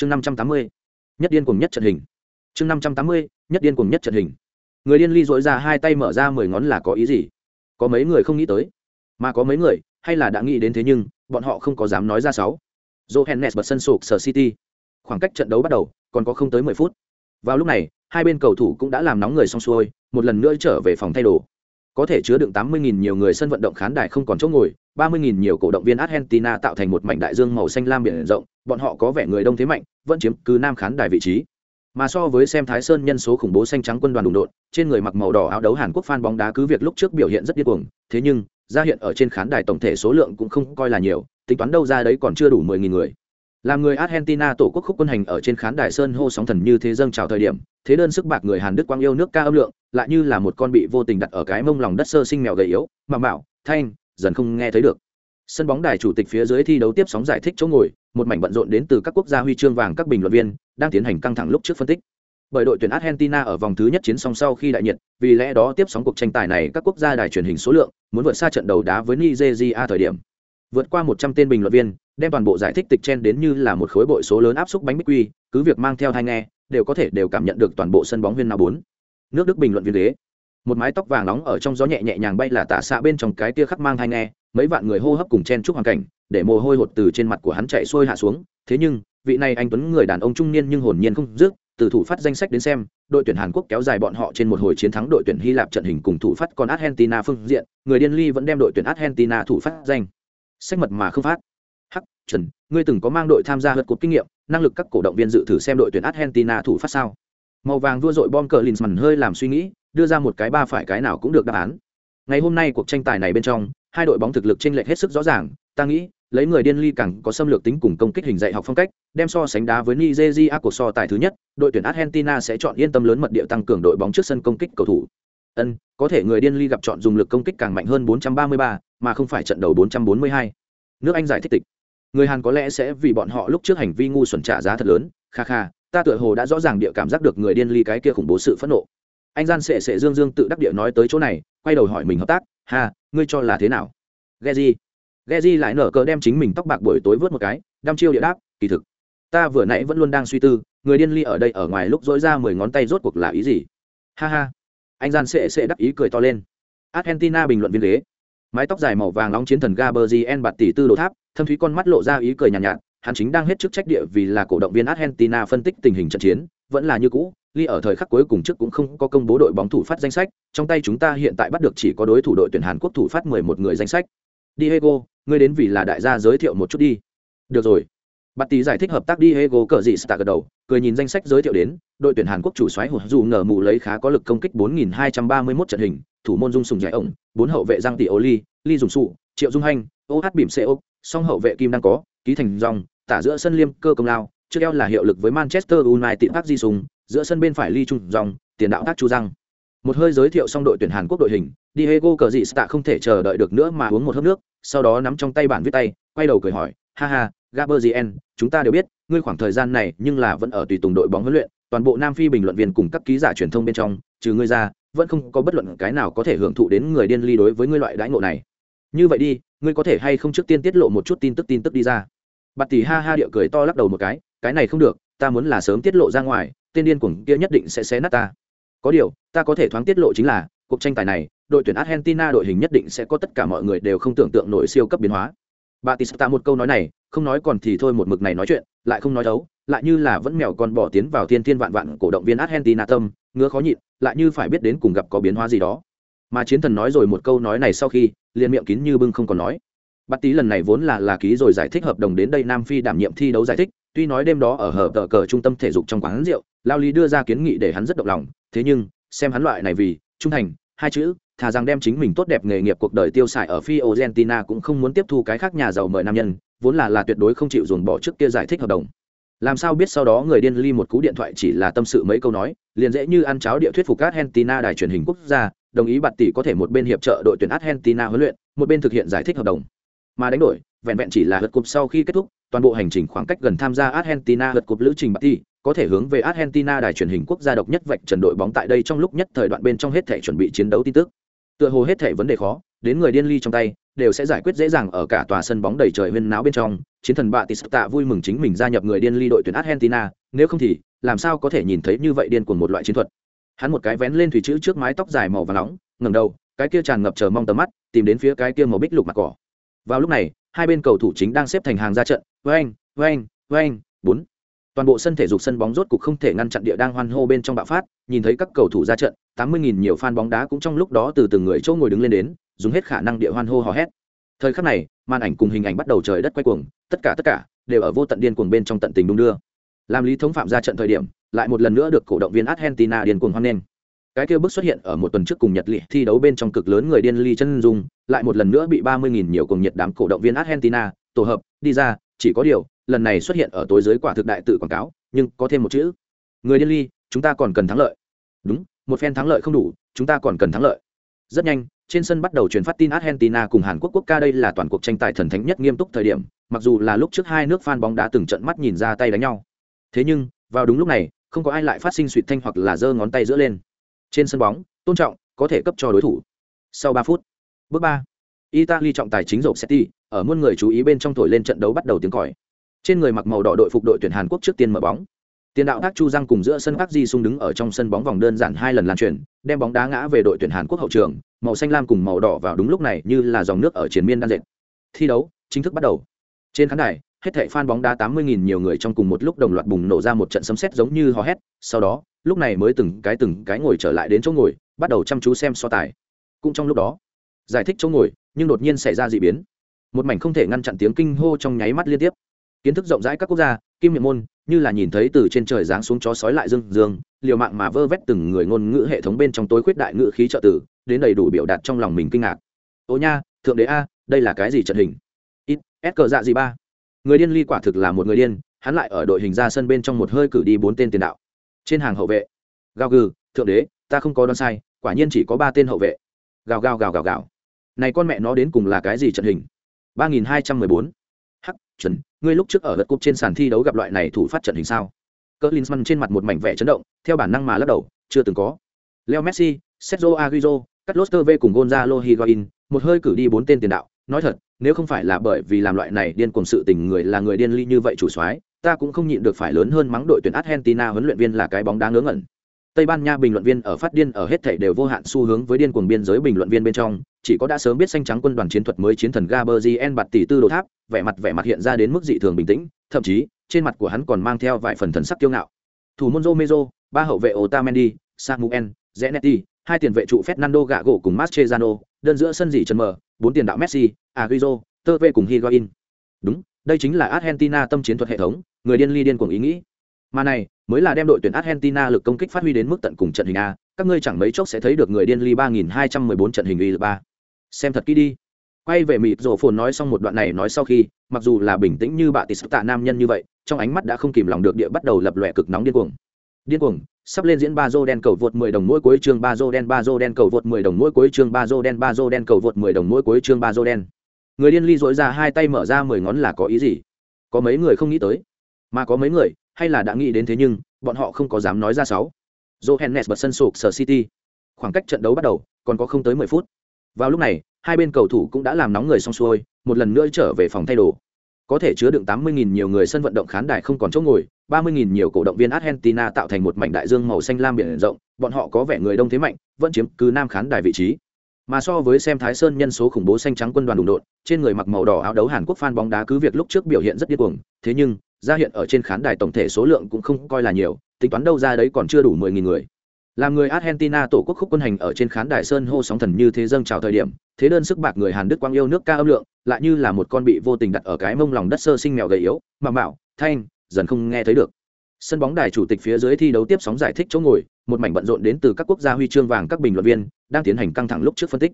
chương năm trăm tám mươi, nhất điên cùng nhất trận hình. Chương năm trăm tám mươi, nhất điên cùng nhất trận hình. Người điên ly dội ra hai tay mở ra mười ngón là có ý gì? Có mấy người không nghĩ tới. Mà có mấy người, hay là đã nghĩ đến thế nhưng, bọn họ không có dám nói ra sáu. Johannes bật sân sụp sở city. Khoảng cách trận đấu bắt đầu, còn có không tới mười phút. Vào lúc này, hai bên cầu thủ cũng đã làm nóng người xong xuôi, một lần nữa trở về phòng thay đồ. Có thể chứa đựng 80.000 nhiều người sân vận động khán đài không còn chỗ ngồi 30.000 nhiều cổ động viên argentina tạo thành một mảnh đại dương màu xanh lam biển rộng, bọn họ có vẻ người đông thế mạnh, vẫn chiếm cứ nam khán đài vị trí. Mà so với xem thái sơn nhân số khủng bố xanh trắng quân đoàn đụng đột trên người mặc màu đỏ áo đấu hàn quốc fan bóng đá cứ việc lúc trước biểu hiện rất điên cuồng, thế nhưng, ra hiện ở trên khán đài tổng thể số lượng cũng không coi là nhiều, tính toán đâu ra đấy còn chưa đủ 10.000 người. Làm người argentina tổ quốc khúc quân hành ở trên khán đài sơn hô sóng thần như thế dâng chào thời điểm, thế đơn sức bạc người hàn đức quang yêu nước ca âm lượng, lại như là một con bị vô tình đặt ở cái mông lòng đất sơ sinh mèo gầy yếu, mà mạo, thanh dần không nghe thấy được. Sân bóng đài chủ tịch phía dưới thi đấu tiếp sóng giải thích chỗ ngồi, một mảnh bận rộn đến từ các quốc gia huy chương vàng các bình luận viên, đang tiến hành căng thẳng lúc trước phân tích. Bởi đội tuyển argentina ở vòng thứ nhất chiến song sau khi đại nhiệt, vì lẽ đó tiếp sóng cuộc tranh tài này các quốc gia đài truyền hình số lượng muốn vượt xa trận đầu đá với nigeria thời điểm. Vượt qua một trăm tên bình luận viên, đem toàn bộ giải thích tịch chen đến như là một khối bội số lớn áp xúc bánh bích quy, cứ việc mang theo thai nghe, đều có thể đều cảm nhận được toàn bộ sân bóng viên nào bốn. Nước đức bình luận viên ghế một mái tóc vàng nóng ở trong gió nhẹ nhẹ nhàng bay là tả xạ bên trong cái tia khắc mang thai nghe, mấy vạn người hô hấp cùng chen chúc hoàn cảnh, để mồ hôi hột từ trên mặt của hắn chạy xuôi hạ xuống. Thế nhưng, vị này anh tuấn người đàn ông trung niên nhưng hồn nhiên không dứt, từ thủ phát danh sách đến xem, đội tuyển hàn quốc kéo dài bọn họ trên một hồi chiến thắng đội tuyển hy lạp trận hình cùng thủ phát còn argentina phương diện, người điên ly vẫn đem đội tuyển argentina thủ phát danh. Sách mật mà không phát. Hắc, trần, ngươi từng có mang đội tham gia hớt cột kinh nghiệm, năng lực các cổ động viên dự thử xem đội tuyển argentina thủ phát sao? Màu vàng vua dội bom cờ linsman hơi làm suy nghĩ đưa ra một cái ba phải cái nào cũng được đáp án. Ngày hôm nay cuộc tranh tài này bên trong hai đội bóng thực lực chênh lệch hết sức rõ ràng ta nghĩ lấy người điên ly càng có xâm lược tính cùng công kích hình dạy học phong cách đem so sánh đá với nigeria cuộc so tài thứ nhất đội tuyển argentina sẽ chọn yên tâm lớn mật địa tăng cường đội bóng trước sân công kích cầu thủ. Ân có thể người điên ly gặp chọn dùng lực công kích càng mạnh hơn 433, mà không phải trận đầu 442. nước anh giải thích tịch. Người hàn có lẽ sẽ vì bọn họ lúc trước hành vi ngu xuẩn trả giá thật lớn kha kha ta tựa hồ đã rõ ràng địa cảm giác được người điên ly cái kia khủng bố sự phẫn nộ. Anh gian sệ sệ dương dương tự đắc địa nói tới chỗ này quay đầu hỏi mình hợp tác ha ngươi cho là thế nào? Ghe di ghe di lại nở cờ đem chính mình tóc bạc buổi tối vớt một cái đăm chiêu địa đáp kỳ thực ta vừa nãy vẫn luôn đang suy tư người điên ly ở đây ở ngoài lúc dỗi ra mười ngón tay rốt cuộc là ý gì? Ha ha. Anh gian sệ sệ đắc ý cười to lên. Argentina bình luận viên ghế. Mái tóc dài màu vàng nóng chiến thần gaberzien bạt tỷ tư đồ tháp thâm thúy con mắt lộ ra ý cười nhàn nhạt, nhạt hắn chính đang hết chức trách địa vì là cổ động viên argentina phân tích tình hình trận chiến vẫn là như cũ ly ở thời khắc cuối cùng trước cũng không có công bố đội bóng thủ phát danh sách trong tay chúng ta hiện tại bắt được chỉ có đối thủ đội tuyển hàn quốc thủ phát mười một người danh sách. Diego ngươi đến vì là đại gia giới thiệu một chút đi. Được rồi. Bạt tí giải thích hợp tác Diego cờ gì Star gật đầu, cười nhìn danh sách giới thiệu đến, đội tuyển Hàn Quốc chủ soái Hồ dù ngờ mù lấy khá có lực công kích 4231 trận hình, thủ môn dung sùng giải ổng, bốn hậu vệ Giang Tỷ Oli, Ly dùng sụ, Triệu Dung Hành, OH bỉm CO, song hậu vệ Kim đang có, ký thành dòng, tả giữa sân liêm cơ công lao, trước eo là hiệu lực với Manchester United Park Ji Sung, giữa sân bên phải Lee Trung dòng, tiền đạo tác Chu Răng Một hơi giới thiệu xong đội tuyển Hàn Quốc đội hình, Diego cờ gì tạ không thể chờ đợi được nữa mà uống một hớp nước, sau đó nắm trong tay bản viết tay, quay đầu cười hỏi, ha ha, Gabriel chúng ta đều biết, ngươi khoảng thời gian này nhưng là vẫn ở tùy tùng đội bóng huấn luyện, toàn bộ Nam Phi bình luận viên cùng các ký giả truyền thông bên trong, trừ ngươi ra, vẫn không có bất luận cái nào có thể hưởng thụ đến người điên ly đối với ngươi loại đãi ngộ này. Như vậy đi, ngươi có thể hay không trước tiên tiết lộ một chút tin tức tin tức đi ra. Bạt tỷ ha ha điệu cười to lắc đầu một cái, cái này không được, ta muốn là sớm tiết lộ ra ngoài, tên điên cuồng kia nhất định sẽ xé nát ta. Có điều, ta có thể thoáng tiết lộ chính là, cuộc tranh tài này, đội tuyển Argentina đội hình nhất định sẽ có tất cả mọi người đều không tưởng tượng nổi siêu cấp biến hóa. Batista một câu nói này, không nói còn thì thôi một mực này nói chuyện, lại không nói đấu, lại như là vẫn mèo con bỏ tiến vào thiên thiên vạn vạn cổ động viên Argentina tâm, ngứa khó nhịn, lại như phải biết đến cùng gặp có biến hóa gì đó. Mà chiến thần nói rồi một câu nói này sau khi, liền miệng kín như bưng không còn nói. Bát tí lần này vốn là là ký rồi giải thích hợp đồng đến đây Nam Phi đảm nhiệm thi đấu giải thích, tuy nói đêm đó ở hợp tờ cờ trung tâm thể dục trong quán rượu, Lao Lý đưa ra kiến nghị để hắn rất động lòng, thế nhưng, xem hắn loại này vì trung thành, hai chữ, thà rằng đem chính mình tốt đẹp nghề nghiệp cuộc đời tiêu xài ở phi Argentina cũng không muốn tiếp thu cái khác nhà giàu mời nam nhân, vốn là là tuyệt đối không chịu dồn bỏ trước kia giải thích hợp đồng. Làm sao biết sau đó người điên ly một cú điện thoại chỉ là tâm sự mấy câu nói, liền dễ như ăn cháo địa thuyết phục Argentina đài truyền hình quốc gia, đồng ý bạt tỷ có thể một bên hiệp trợ đội tuyển Argentina huấn luyện, một bên thực hiện giải thích hợp đồng. Mà đánh đổi, vẹn vẹn chỉ là hớt cúp sau khi kết thúc, toàn bộ hành trình khoảng cách gần tham gia Argentina hớt cúp lữ trình bạt thi có thể hướng về Argentina đài truyền hình quốc gia độc nhất vạch trần đội bóng tại đây trong lúc nhất thời đoạn bên trong hết thể chuẩn bị chiến đấu tin tức. Tựa hồ hết thể vấn đề khó đến người điên ly trong tay đều sẽ giải quyết dễ dàng ở cả tòa sân bóng đầy trời huyên náo bên trong. Chiến thần bạ tạ vui mừng chính mình gia nhập người điên ly đội tuyển argentina nếu không thì làm sao có thể nhìn thấy như vậy điên cuồng một loại chiến thuật. Hắn một cái vén lên thủy chữ trước mái tóc dài màu và nóng ngẩng đầu cái kia tràn ngập chờ mong tầm mắt tìm đến phía cái kia màu bích lục mặt cỏ vào lúc này, hai bên cầu thủ chính đang xếp thành hàng ra trận. Vang vang vang bốn. Toàn bộ sân thể dục sân bóng rốt cục không thể ngăn chặn địa đang hoan hô bên trong bạo phát. Nhìn thấy các cầu thủ ra trận, tám mươi nghìn nhiều fan bóng đá cũng trong lúc đó từ từng người chỗ ngồi đứng lên đến, dùng hết khả năng địa hoan hô hò hét. Thời khắc này, màn ảnh cùng hình ảnh bắt đầu trời đất quay cuồng. Tất cả tất cả đều ở vô tận điên cuồng bên trong tận tình đung đưa. Làm lý thống phạm ra trận thời điểm, lại một lần nữa được cổ động viên argentina điên cuồng hoan nghênh cái kia bước xuất hiện ở một tuần trước cùng nhật lị thi đấu bên trong cực lớn người điên ly chân dung lại một lần nữa bị ba mươi nghìn nhiều cùng nhiệt đám cổ động viên argentina tổ hợp, đi ra, chỉ có điều, lần này xuất hiện ở tối giới quả thực đại tự quảng cáo, nhưng có thêm một chữ. Người điên ly chúng ta còn cần thắng lợi. Đúng, một phen thắng lợi không đủ, chúng ta còn cần thắng lợi. Rất nhanh, trên sân bắt đầu truyền phát tin argentina cùng hàn quốc quốc ca đây là toàn cuộc tranh tài thần thánh nhất nghiêm túc thời điểm, mặc dù là lúc trước hai nước fan bóng đá từng trận mắt nhìn ra tay đánh nhau. Thế nhưng, vào đúng lúc này, không có ai lại phát sinh suỵt thanh hoặc là giơ ngón tay giữa lên trên sân bóng tôn trọng có thể cấp cho đối thủ sau ba phút bước ba italy trọng tài chính rộp setti ở muôn người chú ý bên trong thổi lên trận đấu bắt đầu tiếng còi trên người mặc màu đỏ đội phục đội tuyển hàn quốc trước tiên mở bóng tiền đạo các Chu Giang cùng giữa sân Park Ji Sung đứng ở trong sân bóng vòng đơn giản hai lần lan truyền, đem bóng đá ngã về đội tuyển Hàn Quốc hậu trường, màu xanh lam cùng màu đỏ vào đúng lúc này như là dòng nước ở chiến miên đang dệt. Thi đấu chính thức bắt đầu. Trên khán đài, hết thảy fan bóng đá 80.000 nhiều người trong cùng một lúc đồng loạt bùng nổ ra một trận sấm sét giống như hò hét, sau đó, lúc này mới từng cái từng cái ngồi trở lại đến chỗ ngồi, bắt đầu chăm chú xem so tài. Cũng trong lúc đó, giải thích chỗ ngồi, nhưng đột nhiên xảy ra dị biến. Một mảnh không thể ngăn chặn tiếng kinh hô trong nháy mắt liên tiếp. Kiến thức rộng rãi các quốc gia, kim miệng môn, như là nhìn thấy từ trên trời giáng xuống chó sói lại dương dương, liều mạng mà vơ vét từng người ngôn ngữ hệ thống bên trong tối khuyết đại ngữ khí trợ tử, đến đầy đủ biểu đạt trong lòng mình kinh ngạc. Ô nha, thượng đế a, đây là cái gì trận hình? Ít, S cờ dạ gì ba? Người điên ly quả thực là một người điên, hắn lại ở đội hình ra sân bên trong một hơi cử đi bốn tên tiền đạo. Trên hàng hậu vệ gào gừ, thượng đế, ta không có đoán sai, quả nhiên chỉ có ba tên hậu vệ. Gào gào gào gào gào. Này con mẹ nó đến cùng là cái gì trận hình? ba nghìn hai trăm mười bốn. Hắc, chuẩn, ngươi lúc trước ở lượt cúp trên sàn thi đấu gặp loại này thủ phát trận hình sao? Cỡ linsman trên mặt một mảnh vẻ chấn động, theo bản năng mà lắc đầu, chưa từng có. Leo messi, sergio aguizo carlos tevez cùng gonzalo higuain một hơi cử đi bốn tên tiền đạo nói thật nếu không phải là bởi vì làm loại này điên cuồng sự tình người là người điên ly như vậy chủ soái ta cũng không nhịn được phải lớn hơn mắng đội tuyển argentina huấn luyện viên là cái bóng đá ngớ ngẩn. Tây ban nha bình luận viên ở phát điên ở hết thảy đều vô hạn xu hướng với điên cuồng biên giới bình luận viên bên trong chỉ có đã sớm biết xanh trắng quân đoàn chiến thuật mới chiến thần gaberzien bạt tỷ tư đồ tháp vẻ mặt vẻ mặt hiện ra đến mức dị thường bình tĩnh thậm chí trên mặt của hắn còn mang theo vài phần thần sắc kiêu ngạo. Thủ môn Romero, ba hậu vệ Otamendi, Samuel, Zanetti, hai tiền vệ trụ Fernando Gago cùng Mascherano, đơn giữa sân dị trần mở, bốn tiền đạo Messi, Agüero, Tevez cùng Higuain. Đúng, đây chính là Argentina tâm chiến thuật hệ thống, người điên ly điên cuồng ý nghĩ. Mà này, mới là đem đội tuyển Argentina lực công kích phát huy đến mức tận cùng trận hình a, các ngươi chẳng mấy chốc sẽ thấy được người điên ly 3214 trận hình uy ba. Xem thật kỹ đi. Quay về mịt rồ phồn nói xong một đoạn này nói sau khi, mặc dù là bình tĩnh như bạ tỷ tạ nam nhân như vậy, trong ánh mắt đã không kìm lòng được địa bắt đầu lập lòe cực nóng điên cuồng. Điên cuồng, sắp lên diễn ba đen cầu vượt 10 đồng mỗi cuối chương ba đen ba đen cầu vượt 10 đồng mỗi cuối chương, ba đen ba đen cầu vượt 10 đồng mỗi cuối chương, ba đen. Người điên ly dối ra hai tay mở ra mười ngón là có ý gì? Có mấy người không nghĩ tới? Mà có mấy người, hay là đã nghĩ đến thế nhưng, bọn họ không có dám nói ra sáu. Johannes bật sân sụp sở city. Khoảng cách trận đấu bắt đầu, còn có không tới mười phút. Vào lúc này, hai bên cầu thủ cũng đã làm nóng người xong xuôi, một lần nữa trở về phòng thay đồ. Có thể chứa đựng 80.000 nhiều người sân vận động khán đài không còn chỗ ngồi 30.000 nhiều cổ động viên argentina tạo thành một mảnh đại dương màu xanh lam biển rộng, bọn họ có vẻ người đông thế mạnh, vẫn chiếm cứ nam khán đài vị trí. Mà so với xem thái sơn nhân số khủng bố xanh trắng quân đoàn đụng đột trên người mặc màu đỏ áo đấu hàn quốc fan bóng đá cứ việc lúc trước biểu hiện rất điên cuồng, thế nhưng, ra hiện ở trên khán đài tổng thể số lượng cũng không coi là nhiều, tính toán đâu ra đấy còn chưa đủ mười nghìn người. Làm người argentina tổ quốc khúc quân hành ở trên khán đài sơn hô sóng thần như thế dâng chào thời điểm, thế đơn sức bạc người hàn đức quang yêu nước ca âm lượng, lại như là một con bị vô tình đặt ở cái mông lòng đất sơ sinh mèo gầy yếu, mà mạo, thanh dần không nghe thấy được. Sân bóng đài chủ tịch phía dưới thi đấu tiếp sóng giải thích chỗ ngồi, một mảnh bận rộn đến từ các quốc gia huy chương vàng các bình luận viên, đang tiến hành căng thẳng lúc trước phân tích.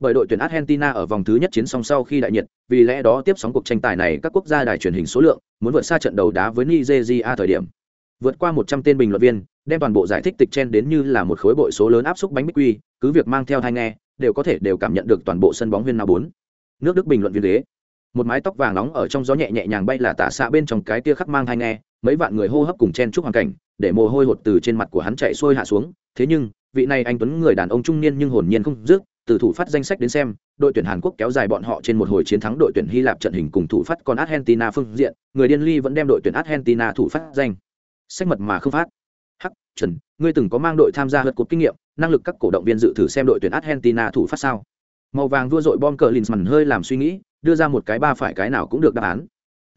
Bởi đội tuyển argentina ở vòng thứ nhất chiến song sau khi đại nhiệt, vì lẽ đó tiếp sóng cuộc tranh tài này các quốc gia đài truyền hình số lượng muốn vượt xa trận đấu đá với nigeria thời điểm. Vượt qua một trăm tên bình luận viên, đem toàn bộ giải thích tịch chen đến như là một khối bội số lớn áp xúc bánh bích quy, cứ việc mang theo thai nghe, đều có thể đều cảm nhận được toàn bộ sân bóng viên nào bốn. Nước đức bình luận viên ghế một mái tóc vàng nóng ở trong gió nhẹ nhẹ nhàng bay là tả xạ bên trong cái tia khắc mang thai nghe, mấy vạn người hô hấp cùng chen chúc hoàn cảnh, để mồ hôi hột từ trên mặt của hắn chạy xuôi hạ xuống. Thế nhưng, vị này anh tuấn người đàn ông trung niên nhưng hồn nhiên không dứt, từ thủ phát danh sách đến xem, đội tuyển hàn quốc kéo dài bọn họ trên một hồi chiến thắng đội tuyển hy lạp trận hình cùng thủ phát còn argentina phương diện, người điên ly vẫn đem đội tuyển argentina thủ phát danh. Sách mật mà không phát. Hắc, trần, ngươi từng có mang đội tham gia hớt cuộc kinh nghiệm, năng lực các cổ động viên dự thử xem đội tuyển argentina thủ phát sao? Màu vàng vua dội bom cờ linsman hơi làm suy nghĩ đưa ra một cái ba phải cái nào cũng được đáp án.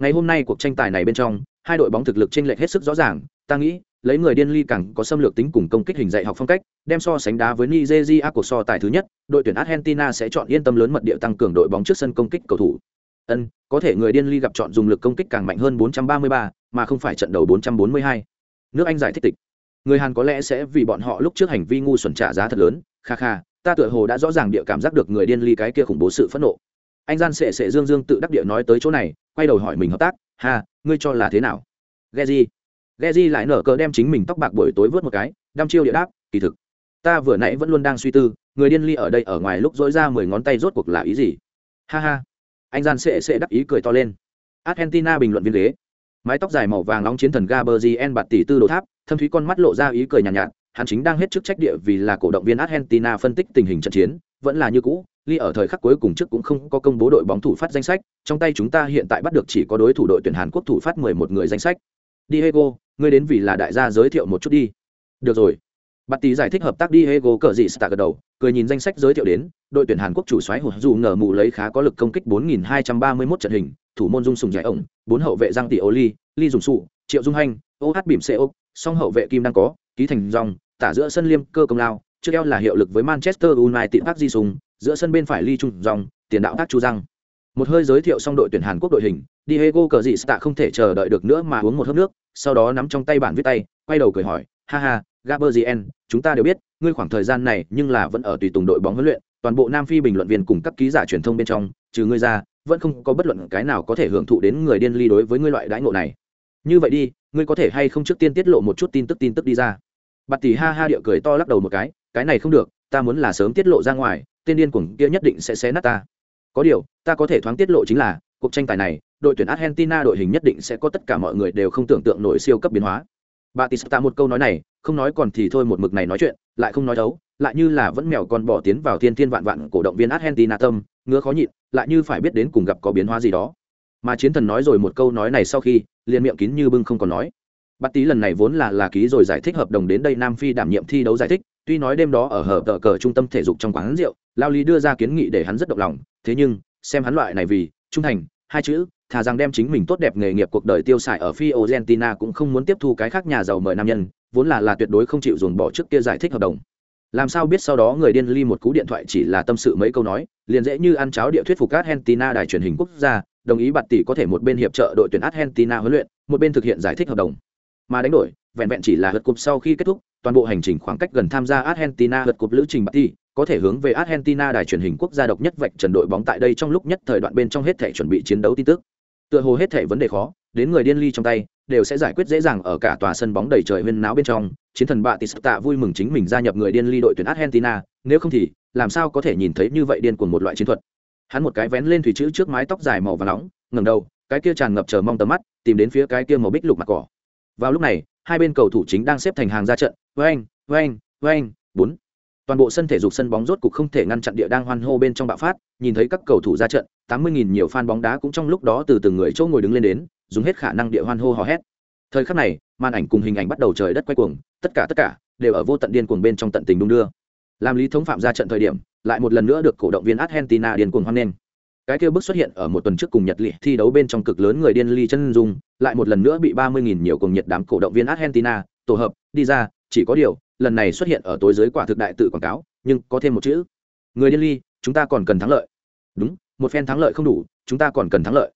Ngày hôm nay cuộc tranh tài này bên trong hai đội bóng thực lực chênh lệch hết sức rõ ràng ta nghĩ lấy người điên ly càng có xâm lược tính cùng công kích hình dạy học phong cách đem so sánh đá với nigeria cuộc so tài thứ nhất đội tuyển argentina sẽ chọn yên tâm lớn mật địa tăng cường đội bóng trước sân công kích cầu thủ. Ân có thể người điên ly gặp chọn dùng lực công kích càng mạnh hơn 433, mà không phải trận đầu 442. nước anh giải thích tịch. Người hàn có lẽ sẽ vì bọn họ lúc trước hành vi ngu xuẩn trả giá thật lớn. Kha kha ta tựa hồ đã rõ ràng địa cảm giác được người điên ly cái kia khủng bố sự phẫn nộ anh gian sệ sệ dương dương tự đắc địa nói tới chỗ này quay đầu hỏi mình hợp tác ha ngươi cho là thế nào? Ghe Di, Ghe Di lại nở cờ đem chính mình tóc bạc buổi tối vớt một cái đăm chiêu địa đáp kỳ thực ta vừa nãy vẫn luôn đang suy tư người điên ly ở đây ở ngoài lúc dối ra mười ngón tay rốt cuộc là ý gì? Ha ha. Anh gian sệ sệ đắc ý cười to lên. Argentina bình luận viên ghế. Mái tóc dài màu vàng nóng chiến thần gaberzien bạt tỷ tư đồ tháp thâm thúy con mắt lộ ra ý cười nhàn nhạt, nhạt hắn chính đang hết chức trách địa vì là cổ động viên argentina phân tích tình hình trận chiến vẫn là như cũ ly ở thời khắc cuối cùng trước cũng không có công bố đội bóng thủ phát danh sách trong tay chúng ta hiện tại bắt được chỉ có đối thủ đội tuyển hàn quốc thủ phát mười một người danh sách. Diego ngươi đến vì là đại gia giới thiệu một chút đi. Được rồi. Bạt tí giải thích hợp tác Diego cờ gì Star gật đầu, cười nhìn danh sách giới thiệu đến, đội tuyển Hàn Quốc chủ soái Hồ dù ngờ mù lấy khá có lực công kích 4231 trận hình, thủ môn dung sùng giải ổng, bốn hậu vệ Giang Tỷ Oli, Ly dùng sụ, Triệu Dung Hành, OH bỉm úc, song hậu vệ Kim đang có, ký thành dòng, tả giữa sân liêm cơ công lao, trước eo là hiệu lực với Manchester United Park Ji Sung, giữa sân bên phải Ly Trung dòng, tiền đạo tác Chu Răng. Một hơi giới thiệu xong đội tuyển Hàn Quốc đội hình, Diego cờ gì stạ không thể chờ đợi được nữa mà uống một hớp nước, sau đó nắm trong tay bản viết tay, quay đầu cười hỏi, ha ha, Gabriel, chúng ta đều biết, ngươi khoảng thời gian này nhưng là vẫn ở tùy tùng đội bóng huấn luyện, toàn bộ Nam Phi bình luận viên cùng các ký giả truyền thông bên trong, trừ ngươi ra, vẫn không có bất luận cái nào có thể hưởng thụ đến người điên ly đối với ngươi loại đãi ngộ này. Như vậy đi, ngươi có thể hay không trước tiên tiết lộ một chút tin tức tin tức đi ra. Bạt tỷ ha ha điệu cười to lắc đầu một cái, cái này không được, ta muốn là sớm tiết lộ ra ngoài, tên điên cuồng kia nhất định sẽ xé nát ta. Có điều, ta có thể thoáng tiết lộ chính là, cuộc tranh tài này, đội tuyển Argentina đội hình nhất định sẽ có tất cả mọi người đều không tưởng tượng nổi siêu cấp biến hóa. Batista một câu nói này, không nói còn thì thôi một mực này nói chuyện, lại không nói đấu, lại như là vẫn mèo con bỏ tiến vào thiên thiên vạn vạn cổ động viên Argentina tâm, ngứa khó nhịn, lại như phải biết đến cùng gặp có biến hóa gì đó. Mà chiến thần nói rồi một câu nói này sau khi, liền miệng kín như bưng không còn nói. Bát tí lần này vốn là là ký rồi giải thích hợp đồng đến đây Nam Phi đảm nhiệm thi đấu giải thích, tuy nói đêm đó ở hợp tờ cờ trung tâm thể dục trong quán rượu, Lao Lý đưa ra kiến nghị để hắn rất động lòng, thế nhưng, xem hắn loại này vì trung thành, hai chữ, thà rằng đem chính mình tốt đẹp nghề nghiệp cuộc đời tiêu xài ở phi argentina cũng không muốn tiếp thu cái khác nhà giàu mời nam nhân vốn là là tuyệt đối không chịu dồn bỏ trước kia giải thích hợp đồng. Làm sao biết sau đó người điên ly một cú điện thoại chỉ là tâm sự mấy câu nói liền dễ như ăn cháo địa thuyết phục argentina đài truyền hình quốc gia đồng ý bạt tỷ có thể một bên hiệp trợ đội tuyển argentina huấn luyện một bên thực hiện giải thích hợp đồng. Mà đánh đổi vẹn vẹn chỉ là hớt cúp sau khi kết thúc, toàn bộ hành trình khoảng cách gần tham gia argentina hớt cúp lữ trình bạc ti có thể hướng về argentina đài truyền hình quốc gia độc nhất vạch trần đội bóng tại đây trong lúc nhất thời đoạn bên trong hết thể chuẩn bị chiến đấu tin tức. Tựa hồ hết thể vấn đề khó, đến người điên ly trong tay, đều sẽ giải quyết dễ dàng ở cả tòa sân bóng đầy trời huyên náo bên trong. Chiến thần bạ tạ vui mừng chính mình gia nhập người điên ly đội tuyển argentina, nếu không thì, làm sao có thể nhìn thấy như vậy điên cuồng một loại chiến thuật? Hắn một cái vén lên thủy chữ trước mái tóc dài màu và nóng, ngẩng đầu, cái kia tràn ngập chờ mong tầm mắt, tìm đến phía cái kia màu bích lục mặt cỏ. Vào lúc này hai bên cầu thủ chính đang xếp thành hàng ra trận vang vang vang bốn. Toàn bộ sân thể dục sân bóng rốt cục không thể ngăn chặn địa đang hoan hô bên trong bạo phát, nhìn thấy các cầu thủ ra trận, tám mươi nghìn nhiều fan bóng đá cũng trong lúc đó từ từng người chỗ ngồi đứng lên đến, dùng hết khả năng địa hoan hô hò hét. Thời khắc này, màn ảnh cùng hình ảnh bắt đầu trời đất quay cuồng, tất cả tất cả đều ở vô tận điên cuồng bên trong tận tình đung đưa. Làm lý thống phạm ra trận thời điểm, lại một lần nữa được cổ động viên argentina điên cuồng hoan nghênh cái kia bước xuất hiện ở một tuần trước cùng nhật lị thi đấu bên trong cực lớn người điên ly chân dung lại một lần nữa bị ba mươi nghìn nhiều cùng nhật đám cổ động viên argentina tổ hợp, đi ra, chỉ có điều, lần này xuất hiện ở tối giới quả thực đại tự quảng cáo, nhưng có thêm một chữ. Người điên ly chúng ta còn cần thắng lợi. Đúng, một phen thắng lợi không đủ, chúng ta còn cần thắng lợi.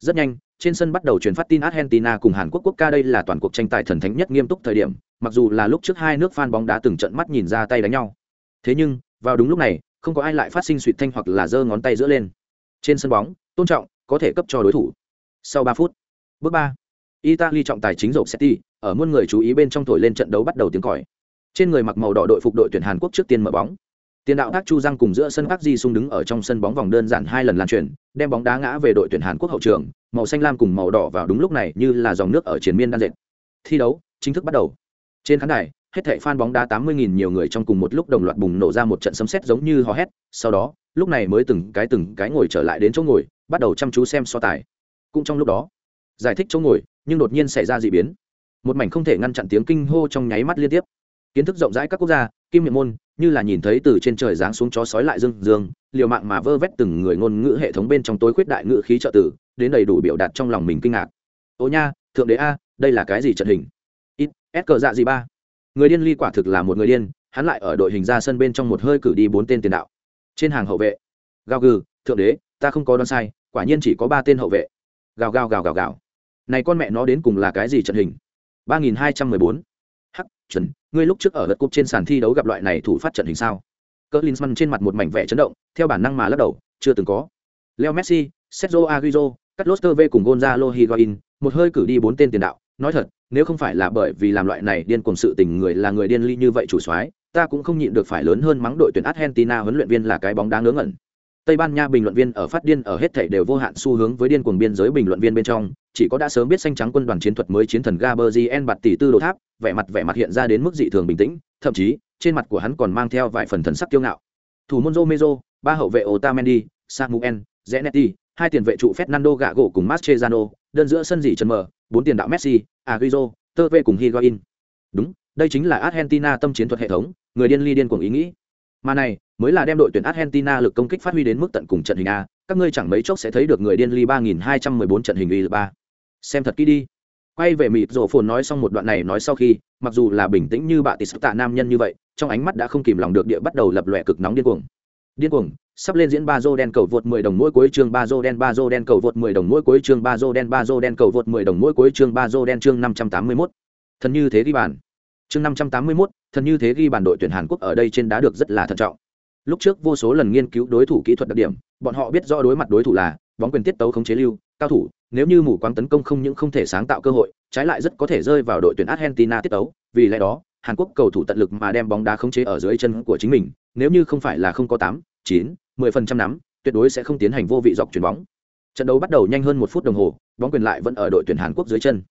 Rất nhanh, trên sân bắt đầu truyền phát tin argentina cùng hàn quốc quốc ca đây là toàn cuộc tranh tài thần thánh nhất nghiêm túc thời điểm, mặc dù là lúc trước hai nước fan bóng đá từng trận mắt nhìn ra tay đánh nhau. Thế nhưng, vào đúng lúc này, không có ai lại phát sinh suỵt thanh hoặc là giơ ngón tay giữa lên trên sân bóng tôn trọng có thể cấp cho đối thủ. Sau ba phút bước ba italy trọng tài chính rộng setti ở muôn người chú ý bên trong thổi lên trận đấu bắt đầu tiếng còi. Trên người mặc màu đỏ đội phục đội tuyển hàn quốc trước tiên mở bóng. Tiền đạo tác chu giang cùng giữa sân park di sung đứng ở trong sân bóng vòng đơn giản hai lần lan truyền đem bóng đá ngã về đội tuyển hàn quốc hậu trường màu xanh lam cùng màu đỏ vào đúng lúc này như là dòng nước ở triền miên đan dệt. Thi đấu chính thức bắt đầu. Trên khán đài hết thảy fan bóng đá 80.000 nhiều người trong cùng một lúc đồng loạt bùng nổ ra một trận sấm sét giống như hò hét, sau đó, lúc này mới từng cái từng cái ngồi trở lại đến chỗ ngồi, bắt đầu chăm chú xem so tài. Cũng trong lúc đó, giải thích chỗ ngồi, nhưng đột nhiên xảy ra dị biến. Một mảnh không thể ngăn chặn tiếng kinh hô trong nháy mắt liên tiếp. Kiến thức rộng rãi các quốc gia, kim miệng môn, như là nhìn thấy từ trên trời giáng xuống chó sói lại dương dương, liều mạng mà vơ vét từng người ngôn ngữ hệ thống bên trong tối khuyết đại ngữ khí trợ tử, đến đầy đủ biểu đạt trong lòng mình kinh ngạc. Ô nha, thượng đế a, đây là cái gì trận hình? Ít, S cờ dạ gì ba? người điên ly quả thực là một người điên hắn lại ở đội hình ra sân bên trong một hơi cử đi bốn tên tiền đạo trên hàng hậu vệ. Gào gừ, thượng đế, ta không có đoán sai, quả nhiên chỉ có ba tên hậu vệ. Gào gào gào gào gào. Này con mẹ nó đến cùng là cái gì trận hình? ba nghìn hai trăm mười bốn. Hắc, chuẩn, ngươi lúc trước ở lượt cúp trên sàn thi đấu gặp loại này thủ phát trận hình sao? Cỡ linsman trên mặt một mảnh vẻ chấn động, theo bản năng mà lắc đầu, chưa từng có. Leo messi, sergio aguizo carlos tevez cùng gonzalo higuain một hơi cử đi bốn tên tiền đạo. Nói thật, nếu không phải là bởi vì làm loại này điên cuồng sự tình người là người điên ly như vậy chủ soái ta cũng không nhịn được phải lớn hơn mắng đội tuyển argentina huấn luyện viên là cái bóng đá ngớ ngẩn tây ban nha bình luận viên ở phát điên ở hết thảy đều vô hạn xu hướng với điên cuồng biên giới bình luận viên bên trong chỉ có đã sớm biết xanh trắng quân đoàn chiến thuật mới chiến thần Gabriel bạt tỷ tư đồ tháp vẻ mặt vẻ mặt hiện ra đến mức dị thường bình tĩnh thậm chí trên mặt của hắn còn mang theo vài phần thần sắc kiêu ngạo thủ môn Romero, ba hậu vệ Otamendi, Samuel, Zanetti, hai tiền vệ trụ Fernando Gago cùng Mascherano, đơn giữa sân dị trần mở, bốn tiền đạo Messi, Agüero, Tevez cùng Higuain. Đúng, đây chính là Argentina tâm chiến thuật hệ thống, người điên ly điên cuồng ý nghĩ. Mà này, mới là đem đội tuyển Argentina lực công kích phát huy đến mức tận cùng trận hình a, các ngươi chẳng mấy chốc sẽ thấy được người điên ly 3214 trận hình uy ba. Xem thật kỹ đi. Quay về mịt rồ phồn nói xong một đoạn này nói sau khi, mặc dù là bình tĩnh như bạ tỷ tạ nam nhân như vậy, trong ánh mắt đã không kìm lòng được địa bắt đầu lập lòe cực nóng điên cuồng. Điên cuồng, sắp lên diễn ba dô đen cầu vượt 10 đồng mỗi cuối chương ba đen ba đen cầu vượt 10 đồng mỗi cuối chương ba đen ba đen cầu vượt 10 đồng mỗi cuối chương ba đen chương 581. Thần như thế đi bàn. Chương 581, thần như thế ghi bàn đội tuyển Hàn Quốc ở đây trên đá được rất là thận trọng. Lúc trước vô số lần nghiên cứu đối thủ kỹ thuật đặc điểm, bọn họ biết rõ đối mặt đối thủ là bóng quyền tiết tấu khống chế lưu, cao thủ, nếu như mù quáng tấn công không những không thể sáng tạo cơ hội, trái lại rất có thể rơi vào đội tuyển Argentina tiết tấu, vì lẽ đó, Hàn Quốc cầu thủ tận lực mà đem bóng đá khống chế ở dưới chân của chính mình, nếu như không phải là không có 8, 9, 10% nắm, tuyệt đối sẽ không tiến hành vô vị dọc chuyển bóng. Trận đấu bắt đầu nhanh hơn một phút đồng hồ, bóng quyền lại vẫn ở đội tuyển Hàn Quốc dưới chân.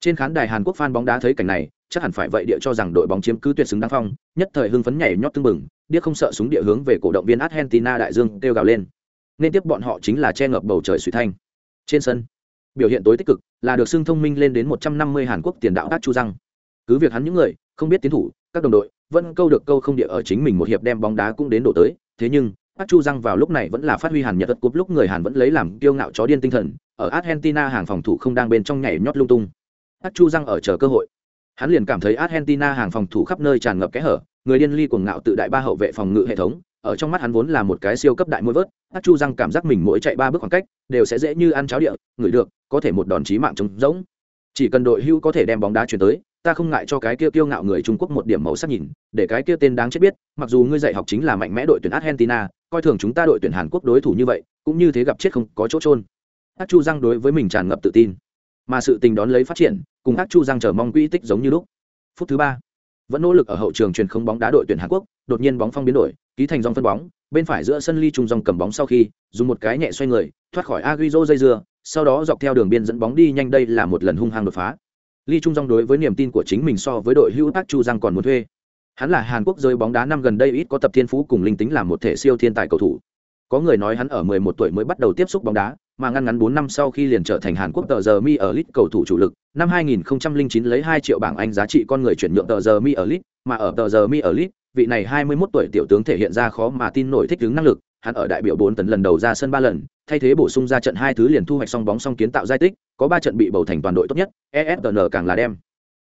Trên khán đài Hàn Quốc fan bóng đá thấy cảnh này, chắc hẳn phải vậy địa cho rằng đội bóng chiếm cứ tuyệt xứng đáng phong, nhất thời hưng phấn nhảy nhót tưng bừng, điếc không sợ súng địa hướng về cổ động viên Argentina đại dương kêu gào lên. Nên tiếp bọn họ chính là che ngập bầu trời suy thanh. Trên sân, biểu hiện tối tích cực là được xưng thông minh lên đến 150 Hàn Quốc tiền đạo Park Chu Răng. Cứ việc hắn những người không biết tiến thủ, các đồng đội vẫn câu được câu không địa ở chính mình một hiệp đem bóng đá cũng đến độ tới, thế nhưng Park Chu Răng vào lúc này vẫn là phát huy Hàn Nhật đất cúp lúc người Hàn vẫn lấy làm kiêu ngạo chó điên tinh thần, ở Argentina hàng phòng thủ không đang bên trong nhảy nhót lung tung. Park Chu Răng ở chờ cơ hội. Hắn liền cảm thấy Argentina hàng phòng thủ khắp nơi tràn ngập kẽ hở, người điên ly cuồng ngạo tự đại ba hậu vệ phòng ngự hệ thống, ở trong mắt hắn vốn là một cái siêu cấp đại môi vớt, hát Chu Răng cảm giác mình mỗi chạy ba bước khoảng cách, đều sẽ dễ như ăn cháo địa, người được, có thể một đòn chí mạng trống rỗng. Chỉ cần đội hưu có thể đem bóng đá chuyển tới, ta không ngại cho cái kia kiêu ngạo người Trung Quốc một điểm màu sắc nhìn, để cái kia tên đáng chết biết, mặc dù ngươi dạy học chính là mạnh mẽ đội tuyển Argentina, coi thường chúng ta đội tuyển Hàn Quốc đối thủ như vậy, cũng như thế gặp chết không có chỗ trôn. hát Chu răng đối với mình tràn ngập tự tin, mà sự tình đón lấy phát triển, cùng ác Chu Giang chờ mong quỹ tích giống như lúc. Phút thứ ba, vẫn nỗ lực ở hậu trường truyền không bóng đá đội tuyển Hàn Quốc, đột nhiên bóng phong biến đổi, ký thành dòng phân bóng, bên phải giữa sân ly trung dòng cầm bóng sau khi, dùng một cái nhẹ xoay người, thoát khỏi Agüero dây dưa, sau đó dọc theo đường biên dẫn bóng đi nhanh đây là một lần hung hăng đột phá. Lee Trung Dong đối với niềm tin của chính mình so với đội hữu ác Chu Giang còn muốn thuê. Hắn là Hàn Quốc rơi bóng đá năm gần đây ít có tập thiên phú cùng linh tính làm một thể siêu thiên tài cầu thủ. Có người nói hắn ở 11 tuổi mới bắt đầu tiếp xúc bóng đá, mà ngăn ngắn 4 năm sau khi liền trở thành Hàn Quốc tờ giờ mi ở lit cầu thủ chủ lực. Năm 2009 lấy 2 triệu bảng Anh giá trị con người chuyển nhượng tờ giờ mi ở lit, mà ở tờ giờ mi ở lit, vị này 21 tuổi tiểu tướng thể hiện ra khó mà tin nổi thích ứng năng lực, hắn ở đại biểu 4 tấn lần đầu ra sân 3 lần, thay thế bổ sung ra trận hai thứ liền thu hoạch xong bóng xong kiến tạo giai tích, có 3 trận bị bầu thành toàn đội tốt nhất, ESPN càng là đem.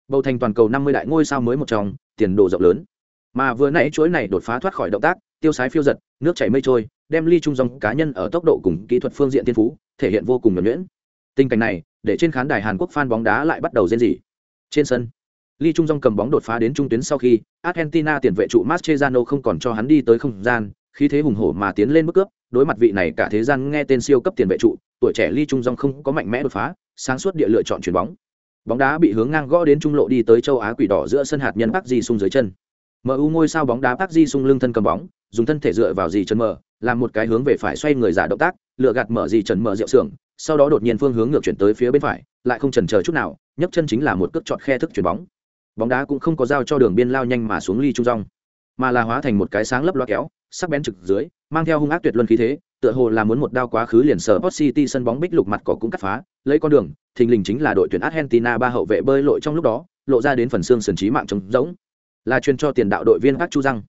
Bầu thành toàn cầu 50 đại ngôi sao mới một trong, tiền đồ rộng lớn. Mà vừa nãy chuỗi này đột phá thoát khỏi động tác, tiêu sái phiêu giật, nước chảy mây trôi, đem ly trung dòng cá nhân ở tốc độ cùng kỹ thuật phương diện thiên phú, thể hiện vô cùng nhuẩn nhuyễn. Tình cảnh này, để trên khán đài Hàn Quốc fan bóng đá lại bắt đầu rên rỉ. Trên sân, ly Trung dòng cầm bóng đột phá đến trung tuyến sau khi, Argentina tiền vệ trụ Mascherano không còn cho hắn đi tới không gian, khí thế hùng hổ mà tiến lên bước cướp, đối mặt vị này cả thế gian nghe tên siêu cấp tiền vệ trụ, tuổi trẻ ly Trung dòng không có mạnh mẽ đột phá, sáng suốt địa lựa chọn chuyển bóng. Bóng đá bị hướng ngang gõ đến trung lộ đi tới châu Á quỷ đỏ giữa sân hạt nhân Park Ji Sung dưới chân. MU ngôi sao bóng đá Park Ji Sung lưng thân cầm bóng, dùng thân thể dựa vào gì trần mở, làm một cái hướng về phải xoay người giả động tác, lựa gạt mở gì trần mở rượu sưởng, sau đó đột nhiên phương hướng ngược chuyển tới phía bên phải, lại không chần chờ chút nào, nhấc chân chính là một cước chọn khe thức chuyển bóng. bóng đá cũng không có giao cho đường biên lao nhanh mà xuống ly trung rong mà là hóa thành một cái sáng lấp loa kéo sắc bén trực dưới mang theo hung ác tuyệt luân khí thế tựa hồ là muốn một đao quá khứ liền sở Hot City sân bóng bích lục mặt cỏ cũng cắt phá lấy con đường thình lình chính là đội tuyển Argentina ba hậu vệ bơi lội trong lúc đó lộ ra đến phần xương sườn trí mạng trống rỗng là truyền cho tiền đạo đội viên Park Chu Răng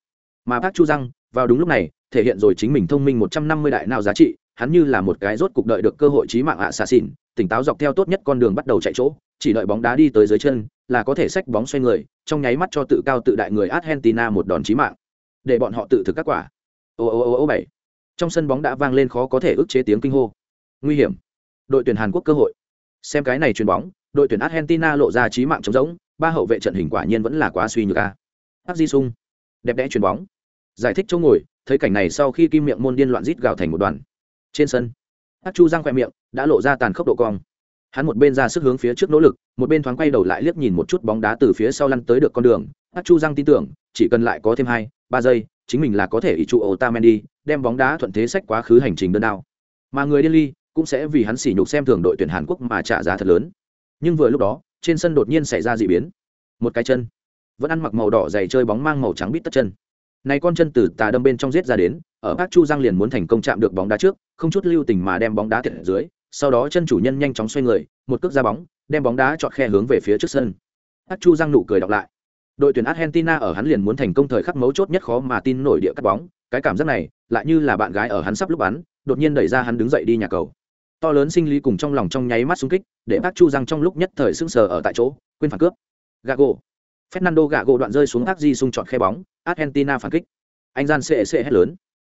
mà Park Chu Răng vào đúng lúc này, thể hiện rồi chính mình thông minh một trăm năm mươi đại nào giá trị, hắn như là một cái rốt cục đợi được cơ hội trí mạng ạ xà xỉn, tỉnh táo dọc theo tốt nhất con đường bắt đầu chạy chỗ, chỉ đợi bóng đá đi tới dưới chân, là có thể xách bóng xoay người, trong nháy mắt cho tự cao tự đại người argentina một đòn chí mạng. Để bọn họ tự thực các quả. Ô ô ô ô bảy. Trong sân bóng đã vang lên khó có thể ức chế tiếng kinh hô. Nguy hiểm. Đội tuyển hàn quốc cơ hội. Xem cái này chuyền bóng, đội tuyển argentina lộ ra chí mạng trống rỗng, ba hậu vệ trận hình quả nhiên vẫn là quá suy nhược a. Hắc di sung đẹp đẽ chuyền bóng giải thích chỗ ngồi, thấy cảnh này sau khi kim miệng môn điên loạn rít gào thành một đoàn. Trên sân, hắc chu giang khoe miệng, đã lộ ra tàn khốc độ cong. Hắn một bên ra sức hướng phía trước nỗ lực, một bên thoáng quay đầu lại liếc nhìn một chút bóng đá từ phía sau lăn tới được con đường. Hắc chu giang tin tưởng, chỉ cần lại có thêm hai, ba giây, chính mình là có thể ý trụ otamendi, đem bóng đá thuận thế sách quá khứ hành trình đơn đao. Mà người điên ly cũng sẽ vì hắn sỉ nhục xem thường đội tuyển hàn quốc mà trả giá thật lớn. Nhưng vừa lúc đó, trên sân đột nhiên xảy ra d ị biến. Một cái chân, vẫn ăn mặc màu đỏ dày chơi bóng mang màu trắng bít tất chân này con chân từ tà đâm bên trong giết ra đến, ở bác chu giang liền muốn thành công chạm được bóng đá trước, không chút lưu tình mà đem bóng đá thiệt ở dưới, sau đó chân chủ nhân nhanh chóng xoay người, một cước ra bóng, đem bóng đá chọn khe hướng về phía trước sân. Bác chu giang nụ cười đọc lại. Đội tuyển argentina ở hắn liền muốn thành công thời khắc mấu chốt nhất khó mà tin nổi địa cắt bóng, cái cảm giác này, lại như là bạn gái ở hắn sắp lúc bắn, đột nhiên đẩy ra hắn đứng dậy đi nhà cầu. To lớn sinh lý cùng trong lòng trong nháy mắt xung kích, để bác chu giang trong lúc nhất thời sững sờ ở tại chỗ, quên phản cướp gago. Fernando gago đoạn rơi xuống ác di xung chọn khe bóng argentina phản kích. Anh gian sẽ sẽ hét lớn.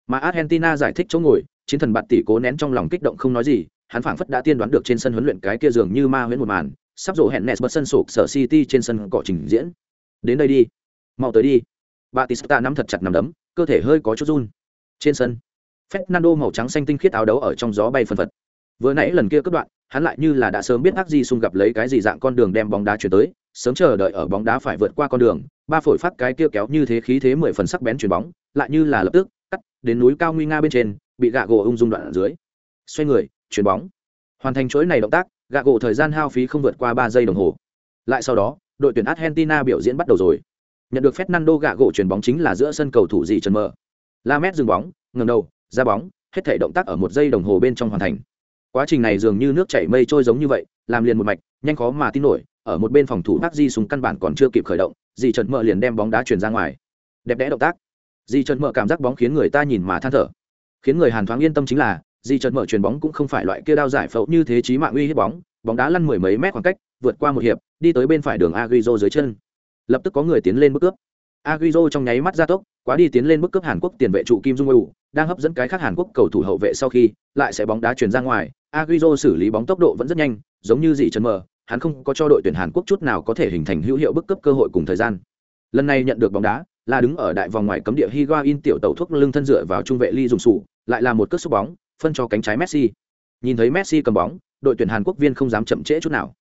Mà argentina giải thích chỗ ngồi, chiến thần bạn tỷ cố nén trong lòng kích động không nói gì, hắn phảng phất đã tiên đoán được trên sân huấn luyện cái kia dường như ma huyễn một màn, sắp rộ hẹn nes bật sân sụp sở city trên sân cỏ trình diễn. Đến đây đi. Mau tới đi. Batista nắm thật chặt nắm đấm, cơ thể hơi có chút run. Trên sân, fernando màu trắng xanh tinh khiết áo đấu ở trong gió bay phần phật. Vừa nãy lần kia cất đoạn, hắn lại như là đã sớm biết ác di xung gặp lấy cái gì dạng con đường đem bóng đá chuyển tới, sớm chờ đợi ở bóng đá phải vượt qua con đường ba phổi phát cái kia kéo như thế khí thế mười phần sắc bén chuyền bóng, lại như là lập tức, cắt, đến núi cao nguy nga bên trên, bị gạ gỗ ung dung đoạn ở dưới. Xoay người, chuyền bóng. Hoàn thành chuỗi này động tác, gạ gỗ thời gian hao phí không vượt qua ba giây đồng hồ. Lại sau đó, đội tuyển argentina biểu diễn bắt đầu rồi. Nhận được fernando gạ gỗ chuyền bóng chính là giữa sân cầu thủ gì trần mờ. La mét dừng bóng ngầm đầu, ra bóng, hết thể động tác ở một giây đồng hồ bên trong hoàn thành. Quá trình này dường như nước chảy mây trôi giống như vậy, làm liền một mạch, nhanh khó mà tin nổi, ở một bên phòng thủ bác di súng căn bản còn chưa kịp khởi động dì trần mờ liền đem bóng đá chuyển ra ngoài. Đẹp đẽ động tác. Dì trần mờ cảm giác bóng khiến người ta nhìn mà than thở. Khiến người hàn thoáng yên tâm chính là, dì trần mờ chuyền bóng cũng không phải loại kia đao giải phẫu như thế chí mạng uy hiếp bóng. Bóng đá lăn mười mấy mét khoảng cách, vượt qua một hiệp, đi tới bên phải đường agrizo dưới chân. Lập tức có người tiến lên bức cướp. Agrizo trong nháy mắt ra tốc, quá đi tiến lên bức cướp hàn quốc tiền vệ trụ kim dung ưu đang hấp dẫn cái khác hàn quốc cầu thủ hậu vệ sau khi, lại sẽ bóng đá chuyển ra ngoài. Agrizo xử lý bóng tốc độ vẫn rất nhanh, giống như dì trần mờ hắn không có cho đội tuyển Hàn Quốc chút nào có thể hình thành hữu hiệu bức cấp cơ hội cùng thời gian. Lần này nhận được bóng đá, là đứng ở đại vòng ngoài cấm địa Higuain tiểu tàu thuốc lưng thân dựa vào trung vệ Lee dùng sủ, lại là một cước sút bóng, phân cho cánh trái Messi. Nhìn thấy Messi cầm bóng, đội tuyển Hàn Quốc viên không dám chậm trễ chút nào.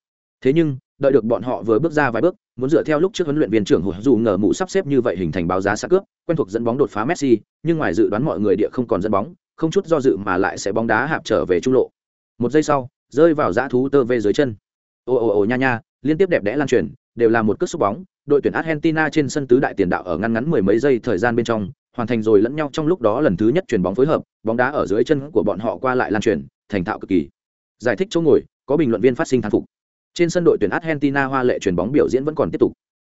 Thế nhưng, đợi được bọn họ vừa bước ra vài bước, muốn dựa theo lúc trước huấn luyện viên trưởng Hồ dù ngờ mụ sắp xếp như vậy hình thành báo giá sát cướp, quen thuộc dẫn bóng đột phá Messi, nhưng ngoài dự đoán mọi người địa không còn dẫn bóng, không chút do dự mà lại sẽ bóng đá hạp trở về trung lộ. Một giây sau, rơi vào dã thú tơ về dưới chân ồ ồ ồ, nha nha, liên tiếp đẹp đẽ lan truyền, đều là một cước xúc bóng. Đội tuyển argentina trên sân tứ đại tiền đạo ở ngăn ngắn mười mấy giây thời gian bên trong, hoàn thành rồi lẫn nhau trong lúc đó lần thứ nhất chuyền bóng phối hợp, bóng đá ở dưới chân của bọn họ qua lại lan truyền, thành thạo cực kỳ. Giải thích chỗ ngồi, có bình luận viên phát sinh thán phục. Trên sân đội tuyển argentina hoa lệ chuyền bóng biểu diễn vẫn còn tiếp tục.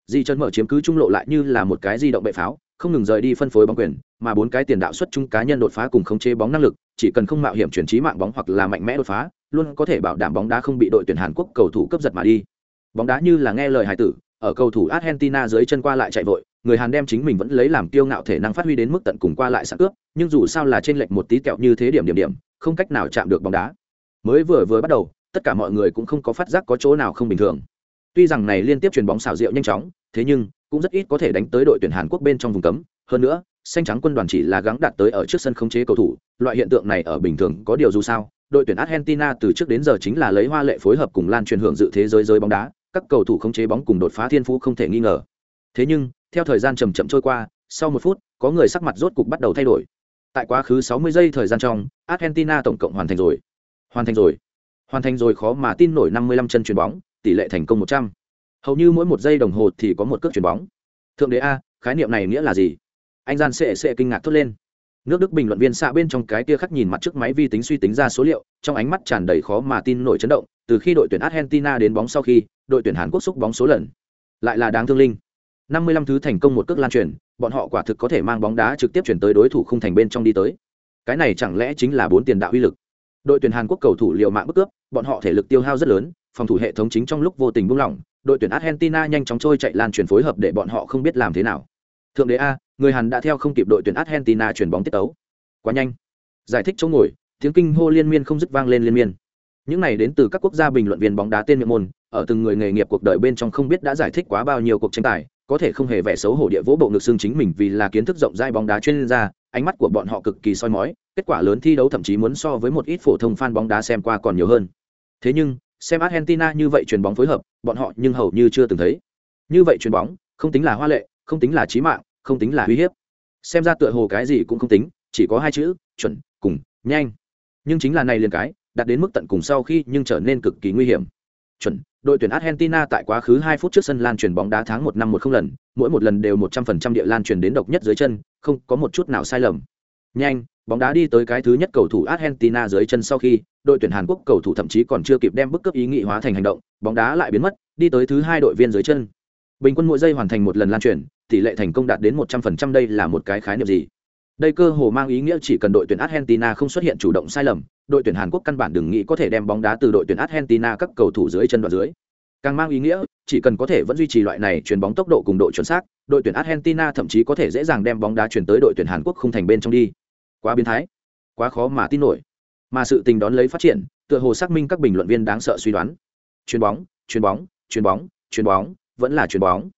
Di chân mở chiếm cứ trung lộ lại như là một cái di động bệ pháo, không ngừng rời đi phân phối bóng quyền, mà bốn cái tiền đạo xuất chung cá nhân đột phá cùng khống chế bóng năng lực, chỉ cần không mạo hiểm chuyển trí mạng bóng hoặc là mạnh mẽ đột phá luôn có thể bảo đảm bóng đá không bị đội tuyển Hàn Quốc cầu thủ cướp giật mà đi. Bóng đá như là nghe lời hài tử, ở cầu thủ Argentina dưới chân qua lại chạy vội, người Hàn đem chính mình vẫn lấy làm kiêu ngạo thể năng phát huy đến mức tận cùng qua lại sẵn cướp, nhưng dù sao là trên lệch một tí kẹo như thế điểm điểm điểm, không cách nào chạm được bóng đá. Mới vừa vừa bắt đầu, tất cả mọi người cũng không có phát giác có chỗ nào không bình thường. Tuy rằng này liên tiếp truyền bóng xảo diệu nhanh chóng, thế nhưng cũng rất ít có thể đánh tới đội tuyển Hàn Quốc bên trong vùng cấm, hơn nữa, xanh trắng quân đoàn chỉ là gắng đạt tới ở trước sân khống chế cầu thủ, loại hiện tượng này ở bình thường có điều dù sao, đội tuyển Argentina từ trước đến giờ chính là lấy hoa lệ phối hợp cùng lan truyền hưởng dự thế giới giới bóng đá, các cầu thủ khống chế bóng cùng đột phá thiên phú không thể nghi ngờ. Thế nhưng, theo thời gian chậm chậm trôi qua, sau một phút, có người sắc mặt rốt cục bắt đầu thay đổi. Tại quá khứ 60 giây thời gian trong, Argentina tổng cộng hoàn thành rồi. Hoàn thành rồi. Hoàn thành rồi khó mà tin nổi 55 chân chuyền bóng, tỷ lệ thành công 100. hầu như mỗi một giây đồng hồ thì có một cước chuyền bóng thượng đế a khái niệm này nghĩa là gì anh gian sẽ sẽ kinh ngạc thốt lên nước đức bình luận viên xạ bên trong cái tia khắc nhìn mặt trước máy vi tính suy tính ra số liệu, trong ánh mắt tràn đầy khó mà tin nổi chấn động, từ khi đội tuyển argentina đến bóng sau khi, đội tuyển hàn quốc xúc bóng số lần. Lại là đáng thương linh. 55 thứ thành công một cước lan truyền, bọn họ quả thực có thể mang bóng đá trực tiếp chuyển tới đối thủ không thành bên trong đi tới. Cái này chẳng lẽ chính là bốn tiền đạo uy lực? Đội tuyển hàn quốc cầu thủ liều mạng bức cướp, bọn họ thể lực tiêu hao rất lớn, phòng thủ hệ thống chính trong lúc vô tình buông lỏng, đội tuyển argentina nhanh chóng trôi chạy lan truyền phối hợp để bọn họ không biết làm thế nào thượng đế a, người hàn đã theo không kịp đội tuyển argentina chuyển bóng tiết tấu. Quá nhanh. Giải thích chỗ ngồi, tiếng kinh hô liên miên không dứt vang lên liên miên. Những này đến từ các quốc gia bình luận viên bóng đá tên miệng môn, ở từng người nghề nghiệp cuộc đời bên trong không biết đã giải thích quá bao nhiêu cuộc tranh tài, có thể không hề vẻ xấu hổ địa vỗ bộ ngực xương chính mình vì là kiến thức rộng rãi bóng đá chuyên gia, ánh mắt của bọn họ cực kỳ soi mói, kết quả lớn thi đấu thậm chí muốn so với một ít phổ thông fan bóng đá xem qua còn nhiều hơn. Thế nhưng, xem argentina như vậy chuyền bóng phối hợp, bọn họ nhưng hầu như chưa từng thấy. Như vậy chuyền bóng, không tính là hoa lệ không tính là trí mạng, không tính là uy hiếp. Xem ra tựa hồ cái gì cũng không tính, chỉ có hai chữ, chuẩn, cùng, nhanh. Nhưng chính là này liền cái, đạt đến mức tận cùng sau khi nhưng trở nên cực kỳ nguy hiểm. Chuẩn, đội tuyển argentina tại quá khứ hai phút trước sân lan truyền bóng đá tháng một năm một không lần, mỗi một lần đều một trăm phần trăm địa lan truyền đến độc nhất dưới chân, không có một chút nào sai lầm. Nhanh, bóng đá đi tới cái thứ nhất cầu thủ argentina dưới chân sau khi, đội tuyển hàn quốc cầu thủ thậm chí còn chưa kịp đem bức cấp ý nghị hóa thành hành động, bóng đá lại biến mất, đi tới thứ hai đội viên dưới chân bình quân mỗi giây hoàn thành một lần lan truyền, tỷ lệ thành công đạt đến một trăm phần trăm đây là một cái khái niệm gì? Đây cơ hồ mang ý nghĩa chỉ cần đội tuyển argentina không xuất hiện chủ động sai lầm, đội tuyển hàn quốc căn bản đừng nghĩ có thể đem bóng đá từ đội tuyển argentina các cầu thủ dưới chân đoạn dưới. Càng mang ý nghĩa, chỉ cần có thể vẫn duy trì loại này chuyền bóng tốc độ cùng độ chuẩn xác, đội tuyển argentina thậm chí có thể dễ dàng đem bóng đá chuyển tới đội tuyển hàn quốc không thành bên trong đi. Quá biến thái, quá khó mà tin nổi. Mà sự tình đón lấy phát triển, tựa hồ xác minh các bình luận viên đáng sợ suy đoán. Chuyền bóng chuyền bóng chuyền bóng chuyền bóng vẫn là chuyền bóng.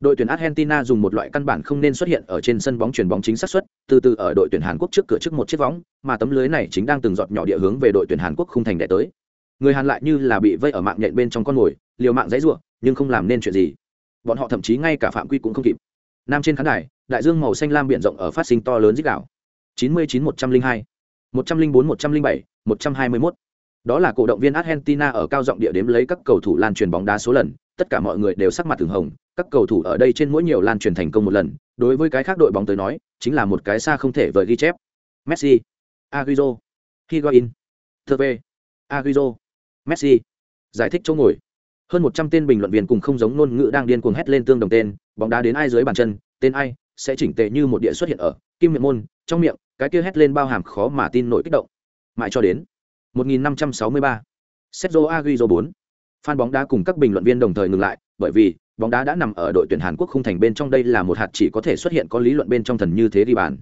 Đội tuyển argentina dùng một loại căn bản không nên xuất hiện ở trên sân bóng chuyền bóng chính xác suất từ từ ở đội tuyển hàn quốc trước cửa trước một chiếc võng mà tấm lưới này chính đang từng giọt nhỏ địa hướng về đội tuyển hàn quốc không thành đẻ tới. Người hàn lại như là bị vây ở mạng nhện bên trong con mồi liều mạng dãy rủa, nhưng không làm nên chuyện gì. Bọn họ thậm chí ngay cả phạm quy cũng không kịp. Nam trên khán đài đại dương màu xanh lam biển rộng ở phát sinh to lớn rít gào. chín mươi chín một trăm linh hai một trăm linh bốn một trăm linh bảy một trăm hai mươi đó là cổ động viên argentina ở cao giọng địa đếm lấy các cầu thủ lan truyền bóng đá số lần tất cả mọi người đều sắc mặt thường hồng, các cầu thủ ở đây trên mỗi nhiều lan truyền thành công một lần, đối với cái khác đội bóng tới nói, chính là một cái xa không thể vời ghi chép messi aguizo higuain thơ aguizo messi, giải thích chỗ ngồi hơn một trăm tên bình luận viên cùng không giống ngôn ngữ đang điên cuồng hét lên tương đồng tên, bóng đá đến ai dưới bàn chân, tên ai sẽ chỉnh tề như một địa xuất hiện ở kim miệng môn, trong miệng, cái kia hét lên bao hàm khó mà tin nổi kích động mãi cho đến 1563. Sergio Aguero 4. Fan bóng đá cùng các bình luận viên đồng thời ngừng lại, bởi vì bóng đá đã nằm ở đội tuyển Hàn Quốc không thành bên trong đây là một hạt chỉ có thể xuất hiện có lý luận bên trong thần như thế đi bàn.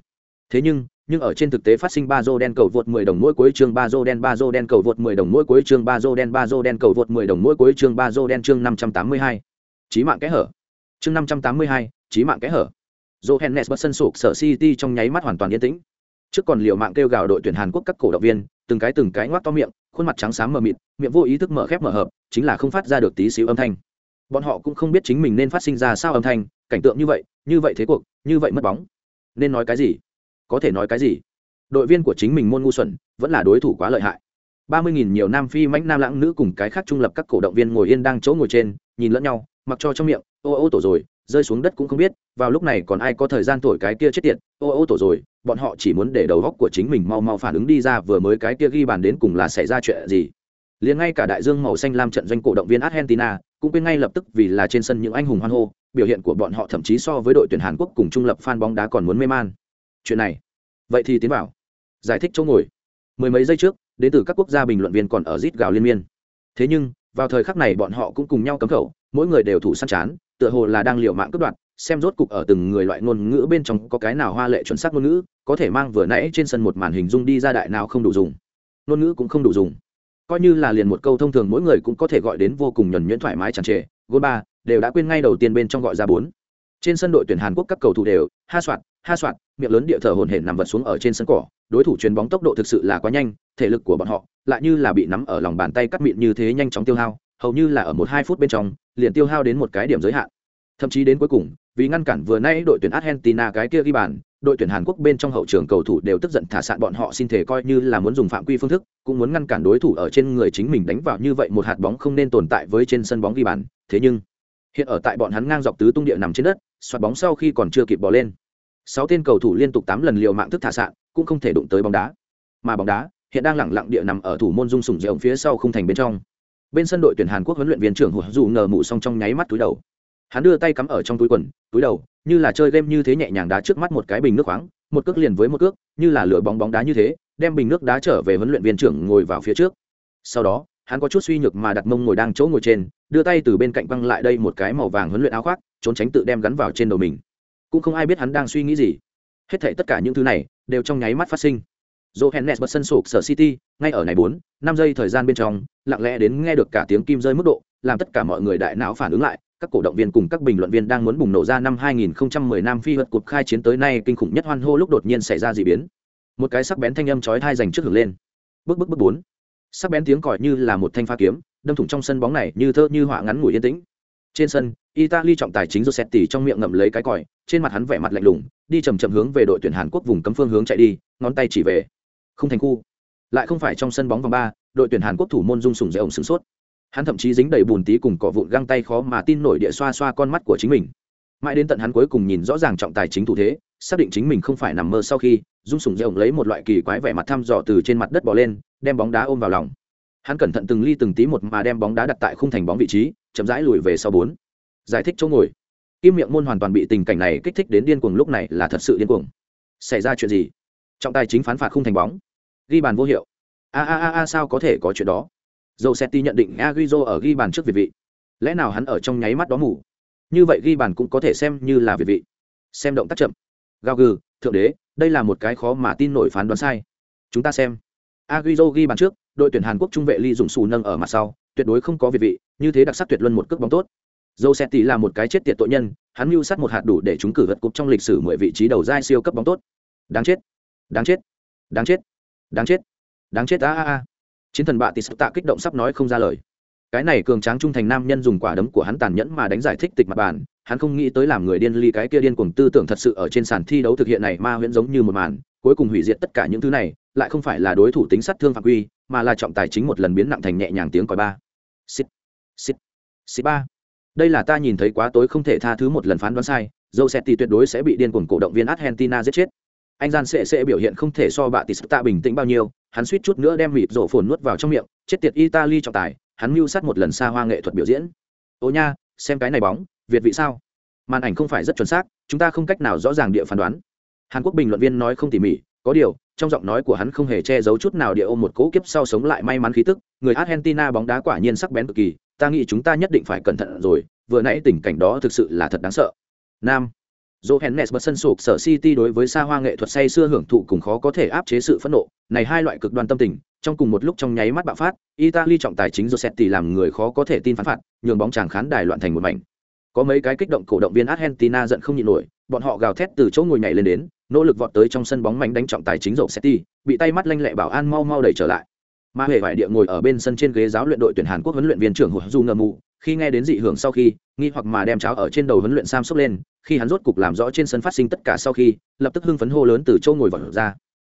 Thế nhưng, nhưng ở trên thực tế phát sinh ba rô đen cầu vượt 10 đồng mỗi cuối chương ba rô đen ba rô đen cầu vượt 10 đồng mỗi cuối chương ba rô đen ba rô đen cầu vượt 10 đồng mỗi cuối chương ba rô đen chương 582. Chí mạng kẽ hở. Chương 582, chí mạng kẽ hở. Johannes bất sân sụp sở City trong nháy mắt hoàn toàn yên tĩnh. Trước còn liều mạng kêu gào đội tuyển Hàn Quốc các cổ động viên, từng cái từng cái ngoác to miệng, khuôn mặt trắng xám mờ mịt, miệng vô ý thức mở khép mở hợp, chính là không phát ra được tí xíu âm thanh. Bọn họ cũng không biết chính mình nên phát sinh ra sao âm thanh, cảnh tượng như vậy, như vậy thế cuộc, như vậy mất bóng. Nên nói cái gì? Có thể nói cái gì? Đội viên của chính mình môn ngu xuẩn, vẫn là đối thủ quá lợi hại. Ba mươi nghìn nhiều nam phi mãnh nam lãng nữ cùng cái khác trung lập các cổ động viên ngồi yên đang chỗ ngồi trên, nhìn lẫn nhau, mặc cho trong miệng, ô ô tổ rồi, rơi xuống đất cũng không biết vào lúc này còn ai có thời gian thổi cái kia chết tiệt ô ô tổ rồi, bọn họ chỉ muốn để đầu góc của chính mình mau mau phản ứng đi ra vừa mới cái kia ghi bàn đến cùng là xảy ra chuyện gì. Liền ngay cả đại dương màu xanh lam trận doanh cổ động viên argentina cũng quên ngay lập tức vì là trên sân những anh hùng hoan hô, biểu hiện của bọn họ thậm chí so với đội tuyển hàn quốc cùng trung lập fan bóng đá còn muốn mê man. Chuyện này. Vậy thì tiến vào. Giải thích chỗ ngồi. Mười mấy giây trước, đến từ các quốc gia bình luận viên còn ở rít gào liên miên. Thế nhưng, vào thời khắc này bọn họ cũng cùng nhau cấm khẩu, mỗi người đều thủ săn chán, tựa hồ là đang liều mạng cướp đoạt xem rốt cục ở từng người loại ngôn ngữ bên trong có cái nào hoa lệ chuẩn xác ngôn ngữ, có thể mang vừa nãy trên sân một màn hình dung đi ra đại nào không đủ dùng. Ngôn ngữ cũng không đủ dùng. Coi như là liền một câu thông thường mỗi người cũng có thể gọi đến vô cùng nhuẩn nhuyễn thoải mái tràn trề gôn ba, đều đã quên ngay đầu tiên bên trong gọi ra bốn. Trên sân đội tuyển hàn quốc các cầu thủ đều, ha soạt ha soạt, miệng lớn địa thở hồn hển nằm vật xuống ở trên sân cỏ. Đối thủ chuyền bóng tốc độ thực sự là quá nhanh, thể lực của bọn họ lại như là bị nắm ở lòng bàn tay cắt miệng như thế nhanh chóng tiêu hao, hầu như là ở một hai phút bên trong, liền tiêu hao đến một cái điểm giới hạn. Thậm chí đến cuối cùng vì ngăn cản vừa nay đội tuyển argentina cái kia ghi bàn, đội tuyển hàn quốc bên trong hậu trường cầu thủ đều tức giận thả sạn bọn họ xin thể coi như là muốn dùng phạm quy phương thức, cũng muốn ngăn cản đối thủ ở trên người chính mình đánh vào như vậy một hạt bóng không nên tồn tại với trên sân bóng ghi bàn. Thế nhưng, hiện ở tại bọn hắn ngang dọc tứ tung địa nằm trên đất, xoạt bóng sau khi còn chưa kịp bỏ lên. Sáu tên cầu thủ liên tục tám lần liều mạng thức thả sạn, cũng không thể đụng tới bóng đá. Mà bóng đá hiện đang lẳng lặng địa nằm ở thủ môn dung sủng rộng phía sau khung thành bên trong. Bên sân đội tuyển hàn quốc huấn luyện viên trưởng Hồ Dụ ngờ mụ xong trong nháy mắt túi đầu hắn đưa tay cắm ở trong túi quần túi đầu như là chơi game như thế nhẹ nhàng đá trước mắt một cái bình nước khoáng một cước liền với một cước như là lửa bóng bóng đá như thế đem bình nước đá trở về huấn luyện viên trưởng ngồi vào phía trước. Sau đó hắn có chút suy nhược mà đặt mông ngồi đang chỗ ngồi trên đưa tay từ bên cạnh băng lại đây một cái màu vàng huấn luyện áo khoác trốn tránh tự đem gắn vào trên đầu mình. Cũng không ai biết hắn đang suy nghĩ gì. Hết thảy tất cả những thứ này đều trong nháy mắt phát sinh. Johannes bật sân sụp sở City, ngay ở này 4, 5 giây thời gian bên trong, lặng lẽ đến nghe được cả tiếng kim rơi mức độ, làm tất cả mọi người đại não phản ứng lại, các cổ động viên cùng các bình luận viên đang muốn bùng nổ ra năm 2010 Nam Phi vượt cuộc khai chiến tới nay kinh khủng nhất hoan hô lúc đột nhiên xảy ra dị biến. Một cái sắc bén thanh âm chói tai dành trước hưởng lên. Bước bước bước bốn Sắc bén tiếng còi như là một thanh pha kiếm, đâm thủng trong sân bóng này như thơ như họa ngắn ngủi yên tĩnh. Trên sân, Italy trọng tài chính Rossetti trong miệng ngậm lấy cái còi, trên mặt hắn vẻ mặt lạnh lùng, đi chậm chậm hướng về đội tuyển Hàn Quốc vùng cấm phương hướng chạy đi, ngón tay chỉ về không thành khu lại không phải trong sân bóng vòng ba đội tuyển hàn quốc thủ môn dung sủng dễ ổng sửng sốt hắn thậm chí dính đầy bùn tí cùng cỏ vụn găng tay khó mà tin nổi địa xoa xoa con mắt của chính mình. Mãi đến tận hắn cuối cùng nhìn rõ ràng trọng tài chính thủ thế, xác định chính mình không phải nằm mơ sau khi dung sùng dễ ổng lấy một loại kỳ quái vẻ mặt thăm dò từ trên mặt đất bỏ lên, đem bóng đá ôm vào lòng. Hắn cẩn thận từng ly từng tí một mà đem bóng đá đặt tại khung thành bóng vị trí, chậm rãi lùi về sau bốn. Giải thích chỗ ngồi. Kim miệng môn hoàn toàn bị tình cảnh này kích thích đến điên cuồng lúc này là thật sự điên cuồng. Xảy ra chuyện gì? Trọng tài chính phán phạt khung thành bóng. Ghi bàn vô hiệu. A a a a, sao có thể có chuyện đó? Dầu setti nhận định Agüero ở ghi bàn trước việt vị. Lẽ nào hắn ở trong nháy mắt đó mù? Như vậy ghi bàn cũng có thể xem như là việt vị. Xem động tác chậm. Gao gừ, thượng đế, đây là một cái khó mà tin nổi phán đoán sai. Chúng ta xem. Agüero ghi bàn trước, đội tuyển hàn quốc trung vệ ly dùng xù nâng ở mặt sau, tuyệt đối không có việt vị, như thế đặc sắc tuyệt luân một cước bóng tốt. Dầu là một cái chết tiệt tội nhân, hắn mưu sát một hạt đủ để chúng cử gật cục trong lịch sử mười vị trí đầu giai siêu cấp bóng tốt. Đáng chết. Đáng chết. Đáng chết. Đáng chết. Đáng chết. A a a chiến thần bạ tị tạ kích động sắp nói không ra lời. Cái này cường tráng trung thành nam nhân dùng quả đấm của hắn tàn nhẫn mà đánh giải thích tịch mặt bàn hắn không nghĩ tới làm người điên ly cái kia điên cuồng tư tưởng thật sự ở trên sàn thi đấu thực hiện này ma huyễn giống như một màn, cuối cùng hủy diệt tất cả những thứ này, lại không phải là đối thủ tính sát thương phạm quy, mà là trọng tài chính một lần biến nặng thành nhẹ nhàng tiếng còi ba. Xít xít xít ba. Đây là ta nhìn thấy quá tối không thể tha thứ một lần phán đoán sai dâu sẽ thì tuyệt đối sẽ bị điên cuồng cổ động viên argentina giết chết anh gian sệ sệ biểu hiện không thể so bạ tỷ tạ bình tĩnh bao nhiêu, hắn suýt chút nữa đem mịt rổ phồn nuốt vào trong miệng, chết tiệt italy trọng tài, hắn mưu sát một lần xa hoa nghệ thuật biểu diễn. Ô nha, xem cái này bóng, việt vị sao? Màn ảnh không phải rất chuẩn xác, chúng ta không cách nào rõ ràng địa phán đoán. Hàn quốc bình luận viên nói không tỉ mỉ, có điều, trong giọng nói của hắn không hề che giấu chút nào địa ôm một cỗ kiếp sau sống lại may mắn khí tức, người argentina bóng đá quả nhiên sắc bén cực kỳ, ta nghĩ chúng ta nhất định phải cẩn thận rồi, vừa nãy tình cảnh đó thực sự là thật đáng sợ. Nam. Johannes bật sân sụp sở City đối với xa hoa nghệ thuật say xưa hưởng thụ cùng khó có thể áp chế sự phẫn nộ, này hai loại cực đoan tâm tình, trong cùng một lúc trong nháy mắt bạo phát, Italy trọng tài chính Rossetti làm người khó có thể tin phán phạt, nhường bóng chàng khán đài loạn thành một mảnh. Có mấy cái kích động cổ động viên Argentina giận không nhịn nổi, bọn họ gào thét từ chỗ ngồi nhảy lên đến, nỗ lực vọt tới trong sân bóng mảnh đánh trọng tài chính Rossetti, bị tay mắt lanh lẹ bảo an mau mau đẩy trở lại. Mà hề vải địa ngồi ở bên sân trên ghế giáo luyện đội tuyển Hàn Quốc huấn luyện viên trưởng Hồ Du ngờ Mụ, khi nghe đến dị hưởng sau khi, nghi hoặc mà đem cháo ở trên đầu huấn luyện Sam sốc lên, khi hắn rốt cục làm rõ trên sân phát sinh tất cả sau khi lập tức hưng phấn hô lớn từ châu ngồi vào ra.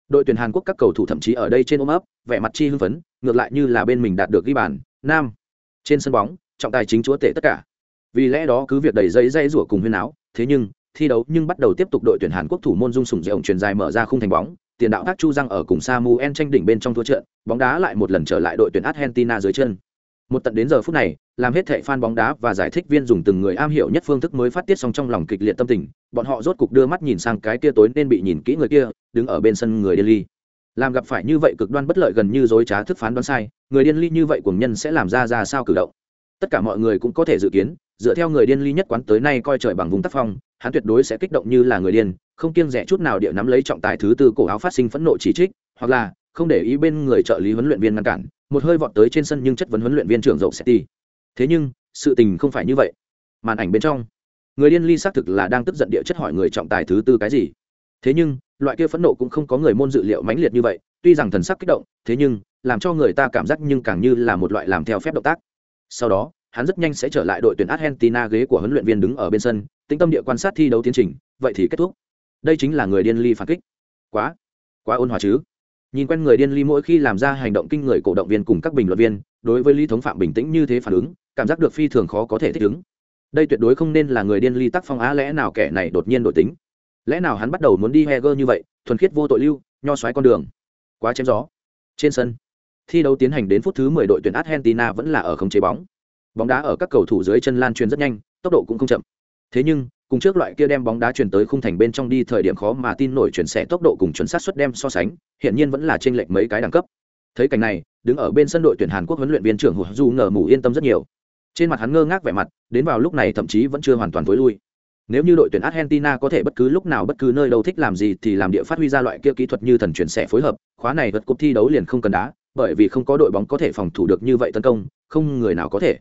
Đội tuyển hàn quốc các cầu thủ thậm chí ở đây trên ôm ấp vẻ mặt chi hưng phấn ngược lại như là bên mình đạt được ghi bàn nam. Trên sân bóng trọng tài chính chúa tể tất cả. Vì lẽ đó cứ việc đầy dây dây rủa cùng huyên áo thế nhưng thi đấu nhưng bắt đầu tiếp tục đội tuyển hàn quốc thủ môn dung sùng dẻo truyền dài mở ra khung thành bóng tiền đạo các chu răng ở cùng samuel tranh đỉnh bên trong thua trận bóng đá lại một lần trở lại đội tuyển argentina dưới chân một tận đến giờ phút này, làm hết thệ fan bóng đá và giải thích viên dùng từng người am hiểu nhất phương thức mới phát tiết xong trong lòng kịch liệt tâm tình, bọn họ rốt cục đưa mắt nhìn sang cái kia tối nên bị nhìn kỹ người kia, đứng ở bên sân người điên ly. Làm gặp phải như vậy cực đoan bất lợi gần như dối trá thức phán đoán sai, người điên ly như vậy của nhân sẽ làm ra ra sao cử động? Tất cả mọi người cũng có thể dự kiến, dựa theo người điên ly nhất quán tới nay coi trời bằng vùng tác phong, hắn tuyệt đối sẽ kích động như là người điên, không kiêng dè chút nào địa nắm lấy trọng tài thứ tư cổ áo phát sinh phẫn nộ chỉ trích, hoặc là không để ý bên người trợ lý huấn luyện viên ngăn cản một hơi vọt tới trên sân nhưng chất vấn huấn luyện viên trưởng dậu Seti. Thế nhưng, sự tình không phải như vậy. Màn ảnh bên trong, người điên ly xác thực là đang tức giận địa chất hỏi người trọng tài thứ tư cái gì. Thế nhưng, loại kia phẫn nộ cũng không có người môn dự liệu mãnh liệt như vậy, tuy rằng thần sắc kích động, thế nhưng, làm cho người ta cảm giác nhưng càng như là một loại làm theo phép động tác. Sau đó, hắn rất nhanh sẽ trở lại đội tuyển Argentina ghế của huấn luyện viên đứng ở bên sân, tĩnh tâm địa quan sát thi đấu tiến trình, vậy thì kết thúc. Đây chính là người điên ly phản kích. Quá, quá ôn hòa chứ nhìn quen người điên ly mỗi khi làm ra hành động kinh người cổ động viên cùng các bình luận viên, đối với lý thống phạm bình tĩnh như thế phản ứng, cảm giác được phi thường khó có thể thích ứng. Đây tuyệt đối không nên là người điên ly tắc phong á, lẽ nào kẻ này đột nhiên đổi tính? Lẽ nào hắn bắt đầu muốn đi heger như vậy, thuần khiết vô tội lưu, nho xoáy con đường? Quá chém gió. Trên sân, thi đấu tiến hành đến phút thứ 10 đội tuyển argentina vẫn là ở không chế bóng. Bóng đá ở các cầu thủ dưới chân lan truyền rất nhanh, tốc độ cũng không chậm. Thế nhưng cùng trước loại kia đem bóng đá chuyển tới khung thành bên trong đi thời điểm khó mà tin nổi chuyển xẻ tốc độ cùng chuẩn xác suất đem so sánh hiện nhiên vẫn là trên lệch mấy cái đẳng cấp. Thấy cảnh này, đứng ở bên sân đội tuyển hàn quốc huấn luyện viên trưởng hồ du ngờ mù yên tâm rất nhiều. Trên mặt hắn ngơ ngác vẻ mặt, đến vào lúc này thậm chí vẫn chưa hoàn toàn tối lui. Nếu như đội tuyển argentina có thể bất cứ lúc nào bất cứ nơi đâu thích làm gì thì làm địa phát huy ra loại kia kỹ thuật như thần chuyển xẻ phối hợp, khóa này vật cúp thi đấu liền không cần đá, bởi vì không có đội bóng có thể phòng thủ được như vậy tấn công, không người nào có thể.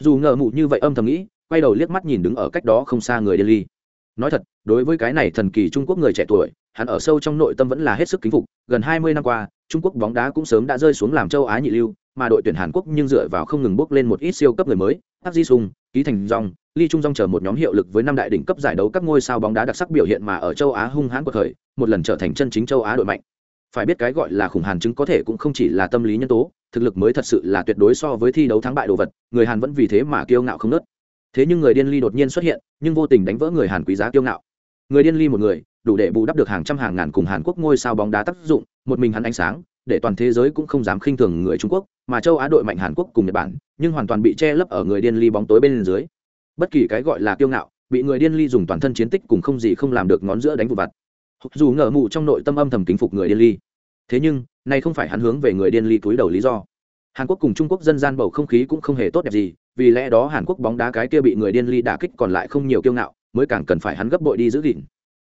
Dù ngờ mụ như vậy âm thầm nghĩ quay đầu liếc mắt nhìn đứng ở cách đó không xa người delhi nói thật đối với cái này thần kỳ trung quốc người trẻ tuổi hắn ở sâu trong nội tâm vẫn là hết sức kính phục gần hai mươi năm qua trung quốc bóng đá cũng sớm đã rơi xuống làm châu á nhị lưu mà đội tuyển hàn quốc nhưng dựa vào không ngừng bước lên một ít siêu cấp người mới Park Ji Sung, Ký Thành Dòng, Lee Trung Dòng chờ một nhóm hiệu lực với năm đại đỉnh cấp giải đấu các ngôi sao bóng đá đặc sắc biểu hiện mà ở châu Á hung hãn quật khởi, một lần trở thành chân chính châu Á đội mạnh. Phải biết cái gọi là khủng hàn chứng có thể cũng không chỉ là tâm lý nhân tố, thực lực mới thật sự là tuyệt đối so với thi đấu thắng bại đồ vật, người Hàn vẫn vì thế mà kiêu ngạo không nớt. Thế nhưng người điên ly đột nhiên xuất hiện, nhưng vô tình đánh vỡ người Hàn quý giá kiêu ngạo. Người điên ly một người, đủ để bù đắp được hàng trăm hàng ngàn cùng Hàn Quốc ngôi sao bóng đá tác dụng, một mình hắn ánh sáng, để toàn thế giới cũng không dám khinh thường người Trung Quốc, mà châu Á đội mạnh Hàn Quốc cùng Nhật Bản, nhưng hoàn toàn bị che lấp ở người điên ly bóng tối bên dưới. Bất kỳ cái gọi là kiêu ngạo, bị người điên ly dùng toàn thân chiến tích cùng không gì không làm được ngón giữa đánh vụ vặt. Dù ngờ mụ trong nội tâm âm thầm kính phục người điên ly. Thế nhưng, này không phải hắn hướng về người điên ly túi đầu lý do. Hàn Quốc cùng Trung Quốc dân gian bầu không khí cũng không hề tốt đẹp gì, vì lẽ đó Hàn Quốc bóng đá cái kia bị người điên ly đả kích còn lại không nhiều kiêu ngạo, mới càng cần phải hắn gấp bội đi giữ gìn.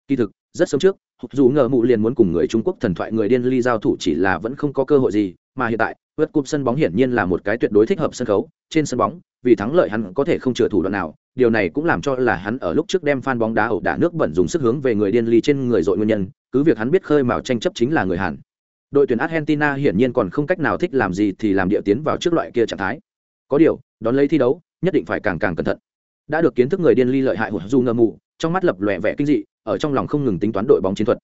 Kỳ thực, rất sớm trước, dù ngờ mụ liền muốn cùng người Trung Quốc thần thoại người điên ly giao thủ chỉ là vẫn không có cơ hội gì, mà hiện tại, vượt cúp sân bóng hiển nhiên là một cái tuyệt đối thích hợp sân khấu, trên sân bóng, vì thắng lợi hắn có thể không chừa thủ đoạn nào, điều này cũng làm cho là hắn ở lúc trước đem fan bóng đá ẩu đả nước bẩn dùng sức hướng về người điên ly trên người dội nguyên nhân, cứ việc hắn biết khơi mào tranh chấp chính là người Hàn. Đội tuyển Argentina hiển nhiên còn không cách nào thích làm gì thì làm địa tiến vào trước loại kia trạng thái. Có điều, đón lấy thi đấu, nhất định phải càng càng cẩn thận. Đã được kiến thức người điên ly lợi hại hụt du ngơ mù, trong mắt lập lòe vẻ kinh dị, ở trong lòng không ngừng tính toán đội bóng chiến thuật.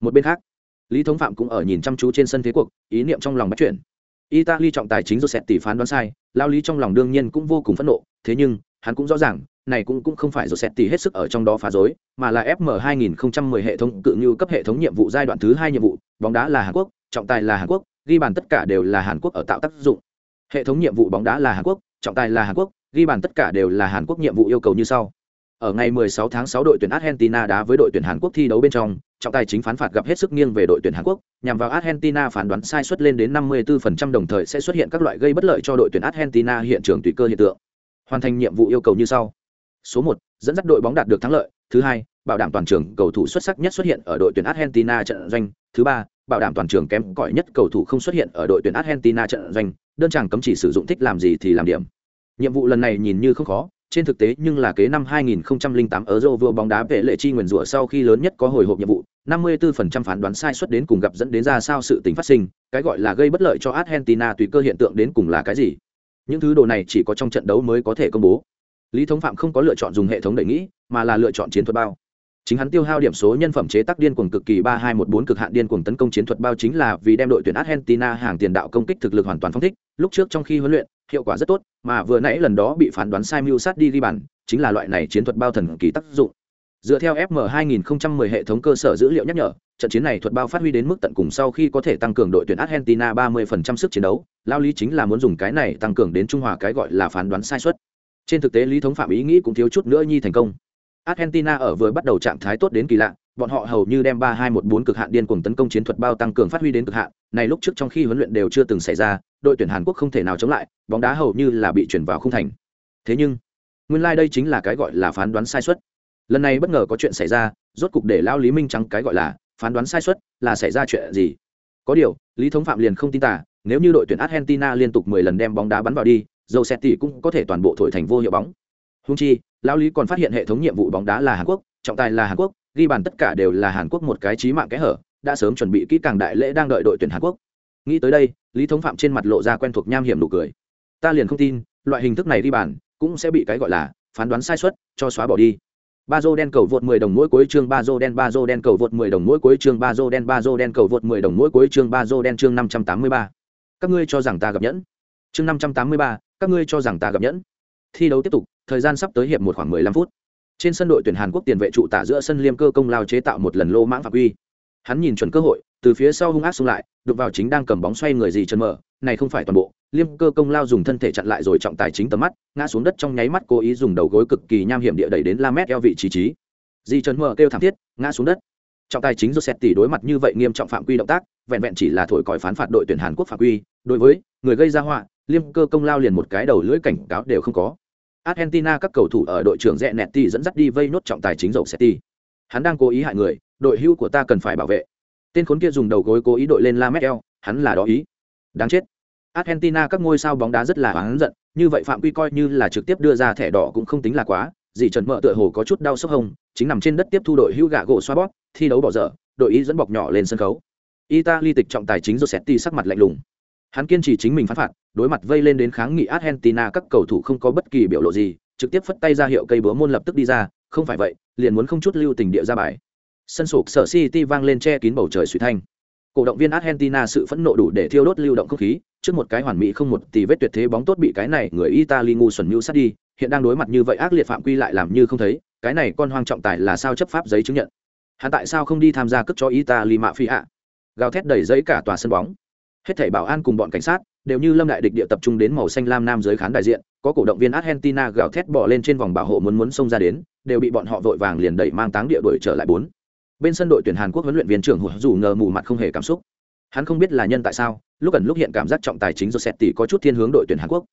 Một bên khác, Lý Thống Phạm cũng ở nhìn chăm chú trên sân thế cuộc, ý niệm trong lòng bắt chuyển. Italy trọng tài chính joseph tỷ phán đoán sai, lao lý trong lòng đương nhiên cũng vô cùng phẫn nộ, thế nhưng, hắn cũng rõ ràng, này cũng cũng không phải joseph tỷ hết sức ở trong đó phá rối, mà là FM 2010 hệ thống cự như cấp hệ thống nhiệm vụ giai đoạn thứ hai nhiệm vụ, bóng đá là Hàn Quốc, trọng tài là Hàn Quốc, ghi bàn tất cả đều là Hàn Quốc ở tạo tác dụng. Hệ thống nhiệm vụ bóng đá là Hàn Quốc, trọng tài là Hàn Quốc, ghi bàn tất cả đều là Hàn Quốc nhiệm vụ yêu cầu như sau. Ở ngày 16 tháng 6 đội tuyển Argentina đá với đội tuyển Hàn Quốc thi đấu bên trong, trọng tài chính phán phạt gặp hết sức nghiêng về đội tuyển Hàn Quốc, nhằm vào Argentina phán đoán sai suất lên đến 54% đồng thời sẽ xuất hiện các loại gây bất lợi cho đội tuyển Argentina hiện trường tùy cơ hiện tượng. Hoàn thành nhiệm vụ yêu cầu như sau. Số 1, dẫn dắt đội bóng đạt được thắng lợi, thứ hai, bảo đảm toàn trường cầu thủ xuất sắc nhất xuất hiện ở đội tuyển Argentina trận doanh, thứ ba, bảo đảm toàn trường kém cỏi nhất cầu thủ không xuất hiện ở đội tuyển Argentina trận doanh, đơn chàng cấm chỉ sử dụng thích làm gì thì làm điểm. Nhiệm vụ lần này nhìn như không khó, trên thực tế nhưng là kế năm 2008 Euro vua bóng đá vệ lệ chi nguyền rủa sau khi lớn nhất có hồi hộp nhiệm vụ, 54% phán đoán sai suất đến cùng gặp dẫn đến ra sao sự tình phát sinh, cái gọi là gây bất lợi cho Argentina tùy cơ hiện tượng đến cùng là cái gì. Những thứ đồ này chỉ có trong trận đấu mới có thể công bố. Lý Thống Phạm không có lựa chọn dùng hệ thống đẩy nghĩ, mà là lựa chọn chiến thuật bao chính hắn tiêu hao điểm số nhân phẩm chế tác điên cuồng cực kỳ ba hai một bốn cực hạn điên cuồng tấn công chiến thuật bao chính là vì đem đội tuyển Argentina hàng tiền đạo công kích thực lực hoàn toàn phong thích, lúc trước trong khi huấn luyện, hiệu quả rất tốt, mà vừa nãy lần đó bị phán đoán sai mưu sát đi ghi bàn, chính là loại này chiến thuật bao thần kỳ tác dụng. Dựa theo FM 2010 hệ thống cơ sở dữ liệu nhắc nhở, trận chiến này thuật bao phát huy đến mức tận cùng sau khi có thể tăng cường đội tuyển Argentina 30% sức chiến đấu, lao lý chính là muốn dùng cái này tăng cường đến trung hòa cái gọi là phán đoán sai suất. Trên thực tế lý thống phạm ý nghĩ cũng thiếu chút nữa nhi thành công. Argentina ở vừa bắt đầu trạng thái tốt đến kỳ lạ, bọn họ hầu như đem 3-2-1-4 cực hạn điên cuồng tấn công chiến thuật bao tăng cường phát huy đến cực hạn, này lúc trước trong khi huấn luyện đều chưa từng xảy ra, đội tuyển Hàn Quốc không thể nào chống lại, bóng đá hầu như là bị chuyển vào khung thành. Thế nhưng, nguyên lai like đây chính là cái gọi là phán đoán sai suất. Lần này bất ngờ có chuyện xảy ra, rốt cục để lao Lý Minh trắng cái gọi là phán đoán sai suất, là xảy ra chuyện gì? Có điều, Lý Thống Phạm liền không tin tả, nếu như đội tuyển Argentina liên tục 10 lần đem bóng đá bắn vào đi, dầu cũng có thể toàn bộ thổi thành vô hiệu bóng. Hung chi, lão lý còn phát hiện hệ thống nhiệm vụ bóng đá là hàn quốc trọng tài là hàn quốc ghi bàn tất cả đều là hàn quốc một cái trí mạng kẽ hở đã sớm chuẩn bị kỹ càng đại lễ đang đợi đội tuyển hàn quốc. Nghĩ tới đây lý thống phạm trên mặt lộ ra quen thuộc nham hiểm nụ cười. Ta liền không tin loại hình thức này ghi bàn cũng sẽ bị cái gọi là phán đoán sai suất cho xóa bỏ đi. Ba dô đen cầu vượt 10 đồng mỗi cuối chương ba dô đen ba dô đen cầu vượt 10 đồng mỗi cuối chương ba dô đen ba dô đen cầu vượt 10 đồng mỗi cuối chương ba dô đen chương 583. các ngươi cho rằng ta gặp nhẫn? Chương 583, các ngươi cho rằng ta gặp nhẫn? Thi đấu tiếp tục, thời gian sắp tới hiệp một khoảng 15 phút. Trên sân đội tuyển hàn quốc tiền vệ trụ tả giữa sân liêm cơ công lao chế tạo một lần lô mãng phạm quy. Hắn nhìn chuẩn cơ hội, từ phía sau hung ác xung lại, đụng vào chính đang cầm bóng xoay người gì chân mở, này không phải toàn bộ, liêm cơ công lao dùng thân thể chặn lại rồi trọng tài chính tầm mắt, ngã xuống đất trong nháy mắt cố ý dùng đầu gối cực kỳ nham hiểm địa đẩy đến la mét eo vị trí trí. Di chân mở kêu thảm thiết, ngã xuống đất. Trọng tài chính joseph tỷ đối mặt như vậy nghiêm trọng phạm quy động tác, vẹn vẹn chỉ là thổi còi phán phạt đội tuyển hàn quốc phạm quy, đối với người gây ra họa, liêm cơ công lao liền một cái đầu lưỡi cảnh cáo đều không có argentina các cầu thủ ở đội trưởng rẽ nẹt tỷ dẫn dắt đi vây nốt trọng tài chính dầu setti hắn đang cố ý hại người đội hưu của ta cần phải bảo vệ. Tên khốn kia dùng đầu gối cố ý đội lên la mét eo hắn là đó ý. Đáng chết. Argentina các ngôi sao bóng đá rất là oán giận như vậy phạm quy coi như là trực tiếp đưa ra thẻ đỏ cũng không tính là quá dì trần mợ tựa hồ có chút đau sốc hồng, chính nằm trên đất tiếp thu đội hưu gạ gỗ xoa bóp thi đấu bỏ dở đội ý dẫn bọc nhỏ lên sân khấu. Italy tịch trọng tài chính Rossetti sắc mặt lạnh lùng hắn kiên trì chính mình phán phạt, đối mặt vây lên đến kháng nghị argentina, các cầu thủ không có bất kỳ biểu lộ gì, trực tiếp phất tay ra hiệu cây búa môn lập tức đi ra, không phải vậy, liền muốn không chút lưu tình địa ra bài. Sân sụp, sở city vang lên che kín bầu trời suy thanh. Cổ động viên argentina sự phẫn nộ đủ để thiêu đốt lưu động không khí, trước một cái hoàn mỹ không một tỷ vết tuyệt thế bóng tốt bị cái này người italy ngu xuẩn mưu sát đi, hiện đang đối mặt như vậy ác liệt phạm quy lại làm như không thấy, cái này con hoang trọng tài là sao chấp pháp giấy chứng nhận? Hắn tại sao không đi tham gia cướp cho italy mạ phi ạ gào thét đẩy giấy cả tòa sân bóng hết thảy bảo an cùng bọn cảnh sát đều như lâm đại địch địa tập trung đến màu xanh lam nam giới khán đại diện, có cổ động viên argentina gào thét bỏ lên trên vòng bảo hộ muốn muốn xông ra đến, đều bị bọn họ vội vàng liền đẩy mang táng địa đuổi trở lại bốn. Bên sân đội tuyển hàn quốc huấn luyện viên trưởng hụt dù ngờ mù mặt không hề cảm xúc. Hắn không biết là nhân tại sao, lúc gần lúc hiện cảm giác trọng tài chính joseph tỷ có chút thiên hướng đội tuyển hàn quốc.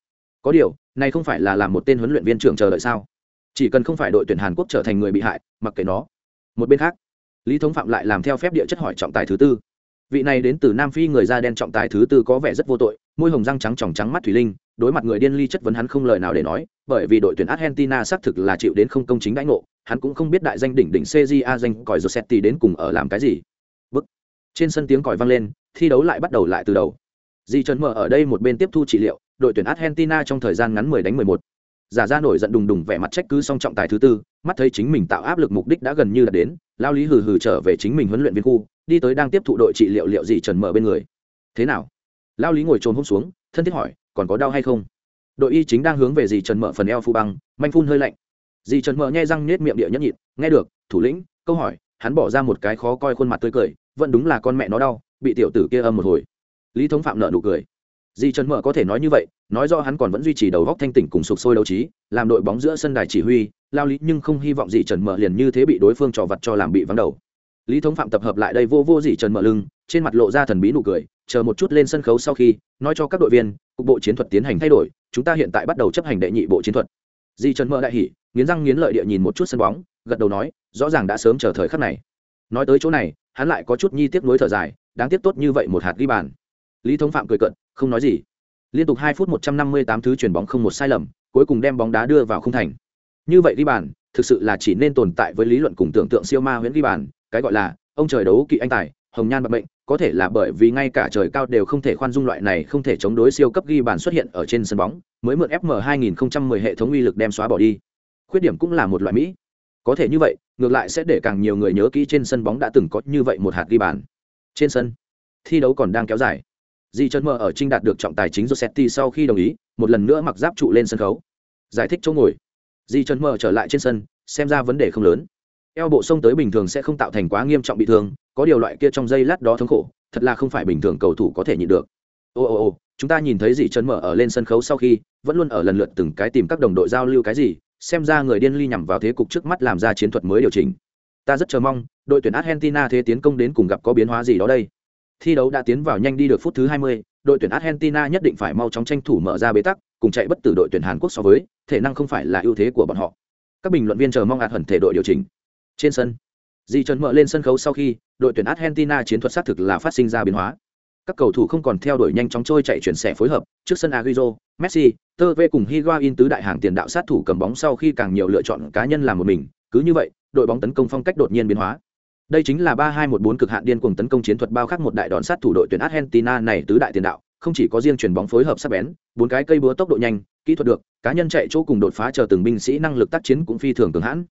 Có điều, này không phải là làm một tên huấn luyện viên trưởng chờ đợi sao? Chỉ cần không phải đội tuyển hàn quốc trở thành người bị hại, mặc kệ nó. Một bên khác, lý thống phạm lại làm theo phép địa chất hỏi trọng tài thứ tư vị này đến từ nam phi người da đen trọng tài thứ tư có vẻ rất vô tội, môi hồng răng trắng tròng trắng mắt thủy linh, đối mặt người điên ly chất vấn hắn không lời nào để nói, bởi vì đội tuyển argentina xác thực là chịu đến không công chính đãi ngộ, hắn cũng không biết đại danh đỉnh đỉnh cja danh còi josetti đến cùng ở làm cái gì. Bức. Trên sân tiếng còi vang lên, thi đấu lại bắt đầu lại từ đầu. Di trần mở ở đây một bên tiếp thu trị liệu, đội tuyển argentina trong thời gian ngắn 10 đánh 11 giả ra nổi giận đùng đùng vẻ mặt trách cứ song trọng tài thứ tư, mắt thấy chính mình tạo áp lực mục đích đã gần như là đến, lao lý hừ hừ trở về chính mình huấn luyện viên khu, đi tới đang tiếp thụ đội trị liệu liệu gì trần mở bên người. Thế nào? Lao lý ngồi trồn hôm xuống, thân thiết hỏi, còn có đau hay không? Đội y chính đang hướng về dì trần mở phần eo phu băng, manh phun hơi lạnh. Dì trần mở nhai răng nết miệng địa nhẫn nhịn, nghe được, thủ lĩnh, câu hỏi. Hắn bỏ ra một cái khó coi khuôn mặt tươi cười, vẫn đúng là con mẹ nó đau, bị tiểu tử kia âm một hồi. Lý thống phạm nợ nụ cười. Dì trần mở có thể nói như vậy nói do hắn còn vẫn duy trì đầu góc thanh tỉnh cùng sụp sôi đấu trí, làm đội bóng giữa sân đài chỉ huy, lao lý nhưng không hy vọng gì trần mở liền như thế bị đối phương trò vặt cho làm bị vắng đầu. Lý thống phạm tập hợp lại đây vô vô gì trần mở lưng, trên mặt lộ ra thần bí nụ cười, chờ một chút lên sân khấu sau khi, nói cho các đội viên, cục bộ chiến thuật tiến hành thay đổi, chúng ta hiện tại bắt đầu chấp hành đệ nhị bộ chiến thuật. Di trần mở đại hỉ, nghiến răng nghiến lợi địa nhìn một chút sân bóng, gật đầu nói, rõ ràng đã sớm chờ thời khắc này. Nói tới chỗ này, hắn lại có chút nhi tiếc nuối thở dài, đáng tiếc tốt như vậy một hạt ghi bàn. Lý thống phạm cười cận không nói gì liên tục hai phút một trăm năm mươi tám thứ chuyển bóng không một sai lầm, cuối cùng đem bóng đá đưa vào không thành. Như vậy ghi bàn, thực sự là chỉ nên tồn tại với lý luận cùng tưởng tượng siêu ma huyễn ghi bàn, cái gọi là, ông trời đấu kỵ anh tài, hồng nhan bạc bệnh có thể là bởi vì ngay cả trời cao đều không thể khoan dung loại này không thể chống đối siêu cấp ghi bàn xuất hiện ở trên sân bóng, mới mượn fm 2010 hệ thống uy lực đem xóa bỏ đi. Khuyết điểm cũng là một loại mỹ. Có thể như vậy, ngược lại sẽ để càng nhiều người nhớ kỹ trên sân bóng đã từng có như vậy một hạt ghi bàn. Trên sân, thi đấu còn đang kéo dài di chân mơ ở trinh đạt được trọng tài chính Rossetti sau khi đồng ý, một lần nữa mặc giáp trụ lên sân khấu. Giải thích chỗ ngồi. Di chân mơ trở lại trên sân, xem ra vấn đề không lớn. Eo bộ sông tới bình thường sẽ không tạo thành quá nghiêm trọng bị thương, có điều loại kia trong giây lát đó thống khổ, thật là không phải bình thường cầu thủ có thể nhịn được. Ô ô ô, chúng ta nhìn thấy Di chân Mơ ở lên sân khấu sau khi, vẫn luôn ở lần lượt từng cái tìm các đồng đội giao lưu cái gì, xem ra người điên ly nhằm vào thế cục trước mắt làm ra chiến thuật mới điều chỉnh. Ta rất chờ mong, đội tuyển argentina thế tiến công đến cùng gặp có biến hóa gì đó đây thi đấu đã tiến vào nhanh đi được phút thứ 20, đội tuyển argentina nhất định phải mau chóng tranh thủ mở ra bế tắc cùng chạy bất tử đội tuyển hàn quốc so với thể năng không phải là ưu thế của bọn họ. Các bình luận viên chờ mong ạt hẳn thể đội điều chỉnh. Trên sân di trần mở lên sân khấu sau khi đội tuyển argentina chiến thuật xác thực là phát sinh ra biến hóa. Các cầu thủ không còn theo đuổi nhanh chóng trôi chạy chuyển xẻ phối hợp trước sân Agüero, Messi, Tevez cùng Higuain tứ đại hàng tiền đạo sát thủ cầm bóng sau khi càng nhiều lựa chọn cá nhân làm một mình, cứ như vậy, đội bóng tấn công phong cách đột nhiên biến hóa. Đây chính là 3-2-1-4 cực hạn điên cuồng tấn công chiến thuật bao khắc một đại đòn sát thủ đội tuyển Argentina này tứ đại tiền đạo, không chỉ có riêng chuyển bóng phối hợp sắc bén, bốn cái cây búa tốc độ nhanh, kỹ thuật được, cá nhân chạy chỗ cùng đột phá chờ từng binh sĩ năng lực tác chiến cũng phi thường cường hãn.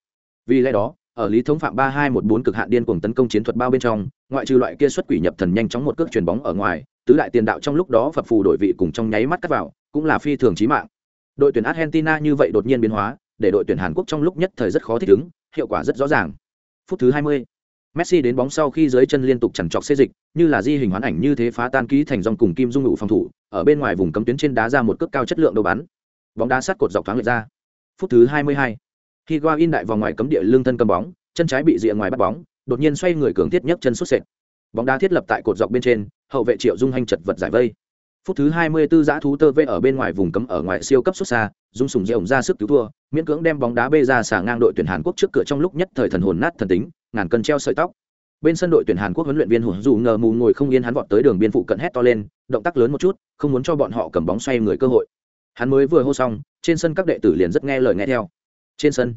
Vì lẽ đó, ở lý thống phạm ba hai một bốn cực hạn điên cuồng tấn công chiến thuật bao bên trong ngoại trừ loại kia xuất quỷ nhập thần nhanh chóng một cước chuyển bóng ở ngoài tứ đại tiền đạo trong lúc đó phập phù đổi vị cùng trong nháy mắt cắt vào cũng là phi thường chí mạng đội tuyển argentina như vậy đột nhiên biến hóa để đội tuyển hàn quốc trong lúc nhất thời rất khó thích ứng hiệu quả rất rõ ràng phút thứ 20 messi đến bóng sau khi dưới chân liên tục chằn trọc xê dịch, như là di hình hoán ảnh như thế phá tan ký thành dòng cùng kim dung ngụ phòng thủ, ở bên ngoài vùng cấm tuyến trên đá ra một cước cao chất lượng đầu bắn. Bóng đá sát cột dọc thoáng lệch ra. Phút thứ 22. Higuain đại vòng ngoài cấm địa lưng thân cầm bóng, chân trái bị rìa ngoài bắt bóng, đột nhiên xoay người cường thiết nhấc chân xuất sệt. Bóng đá thiết lập tại cột dọc bên trên, hậu vệ triệu dung hành chật vật giải vây. Phút thứ 24 giã thú tơ vệ ở bên ngoài vùng cấm ở ngoài siêu cấp xuất xa, dung sùng dễ ra sức cứu thua, miễn cưỡng đem bóng đá bê ra xả ngang đội tuyển hàn quốc trước cửa trong lúc nhất thời thần hồn nát thần tính ngàn cân treo sợi tóc. Bên sân đội tuyển hàn quốc huấn luyện viên hùng dù ngờ mù ngồi không yên hắn vọt tới đường biên phụ cận hét to lên, động tác lớn một chút, không muốn cho bọn họ cầm bóng xoay người cơ hội. Hắn mới vừa hô xong, trên sân các đệ tử liền rất nghe lời nghe theo. Trên sân,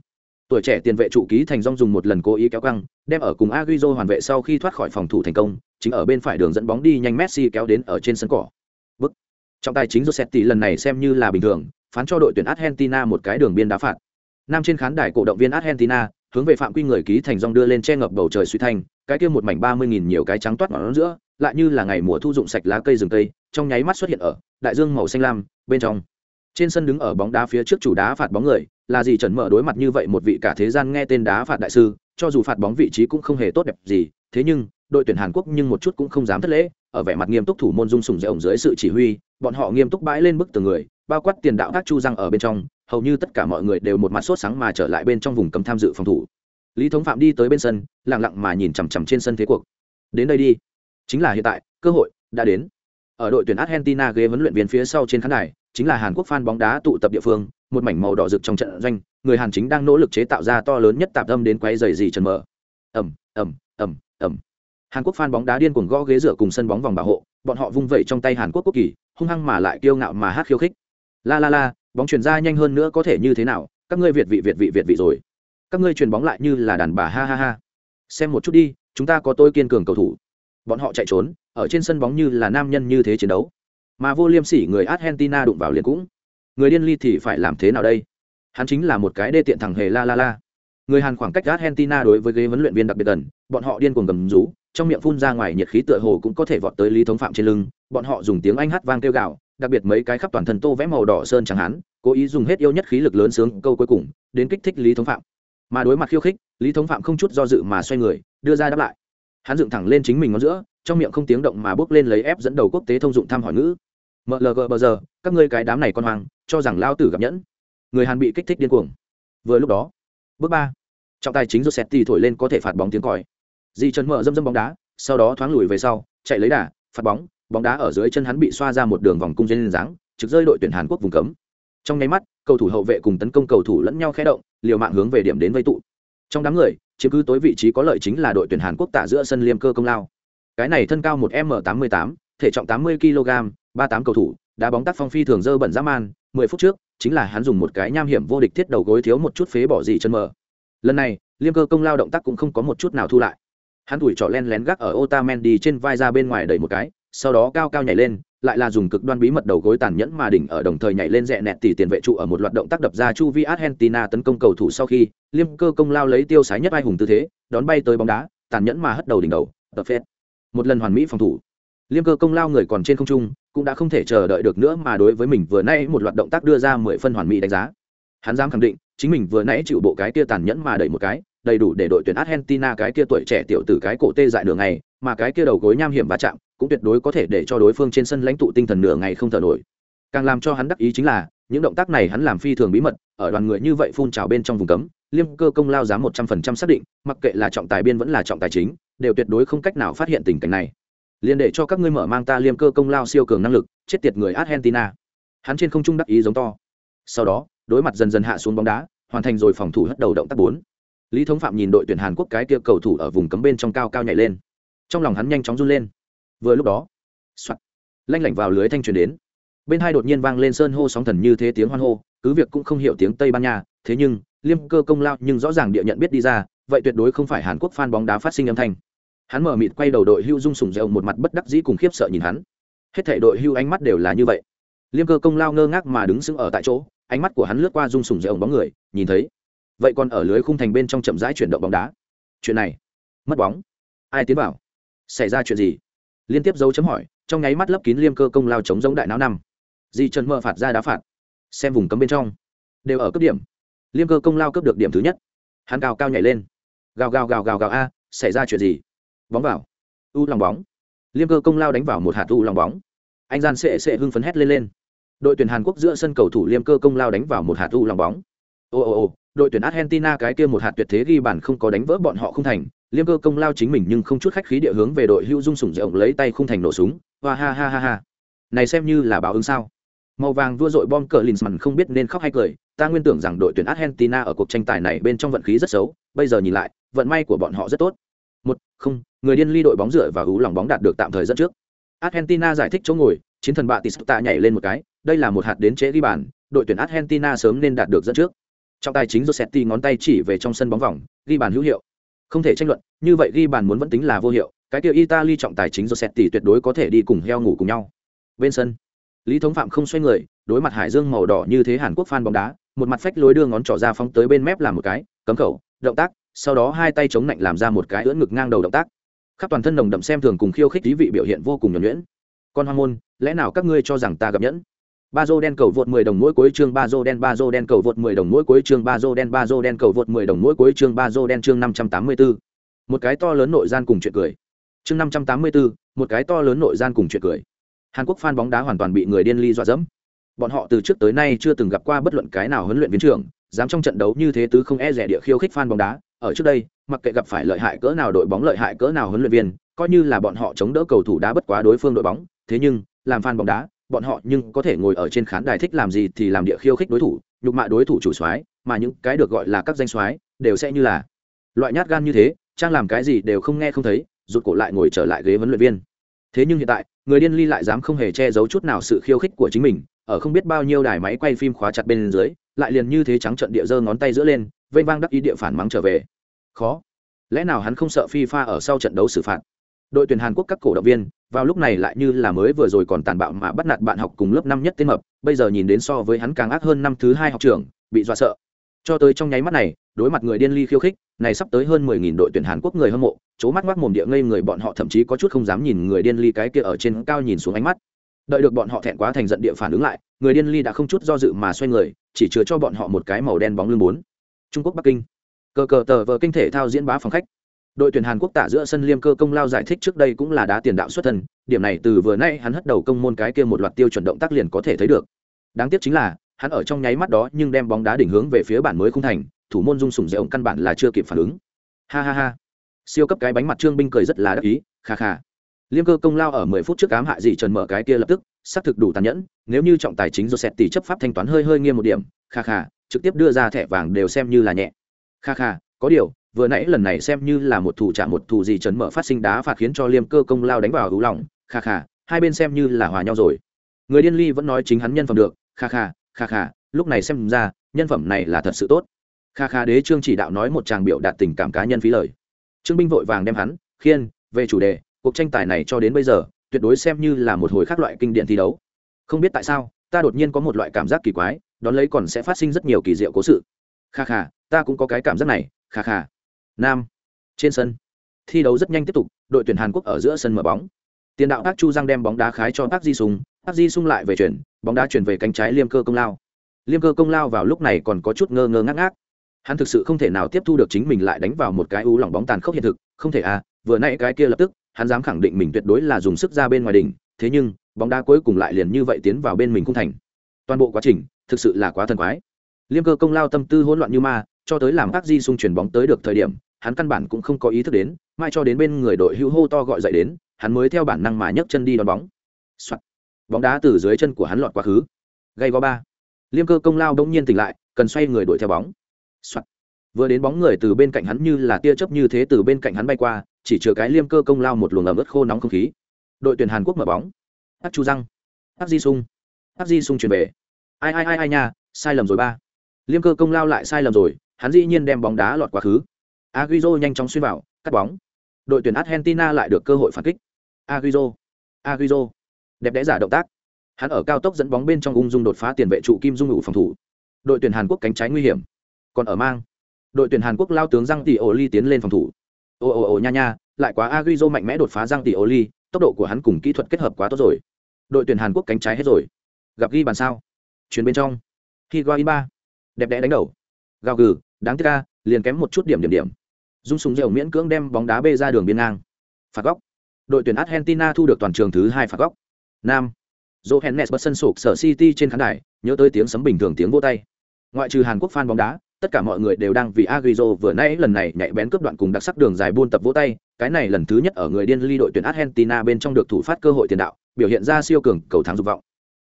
tuổi trẻ tiền vệ trụ ký thành rong dùng một lần cố ý kéo căng, đem ở cùng aguizo hoàn vệ sau khi thoát khỏi phòng thủ thành công, chính ở bên phải đường dẫn bóng đi nhanh messi kéo đến ở trên sân cỏ. Bức. Trọng tài chính josetti lần này xem như là bình thường, phán cho đội tuyển argentina một cái đường biên đá phạt. Nam trên khán đài cổ động viên argentina hướng về phạm quy người ký thành rong đưa lên che ngập bầu trời suy thanh, cái kia một mảnh ba mươi nghìn nhiều cái trắng toát ngọn giữa, lại như là ngày mùa thu dụng sạch lá cây rừng cây, trong nháy mắt xuất hiện ở đại dương màu xanh lam, bên trong. Trên sân đứng ở bóng đá phía trước chủ đá phạt bóng người, là gì trần mở đối mặt như vậy một vị cả thế gian nghe tên đá phạt đại sư, cho dù phạt bóng vị trí cũng không hề tốt đẹp gì, thế nhưng, đội tuyển hàn quốc nhưng một chút cũng không dám thất lễ, ở vẻ mặt nghiêm túc thủ môn dung sùng dễ ổng dưới sự chỉ huy, bọn họ nghiêm túc bãi lên bức tường người bao quát tiền đạo các chu răng ở bên trong, hầu như tất cả mọi người đều một mặt sốt sáng mà trở lại bên trong vùng cấm tham dự phòng thủ. Lý thống phạm đi tới bên sân, lặng lặng mà nhìn chằm chằm trên sân thế cuộc. Đến đây đi. Chính là hiện tại, cơ hội đã đến. Ở đội tuyển argentina ghế huấn luyện viên phía sau trên khán đài, chính là hàn quốc fan bóng đá tụ tập địa phương, một mảnh màu đỏ rực trong trận doanh, người hàn chính đang nỗ lực chế tạo ra to lớn nhất tạp âm đến quay dày gì trần mở ẩm ẩm ẩm ẩm hàn quốc fan bóng đá điên cuồng gõ ghế rửa cùng sân bóng vòng bảo hộ, bọn họ vung vẩy trong tay hàn quốc quốc kỳ, hung hăng mà lại kiêu ngạo mà hát khiêu khích la la la, bóng chuyển ra nhanh hơn nữa có thể như thế nào? Các ngươi việt vị việt vị việt vị rồi. Các ngươi chuyền bóng lại như là đàn bà, ha ha ha. Xem một chút đi, chúng ta có tôi kiên cường cầu thủ. Bọn họ chạy trốn, ở trên sân bóng như là nam nhân như thế chiến đấu. Mà vô liêm sỉ người argentina đụng vào liền cũng. Người điên ly thì phải làm thế nào đây? Hắn chính là một cái đê tiện thằng hề la la la. Người hàn khoảng cách argentina đối với ghế huấn luyện viên đặc biệt gần, bọn họ điên cuồng gầm rú, trong miệng phun ra ngoài nhiệt khí tựa hồ cũng có thể vọt tới lý thống phạm trên lưng, bọn họ dùng tiếng anh hát vang kêu gạo đặc biệt mấy cái khắp toàn thân tô vẽ màu đỏ sơn chẳng hắn cố ý dùng hết yêu nhất khí lực lớn sướng câu cuối cùng, đến kích thích lý thống phạm. Mà đối mặt khiêu khích, lý thống phạm không chút do dự mà xoay người, đưa ra đáp lại. Hắn dựng thẳng lên chính mình ngón giữa, trong miệng không tiếng động mà bước lên lấy ép dẫn đầu quốc tế thông dụng thăm hỏi ngữ. Mlg bờ giờ, các ngươi cái đám này con hoang, cho rằng lao tử gặp nhẫn. Người hàn bị kích thích điên cuồng. Vừa lúc đó, bước ba, trọng tài chính joseph thì thổi lên có thể phạt bóng tiếng còi. Di chân mở dâm dâm bóng đá, sau đó thoáng lùi về sau, chạy lấy đà, phạt bóng bóng đá ở dưới chân hắn bị xoa ra một đường vòng cung dây dáng, trực rơi đội tuyển hàn quốc vùng cấm. Trong nháy mắt, cầu thủ hậu vệ cùng tấn công cầu thủ lẫn nhau khé động, liều mạng hướng về điểm đến vây tụ. Trong đám người, chiếm cứ tối vị trí có lợi chính là đội tuyển hàn quốc tạ giữa sân liêm cơ công lao. Cái này thân cao một m tám mươi tám, thể trọng tám mươi kg ba tám cầu thủ, đá bóng tác phong phi thường dơ bẩn dã man, mười phút trước, chính là hắn dùng một cái nham hiểm vô địch thiết đầu gối thiếu một chút phế bỏ gì chân mờ. Lần này, liêm cơ công lao động tác cũng không có một chút nào thu lại. Hắn tuổi trọ len lén gác ở otamendi trên vai ra bên ngoài đẩy một cái sau đó cao cao nhảy lên, lại là dùng cực đoan bí mật đầu gối tàn nhẫn mà đỉnh ở đồng thời nhảy lên rẽ nẹt tỷ tiền vệ trụ ở một loạt động tác đập ra chu vi argentina tấn công cầu thủ sau khi, liêm cơ công lao lấy tiêu sái nhất ai hùng tư thế, đón bay tới bóng đá, tàn nhẫn mà hất đầu đỉnh đầu, tập phết một lần hoàn mỹ phòng thủ liêm cơ công lao người còn trên không trung, cũng đã không thể chờ đợi được nữa mà đối với mình vừa nãy một loạt động tác đưa ra mười phân hoàn mỹ đánh giá hắn dám khẳng định, chính mình vừa nãy chịu bộ cái kia tàn nhẫn mà đẩy một cái, đầy đủ để đội tuyển argentina cái kia tuổi trẻ tiểu tử cái cổ tê dại đường này mà cái kia đầu gối nham hiểm va chạm cũng tuyệt đối có thể để cho đối phương trên sân lãnh tụ tinh thần nửa ngày không thở nổi. Càng làm cho hắn đắc ý chính là, những động tác này hắn làm phi thường bí mật, ở đoàn người như vậy phun trào bên trong vùng cấm, liêm cơ công lao giá một trăm phần trăm xác định, mặc kệ là trọng tài biên vẫn là trọng tài chính, đều tuyệt đối không cách nào phát hiện tình cảnh này. Liền để cho các ngươi mở mang ta liêm cơ công lao siêu cường năng lực, chết tiệt người argentina. Hắn trên không trung đắc ý giống to. Sau đó, đối mặt dần dần hạ xuống bóng đá, hoàn thành rồi phòng thủ hất đầu động tác bốn. Lý thống phạm nhìn đội tuyển hàn quốc cái kia cầu thủ ở vùng cấm bên trong cao cao nhảy lên trong lòng hắn nhanh chóng run lên. Vừa lúc đó, soạt, lanh lảnh vào lưới thanh truyền đến. Bên hai đột nhiên vang lên sơn hô sóng thần như thế tiếng hoan hô, cứ việc cũng không hiểu tiếng tây ban nha, thế nhưng, liêm cơ công lao nhưng rõ ràng địa nhận biết đi ra, vậy tuyệt đối không phải hàn quốc fan bóng đá phát sinh âm thanh. Hắn mở mịt quay đầu đội hưu dung sùng rêu một mặt bất đắc dĩ cùng khiếp sợ nhìn hắn. Hết thảy đội hưu ánh mắt đều là như vậy. Liêm cơ công lao ngơ ngác mà đứng sững ở tại chỗ, ánh mắt của hắn lướt qua dung sùng rêu bóng người, nhìn thấy, vậy còn ở lưới khung thành bên trong chậm rãi chuyển động bóng đá. Chuyện này, mất bóng. Ai tiến vào? Xảy ra chuyện gì? Liên tiếp dấu chấm hỏi, trong nháy mắt lấp kín liêm cơ công lao chống giống đại não năm. Di trần mơ phạt ra đá phạt. Xem vùng cấm bên trong. Đều ở cấp điểm. Liêm cơ công lao cấp được điểm thứ nhất. Hắn gào cao nhảy lên. Gào gào gào gào gào a, xảy ra chuyện gì? Bóng vào. U lòng bóng. Liêm cơ công lao đánh vào một hạt u lòng bóng. Anh gian sệ sệ hưng phấn hét lên lên. Đội tuyển hàn quốc giữa sân cầu thủ liêm cơ công lao đánh vào một hạt u lòng bóng. Ồ ồ ồ đội tuyển argentina cái kia một hạt tuyệt thế ghi bàn không có đánh vỡ bọn họ không thành liêm cơ công lao chính mình nhưng không chút khách khí địa hướng về đội hưu dung sủng rộng lấy tay không thành nổ súng. Hoa ha ha ha ha. Này xem như là báo ứng sao? Màu vàng vua dội bom cờ linsman không biết nên khóc hay cười. Ta nguyên tưởng rằng đội tuyển argentina ở cuộc tranh tài này bên trong vận khí rất xấu. Bây giờ nhìn lại, vận may của bọn họ rất tốt. Một, không, người điên ly đội bóng rửa và hú lòng bóng đạt được tạm thời dẫn trước. Argentina giải thích chỗ ngồi, chiến thần bạ tista nhảy lên một cái. Đây là một hạt đến chế ghi bàn. Đội tuyển argentina sớm nên đạt được dẫn trước. Trọng tài chính Rossetti ngón tay chỉ về trong sân bóng vòng. Ghi bàn hữu hiệu không thể tranh luận, như vậy ghi bàn muốn vẫn tính là vô hiệu, cái kia italy trọng tài chính Rossetti tuyệt đối có thể đi cùng heo ngủ cùng nhau. Bên sân, lý thống phạm không xoay người, đối mặt hải dương màu đỏ như thế hàn quốc phan bóng đá, một mặt phách lối đưa ngón trỏ ra phóng tới bên mép làm một cái, cấm khẩu, động tác, sau đó hai tay chống lạnh làm ra một cái ưỡn ngực ngang đầu động tác. Khắp toàn thân nồng đậm xem thường cùng khiêu khích tí vị biểu hiện vô cùng nhuẩn nhuyễn. Con hoang môn, lẽ nào các ngươi cho rằng ta gặp nhẫn? Ba dô đen cầu vượt 10 đồng mỗi cuối chương ba dô đen ba dô đen cầu vượt 10 đồng mỗi cuối chương ba dô đen ba dô đen cầu vượt 10 đồng mỗi cuối chương ba dô đen chương 584. một cái to lớn nội gian cùng chuyện cười. Chương 584, một cái to lớn nội gian cùng chuyện cười. Hàn quốc fan bóng đá hoàn toàn bị người điên ly dọa dẫm. Bọn họ từ trước tới nay chưa từng gặp qua bất luận cái nào huấn luyện viên trưởng dám trong trận đấu như thế tứ không e rẻ địa khiêu khích fan bóng đá. Ở trước đây mặc kệ gặp phải lợi hại cỡ nào đội bóng lợi hại cỡ nào huấn luyện viên coi như là bọn họ chống đỡ cầu thủ đá bất quá đối phương đội bóng. Thế nhưng làm fan bóng đá bọn họ nhưng có thể ngồi ở trên khán đài thích làm gì thì làm địa khiêu khích đối thủ, nhục mạ đối thủ chủ soái, mà những cái được gọi là các danh soái đều sẽ như là loại nhát gan như thế, trang làm cái gì đều không nghe không thấy, rụt cổ lại ngồi trở lại ghế huấn luyện viên. Thế nhưng hiện tại, người điên ly lại dám không hề che giấu chút nào sự khiêu khích của chính mình, ở không biết bao nhiêu đài máy quay phim khóa chặt bên dưới, lại liền như thế trắng trận địa giơ ngón tay giữa lên, vênh vang đắc ý địa phản mắng trở về. Khó. Lẽ nào hắn không sợ phi pha ở sau trận đấu xử phạt? Đội tuyển hàn quốc các cổ động viên, vào lúc này lại như là mới vừa rồi còn tàn bạo mà bắt nạt bạn học cùng lớp năm nhất tên mập, bây giờ nhìn đến so với hắn càng ác hơn năm thứ hai học trường bị dọa sợ. Cho tới trong nháy mắt này, đối mặt người điên ly khiêu khích, này sắp tới hơn mười nghìn đội tuyển hàn quốc người hâm mộ c mắt ngoác mồm địa ngây người bọn họ thậm chí có chút không dám nhìn người điên ly cái kia ở trên cao nhìn xuống ánh mắt. Đợi được bọn họ thẹn quá thành giận địa phản ứng lại, người điên ly đã không chút do dự mà xoay người, chỉ chứa cho bọn họ một cái màu đen bóng lưng bốn. Trung quốc bắc kinh. Cờ cờ tờ vờ kinh thể thao diễn bá phòng khách đội tuyển hàn quốc tả giữa sân liêm cơ công lao giải thích trước đây cũng là đá tiền đạo xuất thân, điểm này từ vừa nay hắn hất đầu công môn cái kia một loạt tiêu chuẩn động tác liền có thể thấy được. Đáng tiếc chính là, hắn ở trong nháy mắt đó nhưng đem bóng đá đỉnh hướng về phía bản mới không thành, thủ môn dung sùng dễ ổng căn bản là chưa kịp phản ứng. Ha ha ha. Siêu cấp cái bánh mặt trương binh cười rất là đắc ý, kha kha. Liêm cơ công lao ở mười phút trước cám hại gì trần mở cái kia lập tức, xác thực đủ tàn nhẫn, nếu như trọng tài chính joseph tỷ chấp pháp thanh toán hơi hơi nghiêm một điểm, kha kha, trực tiếp đưa ra thẻ vàng đều xem như là nhẹ. Kha kha, có điều vừa nãy lần này xem như là một thủ trả một thủ gì chấn mở phát sinh đá phạt khiến cho liêm cơ công lao đánh vào hữu lòng. Kha kha, hai bên xem như là hòa nhau rồi. Người điên ly vẫn nói chính hắn nhân phẩm được. Kha kha kha kha, lúc này xem ra, nhân phẩm này là thật sự tốt. Kha kha đế trương chỉ đạo nói một tràng biểu đạt tình cảm cá nhân phí lời. Trương binh vội vàng đem hắn, khiên, về chủ đề, cuộc tranh tài này cho đến bây giờ, tuyệt đối xem như là một hồi khác loại kinh điển thi đấu. Không biết tại sao, ta đột nhiên có một loại cảm giác kỳ quái, đón lấy còn sẽ phát sinh rất nhiều kỳ diệu cố sự. Kha kha, ta cũng có cái cảm giác này. Kha kha nam. Trên sân. Thi đấu rất nhanh tiếp tục, đội tuyển hàn quốc ở giữa sân mở bóng. Tiền đạo park chu giang đem bóng đá khái cho park di sung park di sung lại về chuyển, bóng đá chuyển về cánh trái liêm cơ công lao. Liêm cơ công lao vào lúc này còn có chút ngơ ngơ ngác ngác. Hắn thực sự không thể nào tiếp thu được chính mình lại đánh vào một cái ú lỏng bóng tàn khốc hiện thực. Không thể à vừa nãy cái kia lập tức, hắn dám khẳng định mình tuyệt đối là dùng sức ra bên ngoài đỉnh. Thế nhưng, bóng đá cuối cùng lại liền như vậy tiến vào bên mình không thành. Toàn bộ quá trình, thực sự là quá thần quái. Liêm cơ công lao tâm tư hỗn loạn như ma, cho tới làm bác di Sung chuyển bóng tới được thời điểm hắn căn bản cũng không có ý thức đến, mai cho đến bên người đội hữu hô to gọi dậy đến, hắn mới theo bản năng mà nhấc chân đi đón bóng、Soạn. bóng đá từ dưới chân của hắn lọt quá khứ. Gây go ba. Liêm cơ công lao đông nhiên tỉnh lại, cần xoay người đuổi theo bóng、Soạn. vừa đến bóng người từ bên cạnh hắn như là tia chớp như thế từ bên cạnh hắn bay qua, chỉ chừa cái liêm cơ công lao một luồng ẩm ướt khô nóng không khí. Đội tuyển hàn quốc mở bóng. Ác chu răng ác di sung. Ác di sung chuyển về. Ai ai ai ai nha, sai lầm rồi ba. Liêm cơ công lao lại sai lầm rồi, hắn dĩ nhiên đem bóng đá lọt quá khứ. Agüero nhanh chóng xuyên vào, cắt bóng. Đội tuyển Argentina lại được cơ hội phản kích. Agüero, Agüero, đẹp đẽ giả động tác. Hắn ở cao tốc dẫn bóng bên trong ung dung đột phá tiền vệ trụ Kim Dung ngủ phòng thủ. Đội tuyển Hàn Quốc cánh trái nguy hiểm. Còn ở mang, đội tuyển Hàn Quốc lao tướng Giang Tỷ Oli tiến lên phòng thủ. Ô ô ô nha nha, lại quá Agüero mạnh mẽ đột phá Giang Tỷ Oli, tốc độ của hắn cùng kỹ thuật kết hợp quá tốt rồi. Đội tuyển Hàn Quốc cánh trái hết rồi. Gặp ghi bàn sao? Chuyển bên trong. higuain ba đẹp đẽ đánh đầu gào gừ đáng tiếc a, liền kém một chút điểm điểm điểm dung súng dẻo miễn cưỡng đem bóng đá bê ra đường biên ngang. Phạt góc. Đội tuyển argentina thu được toàn trường thứ hai phạt góc. Nam. Johannes bật sân sụp sở city trên khán đài nhớ tới tiếng sấm bình thường tiếng vô tay. Ngoại trừ hàn quốc fan bóng đá tất cả mọi người đều đang vì Agüero vừa nãy lần này nhạy bén cướp đoạn cùng đặc sắc đường dài buôn tập vỗ tay, cái này lần thứ nhất ở người điên ly đội tuyển Argentina bên trong được thủ phát cơ hội tiền đạo, biểu hiện ra siêu cường cầu thắng dục vọng.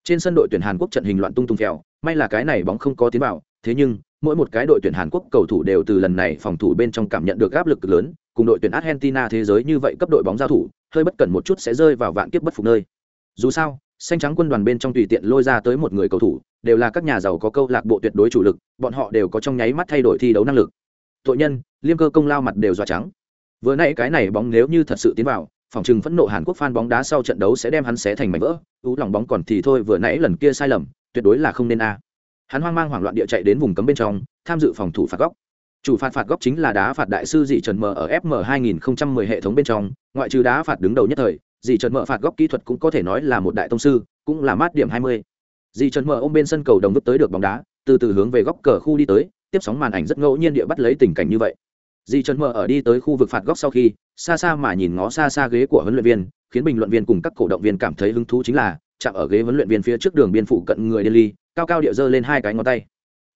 Trên sân đội tuyển Hàn Quốc trận hình loạn tung tung phèo, may là cái này bóng không có tiến vào, thế nhưng mỗi một cái đội tuyển Hàn Quốc cầu thủ đều từ lần này phòng thủ bên trong cảm nhận được áp lực lớn, cùng đội tuyển Argentina thế giới như vậy cấp đội bóng giao thủ, hơi bất cẩn một chút sẽ rơi vào vạn kiếp bất phục nơi. Dù sao, xanh trắng quân đoàn bên trong tùy tiện lôi ra tới một người cầu thủ, đều là các nhà giàu có câu lạc bộ tuyệt đối chủ lực, bọn họ đều có trong nháy mắt thay đổi thi đấu năng lực. Tội nhân, liêm cơ công lao mặt đều dọa trắng. Vừa nãy cái này bóng nếu như thật sự tiến vào, phòng trừng phẫn nộ Hàn Quốc fan bóng đá sau trận đấu sẽ đem hắn xé thành mảnh vỡ. Ú lòng bóng còn thì thôi, vừa nãy lần kia sai lầm, tuyệt đối là không nên a. Hắn hoang mang hoảng loạn địa chạy đến vùng cấm bên trong, tham dự phòng thủ phạt góc. Chủ phạt phạt góc chính là đá phạt đại sư dị Trần Mở ở FM 2010 hệ thống bên trong, ngoại trừ đá phạt đứng đầu nhất thời, dị Trần Mở phạt góc kỹ thuật cũng có thể nói là một đại tông sư, cũng là mát điểm 20. Dị Trần Mở ôm bên sân cầu đồng vứt tới được bóng đá, từ từ hướng về góc cờ khu đi tới, tiếp sóng màn ảnh rất ngẫu nhiên địa bắt lấy tình cảnh như vậy. Dị Trần Mở ở đi tới khu vực phạt góc sau khi, xa xa mà nhìn ngó xa xa ghế của huấn luyện viên, khiến bình luận viên cùng các cổ động viên cảm thấy hứng thú chính là, chạm ở ghế huấn luyện viên phía trước đường biên phụ cận người điên ly, cao cao địa dơ lên hai cái ngón tay.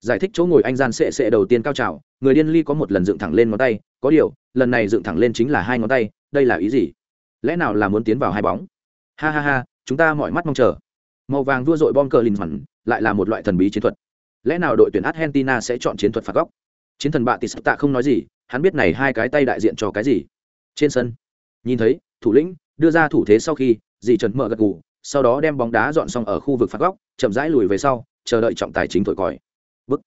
Giải thích chỗ ngồi anh gian sệ sệ đầu tiên cao trào, người điên ly có một lần dựng thẳng lên ngón tay, có điều, lần này dựng thẳng lên chính là hai ngón tay, đây là ý gì? Lẽ nào là muốn tiến vào hai bóng? Ha ha ha, chúng ta mọi mắt mong chờ. Màu vàng vua dội bom cờ linh mặn, lại là một loại thần bí chiến thuật. Lẽ nào đội tuyển Argentina sẽ chọn chiến thuật phạt góc? Chiến thần bạ Tisa tạ không nói gì, hắn biết này hai cái tay đại diện cho cái gì. Trên sân, nhìn thấy, thủ lĩnh đưa ra thủ thế sau khi, dì Trần mở gật gù, sau đó đem bóng đá dọn xong ở khu vực phạt góc, chậm rãi lùi về sau, chờ đợi trọng tài chính thổi còi. Bức,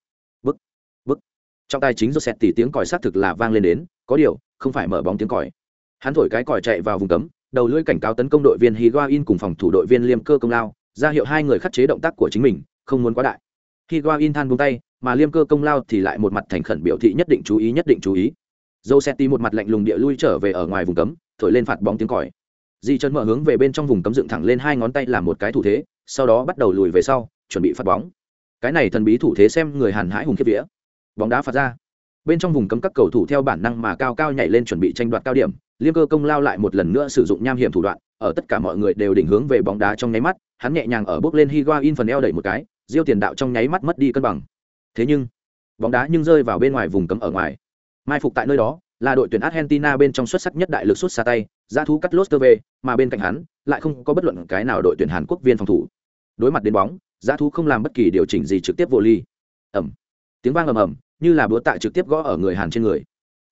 bức, bức. Trọng tài chính Joseph tỉ tiếng còi xác thực là vang lên đến, có điều, không phải mở bóng tiếng còi. Hắn thổi cái còi chạy vào vùng cấm, đầu lưỡi cảnh cáo tấn công đội viên Higuain cùng phòng thủ đội viên Liêm Cơ công lao, ra hiệu hai người khắc chế động tác của chính mình, không muốn quá đại. Higuain than buông tay, mà Liêm Cơ công lao thì lại một mặt thành khẩn biểu thị nhất định chú ý nhất định chú ý. Josetti một mặt lạnh lùng địa lui trở về ở ngoài vùng cấm, thổi lên phạt bóng tiếng còi. Di chân mở hướng về bên trong vùng cấm dựng thẳng lên hai ngón tay làm một cái thủ thế, sau đó bắt đầu lùi về sau, chuẩn bị phạt bóng. Cái này thần bí thủ thế xem người Hàn Hãi hùng kiếp vía. Bóng đá phạt ra. Bên trong vùng cấm các cầu thủ theo bản năng mà cao cao nhảy lên chuẩn bị tranh đoạt cao điểm, Liêm Cơ công lao lại một lần nữa sử dụng nham hiểm thủ đoạn, ở tất cả mọi người đều định hướng về bóng đá trong nháy mắt, hắn nhẹ nhàng ở bước lên Higuain phần eo đẩy một cái, Diêu tiền đạo trong nháy mắt mất đi cân bằng. Thế nhưng, bóng đá nhưng rơi vào bên ngoài vùng cấm ở ngoài. Mai phục tại nơi đó, là đội tuyển Argentina bên trong xuất sắc nhất đại lực xuất xa tay, ra thú cắt lốt về, mà bên cạnh hắn lại không có bất luận cái nào đội tuyển Hàn Quốc viên phòng thủ. Đối mặt đến bóng, ra thú không làm bất kỳ điều chỉnh gì trực tiếp vô ly. Ầm. Tiếng vang ầm ầm, như là búa tạ trực tiếp gõ ở người Hàn trên người.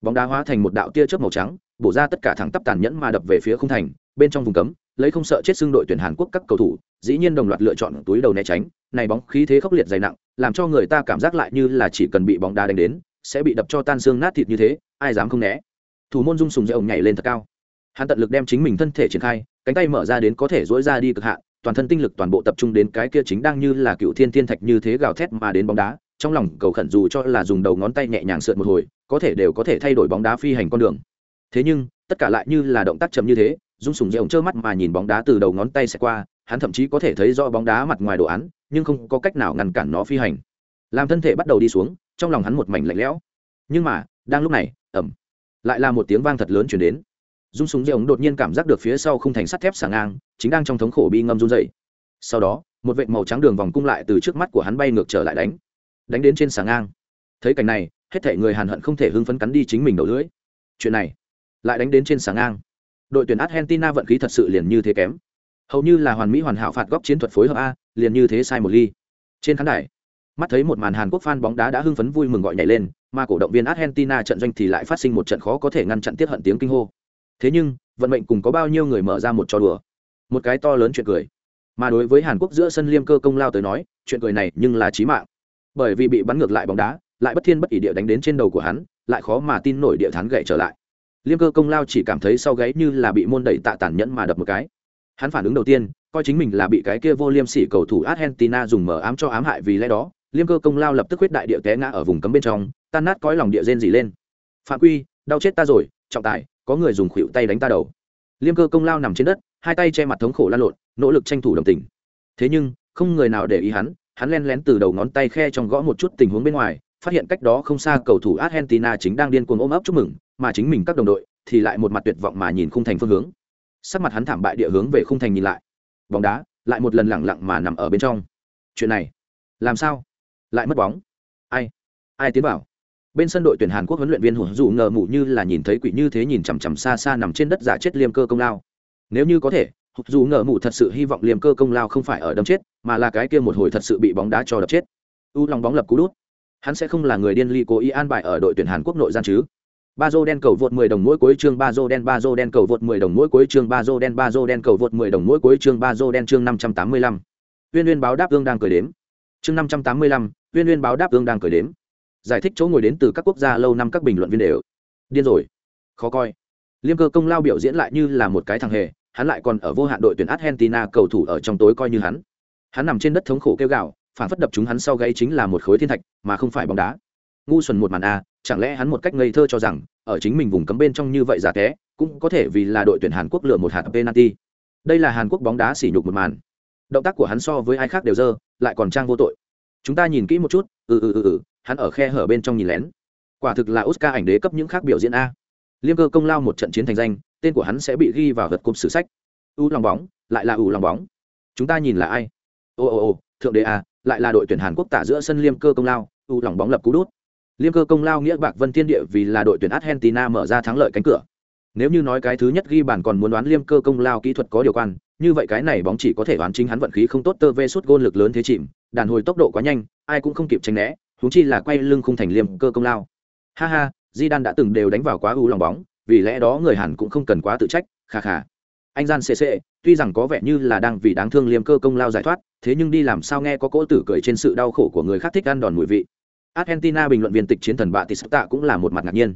Bóng đá hóa thành một đạo tia chớp màu trắng, bổ ra tất cả thẳng tắp tàn nhẫn mà đập về phía khung thành, bên trong vùng cấm, lấy không sợ chết xương đội tuyển Hàn Quốc các cầu thủ, dĩ nhiên đồng loạt lựa chọn túi đầu né tránh, này bóng khí thế khốc liệt dày nặng, làm cho người ta cảm giác lại như là chỉ cần bị bóng đá đánh đến, sẽ bị đập cho tan xương nát thịt như thế, ai dám không né. Thủ môn Dung Sùng ông nhảy lên thật cao. Hắn tận lực đem chính mình thân thể triển khai, cánh tay mở ra đến có thể duỗi ra đi cực hạn, toàn thân tinh lực toàn bộ tập trung đến cái kia chính đang như là cựu thiên thiên thạch như thế gào thét mà đến bóng đá, trong lòng cầu khẩn dù cho là dùng đầu ngón tay nhẹ nhàng sượt một hồi, có thể đều có thể thay đổi bóng đá phi hành con đường. Thế nhưng, tất cả lại như là động tác chậm như thế, Dung Sùng ông trơ mắt mà nhìn bóng đá từ đầu ngón tay sẽ qua, hắn thậm chí có thể thấy rõ bóng đá mặt ngoài đồ án, nhưng không có cách nào ngăn cản nó phi hành. Làm thân thể bắt đầu đi xuống, trong lòng hắn một mảnh lạnh lẽo. Nhưng mà, đang lúc này, ầm, lại là một tiếng vang thật lớn truyền đến. Dung súng Dệ đột nhiên cảm giác được phía sau khung thành sắt thép sảng ngang, chính đang trong thống khổ bi ngâm run rẩy. Sau đó, một vệt màu trắng đường vòng cung lại từ trước mắt của hắn bay ngược trở lại đánh, đánh đến trên sảng ngang. Thấy cảnh này, hết thảy người Hàn hận không thể hưng phấn cắn đi chính mình đầu lưỡi. Chuyện này, lại đánh đến trên sảng ngang. Đội tuyển Argentina vận khí thật sự liền như thế kém hầu như là hoàn mỹ hoàn hảo phạt góc chiến thuật phối hợp a liền như thế sai một ly trên khán đài mắt thấy một màn hàn quốc fan bóng đá đã hưng phấn vui mừng gọi nhảy lên, mà cổ động viên argentina trận doanh thì lại phát sinh một trận khó có thể ngăn chặn tiết hận tiếng kinh hô. Thế nhưng, vận mệnh cùng có bao nhiêu người mở ra một trò đùa? Một cái to lớn chuyện cười. Mà đối với hàn quốc giữa sân liêm cơ công lao tới nói, chuyện cười này nhưng là chí mạng. Bởi vì bị bắn ngược lại bóng đá, lại bất thiên bất ỷ địa đánh đến trên đầu của hắn, lại khó mà tin nổi địa thán gậy trở lại. Liêm cơ công lao chỉ cảm thấy sau gáy như là bị môn đẩy tạ tàn nhẫn mà đập một cái. Hắn phản ứng đầu tiên, coi chính mình là bị cái kia vô liêm sỉ cầu thủ argentina dùng mở ám cho ám hại vì lẽ đó liêm cơ công lao lập tức huyết đại địa té ngã ở vùng cấm bên trong, tan nát cõi lòng địa rên dỉ lên. Phạm quy, đau chết ta rồi, trọng tài, có người dùng khuỷu tay đánh ta đầu. Liêm cơ công lao nằm trên đất, hai tay che mặt thống khổ lan lộn, nỗ lực tranh thủ đồng tình. Thế nhưng, không người nào để ý hắn hắn len lén từ đầu ngón tay khe trong gõ một chút tình huống bên ngoài, phát hiện cách đó không xa cầu thủ argentina chính đang điên cuồng ôm ấp chúc mừng, mà chính mình các đồng đội thì lại một mặt tuyệt vọng mà nhìn khung thành phương hướng. Sắc mặt hắn thảm bại địa hướng về khung thành nhìn lại. Bóng đá lại một lần lẳng lặng mà nằm ở bên trong. Chuyện này, làm sao? Lại mất bóng. Ai? Ai tiến vào? Bên sân đội tuyển hàn quốc huấn luyện viên hùng dù ngờ mụ như là nhìn thấy quỷ như thế nhìn chằm chằm xa xa nằm trên đất giả chết liêm cơ công lao. Nếu như có thể dù ngờ mụ thật sự hy vọng liêm cơ công lao không phải ở đâm chết mà là cái kia một hồi thật sự bị bóng đá cho đập chết. U lòng bóng lập cú đút. Hắn sẽ không là người điên ly cố ý an bài ở đội tuyển hàn quốc nội gian chứ? Ba dô đen cầu vượt 10 đồng mỗi cuối chương ba dô đen ba dô đen cầu vượt 10 đồng mỗi cuối chương ba dô đen ba dô đen cầu vượt 10 đồng mỗi cuối chương ba dô đen chương 585. Uyên Uyên báo đáp ương đang cười đếm. Chương 585, Uyên Uyên báo đáp ương đang cười đếm. Giải thích chỗ ngồi đến từ các quốc gia lâu năm các bình luận viên đều. Điên rồi. Khó coi. Liêm cơ công lao biểu diễn lại như là một cái thằng hề, hắn lại còn ở vô hạn đội tuyển Argentina cầu thủ ở trong tối coi như hắn. Hắn nằm trên đất thống khổ kêu gào, phản phất đập chúng hắn sau gáy chính là một khối thiên thạch, mà không phải bóng đá. Ngu xuẩn một màn a, chẳng lẽ hắn một cách ngây thơ cho rằng ở chính mình vùng cấm bên trong như vậy giả té cũng có thể vì là đội tuyển hàn quốc lựa một hạt penalty đây là hàn quốc bóng đá sỉ nhục một màn động tác của hắn so với ai khác đều dơ lại còn trang vô tội chúng ta nhìn kỹ một chút. Ừ ừ ừ ừ. Hắn ở khe hở bên trong nhìn lén. Quả thực là oscar ảnh đế cấp những khác biểu diễn a. Liêm cơ công lao một trận chiến thành danh, tên của hắn sẽ bị ghi vào vật cúp sử sách. U lòng bóng, lại là u lòng bóng. Chúng ta nhìn là ai? Ô ô ô, thượng đế a, lại là đội tuyển hàn quốc tả giữa sân liêm cơ công lao. U lòng bóng lập cú đút. Liêm cơ công lao nghĩa bạc vân thiên địa vì là đội tuyển argentina mở ra thắng lợi cánh cửa. Nếu như nói cái thứ nhất ghi bàn còn muốn đoán liêm cơ công lao kỹ thuật có điều quan như vậy cái này bóng chỉ có thể đoán chính hắn vận khí không tốt tơ vê suốt gôn lực lớn thế chìm, đàn hồi tốc độ quá nhanh, ai cũng không kịp tránh né húng chi là quay lưng khung thành liêm cơ công lao. Ha ha di đan đã từng đều đánh vào quá u lòng bóng, vì lẽ đó người hàn cũng không cần quá tự trách, kha kha. Anh gian cc tuy rằng có vẻ như là đang vì đáng thương liêm cơ công lao giải thoát, thế nhưng đi làm sao nghe có cỗ tử cười trên sự đau khổ của người khác thích ăn đòn mùi vị. Argentina bình luận viên tịch chiến thần bạ tỷ tạ cũng là một mặt ngạc nhiên.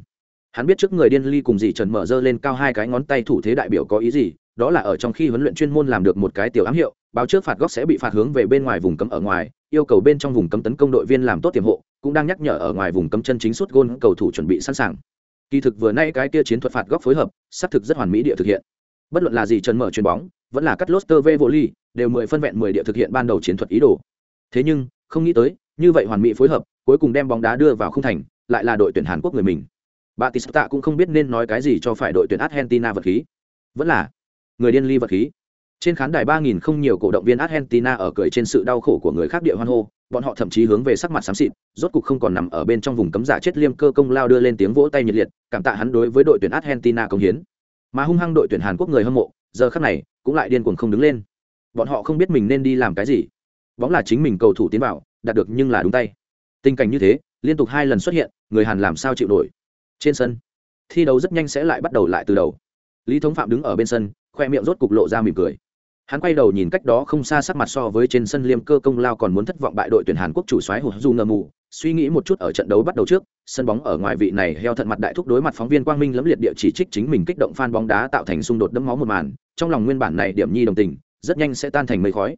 Hắn biết trước người điên ly cùng dì trần mở dơ lên cao hai cái ngón tay thủ thế đại biểu có ý gì đó là ở trong khi huấn luyện chuyên môn làm được một cái tiểu ám hiệu, báo trước phạt góc sẽ bị phạt hướng về bên ngoài vùng cấm ở ngoài, yêu cầu bên trong vùng cấm tấn công đội viên làm tốt tiềm hộ, cũng đang nhắc nhở ở ngoài vùng cấm chân chính suốt gôn cầu thủ chuẩn bị sẵn sàng. Kỳ thực vừa nay cái kia chiến thuật phạt góc phối hợp, xác thực rất hoàn mỹ địa thực hiện. Bất luận là gì trần mở chuyền bóng, vẫn là cắt loster vê vô ly, đều mười phân vẹn mười địa thực hiện ban đầu chiến thuật ý đồ. Thế nhưng, không nghĩ tới, như vậy hoàn mỹ phối hợp, cuối cùng đem bóng đá đưa vào không thành, lại là đội tuyển hàn quốc người mình. Batista cũng không biết nên nói cái gì cho phải đội tuyển argentina vật khí. Vẫn là người điên ly vật khí. Trên khán đài ba nghìn không nhiều cổ động viên argentina ở cười trên sự đau khổ của người khác địa hoan hô, bọn họ thậm chí hướng về sắc mặt xám xịt, rốt cục không còn nằm ở bên trong vùng cấm giả chết liêm cơ công lao đưa lên tiếng vỗ tay nhiệt liệt, cảm tạ hắn đối với đội tuyển argentina công hiến. Mà hung hăng đội tuyển hàn quốc người hâm mộ, giờ khắc này, cũng lại điên cuồng không đứng lên. Bọn họ không biết mình nên đi làm cái gì. Bóng là chính mình cầu thủ tiến vào, đạt được nhưng là đúng tay. Tình cảnh như thế, liên tục hai lần xuất hiện, người hàn làm sao chịu nổi? Trên sân, thi đấu rất nhanh sẽ lại bắt đầu lại từ đầu. Lý thống phạm đứng ở bên sân khoe miệng rốt cục lộ ra mỉm cười. Hắn quay đầu nhìn cách đó không xa sắc mặt so với trên sân liêm cơ công lao còn muốn thất vọng bại đội tuyển hàn quốc chủ xoáy hụt du ngờ mù, suy nghĩ một chút ở trận đấu bắt đầu trước, sân bóng ở ngoài vị này heo thận mặt đại thúc đối mặt phóng viên quang minh lẫm liệt địa chỉ trích chính mình kích động phan bóng đá tạo thành xung đột đẫm máu một màn, trong lòng nguyên bản này điểm nhi đồng tình, rất nhanh sẽ tan thành mây khói.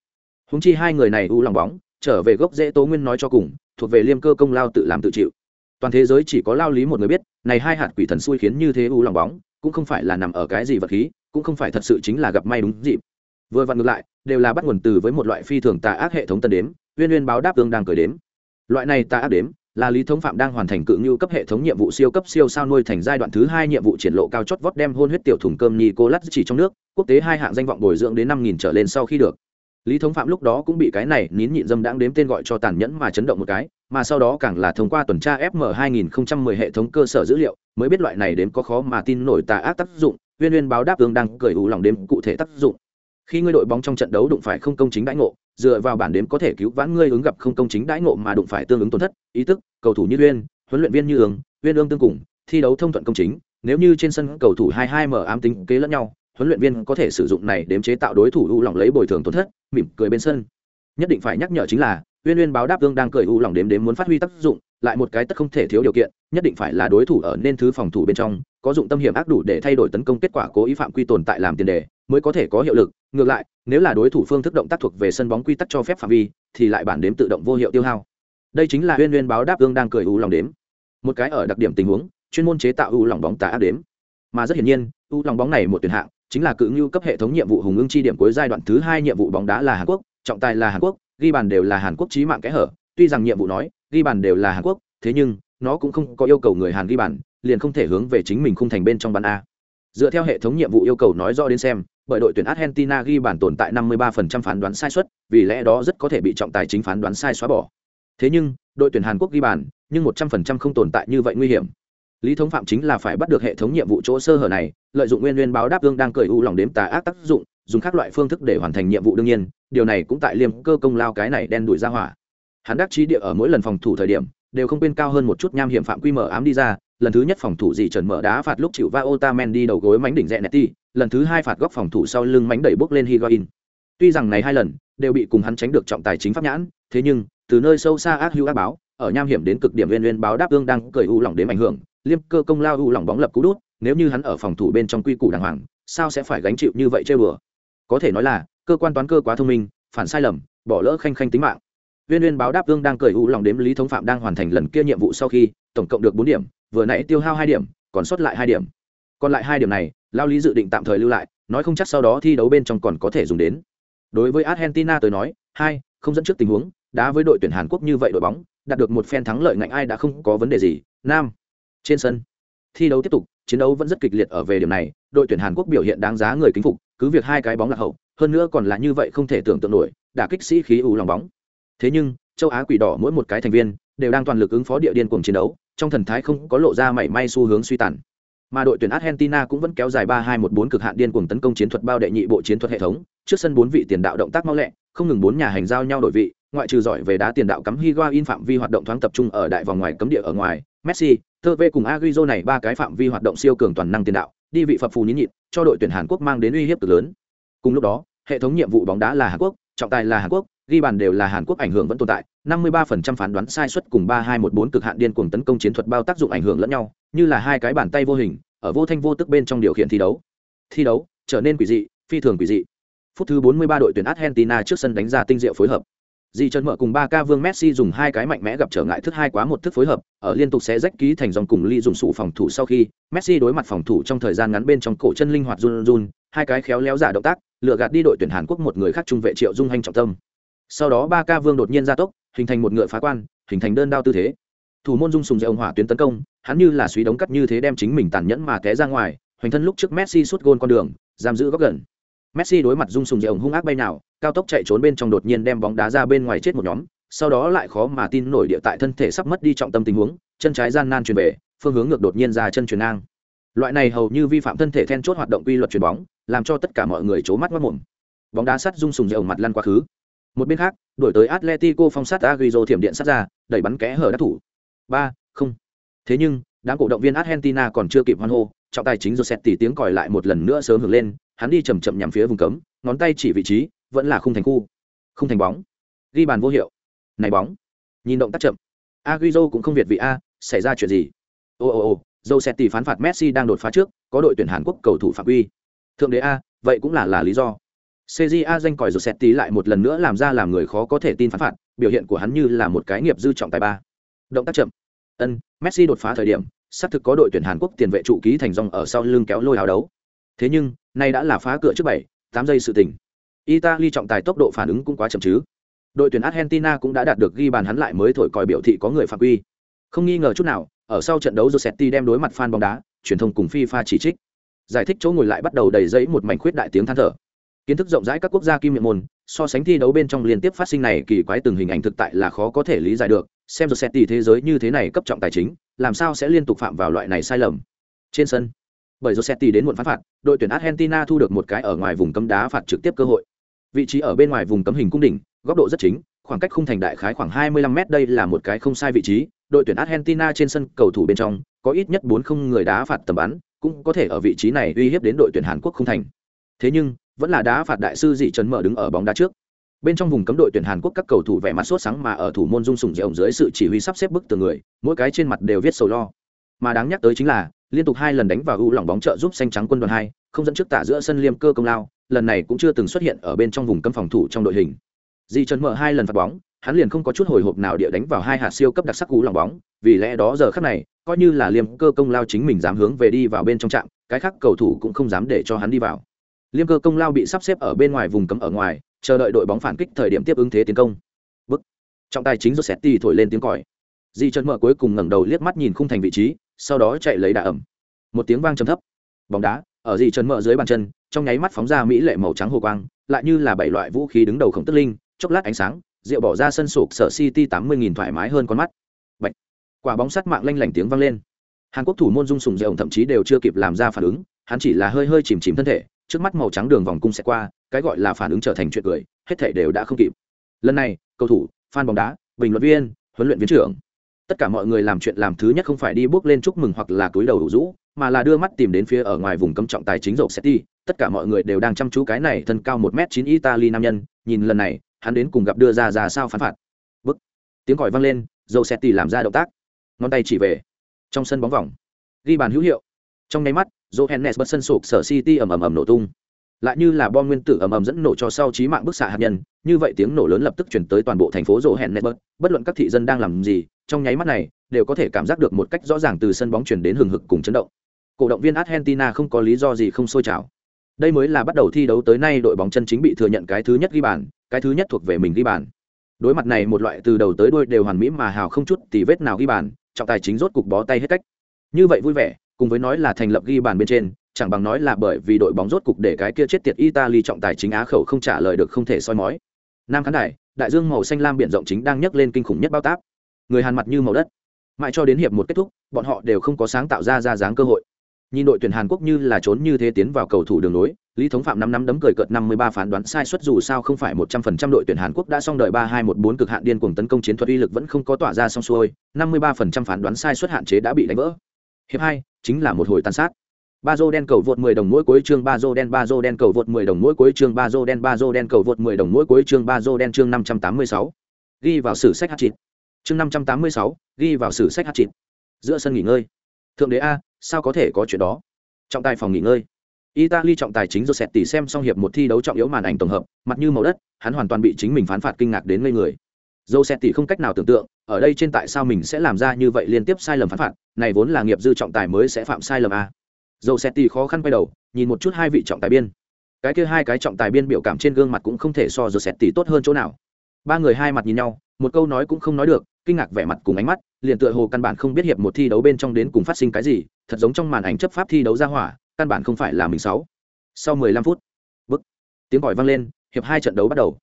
Húng chi hai người này u lòng bóng, trở về gốc dễ tố nguyên nói cho cùng, thuộc về liêm cơ công lao tự làm tự chịu. Toàn thế giới chỉ có lao lý một người biết, này hai hạt quỷ thần xui khiến như thế u lòng bóng, cũng không phải là nằm ở cái gì vật khí cũng không phải thật sự chính là gặp may đúng dịp. Vừa vặn ngược lại, đều là bắt nguồn từ với một loại phi thường tà ác hệ thống tân đếm, uyên uyên báo đáp tương đang cởi đếm. Loại này tà ác đếm, là lý thống phạm đang hoàn thành cự ngưu cấp hệ thống nhiệm vụ siêu cấp siêu sao nuôi thành giai đoạn thứ hai nhiệm vụ triển lộ cao chót vót đem hôn huyết tiểu thùng cơm nhì cô lắc chỉ trong nước, quốc tế hai hạng danh vọng bồi dưỡng đến năm nghìn trở lên sau khi được. Lý thống phạm lúc đó cũng bị cái này nín nhịn dâm đãng đếm tên gọi cho tàn nhẫn mà chấn động một cái, mà sau đó càng là thông qua tuần tra fm 2010 hệ thống cơ sở dữ liệu, mới biết loại này đếm có khó mà tin nổi tà ác tác dụng Viên viên báo đáp tương đang cười ủ lòng đếm cụ thể tác dụng. Khi ngươi đội bóng trong trận đấu đụng phải không công chính đãi ngộ, dựa vào bản đếm có thể cứu vãn ngươi ứng gặp không công chính đãi ngộ mà đụng phải tương ứng tổn thất, ý tức cầu thủ như uyên, huấn luyện viên như ứng Viên ương tương cùng, thi đấu thông thuận công chính, nếu như trên sân cầu thủ hai hai mở ám tính kế lẫn nhau, huấn luyện viên có thể sử dụng này đếm chế tạo đối thủ u lòng lấy bồi thường tổn thất, mỉm cười bên sân. Nhất định phải nhắc nhở chính là uyên uyên báo đáp tương đang cười u lòng đếm đếm muốn phát huy tác dụng, lại một cái tất không thể thiếu điều kiện, nhất định phải là đối thủ ở nên thứ phòng thủ bên trong, có dụng tâm hiểm ác đủ để thay đổi tấn công kết quả cố ý phạm quy tồn tại làm tiền đề, mới có thể có hiệu lực. Ngược lại, nếu là đối thủ phương thức động tác thuộc về sân bóng quy tắc cho phép phạm vi, thì lại bản đếm tự động vô hiệu tiêu hao. Đây chính là uyên uyên báo đáp tương đang cười u lòng đếm. Một cái ở đặc điểm tình huống, chuyên môn chế tạo u lòng bóng tà ác đếm. Mà rất hiển nhiên, u lòng bóng này một tuyển hạng, chính là cự ngưu cấp hệ thống nhiệm vụ hùng ưng chi điểm cuối giai đoạn thứ hai nhiệm vụ bóng đá là hàn quốc, trọng tài là hàn quốc ghi bàn đều là hàn quốc trí mạng kẽ hở, tuy rằng nhiệm vụ nói, ghi bàn đều là hàn quốc, thế nhưng, nó cũng không có yêu cầu người hàn ghi bàn, liền không thể hướng về chính mình khung thành bên trong bắn a. Dựa theo hệ thống nhiệm vụ yêu cầu nói rõ đến xem, bởi đội tuyển argentina ghi bàn tồn tại 53% phán đoán sai suất, vì lẽ đó rất có thể bị trọng tài chính phán đoán sai xóa bỏ. Thế nhưng, đội tuyển hàn quốc ghi bàn, nhưng 100% không tồn tại như vậy nguy hiểm. Lý thống phạm chính là phải bắt được hệ thống nhiệm vụ chỗ sơ hở này, lợi dụng nguyên nguyên báo đáp ương đang cởi u lòng đếm tà ác tác dụng, dùng các loại phương thức để hoàn thành nhiệm vụ đương nhiên điều này cũng tại liêm cơ công lao cái này đen đuổi ra hỏa. Hắn đắc trí địa ở mỗi lần phòng thủ thời điểm, đều không quên cao hơn một chút nham hiểm phạm quy mở ám đi ra, lần thứ nhất phòng thủ dị trần mở đá phạt lúc chịu va otamen đi đầu gối mánh đỉnh rẽ netti lần thứ hai phạt góc phòng thủ sau lưng mánh đẩy bốc lên higuain. Tuy rằng này hai lần, đều bị cùng hắn tránh được trọng tài chính pháp nhãn, thế nhưng, từ nơi sâu xa ác hữu ác báo, ở nham hiểm đến cực điểm viên viên báo đáp ương đang cởi u lỏng đến ảnh hưởng, liêm cơ công lao u lỏng bóng lập cú đút, nếu như hắn ở phòng thủ bên trong quy củ đàng hoàng, sao sẽ phải gánh chịu như vậy chơi bừa? Có thể nói là cơ quan toán cơ quá thông minh, phản sai lầm, bỏ lỡ khanh khanh tính mạng. Viên viên báo đáp vương đang cởi u lòng đếm lý thống phạm đang hoàn thành lần kia nhiệm vụ sau khi, tổng cộng được bốn điểm, vừa nãy tiêu hao hai điểm, còn sót lại hai điểm. Còn lại hai điểm này, lao lý dự định tạm thời lưu lại, nói không chắc sau đó thi đấu bên trong còn có thể dùng đến. Đối với argentina tới nói, hai, không dẫn trước tình huống, đá với đội tuyển hàn quốc như vậy đội bóng, đạt được một phen thắng lợi ngạnh ai đã không có vấn đề gì. Nam, trên sân, thi đấu tiếp tục, chiến đấu vẫn rất kịch liệt ở về điểm này, đội tuyển hàn quốc biểu hiện đáng giá người kính phục, cứ việc hai cái bóng lạc hậu hơn nữa còn là như vậy không thể tưởng tượng nổi đả kích sĩ khí ủ lòng bóng thế nhưng châu á quỷ đỏ mỗi một cái thành viên đều đang toàn lực ứng phó địa điên cuồng chiến đấu trong thần thái không có lộ ra mảy may xu hướng suy tàn mà đội tuyển argentina cũng vẫn kéo dài ba hai một bốn cực hạn điên cuồng tấn công chiến thuật bao đệ nhị bộ chiến thuật hệ thống trước sân bốn vị tiền đạo động tác mau lẹ không ngừng bốn nhà hành giao nhau đổi vị ngoại trừ giỏi về đá tiền đạo cắm Higuain phạm vi hoạt động thoáng tập trung ở đại vòng ngoài cấm địa ở ngoài, Messi, Tevez cùng Agüero này ba cái phạm vi hoạt động siêu cường toàn năng tiền đạo, đi vị phập phù nhín nhịn, cho đội tuyển Hàn Quốc mang đến uy hiếp cực lớn. Cùng lúc đó, hệ thống nhiệm vụ bóng đá là Hàn Quốc, trọng tài là Hàn Quốc, ghi bàn đều là Hàn Quốc ảnh hưởng vẫn tồn tại, 53% phán đoán sai suất cùng 3214 cực hạn điên cuồng tấn công chiến thuật bao tác dụng ảnh hưởng lẫn nhau, như là hai cái bàn tay vô hình, ở vô thanh vô tức bên trong điều khiển thi đấu. Thi đấu trở nên quỷ dị, phi thường quỷ dị. Phút thứ 43 đội tuyển Argentina trước sân đánh ra tinh diệu phối hợp. Di Trần mở cùng 3K Vương Messi dùng hai cái mạnh mẽ gặp trở ngại thức hai quá một thức phối hợp, ở liên tục xé rách ký thành dòng cùng ly dùng sụ phòng thủ sau khi, Messi đối mặt phòng thủ trong thời gian ngắn bên trong cổ chân linh hoạt run run, hai cái khéo léo giả động tác, lừa gạt đi đội tuyển Hàn Quốc một người khác trung vệ Triệu Dung Hành trọng tâm. Sau đó 3K Vương đột nhiên ra tốc, hình thành một ngựa phá quan, hình thành đơn đao tư thế. Thủ môn Dung sùng dễ ông hỏa tuyến tấn công, hắn như là suy đống cắt như thế đem chính mình tàn nhẫn mà té ra ngoài, hoành thân lúc trước Messi sút gôn con đường, giam giữ góc gần. Messi đối mặt Dung sùng dây hung ác bay nào, cao tốc chạy trốn bên trong đột nhiên đem bóng đá ra bên ngoài chết một nhóm, sau đó lại khó mà tin nổi địa tại thân thể sắp mất đi trọng tâm tình huống, chân trái gian nan chuyển về, phương hướng ngược đột nhiên ra chân chuyển ngang. Loại này hầu như vi phạm thân thể then chốt hoạt động quy luật chuyền bóng, làm cho tất cả mọi người chố mắt mắt mồm. Bóng đá sắt Dung sùng dây mặt lăn quá khứ. Một bên khác, đổi tới Atletico phong sát Agüero thiểm điện sát ra, đẩy bắn kẽ hở đá thủ. Ba, không. Thế nhưng, đám cổ động viên Argentina còn chưa kịp hoan hô, trọng tài chính Joseph tỉ tiếng còi lại một lần nữa sớm hưởng lên, hắn đi chậm chậm nhằm phía vùng cấm, ngón tay chỉ vị trí, vẫn là khung thành khu. Không thành bóng. Ghi bàn vô hiệu. Này bóng. Nhìn động tác chậm. Agüero cũng không việt vị a, xảy ra chuyện gì? Ô ô ô, Joseph tỉ phán phạt Messi đang đột phá trước, có đội tuyển Hàn Quốc cầu thủ phạm quy. Thượng đế a, vậy cũng là là lý do. CJA danh còi Rossetti lại một lần nữa làm ra làm người khó có thể tin phán phạt, biểu hiện của hắn như là một cái nghiệp dư trọng tài ba. Động tác chậm. Ân, Messi đột phá thời điểm, xác thực có đội tuyển Hàn Quốc tiền vệ trụ ký thành dòng ở sau lưng kéo lôi áo đấu. Thế nhưng, nay đã là phá cửa trước 7, 8 giây sự tình. Italy trọng tài tốc độ phản ứng cũng quá chậm chứ. Đội tuyển Argentina cũng đã đạt được ghi bàn hắn lại mới thổi còi biểu thị có người phạm quy. Không nghi ngờ chút nào, ở sau trận đấu Rossetti đem đối mặt fan bóng đá, truyền thông cùng FIFA chỉ trích. Giải thích chỗ ngồi lại bắt đầu đầy giấy một mảnh khuyết đại tiếng than thở kiến thức rộng rãi các quốc gia kim miệng môn so sánh thi đấu bên trong liên tiếp phát sinh này kỳ quái từng hình ảnh thực tại là khó có thể lý giải được xem rồi xét tỷ thế giới như thế này cấp trọng tài chính làm sao sẽ liên tục phạm vào loại này sai lầm trên sân bởi Rossetti đến muộn phán phạt, đội tuyển Argentina thu được một cái ở ngoài vùng cấm đá phạt trực tiếp cơ hội. Vị trí ở bên ngoài vùng cấm hình cung đỉnh, góc độ rất chính, khoảng cách khung thành đại khái khoảng 25 mét đây là một cái không sai vị trí, đội tuyển Argentina trên sân cầu thủ bên trong, có ít nhất bốn không người đá phạt tầm bắn, cũng có thể ở vị trí này uy hiếp đến đội tuyển Hàn Quốc không thành. Thế nhưng, vẫn là đá phạt đại sư dị trấn mở đứng ở bóng đá trước bên trong vùng cấm đội tuyển hàn quốc các cầu thủ vẻ mặt sốt sáng mà ở thủ môn dung sùng dẻo dưới sự chỉ huy sắp xếp bức từ người, mỗi cái trên mặt đều viết sầu lo. Mà đáng nhắc tới chính là, liên tục hai lần đánh vào u lỏng bóng trợ giúp xanh trắng quân đoàn hai, không dẫn trước tả giữa sân liêm cơ công lao, lần này cũng chưa từng xuất hiện ở bên trong vùng cấm phòng thủ trong đội hình. Di trần mở hai lần phạt bóng, hắn liền không có chút hồi hộp nào địa đánh vào hai hạt siêu cấp đặc sắc cú lòng bóng, vì lẽ đó giờ khắc này, coi như là liêm cơ công lao chính mình dám hướng về đi vào bên trong trạm, cái khác cầu thủ cũng không dám để cho hắn đi vào. Liêm cơ công lao bị sắp xếp ở bên ngoài vùng cấm ở ngoài chờ đợi đội bóng phản kích thời điểm tiếp ứng thế tiến công. Trọng tài chính Rossetti thổi lên tiếng còi. Di chân mở cuối cùng ngẩng đầu liếc mắt nhìn khung thành vị trí, sau đó chạy lấy đà ẩm. Một tiếng vang trầm thấp. Bóng đá, ở di chân mở dưới bàn chân, trong nháy mắt phóng ra mỹ lệ màu trắng hồ quang, lại như là bảy loại vũ khí đứng đầu khổng tức linh, chốc lát ánh sáng, rượu bỏ ra sân sụp sở city tám mươi nghìn thoải mái hơn con mắt. Bạch. quả bóng sắt mạng lanh lảnh tiếng vang lên. Hàn quốc thủ môn dung sùng dẻo thậm chí đều chưa kịp làm ra phản ứng, hắn chỉ là hơi hơi chìm chìm thân thể, trước mắt màu trắng đường vòng cung sẽ qua cái gọi là phản ứng trở thành chuyện cười, hết thể đều đã không kịp. Lần này, cầu thủ, fan bóng đá, bình luận viên, huấn luyện viên trưởng, tất cả mọi người làm chuyện làm thứ nhất không phải đi bước lên chúc mừng hoặc là túi đầu đủ rũ, mà là đưa mắt tìm đến phía ở ngoài vùng cấm trọng tài chính rộng setti tất cả mọi người đều đang chăm chú cái này thân cao một m chín italy nam nhân, nhìn lần này, hắn đến cùng gặp đưa ra ra sao phán phạt. Bức. Tiếng còi vang lên dầu setti làm ra động tác. Ngón tay chỉ về trong sân bóng vòng. Ghi bàn hữu hiệu. Trong nháy mắt, johannes bật sân sụp sở city ầm ầm ầm nổ tung lại như là bom nguyên tử ầm ầm dẫn nổ cho sau trí mạng bức xạ hạt nhân, như vậy tiếng nổ lớn lập tức chuyển tới toàn bộ thành phố johannesburg, bất luận các thị dân đang làm gì, trong nháy mắt này, đều có thể cảm giác được một cách rõ ràng từ sân bóng chuyển đến hừng hực cùng chấn động. Cổ động viên argentina không có lý do gì không sôi trào đây mới là bắt đầu thi đấu tới nay đội bóng chân chính bị thừa nhận cái thứ nhất ghi bàn, cái thứ nhất thuộc về mình ghi bàn. Đối mặt này một loại từ đầu tới đuôi đều hoàn mỹ mà hào không chút thì vết nào ghi bàn, trọng tài chính rốt cục bó tay hết cách. Như vậy vui vẻ, cùng với nói là thành lập ghi bàn bên trên chẳng bằng nói là bởi vì đội bóng rốt cục để cái kia chết tiệt italy trọng tài chính á khẩu không trả lời được không thể soi mói. Nam khán đài đại dương màu xanh lam biển rộng chính đang nhấc lên kinh khủng nhất bao táp. Người hàn mặt như màu đất. Mãi cho đến hiệp một kết thúc bọn họ đều không có sáng tạo ra ra dáng cơ hội. Nhìn đội tuyển hàn quốc như là trốn như thế tiến vào cầu thủ đường lối, lý thống phạm năm năm đấm cười cợt năm mươi ba phán đoán sai suất dù sao không phải một trăm phần trăm đội tuyển hàn quốc đã xong đợi ba hai một bốn cực hạn điên cuồng tấn công chiến thuật uy lực vẫn không có tỏa ra xong xuôi năm mươi ba phần trăm phán đoán sai suất hạn chế đã bị đánh vỡ. Hiệp hai chính là một hồi tàn sát ba dô đen cầu vượt 10 đồng mỗi cuối chương ba dô đen ba dô đen cầu vượt 10 đồng mỗi cuối chương ba dô đen ba dô đen cầu vượt 10 đồng mỗi cuối chương ba dô đen chương 586. ghi vào sử sách hát chịt chương 586, ghi vào sử sách hát chịt giữa sân nghỉ ngơi. Thượng đế a sao có thể có chuyện đó? Trọng tài phòng nghỉ ngơi. Italy trọng tài chính joseph tỷ xem xong hiệp một thi đấu trọng yếu màn ảnh tổng hợp mặt như màu đất hắn hoàn toàn bị chính mình phán phạt kinh ngạc đến ngây người. Joseph tỷ không cách nào tưởng tượng ở đây trên tại sao mình sẽ làm ra như vậy liên tiếp sai lầm phán phạt này vốn là nghiệp dư trọng tài mới sẽ phạm sai lầm a dầu xét tì khó khăn quay đầu, nhìn một chút hai vị trọng tài biên. Cái kia hai cái trọng tài biên biểu cảm trên gương mặt cũng không thể so dầu xét tì tốt hơn chỗ nào. Ba người hai mặt nhìn nhau, một câu nói cũng không nói được, kinh ngạc vẻ mặt cùng ánh mắt, liền tựa hồ căn bản không biết hiệp một thi đấu bên trong đến cùng phát sinh cái gì, thật giống trong màn ảnh chấp pháp thi đấu ra hỏa, căn bản không phải là mình sáu. Sau mười lăm phút, bức, tiếng gọi vang lên, hiệp hai trận đấu bắt đầu.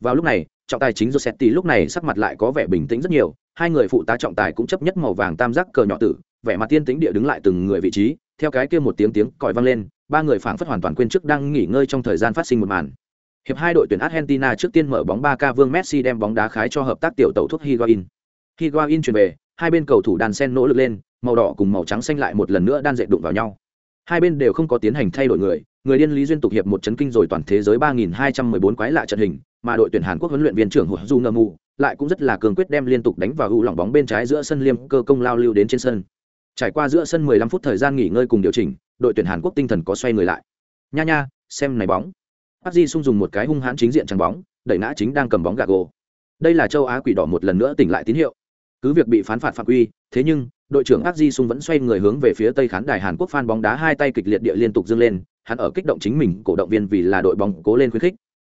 Vào lúc này, trọng tài chính Rossetti lúc này sắc mặt lại có vẻ bình tĩnh rất nhiều, hai người phụ tá trọng tài cũng chấp nhất màu vàng tam giác cờ nhỏ tử, vẻ mặt tiên tính địa đứng lại từng người vị trí theo cái kia một tiếng tiếng còi vang lên, ba người phảng phất hoàn toàn quên trước đang nghỉ ngơi trong thời gian phát sinh một màn. Hiệp hai đội tuyển argentina trước tiên mở bóng ba k vương messi đem bóng đá khái cho hợp tác tiểu tàu thuốc higuain higuain chuyển về, hai bên cầu thủ đàn sen nỗ lực lên, màu đỏ cùng màu trắng xanh lại một lần nữa đan dệt đụng vào nhau. Hai bên đều không có tiến hành thay đổi người người điên lý duyên tục hiệp một chấn kinh rồi toàn thế giới ba nghìn hai trăm mười bốn quái lạ trận hình, mà đội tuyển hàn quốc huấn luyện viên trưởng hồ du ngơ mù lại cũng rất là cường quyết đem liên tục đánh vào u lỏng bóng bên trái giữa sân liêm cơ công lao lưu đến trên sân. Trải qua giữa sân 15 phút thời gian nghỉ ngơi cùng điều chỉnh, đội tuyển Hàn Quốc tinh thần có xoay người lại. Nha nha, xem này bóng. Park Ji Sung dùng một cái hung hãn chính diện chẳng bóng, đẩy ngã chính đang cầm bóng gạt gồ. Đây là châu Á quỷ đỏ một lần nữa tỉnh lại tín hiệu. Cứ việc bị phán phạt phạm quy, thế nhưng đội trưởng Park Ji Sung vẫn xoay người hướng về phía tây khán đài Hàn Quốc fan bóng đá hai tay kịch liệt địa liên tục dương lên, hắn ở kích động chính mình, cổ động viên vì là đội bóng cố lên khuyến khích.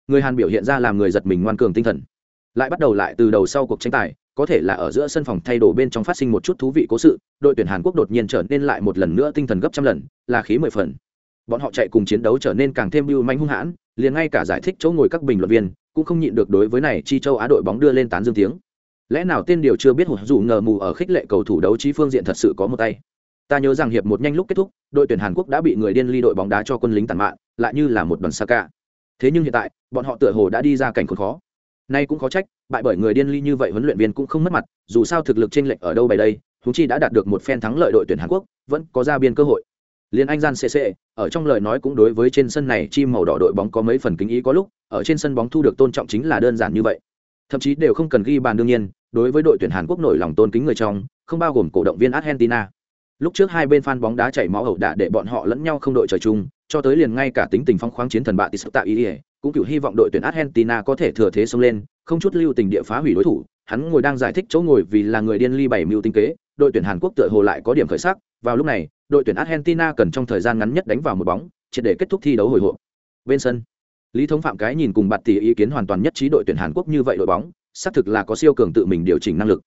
Người Hàn biểu hiện ra làm người giật mình ngoan cường tinh thần. Lại bắt đầu lại từ đầu sau cuộc tranh tài, có thể là ở giữa sân phòng thay đồ bên trong phát sinh một chút thú vị cố sự, đội tuyển hàn quốc đột nhiên trở nên lại một lần nữa tinh thần gấp trăm lần, là khí mười phần. Bọn họ chạy cùng chiến đấu trở nên càng thêm mưu manh hung hãn, liền ngay cả giải thích chỗ ngồi các bình luận viên, cũng không nhịn được đối với này chi châu á đội bóng đưa lên tán dương tiếng. Lẽ nào tên điều chưa biết hụt dù ngờ mù ở khích lệ cầu thủ đấu trí phương diện thật sự có một tay? Ta nhớ rằng hiệp một nhanh lúc kết thúc, đội tuyển hàn quốc đã bị người điên ly đội bóng đá cho quân lính tàn mạng lại như là một đoàn sa ca thế nhưng hiện tại, bọn họ tựa hồ đã đi ra cảnh khốn khó nay cũng khó trách, bại bởi người điên ly như vậy huấn luyện viên cũng không mất mặt, dù sao thực lực chênh lệch ở đâu bày đây chúng chi đã đạt được một phen thắng lợi đội tuyển hàn quốc, vẫn có ra biên cơ hội. Liên anh gian cc ở trong lời nói cũng đối với trên sân này chim màu đỏ đội bóng có mấy phần kính ý có lúc, ở trên sân bóng thu được tôn trọng chính là đơn giản như vậy. Thậm chí đều không cần ghi bàn đương nhiên, đối với đội tuyển hàn quốc nổi lòng tôn kính người trong, không bao gồm cổ động viên argentina. Lúc trước hai bên fan bóng đá chảy máu ẩu đả để bọn họ lẫn nhau không đội trời chung, cho tới liền ngay cả tính tình phong khoáng chiến thần bạ tisota ý ý cũng cựu hy vọng đội tuyển argentina có thể thừa thế xông lên không chút lưu tình địa phá hủy đối thủ hắn ngồi đang giải thích chỗ ngồi vì là người điên ly bảy mưu tinh kế đội tuyển hàn quốc tựa hồ lại có điểm khởi sắc vào lúc này đội tuyển argentina cần trong thời gian ngắn nhất đánh vào một bóng triệt để kết thúc thi đấu hồi hộp. Bên sân lý thống phạm cái nhìn cùng bạt tỷ ý kiến hoàn toàn nhất trí đội tuyển hàn quốc như vậy đội bóng xác thực là có siêu cường tự mình điều chỉnh năng lực.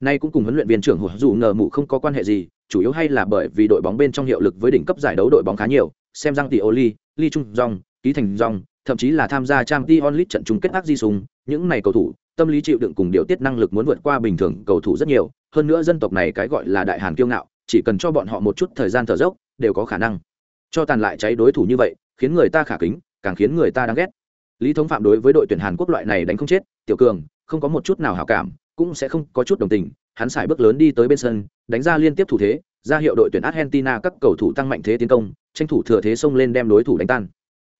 Nay cũng cùng huấn luyện viên trưởng hồ dù ngờ mụ không có quan hệ gì chủ yếu hay là bởi vì đội bóng bên trong hiệu lực với đỉnh cấp giải đấu đội bóng khá nhiều xem răng tỷ Oli, Lý trung dòng ký thành dòng thậm chí là tham gia trang t onlit trận chung kết ác di sùng, những này cầu thủ, tâm lý chịu đựng cùng điều tiết năng lực muốn vượt qua bình thường cầu thủ rất nhiều. Hơn nữa dân tộc này cái gọi là đại hàn kiêu ngạo, chỉ cần cho bọn họ một chút thời gian thở dốc, đều có khả năng. Cho tàn lại cháy đối thủ như vậy, khiến người ta khả kính, càng khiến người ta đáng ghét. Lý thống phạm đối với đội tuyển hàn quốc loại này đánh không chết, tiểu cường, không có một chút nào hảo cảm, cũng sẽ không có chút đồng tình, hắn xài bước lớn đi tới bên sân, đánh ra liên tiếp thủ thế, ra hiệu đội tuyển argentina các cầu thủ tăng mạnh thế tiến công, tranh thủ thừa thế xông lên đem đối thủ đánh tan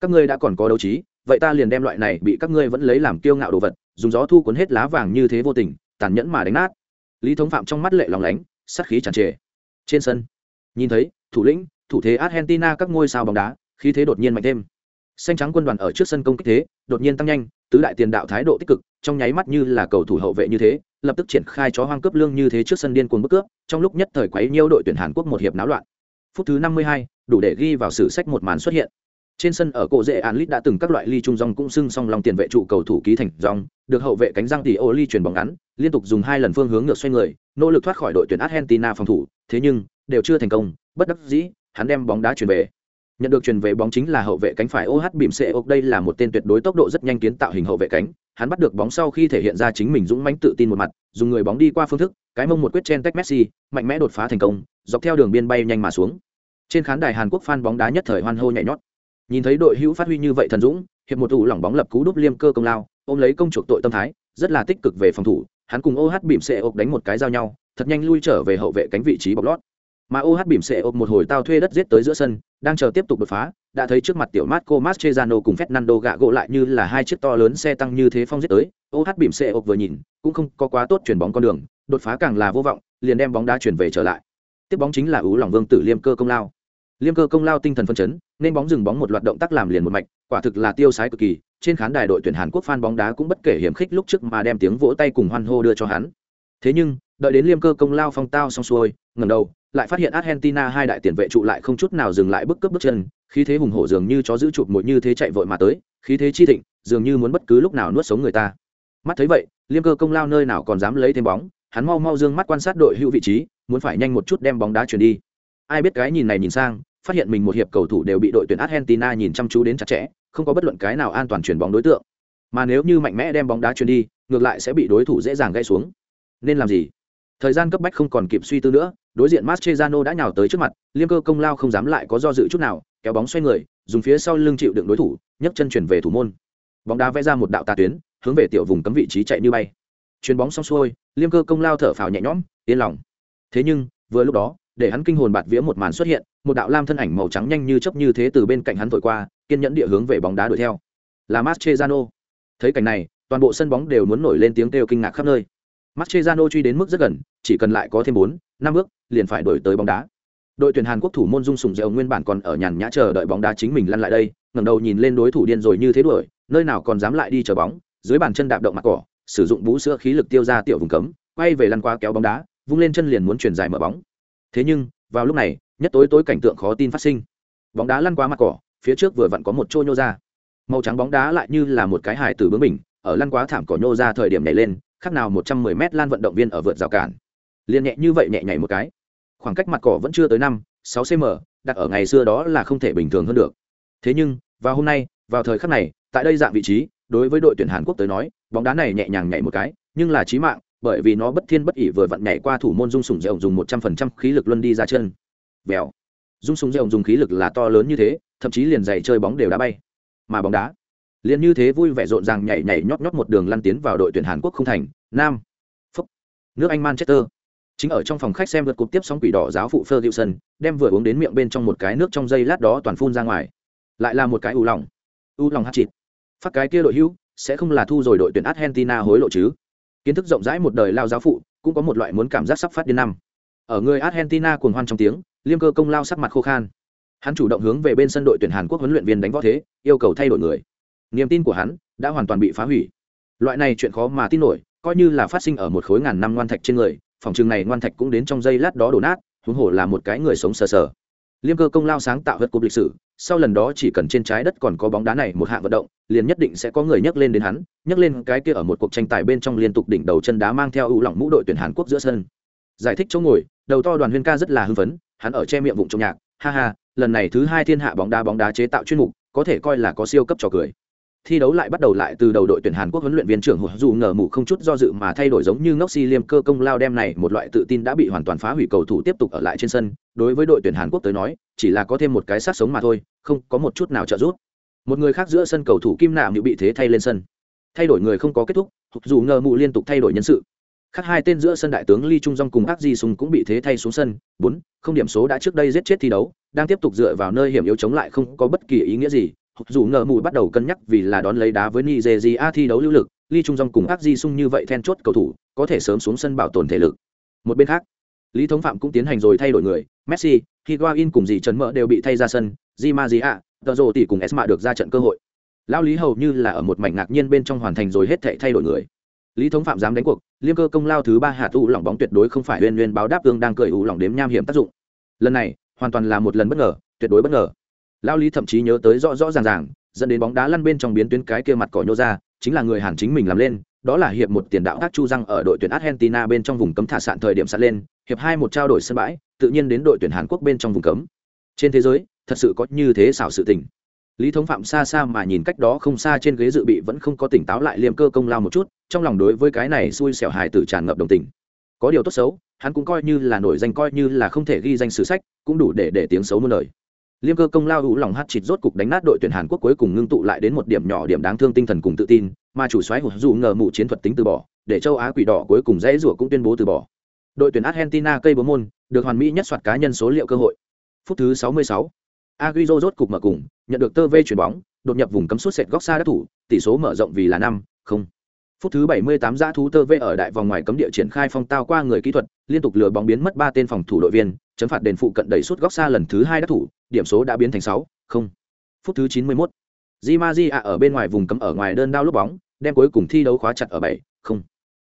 các ngươi đã còn có đấu trí vậy ta liền đem loại này bị các ngươi vẫn lấy làm kiêu ngạo đồ vật dùng gió thu cuốn hết lá vàng như thế vô tình tàn nhẫn mà đánh nát. Lý thống phạm trong mắt lệ lòng lánh sát khí tràn trề. Trên sân nhìn thấy thủ lĩnh thủ thế argentina các ngôi sao bóng đá khí thế đột nhiên mạnh thêm. Xanh trắng quân đoàn ở trước sân công kích thế đột nhiên tăng nhanh tứ đại tiền đạo thái độ tích cực trong nháy mắt như là cầu thủ hậu vệ như thế lập tức triển khai chó hoang cướp lương như thế trước sân điên cuồng bức cướp trong lúc nhất thời quấy nhiêu đội tuyển hàn quốc một hiệp náo loạn. Phút thứ năm mươi hai, đủ để ghi vào sử sách một màn xuất hiện trên sân ở cổ dễ an lít đã từng các loại ly trung rong cũng xưng song lòng tiền vệ trụ cầu thủ ký thành rong, được hậu vệ cánh răng tỷ ô ly chuyển bóng ngắn, liên tục dùng hai lần phương hướng ngược xoay người, nỗ lực thoát khỏi đội tuyển argentina phòng thủ, thế nhưng, đều chưa thành công, bất đắc dĩ, hắn đem bóng đá chuyển về. Nhận được truyền về bóng chính là hậu vệ cánh phải OH bìm xe ốc, đây là một tên tuyệt đối tốc độ rất nhanh kiến tạo hình hậu vệ cánh, hắn bắt được bóng sau khi thể hiện ra chính mình dũng mãnh tự tin một mặt, dùng người bóng đi qua phương thức, cái mông một quyết chen tech Messi, mạnh mẽ đột phá thành công, dọc theo đường biên bay nhanh mà xuống. Trên khán đài Hàn Quốc fan bóng đá nhất thời hoan hô nhảy nhót nhìn thấy đội hữu phát huy như vậy thần dũng, hiệp một thủ lỏng bóng lập cú đúp liêm cơ công lao, ôm lấy công chuộc tội tâm thái, rất là tích cực về phòng thủ, hắn cùng OH bìm xe ốc đánh một cái giao nhau, thật nhanh lui trở về hậu vệ cánh vị trí bọc lót. Mà OH bìm xe ốc một hồi tao thuê đất giết tới giữa sân, đang chờ tiếp tục đột phá, đã thấy trước mặt tiểu Marco Mascherano cùng Fernando gạ gỗ lại như là hai chiếc to lớn xe tăng như thế phong giết tới. OH bìm xe ốc vừa nhìn, cũng không có quá tốt chuyển bóng con đường, đột phá càng là vô vọng, liền đem bóng đá chuyển về trở lại. Tiếp bóng chính là ú lòng vương tử liêm cơ công lao liêm cơ công lao tinh thần phân chấn, nên bóng dừng bóng một loạt động tác làm liền một mạch, quả thực là tiêu sái cực kỳ, trên khán đài đội tuyển hàn quốc fan bóng đá cũng bất kể hiểm khích lúc trước mà đem tiếng vỗ tay cùng hoan hô đưa cho hắn. Thế nhưng, đợi đến liêm cơ công lao phong tao xong xuôi ngầm đầu, lại phát hiện argentina hai đại tiền vệ trụ lại không chút nào dừng lại bước cướp bước chân, khí thế hùng hổ dường như chó giữ chụp một như thế chạy vội mà tới, khí thế chi thịnh, dường như muốn bất cứ lúc nào nuốt sống người ta. Mắt thấy vậy, liêm cơ công lao nơi nào còn dám lấy thêm bóng, hắn mau mau dương mắt quan sát đội hữu vị trí, muốn phải nhanh một chút đem bóng đá chuyển đi. Ai biết cái nhìn này nhìn sang phát hiện mình một hiệp cầu thủ đều bị đội tuyển argentina nhìn chăm chú đến chặt chẽ, không có bất luận cái nào an toàn chuyển bóng đối tượng. Mà nếu như mạnh mẽ đem bóng đá chuyển đi, ngược lại sẽ bị đối thủ dễ dàng gây xuống. Nên làm gì? Thời gian cấp bách không còn kịp suy tư nữa, đối diện Mascherano đã nhào tới trước mặt, liêm cơ công lao không dám lại có do dự chút nào, kéo bóng xoay người, dùng phía sau lưng chịu đựng đối thủ, nhấc chân chuyển về thủ môn. Bóng đá vẽ ra một đạo tà tuyến, hướng về tiểu vùng cấm vị trí chạy như bay. Chuyền bóng xong xuôi, liêm cơ công lao thở phào nhẹ nhõm, yên lòng. Thế nhưng, vừa lúc đó để hắn kinh hồn bạt vía một màn xuất hiện, một đạo lam thân ảnh màu trắng nhanh như chớp như thế từ bên cạnh hắn thổi qua, kiên nhẫn địa hướng về bóng đá đuổi theo. Là Mascherano. Thấy cảnh này, toàn bộ sân bóng đều muốn nổi lên tiếng kêu kinh ngạc khắp nơi. Mascherano truy đến mức rất gần, chỉ cần lại có thêm bốn, năm bước, liền phải đổi tới bóng đá. Đội tuyển hàn quốc thủ môn dung sùng dẻo nguyên bản còn ở nhàn nhã chờ đợi bóng đá chính mình lăn lại đây, ngẩng đầu nhìn lên đối thủ điên rồi như thế đuổi, nơi nào còn dám lại đi chờ bóng, dưới bàn chân đạp động mặt cỏ, sử dụng bú sữa khí lực tiêu ra tiểu vùng cấm, quay về lăn qua kéo bóng đá, vung lên chân liền muốn chuyển dài mở bóng thế nhưng, vào lúc này, nhất tối tối cảnh tượng khó tin phát sinh. Bóng đá lăn qua mặt cỏ, phía trước vừa vặn có một trôi nhô ra. Màu trắng bóng đá lại như là một cái hài tử bướng mình ở lăn quá thảm cỏ nhô ra thời điểm nhảy lên, khác nào một trăm mười mét lan vận động viên ở vượt rào cản. Liền nhẹ như vậy nhẹ nhảy một cái. Khoảng cách mặt cỏ vẫn chưa tới năm, sáu cm đặt ở ngày xưa đó là không thể bình thường hơn được. Thế nhưng, vào hôm nay, vào thời khắc này, tại đây dạng vị trí, đối với đội tuyển hàn quốc tới nói, bóng đá này nhẹ nhàng nhảy một cái, nhưng là chí mạng bởi vì nó bất thiên bất ỉ vừa vặn nhảy qua thủ môn dung sùng dẻo dùng một trăm phần trăm khí lực luân đi ra chân. Vèo. Dung sùng dẻo dùng khí lực là to lớn như thế, thậm chí liền giày chơi bóng đều đá bay. Mà bóng đá. Liền như thế vui vẻ rộn ràng nhảy nhảy nhót nhót một đường lăn tiến vào đội tuyển hàn quốc không thành. Nam. Phúc. Nước anh manchester. Chính ở trong phòng khách xem vượt cục tiếp sóng quỷ đỏ giáo phụ ferguson, đem vừa uống đến miệng bên trong một cái nước trong dây lát đó toàn phun ra ngoài. Lại là một cái u lòng u lòng hát chịt phát cái kia đội hữu, sẽ không là thu rồi đội tuyển argentina hối lộ chứ? Kiến thức rộng rãi một đời lao giáo phụ, cũng có một loại muốn cảm giác sắp phát điên năm. Ở người argentina cuồng hoan trong tiếng, liêm cơ công lao sắc mặt khô khan. Hắn chủ động hướng về bên sân đội tuyển hàn quốc huấn luyện viên đánh võ thế, yêu cầu thay đổi người. Niềm tin của hắn đã hoàn toàn bị phá hủy. Loại này chuyện khó mà tin nổi, coi như là phát sinh ở một khối ngàn năm ngoan thạch trên người, phòng trường này ngoan thạch cũng đến trong giây lát đó đổ nát, huống hồ là một cái người sống sờ sờ. Liêm cơ công lao sáng tạo hất cục lịch sử, sau lần đó chỉ cần trên trái đất còn có bóng đá này một hạng vận động liền nhất định sẽ có người nhắc lên đến hắn nhắc lên cái kia ở một cuộc tranh tài bên trong liên tục đỉnh đầu chân đá mang theo ưu lỏng mũ đội tuyển hàn quốc giữa sân. Giải thích chỗ ngồi đầu to đoàn huyên ca rất là hưng phấn hắn ở che miệng vụng trong nhạc ha ha lần này thứ hai thiên hạ bóng đá bóng đá chế tạo chuyên mục có thể coi là có siêu cấp trò cười. Thi đấu lại bắt đầu lại từ đầu đội tuyển Hàn Quốc huấn luyện viên trưởng Hồ dù ngờ mù không chút do dự mà thay đổi giống như ngốc si liêm cơ công lao đem này một loại tự tin đã bị hoàn toàn phá hủy cầu thủ tiếp tục ở lại trên sân, đối với đội tuyển Hàn Quốc tới nói, chỉ là có thêm một cái sát sống mà thôi, không có một chút nào trợ giúp. Một người khác giữa sân cầu thủ Kim Nạm như bị thế thay lên sân. Thay đổi người không có kết thúc, dù ngờ mụ liên tục thay đổi nhân sự. Khác hai tên giữa sân đại tướng Lee Trung Dong cùng ác di sùng cũng bị thế thay xuống sân, bốn không điểm số đã trước đây giết chết thi đấu, đang tiếp tục dựa vào nơi hiểm yếu chống lại không có bất kỳ ý nghĩa gì, dù ngờ mụ bắt đầu cân nhắc vì là đón lấy đá với nigeria thi đấu lưu lực ly trung dong cùng ác di sung như vậy then chốt cầu thủ có thể sớm xuống sân bảo tồn thể lực một bên khác lý thống phạm cũng tiến hành rồi thay đổi người messi higuain cùng dì trần mỡ đều bị thay ra sân di ma di ạ tờ rồ tỷ cùng esma được ra trận cơ hội. Lao lý hầu như là ở một mảnh ngạc nhiên bên trong hoàn thành rồi hết thệ thay đổi người. Lý thống phạm dám đánh cuộc, liêm cơ công lao thứ ba hạt u lỏng bóng tuyệt đối không phải huyên huyên báo đáp ương đang cười u lỏng đếm nham hiểm tác dụng. Lần này, hoàn toàn là một lần bất ngờ, tuyệt đối bất ngờ. Lao lý thậm chí nhớ tới rõ rõ ràng ràng, dẫn đến bóng đá lăn bên trong biến tuyến cái kia mặt cỏ nhô ra, chính là người hàn chính mình làm lên, đó là hiệp một tiền đạo các chu răng ở đội tuyển argentina bên trong vùng cấm thả sạn thời điểm sạt lên, hiệp hai một trao đổi sân bãi, tự nhiên đến đội tuyển hàn quốc bên trong vùng cấm. Trên thế giới thật sự có như thế xảo sự tình. Lý thống phạm xa xa mà nhìn cách đó không xa trên ghế dự bị vẫn không có tỉnh táo lại liêm cơ công lao một chút, trong lòng đối với cái này xui xẻo hài tử tràn ngập đồng tình. Có điều tốt xấu, hắn cũng coi như là nổi danh coi như là không thể ghi danh sử sách, cũng đủ để để tiếng xấu muôn đời liêm cơ công lao hữu lòng hát chịt rốt cục đánh nát đội tuyển hàn quốc cuối cùng ngưng tụ lại đến một điểm nhỏ điểm đáng thương tinh thần cùng tự tin, mà chủ xoáy hụt dù ngờ mụ chiến thuật tính từ bỏ, để châu á quỷ đỏ cuối cùng dễ rủa cũng tuyên bố từ bỏ. Đội tuyển argentina cây bố môn, được hoàn mỹ nhất soạt cá nhân số liệu cơ hội. Phút thứ 66. Agüero rốt cục mở cùng nhận được tơ vê chuyển bóng đột nhập vùng cấm suốt sệt góc xa đắc thủ tỷ số mở rộng vì là năm không phút thứ 78 giã thú tơ vê ở đại vòng ngoài cấm địa triển khai phong tao qua người kỹ thuật liên tục lừa bóng biến mất ba tên phòng thủ đội viên chấm phạt đền phụ cận đẩy suốt góc xa lần thứ hai đắc thủ điểm số đã biến thành sáu không phút thứ chín mươi 91. Di ở bên ngoài vùng cấm ở ngoài đơn đao lúc bóng, đem cuối cùng thi đấu khóa chặt ở bảy không.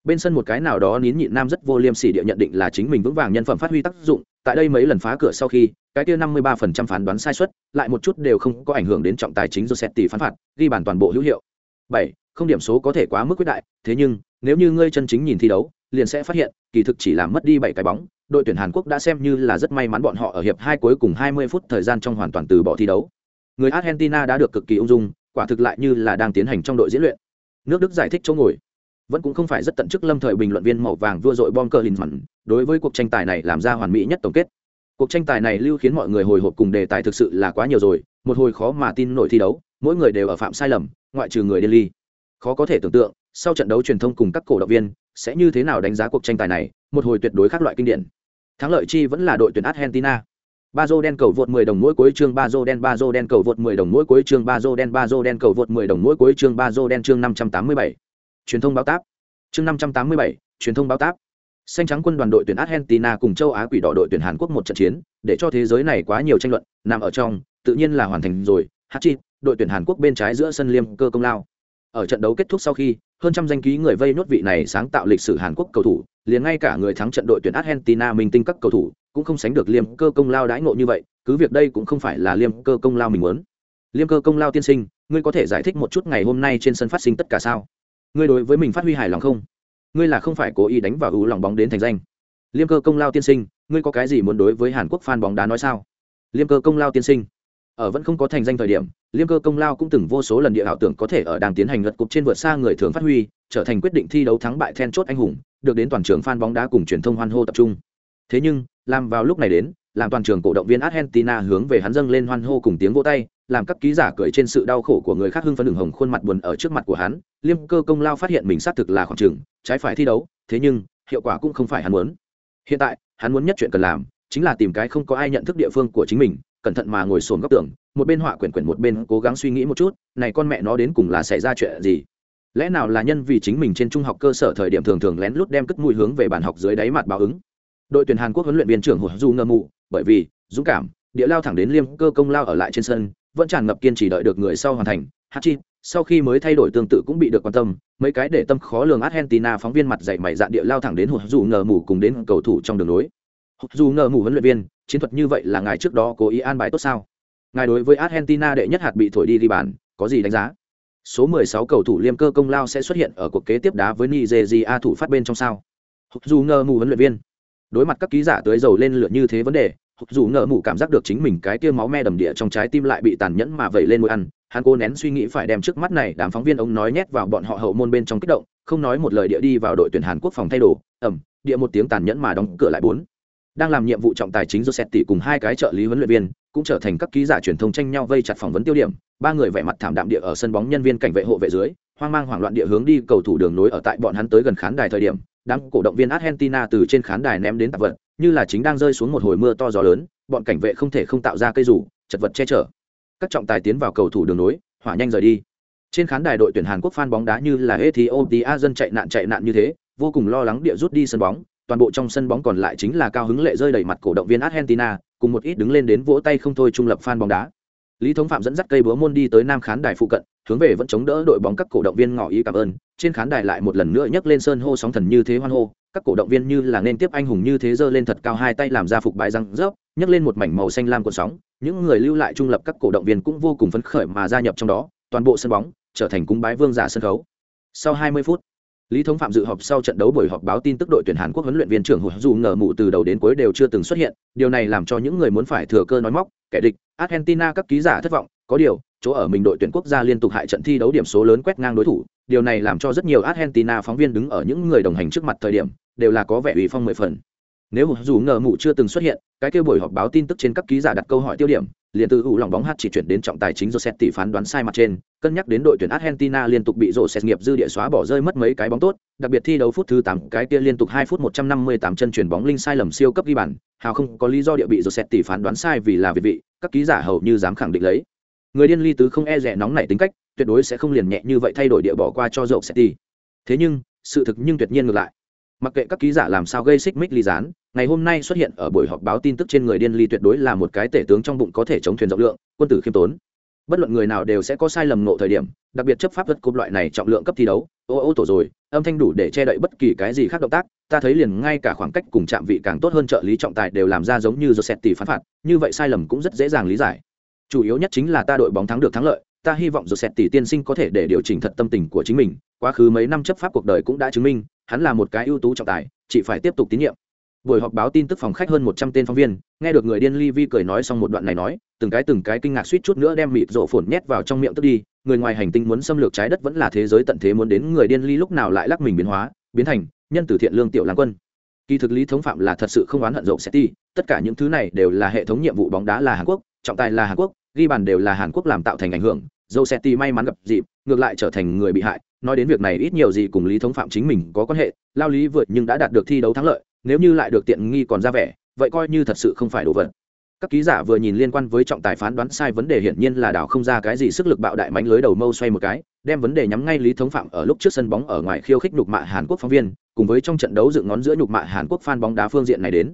Bên sân một cái nào đó nín nhịn nam rất vô liêm sỉ địa nhận định là chính mình vững vàng nhân phẩm phát huy tác dụng, tại đây mấy lần phá cửa sau khi, cái kia 53% phán đoán sai suất, lại một chút đều không có ảnh hưởng đến trọng tài chính Rossetti phán phạt, ghi bàn toàn bộ hữu hiệu. Bảy, không điểm số có thể quá mức quyết đại, thế nhưng, nếu như ngươi chân chính nhìn thi đấu, liền sẽ phát hiện, kỳ thực chỉ làm mất đi bảy cái bóng, đội tuyển Hàn Quốc đã xem như là rất may mắn bọn họ ở hiệp hai cuối cùng 20 phút thời gian trong hoàn toàn từ bỏ thi đấu. Người Argentina đã được cực kỳ ung dung, quả thực lại như là đang tiến hành trong đội diễn luyện. Nước Đức giải thích chỗ ngồi, vẫn cũng không phải rất tận chức lâm thời bình luận viên màu vàng vua dội bom cờ mặn đối với cuộc tranh tài này làm ra hoàn mỹ nhất tổng kết. Cuộc tranh tài này lưu khiến mọi người hồi hộp cùng đề tài thực sự là quá nhiều rồi, một hồi khó mà tin nổi thi đấu, mỗi người đều ở phạm sai lầm, ngoại trừ người Delhi. Khó có thể tưởng tượng, sau trận đấu truyền thông cùng các cổ động viên sẽ như thế nào đánh giá cuộc tranh tài này, một hồi tuyệt đối khác loại kinh điển. Thắng lợi chi vẫn là đội tuyển Argentina. Bazo đen cầu vượt 10 đồng mỗi cuối chương Bazo đen Bazo đen cầu vượt 10 đồng mỗi cuối chương Bazo đen Bazo đen cầu vượt 10 đồng mỗi cuối chương Bazo đen chương 587. Truyền thông báo táp. Chương 587, truyền thông báo táp. Xanh trắng quân đoàn đội tuyển Argentina cùng châu Á quỷ đỏ đội tuyển Hàn Quốc một trận chiến, để cho thế giới này quá nhiều tranh luận, nằm ở trong, tự nhiên là hoàn thành rồi. Hachi, đội tuyển Hàn Quốc bên trái giữa sân liêm cơ công lao. Ở trận đấu kết thúc sau khi, hơn trăm danh ký người vây nốt vị này sáng tạo lịch sử Hàn Quốc cầu thủ, liền ngay cả người thắng trận đội tuyển Argentina minh tinh các cầu thủ cũng không sánh được liêm cơ công lao đãi ngộ như vậy, cứ việc đây cũng không phải là liêm cơ công lao mình muốn. Liêm cơ công lao tiên sinh, ngươi có thể giải thích một chút ngày hôm nay trên sân phát sinh tất cả sao? Ngươi đối với mình phát huy hài lòng không? Ngươi là không phải cố ý đánh vào ưu lòng bóng đến thành danh. Liêm cơ công lao tiên sinh, ngươi có cái gì muốn đối với Hàn Quốc fan bóng đá nói sao? Liêm cơ công lao tiên sinh, ở vẫn không có thành danh thời điểm liêm cơ công lao cũng từng vô số lần địa ảo tưởng có thể ở đang tiến hành lật cục trên vượt xa người thường phát huy trở thành quyết định thi đấu thắng bại then chốt anh hùng được đến toàn trường fan bóng đá cùng truyền thông hoan hô tập trung thế nhưng làm vào lúc này đến làm toàn trường cổ động viên argentina hướng về hắn dâng lên hoan hô cùng tiếng vỗ tay, làm các ký giả cười trên sự đau khổ của người khác hưng phấn đường hồng khuôn mặt buồn ở trước mặt của hắn. Liêm cơ công lao phát hiện mình xác thực là khoảng trường, trái phải thi đấu, thế nhưng, hiệu quả cũng không phải hắn muốn. Hiện tại, hắn muốn nhất chuyện cần làm, chính là tìm cái không có ai nhận thức địa phương của chính mình, cẩn thận mà ngồi sồn góc tường, một bên họa quyển quyển một bên cố gắng suy nghĩ một chút, này con mẹ nó đến cùng là xảy ra chuyện gì? Lẽ nào là nhân vì chính mình trên trung học cơ sở thời điểm thường thường lén lút đem cất mùi hướng về bàn học dưới đáy mặt báo ứng? Đội tuyển hàn quốc huấn luyện viên trưởng hồ du ngơ mụ bởi vì dũng cảm, địa lao thẳng đến liêm cơ công lao ở lại trên sân, vẫn tràn ngập kiên trì đợi được người sau hoàn thành hachi sau khi mới thay đổi tương tự cũng bị được quan tâm, mấy cái để tâm khó lường argentina phóng viên mặt dạy mày dạn địa lao thẳng đến hụt dù ngờ mù cùng đến cầu thủ trong đường lối hụt dù ngờ mù huấn luyện viên, chiến thuật như vậy là ngài trước đó cố ý an bài tốt sao ngài đối với argentina đệ nhất hạt bị thổi đi ghi bàn, có gì đánh giá Số 16 cầu thủ liêm cơ công lao sẽ xuất hiện ở cuộc kế tiếp đá với Nigeria thủ phát bên trong sao? Dù ngờ mù huấn luyện viên. Đối mặt các ký giả tới dầu lên lửa như thế vấn đề, dù ngờ mù cảm giác được chính mình cái kia máu me đầm địa trong trái tim lại bị tàn nhẫn mà vẩy lên môi ăn, hắn cố nén suy nghĩ phải đem trước mắt này đám phóng viên ông nói nhét vào bọn họ hậu môn bên trong kích động, không nói một lời địa đi vào đội tuyển Hàn Quốc phòng thay đồ, ẩm, địa một tiếng tàn nhẫn mà đóng cửa lại bốn. Đang làm nhiệm vụ trọng tài chính Joseph tỷ cùng hai cái trợ lý huấn luyện viên, cũng trở thành các ký giả truyền thông tranh nhau vây chặt phỏng vấn tiêu điểm, ba người vẻ mặt thảm đạm địa ở sân bóng nhân viên cảnh vệ hộ vệ dưới, hoang mang hoảng loạn địa hướng đi cầu thủ đường nối ở tại bọn hắn tới gần khán đài thời điểm, đám cổ động viên Argentina từ trên khán đài ném đến tạp vật, như là chính đang rơi xuống một hồi mưa to gió lớn, bọn cảnh vệ không thể không tạo ra cây rủ, chật vật che chở. Các trọng tài tiến vào cầu thủ đường nối, hỏa nhanh rời đi. Trên khán đài đội tuyển Hàn Quốc fan bóng đá như là Ethiopia dân chạy nạn chạy nạn như thế, vô cùng lo lắng địa rút đi sân bóng, toàn bộ trong sân bóng còn lại chính là cao hứng lệ rơi đầy mặt cổ động viên Argentina, cùng một ít đứng lên đến vỗ tay không thôi trung lập fan bóng đá. Lý Thống Phạm dẫn dắt cây búa môn đi tới nam khán đài phụ cận, hướng về vẫn chống đỡ đội bóng các cổ động viên ngỏ ý cảm ơn. Trên khán đài lại một lần nữa nhấc lên sơn hô sóng thần như thế hoan hô, các cổ động viên như là nên tiếp anh hùng như thế giơ lên thật cao hai tay làm ra phục bài răng rớp, nhấc lên một mảnh màu xanh lam cuộn sóng. Những người lưu lại trung lập các cổ động viên cũng vô cùng phấn khởi mà gia nhập trong đó, toàn bộ sân bóng trở thành cung bái vương giả sân khấu. Sau 20 phút, Lý Thống Phạm dự họp sau trận đấu buổi họp báo tin tức đội tuyển Hàn Quốc huấn luyện viên trưởng Hồ dù ngờ mụ từ đầu đến cuối đều chưa từng xuất hiện, điều này làm cho những người muốn phải thừa cơ nói móc, kẻ địch, Argentina các ký giả thất vọng, có điều, chỗ ở mình đội tuyển quốc gia liên tục hại trận thi đấu điểm số lớn quét ngang đối thủ, điều này làm cho rất nhiều Argentina phóng viên đứng ở những người đồng hành trước mặt thời điểm, đều là có vẻ ủy phong mười phần. Nếu dù ngờ mụ chưa từng xuất hiện, cái kia buổi họp báo tin tức trên các ký giả đặt câu hỏi tiêu điểm, liền từ ủ lòng bóng hát chỉ chuyển đến trọng tài chính Jose tỷ phán đoán sai mặt trên, cân nhắc đến đội tuyển Argentina liên tục bị Jose nghiệp dư địa xóa bỏ rơi mất mấy cái bóng tốt, đặc biệt thi đấu phút thứ 8, cái kia liên tục 2 phút 158 chân chuyển bóng linh sai lầm siêu cấp ghi bàn, hào không có lý do địa bị Jose tỷ phán đoán sai vì là việt vị, các ký giả hầu như dám khẳng định lấy. Người điên ly tứ không e rẻ nóng nảy tính cách, tuyệt đối sẽ không liền nhẹ như vậy thay đổi địa bỏ qua cho Jose tỷ. Thế nhưng, sự thực nhưng tuyệt nhiên ngược lại. Mặc kệ các ký giả làm sao gây xích mích ly gián ngày hôm nay xuất hiện ở buổi họp báo tin tức trên người điên ly tuyệt đối là một cái tể tướng trong bụng có thể chống thuyền rộng lượng quân tử khiêm tốn. Bất luận người nào đều sẽ có sai lầm nộ thời điểm đặc biệt chấp pháp vật cúp loại này trọng lượng cấp thi đấu ô ô tổ rồi âm thanh đủ để che đậy bất kỳ cái gì khác động tác ta thấy liền ngay cả khoảng cách cùng chạm vị càng tốt hơn trợ lý trọng tài đều làm ra giống như joseph tỷ phán phạt như vậy sai lầm cũng rất dễ dàng lý giải chủ yếu nhất chính là ta đội bóng thắng được thắng lợi, ta hy vọng joseph tỷ tiên sinh có thể để điều chỉnh thật tâm tình của chính mình, quá khứ mấy năm chấp pháp cuộc đời cũng đã chứng minh, hắn là một cái ưu tú trọng tài, chỉ phải tiếp tục tín nhiệm. Buổi họp báo tin tức phòng khách hơn một trăm tên phóng viên, nghe được người điên ly vi cười nói xong một đoạn này nói, từng cái từng cái kinh ngạc suýt chút nữa đem mịt rổ phồn nhét vào trong miệng tức đi, người ngoài hành tinh muốn xâm lược trái đất vẫn là thế giới tận thế muốn đến, người điên ly lúc nào lại lắc mình biến hóa, biến thành nhân tử thiện lương tiểu lãng quân. Kỳ thực lý thống phạm là thật sự không oán hận rộng sẽ ti tất cả những thứ này đều là hệ thống nhiệm vụ bóng đá là hàn quốc trọng tài là hàn quốc, ghi bàn đều là hàn quốc làm tạo thành ảnh hưởng dâu may mắn gặp dịp, ngược lại trở thành người bị hại, nói đến việc này ít nhiều gì cùng lý thống phạm chính mình có quan hệ, lao lý vượt nhưng đã đạt được thi đấu thắng lợi, nếu như lại được tiện nghi còn ra vẻ, vậy coi như thật sự không phải đồ vật. Các ký giả vừa nhìn liên quan với trọng tài phán đoán sai vấn đề hiển nhiên là đảo không ra cái gì sức lực bạo đại mánh lưới đầu mâu xoay một cái, đem vấn đề nhắm ngay lý thống phạm ở lúc trước sân bóng ở ngoài khiêu khích nhục mạ hàn quốc phóng viên, cùng với trong trận đấu dựng ngón giữa nhục mạ hàn quốc phan bóng đá phương diện này đến.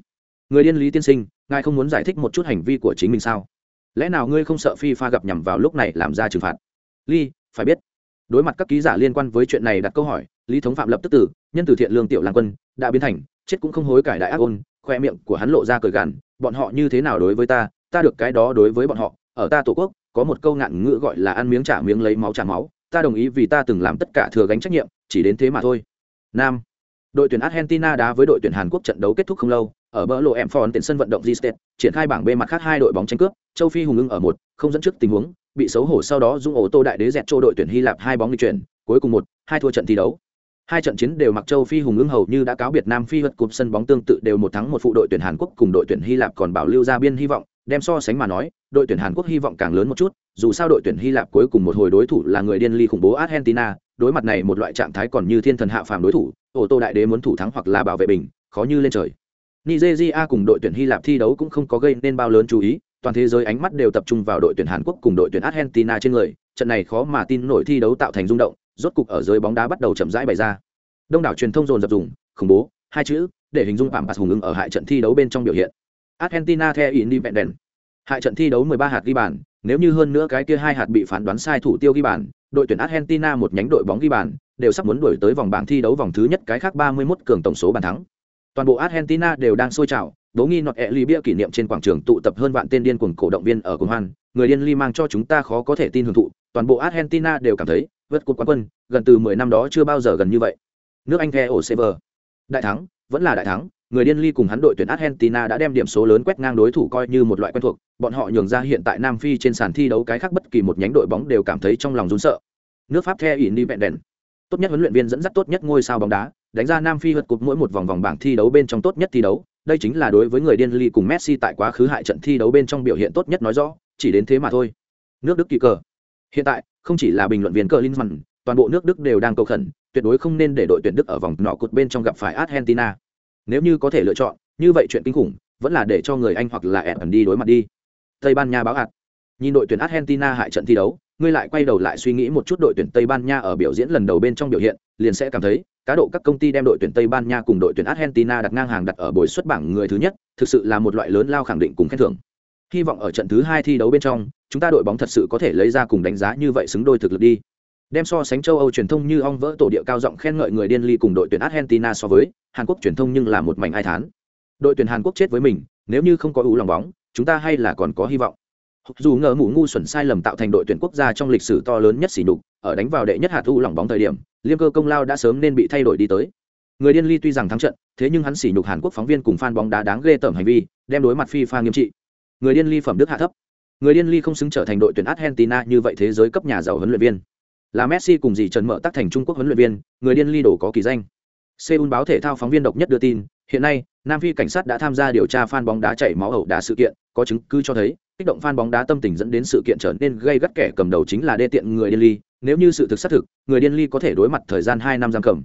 Người điên lý tiên sinh, ngài không muốn giải thích một chút hành vi của chính mình sao? Lẽ nào ngươi không sợ phi pha gặp nhầm vào lúc này làm ra trừng phạt? Ly, phải biết, đối mặt các ký giả liên quan với chuyện này đặt câu hỏi, lý thống phạm lập tức tử nhân từ thiện lương tiểu lang quân, đã biến thành, chết cũng không hối cải đại ác ôn, khoe miệng của hắn lộ ra cười gằn, bọn họ như thế nào đối với ta ta được cái đó đối với bọn họ, ở ta tổ quốc, có một câu ngạn ngữ gọi là ăn miếng trả miếng lấy máu trả máu, ta đồng ý vì ta từng làm tất cả thừa gánh trách nhiệm, chỉ đến thế mà thôi. Nam, đội tuyển argentina đá với đội tuyển hàn quốc trận đấu kết thúc không lâu ở bờ lộ em phòn tiền sân vận động g triển khai bảng b mặt khác hai đội bóng tranh cướp, châu phi hùng ưng ở một, không dẫn trước tình huống, bị xấu hổ sau đó dung ổ tô đại đế dẹt cho đội tuyển hy lạp hai bóng đi chuyển, cuối cùng một, hai thua trận thi đấu. Hai trận chiến đều mặc châu phi hùng ưng hầu như đã cáo biệt nam phi vật cụp sân bóng tương tự đều một thắng một phụ đội tuyển hàn quốc cùng đội tuyển hy lạp còn bảo lưu ra biên hy vọng, đem so sánh mà nói, đội tuyển hàn quốc hy vọng càng lớn một chút, dù sao đội tuyển hy lạp cuối cùng một hồi đối thủ là người điên ly khủng bố argentina, đối mặt này một loại trạng thái còn như thiên thần hạ phàm đối thủ ô tô đại đế muốn thủ thắng hoặc là bảo vệ bình, khó như lên trời nigeria cùng đội tuyển hy lạp thi đấu cũng không có gây nên bao lớn chú ý, toàn thế giới ánh mắt đều tập trung vào đội tuyển hàn quốc cùng đội tuyển argentina trên người, trận này khó mà tin nổi thi đấu tạo thành rung động, rốt cục ở giới bóng đá bắt đầu chậm rãi bày ra. Đông đảo truyền thông dồn dập dùng, khủng bố, hai chữ, để hình dung phạm bạc hùng ứng ở hại trận thi đấu bên trong biểu hiện. Argentina theo independent. Hại trận thi đấu 13 hạt ghi bàn, nếu như hơn nữa cái kia hai hạt bị phán đoán sai thủ tiêu ghi bàn, đội tuyển argentina một nhánh đội bóng ghi bàn, đều sắp muốn đuổi tới vòng bảng thi đấu vòng thứ nhất cái khác 31 cường tổng số bàn thắng toàn bộ argentina đều đang sôi trào, đố nghi nọt ẹ ly bia kỷ niệm trên quảng trường tụ tập hơn vạn tên điên cuồng cổ động viên ở cùng hoan. Người điên ly mang cho chúng ta khó có thể tin hưởng thụ, toàn bộ argentina đều cảm thấy vượt cuộc quán quân, gần từ mười năm đó chưa bao giờ gần như vậy. Nước anh theo ổ sever đại thắng, vẫn là đại thắng, người điên ly cùng hắn đội tuyển argentina đã đem điểm số lớn quét ngang đối thủ coi như một loại quen thuộc, bọn họ nhường ra hiện tại nam phi trên sàn thi đấu cái khác bất kỳ một nhánh đội bóng đều cảm thấy trong lòng run sợ. Nước pháp the đèn. tốt nhất huấn luyện viên dẫn dắt tốt nhất ngôi sao bóng đá đánh ra nam phi vượt cột mỗi một vòng vòng bảng thi đấu bên trong tốt nhất thi đấu. Đây chính là đối với người điên ly cùng messi tại quá khứ hại trận thi đấu bên trong biểu hiện tốt nhất nói rõ chỉ đến thế mà thôi. Nước đức kỳ cờ. Hiện tại không chỉ là bình luận viên Klinsmann, toàn bộ nước đức đều đang cầu khẩn tuyệt đối không nên để đội tuyển đức ở vòng nọ cột bên trong gặp phải argentina. Nếu như có thể lựa chọn như vậy chuyện kinh khủng vẫn là để cho người anh hoặc là ẩn đi đối mặt đi. Tây ban nha báo hạt. Nhìn đội tuyển argentina hại trận thi đấu ngươi lại quay đầu lại suy nghĩ một chút đội tuyển tây ban nha ở biểu diễn lần đầu bên trong biểu hiện liền sẽ cảm thấy cá độ các công ty đem đội tuyển tây ban nha cùng đội tuyển argentina đặt ngang hàng đặt ở buổi xuất bảng người thứ nhất, thực sự là một loại lớn lao khẳng định cùng khen thưởng. Hy vọng ở trận thứ hai thi đấu bên trong, chúng ta đội bóng thật sự có thể lấy ra cùng đánh giá như vậy xứng đôi thực lực đi. Đem so sánh châu âu truyền thông như ong vỡ tổ địa cao giọng khen ngợi người điên ly cùng đội tuyển argentina so với, hàn quốc truyền thông nhưng là một mảnh ai thán. Đội tuyển hàn quốc chết với mình, nếu như không có ủ lòng bóng, chúng ta hay là còn có hy vọng. Dù ngờ mù ngu xuẩn sai lầm tạo thành đội tuyển quốc gia trong lịch sử to lớn nhất xỉ nhục, ở đánh vào đệ nhất hạt u lòng bóng thời điểm liêm cơ công lao đã sớm nên bị thay đổi đi tới. Người điên ly tuy rằng thắng trận, thế nhưng hắn sỉ nhục hàn quốc phóng viên cùng fan bóng đá đáng ghê tởm hành vi, đem đối mặt phi pha nghiêm trị. Người điên ly phẩm đức hạ thấp. Người điên ly không xứng trở thành đội tuyển argentina như vậy thế giới cấp nhà giàu huấn luyện viên. Là messi cùng dì trần mở tác thành trung quốc huấn luyện viên, người điên ly đổ có kỳ danh. Seoul báo thể thao phóng viên độc nhất đưa tin, hiện nay, nam phi cảnh sát đã tham gia điều tra fan bóng đá chảy máu ẩu đá sự kiện, có chứng cứ cho thấy, kích động fan bóng đá tâm tình dẫn đến sự kiện trở nên gây gắt kẻ cầm đầu chính là đê tiện người điên ly nếu như sự thực xác thực người điên ly có thể đối mặt thời gian hai năm giam cầm.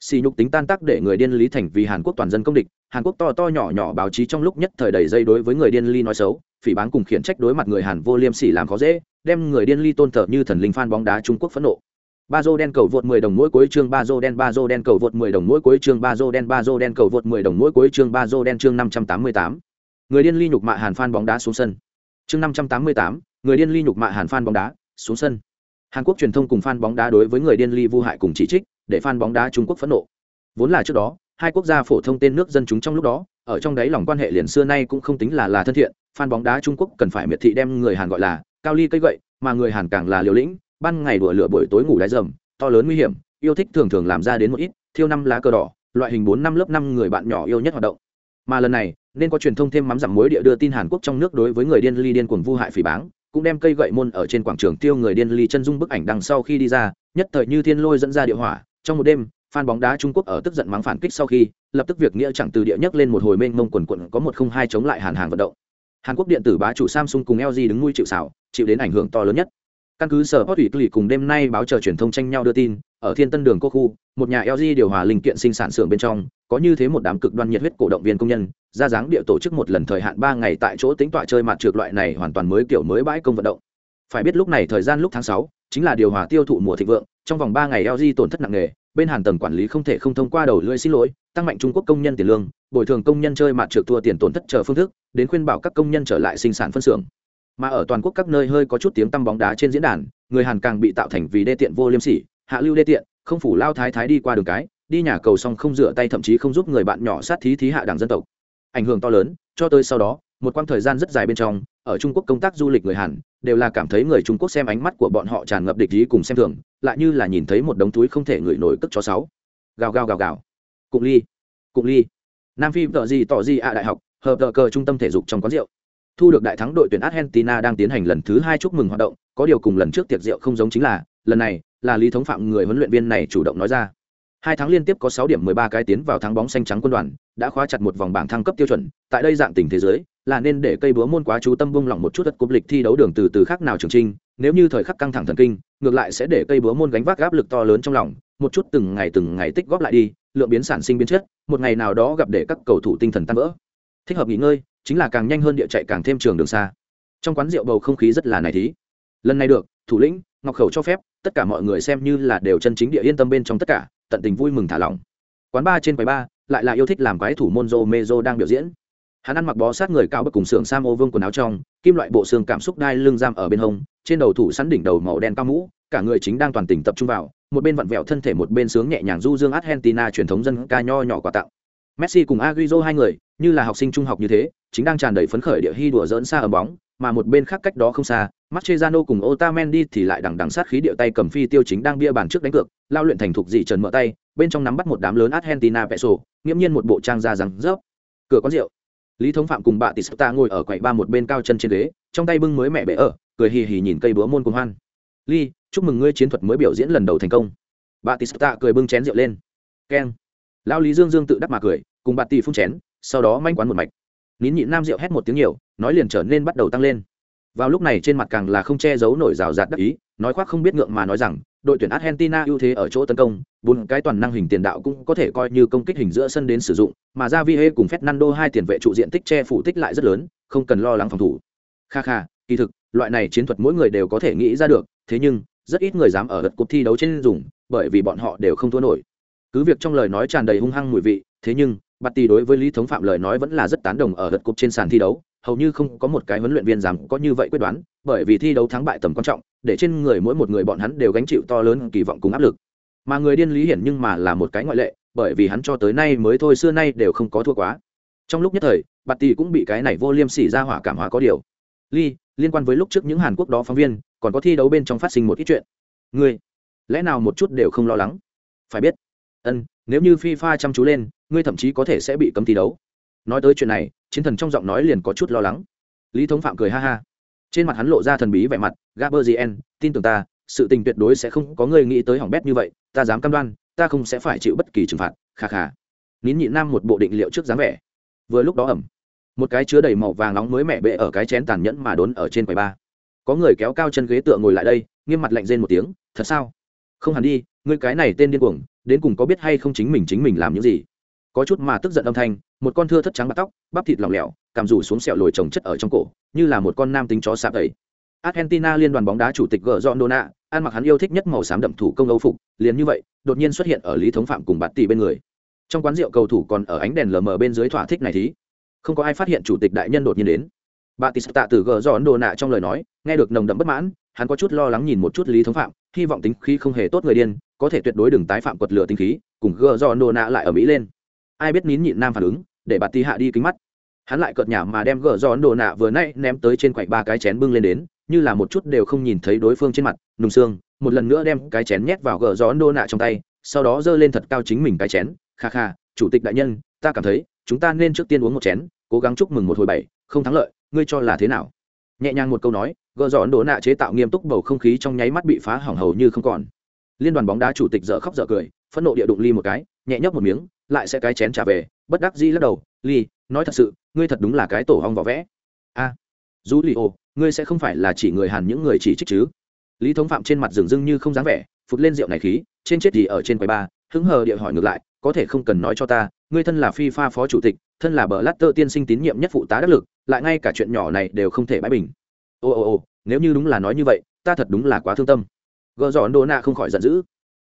Xì nhục tính tan tác để người điên lý thành vì hàn quốc toàn dân công địch hàn quốc to to nhỏ nhỏ báo chí trong lúc nhất thời đầy dây đối với người điên ly nói xấu phỉ báng cùng khiển trách đối mặt người hàn vô liêm sỉ làm khó dễ đem người điên ly tôn thờ như thần linh phan bóng đá trung quốc phẫn nộ. Ba dô đen cầu vượt 10 đồng mỗi cuối chương ba dô đen ba dô đen cầu vượt 10 đồng mỗi cuối chương ba dô đen ba dô đen cầu vượt 10 đồng mỗi cuối chương ba dô đen chương 588. người điên ly nhục mạ hàn phan bóng đá xuống sân. Chương 588, người điên ly nhục mạ hàn phan bóng đá xuống sân hàn quốc truyền thông cùng fan bóng đá đối với người điên ly vu hại cùng chỉ trích để fan bóng đá trung quốc phẫn nộ. Vốn là trước đó hai quốc gia phổ thông tên nước dân chúng trong lúc đó ở trong đấy lòng quan hệ liền xưa nay cũng không tính là là thân thiện fan bóng đá trung quốc cần phải miệt thị đem người hàn gọi là cao ly cây gậy mà người hàn càng là liều lĩnh ban ngày đùa lửa buổi tối ngủ đáy rầm, to lớn nguy hiểm yêu thích thường thường làm ra đến một ít thiêu năm lá cờ đỏ loại hình bốn năm lớp năm người bạn nhỏ yêu nhất hoạt động. Mà lần này nên có truyền thông thêm mắm dặm muối địa đưa tin hàn quốc trong nước đối với người điên ly điên cuồng vu hại phỉ báng cũng đem cây gậy môn ở trên quảng trường tiêu người điên ly chân dung bức ảnh đằng sau khi đi ra nhất thời như thiên lôi dẫn ra địa hỏa trong một đêm fan bóng đá Trung Quốc ở tức giận mắng phản kích sau khi, lập tức việc nghĩa chẳng từ địa nhất lên một hồi mênh mông quần quận có một không hai chống lại Hàn Hàng vận động. Hàn Quốc điện tử bá chủ Samsung cùng LG đứng nuôi chịu xảo, chịu đến ảnh hưởng to lớn nhất. Căn cứ sở Hot Weekly cùng đêm nay báo chờ truyền thông tranh nhau đưa tin, ở Thiên Tân đường cô khu, một nhà LG điều hòa linh kiện sinh sản xưởng bên trong, có như thế một đám cực đoan nhiệt huyết cổ động viên công nhân, ra dáng địa tổ chức một lần thời hạn ba ngày tại chỗ tính tọa chơi mặt trượt loại này hoàn toàn mới kiểu mới bãi công vận động. Phải biết lúc này thời gian lúc tháng sáu chính là điều hòa tiêu thụ mùa thịnh vượng, trong vòng ba ngày LG tổn thất nặng nề, bên hàn tầng quản lý không thể không thông qua đầu lưỡi xin lỗi tăng mạnh trung quốc công nhân tiền lương bồi thường công nhân chơi mặt trượt thua tiền tổn thất chờ phương thức đến khuyên bảo các công nhân trở lại sinh sản phân xưởng mà ở toàn quốc các nơi hơi có chút tiếng tăm bóng đá trên diễn đàn, người hàn càng bị tạo thành vì đê tiện vô liêm sỉ, hạ lưu đê tiện, không phủ lao thái thái đi qua đường cái, đi nhà cầu xong không rửa tay thậm chí không giúp người bạn nhỏ sát thí thí hạ đảng dân tộc. Ảnh hưởng to lớn, cho tới sau đó, một quãng thời gian rất dài bên trong, ở trung quốc công tác du lịch người hàn, đều là cảm thấy người trung quốc xem ánh mắt của bọn họ tràn ngập địch ý cùng xem thường, lại như là nhìn thấy một đống túi không thể ngửi nổi cất cho sáu. Gào gào gào gào. Cụng ly. Cụng ly. Nam phi vợ gì tỏ gì ạ đại học, hợp vợ cờ trung tâm thể dục trong quán rượu thu được đại thắng đội tuyển argentina đang tiến hành lần thứ hai chúc mừng hoạt động, có điều cùng lần trước tiệc rượu không giống chính là, lần này là lý thống phạm người huấn luyện viên này chủ động nói ra. Hai tháng liên tiếp có sáu điểm mười ba cái tiến vào thắng bóng xanh trắng quân đoàn, đã khóa chặt một vòng bảng thăng cấp tiêu chuẩn, tại đây dạng tình thế giới, là nên để cây búa môn quá chú tâm bung lỏng một chút đất cúp lịch thi đấu đường từ từ khác nào trường trinh, nếu như thời khắc căng thẳng thần kinh, ngược lại sẽ để cây búa môn gánh vác áp lực to lớn trong lòng, một chút từng ngày từng ngày tích góp lại đi, lượng biến sản sinh biến chất, một ngày nào đó gặp để các cầu thủ tinh thần tăng vỡ. Thích hợp nghỉ ngơi chính là càng nhanh hơn địa chạy càng thêm trường đường xa. Trong quán rượu bầu không khí rất là này thí. Lần này được, thủ lĩnh, ngọc khẩu cho phép, tất cả mọi người xem như là đều chân chính địa yên tâm bên trong tất cả, tận tình vui mừng thả lỏng. Quán ba trên quầy ba lại là yêu thích làm quái thủ môn rô mê đang biểu diễn. Hắn ăn mặc bó sát người cao bậc cùng xưởng sam ô vương quần áo trong, kim loại bộ xương cảm xúc đai lưng giam ở bên hông, trên đầu thủ sắn đỉnh đầu màu đen cao mũ, cả người chính đang toàn tình tập trung vào, một bên vặn vẹo thân thể một bên sướng nhẹ nhàng du dương argentina truyền thống dân ca nho nhỏ quà tặng. Messi cùng aguizo hai người, như là học sinh trung học như thế chính đang tràn đầy phấn khởi địa hy đùa dỡn xa ở bóng mà một bên khác cách đó không xa Mascherano cùng Otamendi thì lại đằng đằng sát khí điệu tay cầm phi tiêu chính đang bia bàn trước đánh cược, lao luyện thành thục dị trần mở tay, bên trong nắm bắt một đám lớn Argentina peso, nghiêm nhiên một bộ trang da rằng rớp. Cửa quán rượu. Lý Thống Phạm cùng bà Tisota ngồi ở quầy ba một bên cao chân trên ghế, trong tay bưng mới mẹ bể ở, cười hì hì nhìn cây búa môn cùng hoan. "Ly, chúc mừng ngươi chiến thuật mới biểu diễn lần đầu thành công." Bà Tisota cười bưng chén rượu lên. "Keng." Lão Lý Dương Dương tự đắc mà cười, cùng bà tỷ phun chén, sau đó manh quán một mạch. Nín nhịn nam rượu hét một tiếng nhiều, nói liền trở nên bắt đầu tăng lên. Vào lúc này trên mặt càng là không che giấu nổi rào rạt đắc ý nói khoác không biết ngượng mà nói rằng đội tuyển argentina ưu thế ở chỗ tấn công bốn cái toàn năng hình tiền đạo cũng có thể coi như công kích hình giữa sân đến sử dụng mà ra vi cùng fernando hai tiền vệ trụ diện tích che phủ tích lại rất lớn không cần lo lắng phòng thủ. Kha kha kỳ thực loại này chiến thuật mỗi người đều có thể nghĩ ra được thế nhưng rất ít người dám ở đợt cuộc thi đấu trên dùng bởi vì bọn họ đều không thua nổi. Cứ việc trong lời nói tràn đầy hung hăng mùi vị thế nhưng bạt Tì đối với lý thống phạm lời nói vẫn là rất tán đồng ở đợt cục trên sàn thi đấu hầu như không có một cái huấn luyện viên dám có như vậy quyết đoán, bởi vì thi đấu thắng bại tầm quan trọng, để trên người mỗi một người bọn hắn đều gánh chịu to lớn kỳ vọng cùng áp lực. Mà người điên lý hiển nhưng mà là một cái ngoại lệ, bởi vì hắn cho tới nay mới thôi xưa nay đều không có thua quá. Trong lúc nhất thời, Bạt Tì cũng bị cái này vô liêm sỉ ra hỏa cảm hóa có điều. Ly, liên quan với lúc trước những Hàn Quốc đó phóng viên, còn có thi đấu bên trong phát sinh một ít chuyện. Ngươi, lẽ nào một chút đều không lo lắng? Phải biết, ân, nếu như FIFA chăm chú lên, ngươi thậm chí có thể sẽ bị cấm thi đấu. Nói tới chuyện này chiến thần trong giọng nói liền có chút lo lắng. Lý thống phạm cười ha ha. Trên mặt hắn lộ ra thần bí vẻ mặt gaberzien tin tưởng ta sự tình tuyệt đối sẽ không có người nghĩ tới hỏng bét như vậy ta dám cam đoan ta không sẽ phải chịu bất kỳ trừng phạt khà khà nín nhị nam một bộ định liệu trước dáng vẻ. Vừa lúc đó ẩm một cái chứa đầy màu vàng nóng mới mẹ bệ ở cái chén tàn nhẫn mà đốn ở trên quầy ba. Có người kéo cao chân ghế tựa ngồi lại đây nghiêm mặt lạnh rên một tiếng thật sao? Không hẳn đi ngươi cái này tên điên cuồng đến cùng có biết hay không chính mình chính mình làm những gì. Có chút mà tức giận âm thanh, một con thưa thất trắng bạc tóc, bắp thịt lỏng lẻo cảm rủ xuống sẹo lồi trồng chất ở trong cổ, như là một con nam tính chó sạp ấy argentina liên đoàn bóng đá chủ tịch gờ john dona ăn mặc hắn yêu thích nhất màu xám đậm thủ công âu phục, liền như vậy, đột nhiên xuất hiện ở lý thống phạm cùng bạt tỷ bên người. Trong quán rượu cầu thủ còn ở ánh đèn lờ mờ bên dưới thỏa thích này thí. Không có ai phát hiện chủ tịch đại nhân đột nhiên đến. Bà tỷ tạ từ gờ dọn đồ nạ trong lời nói, nghe được nồng đậm bất mãn, hắn có chút lo lắng nhìn một chút lý thống phạm, hy vọng tính khí không hề tốt người điên có thể tuyệt đối đừng tái phạm quật lửa tinh khí, cùng gờ do đồ nạ lại ở mỹ lên. Ai biết nín nhịn nam phản ứng, để bà tì hạ đi kính mắt. Hắn lại cợt nhả mà đem gờ do nô nạ vừa nãy ném tới trên quạnh ba cái chén bưng lên đến, như là một chút đều không nhìn thấy đối phương trên mặt, nùng xương, một lần nữa đem cái chén nhét vào gờ gió nô nạ trong tay, sau đó giơ lên thật cao chính mình cái chén, kha kha, chủ tịch đại nhân, ta cảm thấy, chúng ta nên trước tiên uống một chén, cố gắng chúc mừng một hồi bảy, không thắng lợi, ngươi cho là thế nào? Nhẹ nhàng một câu nói, gờ gió nô nạ chế tạo nghiêm túc bầu không khí trong nháy mắt bị phá hỏng hầu như không còn liên đoàn bóng đá chủ tịch dở khóc dở cười phẫn nộ địa đụng ly một cái nhẹ nhấp một miếng lại sẽ cái chén trả về bất đắc dĩ lắc đầu ly nói thật sự ngươi thật đúng là cái tổ hong vỏ vẽ. A à, dù li ô ngươi sẽ không phải là chỉ người hàn những người chỉ trích chứ? Lý thống phạm trên mặt rừng rưng như không dáng vẻ phụt lên rượu này khí trên chết gì ở trên quầy ba hứng hờ địa hỏi ngược lại có thể không cần nói cho ta ngươi thân là phi pha phó chủ tịch thân là bờ lát tơ tiên sinh tín nhiệm nhất phụ tá đắc lực lại ngay cả chuyện nhỏ này đều không thể bãi bình. Ô ô ô nếu như đúng là nói như vậy ta thật đúng là quá thương tâm gờ dọn đồ nạ không khỏi giận dữ.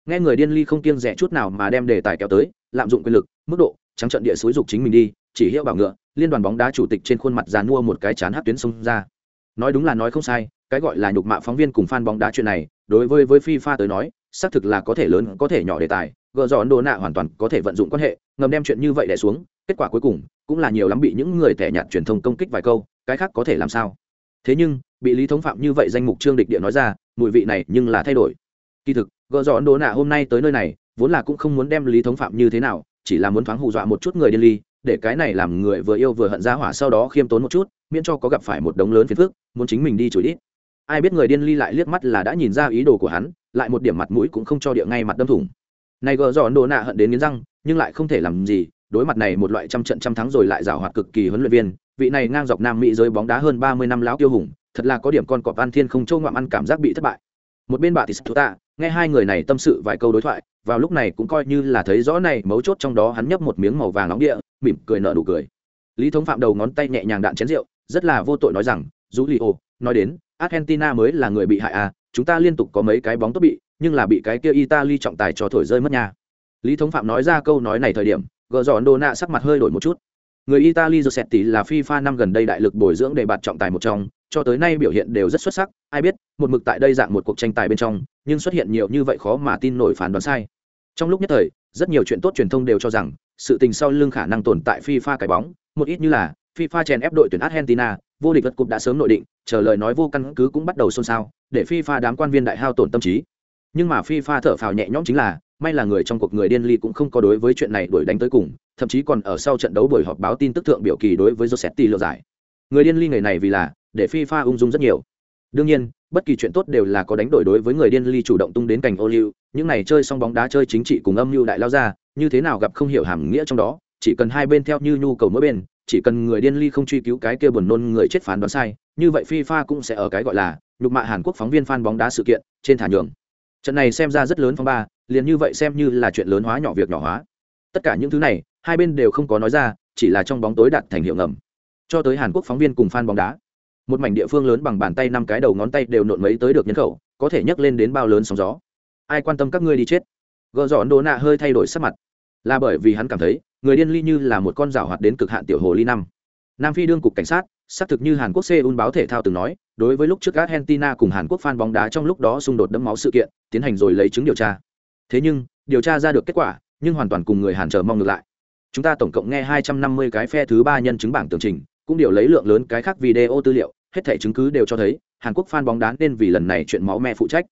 Nghe người điên ly không kiêng rẻ chút nào mà đem đề tài kéo tới, lạm dụng quyền lực, mức độ, trắng trận địa xúi dục chính mình đi, chỉ hiệu bảo ngựa, liên đoàn bóng đá chủ tịch trên khuôn mặt dàn mua một cái chán hát tuyến sông ra. Nói đúng là nói không sai, cái gọi là nhục mạ phóng viên cùng fan bóng đá chuyện này, đối với với FIFA tới nói, xác thực là có thể lớn, có thể nhỏ đề tài, gỡ dọn đồ nạ hoàn toàn có thể vận dụng quan hệ, ngầm đem chuyện như vậy đẻ xuống, kết quả cuối cùng, cũng là nhiều lắm bị những người tẻ nhạt truyền thông công kích vài câu, cái khác có thể làm sao? Thế nhưng, bị lý thống phạm như vậy danh mục trương địch địa nói ra mùi vị này nhưng là thay đổi. Kỳ thực gợ dọn đồ nạ hôm nay tới nơi này, vốn là cũng không muốn đem lý thống phạm như thế nào, chỉ là muốn thoáng hù dọa một chút người điên ly, để cái này làm người vừa yêu vừa hận ra hỏa sau đó khiêm tốn một chút, miễn cho có gặp phải một đống lớn phiền phức, muốn chính mình đi chửi ít ai biết người điên ly lại liếc mắt là đã nhìn ra ý đồ của hắn, lại một điểm mặt mũi cũng không cho địa ngay mặt đâm thủng. Này gỡ dọn đồ nạ hận đến nghiến răng, nhưng lại không thể làm gì, đối mặt này một loại trăm trận trăm thắng rồi lại rào hoạt cực kỳ huấn luyện viên, vị này ngang dọc nam mỹ giới bóng đá hơn ba mươi năm láo tiêu hùng thật là có điểm con cọp an thiên không châu ngoạm ăn cảm giác bị thất bại. Một bên bà thì tạ, nghe hai người này tâm sự vài câu đối thoại, vào lúc này cũng coi như là thấy rõ này, mấu chốt trong đó hắn nhấp một miếng màu vàng nóng địa, mỉm cười nở nụ cười. Lý thống phạm đầu ngón tay nhẹ nhàng đạn chén rượu, rất là vô tội nói rằng dù li ô nói đến, argentina mới là người bị hại à chúng ta liên tục có mấy cái bóng tốt bị, nhưng là bị cái kia italy trọng tài cho thổi rơi mất nha. Lý thống phạm nói ra câu nói này thời điểm, gờ dọn đô nạ sắc mặt hơi đổi một chút người italy Giuseppe là FIFA năm gần đây đại lực bồi dưỡng để bạt trọng tài một trong, cho tới nay biểu hiện đều rất xuất sắc, ai biết, một mực tại đây dạng một cuộc tranh tài bên trong, nhưng xuất hiện nhiều như vậy khó mà tin nổi phán đoán sai. Trong lúc nhất thời, rất nhiều chuyện tốt truyền thông đều cho rằng, sự tình sau lưng khả năng tồn tại FIFA cái bóng, một ít như là, FIFA chèn ép đội tuyển Argentina, vô địch vật cục đã sớm nội định, chờ lời nói vô căn cứ cũng bắt đầu xôn xao, để FIFA đám quan viên đại hao tổn tâm trí. Nhưng mà FIFA thở phào nhẹ nhõm chính là, may là người trong cuộc người điên ly cũng không có đối với chuyện này đuổi đánh tới cùng thậm chí còn ở sau trận đấu buổi họp báo tin tức thượng biểu kỳ đối với Josetti lựa giải. Người điên ly ngày này vì là để FIFA ung dung rất nhiều. Đương nhiên, bất kỳ chuyện tốt đều là có đánh đổi đối với người điên ly chủ động tung đến cành ô liu, những này chơi xong bóng đá chơi chính trị cùng âm mưu đại lao ra, như thế nào gặp không hiểu hàm nghĩa trong đó, chỉ cần hai bên theo như nhu cầu mỗi bên, chỉ cần người điên ly không truy cứu cái kia buồn nôn người chết phán đoán sai, như vậy FIFA cũng sẽ ở cái gọi là nhục mạ Hàn Quốc phóng viên fan bóng đá sự kiện trên thả nhường. Trận này xem ra rất lớn phong ba, liền như vậy xem như là chuyện lớn hóa nhỏ việc nhỏ hóa. Tất cả những thứ này hai bên đều không có nói ra, chỉ là trong bóng tối đặt thành hiệu ngầm. Cho tới hàn quốc phóng viên cùng fan bóng đá. Một mảnh địa phương lớn bằng bàn tay năm cái đầu ngón tay đều nộn mấy tới được nhân khẩu, có thể nhấc lên đến bao lớn sóng gió. Ai quan tâm các ngươi đi chết? Gợ dọn đồ nạ hơi thay đổi sắc mặt. Là bởi vì hắn cảm thấy, người điên ly như là một con rào hoạt đến cực hạn tiểu hồ ly năm. Nam phi đương cục cảnh sát, xác thực như hàn quốc seoul báo thể thao từng nói, đối với lúc trước argentina cùng hàn quốc fan bóng đá trong lúc đó xung đột đẫm máu sự kiện, tiến hành rồi lấy chứng điều tra. Thế nhưng, điều tra ra được kết quả, nhưng hoàn toàn cùng người hàn chờ mong ngược lại chúng ta tổng cộng nghe 250 cái phe thứ ba nhân chứng bảng tường trình, cũng điều lấy lượng lớn cái khác video tư liệu, hết thảy chứng cứ đều cho thấy, hàn quốc fan bóng đá nên vì lần này chuyện máu me phụ trách.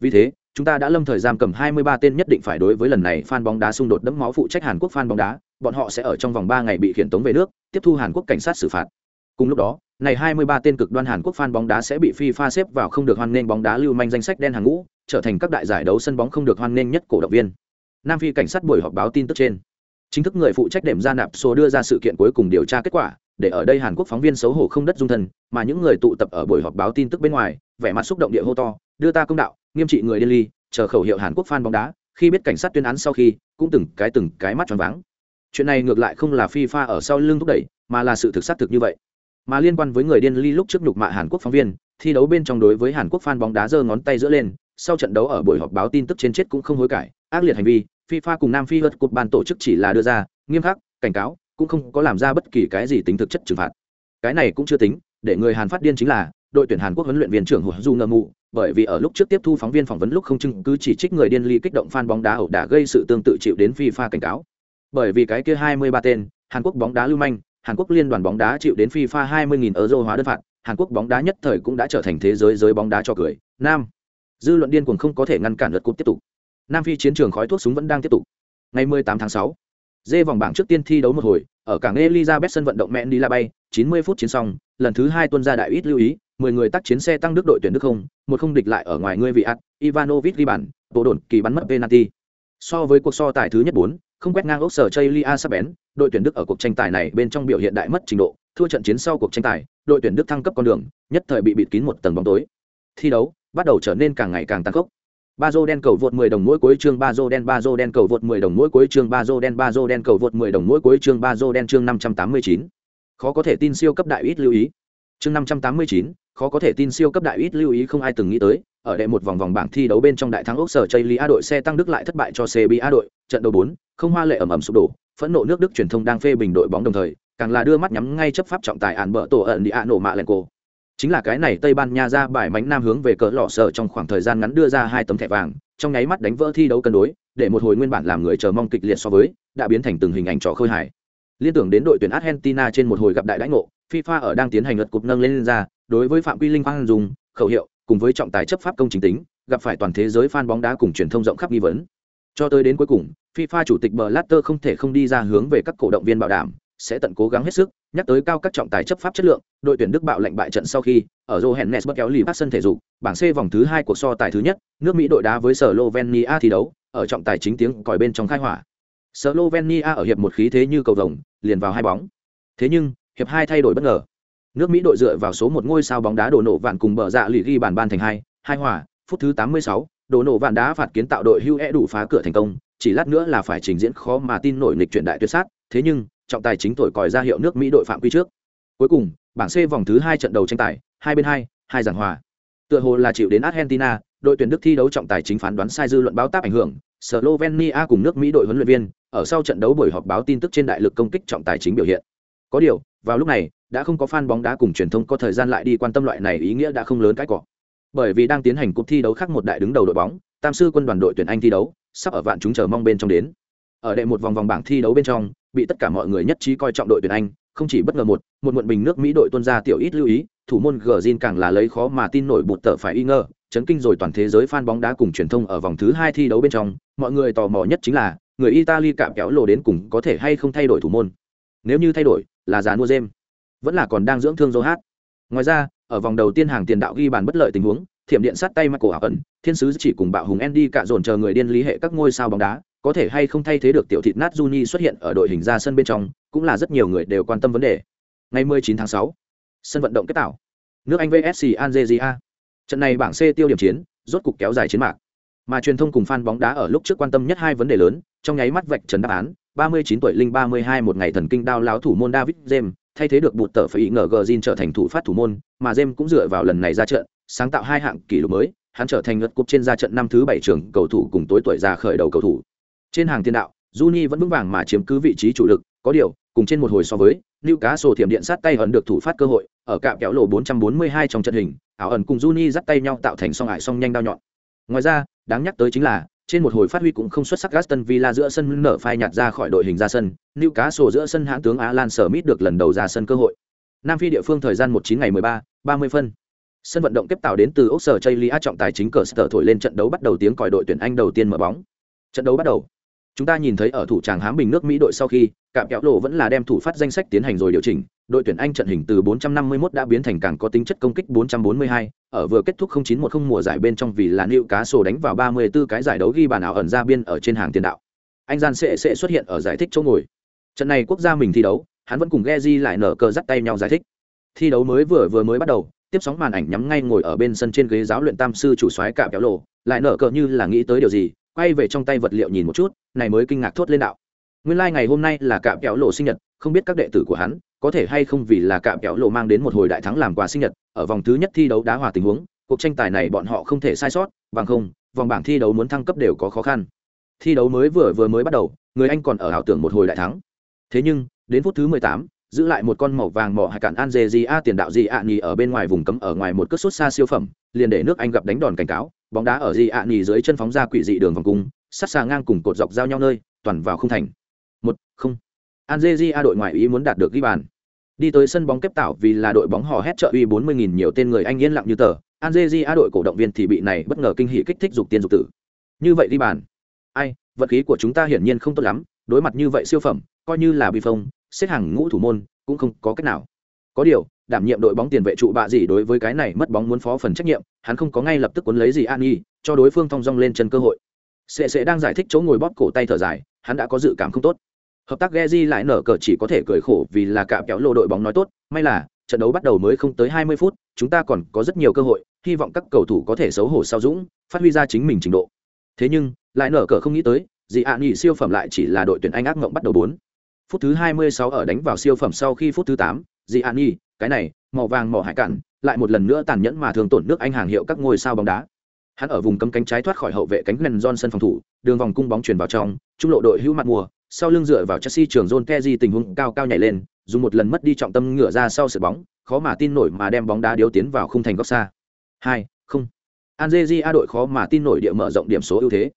Vì thế, chúng ta đã lâm thời giam cầm 23 tên nhất định phải đối với lần này fan bóng đá xung đột đẫm máu phụ trách hàn quốc fan bóng đá, bọn họ sẽ ở trong vòng 3 ngày bị khiển tống về nước, tiếp thu hàn quốc cảnh sát xử phạt. Cùng lúc đó, này 23 tên cực đoan hàn quốc fan bóng đá sẽ bị fifa xếp vào không được hoan nghênh bóng đá lưu manh danh sách đen hàng ngũ, trở thành các đại giải đấu sân bóng không được hoan nghênh nhất cổ động viên. Nam phi cảnh sát buổi họp báo tin tức trên chính thức người phụ trách đệm ra nạp số đưa ra sự kiện cuối cùng điều tra kết quả, để ở đây hàn quốc phóng viên xấu hổ không đất dung thân, mà những người tụ tập ở buổi họp báo tin tức bên ngoài, vẻ mặt xúc động địa hô to, đưa ta công đạo, nghiêm trị người điên ly, chờ khẩu hiệu hàn quốc fan bóng đá, khi biết cảnh sát tuyên án sau khi, cũng từng cái từng cái mắt tròn váng. Chuyện này ngược lại không là fifa ở sau lưng thúc đẩy, mà là sự thực xác thực như vậy. Mà liên quan với người điên ly lúc trước nhục mạ hàn quốc phóng viên, thi đấu bên trong đối với hàn quốc fan bóng đá giơ ngón tay giữa lên, sau trận đấu ở buổi họp báo tin tức trên chết cũng không hối cải, ác liệt hành vi fifa cùng nam phi vượt cột ban tổ chức chỉ là đưa ra nghiêm khắc, cảnh cáo, cũng không có làm ra bất kỳ cái gì tính thực chất trừng phạt. Cái này cũng chưa tính, để người hàn phát điên chính là đội tuyển hàn quốc huấn luyện viên trưởng hồ du Ngâm mụ, bởi vì ở lúc trước tiếp thu phóng viên phỏng vấn lúc không chứng cứ chỉ trích người điên ly kích động fan bóng đá ẩu đả gây sự tương tự chịu đến fifa cảnh cáo. Bởi vì cái kia 23 tên, hàn quốc bóng đá lưu manh, hàn quốc liên đoàn bóng đá chịu đến fifa 20.000 euro hóa đơn phạt, hàn quốc bóng đá nhất thời cũng đã trở thành thế giới giới bóng đá cho cười. Nam, dư luận điên cuồng không có thể ngăn cản lượt cúp tiếp tục nam phi chiến trường khói thuốc súng vẫn đang tiếp tục. Ngày 18 tháng 6, dê vòng bảng trước tiên thi đấu một hồi ở cảng elizabeth sân vận động mẹn đi la bay 90 phút chiến xong lần thứ hai tuân ra đại ít lưu ý 10 người tắt chiến xe tăng đức đội tuyển đức không một không địch lại ở ngoài ngươi vị ạt ivanovic ghi bàn bộ đồn kỳ bắn mất penalty. So với cuộc so tài thứ nhất bốn không quét ngang ốc sở Chaylia sắp bén, đội tuyển Đức ở cuộc tranh tài này bên trong biểu hiện đại mất trình độ, thua trận chiến sau cuộc tranh tài, đội tuyển Đức thăng cấp con đường, nhất thời bị bịt kín một tầng bóng tối. Thi đấu bắt đầu trở nên càng ngày càng tăng ba dô đen cầu vượt 10 đồng mỗi cuối chương Bazo đen Bazo đen cầu vượt 10 đồng mỗi cuối chương Bazo đen Bazo đen cầu vượt 10 đồng mỗi cuối chương Bazo đen chương 589. Khó có thể tin siêu cấp đại ít lưu ý. Chương 589, khó có thể tin siêu cấp đại ít lưu ý không ai từng nghĩ tới, ở đệ một vòng vòng bảng thi đấu bên trong đại thắng ốc sở Chaylia đội xe tăng Đức lại thất bại cho CBA đội, trận đấu 4, không hoa lệ ẩm ẩm sụp đổ phẫn nộ nước đức truyền thông đang phê bình đội bóng đồng thời càng là đưa mắt nhắm ngay chấp pháp trọng tài ản bợ tổ ẩn đi ạ nổ mạ lên cổ chính là cái này tây ban nha ra bài mánh nam hướng về cỡ lọ sợ trong khoảng thời gian ngắn đưa ra hai tấm thẻ vàng trong nháy mắt đánh vỡ thi đấu cân đối để một hồi nguyên bản làm người chờ mong kịch liệt so với đã biến thành từng hình ảnh trò khơi hài. Liên tưởng đến đội tuyển argentina trên một hồi gặp đại đãi ngộ fifa ở đang tiến hành luật cục nâng lên, lên ra đối với phạm quy linh quang dùng khẩu hiệu cùng với trọng tài chấp pháp công chính tính gặp phải toàn thế giới fan bóng đá cùng truyền thông rộng khắp nghi vấn. Cho tới đến cuối cùng, FIFA chủ tịch Blatter không thể không đi ra hướng về các cổ động viên bảo đảm, sẽ tận cố gắng hết sức, nhắc tới cao các trọng tài chấp pháp chất lượng, đội tuyển Đức bạo lệnh bại trận sau khi, ở Johannesburg kéo lì sân thể dục, bảng C vòng thứ hai của so tài thứ nhất, nước Mỹ đội đá với Slovenia thi đấu, ở trọng tài chính tiếng còi bên trong khai hỏa. Slovenia ở hiệp một khí thế như cầu rồng, liền vào hai bóng. Thế nhưng, hiệp hai thay đổi bất ngờ. Nước Mỹ đội dựa vào số một ngôi sao bóng đá đổ nổ vạn cùng bờ dạ lì ghi bàn ban thành hai, hai hòa, phút thứ 86, đổ nổ vạn đá phạt kiến tạo đội hưu e đủ phá cửa thành công chỉ lát nữa là phải trình diễn khó mà tin nổi lịch chuyển đại tuyệt sát thế nhưng trọng tài chính thổi còi ra hiệu nước mỹ đội phạm quy trước. Cuối cùng, bảng c vòng thứ hai trận đầu tranh tài, hai bên hai hai giảng hòa. Tựa hồ là chịu đến argentina, đội tuyển đức thi đấu trọng tài chính phán đoán sai dư luận báo táp ảnh hưởng, slovenia cùng nước mỹ đội huấn luyện viên, ở sau trận đấu buổi họp báo tin tức trên đại lực công kích trọng tài chính biểu hiện. Có điều, vào lúc này, đã không có fan bóng đá cùng truyền thông có thời gian lại đi quan tâm loại này ý nghĩa đã không lớn cái cỏ bởi vì đang tiến hành cuộc thi đấu khác một đại đứng đầu đội bóng, tam sư quân đoàn đội tuyển anh thi đấu, sắp ở vạn chúng chờ mong bên trong đến. Ở đệ một vòng vòng bảng thi đấu bên trong bị tất cả mọi người nhất trí coi trọng đội tuyển anh, không chỉ bất ngờ một một muộn bình nước mỹ đội tuân ra tiểu ít lưu ý, thủ môn gờ càng là lấy khó mà tin nổi bụt tở phải y ngờ chấn kinh rồi toàn thế giới fan bóng đá cùng truyền thông ở vòng thứ hai thi đấu bên trong, mọi người tò mò nhất chính là, người italy cạm kéo lồ đến cùng có thể hay không thay đổi thủ môn. Nếu như thay đổi, là giá mua jem vẫn là còn đang dưỡng thương dô hát ngoài ra, ở vòng đầu tiên hàng tiền đạo ghi bàn bất lợi tình huống, thiểm điện sát tay Michael ẩn thiên sứ chỉ cùng bạo hùng Andy cả dồn chờ người điên lý hệ các ngôi sao bóng đá có thể hay không thay thế được tiểu thịt nát Juni xuất hiện ở đội hình ra sân bên trong cũng là rất nhiều người đều quan tâm vấn đề. Ngày 19 tháng 6, sân vận động kết tạo nước anh vsc algeria. Trận này bảng c tiêu điểm chiến rốt cục kéo dài chiến mạc. Mà truyền thông cùng fan bóng đá ở lúc trước quan tâm nhất hai vấn đề lớn trong nháy mắt vạch trần đáp án 39 tuổi linh 32 một ngày thần kinh đao láo thủ môn David James thay thế được bụt tờ phải ngờ gờ trở thành thủ phát thủ môn mà James cũng dựa vào lần này ra trận sáng tạo hai hạng kỷ lục mới hắn trở thành ngất cúp trên ra trận năm thứ bảy trưởng cầu thủ cùng tối tuổi già khởi đầu cầu thủ trên hàng tiền đạo Juni vẫn vững vàng mà chiếm cứ vị trí chủ lực có điều cùng trên một hồi so với Newcastle thiểm điện sát tay ẩn được thủ phát cơ hội ở cạm kéo lộ 442 trong trận hình ảo ẩn cùng Juni dắt tay nhau tạo thành song ải song nhanh đao nhọn ngoài ra đáng nhắc tới chính là trên một hồi phát huy cũng không xuất sắc Aston Villa giữa sân nở phai nhạt ra khỏi đội hình ra sân, Newcastle giữa sân hãng tướng Alan Smith được lần đầu ra sân cơ hội. Nam Phi địa phương thời gian 19 ngày 13, 30 phân. Sân vận động tiếp tạo đến từ Úc Sở Chaylia trọng tài chính cờ sở thổi lên trận đấu bắt đầu tiếng còi đội tuyển Anh đầu tiên mở bóng. Trận đấu bắt đầu. Chúng ta nhìn thấy ở thủ tràng hám bình nước Mỹ đội sau khi, cạm kéo lộ vẫn là đem thủ phát danh sách tiến hành rồi điều chỉnh, đội tuyển Anh trận hình từ 451 đã biến thành càng có tính chất công kích 442, ở vừa kết thúc 0910 mùa giải bên trong vì là nữ Cá Sổ đánh vào 34 cái giải đấu ghi bàn ảo ẩn ra biên ở trên hàng tiền đạo. Anh gian sẽ sẽ xuất hiện ở giải thích chỗ ngồi. Trận này quốc gia mình thi đấu, hắn vẫn cùng Geji lại nở cờ dắt tay nhau giải thích. Thi đấu mới vừa vừa mới bắt đầu, tiếp sóng màn ảnh nhắm ngay ngồi ở bên sân trên ghế giáo luyện tam sư chủ soái cạm kéo lộ, lại nở cờ như là nghĩ tới điều gì, quay về trong tay vật liệu nhìn một chút, này mới kinh ngạc thốt lên đạo. Nguyên lai ngày hôm nay là cạm kéo lộ sinh nhật, không biết các đệ tử của hắn có thể hay không vì là cạm kéo lộ mang đến một hồi đại thắng làm quà sinh nhật ở vòng thứ nhất thi đấu đá hòa tình huống cuộc tranh tài này bọn họ không thể sai sót bằng không vòng bảng thi đấu muốn thăng cấp đều có khó khăn. Thi đấu mới vừa vừa mới bắt đầu người anh còn ở ảo tưởng một hồi đại thắng. Thế nhưng đến phút thứ mười tám giữ lại một con màu vàng mỏ hải cản an dê gì a tiền đạo gì ạ nhì ở bên ngoài vùng cấm ở ngoài một cất sút xa siêu phẩm liền để nước anh gặp đánh đòn cảnh cáo bóng đá ở dị ạ nhì dưới chân phóng ra quỷ dị đường vòng cung sát xà ngang cùng cột dọc giao nhau nơi toàn vào không thành một không Algeria đội ngoại ý muốn đạt được ghi bàn. Đi tới sân bóng kép tạo vì là đội bóng hò hét trợ uy 40.000 nhiều tên người anh yên lặng như tờ, Algeria đội cổ động viên thì bị này bất ngờ kinh hỉ kích thích dục tiên dục tử. Như vậy ghi bàn. Ai, vật khí của chúng ta hiển nhiên không tốt lắm, đối mặt như vậy siêu phẩm, coi như là bị phong, xếp hàng ngũ thủ môn, cũng không có cách nào. Có điều, đảm nhiệm đội bóng tiền vệ trụ bạ gì đối với cái này mất bóng muốn phó phần trách nhiệm, hắn không có ngay lập tức cuốn lấy gì an nghi, cho đối phương thong dong lên chân cơ hội. Sẽ sẽ đang giải thích chỗ ngồi bóp cổ tay thở dài, hắn đã có dự cảm không tốt hợp tác Geji lại nở cờ chỉ có thể cười khổ vì là cạm kéo lô đội bóng nói tốt, may là trận đấu bắt đầu mới không tới 20 phút, chúng ta còn có rất nhiều cơ hội, hy vọng các cầu thủ có thể xấu hổ sau dũng, phát huy ra chính mình trình độ. Thế nhưng, lại nở cờ không nghĩ tới, gì ạ nhị siêu phẩm lại chỉ là đội tuyển Anh ác ngộng bắt đầu 4. Phút thứ 26 ở đánh vào siêu phẩm sau khi phút thứ 8, gì ạ nhị, cái này, màu vàng mỏ hải cạn, lại một lần nữa tàn nhẫn mà thường tổn nước Anh hàng hiệu các ngôi sao bóng đá. Hắn ở vùng cấm cánh trái thoát khỏi hậu vệ cánh lần Johnson phòng thủ, đường vòng cung bóng chuyển vào trong, trung lộ đội hữu mặt mùa, sau lưng dựa vào Chelsea trường John Terry tình huống cao cao nhảy lên, dùng một lần mất đi trọng tâm ngửa ra sau sượt bóng, khó mà tin nổi mà đem bóng đá điếu tiến vào khung thành góc xa. Hai, không. Algeria đội khó mà tin nổi địa mở rộng điểm số ưu thế.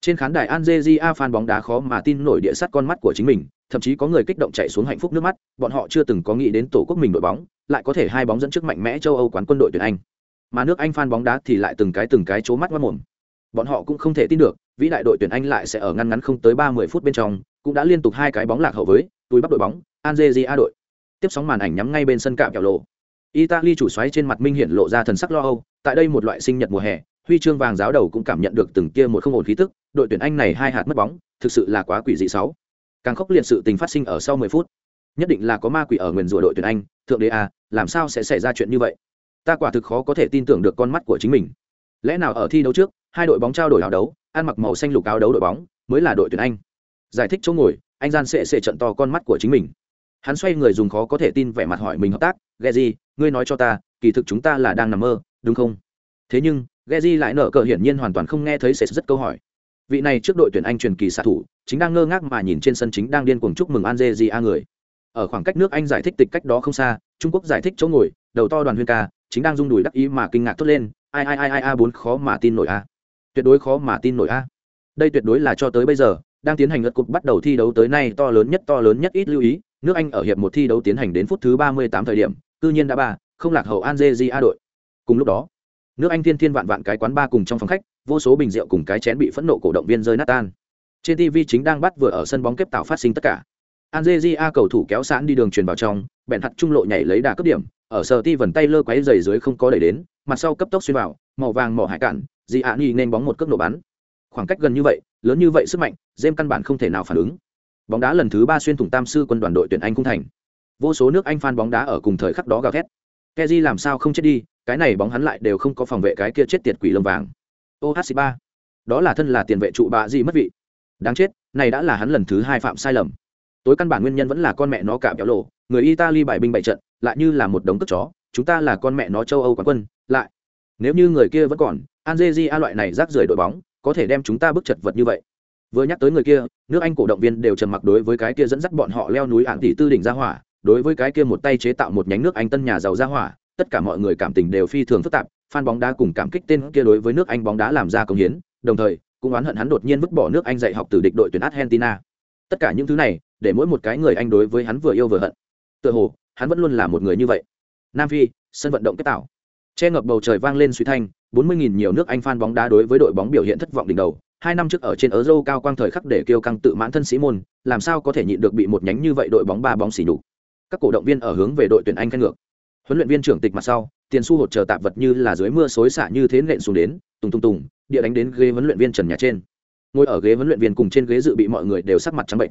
Trên khán đài Algeria fan bóng đá khó mà tin nổi địa sắt con mắt của chính mình, thậm chí có người kích động chạy xuống hạnh phúc nước mắt, bọn họ chưa từng có nghĩ đến tổ quốc mình đội bóng, lại có thể hai bóng dẫn trước mạnh mẽ châu Âu quán quân đội tuyển Anh. Mà nước Anh fan bóng đá thì lại từng cái từng cái chố mắt ngoát mồm. Bọn họ cũng không thể tin được, vĩ đại đội tuyển Anh lại sẽ ở ngăn ngắn không tới 30 phút bên trong, cũng đã liên tục hai cái bóng lạc hậu với túi bắt đội bóng Algeria đội tiếp sóng màn ảnh nhắm ngay bên sân cạm kẹo lộ Italy chủ xoáy trên mặt minh hiện lộ ra thần sắc lo âu tại đây một loại sinh nhật mùa hè huy chương vàng giáo đầu cũng cảm nhận được từng kia một không ổn khí tức đội tuyển anh này hai hạt mất bóng, thực sự là quá quỷ dị sáu. Càng khốc liệt sự tình phát sinh ở sau 10 phút. Nhất định là có ma quỷ ở nguyền rủa đội tuyển anh, thượng đế a, làm sao sẽ xảy ra chuyện như vậy? Ta quả thực khó có thể tin tưởng được con mắt của chính mình. Lẽ nào ở thi đấu trước, hai đội bóng trao đổi áo đấu, ăn mặc màu xanh lục áo đấu đội bóng, mới là đội tuyển anh? Giải thích chỗ ngồi, anh gian sệ sệ trận to con mắt của chính mình. Hắn xoay người dùng khó có thể tin vẻ mặt hỏi mình hợp tác geji ngươi nói cho ta, kỳ thực chúng ta là đang nằm mơ, đúng không? Thế nhưng geji lại nở cờ hiển nhiên hoàn toàn không nghe thấy sệ rất câu hỏi vị này trước đội tuyển anh truyền kỳ xạ thủ, chính đang ngơ ngác mà nhìn trên sân chính đang điên cuồng chúc mừng an dê gì a người. Ở khoảng cách nước anh giải thích tịch cách đó không xa, trung quốc giải thích chỗ ngồi, đầu to đoàn huyên ca, chính đang rung đùi đắc ý mà kinh ngạc thốt lên, ai ai ai ai, a, bốn khó mà tin nổi a. Tuyệt đối khó mà tin nổi a. Đây tuyệt đối là cho tới bây giờ, đang tiến hành lượt cục bắt đầu thi đấu tới nay to lớn nhất, to lớn nhất ít lưu ý, nước anh ở hiệp một thi đấu tiến hành đến phút thứ 38 thời điểm, cư nhiên đã ba không lạc hậu algeria đội. Cùng lúc đó, nước anh thiên thiên vạn vạn cái quán ba cùng trong phòng khách vô số bình rượu cùng cái chén bị phẫn nộ cổ động viên rơi nát tan. Trên tv chính đang bắt vừa ở sân bóng kép tạo phát sinh tất cả. Algeria cầu thủ kéo sẵn đi đường truyền vào trong, bèn hạt trung lộ nhảy lấy đà cấp điểm, ở sờ ti vần tay lơ quấy giày dưới không có đẩy đến, mặt sau cấp tốc xuyên vào, màu vàng mỏ hải cạn Di ạ nghi nên bóng một cước nổ bắn. Khoảng cách gần như vậy, lớn như vậy sức mạnh jem căn bản không thể nào phản ứng. Bóng đá lần thứ ba xuyên thủng tam sư quân đoàn đội tuyển anh cung thành. Vô số nước anh fan bóng đá ở cùng thời khắc đó gào thét. Kegi làm sao không chết đi, cái này bóng hắn lại đều không có phòng vệ cái kia chết tiệt quỷ lông vàng ohc ba đó là thân là tiền vệ trụ bạ gì mất vị. Đáng chết, này đã là hắn lần thứ hai phạm sai lầm. Tối căn bản nguyên nhân vẫn là con mẹ nó cả béo lộ, người italy bại binh bại trận, lại như là một đống cất chó, chúng ta là con mẹ nó châu âu quán quân, lại. Nếu như người kia vẫn còn, Algeria loại này rác rưởi đội bóng, có thể đem chúng ta bức chật vật như vậy. Vừa nhắc tới người kia, nước anh cổ động viên đều trầm mặc đối với cái kia dẫn dắt bọn họ leo núi ạn tỷ tư đỉnh ra hỏa, đối với cái kia một tay chế tạo một nhánh nước anh tân nhà giàu ra hỏa, tất cả mọi người cảm tình đều phi thường phức tạp fan bóng đá cùng cảm kích tên kia đối với nước anh bóng đá làm ra công hiến, đồng thời, cũng oán hận hắn đột nhiên vứt bỏ nước anh dạy học từ địch đội tuyển argentina. Tất cả những thứ này, để mỗi một cái người anh đối với hắn vừa yêu vừa hận. Tựa hồ, hắn vẫn luôn là một người như vậy. Nam phi, sân vận động kết tạo. Che ngập bầu trời vang lên suy thanh, bốn mươi nghìn nhiều nước anh fan bóng đá đối với đội bóng biểu hiện thất vọng đỉnh đầu. Hai năm trước ở trên Euro cao quang thời khắc để kêu căng tự mãn thân sĩ môn, làm sao có thể nhịn được bị một nhánh như vậy đội bóng ba bóng xỉ nhục. Các cổ động viên ở hướng về đội tuyển anh khen ngược. Huấn luyện viên trưởng tịch mặt sau tiền su hột chờ tạp vật như là dưới mưa xối xả như thế nện xuống đến, tùng tùng tùng, địa đánh đến ghế huấn luyện viên trần nhà trên. Ngồi ở ghế huấn luyện viên cùng trên ghế dự bị mọi người đều sắc mặt trắng bệnh.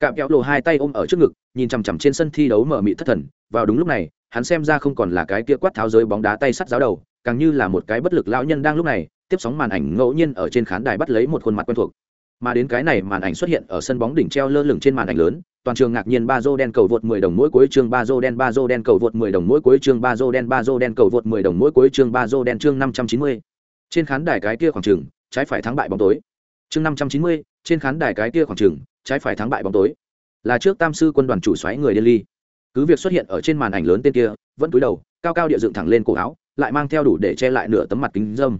Cạm kéo lộ hai tay ôm ở trước ngực, nhìn chằm chằm trên sân thi đấu mở mị thất thần. Vào đúng lúc này, hắn xem ra không còn là cái kia quát tháo giới bóng đá tay sắt giáo đầu, càng như là một cái bất lực lão nhân đang lúc này, tiếp sóng màn ảnh ngẫu nhiên ở trên khán đài bắt lấy một khuôn mặt quen thuộc. Mà đến cái này màn ảnh xuất hiện ở sân bóng đỉnh treo lơ lửng trên màn ảnh lớn toàn trường ngạc nhiên ba dô đen cầu vượt 10 đồng mỗi cuối chương ba dô đen ba dô đen cầu vượt 10 đồng mỗi cuối chương ba dô đen ba dô đen cầu vượt 10 đồng mỗi cuối chương ba dô đen chương 590. trên khán đài cái kia khoảng trường trái phải thắng bại bóng tối. Chương 590, trên khán đài cái kia khoảng trường trái phải thắng bại bóng tối. Là trước tam sư quân đoàn chủ soái người điên ly. Cứ việc xuất hiện ở trên màn ảnh lớn tên kia vẫn cúi đầu cao cao địa dựng thẳng lên cổ áo lại mang theo đủ để che lại nửa tấm mặt kính dâm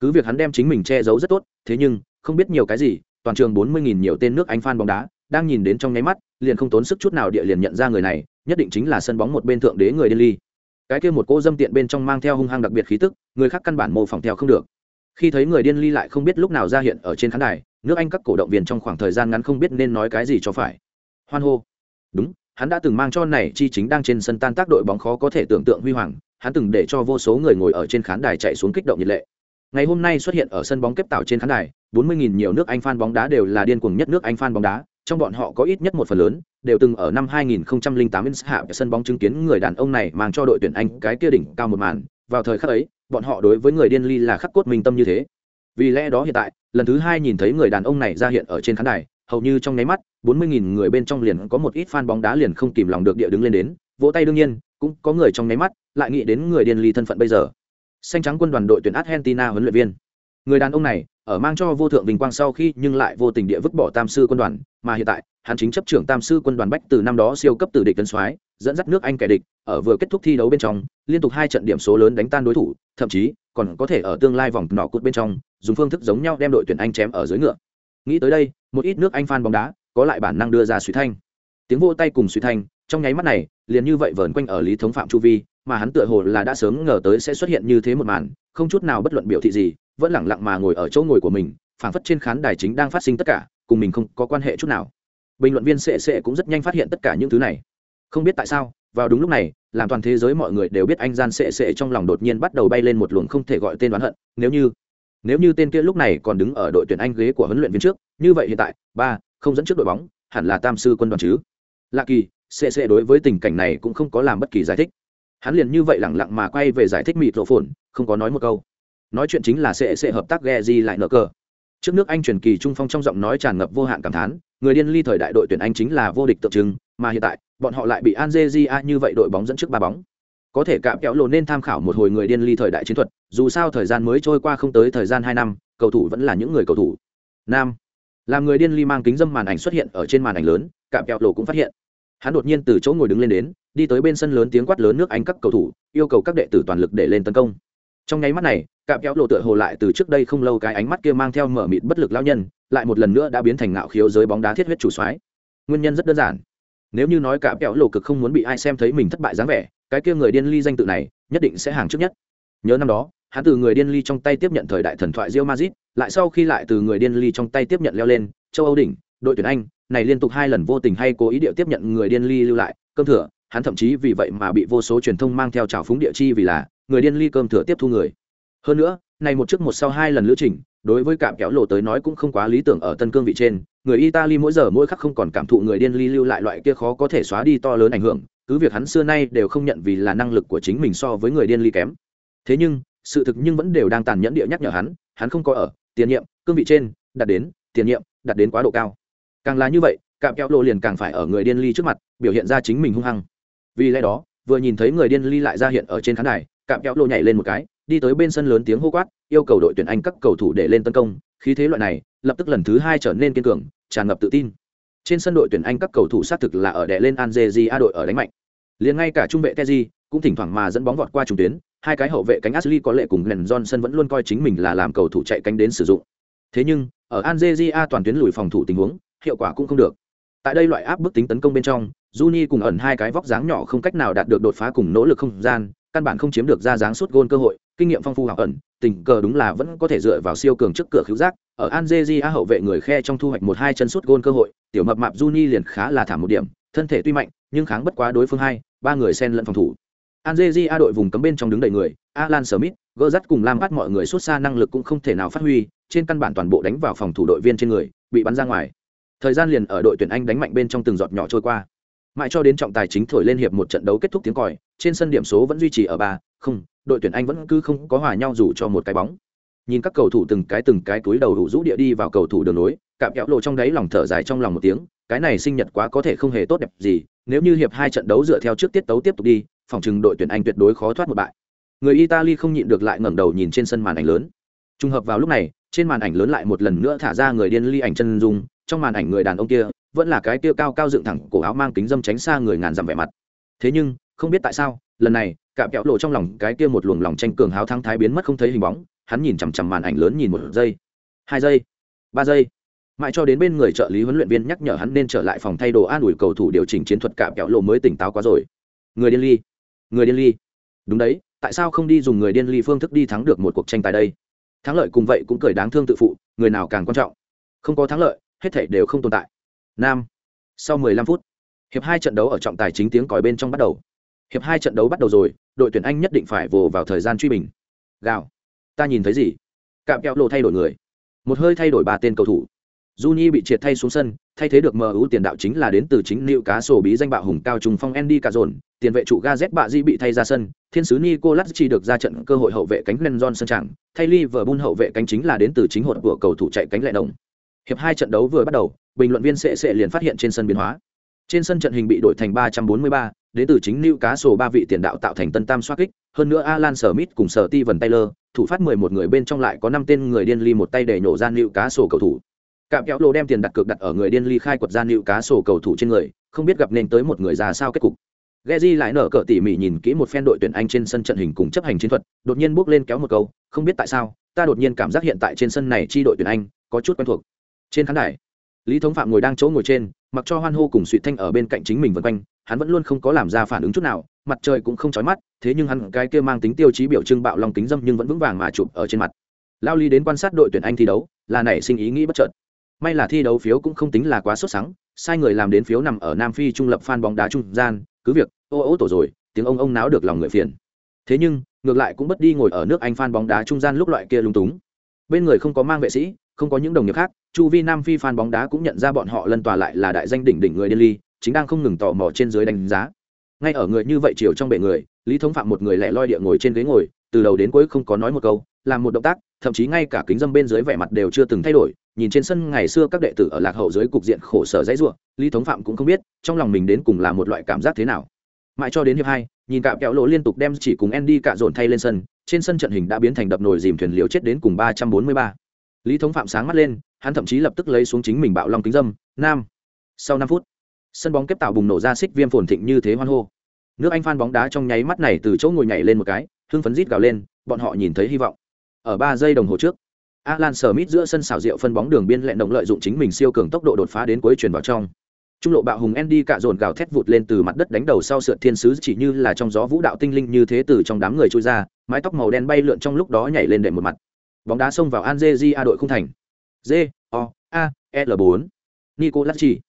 cứ việc hắn đem chính mình che giấu rất tốt thế nhưng không biết nhiều cái gì toàn trường bốn mươi nghìn nhiều tên nước anh fan bóng đá đang nhìn đến trong nháy mắt liền không tốn sức chút nào địa liền nhận ra người này, nhất định chính là sân bóng một bên thượng đế người điên ly. Cái kia một cô dâm tiện bên trong mang theo hung hăng đặc biệt khí tức, người khác căn bản mô phỏng theo không được. Khi thấy người điên ly lại không biết lúc nào ra hiện ở trên khán đài, nước anh các cổ động viên trong khoảng thời gian ngắn không biết nên nói cái gì cho phải. Hoan hô. Đúng, hắn đã từng mang cho này chi chính đang trên sân tan tác đội bóng khó có thể tưởng tượng huy hoàng, hắn từng để cho vô số người ngồi ở trên khán đài chạy xuống kích động nhiệt lệ. Ngày hôm nay xuất hiện ở sân bóng kép tạo trên khán đài 40.000 nhiều nước anh fan bóng đá đều là điên cuồng nhất nước anh fan bóng đá trong bọn họ có ít nhất một phần lớn đều từng ở năm 2008 hạ sân bóng chứng kiến người đàn ông này mang cho đội tuyển anh cái kia đỉnh cao một màn. Vào thời khắc ấy, bọn họ đối với người điên ly là khắc cốt minh tâm như thế. Vì lẽ đó hiện tại, lần thứ hai nhìn thấy người đàn ông này ra hiện ở trên khán đài, hầu như trong nháy mắt 40.000 người bên trong liền có một ít fan bóng đá liền không kìm lòng được địa đứng lên đến. Vỗ tay đương nhiên, cũng có người trong nháy mắt lại nghĩ đến người điên ly thân phận bây giờ. Xanh trắng quân đoàn đội tuyển argentina huấn luyện viên. Người đàn ông này ở mang cho vô thượng vinh quang sau khi nhưng lại vô tình địa vứt bỏ tam sư quân đoàn, mà hiện tại, hắn chính chấp trưởng tam sư quân đoàn bách từ năm đó siêu cấp từ địch tân soái, dẫn dắt nước anh kẻ địch, ở vừa kết thúc thi đấu bên trong, liên tục hai trận điểm số lớn đánh tan đối thủ, thậm chí còn có thể ở tương lai vòng nọ cút bên trong, dùng phương thức giống nhau đem đội tuyển anh chém ở dưới ngựa. Nghĩ tới đây, một ít nước anh fan bóng đá, có lại bản năng đưa ra suy thanh. Tiếng vô tay cùng suy thanh, trong nháy mắt này, liền như vậy vờn quanh ở lý thống phạm chu vi, mà hắn tựa hồ là đã sớm ngờ tới sẽ xuất hiện như thế một màn không chút nào bất luận biểu thị gì, vẫn lẳng lặng mà ngồi ở chỗ ngồi của mình, phảng phất trên khán đài chính đang phát sinh tất cả, cùng mình không có quan hệ chút nào. Bình luận viên sệ sệ cũng rất nhanh phát hiện tất cả những thứ này. Không biết tại sao, vào đúng lúc này, làm toàn thế giới mọi người đều biết anh gian sệ sệ trong lòng đột nhiên bắt đầu bay lên một luồng không thể gọi tên đoán hận, nếu như nếu như tên kia lúc này còn đứng ở đội tuyển anh ghế của huấn luyện viên trước, như vậy hiện tại, ba, không dẫn trước đội bóng, hẳn là tam sư quân đoàn chứ. Lạ kỳ, sệ sệ đối với tình cảnh này cũng không có làm bất kỳ giải thích hắn liền như vậy lẳng lặng mà quay về giải thích mịt rộ phồn không có nói một câu. Nói chuyện chính là sẽ sẽ hợp tác ghe di lại nợ cờ. Trước nước anh truyền kỳ trung phong trong giọng nói tràn ngập vô hạn cảm thán, người điên ly thời đại đội tuyển anh chính là vô địch tượng trưng, mà hiện tại, bọn họ lại bị algeria như vậy đội bóng dẫn trước ba bóng. Có thể cạm kéo lộ nên tham khảo một hồi người điên ly thời đại chiến thuật, dù sao thời gian mới trôi qua không tới thời gian hai năm, cầu thủ vẫn là những người cầu thủ. Nam. Làm người điên ly mang kính dâm màn ảnh xuất hiện ở trên màn ảnh lớn cạm kéo lộ cũng phát hiện. Hắn đột nhiên từ chỗ ngồi đứng lên đến đi tới bên sân lớn tiếng quát lớn nước anh các cầu thủ yêu cầu các đệ tử toàn lực để lên tấn công. Trong nháy mắt này cạm kéo lộ tựa hồ lại từ trước đây không lâu cái ánh mắt kia mang theo mở mịt bất lực lao nhân lại một lần nữa đã biến thành ngạo khiếu giới bóng đá thiết huyết chủ soái. Nguyên nhân rất đơn giản. Nếu như nói cạm kéo lộ cực không muốn bị ai xem thấy mình thất bại dáng vẻ cái kia người điên ly danh tự này nhất định sẽ hàng trước nhất. Nhớ năm đó hắn từ người điên ly trong tay tiếp nhận thời đại thần thoại Real Madrid, lại sau khi lại từ người điên ly trong tay tiếp nhận leo lên châu Âu đỉnh, đội tuyển Anh, này liên tục hai lần vô tình hay cố ý địa tiếp nhận người điên ly lưu lại, cơm thừa, hắn thậm chí vì vậy mà bị vô số truyền thông mang theo trào phúng địa chi vì là người điên ly cơm thừa tiếp thu người. Hơn nữa, này một trước một sau hai lần lữ trình, đối với cạm kéo lộ tới nói cũng không quá lý tưởng ở tân cương vị trên, người Italy mỗi giờ mỗi khắc không còn cảm thụ người điên ly lưu lại loại kia khó có thể xóa đi to lớn ảnh hưởng, cứ việc hắn xưa nay đều không nhận vì là năng lực của chính mình so với người điên ly kém. Thế nhưng, sự thực nhưng vẫn đều đang tàn nhẫn địa nhắc nhở hắn hắn không có ở tiền nhiệm cương vị trên đặt đến tiền nhiệm đặt đến quá độ cao càng là như vậy cạm kéo lộ liền càng phải ở người điên ly trước mặt biểu hiện ra chính mình hung hăng vì lẽ đó vừa nhìn thấy người điên ly lại ra hiện ở trên khán đài cạm kéo lô nhảy lên một cái đi tới bên sân lớn tiếng hô quát yêu cầu đội tuyển anh các cầu thủ để lên tấn công khí thế loại này lập tức lần thứ hai trở nên kiên cường tràn ngập tự tin trên sân đội tuyển anh các cầu thủ xác thực là ở đè lên Algeria đội ở đánh mạnh liền ngay cả trung vệ Teji cũng thỉnh thoảng mà dẫn bóng vọt qua trung tuyến hai cái hậu vệ cánh Ashley có lệ cùng Glenn Johnson vẫn luôn coi chính mình là làm cầu thủ chạy cánh đến sử dụng. Thế nhưng, ở Algeria toàn tuyến lùi phòng thủ tình huống, hiệu quả cũng không được. Tại đây loại áp bức tính tấn công bên trong, Juni cùng ẩn hai cái vóc dáng nhỏ không cách nào đạt được đột phá cùng nỗ lực không gian, căn bản không chiếm được ra dáng suốt gôn cơ hội, kinh nghiệm phong phú học ẩn, tình cờ đúng là vẫn có thể dựa vào siêu cường trước cửa khiếu giác, ở Algeria hậu vệ người khe trong thu hoạch một hai chân suốt gôn cơ hội, tiểu mập mạp Juni liền khá là thảm một điểm, thân thể tuy mạnh, nhưng kháng bất quá đối phương hai, ba người xen lẫn phòng thủ. Algeria đội vùng cấm bên trong đứng đầy người, Alan Smith, Gerrard cùng Lam bắt mọi người xuất xa năng lực cũng không thể nào phát huy, trên căn bản toàn bộ đánh vào phòng thủ đội viên trên người, bị bắn ra ngoài. Thời gian liền ở đội tuyển Anh đánh mạnh bên trong từng giọt nhỏ trôi qua. Mãi cho đến trọng tài chính thổi lên hiệp một trận đấu kết thúc tiếng còi, trên sân điểm số vẫn duy trì ở ba, không, đội tuyển Anh vẫn cứ không có hòa nhau dù cho một cái bóng. Nhìn các cầu thủ từng cái từng cái túi đầu đủ rũ địa đi vào cầu thủ đường nối, cạm kéo lộ trong đáy lòng thở dài trong lòng một tiếng, cái này sinh nhật quá có thể không hề tốt đẹp gì, nếu như hiệp hai trận đấu dựa theo trước tiết tấu tiếp tục đi, phòng chừng đội tuyển Anh tuyệt đối khó thoát một bại. Người Italy không nhịn được lại ngẩng đầu nhìn trên sân màn ảnh lớn. Trùng hợp vào lúc này, trên màn ảnh lớn lại một lần nữa thả ra người điên ly ảnh chân dung, trong màn ảnh người đàn ông kia, vẫn là cái kia cao cao dựng thẳng, cổ áo mang kính dâm tránh xa người ngàn dặm vẻ mặt. Thế nhưng, không biết tại sao, lần này, cạm kẹo lộ trong lòng cái kia một luồng lòng tranh cường háo thắng thái biến mất không thấy hình bóng, hắn nhìn chằm chằm màn ảnh lớn nhìn một giây, hai giây, ba giây, mãi cho đến bên người trợ lý huấn luyện viên nhắc nhở hắn nên trở lại phòng thay đồ an ủi cầu thủ điều chỉnh chiến thuật cạm kẹo lộ mới tỉnh táo quá rồi. Người điên ly, người điên ly. Đúng đấy tại sao không đi dùng người điên ly phương thức đi thắng được một cuộc tranh tài đây? Thắng lợi cùng vậy cũng cười đáng thương tự phụ người nào càng quan trọng? Không có thắng lợi hết thảy đều không tồn tại nam. Sau 15 phút hiệp hai trận đấu ở trọng tài chính tiếng còi bên trong bắt đầu. Hiệp hai trận đấu bắt đầu rồi đội tuyển anh nhất định phải vồ vào thời gian truy bình. Gào. Ta nhìn thấy gì? Cạm kẹo lộ thay đổi người. Một hơi thay đổi ba tên cầu thủ. Juni bị triệt thay xuống sân, thay thế được MU tiền đạo chính là đến từ chính Liệu Cá sổ bí danh bạo hùng cao trung phong Andy Cazorn, tiền vệ trụ Gazet bạ di bị thay ra sân, thiên sứ Nicolas chỉ được ra trận cơ hội hậu vệ cánh Glenn Johnson chẳng, thay Liverpool hậu vệ cánh chính là đến từ chính hột của cầu thủ chạy cánh lệ động. Hiệp hai trận đấu vừa bắt đầu, bình luận viên sẽ sẽ liền phát hiện trên sân biến hóa. Trên sân trận hình bị đổi thành 343, đến từ chính Lưu Cá sổ ba vị tiền đạo tạo thành tân tam xoá kích, hơn nữa Alan Smith cùng sở Steven Taylor, thủ phát 11 người bên trong lại có 5 tên người điên ly một tay để nhổ ra Lưu Cá sổ cầu thủ cạm kéo lô đem tiền đặt cược đặt ở người điên ly khai quật gian nịu cá sổ cầu thủ trên người không biết gặp nên tới một người già sao kết cục Geji lại nở cờ tỉ mỉ nhìn kỹ một phen đội tuyển Anh trên sân trận hình cùng chấp hành chiến thuật, đột nhiên bước lên kéo một câu, không biết tại sao, ta đột nhiên cảm giác hiện tại trên sân này chi đội tuyển Anh có chút quen thuộc. Trên khán đài, Lý Thống Phạm ngồi đang chỗ ngồi trên, mặc cho Hoan hô cùng Suy Thanh ở bên cạnh chính mình vân quanh, hắn vẫn luôn không có làm ra phản ứng chút nào, mặt trời cũng không chói mắt, thế nhưng hắn cái kia mang tính tiêu chí biểu trưng bạo lòng tính dâm nhưng vẫn vững vàng mà chụp ở trên mặt. Lao Lý đến quan sát đội tuyển Anh thi đấu, là nảy sinh ý nghĩ bất chợt. May là thi đấu phiếu cũng không tính là quá sốt sắng sai người làm đến phiếu nằm ở nam phi trung lập phan bóng đá trung gian cứ việc ô ô tổ rồi tiếng ông ông náo được lòng người phiền. Thế nhưng ngược lại cũng bất đi ngồi ở nước anh phan bóng đá trung gian lúc loại kia lung túng. Bên người không có mang vệ sĩ không có những đồng nghiệp khác, chu vi nam phi phan bóng đá cũng nhận ra bọn họ lân tòa lại là đại danh đỉnh đỉnh người điên ly, chính đang không ngừng tò mò trên dưới đánh giá. Ngay ở người như vậy chiều trong bệ người, lý thống phạm một người lẻ loi địa ngồi trên ghế ngồi, từ đầu đến cuối không có nói một câu, làm một động tác, thậm chí ngay cả kính dâm bên dưới vẻ mặt đều chưa từng thay đổi, nhìn trên sân ngày xưa các đệ tử ở lạc hậu dưới cục diện khổ sở dãy ruộng lý thống phạm cũng không biết, trong lòng mình đến cùng là một loại cảm giác thế nào. Mãi cho đến hiệp hai, nhìn cạm kẹo lộ liên tục đem chỉ cùng Andy cạ dồn thay lên sân, trên sân trận hình đã biến thành đập nồi dìm thuyền liều chết đến cùng ba trăm bốn mươi ba lý thống phạm sáng mắt lên, hắn thậm chí lập tức lấy xuống chính mình bạo long kính dâm, nam. Sau năm phút, sân bóng kép tạo bùng nổ ra xích viêm phồn thịnh như thế hoan hô. Nước anh phan bóng đá trong nháy mắt này từ chỗ ngồi nhảy lên một cái, hưng phấn rít gào lên, bọn họ nhìn thấy hy vọng. Ở ba giây đồng hồ trước, Alan Smith giữa sân xảo rượu phân bóng đường biên lẹn động lợi dụng chính mình siêu cường tốc độ đột phá đến cuối chuyển vào trong. trung lộ bạo hùng andy cạ dồn gào thét vụt lên từ mặt đất đánh đầu sau sượt thiên sứ chỉ như là trong gió vũ đạo tinh linh như thế từ trong đám người trôi ra, mái tóc màu đen bay lượn trong lúc đó nhảy lên đệm một mặt bóng đá xông vào Anzeji A đội không thành. G O A L 4. Nico Lacci.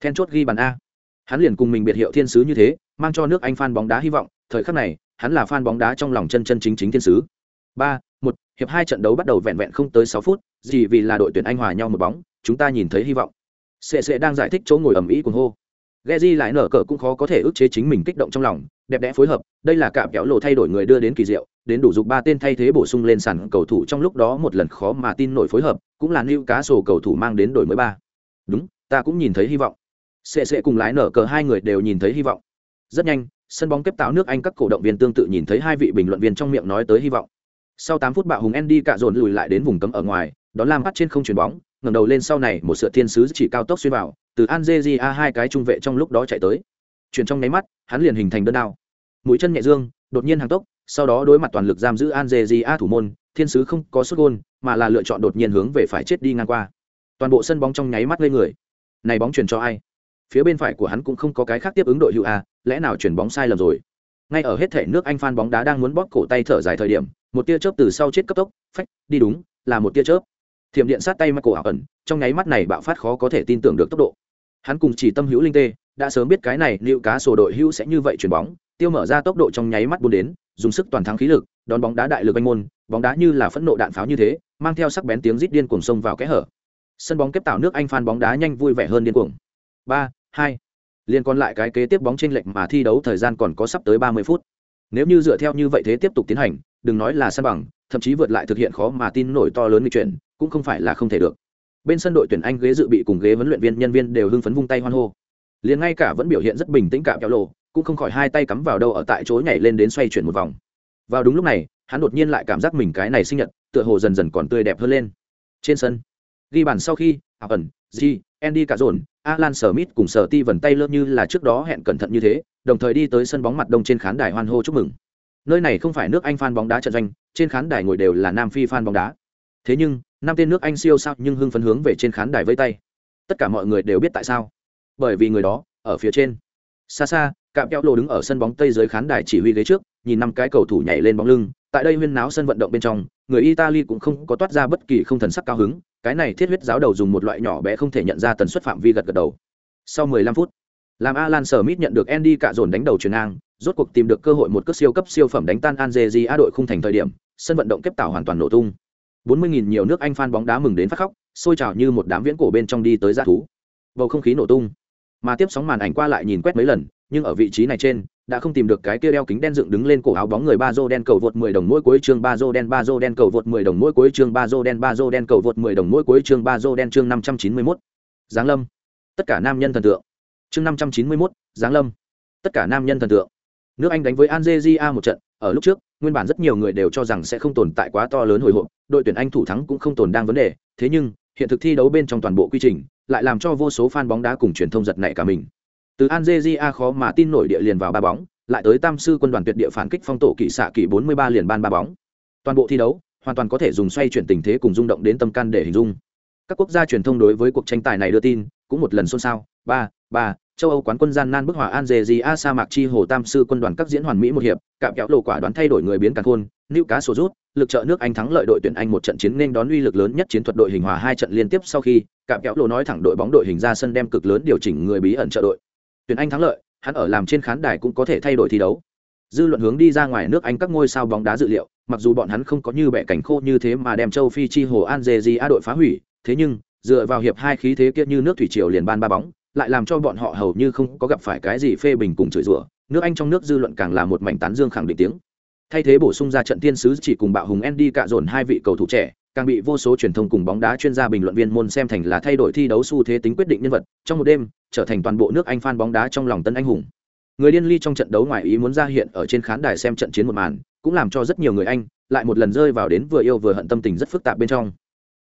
Then chốt ghi bàn A. Hắn liền cùng mình biệt hiệu thiên sứ như thế, mang cho nước Anh fan bóng đá hy vọng, thời khắc này, hắn là fan bóng đá trong lòng chân chân chính chính thiên sứ. 3, 1, hiệp hai trận đấu bắt đầu vẹn vẹn không tới 6 phút, gì vì là đội tuyển Anh hòa nhau một bóng, chúng ta nhìn thấy hy vọng. Sệ Sệ đang giải thích chỗ ngồi ầm ĩ cuồng hô. Geji lại nở cờ cũng khó có thể ức chế chính mình kích động trong lòng, đẹp đẽ phối hợp, đây là cạm kéo lộ thay đổi người đưa đến kỳ diệu, đến đủ dục ba tên thay thế bổ sung lên sàn cầu thủ trong lúc đó một lần khó mà tin nổi phối hợp, cũng là lưu cá sổ cầu thủ mang đến đổi mới ba. Đúng, ta cũng nhìn thấy hy vọng. Sệ Sệ cùng lái nở cờ hai người đều nhìn thấy hy vọng. Rất nhanh, sân bóng kép tạo nước Anh các cổ động viên tương tự nhìn thấy hai vị bình luận viên trong miệng nói tới hy vọng. Sau 8 phút bạo hùng Andy cạ dồn lùi lại đến vùng cấm ở ngoài, đón Lam bắt trên không chuyền bóng, ngẩng đầu lên sau này một sự thiên sứ chỉ cao tốc xuyên vào, từ Algeria hai cái trung vệ trong lúc đó chạy tới. Chuyển trong nháy mắt, hắn liền hình thành đơn đao. Mũi chân nhẹ dương, đột nhiên hàng tốc, sau đó đối mặt toàn lực giam giữ Algeria thủ môn, thiên sứ không có xuất gôn, mà là lựa chọn đột nhiên hướng về phải chết đi ngang qua. Toàn bộ sân bóng trong nháy mắt lên người. Này bóng chuyển cho ai? Phía bên phải của hắn cũng không có cái khác tiếp ứng đội hữu a, lẽ nào chuyển bóng sai lầm rồi? Ngay ở hết thể nước Anh phan bóng đá đang muốn bóp cổ tay thở dài thời điểm, một tia chớp từ sau chết cấp tốc, phách, đi đúng, là một tia chớp. Thiểm điện sát tay Michael ảo ẩn, trong nháy mắt này bạo phát khó có thể tin tưởng được tốc độ. Hắn cùng chỉ tâm hữu linh tê, đã sớm biết cái này liệu cá sổ đội hữu sẽ như vậy chuyển bóng, tiêu mở ra tốc độ trong nháy mắt buôn đến, dùng sức toàn thắng khí lực, đón bóng đá đại lực anh môn, bóng đá như là phẫn nộ đạn pháo như thế, mang theo sắc bén tiếng rít điên cuồng xông vào kẽ hở. Sân bóng kép tạo nước Anh phan bóng đá nhanh vui vẻ hơn điên cuồng. Ba, hai, Liên còn lại cái kế tiếp bóng trên lệch mà thi đấu thời gian còn có sắp tới ba mươi phút. Nếu như dựa theo như vậy thế tiếp tục tiến hành, đừng nói là sân bằng, thậm chí vượt lại thực hiện khó mà tin nổi to lớn như chuyện, cũng không phải là không thể được. Bên sân đội tuyển Anh ghế dự bị cùng ghế huấn luyện viên nhân viên đều hưng phấn vung tay hoan hô. Liền ngay cả vẫn biểu hiện rất bình tĩnh cả kéo lộ, cũng không khỏi hai tay cắm vào đâu ở tại chỗ nhảy lên đến xoay chuyển một vòng. Vào đúng lúc này, hắn đột nhiên lại cảm giác mình cái này sinh nhật, tựa hồ dần dần còn tươi đẹp hơn lên. Trên sân, ghi bàn sau khi, ảo ẩn, g, andy cả dồn, alan smith cùng sở ti vần tay lơ như là trước đó hẹn cẩn thận như thế, đồng thời đi tới sân bóng mặt đông trên khán đài hoan hô chúc mừng. Nơi này không phải nước anh fan bóng đá trận doanh, trên khán đài ngồi đều là nam phi fan bóng đá. Thế nhưng, năm tên nước anh siêu sao nhưng hưng phấn hướng về trên khán đài vây tay. Tất cả mọi người đều biết tại sao. Bởi vì người đó, ở phía trên. Xa xa cạm kéo lô đứng ở sân bóng tây dưới khán đài chỉ huy ghế trước nhìn năm cái cầu thủ nhảy lên bóng lưng tại đây huyên náo sân vận động bên trong người italy cũng không có toát ra bất kỳ không thần sắc cao hứng cái này thiết huyết giáo đầu dùng một loại nhỏ bé không thể nhận ra tần suất phạm vi gật gật đầu sau 15 phút làm alan smith nhận được andy cạ dồn đánh đầu chuyền ngang rốt cuộc tìm được cơ hội một cước siêu cấp siêu phẩm đánh tan Algeria đội không thành thời điểm, sân vận động kép tạo hoàn toàn nổ tung. 40.000 nhiều nước Anh fan bóng đá mừng đến phát khóc, sôi trào như một đám viễn cổ bên trong đi tới ra thú. Bầu không khí nổ tung. Mà tiếp sóng màn ảnh qua lại nhìn quét mấy lần, nhưng ở vị trí này trên đã không tìm được cái kia đeo kính đen dựng đứng lên cổ áo bóng người ba đen cầu vượt 10 đồng mỗi cuối chương ba đen ba đen cầu vượt 10 đồng mỗi cuối chương ba đen ba đen cầu vượt 10 đồng mỗi cuối chương ba đen chương 591. Giáng Lâm. Tất cả nam nhân thần tượng. Chương 591, Giáng Lâm. Tất cả nam nhân thần tượng. Nước Anh đánh với Algeria một trận, ở lúc trước, nguyên bản rất nhiều người đều cho rằng sẽ không tồn tại quá to lớn hồi hộp, đội tuyển Anh thủ thắng cũng không tồn đang vấn đề, thế nhưng, hiện thực thi đấu bên trong toàn bộ quy trình, lại làm cho vô số fan bóng đá cùng truyền thông giật nảy cả mình từ algeria khó mà tin nổi địa liền vào ba bóng, lại tới tam sư quân đoàn tuyệt địa phản kích phong tổ kỵ xạ kỵ 43 liền ban ba bóng. Toàn bộ thi đấu, hoàn toàn có thể dùng xoay chuyển tình thế cùng rung động đến tâm can để hình dung. Các quốc gia truyền thông đối với cuộc tranh tài này đưa tin, cũng một lần xôn xao. Ba ba, châu âu quán quân gian nan bức hòa algeria sa mạc chi hồ tam sư quân đoàn các diễn hoàn mỹ một hiệp, cạm kéo lộ quả đoán thay đổi người biến càng khôn nữ cá sổ rút, lực trợ nước anh thắng lợi đội tuyển anh một trận chiến nên đón uy lực lớn nhất chiến thuật đội hình hòa hai trận liên tiếp sau khi, cạm kéo lộ nói thẳng đội bóng đội hình ra sân đem cực lớn điều chỉnh người bí ẩn trợ đội tuyển anh thắng lợi, hắn ở làm trên khán đài cũng có thể thay đổi thi đấu. Dư luận hướng đi ra ngoài nước anh các ngôi sao bóng đá dự liệu, mặc dù bọn hắn không có như bẻ cảnh khô như thế mà đem châu phi chi hồ an dê di a đội phá hủy, thế nhưng, dựa vào hiệp hai khí thế kia như nước thủy triều liền ban ba bóng, lại làm cho bọn họ hầu như không có gặp phải cái gì phê bình cùng chửi rủa, nước anh trong nước dư luận càng là một mảnh tán dương khẳng định tiếng. Thay thế bổ sung ra trận tiên sứ chỉ cùng bạo hùng andy cạ dồn hai vị cầu thủ trẻ càng bị vô số truyền thông cùng bóng đá chuyên gia bình luận viên môn xem thành là thay đổi thi đấu xu thế tính quyết định nhân vật, trong một đêm, trở thành toàn bộ nước anh fan bóng đá trong lòng tân anh hùng. Người điên ly trong trận đấu ngoài ý muốn ra hiện ở trên khán đài xem trận chiến một màn, cũng làm cho rất nhiều người anh lại một lần rơi vào đến vừa yêu vừa hận tâm tình rất phức tạp bên trong.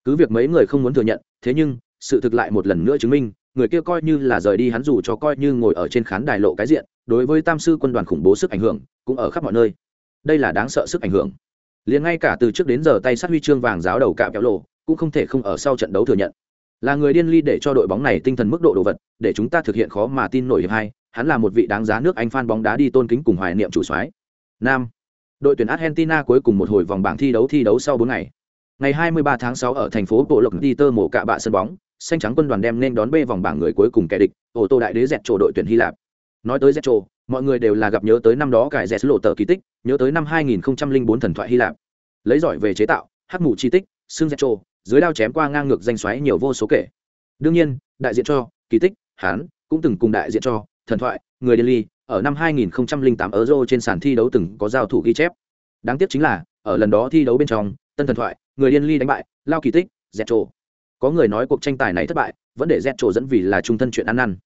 Cứ việc mấy người không muốn thừa nhận, thế nhưng, sự thực lại một lần nữa chứng minh, người kia coi như là rời đi hắn dù cho coi như ngồi ở trên khán đài lộ cái diện, đối với tam sư quân đoàn khủng bố sức ảnh hưởng, cũng ở khắp mọi nơi. Đây là đáng sợ sức ảnh hưởng liền ngay cả từ trước đến giờ tay sát huy chương vàng giáo đầu cạo kéo lộ, cũng không thể không ở sau trận đấu thừa nhận. Là người điên ly để cho đội bóng này tinh thần mức độ đồ vật, để chúng ta thực hiện khó mà tin nổi hiệp hai, hắn là một vị đáng giá nước anh fan bóng đá đi tôn kính cùng hoài niệm chủ soái. Nam, đội tuyển argentina cuối cùng một hồi vòng bảng thi đấu thi đấu sau bốn ngày. Ngày 23 tháng 6 ở thành phố bộ lộc đi tơ mổ cạ bạ sân bóng, xanh trắng quân đoàn đem nên đón bê vòng bảng người cuối cùng kẻ địch, ô tô đại đế dẹt trổ đội tuyển hy lạp. Nói tới dẹt trổ mọi người đều là gặp nhớ tới năm đó cải dẹt lộ tờ kỳ tích, nhớ tới năm 2004 thần thoại hy lạp. Lấy giỏi về chế tạo hắc mù chi tích, xương dẹt trổ dưới đao chém qua ngang ngược danh xoáy nhiều vô số kể. Đương nhiên, đại diện cho, kỳ tích, hán, cũng từng cùng đại diện cho, thần thoại, người delhi, ở năm 2008 ở euro trên sàn thi đấu từng có giao thủ ghi chép. Đáng tiếc chính là, ở lần đó thi đấu bên trong, tân thần thoại, người điên ly đánh bại, lao kỳ tích, dẹt trổ có người nói cuộc tranh tài này thất bại, vẫn để dẹt trổ dẫn vì là trung thân chuyện ăn năn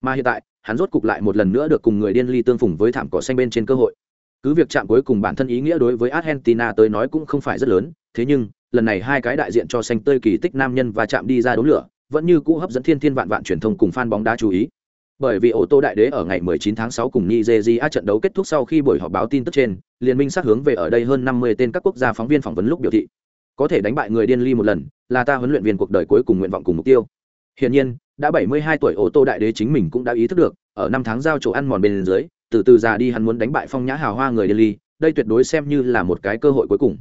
mà hiện tại hắn rốt cục lại một lần nữa được cùng người điên ly tương phùng với thảm cỏ xanh bên trên cơ hội. Cứ việc chạm cuối cùng bản thân ý nghĩa đối với argentina tới nói cũng không phải rất lớn thế nhưng lần này hai cái đại diện cho xanh tươi kỳ tích nam nhân và chạm đi ra đốn lửa vẫn như cũ hấp dẫn thiên thiên vạn vạn truyền thông cùng fan bóng đá chú ý. Bởi vì ô tô đại đế ở ngày 19 tháng 6 cùng Nigeria trận đấu kết thúc sau khi buổi họp báo tin tức trên, liên minh sát hướng về ở đây hơn 50 tên các quốc gia phóng viên phỏng vấn lúc biểu thị, có thể đánh bại người điên ly một lần, là ta huấn luyện viên cuộc đời cuối cùng nguyện vọng cùng mục tiêu. Hiển nhiên, đã 72 tuổi ô tô đại đế chính mình cũng đã ý thức được, ở năm tháng giao chỗ ăn mòn bên dưới, từ từ già đi hắn muốn đánh bại phong nhã hào hoa người delhi ly, đây tuyệt đối xem như là một cái cơ hội cuối cùng.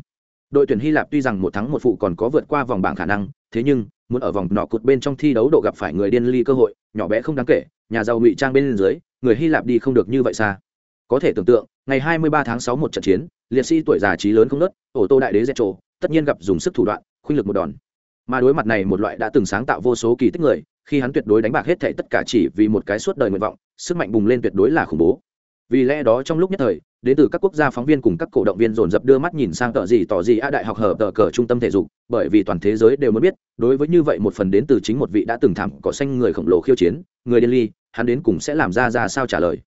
Đội tuyển Hy Lạp tuy rằng một thắng một phụ còn có vượt qua vòng bảng khả năng, thế nhưng muốn ở vòng nọ cột bên trong thi đấu độ gặp phải người điên ly cơ hội, nhỏ bé không đáng kể, nhà giàu ngụy trang bên dưới người hy lạp đi không được như vậy xa có thể tưởng tượng ngày 23 tháng 6 một trận chiến liệt sĩ tuổi già trí lớn không nớt ổ tô đại đế dẹt trổ tất nhiên gặp dùng sức thủ đoạn khuynh lực một đòn mà đối mặt này một loại đã từng sáng tạo vô số kỳ tích người khi hắn tuyệt đối đánh bạc hết thảy tất cả chỉ vì một cái suốt đời nguyện vọng, sức mạnh bùng lên tuyệt đối là khủng bố. Vì lẽ đó trong lúc nhất thời, đến từ các quốc gia phóng viên cùng các cổ động viên dồn dập đưa mắt nhìn sang tờ gì tỏ gì a đại học hở tờ cờ trung tâm thể dục, bởi vì toàn thế giới đều muốn biết, đối với như vậy một phần đến từ chính một vị đã từng thảm cỏ xanh người khổng lồ khiêu chiến, người điên ly, hắn đến cùng sẽ làm ra ra sao trả lời.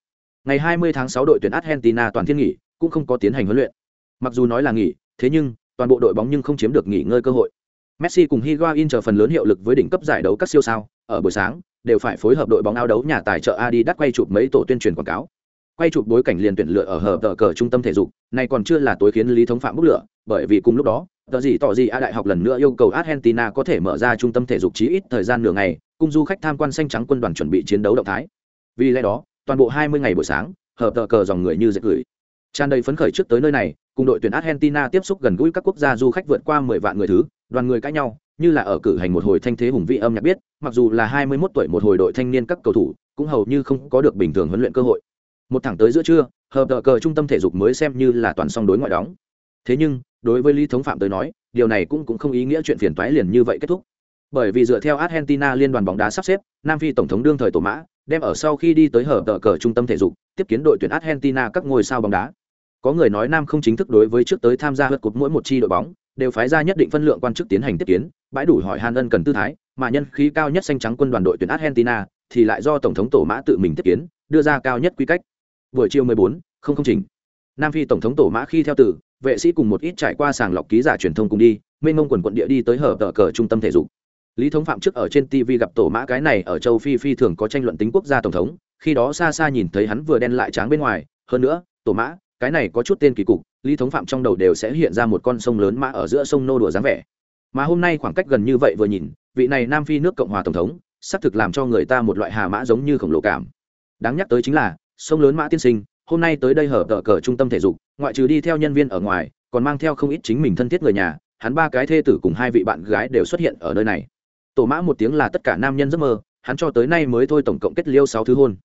Ngày 20 tháng 6 đội tuyển argentina toàn thiên nghỉ, cũng không có tiến hành huấn luyện. Mặc dù nói là nghỉ, thế nhưng, toàn bộ đội bóng nhưng không chiếm được nghỉ ngơi cơ hội. Messi cùng higuain chờ phần lớn hiệu lực với đỉnh cấp giải đấu các siêu sao ở buổi sáng, đều phải phối hợp đội bóng áo đấu nhà tài trợ Adidas quay chụp mấy tổ tuyên truyền quảng cáo. Quay chụp bối cảnh liền tuyển lựa ở hở tờ cờ trung tâm thể dục này còn chưa là tối khiến lý thống phạm bức lửa, bởi vì cùng lúc đó, tờ gì tỏ gì a đại học lần nữa yêu cầu argentina có thể mở ra trung tâm thể dục chí ít thời gian nửa ngày cung du khách tham quan xanh trắng quân đoàn chuẩn bị chiến đấu động thái. Vì lẽ đó, toàn bộ 20 ngày buổi sáng hợp tờ cờ dòng người như dệt gửi. Tràn đầy phấn khởi trước tới nơi này, cùng đội tuyển argentina tiếp xúc gần gũi các quốc gia du khách vượt qua 10 vạn người thứ, đoàn người cãi nhau như là ở cử hành một hồi thanh thế hùng vị âm nhạc biết, mặc dù là 21 tuổi một hồi đội thanh niên các cầu thủ, cũng hầu như không có được bình thường huấn luyện cơ hội. Một thẳng tới giữa trưa, hợp tờ cờ trung tâm thể dục mới xem như là toàn song đối ngoại đóng. Thế nhưng, đối với lý thống phạm tới nói, điều này cũng cũng không ý nghĩa chuyện phiền toái liền như vậy kết thúc. Bởi vì dựa theo argentina liên đoàn bóng đá sắp xếp, nam phi tổng thống đương thời tổ mã, đem ở sau khi đi tới hợp tờ cờ trung tâm thể dục, tiếp kiến đội tuyển argentina các ngôi sao bóng đá. Có người nói nam không chính thức đối với trước tới tham gia hớt cục mỗi một chi đội bóng đều phái ra nhất định phân lượng quan chức tiến hành tiếp kiến bãi đủ hỏi hàn ân cần tư thái mà nhân khí cao nhất xanh trắng quân đoàn đội tuyển argentina thì lại do tổng thống tổ mã tự mình tiếp kiến đưa ra cao nhất quy cách. Buổi chiều 14, không không chỉnh nam phi tổng thống tổ mã khi theo từ vệ sĩ cùng một ít trải qua sàng lọc ký giả truyền thông cùng đi mênh mông quần quận địa đi tới hở tờ cờ trung tâm thể dục. Lý thống phạm trước ở trên tv gặp tổ mã cái này ở châu phi phi thường có tranh luận tính quốc gia tổng thống khi đó xa xa nhìn thấy hắn vừa đen lại tráng bên ngoài hơn nữa tổ mã cái này có chút tên kỳ cục, lý thống phạm trong đầu đều sẽ hiện ra một con sông lớn mã ở giữa sông nô đùa dáng vẻ. Mà hôm nay khoảng cách gần như vậy vừa nhìn, vị này nam phi nước cộng hòa tổng thống, xác thực làm cho người ta một loại hà mã giống như khổng lồ cảm. Đáng nhắc tới chính là, sông lớn mã tiên sinh, hôm nay tới đây hở tờ cờ trung tâm thể dục, ngoại trừ đi theo nhân viên ở ngoài, còn mang theo không ít chính mình thân thiết người nhà, hắn ba cái thê tử cùng hai vị bạn gái đều xuất hiện ở nơi này. Tổ mã một tiếng là tất cả nam nhân giấc mơ, hắn cho tới nay mới thôi tổng cộng kết liêu sáu thứ hôn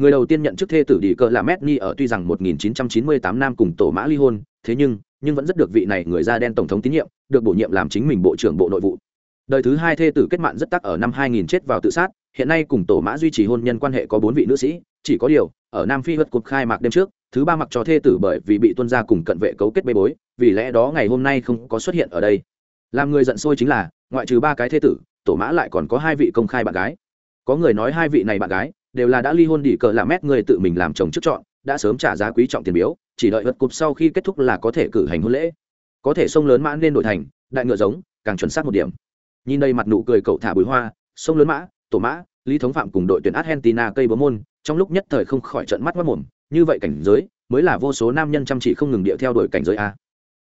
người đầu tiên nhận chức thê tử đi cờ là Mesni ở tuy rằng 1998 năm cùng tổ mã ly hôn, thế nhưng nhưng vẫn rất được vị này người da đen tổng thống tín nhiệm, được bổ nhiệm làm chính mình bộ trưởng bộ nội vụ. Đời thứ hai thê tử kết mạng rất tắc ở năm 2000 chết vào tự sát, hiện nay cùng tổ mã duy trì hôn nhân quan hệ có bốn vị nữ sĩ, chỉ có điều, ở nam phi vượt cuộc khai mạc đêm trước, thứ ba mặc cho thê tử bởi vì bị tuân gia cùng cận vệ cấu kết bê bối, vì lẽ đó ngày hôm nay không có xuất hiện ở đây. Làm người giận sôi chính là, ngoại trừ ba cái thê tử, tổ mã lại còn có hai vị công khai bạn gái. Có người nói hai vị này bạn gái đều là đã ly hôn đỉ cờ làm mét người tự mình làm chồng trước chọn đã sớm trả giá quý trọng tiền biếu chỉ đợi vật cục sau khi kết thúc là có thể cử hành hôn lễ. Có thể sông lớn mã nên đổi thành đại ngựa giống càng chuẩn xác một điểm. Nhìn đây mặt nụ cười cậu thả bùi hoa sông lớn mã tổ mã lý thống phạm cùng đội tuyển argentina cây bố môn trong lúc nhất thời không khỏi trận mắt mất mồm như vậy cảnh giới mới là vô số nam nhân chăm chỉ không ngừng điệu theo đuổi cảnh giới a.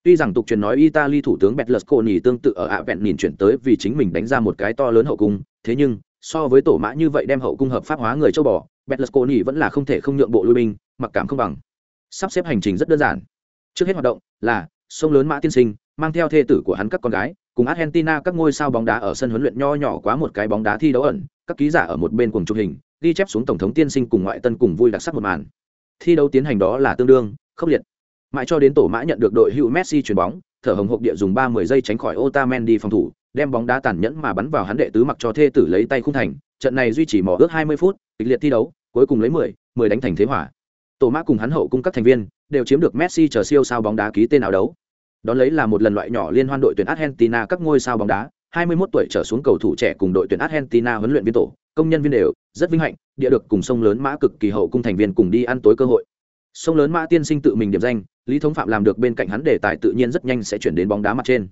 Tuy rằng tục truyền nói Italy thủ tướng Berlusconi tương tự ở ạ vẹn nhìn chuyển tới vì chính mình đánh ra một cái to lớn hậu cung, thế nhưng so với tổ mã như vậy đem hậu cung hợp pháp hóa người châu bò, Berlusconi vẫn là không thể không nhượng bộ lui binh, mặc cảm không bằng. Sắp xếp hành trình rất đơn giản. Trước hết hoạt động là sông lớn Mã Tiên Sinh mang theo thê tử của hắn các con gái, cùng Argentina các ngôi sao bóng đá ở sân huấn luyện nho nhỏ quá một cái bóng đá thi đấu ẩn, các ký giả ở một bên cùng chụp hình, ghi chép xuống tổng thống tiên sinh cùng ngoại tân cùng vui đặc sắc một màn. Thi đấu tiến hành đó là tương đương, khốc liệt mãi cho đến tổ mã nhận được đội hữu messi chuyền bóng thở hồng hộc địa dùng ba mươi giây tránh khỏi otamendi phòng thủ đem bóng đá tàn nhẫn mà bắn vào hắn đệ tứ mặc cho thê tử lấy tay khung thành, trận này duy trì mỏ ước hai mươi phút, kịch liệt thi đấu, cuối cùng lấy mười mười đánh thành thế hỏa tổ mã cùng hắn hậu cung các thành viên đều chiếm được messi chờ siêu sao bóng đá ký tên áo đấu. Đón lấy là một lần loại nhỏ liên hoan đội tuyển argentina các ngôi sao bóng đá 21 tuổi trở xuống cầu thủ trẻ cùng đội tuyển argentina huấn luyện viên tổ, công nhân viên đều rất vinh hạnh, địa được cùng sông lớn mã cực kỳ hậu cung thành viên cùng đi ăn tối cơ hội. Sông lớn mã tiên sinh tự mình điểm danh, lý thống phạm làm được bên cạnh hắn đề tài tự nhiên rất nhanh sẽ chuyển đến bóng đá mặt trên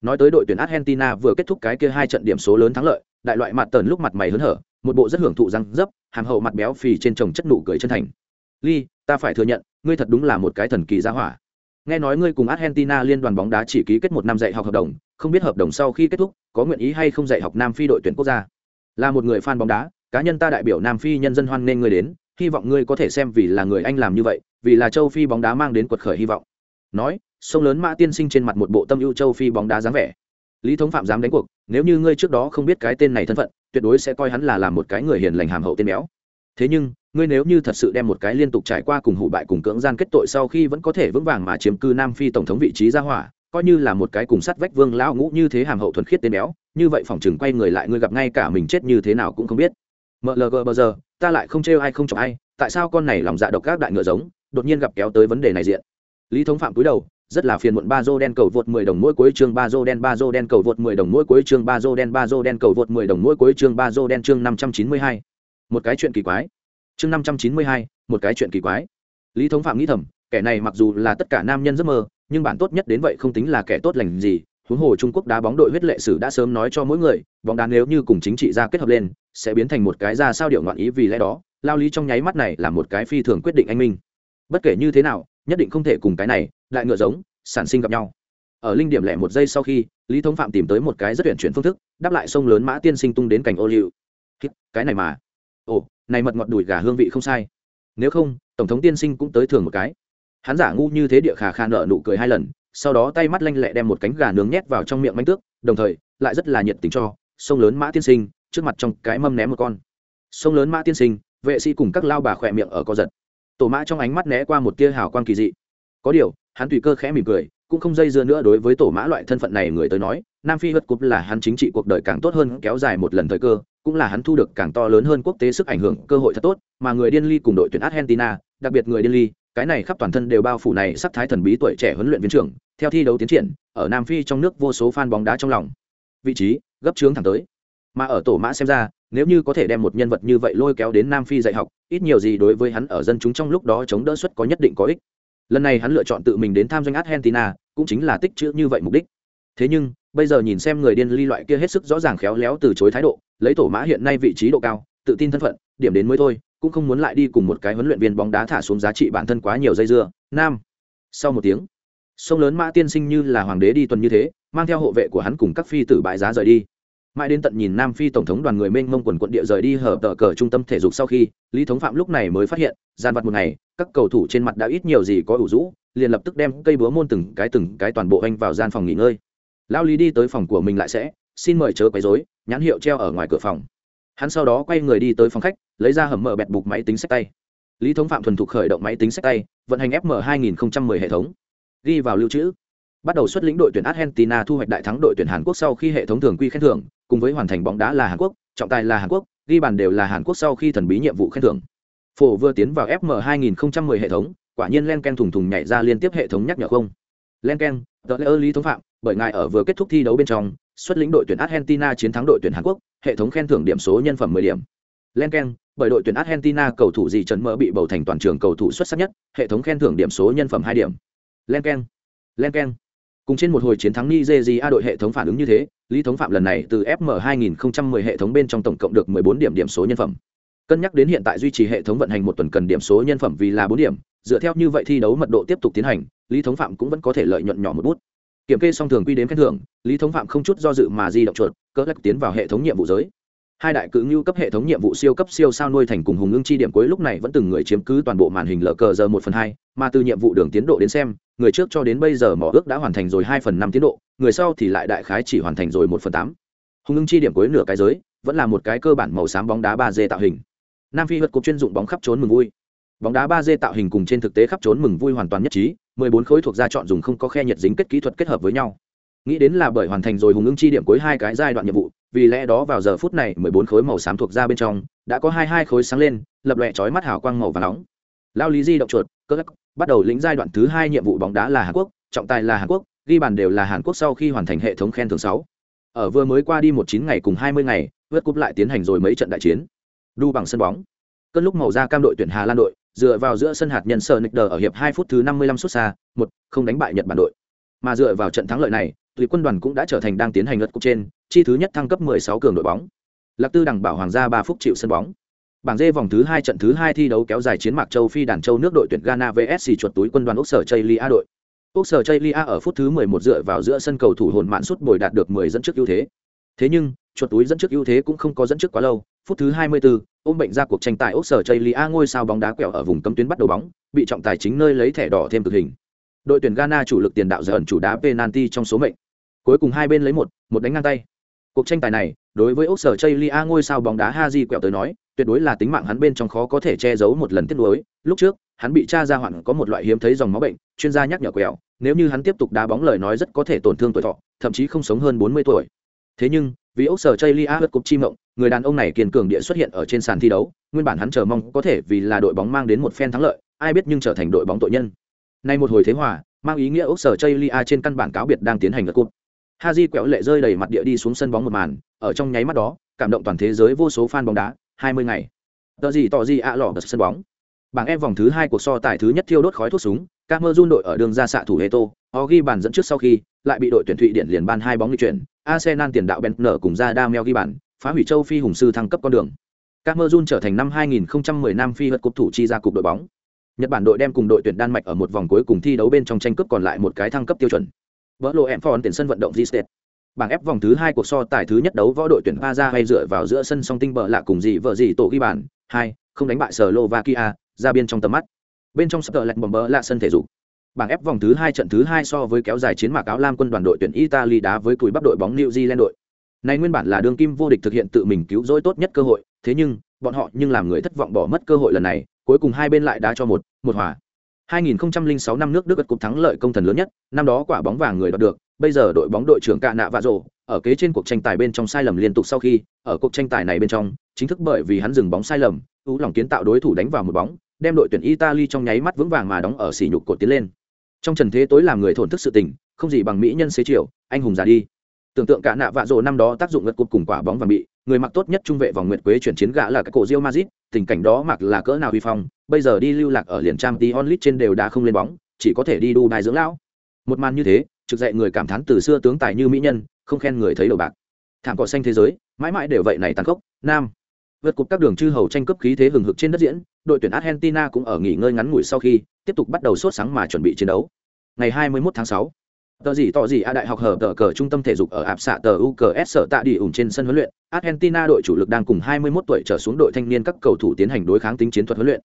nói tới đội tuyển argentina vừa kết thúc cái kia hai trận điểm số lớn thắng lợi, đại loại mặt tần lúc mặt mày hớn hở, một bộ rất hưởng thụ răng dấp, hàng hậu mặt béo phì trên chồng chất nụ cười chân thành. Ly, ta phải thừa nhận, ngươi thật đúng là một cái thần kỳ gia hỏa. Nghe nói ngươi cùng argentina liên đoàn bóng đá chỉ ký kết một năm dạy học hợp đồng, không biết hợp đồng sau khi kết thúc, có nguyện ý hay không dạy học nam phi đội tuyển quốc gia? Là một người fan bóng đá, cá nhân ta đại biểu nam phi nhân dân hoan nên ngươi đến, hy vọng ngươi có thể xem vì là người anh làm như vậy, vì là châu phi bóng đá mang đến quật khởi hy vọng. Nói sông lớn mã tiên sinh trên mặt một bộ tâm ưu châu phi bóng đá dáng vẻ. Lý thống phạm dám đánh cuộc, nếu như ngươi trước đó không biết cái tên này thân phận, tuyệt đối sẽ coi hắn là làm một cái người hiền lành hàm hậu tên béo. Thế nhưng, ngươi nếu như thật sự đem một cái liên tục trải qua cùng hủ bại cùng cưỡng gian kết tội sau khi vẫn có thể vững vàng mà chiếm cư nam phi tổng thống vị trí ra hỏa, coi như là một cái cùng sắt vách vương lão ngũ như thế hàm hậu thuần khiết tên béo, như vậy phòng chừng quay người lại ngươi gặp ngay cả mình chết như thế nào cũng không biết. Mlg bờ giờ, ta lại không trêu ai không chọc ai, tại sao con này lòng dạ độc các đại ngựa giống, đột nhiên gặp kéo tới vấn đề này diện? Lý thống phạm cúi đầu rất là phiền muộn. Ba rô đen cầu vượt 10 đồng mỗi cuối chương. Ba rô đen ba rô đen cầu vượt 10 đồng mỗi cuối chương. Ba rô đen ba rô đen cầu vượt 10 đồng mỗi cuối chương. Ba rô đen chương 592. một cái chuyện kỳ quái. Chương 592, một cái chuyện kỳ quái. Lý thống phạm nghĩ thầm kẻ này mặc dù là tất cả nam nhân giấc mơ nhưng bản tốt nhất đến vậy không tính là kẻ tốt lành gì. Huống hồ trung quốc đá bóng đội huyết lệ sử đã sớm nói cho mỗi người bóng đá nếu như cùng chính trị ra kết hợp lên sẽ biến thành một cái ra sao điệu ngoạn ý vì lẽ đó. Lao lý trong nháy mắt này là một cái phi thường quyết định anh minh. Bất kể như thế nào nhất định không thể cùng cái này lại ngựa giống, sản sinh gặp nhau. Ở linh điểm lẻ một giây sau khi, lý thống phạm tìm tới một cái rất tuyển chuyển phương thức, đáp lại sông lớn mã tiên sinh tung đến cành ô liu. Cái này mà. Ồ, này mật ngọt đùi gà hương vị không sai. Nếu không, tổng thống tiên sinh cũng tới thường một cái. Hắn giả ngu như thế địa khà khà nợ nụ cười hai lần, sau đó tay mắt lanh lẹ đem một cánh gà nướng nhét vào trong miệng manh tước, đồng thời, lại rất là nhiệt tình cho, sông lớn mã tiên sinh, trước mặt trong cái mâm ném một con. Sông lớn mã tiên sinh, vệ sĩ cùng các lao bà khỏe miệng ở co giật tổ mã trong ánh mắt né qua một tia hào quang kỳ dị. Có điều, hắn tùy cơ khẽ mỉm cười, cũng không dây dưa nữa đối với tổ mã loại thân phận này người tới nói, nam phi hất cúp là hắn chính trị cuộc đời càng tốt hơn kéo dài một lần thời cơ, cũng là hắn thu được càng to lớn hơn quốc tế sức ảnh hưởng, cơ hội thật tốt, mà người điên ly cùng đội tuyển argentina, đặc biệt người điên ly, cái này khắp toàn thân đều bao phủ này sắc thái thần bí tuổi trẻ huấn luyện viên trưởng, theo thi đấu tiến triển, ở nam phi trong nước vô số fan bóng đá trong lòng. Vị trí, gấp trướng thẳng tới mà ở tổ mã xem ra, nếu như có thể đem một nhân vật như vậy lôi kéo đến nam phi dạy học, ít nhiều gì đối với hắn ở dân chúng trong lúc đó chống đỡ suất có nhất định có ích. Lần này hắn lựa chọn tự mình đến tham doanh argentina, cũng chính là tích chữ như vậy mục đích. Thế nhưng, bây giờ nhìn xem người điên ly loại kia hết sức rõ ràng khéo léo từ chối thái độ, lấy tổ mã hiện nay vị trí độ cao, tự tin thân phận, điểm đến mới thôi, cũng không muốn lại đi cùng một cái huấn luyện viên bóng đá thả xuống giá trị bản thân quá nhiều dây dưa. Nam. Sau một tiếng, sông lớn mã tiên sinh như là hoàng đế đi tuần như thế, mang theo hộ vệ của hắn cùng các phi tử bại giá rời đi mãi đến tận nhìn nam phi tổng thống đoàn người mênh mông quần quận địa rời đi hở tờ cờ trung tâm thể dục sau khi, lý thống phạm lúc này mới phát hiện, gian vặt một ngày, các cầu thủ trên mặt đã ít nhiều gì có ủ rũ, liền lập tức đem cây búa môn từng cái từng cái toàn bộ anh vào gian phòng nghỉ ngơi. Lao lý đi tới phòng của mình lại sẽ, xin mời chớ quấy rối, nhãn hiệu treo ở ngoài cửa phòng. Hắn sau đó quay người đi tới phòng khách, lấy ra hầm mở bẹt bục máy tính sách tay. Lý thống phạm thuần thục khởi động máy tính sách tay, vận hành fm 2010 hệ thống. Ghi vào lưu trữ. Bắt đầu xuất lĩnh đội tuyển argentina thu hoạch đại thắng đội tuyển hàn quốc sau khi hệ thống thường quy khen thưởng cùng với hoàn thành bóng đá là hàn quốc, trọng tài là hàn quốc, ghi bàn đều là hàn quốc sau khi thần bí nhiệm vụ khen thưởng. Phổ vừa tiến vào fm 2010 hệ thống, quả nhiên len ken thùng thùng nhảy ra liên tiếp hệ thống nhắc nhở không. Len ken, tờ lễ lý thống phạm, bởi ngài ở vừa kết thúc thi đấu bên trong, xuất lĩnh đội tuyển argentina chiến thắng đội tuyển hàn quốc, hệ thống khen thưởng điểm số nhân phẩm 10 điểm. Len ken, bởi đội tuyển argentina cầu thủ gì trần mỡ bị bầu thành toàn trường cầu thủ xuất sắc nhất, hệ thống khen thưởng điểm số nhân phẩm 2 điểm. Len ken len ken. Cùng trên một hồi chiến thắng nigeria đội hệ thống phản ứng như thế lý thống phạm lần này từ fm 2010 hệ thống bên trong tổng cộng được 14 điểm điểm số nhân phẩm. Cân nhắc đến hiện tại duy trì hệ thống vận hành một tuần cần điểm số nhân phẩm vì là 4 điểm, dựa theo như vậy thi đấu mật độ tiếp tục tiến hành, lý thống phạm cũng vẫn có thể lợi nhuận nhỏ một bút. Kiểm kê xong thường quy đến khen thưởng, lý thống phạm không chút do dự mà di động chuột, cỡ lắc tiến vào hệ thống nhiệm vụ giới hai đại cự ngưu cấp hệ thống nhiệm vụ siêu cấp siêu sao nuôi thành cùng hùng ngưng chi điểm cuối lúc này vẫn từng người chiếm cứ toàn bộ màn hình lờ cờ giờ một phần hai, mà từ nhiệm vụ đường tiến độ đến xem, người trước cho đến bây giờ mỏ ước đã hoàn thành rồi hai phần năm tiến độ, người sau thì lại đại khái chỉ hoàn thành rồi một phần tám. Hùng ngưng chi điểm cuối nửa cái giới, vẫn là một cái cơ bản màu xám bóng đá ba d tạo hình. Nam phi vượt cục chuyên dụng bóng khắp trốn mừng vui. Bóng đá ba d tạo hình cùng trên thực tế khắp trốn mừng vui hoàn toàn nhất trí, mười bốn khối thuộc ra chọn dùng không có khe nhiệt dính kết kỹ thuật kết hợp với nhau. Nghĩ đến là bởi hoàn thành rồi hùng ưng chi điểm cuối hai cái giai đoạn nhiệm vụ vì lẽ đó vào giờ phút này mười bốn khối màu xám thuộc ra bên trong, đã có hai hai khối sáng lên, lập lòe chói mắt hào quang màu và nóng. Lao lý di động chuột, cơ lắc, bắt đầu lĩnh giai đoạn thứ hai nhiệm vụ bóng đá là hàn quốc, trọng tài là hàn quốc, ghi bàn đều là hàn quốc sau khi hoàn thành hệ thống khen thưởng sáu. Ở vừa mới qua đi một chín ngày cùng hai mươi ngày, vượt cúp lại tiến hành rồi mấy trận đại chiến. Đu bằng sân bóng. Cơn lúc màu da cam đội tuyển hà lan đội, dựa vào giữa sân hạt nhân sơ nick ở hiệp hai phút thứ năm mươi lăm xuất xa, một không đánh bại nhật bản đội. Mà dựa vào trận thắng lợi này, tùy quân đoàn cũng đã trở thành đang tiến hành lượt cúp trên chi thứ nhất thăng cấp 16 cường đội bóng. Lạc tư đẳng bảo hoàng gia ba phút chịu sân bóng. Bảng d vòng thứ hai trận thứ hai thi đấu kéo dài chiến mạc châu phi đàn châu nước đội tuyển ghana vs chuột túi quân đoàn úc sở Chaylia đội. Úc sở Chaylia ở phút thứ 11 dựa vào giữa sân cầu thủ hồn mạn suốt bồi đạt được 10 dẫn trước ưu thế. Thế nhưng chuột túi dẫn trước ưu thế cũng không có dẫn trước quá lâu. Phút thứ 24, ôm bệnh ra cuộc tranh tài úc sở Chaylia ngôi sao bóng đá quẹo ở vùng cấm tuyến bắt đầu bóng bị trọng tài chính nơi lấy thẻ đỏ thêm cực hình. Đội tuyển ghana chủ lực tiền đạo giờ ẩn chủ đá penalty trong số mệnh. Cuối cùng hai bên lấy một một đánh ngang tay cuộc tranh tài này đối với ốc sở lia ngôi sao bóng đá ha quẹo tới nói tuyệt đối là tính mạng hắn bên trong khó có thể che giấu một lần tiếc nuối, lúc trước hắn bị cha ra hoạn có một loại hiếm thấy dòng máu bệnh chuyên gia nhắc nhở quẹo nếu như hắn tiếp tục đá bóng lời nói rất có thể tổn thương tuổi thọ thậm chí không sống hơn bốn mươi tuổi. Thế nhưng vì ốc sở chây lia cục chi mộng người đàn ông này kiên cường địa xuất hiện ở trên sàn thi đấu nguyên bản hắn chờ mong có thể vì là đội bóng mang đến một phen thắng lợi ai biết nhưng trở thành đội bóng tội nhân. Nay một hồi thế hòa mang ý nghĩa ốc sở trên căn bản cáo biệt đang tiến hành ở cúp ha di quẹo lệ rơi đầy mặt địa đi xuống sân bóng một màn ở trong nháy mắt đó cảm động toàn thế giới vô số fan bóng đá hai mươi ngày tờ gì tỏ gì ạ lọ bật sân bóng bảng e vòng thứ hai cuộc so tài thứ nhất thiêu đốt khói thuốc súng Cameroon đội ở đường ra xạ thủ Eto, họ ghi bàn dẫn trước sau khi lại bị đội tuyển Thụy Điển liền ban hai bóng đi chuyển, Arsenal tiền đạo Bentner cùng ra Damel ghi bàn, phá hủy châu Phi hùng sư thăng cấp con đường. Cameroon trở thành năm 2010 năm phi vật cúp thủ chi ra cục đội bóng. Nhật Bản đội đem cùng đội tuyển Đan Mạch ở một vòng cuối cùng thi đấu bên trong tranh cướp còn lại một cái thăng cấp tiêu chuẩn. Vỡ lộ em phòn tiền sân vận động G-State. Bảng ép vòng thứ hai cuộc so tài thứ nhất đấu võ đội tuyển Paza hay dựa vào giữa sân song tinh bờ lạ cùng gì vợ gì tổ ghi bàn, hai, không đánh bại Slovakia, ra biên trong tầm mắt. Bên trong sập tờ lạch bầm bờ lạ sân thể dục. Bảng ép vòng thứ hai trận thứ hai so với kéo dài chiến mạc áo lam quân đoàn đội tuyển Italy đá với cùi bắp đội bóng New Zealand đội. Này nguyên bản là đường kim vô địch thực hiện tự mình cứu rỗi tốt nhất cơ hội, thế nhưng bọn họ nhưng làm người thất vọng bỏ mất cơ hội lần này, cuối cùng hai bên lại đá cho một, một hòa. 2006 năm nước Đức gật cục thắng lợi công thần lớn nhất, năm đó quả bóng vàng người đoạt được, bây giờ đội bóng đội trưởng Cạ Nạ Vạ Rồ, ở kế trên cuộc tranh tài bên trong sai lầm liên tục sau khi, ở cuộc tranh tài này bên trong, chính thức bởi vì hắn dừng bóng sai lầm, ú lòng kiến tạo đối thủ đánh vào một bóng, đem đội tuyển Italy trong nháy mắt vững vàng mà đóng ở sỉ nhục cột tiến lên. Trong trần thế tối làm người thổn thức sự tình, không gì bằng mỹ nhân xế chiều, anh hùng già đi. Tưởng tượng cạ nạ vạ rồ năm đó tác dụng ngật cục cùng quả bóng vàng bị, người mặc tốt nhất trung vệ vòng nguyệt quế chuyển chiến gã là cái cổ Real Madrid, tình cảnh đó mặc là cỡ nào uy phong, bây giờ đi lưu lạc ở liền trang tí onlit trên đều đã không lên bóng, chỉ có thể đi đu bài dưỡng lão. Một màn như thế, trực dạy người cảm thán từ xưa tướng tài như mỹ nhân, không khen người thấy đầu bạc. Thảm cỏ xanh thế giới, mãi mãi đều vậy này tàn khốc, nam. Vượt cục các đường chư hầu tranh cướp khí thế hừng hực trên đất diễn, đội tuyển Argentina cũng ở nghỉ ngơi ngắn ngủi sau khi, tiếp tục bắt đầu sốt sáng mà chuẩn bị chiến đấu. Ngày 21 tháng 6, tờ gì tỏ gì a đại học hở tờ cờ trung tâm thể dục ở ạp xạ tờ UKS sở tạ đi ủng trên sân huấn luyện Argentina đội chủ lực đang cùng 21 tuổi trở xuống đội thanh niên các cầu thủ tiến hành đối kháng tính chiến thuật huấn luyện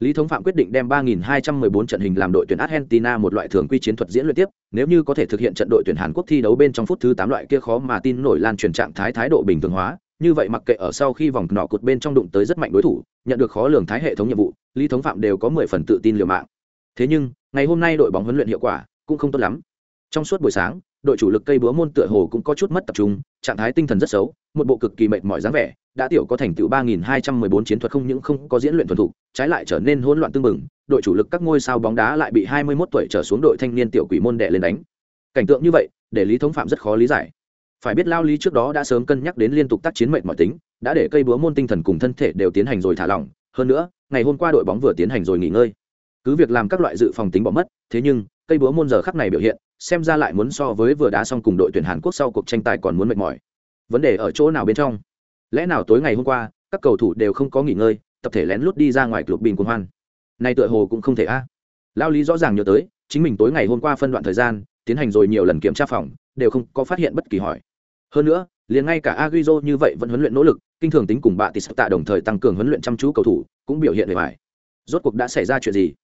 Lý Thống Phạm quyết định đem 3214 trận hình làm đội tuyển Argentina một loại thường quy chiến thuật diễn luyện tiếp, nếu như có thể thực hiện trận đội tuyển Hàn Quốc thi đấu bên trong phút thứ 8 loại kia khó mà tin nổi lan truyền trạng thái thái độ bình thường hóa, như vậy mặc kệ ở sau khi vòng nọ cột bên trong đụng tới rất mạnh đối thủ, nhận được khó lường thái hệ thống nhiệm vụ, Lý Thống Phạm đều có 10 phần tự tin liều mạng. Thế nhưng, ngày hôm nay đội bóng huấn luyện hiệu quả cũng không tốt lắm trong suốt buổi sáng đội chủ lực cây búa môn tựa hồ cũng có chút mất tập trung trạng thái tinh thần rất xấu, một bộ cực kỳ mệt mỏi dáng vẻ, đã tiểu có thành tựu ba nghìn hai trăm mười bốn chiến thuật không những không có diễn luyện thuần thục, trái lại trở nên hỗn loạn tương mừng đội chủ lực các ngôi sao bóng đá lại bị hai mươi 21 tuổi trở xuống đội thanh niên tiểu quỷ môn đệ lên đánh. Cảnh tượng như vậy, để lý thống phạm rất khó lý giải. Phải biết lao lý trước đó đã sớm cân nhắc đến liên tục tác chiến mệnh mọi tính, đã để cây búa môn tinh thần cùng thân thể đều tiến hành rồi thả lỏng. Hơn nữa, ngày hôm qua đội bóng vừa tiến hành rồi nghỉ ngơi. Cứ việc làm các loại dự phòng tính bỏ mất, thế nhưng, cây búa môn giờ khắc này biểu hiện xem ra lại muốn so với vừa đá xong cùng đội tuyển hàn quốc sau cuộc tranh tài còn muốn mệt mỏi. Vấn đề ở chỗ nào bên trong? Lẽ nào tối ngày hôm qua, các cầu thủ đều không có nghỉ ngơi, tập thể lén lút đi ra ngoài club bình quân hoan? Này tựa hồ cũng không thể a. À. lao lý rõ ràng nhớ tới, chính mình tối ngày hôm qua phân đoạn thời gian, tiến hành rồi nhiều lần kiểm tra phòng, đều không có phát hiện bất kỳ hỏi. Hơn nữa, liền ngay cả Agüero như vậy vẫn huấn luyện nỗ lực, kinh thường tính cùng bạ tỷ tạ đồng thời tăng cường huấn luyện chăm chú cầu thủ, cũng biểu hiện bề bài rốt cuộc đã xảy ra chuyện gì?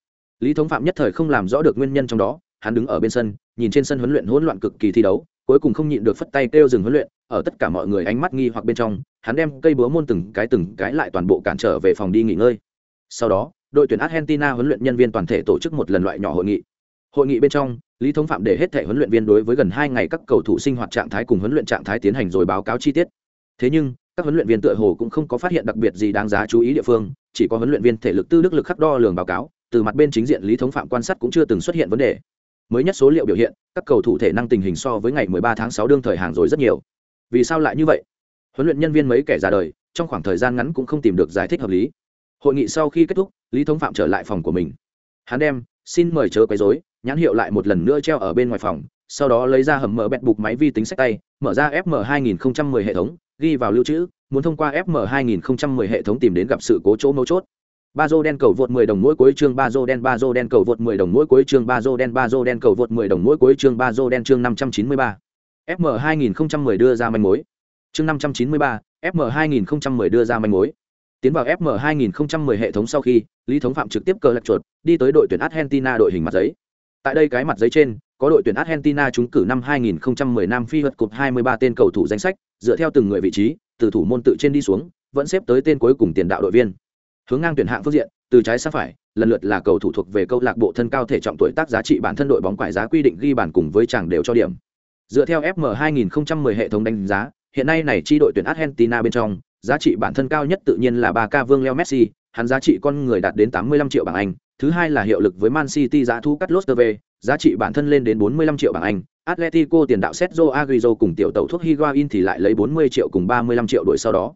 Lý thống phạm nhất thời không làm rõ được nguyên nhân trong đó hắn đứng ở bên sân, nhìn trên sân huấn luyện hỗn loạn cực kỳ thi đấu, cuối cùng không nhịn được phất tay kêu dừng huấn luyện, ở tất cả mọi người ánh mắt nghi hoặc bên trong, hắn đem cây búa môn từng cái từng cái lại toàn bộ cản trở về phòng đi nghỉ ngơi. Sau đó, đội tuyển argentina huấn luyện nhân viên toàn thể tổ chức một lần loại nhỏ hội nghị. Hội nghị bên trong, lý thống phạm để hết thể huấn luyện viên đối với gần hai ngày các cầu thủ sinh hoạt trạng thái cùng huấn luyện trạng thái tiến hành rồi báo cáo chi tiết. Thế nhưng, các huấn luyện viên tựa hồ cũng không có phát hiện đặc biệt gì đáng giá chú ý địa phương, chỉ có huấn luyện viên thể lực tư đức lực khắc đo lường báo cáo, từ mặt bên chính diện lý thống phạm quan sát cũng chưa từng xuất hiện vấn đề mới nhất số liệu biểu hiện, các cầu thủ thể năng tình hình so với ngày 13 tháng 6 đương thời hàng rồi rất nhiều. Vì sao lại như vậy? Huấn luyện nhân viên mấy kẻ già đời, trong khoảng thời gian ngắn cũng không tìm được giải thích hợp lý. Hội nghị sau khi kết thúc, lý thống phạm trở lại phòng của mình. Hắn đem, xin mời chớ quấy rối, nhãn hiệu lại một lần nữa treo ở bên ngoài phòng, sau đó lấy ra hầm mở bẹt bục máy vi tính sách tay, mở ra fm 2010 hệ thống, ghi vào lưu trữ, muốn thông qua fm 2010 hệ thống tìm đến gặp sự cố chỗ mấu chốt ba dô đen cầu vượt 10 đồng mỗi cuối chương ba dô đen ba dô đen cầu vượt 10 đồng mỗi cuối chương ba dô đen ba dô đen cầu vượt 10 đồng mỗi cuối chương ba dô đen chương 593. FM 2010 đưa ra manh mối. Chương 593, FM 2010 đưa ra manh mối. Tiến vào FM 2010 hệ thống sau khi, Lý Thống Phạm trực tiếp cờ lật chuột, đi tới đội tuyển Argentina đội hình mặt giấy. Tại đây cái mặt giấy trên, có đội tuyển Argentina trúng cử năm 2010 Nam Phi vật cột 23 tên cầu thủ danh sách, dựa theo từng người vị trí, từ thủ môn tự trên đi xuống, vẫn xếp tới tên cuối cùng tiền đạo đội viên hướng ngang tuyển hạng phương diện, từ trái sang phải, lần lượt là cầu thủ thuộc về câu lạc bộ thân cao thể trọng tuổi tác giá trị bản thân đội bóng quải giá quy định ghi bản cùng với chàng đều cho điểm. Dựa theo fm 2010 hệ thống đánh giá, hiện nay này chi đội tuyển argentina bên trong, giá trị bản thân cao nhất tự nhiên là ba ca vương leo messi, hắn giá trị con người đạt đến 85 triệu bảng anh, thứ hai là hiệu lực với man city giá thu cắt lốt giá trị bản thân lên đến 45 triệu bảng anh, atletico tiền đạo sergio aguero cùng tiểu tàu thuốc higuain thì lại lấy 40 triệu cùng 35 triệu đuổi sau đó.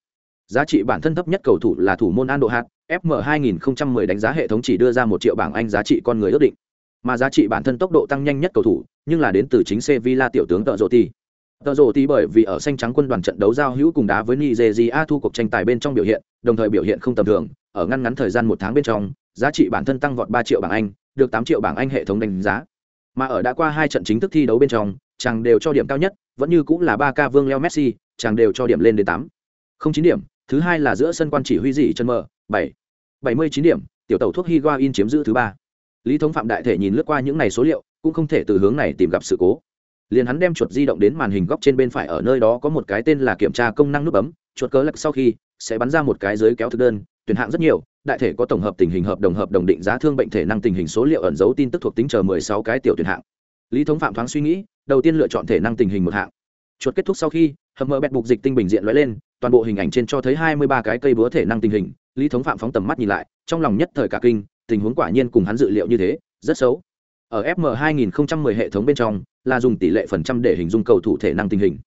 Giá trị bản thân thấp nhất cầu thủ là thủ môn an độ hạt fm 2010 đánh giá hệ thống chỉ đưa ra một triệu bảng anh giá trị con người ước định. Mà giá trị bản thân tốc độ tăng nhanh nhất cầu thủ, nhưng là đến từ chính sevilla tiểu tướng tợ rộ tợ rộ bởi vì ở xanh trắng quân đoàn trận đấu giao hữu cùng đá với nigeria thu cuộc tranh tài bên trong biểu hiện, đồng thời biểu hiện không tầm thường, ở ngăn ngắn thời gian một tháng bên trong, giá trị bản thân tăng vọt ba triệu bảng anh, được tám triệu bảng anh hệ thống đánh giá. Mà ở đã qua hai trận chính thức thi đấu bên trong, chàng đều cho điểm cao nhất, vẫn như cũng là ba k vương leo messi, chàng đều cho điểm lên đến tám. Không chín điểm, thứ hai là giữa sân quan chỉ huy dị chân mờ, bảy bảy mươi chín điểm, tiểu tàu thuốc higuain chiếm giữ thứ ba. Lý thống phạm đại thể nhìn lướt qua những này số liệu, cũng không thể từ hướng này tìm gặp sự cố. Liền hắn đem chuột di động đến màn hình góc trên bên phải ở nơi đó có một cái tên là kiểm tra công năng nút bấm, chuột cớ lật sau khi, sẽ bắn ra một cái giới kéo thực đơn, tuyển hạng rất nhiều, đại thể có tổng hợp tình hình hợp đồng hợp đồng định giá thương bệnh thể năng tình hình số liệu ẩn dấu tin tức thuộc tính chờ mười sáu cái tiểu tuyển hạng. Lý thống phạm thoáng suy nghĩ, đầu tiên lựa chọn thể năng tình hình một hạng. Chuột kết thúc sau khi, hầm mỡ bẹt bục dịch tinh bình diện lóe lên, toàn bộ hình ảnh trên cho thấy hai mươi ba cái cây búa thể năng tình hình lý thống phạm phóng tầm mắt nhìn lại, trong lòng nhất thời cả kinh, tình huống quả nhiên cùng hắn dự liệu như thế, rất xấu. Ở fm 2010 hệ thống bên trong, là dùng tỷ lệ phần trăm để hình dung cầu thủ thể năng tình hình.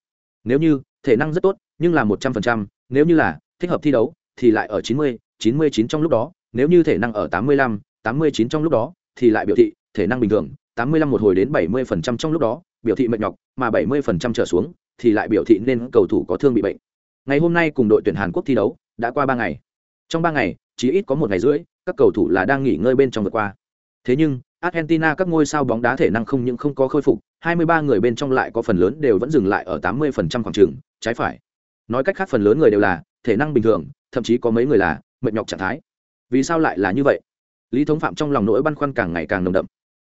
Nếu như, thể năng rất tốt, nhưng là một trăm phần trăm, nếu như là, thích hợp thi đấu, thì lại ở chín mươi chín mươi chín trong lúc đó, nếu như thể năng ở tám mươi lăm, tám mươi chín trong lúc đó, thì lại biểu thị, thể năng bình thường, tám mươi lăm một hồi đến bảy mươi phần trăm trong lúc đó, biểu thị mệt nhọc, mà bảy mươi phần trăm trở xuống, thì lại biểu thị nên cầu thủ có thương bị bệnh. Ngày hôm nay cùng đội tuyển hàn quốc thi đấu, đã qua ba ngày trong ba ngày, chỉ ít có một ngày rưỡi, các cầu thủ là đang nghỉ ngơi bên trong vượt qua. Thế nhưng, argentina các ngôi sao bóng đá thể năng không những không có khôi phục 23 người bên trong lại có phần lớn đều vẫn dừng lại ở 80% khoảng trường, trái phải. Nói cách khác phần lớn người đều là thể năng bình thường, thậm chí có mấy người là mệt nhọc trạng thái. Vì sao lại là như vậy? Lý thống phạm trong lòng nỗi băn khoăn càng ngày càng nồng đậm.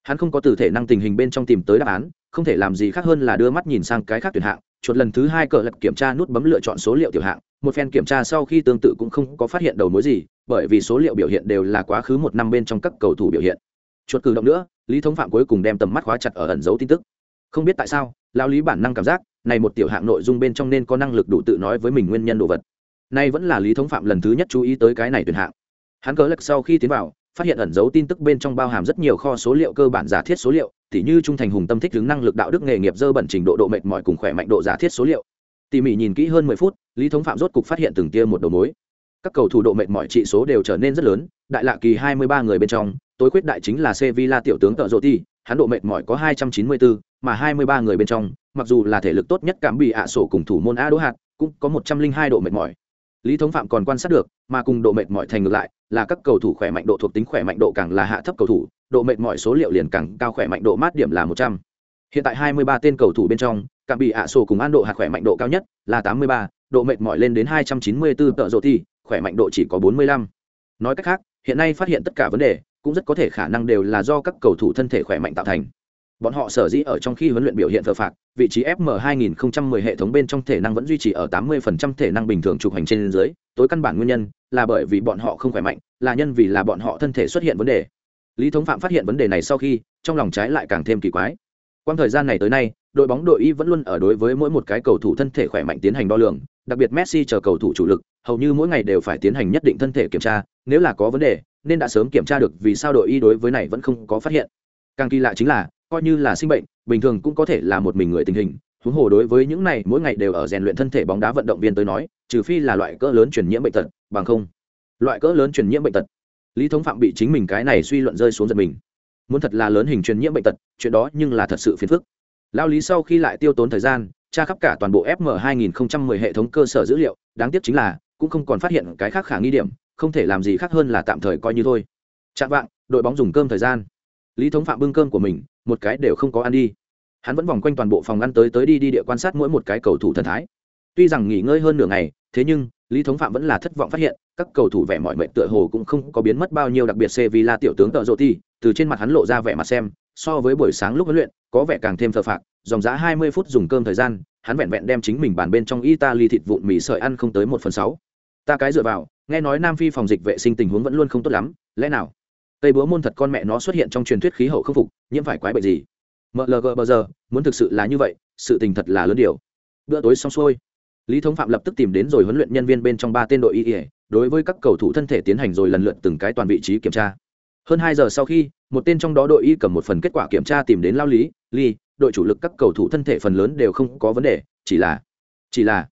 Hắn không có từ thể năng tình hình bên trong tìm tới đáp án, không thể làm gì khác hơn là đưa mắt nhìn sang cái khác tuyển hạng chuột lần thứ hai cờ lật kiểm tra nút bấm lựa chọn số liệu tiểu hạng. Một phen kiểm tra sau khi tương tự cũng không có phát hiện đầu mối gì, bởi vì số liệu biểu hiện đều là quá khứ một năm bên trong các cầu thủ biểu hiện. Chuột cử động nữa, lý thống phạm cuối cùng đem tầm mắt khóa chặt ở ẩn dấu tin tức. Không biết tại sao lao lý bản năng cảm giác, này một tiểu hạng nội dung bên trong nên có năng lực đủ tự nói với mình nguyên nhân đồ vật. Nay vẫn là lý thống phạm lần thứ nhất chú ý tới cái này tuyển hạng. Hắn cớ lật sau khi tiến vào phát hiện ẩn dấu tin tức bên trong bao hàm rất nhiều kho số liệu cơ bản giả thiết số liệu, tỉ như trung thành hùng tâm thích ứng năng lực đạo đức nghề nghiệp dơ bẩn trình độ độ mệt mỏi cùng khỏe mạnh độ giả thiết số liệu. Tỉ mỉ nhìn kỹ hơn mười phút, lý thống phạm rốt cục phát hiện từng tia một đầu mối. Các cầu thủ độ mệt mỏi trị số đều trở nên rất lớn, đại lạ kỳ hai mươi ba người bên trong, tối khuyết đại chính là sevilla tiểu tướng tợ rộ ti hắn độ mệt mỏi có hai trăm chín mươi bốn mà hai mươi ba người bên trong, mặc dù là thể lực tốt nhất cảm bị ạ sổ cùng thủ môn a đỗ hạt, cũng có một trăm linh hai độ mệt mỏi lý thống phạm còn quan sát được, mà cùng độ mệt mỏi thành ngược lại, là các cầu thủ khỏe mạnh độ thuộc tính khỏe mạnh độ càng là hạ thấp cầu thủ, độ mệt mỏi số liệu liền càng cao khỏe mạnh độ mát điểm là một trăm. Hiện tại hai mươi ba tên cầu thủ bên trong cả bị ạ sổ cùng an độ hạt khỏe mạnh độ cao nhất là tám mươi ba, độ mệt mỏi lên đến hai trăm chín mươi bốn tợ rộ thi khỏe mạnh độ chỉ có bốn mươi lăm. Nói cách khác, hiện nay phát hiện tất cả vấn đề cũng rất có thể khả năng đều là do các cầu thủ thân thể khỏe mạnh tạo thành bọn họ sở dĩ ở trong khi huấn luyện biểu hiện thờ phạt vị trí fm 2010 hệ thống bên trong thể năng vẫn duy trì ở 80% thể năng bình thường trục hành trên dưới tối căn bản nguyên nhân là bởi vì bọn họ không khỏe mạnh là nhân vì là bọn họ thân thể xuất hiện vấn đề lý thống phạm phát hiện vấn đề này sau khi trong lòng trái lại càng thêm kỳ quái Quang thời gian này tới nay, đội bóng đội y vẫn luôn ở đối với mỗi một cái cầu thủ thân thể khỏe mạnh tiến hành đo lường, đặc biệt Messi chờ cầu thủ chủ lực, hầu như mỗi ngày đều phải tiến hành nhất định thân thể kiểm tra, nếu là có vấn đề, nên đã sớm kiểm tra được vì sao đội y đối với này vẫn không có phát hiện. Càng kỳ lạ chính là, coi như là sinh bệnh, bình thường cũng có thể là một mình người tình hình, huống hồ đối với những này mỗi ngày đều ở rèn luyện thân thể bóng đá vận động viên tới nói, trừ phi là loại cỡ lớn truyền nhiễm bệnh tật, bằng không, loại cỡ lớn truyền nhiễm bệnh tật. Lý Thống Phạm bị chính mình cái này suy luận rơi xuống giật mình. Muốn thật là lớn hình truyền nhiễm bệnh tật chuyện đó nhưng là thật sự phiền phức. Lao lý sau khi lại tiêu tốn thời gian tra khắp cả toàn bộ fm 2010 hệ thống cơ sở dữ liệu đáng tiếc chính là cũng không còn phát hiện cái khác khả nghi điểm không thể làm gì khác hơn là tạm thời coi như thôi. Chạm vạng đội bóng dùng cơm thời gian lý thống phạm bưng cơm của mình, một cái đều không có ăn đi. Hắn vẫn vòng quanh toàn bộ phòng ăn tới tới đi đi địa quan sát mỗi một cái cầu thủ thần thái. Tuy rằng nghỉ ngơi hơn nửa ngày, thế nhưng, lý thống phạm vẫn là thất vọng phát hiện, các cầu thủ vẻ mọi mệnh tựa hồ cũng không có biến mất bao nhiêu đặc biệt Sevilla tiểu tướng tợ rộ ti từ trên mặt hắn lộ ra vẻ mặt xem, so với buổi sáng lúc huấn luyện, có vẻ càng thêm thờ phạc, dòng giá hai mươi phút dùng cơm thời gian, hắn vẹn vẹn đem chính mình bàn bên trong italy thịt vụn mì sợi ăn không tới một phần sáu. Ta cái dựa vào, nghe nói nam phi phòng dịch vệ sinh tình huống vẫn luôn không tốt lắm, lẽ nào? Tây búa môn thật con mẹ nó xuất hiện trong truyền thuyết khí hậu khắc phục, nhiễm phải quái bệnh gì? Mlg bờ giờ, muốn thực sự là như vậy, sự tình thật là lớn điều. Bữa tối xong xuôi, lý thống phạm lập tức tìm đến rồi huấn luyện nhân viên bên trong ba tên đội y ỉa đối với các cầu thủ thân thể tiến hành rồi lần lượt từng cái toàn vị trí kiểm tra. Hơn hai giờ sau khi, một tên trong đó đội y cầm một phần kết quả kiểm tra tìm đến lao lý ly đội chủ lực các cầu thủ thân thể phần lớn đều không có vấn đề, chỉ là chỉ là,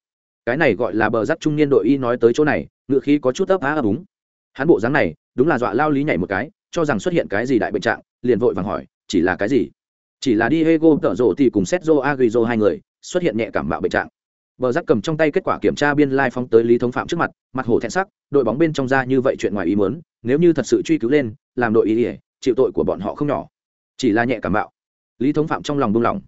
cái này gọi là bờ rắc trung niên đội y nói tới chỗ này, ngựa khí có chút ấp á ấp úng. Hắn bộ dáng này, đúng là dọa lao lý nhảy một cái cho rằng xuất hiện cái gì đại bệnh trạng liền vội vàng hỏi chỉ là cái gì chỉ là đi tở rộ thì cùng setzo agrizo hai người xuất hiện nhẹ cảm mạo bệnh trạng Bờ giác cầm trong tay kết quả kiểm tra biên lai phóng tới Lý Thống Phạm trước mặt, mặt hổ thẹn sắc, đội bóng bên trong ra như vậy chuyện ngoài ý muốn, nếu như thật sự truy cứu lên, làm đội ý, ỉa chịu tội của bọn họ không nhỏ. Chỉ là nhẹ cảm bạo. Lý Thống Phạm trong lòng buông lỏng,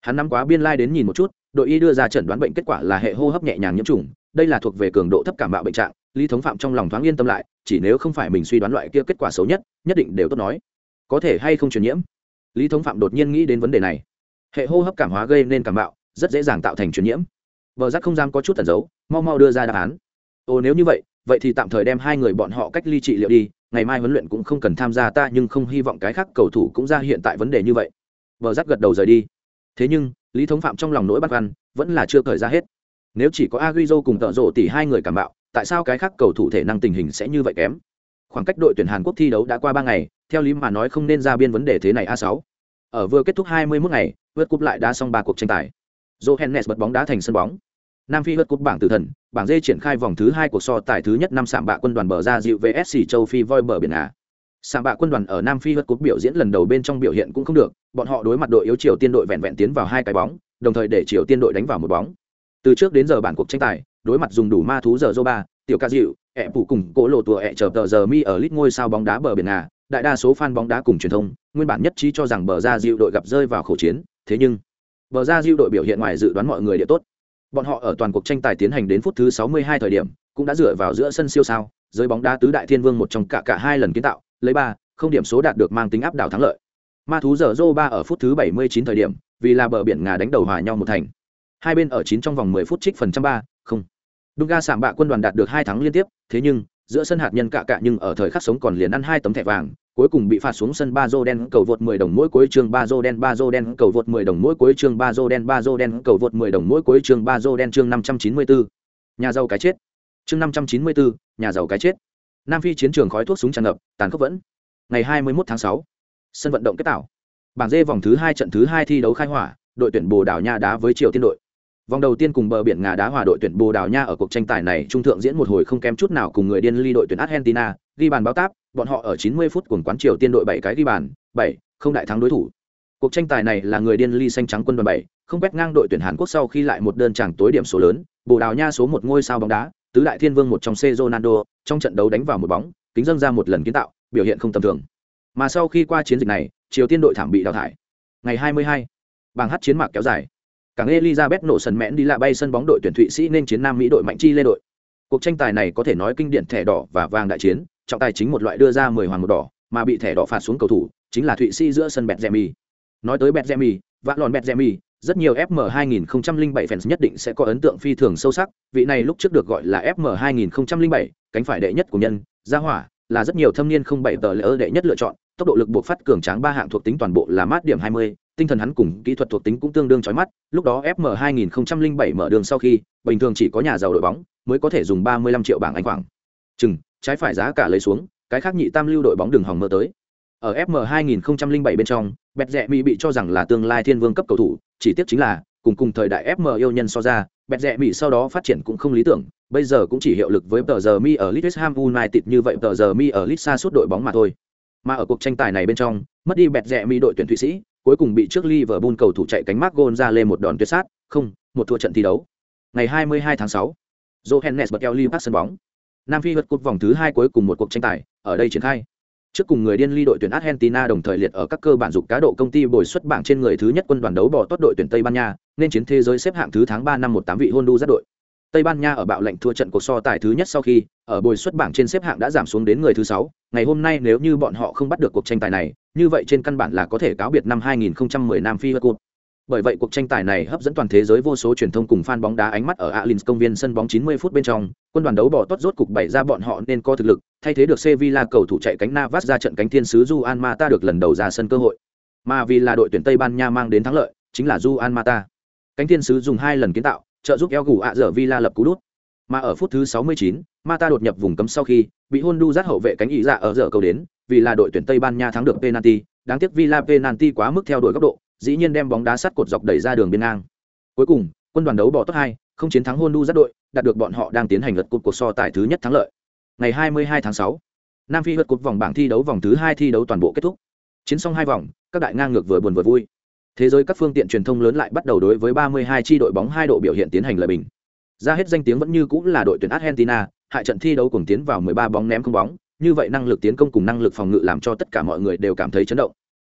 Hắn nắm quá biên lai đến nhìn một chút, đội y đưa ra chẩn đoán bệnh kết quả là hệ hô hấp nhẹ nhàng nhiễm trùng, đây là thuộc về cường độ thấp cảm bạo bệnh trạng, Lý Thống Phạm trong lòng thoáng yên tâm lại, chỉ nếu không phải mình suy đoán loại kia kết quả xấu nhất, nhất định đều tốt nói. Có thể hay không truyền nhiễm? Lý Thống Phạm đột nhiên nghĩ đến vấn đề này. Hệ hô hấp cảm hóa gây nên cảm bạo, rất dễ dàng tạo thành truyền nhiễm vợ giác không dám có chút tẩn giấu mau mau đưa ra đáp án ồ nếu như vậy vậy thì tạm thời đem hai người bọn họ cách ly trị liệu đi ngày mai huấn luyện cũng không cần tham gia ta nhưng không hy vọng cái khác cầu thủ cũng ra hiện tại vấn đề như vậy vợ giác gật đầu rời đi thế nhưng lý thống phạm trong lòng nỗi băn khoăn vẫn là chưa thời ra hết nếu chỉ có aguizo cùng tợ rộ tỷ hai người cảm bạo tại sao cái khác cầu thủ thể năng tình hình sẽ như vậy kém khoảng cách đội tuyển hàn quốc thi đấu đã qua ba ngày theo lý mà nói không nên ra biên vấn đề thế này a sáu ở vừa kết thúc 21 ngày vượt cúp lại đã xong ba cuộc tranh tài johannes bật bóng đá thành sân bóng Nam Phi vượt cúp bảng tử thần, bảng D triển khai vòng thứ hai cuộc so tài thứ nhất năm sạm bạ quân đoàn bờ ra dịu VSC châu Phi voi bờ biển Á. Sạm bạ quân đoàn ở Nam Phi vượt cúp biểu diễn lần đầu bên trong biểu hiện cũng không được, bọn họ đối mặt đội yếu Triều Tiên đội vẹn vẹn tiến vào hai cái bóng, đồng thời để Triều Tiên đội đánh vào một bóng. Từ trước đến giờ bản cuộc tranh tài, đối mặt dùng đủ ma thú giờ ba, tiểu ca dịu, ẹ phụ cùng cố lộ tùa ẹ chờ tờ giờ mi ở lít ngôi sao bóng đá bờ biển Á, đại đa số fan bóng đá cùng truyền thông, nguyên bản nhất trí cho rằng bờ ra dịu đội gặp rơi vào khẩu chiến, thế nhưng bờ ra dịu đội biểu hiện ngoài dự đoán mọi người đều tốt Bọn họ ở toàn cuộc tranh tài tiến hành đến phút thứ 62 thời điểm, cũng đã dựa vào giữa sân siêu sao, dưới bóng đá tứ đại thiên vương một trong cả cả hai lần kiến tạo, lấy ba, không điểm số đạt được mang tính áp đảo thắng lợi. Ma thú giờ dô ba ở phút thứ 79 thời điểm, vì là bờ biển ngà đánh đầu hòa nhau một thành. Hai bên ở chín trong vòng 10 phút trích phần trăm ba, không. Dunga sạm bạ quân đoàn đạt được hai thắng liên tiếp, thế nhưng, giữa sân hạt nhân cả cả nhưng ở thời khắc sống còn liền ăn hai tấm thẻ vàng, cuối cùng bị phạt xuống sân ba rô đen cầu vượt 10 đồng mỗi cuối chương ba rô đen ba rô đen cầu vượt 10 đồng mỗi cuối chương ba rô đen ba rô đen cầu vượt 10 đồng mỗi cuối chương ba rô đen chương 594. Nhà giàu cái chết. Chương 594, nhà giàu cái chết. Nam Phi chiến trường khói thuốc súng tràn ngập, tàn khốc vẫn. Ngày 21 tháng 6, sân vận động kết tạo. Bảng D vòng thứ 2 trận thứ 2 thi đấu khai hỏa, đội tuyển Bồ Đào Nha đá với Triều Tiên đội. Vòng đầu tiên cùng bờ biển Ngà đá hòa đội tuyển Bồ Đào Nha ở cuộc tranh tài này trung thượng diễn một hồi không kém chút nào cùng người điên ly đội tuyển Argentina, ghi bàn báo táp, bọn họ ở 90 phút cùng quán Triều Tiên đội 7 cái ghi bàn, 7, không đại thắng đối thủ. Cuộc tranh tài này là người điên ly xanh trắng quân đoàn 7, không quét ngang đội tuyển Hàn Quốc sau khi lại một đơn chẳng tối điểm số lớn, Bồ Đào Nha số một ngôi sao bóng đá, tứ đại thiên vương một trong C Ronaldo, trong trận đấu đánh vào một bóng, kính dâng ra một lần kiến tạo, biểu hiện không tầm thường. Mà sau khi qua chiến dịch này, Triều Tiên đội thảm bị đào thải. Ngày 22, bảng hát chiến mạc kéo dài. Cảng Elizabeth nổ sần mẽn đi lạ bay sân bóng đội tuyển Thụy Sĩ nên chiến Nam Mỹ đội mạnh chi lê đội. Cuộc tranh tài này có thể nói kinh điển thẻ đỏ và vàng đại chiến, trọng tài chính một loại đưa ra 10 hoàng một đỏ, mà bị thẻ đỏ phạt xuống cầu thủ, chính là Thụy Sĩ giữa sân bẹt jemmy Nói tới bẹt jemmy vã lòn bẹt rất nhiều FM 2007 fans nhất định sẽ có ấn tượng phi thường sâu sắc, vị này lúc trước được gọi là FM 2007, cánh phải đệ nhất của nhân, gia hỏa, là rất nhiều thâm niên không bảy tờ lỡ đệ nhất lựa chọn, tốc độ lực buộc phát cường tráng ba hạng thuộc tính toàn bộ là mát điểm 20, tinh thần hắn cùng kỹ thuật thuộc tính cũng tương đương chói mắt, lúc đó FM 2007 mở đường sau khi, bình thường chỉ có nhà giàu đội bóng mới có thể dùng 35 triệu bảng Anh khoảng. Chừng, trái phải giá cả lấy xuống, cái khác nhị tam lưu đội bóng đường hòng mơ tới. Ở FM 2007 bên trong, Bẹt Rẹ Mỹ bị cho rằng là tương lai thiên vương cấp cầu thủ, chỉ tiếc chính là cùng cùng thời đại FM yêu nhân so ra, Bẹt Rẹ Mỹ sau đó phát triển cũng không lý tưởng, bây giờ cũng chỉ hiệu lực với tờ giờ Mi ở Leeds Ham United như vậy tờ giờ Mi ở Leeds xa suốt đội bóng mà thôi. Mà ở cuộc tranh tài này bên trong, mất đi Bẹt Rẹ Mỹ đội tuyển Thụy Sĩ, cuối cùng bị trước Liverpool cầu thủ chạy cánh Mark ra lên một đòn tuyệt sát, không, một thua trận thi đấu. Ngày 22 tháng 6, Johannes bật keo Liverpool sân bóng. Nam Phi vượt cột vòng thứ hai cuối cùng một cuộc tranh tài, ở đây triển khai trước cùng người điên ly đội tuyển argentina đồng thời liệt ở các cơ bản dục cá độ công ty bồi xuất bảng trên người thứ nhất quân đoàn đấu bỏ tốt đội tuyển tây ban nha nên chiến thế giới xếp hạng thứ tháng ba năm một tám vị Honduras đội tây ban nha ở bạo lệnh thua trận cuộc so tài thứ nhất sau khi ở bồi xuất bảng trên xếp hạng đã giảm xuống đến người thứ sáu ngày hôm nay nếu như bọn họ không bắt được cuộc tranh tài này như vậy trên căn bản là có thể cáo biệt năm 2010 nam phi world cup bởi vậy cuộc tranh tài này hấp dẫn toàn thế giới vô số truyền thông cùng fan bóng đá ánh mắt ở Allianz công viên sân bóng 90 phút bên trong, quân đoàn đấu bỏ tốt rốt cục bày ra bọn họ nên có thực lực, thay thế được Sevilla cầu thủ chạy cánh Navas ra trận cánh thiên sứ Juan Mata được lần đầu ra sân cơ hội. Mà vì là đội tuyển Tây Ban Nha mang đến thắng lợi, chính là Juan Mata. Cánh thiên sứ dùng hai lần kiến tạo, trợ giúp El Gù ạ dở Villa lập cú đút. Mà ở phút thứ 69, Mata đột nhập vùng cấm sau khi bị Honduras hậu vệ cánh ý dạ ở giờ cầu đến, vì là đội tuyển Tây Ban Nha thắng được penalty, đáng tiếc Villa penalty quá mức theo đuổi góc độ, dĩ nhiên đem bóng đá sắt cột dọc đẩy ra đường biên ngang. Cuối cùng, quân đoàn đấu bỏ tốt hai, không chiến thắng Honduras đội, đạt được bọn họ đang tiến hành lượt cột cuộc so tài thứ nhất thắng lợi. Ngày 22 tháng 6, Nam Phi vượt cột vòng bảng thi đấu vòng thứ hai thi đấu toàn bộ kết thúc. Chiến xong hai vòng, các đại ngang ngược vừa buồn vừa vui. Thế giới các phương tiện truyền thông lớn lại bắt đầu đối với 32 chi đội bóng hai độ biểu hiện tiến hành lời bình. Ra hết danh tiếng vẫn như cũng là đội tuyển Argentina, hại trận thi đấu cùng tiến vào 13 bóng ném không bóng, như vậy năng lực tiến công cùng năng lực phòng ngự làm cho tất cả mọi người đều cảm thấy chấn động.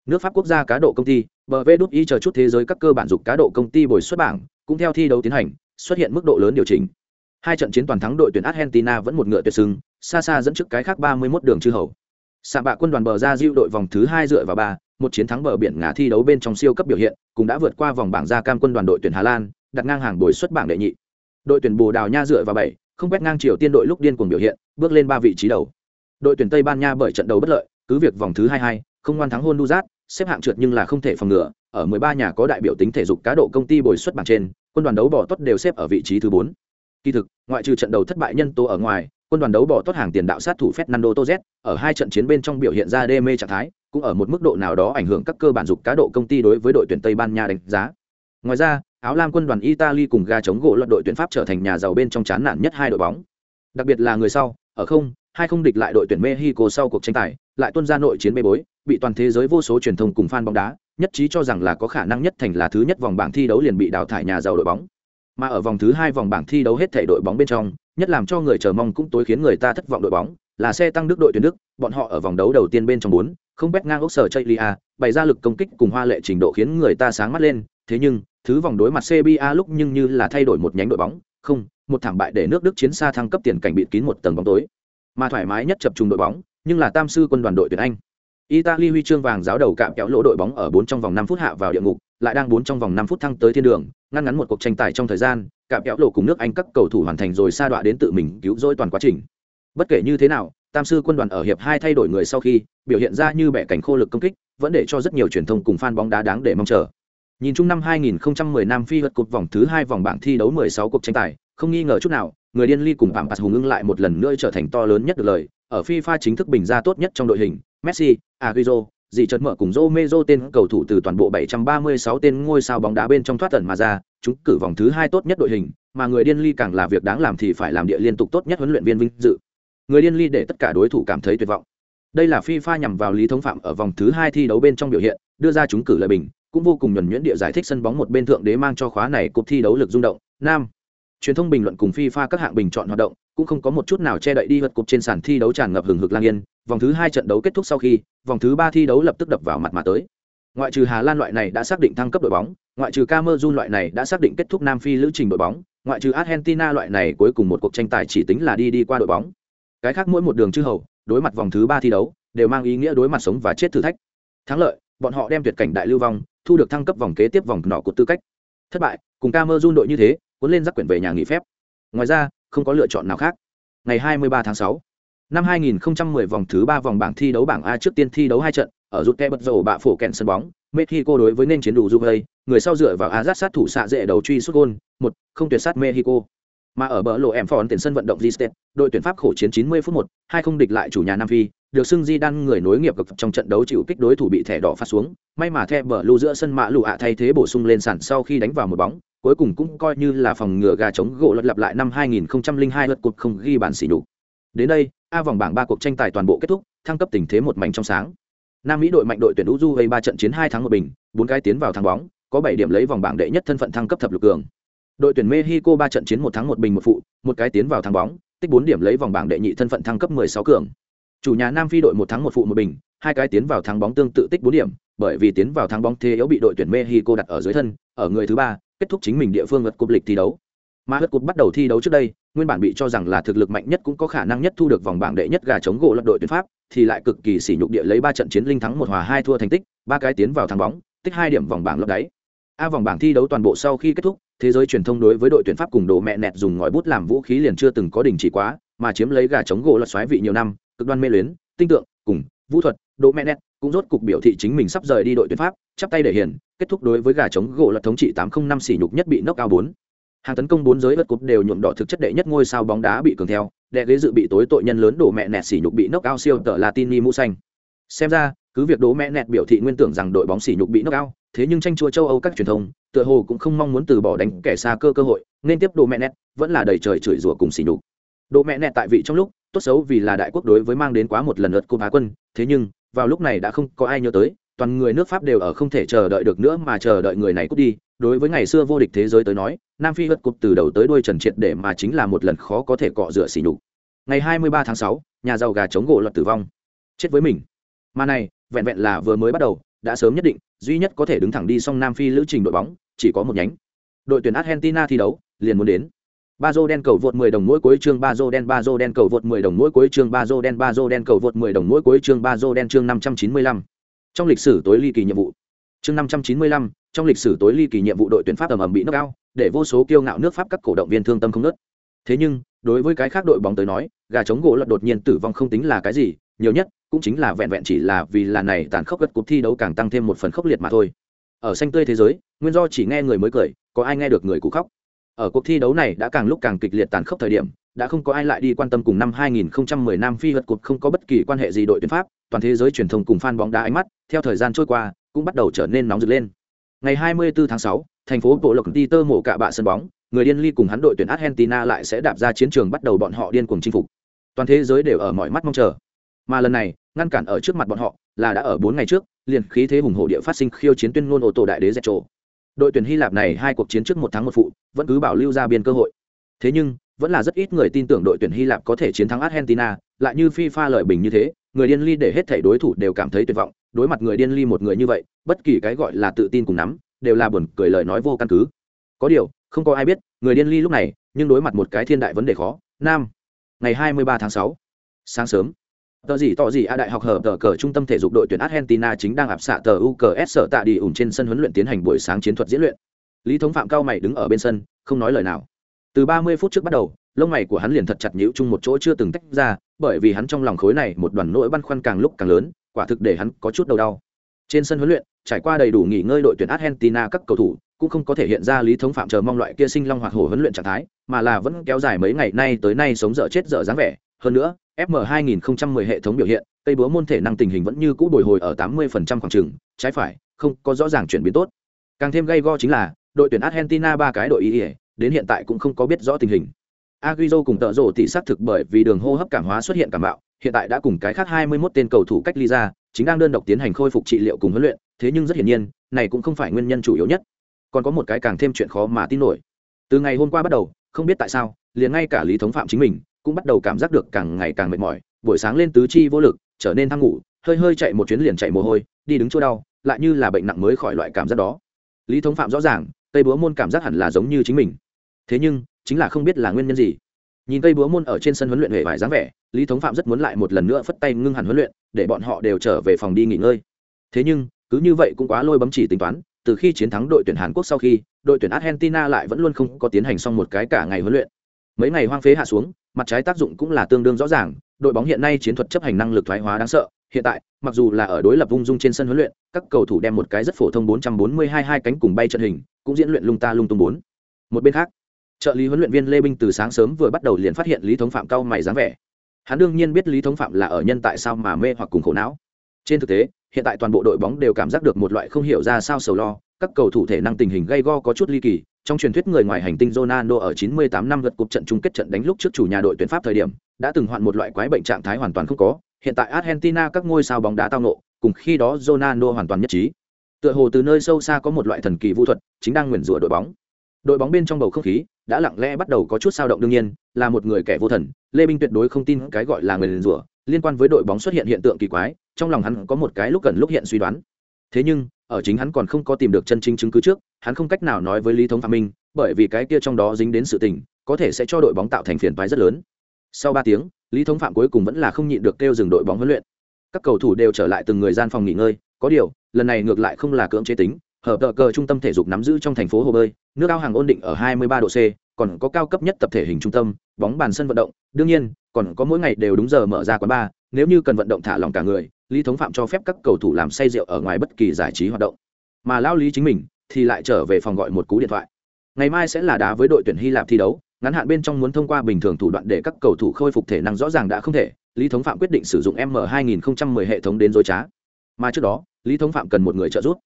Nước pháp quốc gia cá độ công ty bv đút y chờ chút thế giới các cơ bản dục cá độ công ty bồi xuất bảng cũng theo thi đấu tiến hành xuất hiện mức độ lớn điều chỉnh. Hai trận chiến toàn thắng đội tuyển argentina vẫn một ngựa tuyệt sừng, xa xa dẫn trước cái khác 31 đường chư hầu. Sạ bạ quân đoàn bờ ra diệu đội vòng thứ hai dựa vào ba một chiến thắng bờ biển ngã thi đấu bên trong siêu cấp biểu hiện cũng đã vượt qua vòng bảng ra cam quân đoàn đội tuyển hà lan đặt ngang hàng bồi xuất bảng đệ nhị. Đội tuyển bồ đào nha dựa vào bảy không quét ngang triều tiên đội lúc điên cuồng biểu hiện, bước lên ba vị trí đầu. Đội tuyển tây ban nha bởi trận đấu bất lợi, cứ việc vòng thứ hai hai, không ngoan thắng honduras, xếp hạng trượt nhưng là không thể phòng ngừa. Ở 13 nhà có đại biểu tính thể dục cá độ công ty bồi xuất bảng trên, quân đoàn đấu bỏ tốt đều xếp ở vị trí thứ 4. kỳ thực, ngoại trừ trận đầu thất bại nhân tố ở ngoài, quân đoàn đấu bỏ tốt hàng tiền đạo sát thủ Fernando Torres, ở hai trận chiến bên trong biểu hiện ra đê mê trạng thái, cũng ở một mức độ nào đó ảnh hưởng các cơ bản dục cá độ công ty đối với đội tuyển Tây Ban Nha đánh giá. Ngoài ra áo lam quân đoàn Italy cùng ga chống gỗ lọt đội tuyển Pháp trở thành nhà giàu bên trong chán nản nhất hai đội bóng. Đặc biệt là người sau, ở không, hai không địch lại đội tuyển Mexico sau cuộc tranh tài, lại tuân ra nội chiến bê bối, bị toàn thế giới vô số truyền thông cùng fan bóng đá, nhất trí cho rằng là có khả năng nhất thành là thứ nhất vòng bảng thi đấu liền bị đào thải nhà giàu đội bóng. Mà ở vòng thứ hai vòng bảng thi đấu hết thể đội bóng bên trong, nhất làm cho người chờ mong cũng tối khiến người ta thất vọng đội bóng, là xe tăng đức đội tuyển đức, bọn họ ở vòng đấu đầu tiên bên trong bốn, không bét ngang ốc sở chây lia bày ra lực công kích cùng hoa lệ trình độ khiến người ta sáng mắt lên thế nhưng, thứ vòng đối mặt cba lúc nhưng như là thay đổi một nhánh đội bóng, không, một thảm bại để nước đức chiến xa thăng cấp tiền cảnh bịt kín một tầng bóng tối. Mà thoải mái nhất chập trùng đội bóng, nhưng là tam sư quân đoàn đội tuyển anh. Italy huy chương vàng giáo đầu cạm kéo lỗ đội bóng ở bốn trong vòng năm phút hạ vào địa ngục, lại đang bốn trong vòng năm phút thăng tới thiên đường, ngăn ngắn một cuộc tranh tài trong thời gian, cạm kéo lỗ cùng nước anh các cầu thủ hoàn thành rồi sa đọa đến tự mình cứu rỗi toàn quá trình. Bất kể như thế nào, tam sư quân đoàn ở hiệp hai thay đổi người sau khi, biểu hiện ra như bẻ cảnh khô lực công kích, vẫn để cho rất nhiều truyền thông cùng fan bóng đá đáng để mong chờ nhìn chung năm 2010 Nam Phi vượt cột vòng thứ hai vòng bảng thi đấu 16 cuộc tranh tài không nghi ngờ chút nào người điên ly cùng Pampas hùng ứng lại một lần nữa trở thành to lớn nhất được lời ở FIFA chính thức bình ra tốt nhất trong đội hình Messi, Agüero, dì chợt mở cùng Romero tên cầu thủ từ toàn bộ 736 tên ngôi sao bóng đá bên trong thoát tận mà ra, chúng cử vòng thứ hai tốt nhất đội hình, mà người điên ly càng là việc đáng làm thì phải làm địa liên tục tốt nhất huấn luyện viên vinh dự. Người điên ly để tất cả đối thủ cảm thấy tuyệt vọng. Đây là FIFA nhằm vào Lý Thống Phạm ở vòng thứ hai thi đấu bên trong biểu hiện, đưa ra chúng cử lời bình, cũng vô cùng nhuần nhuyễn địa giải thích sân bóng một bên thượng đế mang cho khóa này cuộc thi đấu lực rung động. Nam, truyền thông bình luận cùng FIFA các hạng bình chọn hoạt động, cũng không có một chút nào che đậy đi vật cục trên sàn thi đấu tràn ngập hừng hực lang yên. Vòng thứ hai trận đấu kết thúc sau khi, vòng thứ ba thi đấu lập tức đập vào mặt mà tới. Ngoại trừ hà lan loại này đã xác định thăng cấp đội bóng, ngoại trừ cameroon loại này đã xác định kết thúc nam phi lữ trình đội bóng, ngoại trừ argentina loại này cuối cùng một cuộc tranh tài chỉ tính là đi đi qua đội bóng. Cái khác mỗi một đường chư hầu, đối mặt vòng thứ ba thi đấu, đều mang ý nghĩa đối mặt sống và chết thử thách. Thắng lợi, bọn họ đem tuyệt cảnh đại lưu vong thu được thăng cấp vòng kế tiếp vòng nọ của tư cách. Thất bại cùng cameroon đội như thế cuốn lên giặc quyển về nhà nghỉ phép. Ngoài ra không có lựa chọn nào khác. Ngày 23 tháng 6 năm 2010 vòng thứ ba vòng bảng thi đấu bảng A trước tiên thi đấu hai trận ở rút kẹ bật rổ bạ phổ kẹn sân bóng Mexico đối với nên chiến đủ Uruguay, người sau dựa vào a sát thủ xạ dễ đầu truy sút gôn một không tuyệt sát Mexico. Mà ở bờ lộ em phòn tiền sân vận động Gistet, đội tuyển Pháp khổ chiến 90 phút 1, hai không địch lại chủ nhà Nam Phi, được xưng Di đang người nối nghiệp cực trong trận đấu chịu kích đối thủ bị thẻ đỏ phát xuống, may mà theo bờ lù giữa sân mạ lù ạ thay thế bổ sung lên sàn sau khi đánh vào một bóng, cuối cùng cũng coi như là phòng ngừa gà chống gỗ lật lặp lại năm 2002 lượt cột không ghi bàn xỉ nhục. Đến đây, A vòng bảng ba cuộc tranh tài toàn bộ kết thúc, thăng cấp tình thế một mảnh trong sáng. Nam Mỹ đội mạnh đội tuyển Uju gây ba trận chiến hai thắng một bình, bốn cái tiến vào thắng bóng, có bảy điểm lấy vòng bảng đệ nhất thân phận thăng cấp thập lục cường. Đội tuyển Mexico ba trận chiến một thắng một bình một phụ, một cái tiến vào thắng bóng, tích bốn điểm lấy vòng bảng đệ nhị thân phận thăng cấp 16 cường. Chủ nhà Nam Phi đội một thắng một phụ một bình, hai cái tiến vào thắng bóng tương tự tích bốn điểm, bởi vì tiến vào thắng bóng thế yếu bị đội tuyển Mexico đặt ở dưới thân, ở người thứ ba, kết thúc chính mình địa phương vượt cúp lịch thi đấu. Mà hất cúp bắt đầu thi đấu trước đây, nguyên bản bị cho rằng là thực lực mạnh nhất cũng có khả năng nhất thu được vòng bảng đệ nhất gà chống gỗ lập đội tuyển Pháp, thì lại cực kỳ sỉ nhục địa lấy ba trận chiến linh thắng một hòa hai thua thành tích, ba cái tiến vào thắng bóng, tích hai điểm vòng bảng lấp đáy. A vòng bảng thi đấu toàn bộ sau khi kết thúc, thế giới truyền thông đối với đội tuyển Pháp cùng đồ mẹ nẹt dùng ngòi bút làm vũ khí liền chưa từng có đình chỉ quá, mà chiếm lấy gà chống gỗ lật xoáy vị nhiều năm, cực đoan mê luyến, tinh tượng, cùng vũ thuật, đồ mẹ nẹt cũng rốt cục biểu thị chính mình sắp rời đi đội tuyển Pháp, chắp tay để hiền kết thúc đối với gà chống gỗ lật thống trị 805 sỉ nhục nhất bị nốc cao bốn Hàng tấn công bốn giới vật cục đều nhuộm đỏ thực chất đệ nhất ngôi sao bóng đá bị cường theo, đệ ghế dự bị tối tội nhân lớn đổ mẹ nẹt sỉ nhục bị nốc cao siêu tờ Latini mũ xanh. Xem ra, cứ việc đố mẹ nẹt biểu thị nguyên tưởng rằng đội bóng sỉ nhục bị nước cao, thế nhưng tranh chua châu Âu các truyền thông, tựa hồ cũng không mong muốn từ bỏ đánh kẻ xa cơ cơ hội, nên tiếp đồ mẹ nẹt vẫn là đầy trời chửi rủa cùng sỉ nhục. Đồ mẹ nẹt tại vị trong lúc, tốt xấu vì là đại quốc đối với mang đến quá một lần lượt cô Á quân, thế nhưng, vào lúc này đã không có ai nhớ tới, toàn người nước Pháp đều ở không thể chờ đợi được nữa mà chờ đợi người này cút đi, đối với ngày xưa vô địch thế giới tới nói, Nam Phi vượt cục từ đầu tới đuôi trần triệt để mà chính là một lần khó có thể cọ rửa sỉ nhục. Ngày 23 tháng 6, nhà giàu gà chống gỗ lật tử vong. Chết với mình. Mà này, vẹn vẹn là vừa mới bắt đầu, đã sớm nhất định, duy nhất có thể đứng thẳng đi song Nam Phi lữ trình đội bóng, chỉ có một nhánh. Đội tuyển Argentina thi đấu, liền muốn đến. Ba Bazo đen cầu vượt 10 đồng mỗi cuối chương Bazo đen Bazo đen cầu vượt 10 đồng mỗi cuối chương Bazo đen Bazo đen cầu vượt 10 đồng mỗi cuối chương Bazo đen chương 595. Trong lịch sử tối ly kỳ nhiệm vụ. Chương 595, trong lịch sử tối ly kỳ nhiệm vụ đội tuyển Pháp ầm ầm bị knock out, để vô số kiêu ngạo nước Pháp các cổ động viên thương tâm không nớt. Thế nhưng, đối với cái khác đội bóng tới nói, gà chống gỗ lật đột nhiên tử vong không tính là cái gì, nhiều nhất cũng chính là vẹn vẹn chỉ là vì là này tàn khốc gật cuộc thi đấu càng tăng thêm một phần khốc liệt mà thôi. Ở xanh tươi thế giới, nguyên do chỉ nghe người mới cười, có ai nghe được người cụ khóc. Ở cuộc thi đấu này đã càng lúc càng kịch liệt tàn khốc thời điểm, đã không có ai lại đi quan tâm cùng năm 2010 Nam Phi vật cuộc không có bất kỳ quan hệ gì đội tuyển Pháp, toàn thế giới truyền thông cùng fan bóng đá ánh mắt, theo thời gian trôi qua, cũng bắt đầu trở nên nóng rực lên. Ngày 24 tháng 6, thành phố Bộ Lộc Tơ mổ cả bạ sân bóng, người điên ly cùng hắn đội tuyển Argentina lại sẽ đạp ra chiến trường bắt đầu bọn họ điên cuồng chinh phục. Toàn thế giới đều ở mọi mắt mong chờ. Mà lần này, ngăn cản ở trước mặt bọn họ là đã ở 4 ngày trước, liền khí thế hùng hổ địa phát sinh khiêu chiến tuyên ngôn ô tô đại đế Zetro. Đội tuyển Hy Lạp này hai cuộc chiến trước một tháng một phụ, vẫn cứ bảo lưu ra biên cơ hội. Thế nhưng, vẫn là rất ít người tin tưởng đội tuyển Hy Lạp có thể chiến thắng Argentina, lại như FIFA lợi bình như thế, người điên ly để hết thảy đối thủ đều cảm thấy tuyệt vọng, đối mặt người điên ly một người như vậy, bất kỳ cái gọi là tự tin cùng nắm, đều là buồn cười lời nói vô căn cứ. Có điều, không có ai biết, người điên ly lúc này, nhưng đối mặt một cái thiên đại vấn đề khó. Nam, ngày 23 tháng 6, sáng sớm, tờ gì tỏ gì a đại học hợp tờ cờ trung tâm thể dục đội tuyển argentina chính đang ạp xạ tờ uks sở tạ đi ủng trên sân huấn luyện tiến hành buổi sáng chiến thuật diễn luyện. Lý thống phạm cao mày đứng ở bên sân không nói lời nào. Từ 30 phút trước bắt đầu lông mày của hắn liền thật chặt nhíu chung một chỗ chưa từng tách ra bởi vì hắn trong lòng khối này một đoàn nỗi băn khoăn càng lúc càng lớn quả thực để hắn có chút đầu đau. Trên sân huấn luyện trải qua đầy đủ nghỉ ngơi đội tuyển argentina các cầu thủ cũng không có thể hiện ra lý thống phạm chờ mong loại kia sinh long hoặc hổ huấn luyện trạng thái mà là vẫn kéo dài mấy ngày nay tới nay sống dở chết dở dáng vẻ hơn nữa FM 2010 hệ thống biểu hiện, cây búa môn thể năng tình hình vẫn như cũ bồi hồi ở 80% khoảng trừng trái phải, không có rõ ràng chuyển biến tốt. Càng thêm gây go chính là, đội tuyển Argentina ba cái đội ý, ý đến hiện tại cũng không có biết rõ tình hình. Agüero cùng tợ rổ tỷ xác thực bởi vì đường hô hấp cảm hóa xuất hiện cảm bạo, hiện tại đã cùng cái khác 21 tên cầu thủ cách ly ra, chính đang đơn độc tiến hành khôi phục trị liệu cùng huấn luyện, thế nhưng rất hiển nhiên, này cũng không phải nguyên nhân chủ yếu nhất. Còn có một cái càng thêm chuyện khó mà tin nổi. Từ ngày hôm qua bắt đầu, không biết tại sao liền ngay cả lý thống phạm chính mình cũng bắt đầu cảm giác được càng ngày càng mệt mỏi. Buổi sáng lên tứ chi vô lực trở nên thăng ngủ hơi hơi chạy một chuyến liền chạy mồ hôi đi đứng chỗ đau lại như là bệnh nặng mới khỏi loại cảm giác đó. Lý thống phạm rõ ràng tây búa môn cảm giác hẳn là giống như chính mình. Thế nhưng chính là không biết là nguyên nhân gì. Nhìn tây búa môn ở trên sân huấn luyện hệ vải dáng vẻ lý thống phạm rất muốn lại một lần nữa phất tay ngưng hẳn huấn luyện để bọn họ đều trở về phòng đi nghỉ ngơi. Thế nhưng cứ như vậy cũng quá lôi bấm chỉ tính toán từ khi chiến thắng đội tuyển hàn quốc sau khi, đội tuyển argentina lại vẫn luôn không có tiến hành xong một cái cả ngày huấn luyện. Mấy ngày hoang phế hạ xuống, mặt trái tác dụng cũng là tương đương rõ ràng, đội bóng hiện nay chiến thuật chấp hành năng lực thoái hóa đáng sợ, hiện tại, mặc dù là ở đối lập vung dung trên sân huấn luyện, các cầu thủ đem một cái rất phổ thông 442 hai cánh cùng bay trận hình, cũng diễn luyện lung ta lung tung bốn. Một bên khác, trợ lý huấn luyện viên lê binh từ sáng sớm vừa bắt đầu liền phát hiện lý thống phạm cao mày dáng vẻ. Hắn đương nhiên biết lý thống phạm là ở nhân tại sao mà mê hoặc cùng khổ não. Trên thực tế hiện tại toàn bộ đội bóng đều cảm giác được một loại không hiểu ra sao sầu lo các cầu thủ thể năng tình hình gây go có chút ly kỳ trong truyền thuyết người ngoài hành tinh Ronaldo ở 98 năm gật cúp trận chung kết trận đánh lúc trước chủ nhà đội tuyển Pháp thời điểm, đã từng hoạn một loại quái bệnh trạng thái hoàn toàn không có, hiện tại Argentina các ngôi sao bóng đá tao ngộ cùng khi đó Ronaldo hoàn toàn nhất trí. Tựa hồ từ nơi sâu xa có một loại thần kỳ vũ thuật, chính đang nguyền rủa đội bóng. Đội bóng bên trong bầu không khí đã lặng lẽ bắt đầu có chút sao động đương nhiên, là một người kẻ vô thần, Lê Minh tuyệt đối không tin cái gọi là nguyền rủa, liên quan với đội bóng xuất hiện hiện tượng kỳ quái, trong lòng hắn có một cái lúc gần lúc hiện suy đoán. Thế nhưng, ở chính hắn còn không có tìm được chân chính chứng cứ trước, hắn không cách nào nói với Lý Thống Phạm Minh, bởi vì cái kia trong đó dính đến sự tình, có thể sẽ cho đội bóng tạo thành phiền toái rất lớn. Sau ba tiếng, Lý Thống Phạm cuối cùng vẫn là không nhịn được kêu dừng đội bóng huấn luyện. Các cầu thủ đều trở lại từng người gian phòng nghỉ ngơi, có điều, lần này ngược lại không là cưỡng chế tính, hợp tờ cờ trung tâm thể dục nắm giữ trong thành phố hồ bơi, nước ao hàng ổn định ở 23 độ C, còn có cao cấp nhất tập thể hình trung tâm, bóng bàn sân vận động, đương nhiên, còn có mỗi ngày đều đúng giờ mở ra quán bar, nếu như cần vận động thả lỏng cả người, Lý Thống Phạm cho phép các cầu thủ làm say rượu ở ngoài bất kỳ giải trí hoạt động. Mà lao Lý chính mình thì lại trở về phòng gọi một cú điện thoại. Ngày mai sẽ là đá với đội tuyển Hy Lạp thi đấu, ngắn hạn bên trong muốn thông qua bình thường thủ đoạn để các cầu thủ khôi phục thể năng rõ ràng đã không thể, Lý Thống Phạm quyết định sử dụng M 2010 hệ thống đến dối trá. Mà trước đó, Lý Thống Phạm cần một người trợ giúp.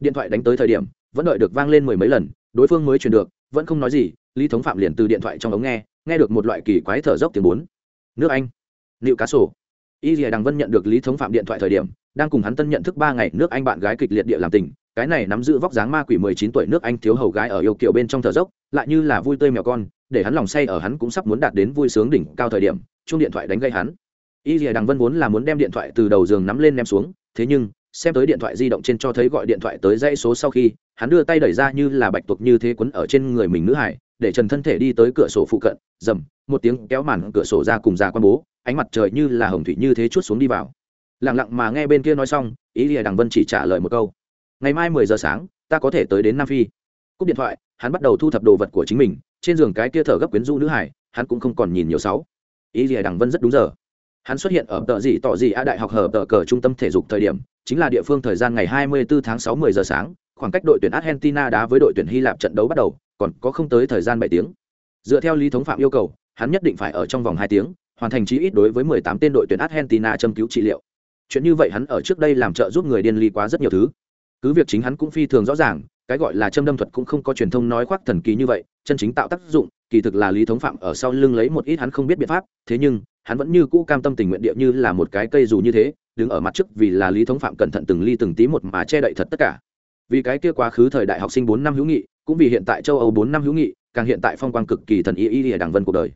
Điện thoại đánh tới thời điểm, vẫn đợi được vang lên mười mấy lần, đối phương mới truyền được, vẫn không nói gì, Lý Thống Phạm liền từ điện thoại trong ống nghe, nghe được một loại kỳ quái thở dốc tiếng bốn. Nước Anh, Liệu Cá Sổ. Y rìa Đằng Vân nhận được Lý Thống Phạm điện thoại thời điểm, đang cùng hắn tân nhận thức ba ngày nước Anh bạn gái kịch liệt địa làm tình, cái này nắm giữ vóc dáng ma quỷ mười chín tuổi nước Anh thiếu hầu gái ở yêu kiều bên trong thở dốc, lại như là vui tươi mèo con, để hắn lòng say ở hắn cũng sắp muốn đạt đến vui sướng đỉnh cao thời điểm, chuông điện thoại đánh gây hắn. Y rìa Đằng Vân vốn là muốn đem điện thoại từ đầu giường nắm lên ném xuống, thế nhưng xem tới điện thoại di động trên cho thấy gọi điện thoại tới dãy số sau khi hắn đưa tay đẩy ra như là bạch tuộc như thế quấn ở trên người mình nữ hải để trần thân thể đi tới cửa sổ phụ cận dầm một tiếng kéo màn cửa sổ ra cùng già quan bố, ánh mặt trời như là hồng thủy như thế chút xuống đi vào. Lặng lặng mà nghe bên kia nói xong, ý lìa đằng vân chỉ trả lời một câu. Ngày mai mười giờ sáng, ta có thể tới đến nam phi. Cúp điện thoại, hắn bắt đầu thu thập đồ vật của chính mình, trên giường cái kia thở gấp quyến rũ nữ hải, hắn cũng không còn nhìn nhiều sáu. Ý lìa đằng vân rất đúng giờ. Hắn xuất hiện ở tờ gì tỏ gì a đại học hở tờ cờ trung tâm thể dục thời điểm, chính là địa phương thời gian ngày 24 tháng 6 10 giờ sáng, khoảng cách đội tuyển argentina đá với đội tuyển hy lạp trận đấu bắt đầu, còn có không tới thời gian 7 tiếng. Dựa theo lý thống phạm yêu cầu hắn nhất định phải ở trong vòng 2 tiếng, hoàn thành chí ít đối với 18 tên đội tuyển argentina châm cứu trị liệu. Chuyện như vậy hắn ở trước đây làm trợ giúp người điên ly quá rất nhiều thứ. Cứ việc chính hắn cũng phi thường rõ ràng, cái gọi là châm đâm thuật cũng không có truyền thông nói khoác thần kỳ như vậy, chân chính tạo tác dụng, kỳ thực là lý thống phạm ở sau lưng lấy một ít hắn không biết biện pháp, thế nhưng, hắn vẫn như cũ cam tâm tình nguyện địa như là một cái cây dù như thế, đứng ở mặt trước vì là lý thống phạm cẩn thận từng ly từng tí một mà che đậy thật tất cả. Vì cái kia quá khứ thời đại học sinh bốn năm hữu nghị, cũng vì hiện tại châu âu bốn năm hữu nghị, càng hiện tại phong quang cực kỳ thần y y đằng vân cuộc đời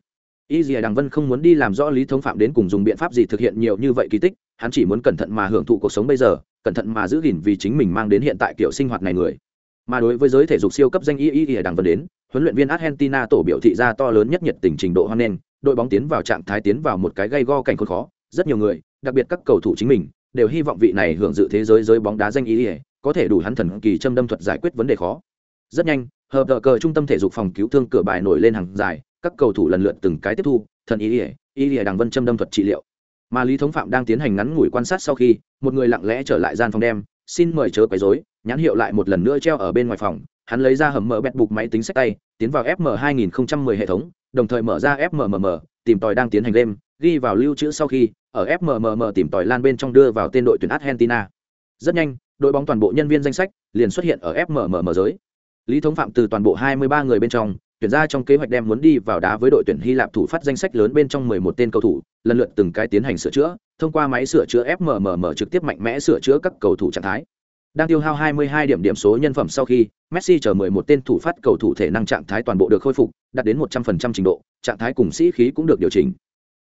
y lìa đằng vân không muốn đi làm rõ lý thống phạm đến cùng dùng biện pháp gì thực hiện nhiều như vậy kỳ tích, hắn chỉ muốn cẩn thận mà hưởng thụ cuộc sống bây giờ, cẩn thận mà giữ gìn vì chính mình mang đến hiện tại kiểu sinh hoạt này người. Mà đối với giới thể dục siêu cấp danh y y y đằng vân đến, huấn luyện viên argentina tổ biểu thị ra to lớn nhất nhiệt tình trình độ hoan nghênh, đội bóng tiến vào trạng thái tiến vào một cái gây go cảnh khốn khó, rất nhiều người, đặc biệt các cầu thủ chính mình, đều hy vọng vị này hưởng dự thế giới giới bóng đá danh Y ỉa có thể đủ hắn thần kỳ châm đâm thuật giải quyết vấn đề khó. Rất nhanh hợp đờ cờ trung tâm thể dục phòng cứu thương cửa bài nổi lên hàng dài các cầu thủ lần lượt từng cái tiếp thu, thần ý ỉa ý ỉa đằng vân châm đâm thuật trị liệu. Mà lý thống phạm đang tiến hành ngắn ngủi quan sát sau khi, một người lặng lẽ trở lại gian phòng đem, xin mời chớ quấy rối, nhãn hiệu lại một lần nữa treo ở bên ngoài phòng, hắn lấy ra hầm mở bẹt bục máy tính sách tay, tiến vào fm 2010 hệ thống, đồng thời mở ra fmmm tìm tòi đang tiến hành game, ghi vào lưu trữ sau khi, ở fmmm tìm tòi lan bên trong đưa vào tên đội tuyển argentina. Rất nhanh, đội bóng toàn bộ nhân viên danh sách liền xuất hiện ở fmmm giới. Lý thống phạm từ toàn bộ 23 người bên trong tuyển ra trong kế hoạch đem muốn đi vào đá với đội tuyển hy lạp thủ phát danh sách lớn bên trong 11 tên cầu thủ lần lượt từng cái tiến hành sửa chữa thông qua máy sửa chữa fmmm trực tiếp mạnh mẽ sửa chữa các cầu thủ trạng thái Đang tiêu hao 22 điểm điểm số nhân phẩm sau khi, Messi chờ 11 tên thủ phát cầu thủ thể năng trạng thái toàn bộ được khôi phục, đạt đến 100% trình độ, trạng thái cùng sĩ khí cũng được điều chỉnh.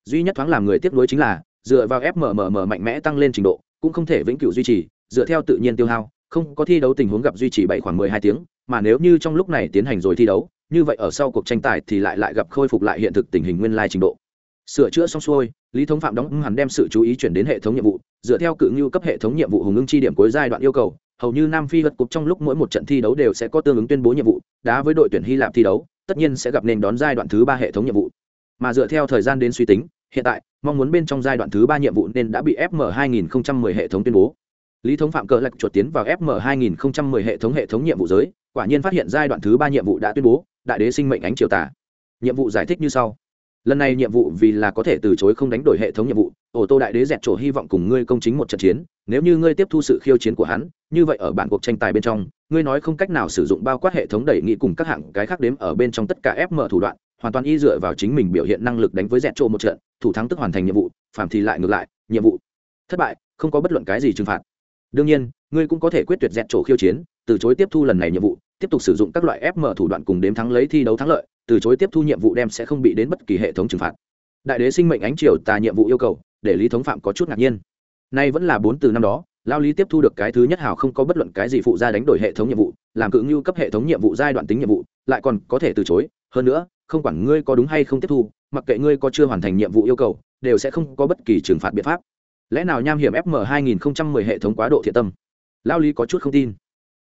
Duy nhất thoáng làm người tiếc nuối chính là, dựa vào FMMM mạnh mẽ tăng lên trình độ, cũng không thể vĩnh cửu duy trì, dựa theo tự nhiên tiêu hao, không có thi đấu tình huống gặp duy trì bảy khoảng 12 tiếng, mà nếu như trong lúc này tiến hành rồi thi đấu, như vậy ở sau cuộc tranh tài thì lại lại gặp khôi phục lại hiện thực tình hình nguyên lai trình độ. Sửa chữa xong xuôi, lý thống phạm đóng hẳn đem sự chú ý chuyển đến hệ thống nhiệm vụ, dựa theo cự ngưu cấp hệ thống nhiệm vụ hùng ưng chi điểm cuối giai đoạn yêu cầu, hầu như nam phi vật cục trong lúc mỗi một trận thi đấu đều sẽ có tương ứng tuyên bố nhiệm vụ, đá với đội tuyển hy lạp thi đấu, tất nhiên sẽ gặp nền đón giai đoạn thứ ba hệ thống nhiệm vụ. Mà dựa theo thời gian đến suy tính, hiện tại, mong muốn bên trong giai đoạn thứ ba nhiệm vụ nên đã bị fm 2010 hệ thống tuyên bố. Lý thống phạm cờ lạch chuột tiến vào fm 2010 hệ thống hệ thống nhiệm vụ giới, quả nhiên phát hiện giai đoạn thứ ba nhiệm vụ đã tuyên bố đại đế sinh mệnh ánh triều tả nhiệm vụ giải thích như sau. Lần này nhiệm vụ vì là có thể từ chối không đánh đổi hệ thống nhiệm vụ ô tô đại đế dẹt trổ hy vọng cùng ngươi công chính một trận chiến, nếu như ngươi tiếp thu sự khiêu chiến của hắn, như vậy ở bản cuộc tranh tài bên trong, ngươi nói không cách nào sử dụng bao quát hệ thống đẩy nghị cùng các hạng cái khác đếm ở bên trong tất cả ép mở thủ đoạn, hoàn toàn y dựa vào chính mình biểu hiện năng lực đánh với dẹt trổ một trận, thủ thắng tức hoàn thành nhiệm vụ, phàm thì lại ngược lại, nhiệm vụ. Thất bại, không có bất luận cái gì trừng phạt. Đương nhiên, ngươi cũng có thể quyết tuyệt dẹt trổ khiêu chiến, từ chối tiếp thu lần này nhiệm vụ tiếp tục sử dụng các loại ép mở thủ đoạn cùng đếm thắng lấy thi đấu thắng lợi, từ chối tiếp thu nhiệm vụ đem sẽ không bị đến bất kỳ hệ thống trừng phạt. Đại đế sinh mệnh ánh triều tà nhiệm vụ yêu cầu, để lý thống phạm có chút ngạc nhiên. Nay vẫn là bốn từ năm đó lao lý tiếp thu được cái thứ nhất hào không có bất luận cái gì phụ ra đánh đổi hệ thống nhiệm vụ, làm cự ngưu cấp hệ thống nhiệm vụ giai đoạn tính nhiệm vụ, lại còn có thể từ chối. Hơn nữa, không quản ngươi có đúng hay không tiếp thu, mặc kệ ngươi có chưa hoàn thành nhiệm vụ yêu cầu, đều sẽ không có bất kỳ trừng phạt biện pháp. Lẽ nào nham hiểm fm 2010 hệ thống quá độ thiện tâm? Lao lý có chút không tin.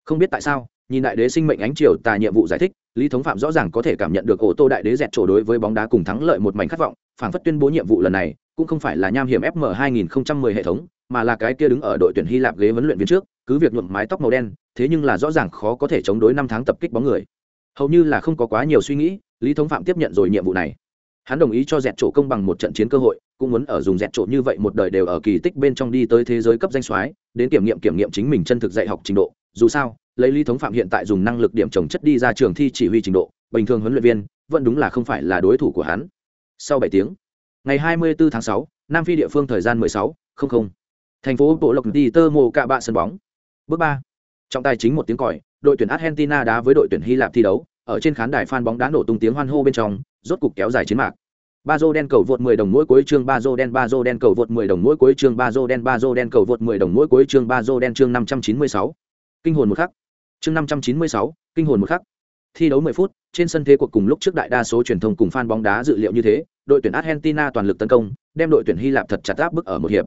Không biết tại sao nhìn đại đế sinh mệnh ánh triều tà nhiệm vụ giải thích, lý thống phạm rõ ràng có thể cảm nhận được ô tô đại đế dẹt trổ đối với bóng đá cùng thắng lợi một mảnh khát vọng phản phất tuyên bố nhiệm vụ lần này, cũng không phải là nham hiểm fm 2010 hệ thống, mà là cái kia đứng ở đội tuyển hy lạp ghế huấn luyện viên trước, cứ việc nhuộm mái tóc màu đen, thế nhưng là rõ ràng khó có thể chống đối năm tháng tập kích bóng người. Hầu như là không có quá nhiều suy nghĩ, lý thống phạm tiếp nhận rồi nhiệm vụ này. Hắn đồng ý cho dẹt trổ công bằng một trận chiến cơ hội, cũng muốn ở dùng dẹt trổ như vậy một đời đều ở kỳ tích bên trong đi tới thế giới cấp danh soái, đến kiểm nghiệm kiểm nghiệm chính mình chân thực dạy học trình độ. Dù sao lấy lý thống phạm hiện tại dùng năng lực điểm trồng chất đi ra trường thi chỉ huy trình độ bình thường huấn luyện viên vẫn đúng là không phải là đối thủ của hắn. Sau bảy tiếng ngày 24 tháng sáu nam phi địa phương thời gian 16, thành phố bộ lộc đi tơ mồ cạ bạ sân bóng. Bước ba trọng tài chính một tiếng còi đội tuyển argentina đá với đội tuyển hy lạp thi đấu ở trên khán đài phan bóng đá nổ tung tiếng hoan hô bên trong rốt cục kéo dài chiến mạc. Ba dô đen cầu vượt 10 đồng mỗi cuối chương ba dô đen ba dô đen cầu vượt 10 đồng mỗi cuối chương ba dô đen ba dô đen cầu vượt 10 đồng mỗi cuối chương ba dô đen chương 596. kinh hồn một khắc chương 596, kinh hồn một khắc. Thi đấu 10 phút trên sân thế cuộc cùng lúc trước đại đa số truyền thông cùng fan bóng đá dự liệu như thế đội tuyển argentina toàn lực tấn công đem đội tuyển hy lạp thật chặt áp bức ở một hiệp.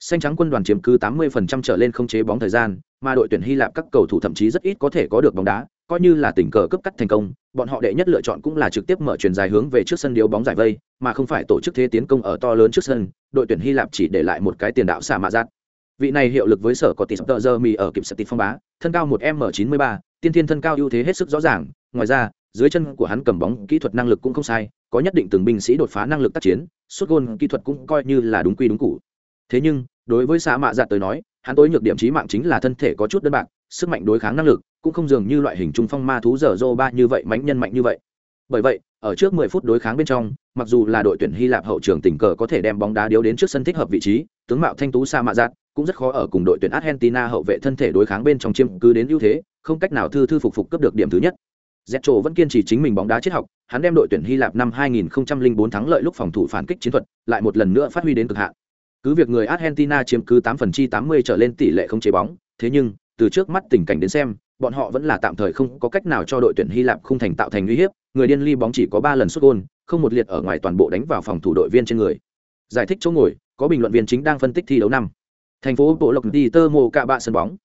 Xanh trắng quân đoàn chiếm cứ 80% trở lên không chế bóng thời gian mà đội tuyển hy lạp các cầu thủ thậm chí rất ít có thể có được bóng đá coi như là tình cờ cấp cắt thành công bọn họ đệ nhất lựa chọn cũng là trực tiếp mở truyền dài hướng về trước sân điếu bóng giải vây mà không phải tổ chức thế tiến công ở to lớn trước sân đội tuyển hy lạp chỉ để lại một cái tiền đạo xả mạ giác vị này hiệu lực với sở có tỷ tờ giờ mì ở kịp sập tịt phong bá, thân cao một m 93 tiên thiên thân cao ưu thế hết sức rõ ràng. Ngoài ra, dưới chân của hắn cầm bóng kỹ thuật năng lực cũng không sai, có nhất định từng binh sĩ đột phá năng lực tác chiến, suốt gôn kỹ thuật cũng coi như là đúng quy đúng cụ thế nhưng, đối với xã mạ dạ tới nói, hắn tối nhược điểm trí mạng chính là thân thể có chút đơn bạc, sức mạnh đối kháng năng lực, cũng không dường như loại hình trung phong ma thú dở dô ba như vậy, mãnh nhân mạnh như vậy. Bởi vậy, ở trước 10 phút đối kháng bên trong, mặc dù là đội tuyển hy lạp hậu trường tình cờ có thể đem bóng đá điếu đến trước sân thích hợp vị trí, tướng mạo thanh tú sa mạ giặt cũng rất khó ở cùng đội tuyển argentina hậu vệ thân thể đối kháng bên trong chiêm cứ đến ưu thế không cách nào thư thư phục phục cấp được điểm thứ nhất Zetro vẫn kiên trì chính mình bóng đá triết học, hắn đem đội tuyển Hy Lạp năm 2004 thắng lợi lúc phòng thủ phản kích chiến thuật, lại một lần nữa phát huy đến cực hạn. Cứ việc người Argentina chiếm cứ 8 phần chi 80 trở lên tỷ lệ không chế bóng, thế nhưng, từ trước mắt tình cảnh đến xem, bọn họ vẫn là tạm thời không có cách nào cho đội tuyển Hy Lạp không thành tạo thành nguy hiếp, người điên ly bóng chỉ có 3 lần sút gol, không một liệt ở ngoài toàn bộ đánh vào phòng thủ đội viên trên người. Giải thích chỗ ngồi, có bình luận viên chính đang phân tích thi đấu năm. Thành phố Bộ Lộc đi tơ mồ cả bạ sân bóng.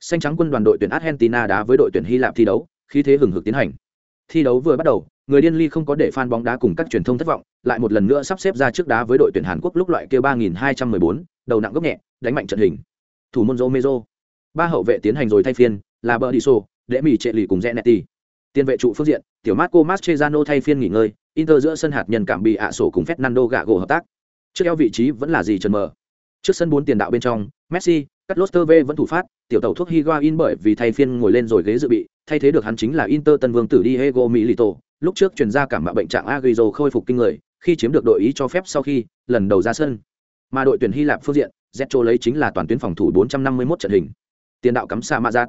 Xanh trắng quân đoàn đội tuyển Argentina đá với đội tuyển Hy Lạp thi đấu, khí thế hừng hực tiến hành. Thi đấu vừa bắt đầu, người điên ly không có để fan bóng đá cùng các truyền thông thất vọng, lại một lần nữa sắp xếp ra trước đá với đội tuyển Hàn Quốc lúc loại kia 3214, đầu nặng gốc nhẹ, đánh mạnh trận hình. Thủ môn Romero. Ba hậu vệ tiến hành rồi thay phiên, là Berdiso, để mỉ trệ lì cùng Zanetti. Tiền vệ trụ phương diện, tiểu Marco Mascherano thay phiên nghỉ ngơi, Inter giữa sân hạt nhân cảm bị ạ sổ cùng Fernando Gago hợp tác. Trước eo vị trí vẫn là gì trần mờ. Trước sân bốn tiền đạo bên trong, Messi, Carlos Tevez vẫn thủ phát, tiểu tàu thuốc Higuain bởi vì thay phiên ngồi lên rồi ghế dự bị, thay thế được hắn chính là Inter tân vương tử Diego Milito. Lúc trước truyền ra cảm mạo bệnh trạng Agüero khôi phục kinh người, khi chiếm được đội ý cho phép sau khi lần đầu ra sân. Mà đội tuyển Hy Lạp phương diện, Zetro lấy chính là toàn tuyến phòng thủ 451 trận hình. tiền đạo cắm xa mạ giác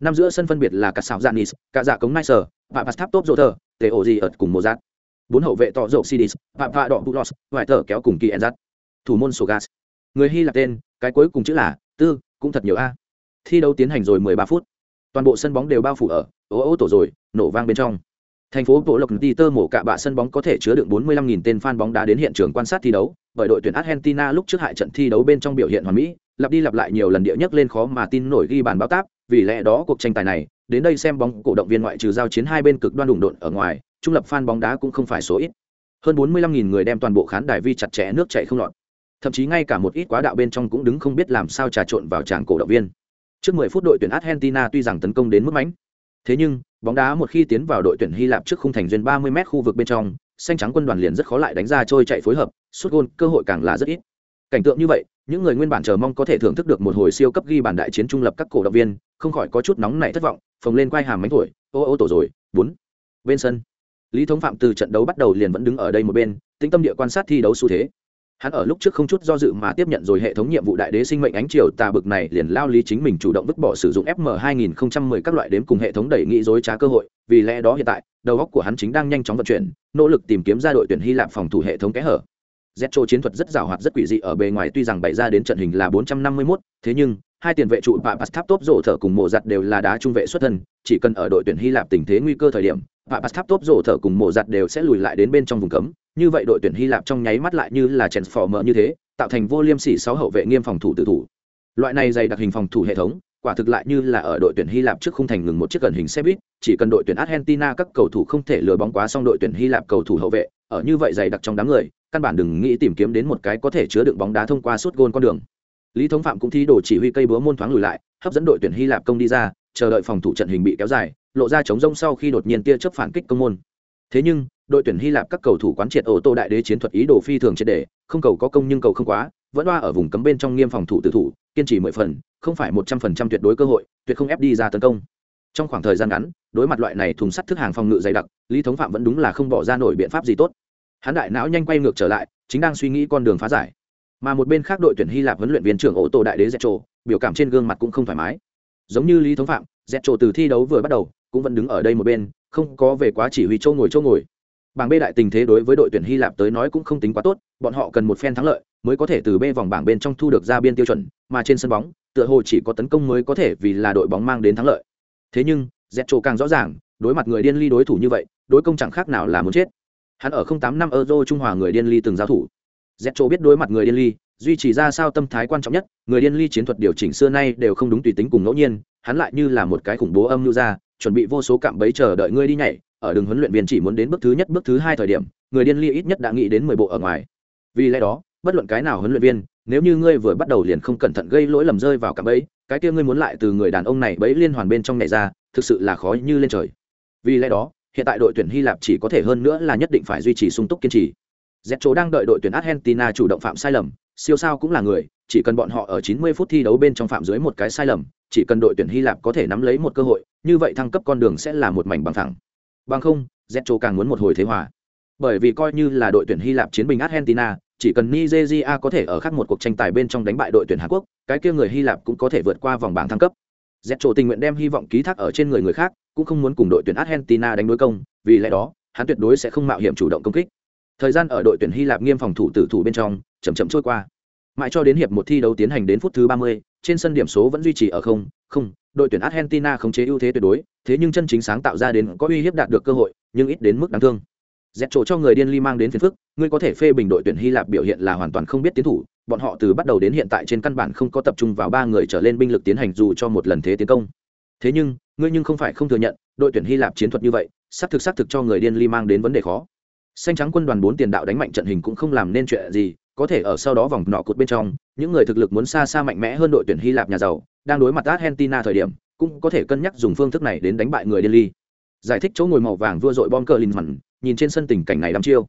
năm giữa sân phân biệt là cả xào janis cả dạ cống nai sở và pass top rô thờ tề ổ ở cùng một bốn hậu vệ tỏ rộng sidis và vạ đỏ bulos vải thở kéo cùng kỳ enzat thủ môn sogas người hy lạp tên, cái cuối cùng chữ là tư, cũng thật nhiều a. Thi đấu tiến hành rồi 13 phút. Toàn bộ sân bóng đều bao phủ ở ố ố tổ rồi, nổ vang bên trong. Thành phố bộ lộc ti tơ mổ cạ bạ sân bóng có thể chứa được 45.000 tên fan bóng đá đến hiện trường quan sát thi đấu, bởi đội tuyển argentina lúc trước hại trận thi đấu bên trong biểu hiện hoàn mỹ, lặp đi lặp lại nhiều lần địa nhất lên khó mà tin nổi ghi bàn báo táp, vì lẽ đó cuộc tranh tài này, đến đây xem bóng cổ động viên ngoại trừ giao chiến hai bên cực đoan đụng độn ở ngoài, trung lập fan bóng đá cũng không phải số ít. Hơn 45.000 người đem toàn bộ khán đài vi chặt chẽ, nước chảy không lọt thậm chí ngay cả một ít quá đạo bên trong cũng đứng không biết làm sao trà trộn vào tràng cổ động viên. Trước 10 phút đội tuyển argentina tuy rằng tấn công đến mức mãnh, thế nhưng, bóng đá một khi tiến vào đội tuyển hy lạp trước khung thành duyên 30 m khu vực bên trong, xanh trắng quân đoàn liền rất khó lại đánh ra trôi chạy phối hợp suốt gôn cơ hội càng là rất ít. Cảnh tượng như vậy, những người nguyên bản chờ mong có thể thưởng thức được một hồi siêu cấp ghi bản đại chiến trung lập các cổ động viên, không khỏi có chút nóng nảy thất vọng, phồng lên quay hàm mánh thổi, ô ô tổ rồi, bốn, bên sân. Lý thống phạm từ trận đấu bắt đầu liền vẫn đứng ở đây một bên, tĩnh tâm địa quan sát thi đấu xu thế hắn ở lúc trước không chút do dự mà tiếp nhận rồi hệ thống nhiệm vụ đại đế sinh mệnh ánh triều tà bực này liền lao lý chính mình chủ động vứt bỏ sử dụng fm 2010 các loại đếm cùng hệ thống đẩy nghị dối trá cơ hội vì lẽ đó hiện tại đầu óc của hắn chính đang nhanh chóng vận chuyển nỗ lực tìm kiếm ra đội tuyển hy lạp phòng thủ hệ thống kẽ hở. Zetro chiến thuật rất giàu hoạt rất quỷ dị ở bề ngoài tuy rằng bày ra đến trận hình là 451, thế nhưng hai tiền vệ trụ Papas Tháp tốt rổ thở cùng mộ giặt đều là đá trung vệ xuất thân, chỉ cần ở đội tuyển Hy Lạp tình thế nguy cơ thời điểm, Papas Tháp tốt rổ thở cùng mộ giặt đều sẽ lùi lại đến bên trong vùng cấm, như vậy đội tuyển Hy Lạp trong nháy mắt lại như là chèn phò mờ như thế, tạo thành vô liêm sỉ sáu hậu vệ nghiêm phòng thủ tự thủ. Loại này dày đặc hình phòng thủ hệ thống, quả thực lại như là ở đội tuyển Hy Lạp trước khung thành ngừng một chiếc gần hình xe buýt, chỉ cần đội tuyển Argentina các cầu thủ không thể lừa bóng quá xong đội tuyển Hy Lạp cầu thủ hậu vệ, ở như vậy dày đặc trong đám người, căn bản đừng nghĩ tìm kiếm đến một cái có thể chứa đựng bóng đá thông qua suốt gôn con đường. Lý Thống Phạm cũng thi đồ chỉ huy cây búa môn thoáng lùi lại, hấp dẫn đội tuyển Hy Lạp công đi ra, chờ đợi phòng thủ trận hình bị kéo dài, lộ ra chống rông sau khi đột nhiên tia chớp phản kích công môn. Thế nhưng, đội tuyển Hy Lạp các cầu thủ quán triệt ô tô đại đế chiến thuật ý đồ phi thường triệt để, không cầu có công nhưng cầu không quá, vẫn loa ở vùng cấm bên trong nghiêm phòng thủ tự thủ, kiên trì mười phần, không phải một trăm phần trăm tuyệt đối cơ hội, tuyệt không ép đi ra tấn công. Trong khoảng thời gian ngắn, đối mặt loại này thùng sắt thức hàng phòng ngự dày đặc, Lý Thống Phạm vẫn đúng là không bỏ ra nổi biện pháp gì tốt. Hắn đại não nhanh quay ngược trở lại, chính đang suy nghĩ con đường phá giải. Mà một bên khác đội tuyển Hy Lạp huấn luyện viên trưởng ô tô đại đế dẹp trộ biểu cảm trên gương mặt cũng không thoải mái. Giống như Lý Thống Phạm, Zetro từ thi đấu vừa bắt đầu, cũng vẫn đứng ở đây một bên, không có về quá chỉ huy châu ngồi châu ngồi bảng b đại tình thế đối với đội tuyển hy lạp tới nói cũng không tính quá tốt bọn họ cần một phen thắng lợi mới có thể từ b vòng bảng bên trong thu được ra biên tiêu chuẩn mà trên sân bóng tựa hồ chỉ có tấn công mới có thể vì là đội bóng mang đến thắng lợi. Thế nhưng dẹp trộ càng rõ ràng đối mặt người điên ly đối thủ như vậy đối công chẳng khác nào là muốn chết. Hắn ở không tám năm euro trung hòa người điên ly từng giao thủ. dẹp trộ biết đối mặt người điên ly duy trì ra sao tâm thái quan trọng nhất, người điên ly chiến thuật điều chỉnh xưa nay đều không đúng tùy tính cùng ngẫu nhiên, hắn lại như là một cái khủng bố âm lưu ra chuẩn bị vô số cạm bẫy chờ đợi ngươi đi nhảy, ở đường huấn luyện viên chỉ muốn đến bước thứ nhất, bước thứ hai thời điểm, người điên ly ít nhất đã nghĩ đến mười bộ ở ngoài. Vì lẽ đó, bất luận cái nào huấn luyện viên, nếu như ngươi vừa bắt đầu liền không cẩn thận gây lỗi lầm rơi vào cạm bẫy, cái kia ngươi muốn lại từ người đàn ông này bẫy liên hoàn bên trong này ra, thực sự là khó như lên trời. Vì lẽ đó, hiện tại đội tuyển hy lạp chỉ có thể hơn nữa là nhất định phải duy trì sung túc kiên trì. Z đang đợi đội tuyển argentina chủ động phạm sai lầm siêu sao cũng là người, chỉ cần bọn họ ở 90 phút thi đấu bên trong phạm dưới một cái sai lầm, chỉ cần đội tuyển hy lạp có thể nắm lấy một cơ hội, như vậy thăng cấp con đường sẽ là một mảnh bằng thẳng bằng không zetro càng muốn một hồi thế hòa. Bởi vì coi như là đội tuyển hy lạp chiến binh argentina, chỉ cần nigeria có thể ở khắc một cuộc tranh tài bên trong đánh bại đội tuyển hàn quốc, cái kia người hy lạp cũng có thể vượt qua vòng bảng thăng cấp. Zetro tình nguyện đem hy vọng ký thác ở trên người người khác, cũng không muốn cùng đội tuyển argentina đánh đối công, vì lẽ đó, hắn tuyệt đối sẽ không mạo hiểm chủ động công kích thời gian ở đội tuyển hy lạp nghiêm phòng thủ tử thủ bên trong chầm chậm trôi qua. Mãi cho đến hiệp một thi đấu tiến hành đến phút thứ ba mươi, trên sân điểm số vẫn duy trì ở không không, đội tuyển argentina không chế ưu thế tuyệt đối, thế nhưng chân chính sáng tạo ra đến có uy hiếp đạt được cơ hội, nhưng ít đến mức đáng thương. Dẹp chỗ cho người điên ly mang đến phiền phức, ngươi có thể phê bình đội tuyển hy lạp biểu hiện là hoàn toàn không biết tiến thủ, bọn họ từ bắt đầu đến hiện tại trên căn bản không có tập trung vào ba người trở lên binh lực tiến hành dù cho một lần thế tiến công. Thế nhưng, ngươi nhưng không phải không thừa nhận, đội tuyển hy lạp chiến thuật như vậy, xác thực xác thực cho người điên ly mang đến vấn đề khó xanh trắng quân đoàn bốn tiền đạo đánh mạnh trận hình cũng không làm nên chuyện gì, có thể ở sau đó vòng nọ cột bên trong, những người thực lực muốn xa xa mạnh mẽ hơn đội tuyển hy lạp nhà giàu, đang đối mặt argentina thời điểm, cũng có thể cân nhắc dùng phương thức này đến đánh bại người điên ly. Giải thích chỗ ngồi màu vàng vua dội bom cờ linh mặn nhìn trên sân tình cảnh này đăm chiêu.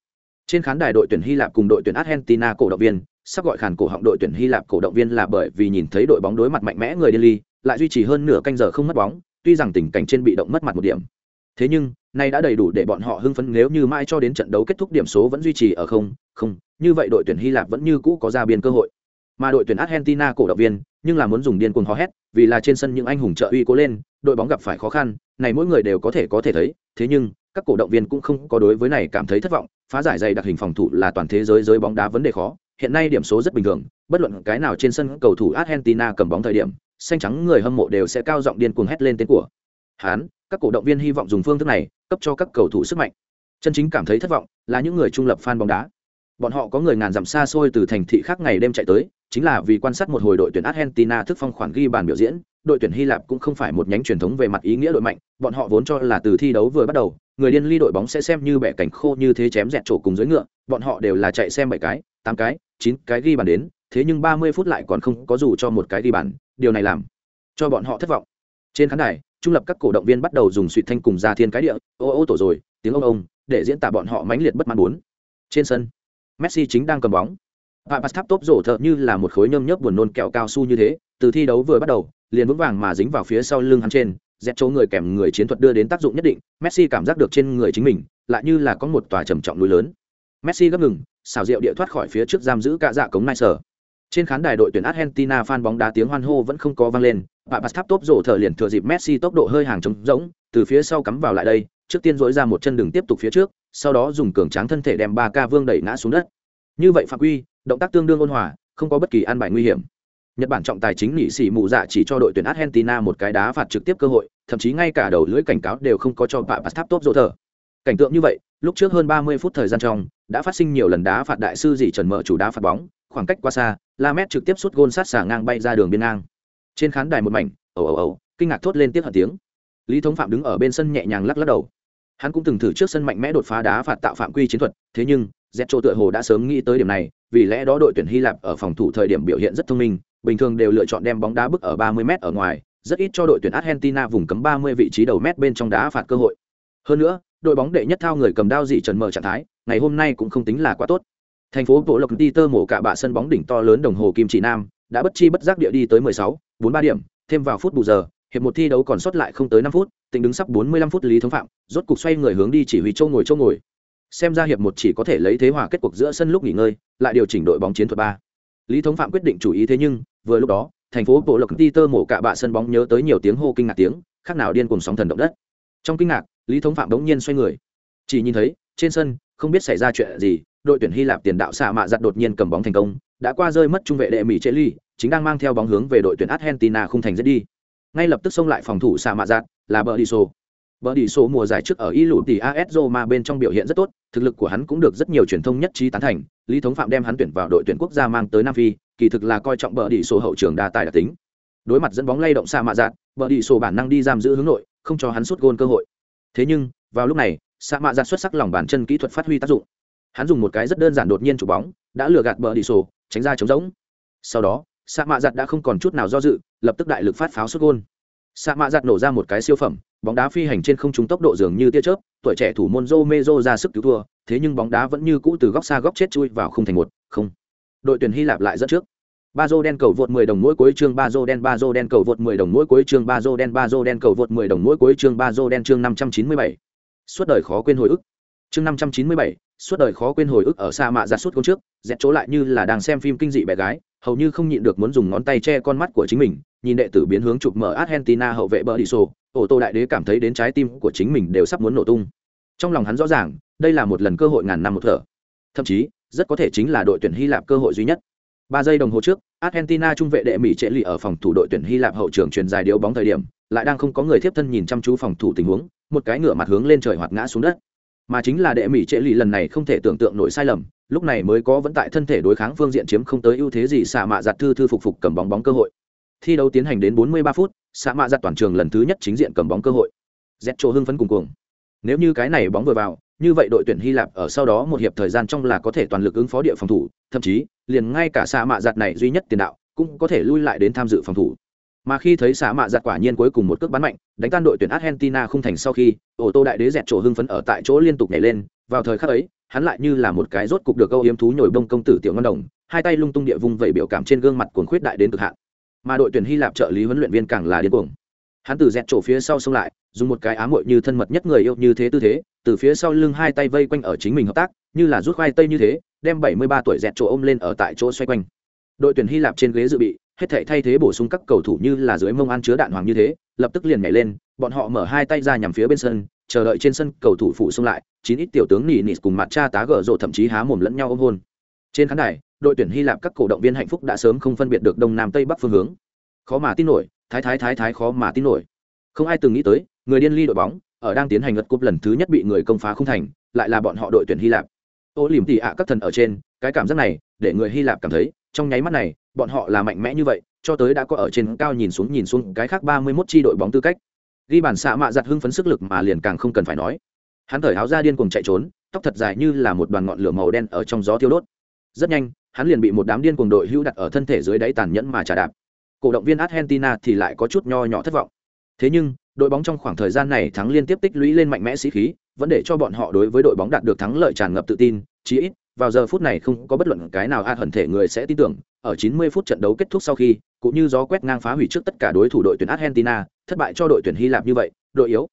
Trên khán đài đội tuyển hy lạp cùng đội tuyển argentina cổ động viên, sắp gọi khản cổ họng đội tuyển hy lạp cổ động viên là bởi vì nhìn thấy đội bóng đối mặt mạnh mẽ người điên ly, lại duy trì hơn nửa canh giờ không mất bóng, tuy rằng tình cảnh trên bị động mất mặt một điểm. Thế nhưng nay đã đầy đủ để bọn họ hưng phấn nếu như mai cho đến trận đấu kết thúc điểm số vẫn duy trì ở không không, như vậy đội tuyển hy lạp vẫn như cũ có ra biên cơ hội. Mà đội tuyển argentina cổ động viên, nhưng là muốn dùng điên cuồng hò hét, vì là trên sân những anh hùng trợ uy cố lên, đội bóng gặp phải khó khăn, này mỗi người đều có thể có thể thấy, thế nhưng, các cổ động viên cũng không có đối với này cảm thấy thất vọng, phá giải dày đặc hình phòng thủ là toàn thế giới giới bóng đá vấn đề khó, hiện nay điểm số rất bình thường, bất luận cái nào trên sân cầu thủ argentina cầm bóng thời điểm, xanh trắng người hâm mộ đều sẽ cao giọng điên cuồng hét lên tên của hán, các cổ động viên hy vọng dùng phương thức này cấp cho các cầu thủ sức mạnh. Chân chính cảm thấy thất vọng là những người trung lập fan bóng đá. Bọn họ có người ngàn dặm xa xôi từ thành thị khác ngày đêm chạy tới, chính là vì quan sát một hồi đội tuyển argentina thức phong khoản ghi bàn biểu diễn. Đội tuyển hy lạp cũng không phải một nhánh truyền thống về mặt ý nghĩa đội mạnh, bọn họ vốn cho là từ thi đấu vừa bắt đầu, người điên ly đội bóng sẽ xem như bẻ cảnh khô như thế chém dẹt trổ cùng dưới ngựa, bọn họ đều là chạy xem bảy cái, tám cái, chín cái ghi bàn đến, thế nhưng ba mươi phút lại còn không có dù cho một cái ghi bàn, điều này làm cho bọn họ thất vọng. Trên khán đài trung lập các cổ động viên bắt đầu dùng suy thanh cùng ra thiên cái địa, ô ô tổ rồi, tiếng ông ông, để diễn tả bọn họ mãnh liệt bất mãn bốn. Trên sân, messi chính đang cầm bóng. Papas tháp tốt rổ thợ như là một khối nhơm nhớp buồn nôn kẹo cao su như thế, từ thi đấu vừa bắt đầu, liền vững vàng mà dính vào phía sau lưng hắn trên, dẹp chỗ người kèm người chiến thuật đưa đến tác dụng nhất định, messi cảm giác được trên người chính mình, lại như là có một tòa trầm trọng núi lớn. Messi gấp ngừng, xào rượu địa thoát khỏi phía trước giam giữ cả dạ cống nai sở trên khán đài đội tuyển argentina fan bóng đá tiếng hoan hô vẫn không có vang lên Papas tháp tốp rổ thở liền thừa dịp messi tốc độ hơi hàng trống rỗng, từ phía sau cắm vào lại đây, trước tiên dỗi ra một chân đường tiếp tục phía trước, sau đó dùng cường tráng thân thể đem ba ca vương đẩy ngã xuống đất. Như vậy phạm quy, động tác tương đương ôn hòa, không có bất kỳ an bài nguy hiểm. Nhật bản trọng tài chính nghị sĩ mụ dạ chỉ cho đội tuyển argentina một cái đá phạt trực tiếp cơ hội, thậm chí ngay cả đầu lưỡi cảnh cáo đều không có cho bà bát tháp tốp dỗ thở. Cảnh tượng như vậy, lúc trước hơn 30 phút thời gian trong, đã phát sinh nhiều lần đá phạt đại sư dì trần mở chủ đá phạt bóng khoảng cách quá xa la mét trực tiếp sút gôn sát xả ngang bay ra đường biên ngang trên khán đài một mảnh ầu ầu ầu kinh ngạc thốt lên tiếp hận tiếng lý thống phạm đứng ở bên sân nhẹ nhàng lắc lắc đầu hắn cũng từng thử trước sân mạnh mẽ đột phá đá phạt tạo phạm quy chiến thuật thế nhưng Zetro tựa hồ đã sớm nghĩ tới điểm này, vì lẽ đó đội tuyển Hy Lạp ở phòng thủ thời điểm biểu hiện rất thông minh, bình thường đều lựa chọn đem bóng đá bức ở 30m ở ngoài, rất ít cho đội tuyển Argentina vùng cấm 30 vị trí đầu mét bên trong đá phạt cơ hội. Hơn nữa, đội bóng đệ nhất thao người cầm đao dị trần mở trạng thái, ngày hôm nay cũng không tính là quá tốt. Thành phố Bộ Lộc Peter mổ cả bạ sân bóng đỉnh to lớn đồng hồ kim chỉ nam, đã bất chi bất giác địa đi tới 16, 43 điểm, thêm vào phút bù giờ, hiệp một thi đấu còn sót lại không tới 5 phút, tính đứng sắp 45 phút lý thống phạm, rốt cục xoay người hướng đi chỉ huy châu ngồi châu ngồi. Xem ra hiệp một chỉ có thể lấy thế hòa kết cuộc giữa sân lúc nghỉ ngơi lại điều chỉnh đội bóng chiến thuật ba. Lý thống phạm quyết định chủ ý thế nhưng vừa lúc đó thành phố bộ lộc ti tơ mổ cả bạ sân bóng nhớ tới nhiều tiếng hô kinh ngạc tiếng khác nào điên cùng sóng thần động đất. Trong kinh ngạc lý thống phạm đống nhiên xoay người. Chỉ nhìn thấy trên sân không biết xảy ra chuyện gì đội tuyển hy lạp tiền đạo xạ mạ giặt đột nhiên cầm bóng thành công đã qua rơi mất trung vệ đệ mỹ chế ly chính đang mang theo bóng hướng về đội tuyển argentina không thành dứt đi ngay lập tức xông lại phòng thủ xạ mạ giặt là bờ đi sô Bờ mùa giải trước ở Y tỷ AS Roma bên trong biểu hiện rất tốt, thực lực của hắn cũng được rất nhiều truyền thông nhất trí tán thành, Lý Thống Phạm đem hắn tuyển vào đội tuyển quốc gia mang tới Nam Phi, kỳ thực là coi trọng bờ hậu trường đa tài đặc tính. Đối mặt dẫn bóng lay động xạ mạ dạn, bờ bản năng đi giam giữ hướng nội, không cho hắn sút gôn cơ hội. Thế nhưng, vào lúc này, xạ mạ dạn xuất sắc lòng bàn chân kỹ thuật phát huy tác dụng. Hắn dùng một cái rất đơn giản đột nhiên chụp bóng, đã lừa gạt bờ đi sổ, tránh ra chống rỗng. Sau đó, Sa mạ giặt đã không còn chút nào do dự, lập tức đại lực phát pháo xuất gôn. Sa mạ giặt nổ ra một cái siêu phẩm, bóng đá phi hành trên không trung tốc độ dường như tia chớp, tuổi trẻ thủ môn Romero ra sức cứu thua, thế nhưng bóng đá vẫn như cũ từ góc xa góc chết chui vào không thành một, không. Đội tuyển Hy Lạp lại dẫn trước. Bazo đen cầu vượt 10 đồng mỗi cuối chương Bazo đen Bazo đen cầu vượt 10 đồng mỗi cuối chương Bazo đen Bazo đen cầu vượt 10 đồng mỗi cuối chương Bazo đen chương 597. Suốt đời khó quên hồi ức. Chương 597, suốt đời khó quên hồi ức ở Sa mạ giặt suốt công trước, dẹt chỗ lại như là đang xem phim kinh dị bé gái, hầu như không nhịn được muốn dùng ngón tay che con mắt của chính mình, nhìn đệ tử biến hướng chụp mở Argentina hậu vệ bờ đi sổ, ô tô đại đế cảm thấy đến trái tim của chính mình đều sắp muốn nổ tung. Trong lòng hắn rõ ràng, đây là một lần cơ hội ngàn năm một thở. Thậm chí, rất có thể chính là đội tuyển Hy Lạp cơ hội duy nhất. Ba giây đồng hồ trước, Argentina trung vệ đệ Mỹ trệ lì ở phòng thủ đội tuyển Hy Lạp hậu trường truyền dài điếu bóng thời điểm, lại đang không có người tiếp thân nhìn chăm chú phòng thủ tình huống, một cái ngửa mặt hướng lên trời hoặc ngã xuống đất. Mà chính là đệ Mỹ trệ lì lần này không thể tưởng tượng nổi sai lầm, lúc này mới có vẫn tại thân thể đối kháng phương diện chiếm không tới ưu thế gì xạ mạ giặt thư thư phục phục cầm bóng bóng cơ hội. Thi đấu tiến hành đến 43 phút xạ mạ giặt toàn trường lần thứ nhất chính diện cầm bóng cơ hội. Z chỗ hưng phấn cùng cuồng. Nếu như cái này bóng vừa vào như vậy đội tuyển hy lạp ở sau đó một hiệp thời gian trong là có thể toàn lực ứng phó địa phòng thủ thậm chí liền ngay cả xạ mạ giặt này duy nhất tiền đạo cũng có thể lui lại đến tham dự phòng thủ. Mà khi thấy xạ mạ giặt quả nhiên cuối cùng một cước bắn mạnh đánh tan đội tuyển argentina không thành sau khi, ô tô đại đế dẹt chỗ hưng phấn ở tại chỗ liên tục nhảy lên. Vào thời khắc ấy, hắn lại như là một cái rốt cục được câu yếm thú nhồi bông công tử tiểu ngân đồng, hai tay lung tung địa vung vẩy biểu cảm trên gương mặt cuồng khuyết đại đến cực hạn. Mà đội tuyển hy lạp trợ lý huấn luyện viên càng là điên cuồng. Hắn từ dẹt chỗ phía sau xông lại, dùng một cái ám muội như thân mật nhất người yêu như thế tư thế, từ phía sau lưng hai tay vây quanh ở chính mình hợp tác, như là rút khoai tây như thế, đem bảy mươi ba tuổi dẹt chỗ ôm lên ở tại chỗ xoay quanh. Đội tuyển hy lạp trên ghế dự bị hết thể thay thế bổ sung các cầu thủ như là dưới mông ăn chứa đạn hoàng như thế, lập tức liền nhảy lên, bọn họ mở hai tay ra nhằm phía bên sân, chờ đợi trên sân cầu thủ phụ xung lại, chín ít tiểu tướng nỉ nỉ cùng mặt cha tá gở rộ thậm chí há mồm lẫn nhau ôm hôn. Trên khán đài, đội tuyển hy lạp các cổ động viên hạnh phúc đã sớm không phân biệt được đông nam tây bắc phương hướng. Khó mà tin nổi, thái thái thái thái khó mà tin nổi. Không ai từng nghĩ tới, người điên ly đội bóng, ở đang tiến hành ngật cúp lần thứ nhất bị người công phá không thành, lại là bọn họ đội tuyển hy lạp. Ô liềm tị ạ, các thần ở trên, cái cảm giác này, để người hy lạp cảm thấy, trong nháy mắt này bọn họ là mạnh mẽ như vậy, cho tới đã có ở trên cao nhìn xuống nhìn xuống cái khác ba mươi 31 chi đội bóng tư cách. Ghi bản xạ mạ giặt hưng phấn sức lực mà liền càng không cần phải nói. Hắn thời áo ra điên cuồng chạy trốn, tóc thật dài như là một đoàn ngọn lửa màu đen ở trong gió thiêu đốt. Rất nhanh, hắn liền bị một đám điên cuồng đội hữu đặt ở thân thể dưới đáy tàn nhẫn mà trả đạp. Cổ động viên argentina thì lại có chút nho nhỏ thất vọng. Thế nhưng, đội bóng trong khoảng thời gian này thắng liên tiếp tích lũy lên mạnh mẽ sĩ khí, vẫn để cho bọn họ đối với đội bóng đạt được thắng lợi tràn ngập tự tin. Chí ít, vào giờ phút này không có bất luận cái nào a hận thể người sẽ tin tưởng ở 90 phút trận đấu kết thúc sau khi, cũng như gió quét ngang phá hủy trước tất cả đối thủ đội tuyển argentina, thất bại cho đội tuyển hy lạp như vậy, đội yếu.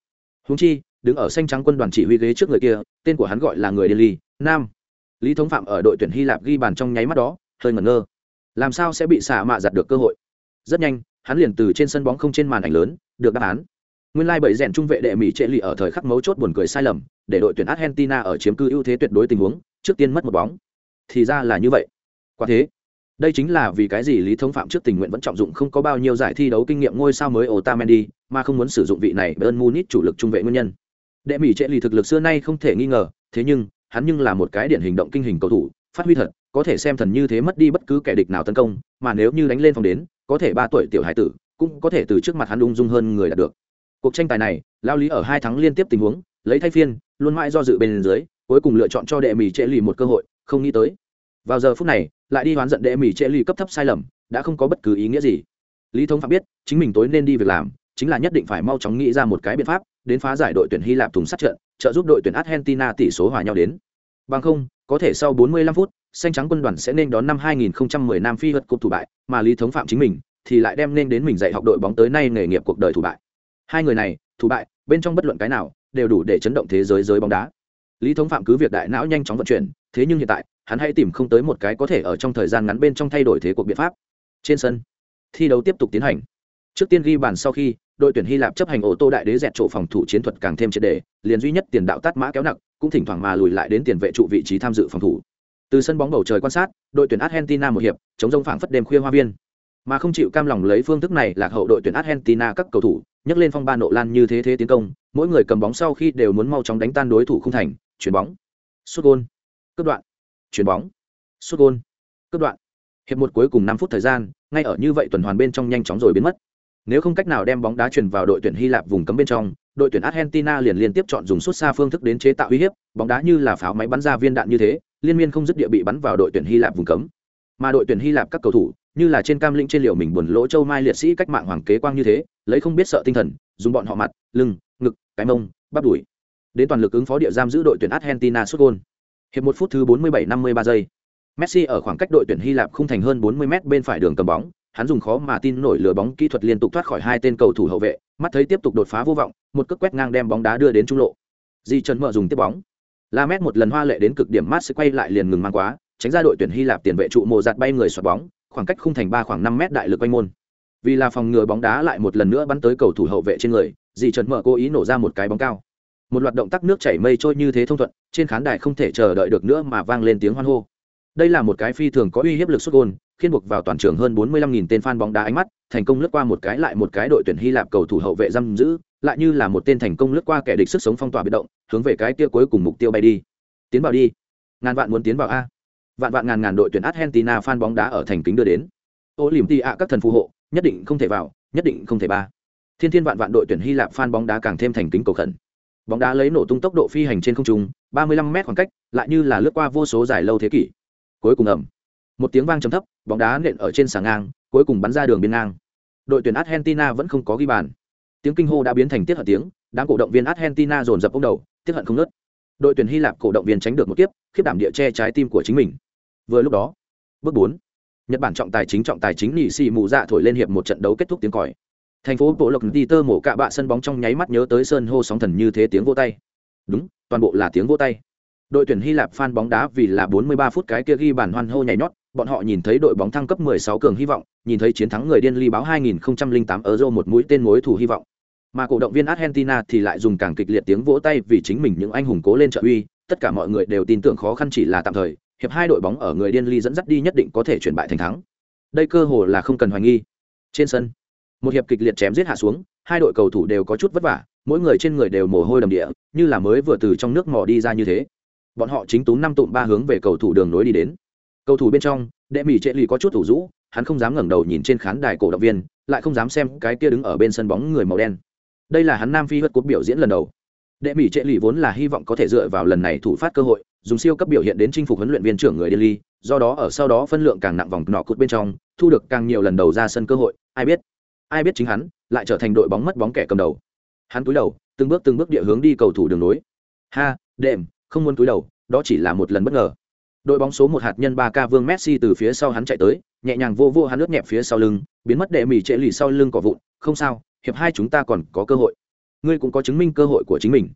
Huống chi, đứng ở xanh trắng quân đoàn chỉ huy ghế trước người kia, tên của hắn gọi là người delhi nam. Lý thống phạm ở đội tuyển hy lạp ghi bàn trong nháy mắt đó, hơi ngẩn ngơ. Làm sao sẽ bị xả mạ giật được cơ hội? Rất nhanh, hắn liền từ trên sân bóng không trên màn ảnh lớn, được đáp án. Nguyên lai bảy rèn trung vệ đệ mỹ trệ lì ở thời khắc mấu chốt buồn cười sai lầm, để đội tuyển argentina ở chiếm cư ưu thế tuyệt đối tình huống, trước tiên mất một bóng. Thì ra là như vậy. Quả thế đây chính là vì cái gì lý thống phạm trước tình nguyện vẫn trọng dụng không có bao nhiêu giải thi đấu kinh nghiệm ngôi sao mới otamendi, mà không muốn sử dụng vị này bern munich chủ lực trung vệ nguyên nhân. Đệ mỹ trệ lì thực lực xưa nay không thể nghi ngờ, thế nhưng, hắn nhưng là một cái điển hình động kinh hình cầu thủ, phát huy thật, có thể xem thần như thế mất đi bất cứ kẻ địch nào tấn công, mà nếu như đánh lên phòng đến, có thể ba tuổi tiểu hải tử, cũng có thể từ trước mặt hắn ung dung hơn người đạt được. Cuộc tranh tài này, lao lý ở hai tháng liên tiếp tình huống, lấy thay phiên, luôn mãi do dự bên dưới, cuối cùng lựa chọn cho đệ mỹ trệ lì một cơ hội, không nghĩ tới vào giờ phút này, lại đi hoán giận đệ mỹ trệ ly cấp thấp sai lầm, đã không có bất cứ ý nghĩa gì. Lý thống phạm biết, chính mình tối nên đi việc làm, chính là nhất định phải mau chóng nghĩ ra một cái biện pháp, đến phá giải đội tuyển hy lạp thùng sát trận, trợ giúp đội tuyển argentina tỷ số hòa nhau đến. Bằng không, có thể sau 45 phút, xanh trắng quân đoàn sẽ nên đón năm 2010 nam phi vật cục thủ bại, mà lý thống phạm chính mình, thì lại đem nên đến mình dạy học đội bóng tới nay nghề nghiệp cuộc đời thủ bại. Hai người này, thủ bại, bên trong bất luận cái nào, đều đủ để chấn động thế giới giới bóng đá. Lý thống phạm cứ việc đại não nhanh chóng vận chuyển, thế nhưng hiện tại hắn hãy tìm không tới một cái có thể ở trong thời gian ngắn bên trong thay đổi thế cuộc biện pháp. Trên sân, thi đấu tiếp tục tiến hành. Trước tiên ghi bàn sau khi, đội tuyển hy lạp chấp hành ô tô đại đế dẹt chỗ phòng thủ chiến thuật càng thêm triệt đề liền duy nhất tiền đạo tát mã kéo nặng, cũng thỉnh thoảng mà lùi lại đến tiền vệ trụ vị trí tham dự phòng thủ. Từ sân bóng bầu trời quan sát, đội tuyển argentina một hiệp, chống rông phảng phất đêm khuya hoa viên. Mà không chịu cam lòng lấy phương thức này lạc hậu đội tuyển argentina các cầu thủ, nhấc lên phong ba nộ lan như thế thế tiến công, mỗi người cầm bóng sau khi đều muốn mau chóng đánh tan đối thủ không thành, chuyển bóng. Sút gôn. Cướp đoạn chuyền bóng. Sút gôn. Cướp đoạn. Hiệp một cuối cùng năm phút thời gian, ngay ở như vậy tuần hoàn bên trong nhanh chóng rồi biến mất. Nếu không cách nào đem bóng đá truyền vào đội tuyển hy lạp vùng cấm bên trong, đội tuyển argentina liền liên tiếp chọn dùng sút xa phương thức đến chế tạo uy hiếp, bóng đá như là pháo máy bắn ra viên đạn như thế, liên miên không dứt địa bị bắn vào đội tuyển hy lạp vùng cấm. Mà đội tuyển hy lạp các cầu thủ, như là trên cam lĩnh trên liều mình buồn lỗ châu mai liệt sĩ cách mạng hoàng kế quang như thế, lấy không biết sợ tinh thần, dùng bọn họ mặt, lưng, ngực, cái mông, bắp đùi. Đến toàn lực ứng phó địa giam giữ đội tuyển argentina xuất gôn hiệp một phút thứ 47-53 giây. Messi ở khoảng cách đội tuyển hy lạp không thành hơn 40 mét bên phải đường cầm bóng, hắn dùng khó mà tin nổi lừa bóng kỹ thuật liên tục thoát khỏi hai tên cầu thủ hậu vệ, mắt thấy tiếp tục đột phá vô vọng, một cước quét ngang đem bóng đá đưa đến trung lộ. Di trần mở dùng tiếp bóng. La mét một lần hoa lệ đến cực điểm mát sẽ quay lại liền ngừng mang quá, tránh ra đội tuyển hy lạp tiền vệ trụ mồ giạt bay người xoạc bóng, khoảng cách khung thành ba khoảng năm mét đại lực quanh môn. Vì là phòng ngừa bóng đá lại một lần nữa bắn tới cầu thủ hậu vệ trên người, Di trần mở cố ý nổ ra một cái bóng cao một loạt động tác nước chảy mây trôi như thế thông thuận, trên khán đài không thể chờ đợi được nữa mà vang lên tiếng hoan hô. Đây là một cái phi thường có uy hiếp lực xuất gôn, khiến buộc vào toàn trường hơn 45.000 tên fan bóng đá ánh mắt, thành công lướt qua một cái lại một cái đội tuyển hy lạp cầu thủ hậu vệ giam giữ, lại như là một tên thành công lướt qua kẻ địch sức sống phong tỏa biệt động, hướng về cái kia cuối cùng mục tiêu bay đi. Tiến vào đi. Ngàn vạn muốn tiến vào a. Vạn vạn ngàn ngàn đội tuyển argentina fan bóng đá ở thành kính đưa đến. Ô liềm ti ạ, các thần phù hộ, nhất định không thể vào, nhất định không thể ba. Thiên thiên vạn vạn đội tuyển hy lạp fan bóng đá càng thêm thành kính cầu khẩn bóng đá lấy nổ tung tốc độ phi hành trên không trung 35 mét khoảng cách, lại như là lướt qua vô số dài lâu thế kỷ. Cuối cùng ẩm một tiếng vang trầm thấp, bóng đá nện ở trên sàng ngang, cuối cùng bắn ra đường biên ngang. Đội tuyển argentina vẫn không có ghi bàn. Tiếng kinh hô đã biến thành tiết hận tiếng, đám cổ động viên argentina dồn dập ông đầu tiết hận không nớt đội tuyển hy lạp cổ động viên tránh được một kiếp, khiếp đảm địa che trái tim của chính mình. Vừa lúc đó, bước bốn, nhật bản trọng tài chính trọng tài chính nị xì mù dạ thổi lên hiệp một trận đấu kết thúc tiếng còi thành phố bộ lộc đi tơ mổ cạ bạ sân bóng trong nháy mắt nhớ tới sơn hô sóng thần như thế tiếng vô tay. Đúng, toàn bộ là tiếng vô tay. Đội tuyển hy lạp fan bóng đá vì là 43 phút cái kia ghi bàn hoan hô nhảy nhót, bọn họ nhìn thấy đội bóng thăng cấp 16 cường hy vọng, nhìn thấy chiến thắng người điên ly báo 2008 euro một mũi tên mối thủ hy vọng. Mà cổ động viên argentina thì lại dùng càng kịch liệt tiếng vỗ tay vì chính mình những anh hùng cố lên trợ uy, tất cả mọi người đều tin tưởng khó khăn chỉ là tạm thời, hiệp hai đội bóng ở người điên ly dẫn dắt đi nhất định có thể chuyển bại thành thắng. Đây cơ hồ là không cần hoài nghi. Trên sân một hiệp kịch liệt chém giết hạ xuống, hai đội cầu thủ đều có chút vất vả, mỗi người trên người đều mồ hôi đầm địa, như là mới vừa từ trong nước mò đi ra như thế. Bọn họ chính tú năm tụm ba hướng về cầu thủ đường nối đi đến. Cầu thủ bên trong, đệ mỹ trệ lì có chút thủ rũ, hắn không dám ngẩng đầu nhìn trên khán đài cổ động viên, lại không dám xem cái kia đứng ở bên sân bóng người màu đen. Đây là hắn nam phi hất cốt biểu diễn lần đầu. Đệ mỹ trệ lì vốn là hy vọng có thể dựa vào lần này thủ phát cơ hội, dùng siêu cấp biểu hiện đến chinh phục huấn luyện viên trưởng người delhi, do đó ở sau đó phân lượng càng nặng vòng nọ cút bên trong, thu được càng nhiều lần đầu ra sân cơ hội, ai biết ai biết chính hắn lại trở thành đội bóng mất bóng kẻ cầm đầu. Hắn cúi đầu, từng bước từng bước địa hướng đi cầu thủ đường nối ha, đệm, không muốn cúi đầu, đó chỉ là một lần bất ngờ. Đội bóng số một hạt nhân ba k vương messi từ phía sau hắn chạy tới, nhẹ nhàng vô vô hắn lướt nhẹp phía sau lưng, biến mất đệ mỉ trễ lì sau lưng cỏ vụn, không sao, hiệp hai chúng ta còn có cơ hội. Ngươi cũng có chứng minh cơ hội của chính mình.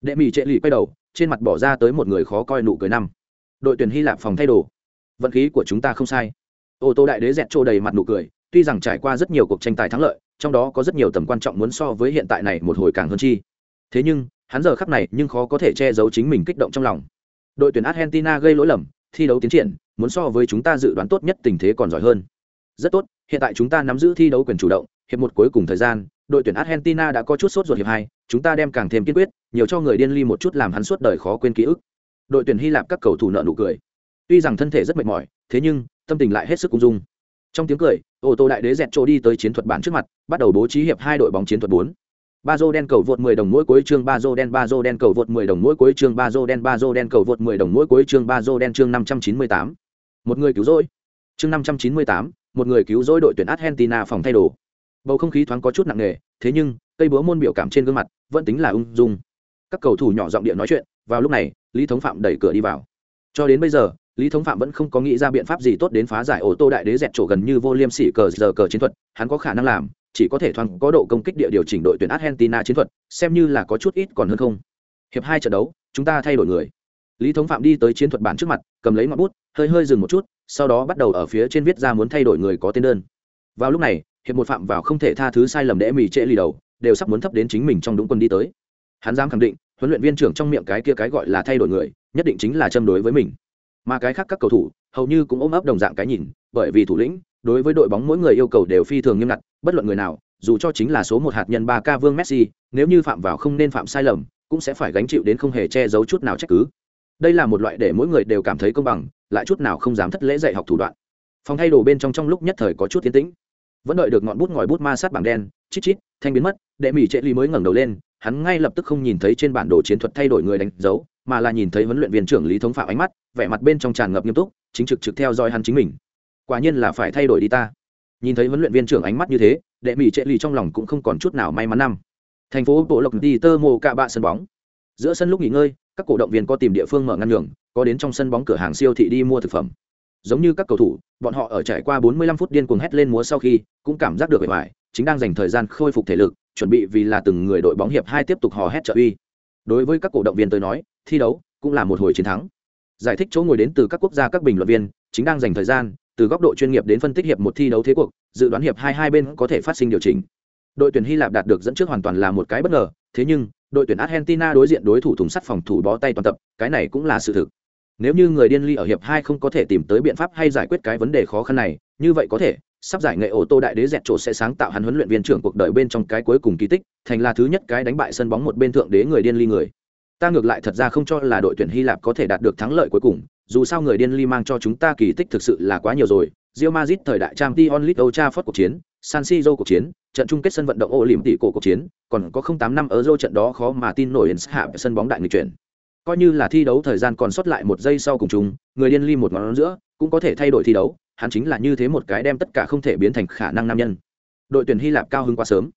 Đệ mỉ trệ lì quay đầu, trên mặt bỏ ra tới một người khó coi nụ cười năm. Đội tuyển hy lạp phòng thay đồ. Vận khí của chúng ta không sai. Ô tô đại đế dẹt trô đầy mặt nụ cười tuy rằng trải qua rất nhiều cuộc tranh tài thắng lợi, trong đó có rất nhiều tầm quan trọng muốn so với hiện tại này một hồi càng hơn chi. Thế nhưng, hắn giờ khắp này nhưng khó có thể che giấu chính mình kích động trong lòng. Đội tuyển argentina gây lỗi lầm, thi đấu tiến triển, muốn so với chúng ta dự đoán tốt nhất tình thế còn giỏi hơn. Rất tốt, hiện tại chúng ta nắm giữ thi đấu quyền chủ động, hiệp một cuối cùng thời gian, đội tuyển argentina đã có chút sốt ruột hiệp hai, chúng ta đem càng thêm kiên quyết, nhiều cho người điên ly một chút làm hắn suốt đời khó quên ký ức. Đội tuyển hy lạp các cầu thủ nợ nụ cười. Tuy rằng thân thể rất mệt mỏi, thế nhưng, tâm tình lại hết sức cung dung trong tiếng cười ô tô đại đế dẹt trô đi tới chiến thuật bản trước mặt bắt đầu bố trí hiệp hai đội bóng chiến thuật bốn. Ba dô đen cầu vượt 10 đồng mỗi cuối chương ba dô đen ba dô đen cầu vượt 10 đồng mỗi cuối chương ba dô đen ba dô đen cầu vượt 10 đồng mỗi cuối chương ba dô đen chương 598. một người cứu rỗi. Chương 598, một người cứu rỗi đội tuyển argentina phòng thay đồ. Bầu không khí thoáng có chút nặng nề thế nhưng cây búa môn biểu cảm trên gương mặt vẫn tính là ung dung. Các cầu thủ nhỏ giọng điện nói chuyện vào lúc này lý thống phạm đẩy cửa đi vào. Cho đến bây giờ lý thống phạm vẫn không có nghĩ ra biện pháp gì tốt đến phá giải ô tô đại đế dẹt chỗ gần như vô liêm sỉ cờ giờ cờ chiến thuật, hắn có khả năng làm, chỉ có thể thoáng có độ công kích địa điều chỉnh đội tuyển argentina chiến thuật, xem như là có chút ít còn hơn không. Hiệp hai trận đấu, chúng ta thay đổi người. Lý thống phạm đi tới chiến thuật bản trước mặt, cầm lấy ngọn bút, hơi hơi dừng một chút, sau đó bắt đầu ở phía trên viết ra muốn thay đổi người có tên đơn. Vào lúc này, hiệp một phạm vào không thể tha thứ sai lầm đẽ mì trễ lì đầu, đều sắp muốn thấp đến chính mình trong đúng quân đi tới. Hắn dám khẳng định, huấn luyện viên trưởng trong miệng cái kia cái gọi là thay đổi người, nhất định chính là châm đối với mình mà cái khác các cầu thủ, hầu như cũng ôm ấp đồng dạng cái nhìn, bởi vì thủ lĩnh, đối với đội bóng mỗi người yêu cầu đều phi thường nghiêm ngặt, bất luận người nào, dù cho chính là số một hạt nhân ba k vương messi, nếu như phạm vào không nên phạm sai lầm, cũng sẽ phải gánh chịu đến không hề che giấu chút nào trách cứ. Đây là một loại để mỗi người đều cảm thấy công bằng, lại chút nào không dám thất lễ dạy học thủ đoạn. Phòng thay đồ bên trong trong lúc nhất thời có chút tiến tĩnh. Vẫn đợi được ngọn bút ngòi bút ma sát bảng đen, chít chít, thanh biến mất, đệ mỹ trệ ly mới ngẩng đầu lên hắn ngay lập tức không nhìn thấy trên bản đồ chiến thuật thay đổi người đánh dấu, mà là nhìn thấy huấn luyện viên trưởng lý thống phạm ánh mắt, vẻ mặt bên trong tràn ngập nghiêm túc, chính trực trực theo dõi hắn chính mình. Quả nhiên là phải thay đổi đi ta. Nhìn thấy huấn luyện viên trưởng ánh mắt như thế, đệ mỹ trệ ly trong lòng cũng không còn chút nào may mắn năm. Thành phố bộ lộc đi tơ mồ cạ bạ sân bóng. Giữa sân lúc nghỉ ngơi, các cổ động viên có tìm địa phương mở ngăn đường, có đến trong sân bóng cửa hàng siêu thị đi mua thực phẩm. Giống như các cầu thủ, bọn họ ở trải qua 45 phút điên cuồng hét lên múa sau khi, cũng cảm giác được vẻ vải chính đang dành thời gian khôi phục thể lực chuẩn bị vì là từng người đội bóng hiệp hai tiếp tục hò hét trợ uy. Đối với các cổ động viên tôi nói, thi đấu cũng là một hồi chiến thắng. Giải thích chỗ ngồi đến từ các quốc gia các bình luận viên, chính đang dành thời gian, từ góc độ chuyên nghiệp đến phân tích hiệp một thi đấu thế cuộc, dự đoán hiệp hai hai bên có thể phát sinh điều chỉnh. Đội tuyển hy lạp đạt được dẫn trước hoàn toàn là một cái bất ngờ, thế nhưng, đội tuyển argentina đối diện đối thủ thùng sắt phòng thủ bó tay toàn tập, cái này cũng là sự thực. Nếu như người điên ly ở hiệp hai không có thể tìm tới biện pháp hay giải quyết cái vấn đề khó khăn này, như vậy có thể sắp giải nghệ ô tô đại đế dẹt trổ sẽ sáng tạo hắn huấn luyện viên trưởng cuộc đời bên trong cái cuối cùng kỳ tích thành là thứ nhất cái đánh bại sân bóng một bên thượng đế người điên ly người. Ta ngược lại thật ra không cho là đội tuyển hy lạp có thể đạt được thắng lợi cuối cùng dù sao người điên ly mang cho chúng ta kỳ tích thực sự là quá nhiều rồi. Rio mazit thời đại trang Tion League Old phót cuộc chiến, San Siro cuộc chiến, trận chung kết sân vận động Olympic cổ cuộc chiến, còn có 08 năm ở Euro trận đó khó mà tin nổi hạ sân bóng đại người chuyển. Coi như là thi đấu thời gian còn sót lại một giây sau cùng chúng người điên ly một ngón giữa, cũng có thể thay đổi thi đấu, hắn chính là như thế một cái đem tất cả không thể biến thành khả năng nam nhân. Đội tuyển Hy Lạp cao hứng quá sớm.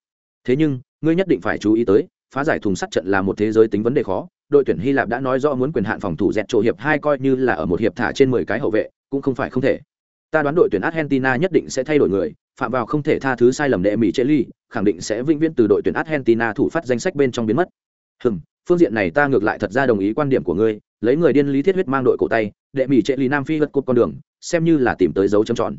Thế nhưng, ngươi nhất định phải chú ý tới, phá giải thùng sắt trận là một thế giới tính vấn đề khó. Đội tuyển Hy Lạp đã nói rõ muốn quyền hạn phòng thủ dẹt chỗ hiệp hai coi như là ở một hiệp thả trên 10 cái hậu vệ, cũng không phải không thể ta đoán đội tuyển argentina nhất định sẽ thay đổi người phạm vào không thể tha thứ sai lầm đệ mỹ chế ly khẳng định sẽ vĩnh viễn từ đội tuyển argentina thủ phát danh sách bên trong biến mất hừm phương diện này ta ngược lại thật ra đồng ý quan điểm của ngươi lấy người điên lý thiết huyết mang đội cổ tay đệ mỹ trệ lì nam phi gật cột con đường, xem như là tìm tới dấu chấm tròn.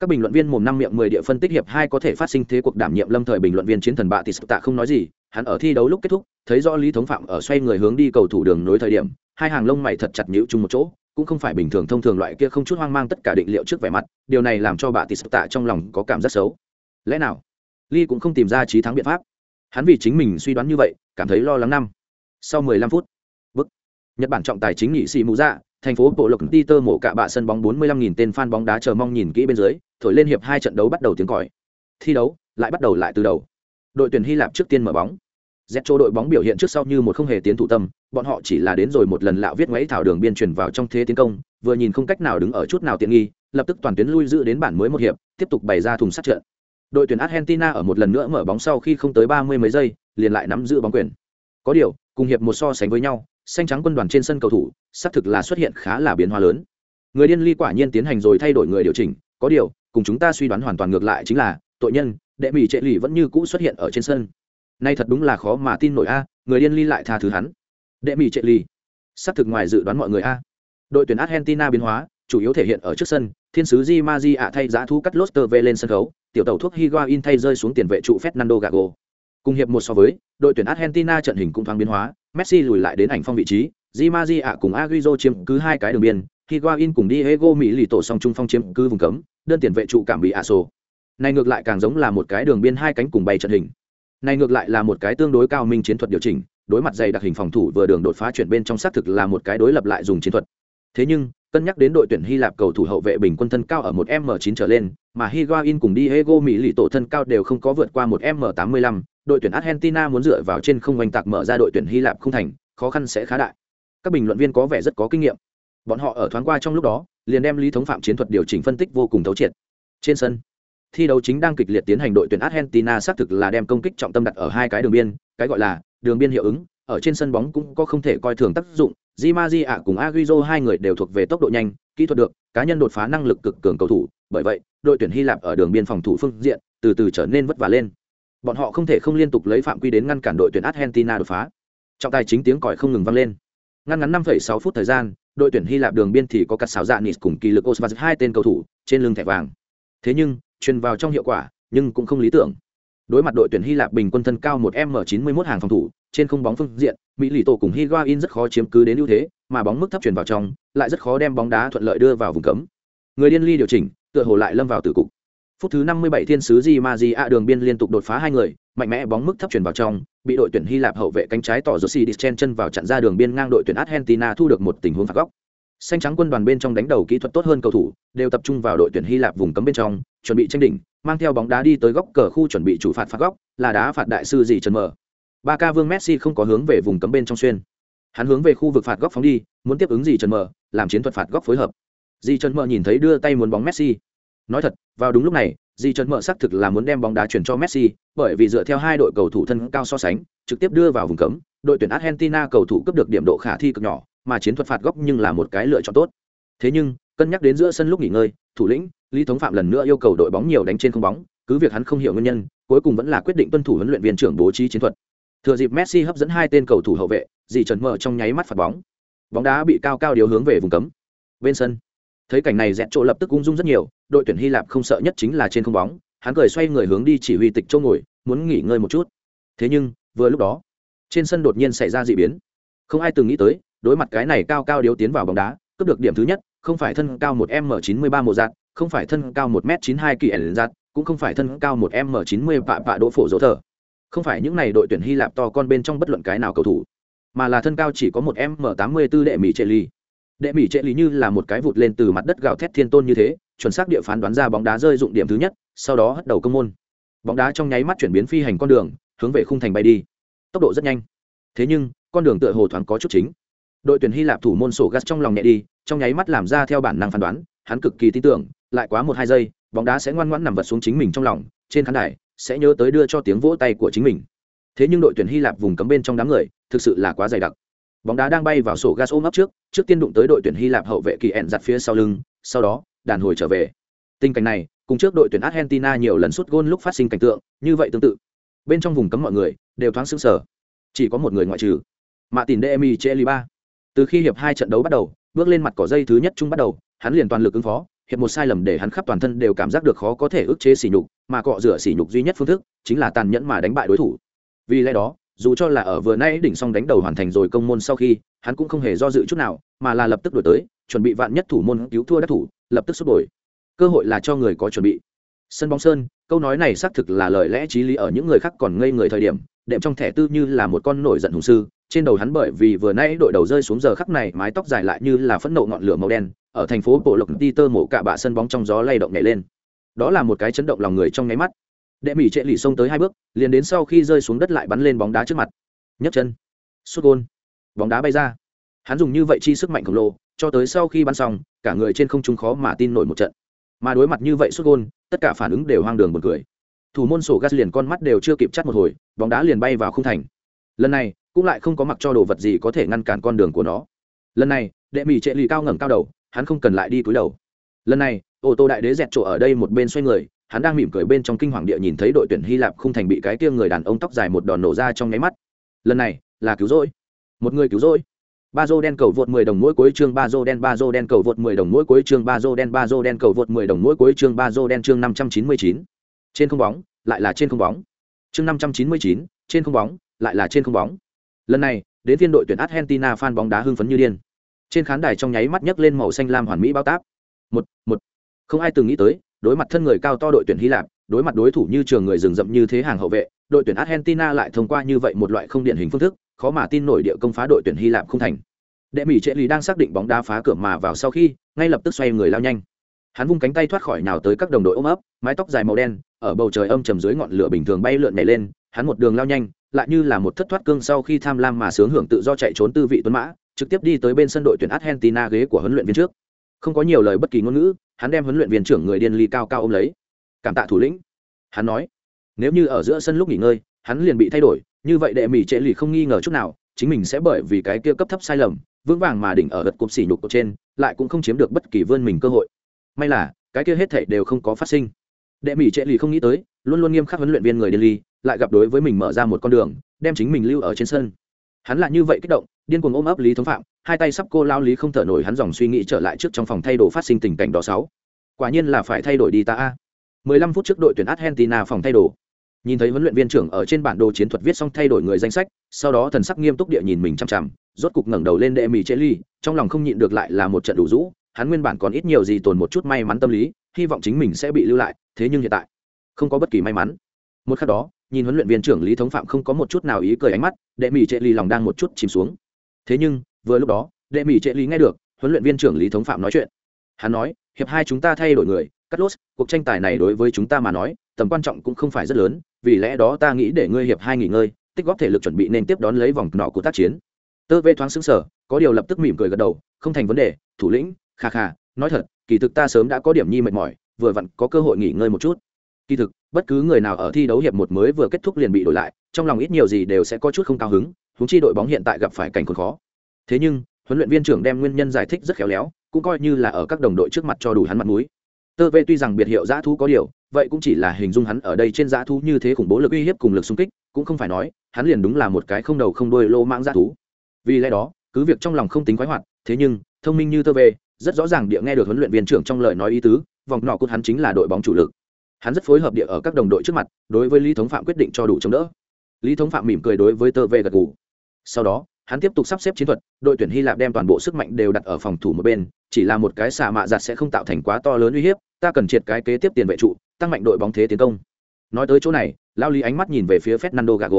Các bình luận viên mồm năm miệng mười địa phân tích hiệp hai có thể phát sinh thế cuộc đảm nhiệm lâm thời bình luận viên chiến thần bạ tis tạ không nói gì, hắn ở thi đấu lúc kết thúc, thấy rõ lý thống phạm ở xoay người hướng đi cầu thủ đường nối thời điểm, hai hàng lông mày thật chặt nhữ chung một chỗ, cũng không phải bình thường thông thường loại kia không chút hoang mang tất cả định liệu trước vẻ mặt, điều này làm cho bà tis tạ trong lòng có cảm giác xấu. Lẽ nào? Ly cũng không tìm ra trí thắng biện pháp. Hắn vì chính mình suy đoán như vậy, cảm thấy lo lắng năm. Sau 15 phút, bức. Nhật bản trọng tài chính nghị sĩ mũ dạ thành phố bộ lộc tơ mổ cả bạ sân bóng 45.000 tên fan bóng đá chờ mong nhìn kỹ bên dưới, thổi lên hiệp hai trận đấu bắt đầu tiếng còi. Thi đấu, lại bắt đầu lại từ đầu. Đội tuyển hy lạp trước tiên mở bóng. Z cho đội bóng biểu hiện trước sau như một không hề tiến thủ tâm, bọn họ chỉ là đến rồi một lần lạo viết ngoáy thảo đường biên chuyển vào trong thế tiến công, vừa nhìn không cách nào đứng ở chút nào tiện nghi, lập tức toàn tuyến lui giữ đến bản mới một hiệp, tiếp tục bày ra thùng sát trận. Đội tuyển argentina ở một lần nữa mở bóng sau khi không tới ba mươi mấy giây, liền lại nắm giữ bóng quyền. Có điều, cùng hiệp một so sánh với nhau xanh trắng quân đoàn trên sân cầu thủ, xác thực là xuất hiện khá là biến hóa lớn. Người điên ly quả nhiên tiến hành rồi thay đổi người điều chỉnh, có điều, cùng chúng ta suy đoán hoàn toàn ngược lại chính là, tội nhân, đệ mỹ trệ lì vẫn như cũ xuất hiện ở trên sân. Nay thật đúng là khó mà tin nổi a, người điên ly lại tha thứ hắn. Đệ mỹ trệ lì. Xác thực ngoài dự đoán mọi người a. Đội tuyển argentina biến hóa, chủ yếu thể hiện ở trước sân, thiên sứ di ma di ạ thay giá thu cắt loster về lên sân khấu, tiểu tàu thuốc higuain thay rơi xuống tiền vệ trụ fernando gago. Cùng hiệp một so với, đội tuyển argentina trận hình cũng thoáng biến hóa messi lùi lại đến ảnh phong vị trí, di Maria ạ cùng Agüero chiếm cứ hai cái đường biên higuain cùng diego mỹ lì tổ song trung phong chiếm cứ vùng cấm, đơn tiền vệ trụ cảm bị Aso. này ngược lại càng giống là một cái đường biên hai cánh cùng bay trận hình này ngược lại là một cái tương đối cao minh chiến thuật điều chỉnh, đối mặt dày đặc hình phòng thủ vừa đường đột phá chuyển bên trong xác thực là một cái đối lập lại dùng chiến thuật thế nhưng, cân nhắc đến đội tuyển hy lạp cầu thủ hậu vệ bình quân thân cao ở một m 9 trở lên, mà higuain cùng diego mỹ lì tổ thân cao đều không có vượt qua một m 85 đội tuyển argentina muốn dựa vào trên không oanh tạc mở ra đội tuyển hy lạp không thành khó khăn sẽ khá đại. Các bình luận viên có vẻ rất có kinh nghiệm. Bọn họ ở thoáng qua trong lúc đó liền đem lý thống phạm chiến thuật điều chỉnh phân tích vô cùng thấu triệt. Trên sân thi đấu chính đang kịch liệt tiến hành đội tuyển argentina xác thực là đem công kích trọng tâm đặt ở hai cái đường biên cái gọi là đường biên hiệu ứng ở trên sân bóng cũng có không thể coi thường tác dụng. Di ạ cùng Agüero hai người đều thuộc về tốc độ nhanh, kỹ thuật được, cá nhân đột phá năng lực cực cường cầu thủ, bởi vậy, đội tuyển Hy Lạp ở đường biên phòng thủ phương diện, từ từ trở nên vất vả lên. Bọn họ không thể không liên tục lấy phạm quy đến ngăn cản đội tuyển Argentina đột phá. Trọng tài chính tiếng còi không ngừng vang lên. Ngăn ngắn 5,6 phút thời gian, đội tuyển Hy Lạp đường biên thì có cắt xào dạ nịt cùng kỳ lực Osvaz hai tên cầu thủ trên lưng thẻ vàng. Thế nhưng, truyền vào trong hiệu quả, nhưng cũng không lý tưởng. Đối mặt đội tuyển Hy Lạp bình quân thân cao 1m91 hàng phòng thủ, trên không bóng phương diện, Mỹ lì tổ cùng Higuain rất khó chiếm cứ đến ưu thế, mà bóng mức thấp truyền vào trong, lại rất khó đem bóng đá thuận lợi đưa vào vùng cấm. Người điên ly điều chỉnh, tựa hồ lại lâm vào tử cục. Phút thứ 57 thiên sứ Di Maria đường biên liên tục đột phá hai người, mạnh mẽ bóng mức thấp chuyển vào trong, bị đội tuyển Hy Lạp hậu vệ cánh trái tỏ Rossi chen chân vào chặn ra đường biên ngang đội tuyển Argentina thu được một tình huống phạt góc. Xanh trắng quân đoàn bên trong đánh đầu kỹ thuật tốt hơn cầu thủ, đều tập trung vào đội tuyển Hy Lạp vùng cấm bên trong, chuẩn bị tranh đỉnh, mang theo bóng đá đi tới góc cờ khu chuẩn bị chủ phạt phạt góc, là đá phạt đại sư gì trần mở. Ba ca Vương Messi không có hướng về vùng cấm bên trong xuyên. Hắn hướng về khu vực phạt góc phóng đi, muốn tiếp ứng gì trần mở, làm chiến thuật phạt góc phối hợp. Di Trần Mở nhìn thấy đưa tay muốn bóng Messi. Nói thật, vào đúng lúc này, Di Trần Mở xác thực là muốn đem bóng đá chuyển cho Messi, bởi vì dựa theo hai đội cầu thủ thân cao so sánh, trực tiếp đưa vào vùng cấm, đội tuyển Argentina cầu thủ cấp được điểm độ khả thi cực nhỏ, mà chiến thuật phạt góc nhưng là một cái lựa chọn tốt. Thế nhưng, cân nhắc đến giữa sân lúc nghỉ ngơi, thủ lĩnh Lý Thống Phạm lần nữa yêu cầu đội bóng nhiều đánh trên không bóng, cứ việc hắn không hiểu nguyên nhân, cuối cùng vẫn là quyết định tuân thủ huấn luyện viên trưởng bố trí chiến thuật. Thừa dịp Messi hấp dẫn hai tên cầu thủ hậu vệ, Di Trần mở trong nháy mắt phạt bóng. Bóng đá bị cao cao điều hướng về vùng cấm. Bên sân, thấy cảnh này dẹt chỗ lập tức ung dung rất nhiều, đội tuyển Hy Lạp không sợ nhất chính là trên không bóng, hắn cười xoay người hướng đi chỉ huy tịch châu ngồi, muốn nghỉ ngơi một chút. Thế nhưng, vừa lúc đó, trên sân đột nhiên xảy ra dị biến. Không ai từng nghĩ tới, đối mặt cái này cao cao điếu tiến vào bóng đá, cướp được điểm thứ nhất, không phải thân cao một m 93 mộ dạng, không phải thân cao một m 92 kỳ ẩn dạng cũng không phải thân cao một m chín mươi vạ vạ đỗ phổ dỗ thở. Không phải những này đội tuyển Hy Lạp to con bên trong bất luận cái nào cầu thủ, mà là thân cao chỉ có một m 84 đệ mỹ trệ ly. Đệ mỹ trệ lý như là một cái vụt lên từ mặt đất gào thét thiên tôn như thế, chuẩn xác địa phán đoán ra bóng đá rơi dụng điểm thứ nhất, sau đó hất đầu công môn. Bóng đá trong nháy mắt chuyển biến phi hành con đường, hướng về khung thành bay đi. Tốc độ rất nhanh. Thế nhưng, con đường tựa hồ thoáng có chút chính đội tuyển hy lạp thủ môn sổ gas trong lòng nhẹ đi trong nháy mắt làm ra theo bản năng phán đoán hắn cực kỳ tin tưởng lại quá một hai giây bóng đá sẽ ngoan ngoãn nằm vật xuống chính mình trong lòng trên khán đài sẽ nhớ tới đưa cho tiếng vỗ tay của chính mình thế nhưng đội tuyển hy lạp vùng cấm bên trong đám người thực sự là quá dày đặc bóng đá đang bay vào sổ gas ôm ấp trước trước tiên đụng tới đội tuyển hy lạp hậu vệ kỳ ẹn giặt phía sau lưng, sau đó, đàn hồi trở về. Tình cảnh này, cùng trước đội tuyển argentina nhiều lần sút gôn lúc phát sinh cảnh tượng, như vậy tương tự. Bên trong vùng cấm mọi người, đều thoáng xứng sờ. Chỉ có một người ngoại trừ. Mạ tìm demi chê ba từ khi hiệp hai trận đấu bắt đầu, bước lên mặt cỏ dây thứ nhất chung bắt đầu, hắn liền toàn lực ứng phó. Hiệp một sai lầm để hắn khắp toàn thân đều cảm giác được khó có thể ức chế sỉ nhục, mà cọ rửa sỉ nhục duy nhất phương thức chính là tàn nhẫn mà đánh bại đối thủ. Vì lẽ đó dù cho là ở vừa nay đỉnh xong đánh đầu hoàn thành rồi công môn sau khi, hắn cũng không hề do dự chút nào, mà là lập tức đổi tới, chuẩn bị vạn nhất thủ môn cứu thua đắc thủ, lập tức xuất đổi. Cơ hội là cho người có chuẩn bị. Sân bóng sơn, câu nói này xác thực là lời lẽ t r í lý ở những người khác còn ngây người thời điểm, đệm trong thẻ tư như là một con nổi giận hùng sư, trên đầu hắn bởi vì vừa nãy đội đầu rơi xuống giờ khắc này mái tóc dài lại như là phẫn nộ ngọn lửa màu đen, ở thành phố bộ lộc ti tơ mổ cạ bạ sân bóng trong gió lay động nhảy lên. Đó là một cái chấn động lòng người trong nháy mắt đệ mỹ trệ lì xông tới hai bước, liền đến sau khi rơi xuống đất lại bắn lên bóng đá trước mặt. Nhấc chân. Sút gôn. Bóng đá bay ra. Hắn dùng như vậy chi sức mạnh khổng lồ, cho tới sau khi bắn xong, cả người trên không trung khó mà tin nổi một trận. Mà đối mặt như vậy sút gôn, tất cả phản ứng đều hoang đường buồn cười. Thủ môn sổ gas liền con mắt đều chưa kịp chắt một hồi, bóng đá liền bay vào khung thành. Lần này, cũng lại không có mặc cho đồ vật gì có thể ngăn cản con đường của nó. Lần này, đệ mỹ trệ lì cao ngẩng cao đầu, hắn không cần lại đi cúi đầu. Lần này, ô tô đại đế dẹt chỗ ở đây một bên xoay người hắn đang mỉm cười bên trong kinh hoàng địa nhìn thấy đội tuyển hy lạp không thành bị cái kia người đàn ông tóc dài một đòn nổ ra trong nháy mắt. Lần này là cứu rỗi. Một người cứu rỗi. Ba dô đen cầu vượt 10 đồng mỗi cuối chương ba dô đen ba dô đen cầu vượt 10 đồng mỗi cuối chương ba dô đen ba dô đen cầu vượt 10 đồng mỗi cuối chương ba dô đen chương 599. trên không bóng lại là trên không bóng. Chương 599, trên không bóng lại là trên không bóng. Lần này đến phiên đội tuyển argentina fan bóng đá hưng phấn như điên. Trên khán đài trong nháy mắt nhấc lên màu xanh lam hoàn mỹ bao táp. Một một. Không ai từng nghĩ tới đối mặt thân người cao to đội tuyển hy lạp, đối mặt đối thủ như trường người rừng rậm như thế hàng hậu vệ, đội tuyển argentina lại thông qua như vậy một loại không điển hình phương thức, khó mà tin nổi địa công phá đội tuyển hy lạp không thành. Đệ mỹ trệ lý đang xác định bóng đá phá cửa mà vào sau khi, ngay lập tức xoay người lao nhanh. Hắn vung cánh tay thoát khỏi nào tới các đồng đội ôm ấp, mái tóc dài màu đen, ở bầu trời âm trầm dưới ngọn lửa bình thường bay lượn nhảy lên, hắn một đường lao nhanh, lại như là một thất thoát cương sau khi tham lam mà sướng hưởng tự do chạy trốn tư vị tuấn mã, trực tiếp đi tới bên sân đội tuyển argentina ghế của huấn luyện viên trước. Không có nhiều lời bất kỳ ngôn ngữ hắn đem huấn luyện viên trưởng người điên ly cao cao ôm lấy. Cảm tạ thủ lĩnh. Hắn nói, nếu như ở giữa sân lúc nghỉ ngơi, hắn liền bị thay đổi, như vậy đệ mỹ trệ lì không nghi ngờ chút nào, chính mình sẽ bởi vì cái kia cấp thấp sai lầm, vững vàng mà đỉnh ở gật cục xỉ nhục trên, lại cũng không chiếm được bất kỳ vươn mình cơ hội. May là, cái kia hết thảy đều không có phát sinh. Đệ mỹ trệ lì không nghĩ tới, luôn luôn nghiêm khắc huấn luyện viên người điên ly, lại gặp đối với mình mở ra một con đường, đem chính mình lưu ở trên sân. Hắn là như vậy kích động điên cuồng ôm ấp lý thống phạm hai tay sắp cô lao lý không thở nổi hắn dòng suy nghĩ trở lại trước trong phòng thay đồ phát sinh tình cảnh đó sáu quả nhiên là phải thay đổi đi ta a 15 phút trước đội tuyển argentina phòng thay đồ nhìn thấy huấn luyện viên trưởng ở trên bản đồ chiến thuật viết xong thay đổi người danh sách sau đó thần sắc nghiêm túc địa nhìn mình chăm chằm rốt cục ngẩng đầu lên đệ mì chế ly trong lòng không nhịn được lại là một trận đủ rũ hắn nguyên bản còn ít nhiều gì tồn một chút may mắn tâm lý hy vọng chính mình sẽ bị lưu lại thế nhưng hiện tại không có bất kỳ may mắn một khắc đó nhìn huấn luyện viên trưởng lý thống phạm không có một chút nào ý cười ánh mắt đệ mì chế ly lòng đang một chút chìm xuống thế nhưng, vừa lúc đó, đệ mỹ trệ lý nghe được, huấn luyện viên trưởng lý thống phạm nói chuyện. Hắn nói, hiệp hai chúng ta thay đổi người cắt lốt cuộc tranh tài này đối với chúng ta mà nói, tầm quan trọng cũng không phải rất lớn, vì lẽ đó ta nghĩ để ngươi hiệp hai nghỉ ngơi, tích góp thể lực chuẩn bị nên tiếp đón lấy vòng nọ của tác chiến. Tơ vê thoáng xứng sở có điều lập tức mỉm cười gật đầu, không thành vấn đề, thủ lĩnh, kha kha, nói thật, kỳ thực ta sớm đã có điểm nhi mệt mỏi, vừa vặn có cơ hội nghỉ ngơi một chút. Kỳ thực bất cứ người nào ở thi đấu hiệp một mới vừa kết thúc liền bị đổi lại, trong lòng ít nhiều gì đều sẽ có chút không cao hứng húng chi đội bóng hiện tại gặp phải cảnh khốn khó. Thế nhưng, huấn luyện viên trưởng đem nguyên nhân giải thích rất khéo léo, cũng coi như là ở các đồng đội trước mặt cho đủ hắn mặt mũi. Tơ vê tuy rằng biệt hiệu giã thú có điều, vậy cũng chỉ là hình dung hắn ở đây trên giã thú như thế khủng bố lực uy hiếp cùng lực xung kích, cũng không phải nói, hắn liền đúng là một cái không đầu không đuôi lô mãng giã thú. Vì lẽ đó, cứ việc trong lòng không tính khoái hoạt, thế nhưng, thông minh như tơ vê, rất rõ ràng địa nghe được huấn luyện viên trưởng trong lời nói ý tứ, vòng nọ cút hắn chính là đội bóng chủ lực hắn rất phối hợp địa ở các đồng đội trước mặt, đối với lý thống phạm quyết định cho đủ chống đỡ. Lý thống phạm mỉm cười đối với tơ vê gật gù. Sau đó, hắn tiếp tục sắp xếp chiến thuật, đội tuyển hy lạp đem toàn bộ sức mạnh đều đặt ở phòng thủ một bên, chỉ là một cái xà mạ giặt sẽ không tạo thành quá to lớn uy hiếp, ta cần triệt cái kế tiếp tiền vệ trụ, tăng mạnh đội bóng thế tiến công. Nói tới chỗ này, lao lý ánh mắt nhìn về phía fernando gago.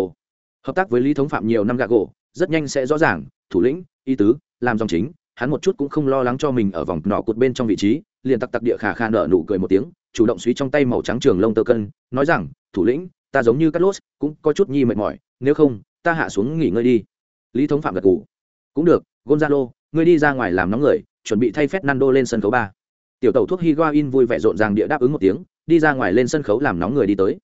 Hợp tác với lý thống phạm nhiều năm gago, rất nhanh sẽ rõ ràng, thủ lĩnh y tứ, làm dòng chính, hắn một chút cũng không lo lắng cho mình ở vòng nọ cột bên trong vị trí liền tặc tặc địa khả khan nở nụ cười một tiếng, chủ động suý trong tay màu trắng trường lông tơ cân, nói rằng, thủ lĩnh, ta giống như cắt lốt cũng có chút nhi mệt mỏi, nếu không, ta hạ xuống nghỉ ngơi đi. Lý thống phạm gật gù. Cũng được, gonzalo, ngươi đi ra ngoài làm nóng người, chuẩn bị thay phép nando lên sân khấu ba. Tiểu tàu thuốc higuain vui vẻ rộn ràng địa đáp ứng một tiếng, đi ra ngoài lên sân khấu làm nóng người đi tới.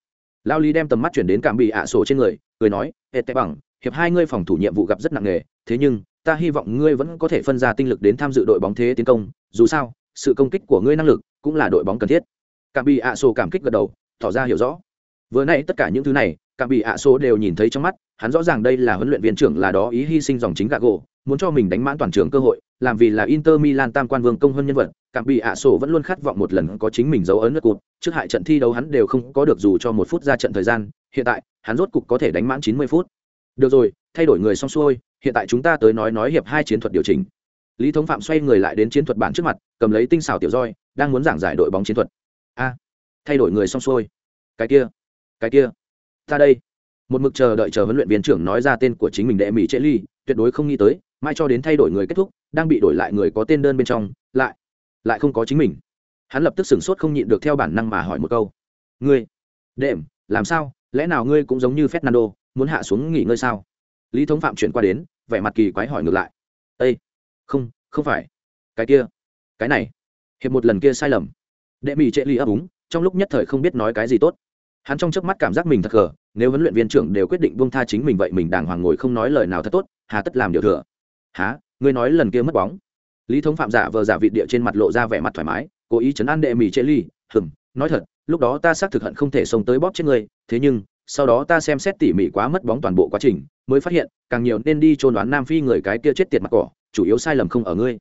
Lao lý đem tầm mắt chuyển đến cảm bị ạ sổ trên người, cười nói, ê, tệ bằng, hiệp hai ngươi phòng thủ nhiệm vụ gặp rất nặng nề, thế nhưng, ta hy vọng ngươi vẫn có thể phân ra tinh lực đến tham dự đội bóng thế tiến công, dù sao sự công kích của ngươi năng lực cũng là đội bóng cần thiết. Cảm bị ạ sổ cảm kích gật đầu, tỏ ra hiểu rõ. Vừa nay tất cả những thứ này, Cảm bị ạ sổ đều nhìn thấy trong mắt, hắn rõ ràng đây là huấn luyện viên trưởng là đó ý hy sinh dòng chính gạ gỗ, muốn cho mình đánh mãn toàn trường cơ hội, làm vì là inter milan tam quan vương công hơn nhân vật, Cảm bị ạ sổ vẫn luôn khát vọng một lần có chính mình dấu ấn nước cụt trước hại trận thi đấu hắn đều không có được dù cho một phút ra trận thời gian, hiện tại, hắn rốt cục có thể đánh mãn 90 phút. Được rồi, thay đổi người xong xuôi, hiện tại chúng ta tới nói nói hiệp hai chiến thuật điều chỉnh lý thống phạm xoay người lại đến chiến thuật bản trước mặt, cầm lấy tinh xảo tiểu roi, đang muốn giảng giải đội bóng chiến thuật. A, thay đổi người xong xuôi. Cái kia cái kia, ta đây. Một mực chờ đợi chờ huấn luyện viên trưởng nói ra tên của chính mình đệ mỹ trễ ly, tuyệt đối không nghĩ tới mai cho đến thay đổi người kết thúc, đang bị đổi lại người có tên đơn bên trong, lại lại không có chính mình. Hắn lập tức sửng sốt không nhịn được theo bản năng mà hỏi một câu. Ngươi, đệm, làm sao? Lẽ nào ngươi cũng giống như fernando, muốn hạ xuống nghỉ ngơi sao? Lý thống phạm chuyển qua đến, vẻ mặt kỳ quái hỏi ngược lại. Ây không không phải. Cái kia, cái này. Hiệp một lần kia sai lầm. Đệ mỹ trệ ly ấp úng, trong lúc nhất thời không biết nói cái gì tốt. Hắn trong trước mắt cảm giác mình thật gờ nếu huấn luyện viên trưởng đều quyết định buông tha chính mình vậy mình đàng hoàng ngồi không nói lời nào thật tốt, hà tất làm điều thừa. Há ngươi nói lần kia mất bóng. Lý thống phạm giả vờ giả vị địa trên mặt lộ ra vẻ mặt thoải mái, cố ý chấn an đệ mỹ trệ ly hừng nói thật, lúc đó ta xác thực hận không thể sống tới bóp chết ngươi, thế nhưng sau đó ta xem xét tỉ mỉ quá mất bóng toàn bộ quá trình, mới phát hiện, càng nhiều nên đi trôn đoán nam phi người cái kia chết tiệt mặt cỏ, chủ yếu sai lầm không ở ngươi.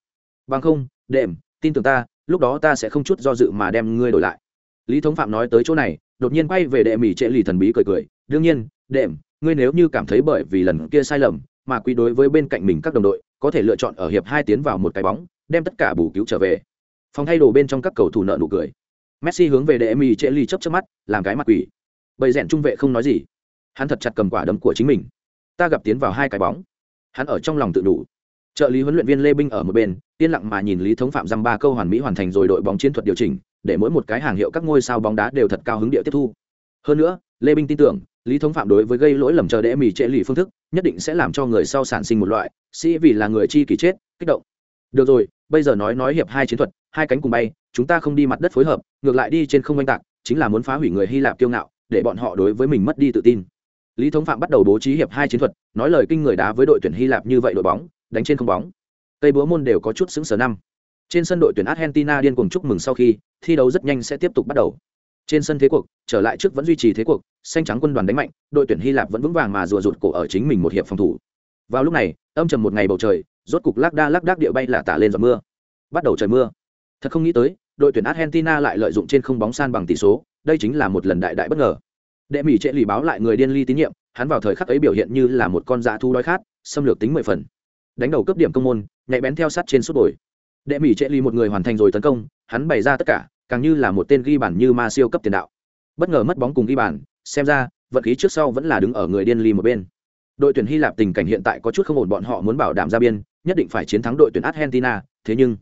Bằng không, đệm, tin tưởng ta, lúc đó ta sẽ không chút do dự mà đem ngươi đổi lại. Lý thống phạm nói tới chỗ này, đột nhiên quay về đệ mỹ trệ lì thần bí cười cười, đương nhiên, đệm, ngươi nếu như cảm thấy bởi vì lần kia sai lầm, mà quý đối với bên cạnh mình các đồng đội, có thể lựa chọn ở hiệp hai tiến vào một cái bóng, đem tất cả bù cứu trở về. Phòng thay đồ bên trong các cầu thủ nợ nụ cười. Messi hướng về đệ mỹ trệ lì chấp chấp mắt, làm cái mặt quỷ bầy rèn trung vệ không nói gì. Hắn thật chặt cầm quả đấm của chính mình. Ta gặp tiến vào hai cái bóng. Hắn ở trong lòng tự đủ. Trợ lý huấn luyện viên lê binh ở một bên, yên lặng mà nhìn lý thống phạm dăm ba câu hoàn mỹ hoàn thành rồi đội bóng chiến thuật điều chỉnh, để mỗi một cái hàng hiệu các ngôi sao bóng đá đều thật cao hứng địa tiếp thu. Hơn nữa, lê binh tin tưởng, lý thống phạm đối với gây lỗi lầm chờ đễ mì trễ lì phương thức, nhất định sẽ làm cho người sau sản sinh một loại, sĩ vì là người chi kỳ chết, kích động. Được rồi, bây giờ nói nói hiệp hai chiến thuật, hai cánh cùng bay, chúng ta không đi mặt đất phối hợp, ngược lại đi trên không oanh tạc, chính là muốn phá hủy người hy lạp kiêu ngạo để bọn họ đối với mình mất đi tự tin. Lý thống phạm bắt đầu bố trí hiệp hai chiến thuật, nói lời kinh người đá với đội tuyển hy lạp như vậy đội bóng, đánh trên không bóng. Tây búa môn đều có chút xứng sở năm. Trên sân đội tuyển argentina điên cuồng chúc mừng sau khi, thi đấu rất nhanh sẽ tiếp tục bắt đầu. Trên sân thế cuộc, trở lại trước vẫn duy trì thế cuộc, xanh trắng quân đoàn đánh mạnh, đội tuyển hy lạp vẫn vững vàng mà rùa rụt cổ ở chính mình một hiệp phòng thủ. Vào lúc này, âm trầm một ngày bầu trời, rốt cục lác đa lác đác địa bay là tả lên giọt mưa. Bắt đầu trời mưa. Thật không nghĩ tới, đội tuyển argentina lại lợi dụng trên không bóng san bằng tỷ số đây chính là một lần đại đại bất ngờ. Đệ mỹ trệ lì báo lại người điên ly tín nhiệm, hắn vào thời khắc ấy biểu hiện như là một con dã thu đói khát, xâm lược tính mười phần. Đánh đầu cấp điểm công môn, nhạy bén theo sát trên suốt đồi đệ mỹ trệ ly một người hoàn thành rồi tấn công, hắn bày ra tất cả, càng như là một tên ghi bản như ma siêu cấp tiền đạo. Bất ngờ mất bóng cùng ghi bản xem ra, vận khí trước sau vẫn là đứng ở người điên ly một bên. Đội tuyển hy lạp tình cảnh hiện tại có chút không ổn, bọn họ muốn bảo đảm ra biên, nhất định phải chiến thắng đội tuyển argentina, thế nhưng,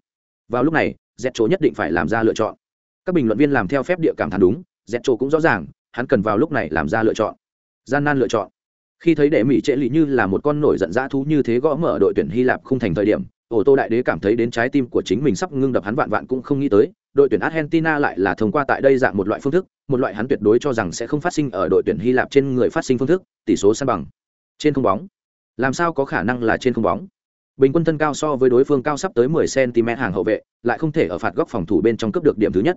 vào lúc này, z chỗ nhất định phải làm ra lựa chọn. Các bình luận viên làm theo phép địa cảm thán đúng dẹt chỗ cũng rõ ràng, hắn cần vào lúc này làm ra lựa chọn. Gian nan lựa chọn. Khi thấy đệ mỹ trệ lì như là một con nổi giận dã thú như thế gõ mở đội tuyển hy lạp không thành thời điểm ổ tô đại đế cảm thấy đến trái tim của chính mình sắp ngưng đập hắn vạn vạn cũng không nghĩ tới, đội tuyển argentina lại là thông qua tại đây dạng một loại phương thức, một loại hắn tuyệt đối cho rằng sẽ không phát sinh ở đội tuyển hy lạp trên người phát sinh phương thức, tỷ số san bằng. Trên không bóng. Làm sao có khả năng là trên không bóng? Bình quân thân cao so với đối phương cao sắp tới 10 cm hàng hậu vệ, lại không thể ở phạt góc phòng thủ bên trong cấp được điểm thứ nhất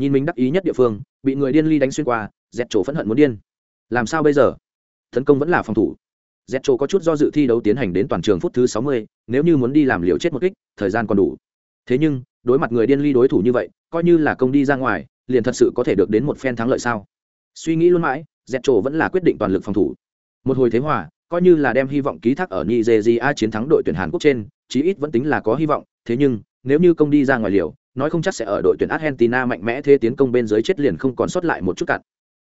nhìn mình đắc ý nhất địa phương bị người điên ly đánh xuyên qua dẹt trổ phẫn hận muốn điên. Làm sao bây giờ? Tấn công vẫn là phòng thủ. Z có chút do dự thi đấu tiến hành đến toàn trường phút thứ 60, nếu như muốn đi làm liều chết một kích thời gian còn đủ. Thế nhưng đối mặt người điên ly đối thủ như vậy coi như là công đi ra ngoài liền thật sự có thể được đến một phen thắng lợi sao? Suy nghĩ luôn mãi z vẫn là quyết định toàn lực phòng thủ. Một hồi thế hòa coi như là đem hy vọng ký thác ở nigeria chiến thắng đội tuyển hàn quốc trên chí ít vẫn tính là có hy vọng thế nhưng nếu như công đi ra ngoài liều nói không chắc sẽ ở đội tuyển argentina mạnh mẽ thế tiến công bên dưới chết liền không còn sót lại một chút cặn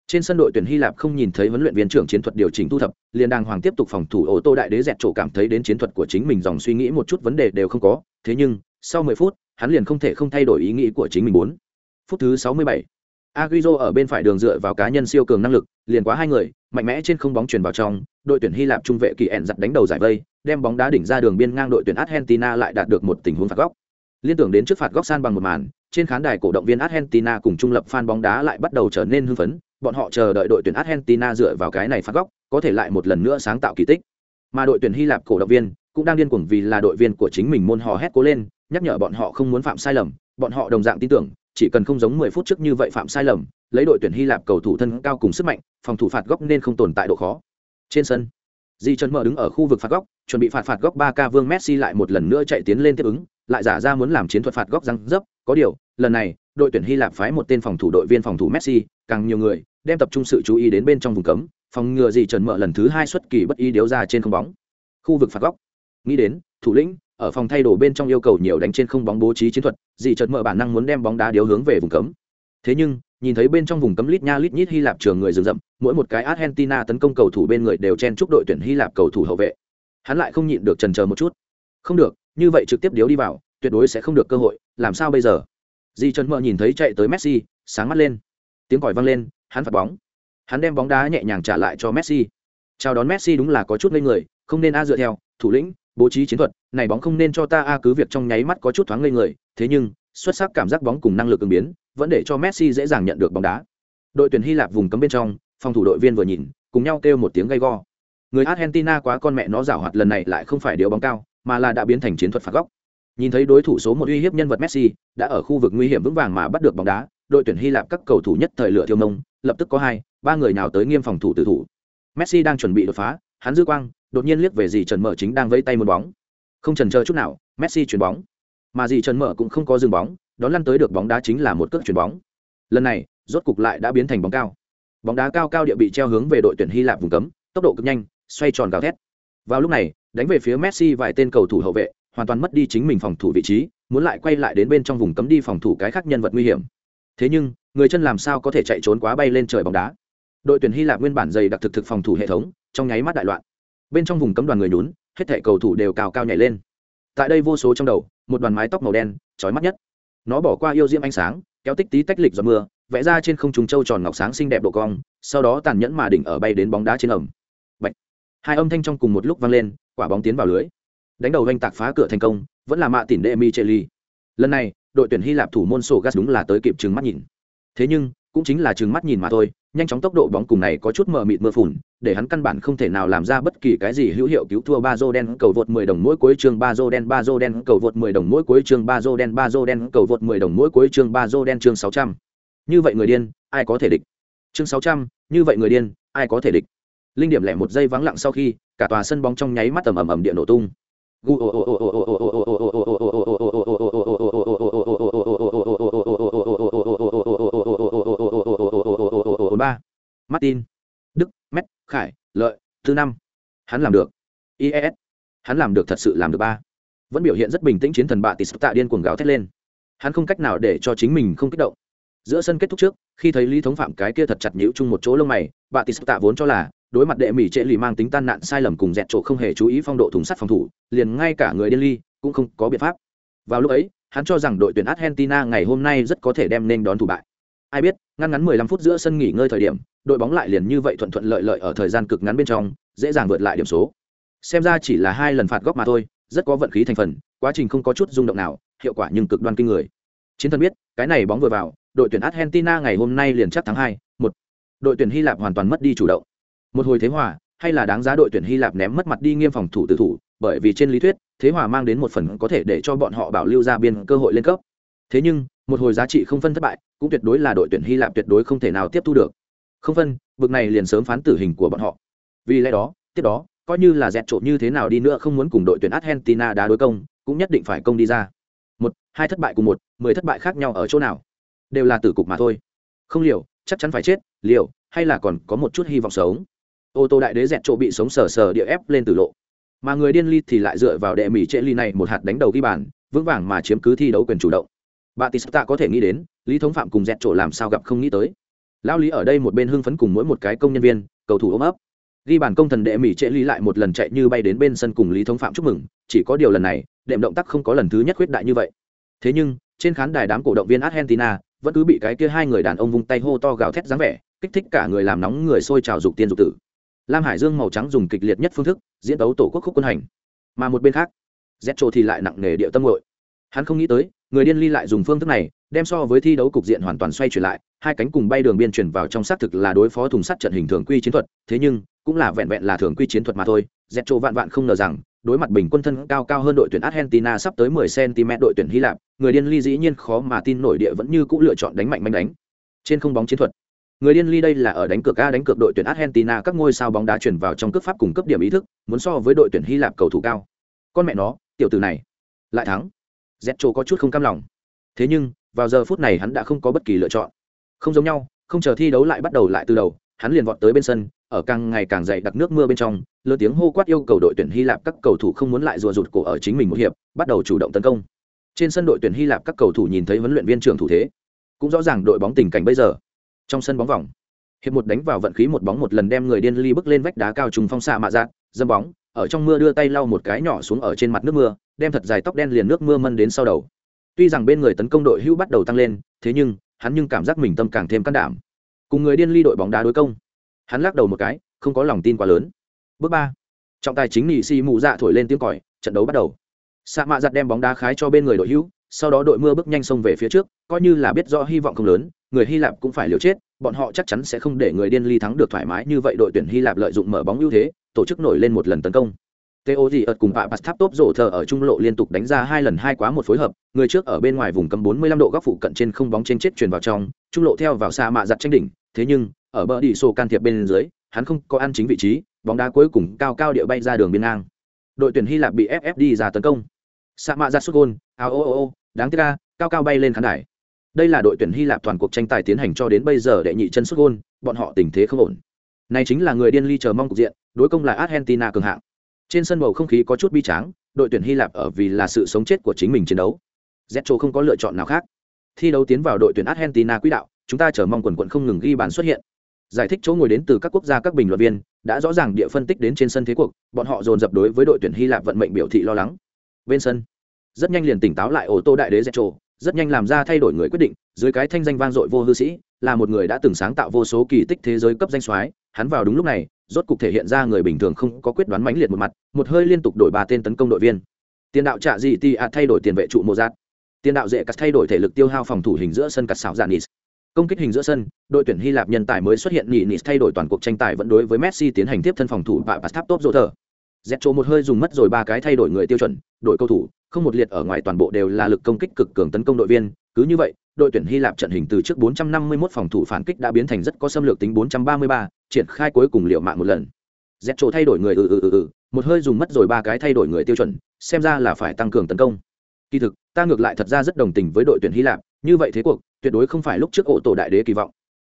trên sân đội tuyển hy lạp không nhìn thấy huấn luyện viên trưởng chiến thuật điều chỉnh thu thập, liền đàng hoàng tiếp tục phòng thủ ô tô đại đế dẹt chỗ cảm thấy đến chiến thuật của chính mình dòng suy nghĩ một chút vấn đề đều không có, thế nhưng, sau 10 phút, hắn liền không thể không thay đổi ý nghĩ của chính mình muốn. phút thứ 67. Agüero ở bên phải đường dựa vào cá nhân siêu cường năng lực, liền quá hai người, mạnh mẽ trên không bóng chuyển vào trong, đội tuyển hy lạp trung vệ kỳ ẹn giật đánh đầu giải vây, đem bóng đá đỉnh ra đường biên ngang đội tuyển argentina lại đạt được một tình huống phạt góc liên tưởng đến trước phạt góc san bằng một màn trên khán đài cổ động viên argentina cùng trung lập fan bóng đá lại bắt đầu trở nên hưng phấn bọn họ chờ đợi đội tuyển Argentina dựa vào cái này phạt góc, có thể lại một lần nữa sáng tạo kỳ tích. Mà đội tuyển Hy Lạp cổ động viên cũng đang điên cuồng vì là đội viên của chính mình môn hò hét cố lên, nhắc nhở bọn họ không muốn phạm sai lầm, bọn họ đồng dạng tin tưởng, chỉ cần không giống 10 phút trước như vậy phạm sai lầm, lấy đội tuyển Hy Lạp cầu thủ thân cao cùng sức mạnh, phòng thủ phạt góc nên không tồn tại độ khó. Trên sân, Di Trần mở đứng ở khu vực phạt góc, chuẩn bị phạt phạt góc 3K Vương Messi lại một lần nữa chạy tiến lên tiếp ứng, lại giả ra muốn làm chiến thuật phạt góc răng dấp, có điều, lần này, đội tuyển Hy Lạp phái một tên phòng thủ đội viên phòng thủ Messi, càng nhiều người, đem tập trung sự chú ý đến bên trong vùng cấm, phòng ngừa gì Trần mở lần thứ hai xuất kỳ bất ý điếu ra trên không bóng. Khu vực phạt góc. Nghĩ đến, thủ lĩnh, ở phòng thay đồ bên trong yêu cầu nhiều đánh trên không bóng bố trí chiến thuật, gì Trần mở bản năng muốn đem bóng đá điếu hướng về vùng cấm. Thế nhưng, nhìn thấy bên trong vùng cấm lít nha lít nhít Hy Lạp trường người rừng rậm, mỗi một cái Argentina tấn công cầu thủ bên người đều chen chúc đội tuyển Hy Lạp cầu thủ hậu vệ. Hắn lại không nhịn được trần chờ một chút. Không được, như vậy trực tiếp điếu đi vào, tuyệt đối sẽ không được cơ hội, làm sao bây giờ? Di Trần Mở nhìn thấy chạy tới Messi, sáng mắt lên. Tiếng còi vang lên, hắn phạt bóng. Hắn đem bóng đá nhẹ nhàng trả lại cho Messi. Chào đón Messi đúng là có chút ngây người, không nên a dựa theo, thủ lĩnh, bố trí chiến thuật, này bóng không nên cho ta a cứ việc trong nháy mắt có chút thoáng ngây người, thế nhưng, xuất sắc cảm giác bóng cùng năng lực ứng biến, vẫn để cho Messi dễ dàng nhận được bóng đá. Đội tuyển Hy Lạp vùng cấm bên trong, phòng thủ đội viên vừa nhìn, cùng nhau kêu một tiếng gay go. Người Argentina quá con mẹ nó giảo hoạt lần này lại không phải điều bóng cao, mà là đã biến thành chiến thuật phạt góc. Nhìn thấy đối thủ số một uy hiếp nhân vật Messi, đã ở khu vực nguy hiểm vững vàng mà bắt được bóng đá, đội tuyển Hy Lạp các cầu thủ nhất thời lửa thiêu mông, lập tức có hai, ba người nào tới nghiêm phòng thủ tử thủ. Messi đang chuẩn bị đột phá, hắn dư quang, đột nhiên liếc về gì Trần Mở chính đang vẫy tay một bóng. Không chần chờ chút nào, Messi chuyển bóng. Mà gì Trần Mở cũng không có dừng bóng, đón lăn tới được bóng đá chính là một cước chuyển bóng. Lần này, rốt cục lại đã biến thành bóng cao. Bóng đá cao cao địa bị treo hướng về đội tuyển Hy Lạp vùng cấm, tốc độ cực nhanh, xoay tròn gào thét. Vào lúc này, đánh về phía Messi vài tên cầu thủ hậu vệ, hoàn toàn mất đi chính mình phòng thủ vị trí, muốn lại quay lại đến bên trong vùng cấm đi phòng thủ cái khác nhân vật nguy hiểm. Thế nhưng, người chân làm sao có thể chạy trốn quá bay lên trời bóng đá? Đội tuyển Hy Lạp nguyên bản dày đặc thực thực phòng thủ hệ thống, trong nháy mắt đại loạn. Bên trong vùng cấm đoàn người nhún, hết thảy cầu thủ đều cao cao nhảy lên. Tại đây vô số trong đầu, một đoàn mái tóc màu đen, chói mắt nhất. Nó bỏ qua yêu diễm ánh sáng, kéo tích tí tách lịch giọt mưa, vẽ ra trên không trung châu tròn ngọc sáng xinh đẹp độ cong, sau đó tàn nhẫn mà đỉnh ở bay đến bóng đá trên ẩm. Hai âm thanh trong cùng một lúc vang lên, quả bóng tiến vào lưới. Đánh đầu vênh tạc phá cửa thành công, vẫn là mạ tỉn đệ Micheli. Lần này, đội tuyển Hy Lạp thủ môn sổ gas đúng là tới kịp trừng mắt nhìn. Thế nhưng, cũng chính là trừng mắt nhìn mà thôi, nhanh chóng tốc độ bóng cùng này có chút mờ mịt mưa phùn, để hắn căn bản không thể nào làm ra bất kỳ cái gì hữu hiệu cứu thua ba đen cầu vượt 10 đồng mỗi cuối chương ba đen ba đen cầu vượt 10 đồng mỗi cuối chương ba đen ba đen cầu vượt 10 đồng mỗi cuối chương ba đen chương 600. Như vậy người điên, ai có thể địch? Chương 600, như vậy người điên, ai có thể địch? Linh điểm lẻ một giây vắng lặng sau khi, cả tòa sân bóng trong nháy mắt ầm ầm ầm điện nổ tung. ba martin đức met khải lợi thứ năm hắn làm được is hắn làm được thật sự làm được ba vẫn biểu hiện rất bình tĩnh chiến thần bạ tis tạ điên cuồng gào thét lên hắn không cách nào để cho chính mình không kích động giữa sân kết thúc trước khi thấy lý thống phạm cái kia thật chặt nhữ chung một chỗ lông mày bạ tis tạ vốn cho là đối mặt đệ mỹ trệ lì mang tính tan nạn sai lầm cùng dẹt chỗ không hề chú ý phong độ thùng sắt phòng thủ, liền ngay cả người điên ly cũng không có biện pháp. Vào lúc ấy, hắn cho rằng đội tuyển argentina ngày hôm nay rất có thể đem nên đón thủ bại. Ai biết, ngăn ngắn 15 phút giữa sân nghỉ ngơi thời điểm, đội bóng lại liền như vậy thuận thuận lợi lợi ở thời gian cực ngắn bên trong, dễ dàng vượt lại điểm số. Xem ra chỉ là hai lần phạt góc mà thôi, rất có vận khí thành phần, quá trình không có chút rung động nào, hiệu quả nhưng cực đoan kinh người. Chiến thần biết, cái này bóng vừa vào, đội tuyển argentina ngày hôm nay liền chắc thắng hai một. Đội tuyển hy lạp hoàn toàn mất đi chủ động một hồi thế hòa, hay là đáng giá đội tuyển hy lạp ném mất mặt đi nghiêm phòng thủ tự thủ, bởi vì trên lý thuyết, thế hòa mang đến một phần có thể để cho bọn họ bảo lưu ra biên cơ hội lên cấp. Thế nhưng, một hồi giá trị không phân thất bại, cũng tuyệt đối là đội tuyển hy lạp tuyệt đối không thể nào tiếp thu được. Không phân vực này liền sớm phán tử hình của bọn họ. Vì lẽ đó, tiếp đó, coi như là dẹt trộn như thế nào đi nữa không muốn cùng đội tuyển argentina đá đối công, cũng nhất định phải công đi ra. Một, hai thất bại cùng một, mười thất bại khác nhau ở chỗ nào? Đều là tử cục mà thôi. Không liều, chắc chắn phải chết, liều, hay là còn có một chút hy vọng sống? Ô tô đại đế dẹt chỗ bị sống sờ sờ địa ép lên từ lộ mà người điên ly thì lại dựa vào đệ mỹ trệ ly này một hạt đánh đầu ghi bàn vững vàng mà chiếm cứ thi đấu quyền chủ động Batista có thể nghĩ đến, Lý Thống Phạm cùng dẹt chỗ làm sao gặp không nghĩ tới. Lão Lý ở đây một bên hưng phấn cùng mỗi một cái công nhân viên, cầu thủ ôm ấp. Ghi bàn công thần đệ mỹ trệ ly lại một lần chạy như bay đến bên sân cùng Lý Thống Phạm chúc mừng, chỉ có điều lần này, đệm động tác không có lần thứ nhất khuyết đại như vậy. Thế nhưng, trên khán đài đám cổ động viên Argentina vẫn cứ bị cái kia hai người đàn ông vung tay hô to gào thét dáng vẻ, kích thích cả người làm nóng người sôi trào dục tiên dục tử. Lam Hải Dương màu trắng dùng kịch liệt nhất phương thức diễn đấu tổ quốc khúc quân hành, mà một bên khác, Zetro thì lại nặng nề điệu tâm hội. Hắn không nghĩ tới, người điên ly lại dùng phương thức này đem so với thi đấu cục diện hoàn toàn xoay chuyển lại hai cánh cùng bay đường biên chuyển vào trong xác thực là đối phó thùng sắt trận hình thường quy chiến thuật thế nhưng cũng là vẹn vẹn là thường quy chiến thuật mà thôi. Z trộ vạn vạn không ngờ rằng đối mặt bình quân thân cao cao hơn đội tuyển argentina sắp tới 10 cm đội tuyển hy lạp người điên ly dĩ nhiên khó mà tin nổi địa vẫn như cũ lựa chọn đánh mạnh manh đánh. Trên không bóng chiến thuật người điên ly đây là ở đánh cược a, đánh cược đội tuyển argentina, các ngôi sao bóng đá chuyển vào trong cướp pháp cùng cấp điểm ý thức, muốn so với đội tuyển hy lạp cầu thủ cao. Con mẹ nó, tiểu tử này, lại thắng. Zetcho có chút không cam lòng. Thế nhưng, vào giờ phút này hắn đã không có bất kỳ lựa chọn. Không giống nhau, không chờ thi đấu lại bắt đầu lại từ đầu, hắn liền vọt tới bên sân, ở càng ngày càng dày đặc nước mưa bên trong lơ tiếng hô quát yêu cầu đội tuyển hy lạp các cầu thủ không muốn lại rùa rụt cổ ở chính mình một hiệp, bắt đầu chủ động tấn công. Trên sân đội tuyển hy lạp các cầu thủ nhìn thấy huấn luyện viên trưởng thủ thế. Cũng rõ ràng đội bóng tình cảnh bây giờ trong sân bóng vòng, hiệp một đánh vào vận khí một bóng một lần đem người điên ly bước lên vách đá cao trùng phong xạ mạ giác dâm bóng, ở trong mưa đưa tay lau một cái nhỏ xuống ở trên mặt nước mưa, đem thật dài tóc đen liền nước mưa mân đến sau đầu. Tuy rằng bên người tấn công đội hữu bắt đầu tăng lên, thế nhưng, hắn nhưng cảm giác mình tâm càng thêm can đảm. Cùng người điên ly đội bóng đá đối công. Hắn lắc đầu một cái, không có lòng tin quá lớn. Bước ba, trọng tài chính nị si mù dạ thổi lên tiếng còi, trận đấu bắt đầu. Sa mạ giặt đem bóng đá khái cho bên người đội hữu sau đó đội mưa bước nhanh xông về phía trước coi như là biết rõ hy vọng không lớn người hy lạp cũng phải liều chết bọn họ chắc chắn sẽ không để người điên ly thắng được thoải mái như vậy đội tuyển hy lạp lợi dụng mở bóng ưu thế tổ chức nổi lên một lần tấn công Teo gì ợt cùng Pạ Bạt Tháp Tốp rổ thờ ở trung lộ liên tục đánh ra hai lần hai quá một phối hợp, người trước ở bên ngoài vùng cấm 45 độ góc phụ cận trên không bóng trên chết truyền vào trong, trung lộ theo vào xa mạ giặt tranh đỉnh, thế nhưng, ở bờ đi sổ can thiệp bên dưới, hắn không có ăn chính vị trí, bóng đá cuối cùng cao cao địa bay ra đường biên ngang. Đội tuyển Hy Lạp bị FFD đi ra tấn công. Sa mạ giặt sút gol, ao ô ô ô, đáng tiếc ca cao cao bay lên khán đài. Đây là đội tuyển Hy Lạp toàn cuộc tranh tài tiến hành cho đến bây giờ đệ nhị chân xuất gôn bọn họ tình thế không ổn. Này chính là người điên ly chờ mong cục diện, đối công là Argentina cường hạng. Trên sân bầu không khí có chút bi tráng đội tuyển hy lạp ở vì là sự sống chết của chính mình chiến đấu. Zetro không có lựa chọn nào khác. Thi đấu tiến vào đội tuyển argentina quỹ đạo chúng ta chờ mong quần quận không ngừng ghi bàn xuất hiện. Giải thích chỗ ngồi đến từ các quốc gia các bình luận viên đã rõ ràng địa phân tích đến trên sân thế cuộc bọn họ dồn dập đối với đội tuyển hy lạp vận mệnh biểu thị lo lắng. Bên sân rất nhanh liền tỉnh táo lại ô tô đại đế zetro, rất nhanh làm ra thay đổi người quyết định, dưới cái thanh danh vang dội vô hư sĩ, là một người đã từng sáng tạo vô số kỳ tích thế giới cấp danh soái, hắn vào đúng lúc này, rốt cục thể hiện ra người bình thường không có quyết đoán mãnh liệt một mặt, một hơi liên tục đổi ba tên tấn công đội viên. Tiền đạo trạ dị ti ạ thay đổi tiền vệ trụ mô giác tiền đạo dễ cắt thay đổi thể lực tiêu hao phòng thủ hình giữa sân cắt xảo dạn nis công kích hình giữa sân, đội tuyển hy lạp nhân tài mới xuất hiện nhị nis thay đổi toàn cuộc tranh tài vẫn đối với messi tiến hành tiếp thân phòng thủ và pass tháp top rô thờ dẹt chỗ một hơi dùng mất rồi ba cái thay đổi người tiêu chuẩn đội cầu thủ không một liệt ở ngoài toàn bộ đều là lực công kích cực cường tấn công đội viên cứ như vậy đội tuyển Hy Lạp trận hình từ trước 451 phòng thủ phản kích đã biến thành rất có xâm lược tính 433, triển khai cuối cùng liệu mạng một lần. Zetro thay đổi người ừ ừ ừ ừ, một hơi dùng mất rồi ba cái thay đổi người tiêu chuẩn, xem ra là phải tăng cường tấn công. Kỳ thực, ta ngược lại thật ra rất đồng tình với đội tuyển Hy Lạp, như vậy thế cuộc tuyệt đối không phải lúc trước ổ tổ đại đế kỳ vọng.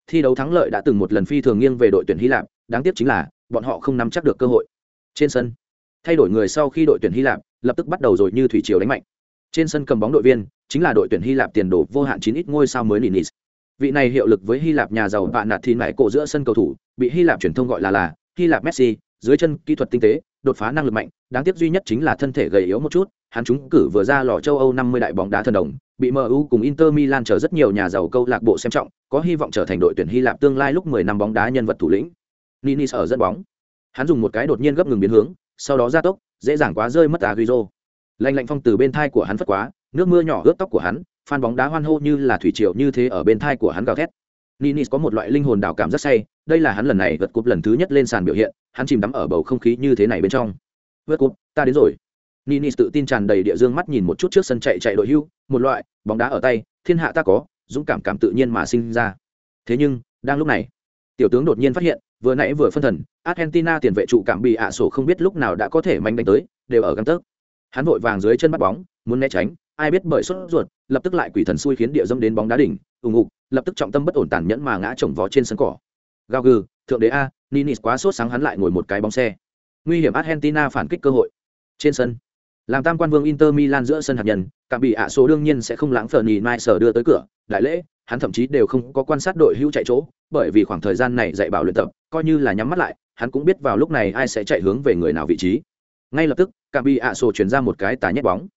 Thi đấu thắng lợi đã từng một lần phi thường nghiêng về đội tuyển Hy Lạp, đáng tiếc chính là bọn họ không nắm chắc được cơ hội. Trên sân, thay đổi người sau khi đội tuyển Hy Lạp lập tức bắt đầu rồi như thủy triều đánh mạnh. Trên sân cầm bóng đội viên chính là đội tuyển Hy Lạp tiền đồ vô hạn chín ít ngôi sao mới Ninis. Vị này hiệu lực với Hy Lạp nhà giàu bạn nạt thì mãi cổ giữa sân cầu thủ, bị Hy Lạp truyền thông gọi là là Hy Lạp Messi, dưới chân kỹ thuật tinh tế, đột phá năng lực mạnh, đáng tiếc duy nhất chính là thân thể gầy yếu một chút, hắn chúng cử vừa ra lò châu Âu 50 đại bóng đá thần đồng, bị MU cùng Inter Milan chờ rất nhiều nhà giàu câu lạc bộ xem trọng, có hy vọng trở thành đội tuyển Hy Lạp tương lai lúc 10 năm bóng đá nhân vật thủ lĩnh. Ninis ở dẫn bóng. Hắn dùng một cái đột nhiên gấp ngừng biến hướng, sau đó ra tốc, dễ dàng quá rơi mất aguizo Lạnh lạnh phong từ bên thai của hắn phất quá, nước mưa nhỏ ướt tóc của hắn phan bóng đá hoan hô như là thủy triều như thế ở bên thai của hắn gào thét. Ninis có một loại linh hồn đào cảm rất say đây là hắn lần này vượt cúp lần thứ nhất lên sàn biểu hiện hắn chìm đắm ở bầu không khí như thế này bên trong. Vượt cúp ta đến rồi. Ninis tự tin tràn đầy địa dương mắt nhìn một chút trước sân chạy chạy đội hưu một loại bóng đá ở tay thiên hạ ta có dũng cảm cảm tự nhiên mà sinh ra. Thế nhưng đang lúc này tiểu tướng đột nhiên phát hiện, vừa nãy vừa phân thần, argentina tiền vệ trụ cảm bị ạ sổ không biết lúc nào đã có thể manh đánh tới, đều ở găng tớp hắn vội vàng dưới chân bắt bóng, muốn né tránh, ai biết bởi sốt ruột, lập tức lại quỷ thần xui khiến địa dâm đến bóng đá đỉnh ủng ục lập tức trọng tâm bất ổn tàn nhẫn mà ngã chồng vó trên sân cỏ. Gao gừ, thượng đế a, ninis quá sốt sáng hắn lại ngồi một cái bóng xe. Nguy hiểm argentina phản kích cơ hội. Trên sân, làm tam quan vương inter milan giữa sân hạt nhân, cảm bị ạ số đương nhiên sẽ không lãng phờ nhì mai sở đưa tới cửa, đại lễ hắn thậm chí đều không có quan sát đội hữu chạy chỗ bởi vì khoảng thời gian này dạy bảo luyện tập coi như là nhắm mắt lại hắn cũng biết vào lúc này ai sẽ chạy hướng về người nào vị trí. Ngay lập tức cả bị ạ sổ chuyển ra một cái tà nhét bóng.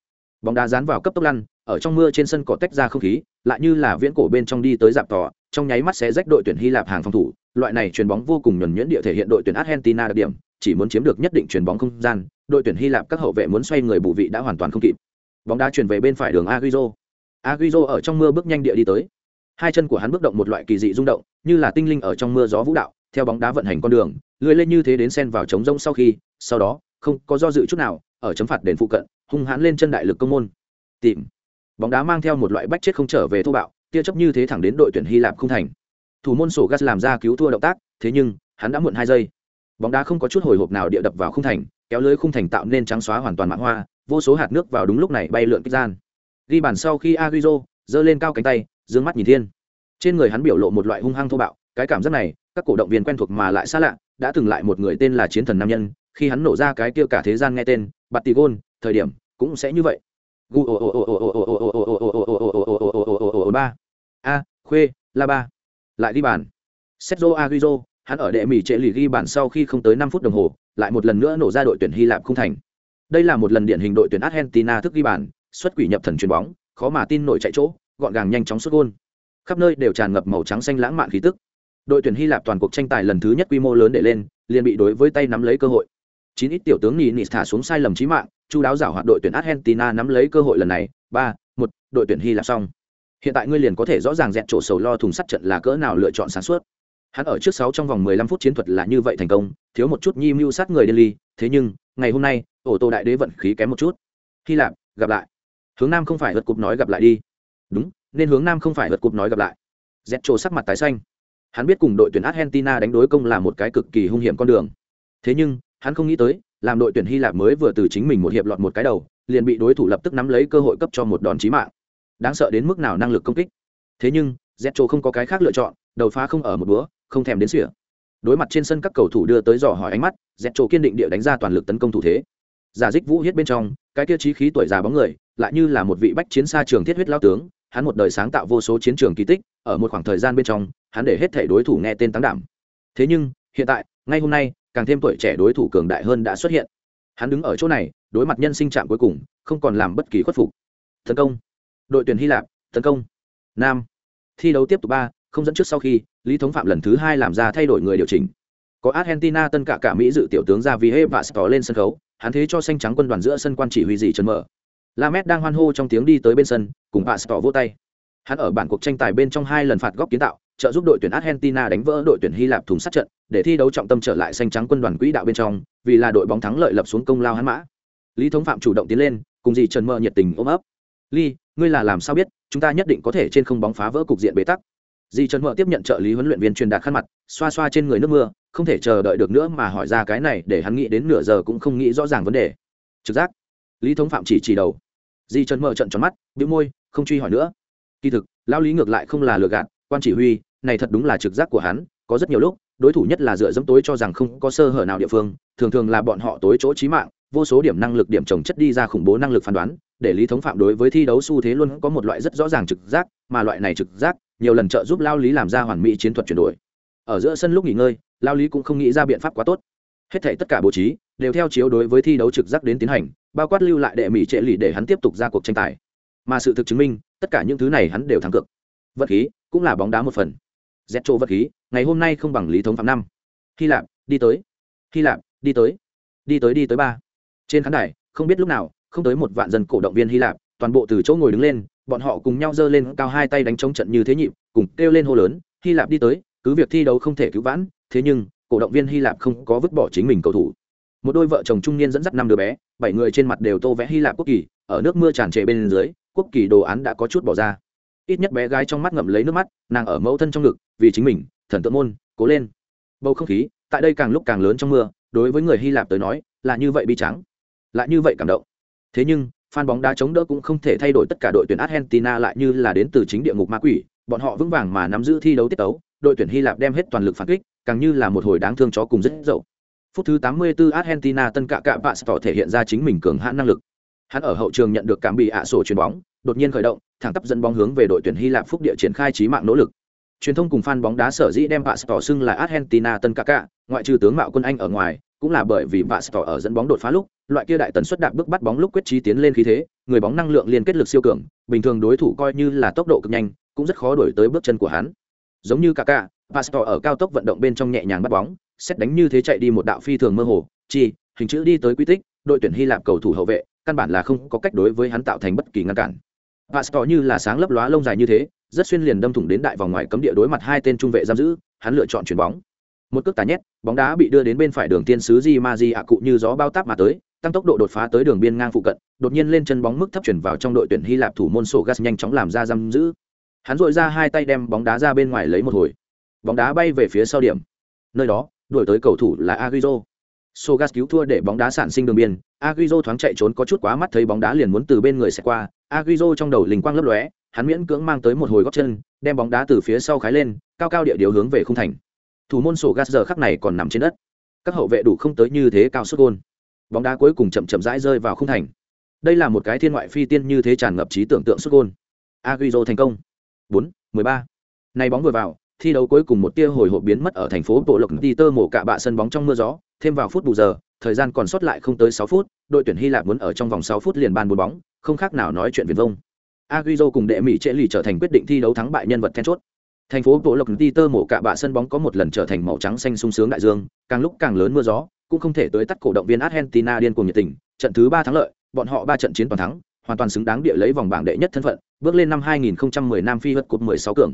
Bóng đá dán vào cấp tốc lăn ở trong mưa trên sân cỏ tách ra không khí lại như là viễn cổ bên trong đi tới dạp tỏ trong nháy mắt sẽ rách đội tuyển hy lạp hàng phòng thủ. Loại này chuyền bóng vô cùng nhuẩn nhuyễn địa thể hiện đội tuyển argentina đặc điểm chỉ muốn chiếm được nhất định chuyền bóng không gian đội tuyển hy lạp các hậu vệ muốn xoay người bù vị đã hoàn toàn không kịp. Bóng đá chuyển về bên phải đường Agüero, Agüero ở trong mưa bước nhanh địa đi tới hai chân của hắn bước động một loại kỳ dị rung động, như là tinh linh ở trong mưa gió vũ đạo, theo bóng đá vận hành con đường lưới lên như thế đến sen vào trống rông sau khi, sau đó, không có do dự chút nào, ở chấm phạt đền phụ cận, hung hãn lên chân đại lực công môn. Tìm. Bóng đá mang theo một loại bách chết không trở về thô bạo, tia chấp như thế thẳng đến đội tuyển hy lạp không thành. Thủ môn sổ gas làm ra cứu thua động tác, thế nhưng, hắn đã muộn hai giây. Bóng đá không có chút hồi hộp nào địa đập vào khung thành, kéo lưới khung thành tạo nên trắng xóa hoàn toàn mạng hoa, vô số hạt nước vào đúng lúc này bay lượn kích gian. Ghi bàn sau khi Agüero giơ lên cao cánh tay dương mắt nhìn thiên trên người hắn biểu lộ một loại hung hăng thô bạo cái cảm giác này các cổ động viên quen thuộc mà lại xa lạ đã từng lại một người tên là chiến thần nam nhân khi hắn nổ ra cái kia cả thế gian nghe tên bạt tì gôn thời điểm cũng sẽ như vậy ba a khuê la ba lại ghi bàn setzo Agüero hắn ở đệ mỹ trệ lì ghi bàn sau khi không tới năm phút đồng hồ lại một lần nữa nổ ra đội tuyển hy lạp không thành đây là một lần điển hình đội tuyển argentina thức ghi bàn xuất quỷ nhập thần chuyền bóng khó mà tin nổi chạy chỗ gọn gàng nhanh chóng xuất gôn. Khắp nơi đều tràn ngập màu trắng xanh lãng mạn khí tức. Đội tuyển hy lạp toàn cuộc tranh tài lần thứ nhất quy mô lớn để lên, liền bị đối với tay nắm lấy cơ hội. Chín ít tiểu tướng nhì nị thả xuống sai lầm trí mạng, chu đáo giảo hoạt đội tuyển argentina nắm lấy cơ hội lần này, ba, một, đội tuyển hy lạp xong. Hiện tại ngươi liền có thể rõ ràng dẹn chỗ sầu lo thùng sắt trận là cỡ nào lựa chọn sáng suốt. Hắn ở trước sáu trong vòng mười lăm phút chiến thuật là như vậy thành công, thiếu một chút nhi mưu sát người delhi thế nhưng, ngày hôm nay, ổ tô đại đế vận khí kém một chút. Hy lạp, gặp lại. Hướng nam không phải vượt cục nói gặp lại đi đúng, nên hướng nam không phải vật cục nói gặp lại. Z trổ sắc mặt tái xanh. Hắn biết cùng đội tuyển argentina đánh đối công là một cái cực kỳ hung hiểm con đường. Thế nhưng, hắn không nghĩ tới, làm đội tuyển hy lạp mới vừa từ chính mình một hiệp lọt một cái đầu, liền bị đối thủ lập tức nắm lấy cơ hội cấp cho một đòn chí mạng. Đáng sợ đến mức nào năng lực công kích. Thế nhưng z trổ không có cái khác lựa chọn, đầu phá không ở một búa không thèm đến sỉa đối mặt trên sân các cầu thủ đưa tới dò hỏi ánh mắt dẹt trổ kiên định địa đánh ra toàn lực tấn công thủ thế. Giả dích vũ hiết bên trong, cái tiêu chí khí tuổi già bóng người, lại như là một vị bách chiến xa trường thiết huyết lao tướng hắn một đời sáng tạo vô số chiến trường kỳ tích, ở một khoảng thời gian bên trong, hắn để hết thể đối thủ nghe tên tăng đảm. Thế nhưng, hiện tại, ngay hôm nay, càng thêm tuổi trẻ đối thủ cường đại hơn đã xuất hiện. Hắn đứng ở chỗ này, đối mặt nhân sinh trạng cuối cùng, không còn làm bất kỳ khuất phục. Tấn công. Đội tuyển hy lạp, tấn công. Nam. Thi đấu tiếp tục ba, không dẫn trước sau khi, lý thống phạm lần thứ hai làm ra thay đổi người điều chỉnh. Có argentina tân cả cả mỹ dự tiểu tướng ra vì hệ và stò lên sân khấu, hắn thế cho xanh trắng quân đoàn giữa sân quan chỉ huy gì chấn mở. Lamet đang hoan hô trong tiếng đi tới bên sân cùng bà vỗ vô tay hắn ở bản cuộc tranh tài bên trong hai lần phạt góc kiến tạo trợ giúp đội tuyển argentina đánh vỡ đội tuyển hy lạp thùng sát trận để thi đấu trọng tâm trở lại xanh trắng quân đoàn quỹ đạo bên trong vì là đội bóng thắng lợi lập xuống công lao hắn mã lý thống phạm chủ động tiến lên cùng dì trần mơ nhiệt tình ôm ấp ly ngươi là làm sao biết chúng ta nhất định có thể trên không bóng phá vỡ cục diện bế tắc Di Trần Mơ tiếp nhận trợ lý huấn luyện viên truyền đạt khăn mặt, xoa xoa trên người nước mưa, không thể chờ đợi được nữa mà hỏi ra cái này để hắn nghĩ đến nửa giờ cũng không nghĩ rõ ràng vấn đề. Trực giác. Lý Thống Phạm chỉ chỉ đầu. Di Trần mở trận tròn mắt, bĩu môi, không truy hỏi nữa. Kỳ thực, lão lý ngược lại không là lừa gạt, quan chỉ huy, này thật đúng là trực giác của hắn, có rất nhiều lúc, đối thủ nhất là dựa dẫm tối cho rằng không có sơ hở nào địa phương, thường thường là bọn họ tối chỗ trí mạng, vô số điểm năng lực điểm trồng chất đi ra khủng bố năng lực phán đoán, để lý thống phạm đối với thi đấu xu thế luôn có một loại rất rõ ràng trực giác mà loại này trực giác nhiều lần trợ giúp lao lý làm ra hoàn mỹ chiến thuật chuyển đổi ở giữa sân lúc nghỉ ngơi lao lý cũng không nghĩ ra biện pháp quá tốt hết thể tất cả bố trí đều theo chiếu đối với thi đấu trực giác đến tiến hành bao quát lưu lại đệ mỹ trệ lì để hắn tiếp tục ra cuộc tranh tài. Mà sự thực chứng minh, tất cả những thứ này hắn đều thắng cực vật khí cũng là bóng đá một phần. Z chỗ vật khí, ngày hôm nay không bằng lý thống phạm năm. Hy lạp, đi tới. Hy lạp, đi tới. Đi tới đi tới ba. Trên khán đài, không biết lúc nào, không tới một vạn dân cổ động viên hy lạp, toàn bộ từ chỗ ngồi đứng lên, bọn họ cùng nhau giơ lên cao hai tay đánh trống trận như thế nhịp, cùng kêu lên hô lớn, hy lạp đi tới, cứ việc thi đấu không thể cứu vãn, thế nhưng, cổ động viên hy lạp không có vứt bỏ chính mình cầu thủ một đôi vợ chồng trung niên dẫn dắt năm đứa bé bảy người trên mặt đều tô vẽ hy lạp quốc kỳ ở nước mưa tràn trề bên dưới quốc kỳ đồ án đã có chút bỏ ra. Ít nhất bé gái trong mắt ngậm lấy nước mắt nàng ở mẫu thân trong ngực vì chính mình thần tượng môn cố lên. Bầu không khí tại đây càng lúc càng lớn trong mưa đối với người hy lạp tới nói là như vậy bi trắng lại như vậy cảm động. Thế nhưng fan bóng đá chống đỡ cũng không thể thay đổi tất cả đội tuyển Argentina lại như là đến từ chính địa ngục ma quỷ, bọn họ vững vàng mà nắm giữ thi đấu tiết tấu, đội tuyển Hy Lạp đem hết toàn lực phản kích, càng như là một hồi đáng thương chó cùng rất dậu. Phút thứ 84 Argentina tân cạ cạ Pastor thể hiện ra chính mình cường hãn năng lực. Hắn ở hậu trường nhận được cảm bị ạ sổ chuyền bóng, đột nhiên khởi động, thẳng tắp dẫn bóng hướng về đội tuyển Hy Lạp phúc địa triển khai chí mạng nỗ lực. Truyền thông cùng fan bóng đá sở dĩ đem Pastor xưng là Argentina tân cạ cạ, ngoại trừ tướng mạo quân Anh ở ngoài, cũng là bởi vì Pastor ở dẫn bóng đột phá lúc, loại kia đại tần suất đạp bước bắt bóng lúc quyết trí tiến lên khí thế, người bóng năng lượng liên kết lực siêu cường, bình thường đối thủ coi như là tốc độ cực nhanh, cũng rất khó đuổi tới bước chân của hắn. Giống như Kaká, Pastor ở cao tốc vận động bên trong nhẹ nhàng bắt bóng, xét đánh như thế chạy đi một đạo phi thường mơ hồ, chi, hình chữ đi tới quy tích, đội tuyển Hy Lạp cầu thủ hậu vệ, căn bản là không có cách đối với hắn tạo thành bất kỳ ngăn cản. Pastor như là sáng lấp lóa lông dài như thế, rất xuyên liền đâm thủng đến đại vòng ngoài cấm địa đối mặt hai tên trung vệ giam giữ, hắn lựa chọn chuyển bóng. Một cước tà nhét bóng đá bị đưa đến bên phải đường tiên sứ di ma di ạ cụ như gió bao táp mà tới tăng tốc độ đột phá tới đường biên ngang phụ cận đột nhiên lên chân bóng mức thấp chuyển vào trong đội tuyển hy lạp thủ môn sổ gas nhanh chóng làm ra giam giữ. Hắn dội ra hai tay đem bóng đá ra bên ngoài lấy một hồi. Bóng đá bay về phía sau điểm. Nơi đó đuổi tới cầu thủ là Agüero. Sogas cứu thua để bóng đá sản sinh đường biên, Agüero thoáng chạy trốn có chút quá mắt thấy bóng đá liền muốn từ bên người sẽ qua, Agüero trong đầu linh quang lấp lóe, hắn miễn cưỡng mang tới một hồi gót chân, đem bóng đá từ phía sau khái lên, cao cao địa điều hướng về khung thành. Thủ môn Sogas giờ khắc này còn nằm trên đất. Các hậu vệ đủ không tới như thế cao suất gol. Bóng đá cuối cùng chậm chậm rãi rơi vào khung thành. Đây là một cái thiên ngoại phi tiên như thế tràn ngập trí tưởng tượng suất gol. Agüero thành công. 4, 13. Này bóng vừa vào, thi đấu cuối cùng một tia hồi hộp biến mất ở thành phố Bộ Lộc đi Tơ mổ cả bạ sân bóng trong mưa gió, thêm vào phút bù giờ, thời gian còn sót lại không tới 6 phút, đội tuyển Hy Lạp muốn ở trong vòng 6 phút liền bàn bốn bóng, không khác nào nói chuyện viền vông. aguizo cùng đệ Mỹ trễ lì trở thành quyết định thi đấu thắng bại nhân vật then chốt. Thành phố Bộ Lộc đi Tơ mổ cả bạ sân bóng có một lần trở thành màu trắng xanh sung sướng đại dương, càng lúc càng lớn mưa gió, cũng không thể tới tắt cổ động viên Argentina điên cuồng nhiệt tình, trận thứ ba thắng lợi, bọn họ ba trận chiến toàn thắng, hoàn toàn xứng đáng địa lấy vòng bảng đệ nhất thân phận, bước lên năm 2010 Nam Phi vượt cột 16 cường.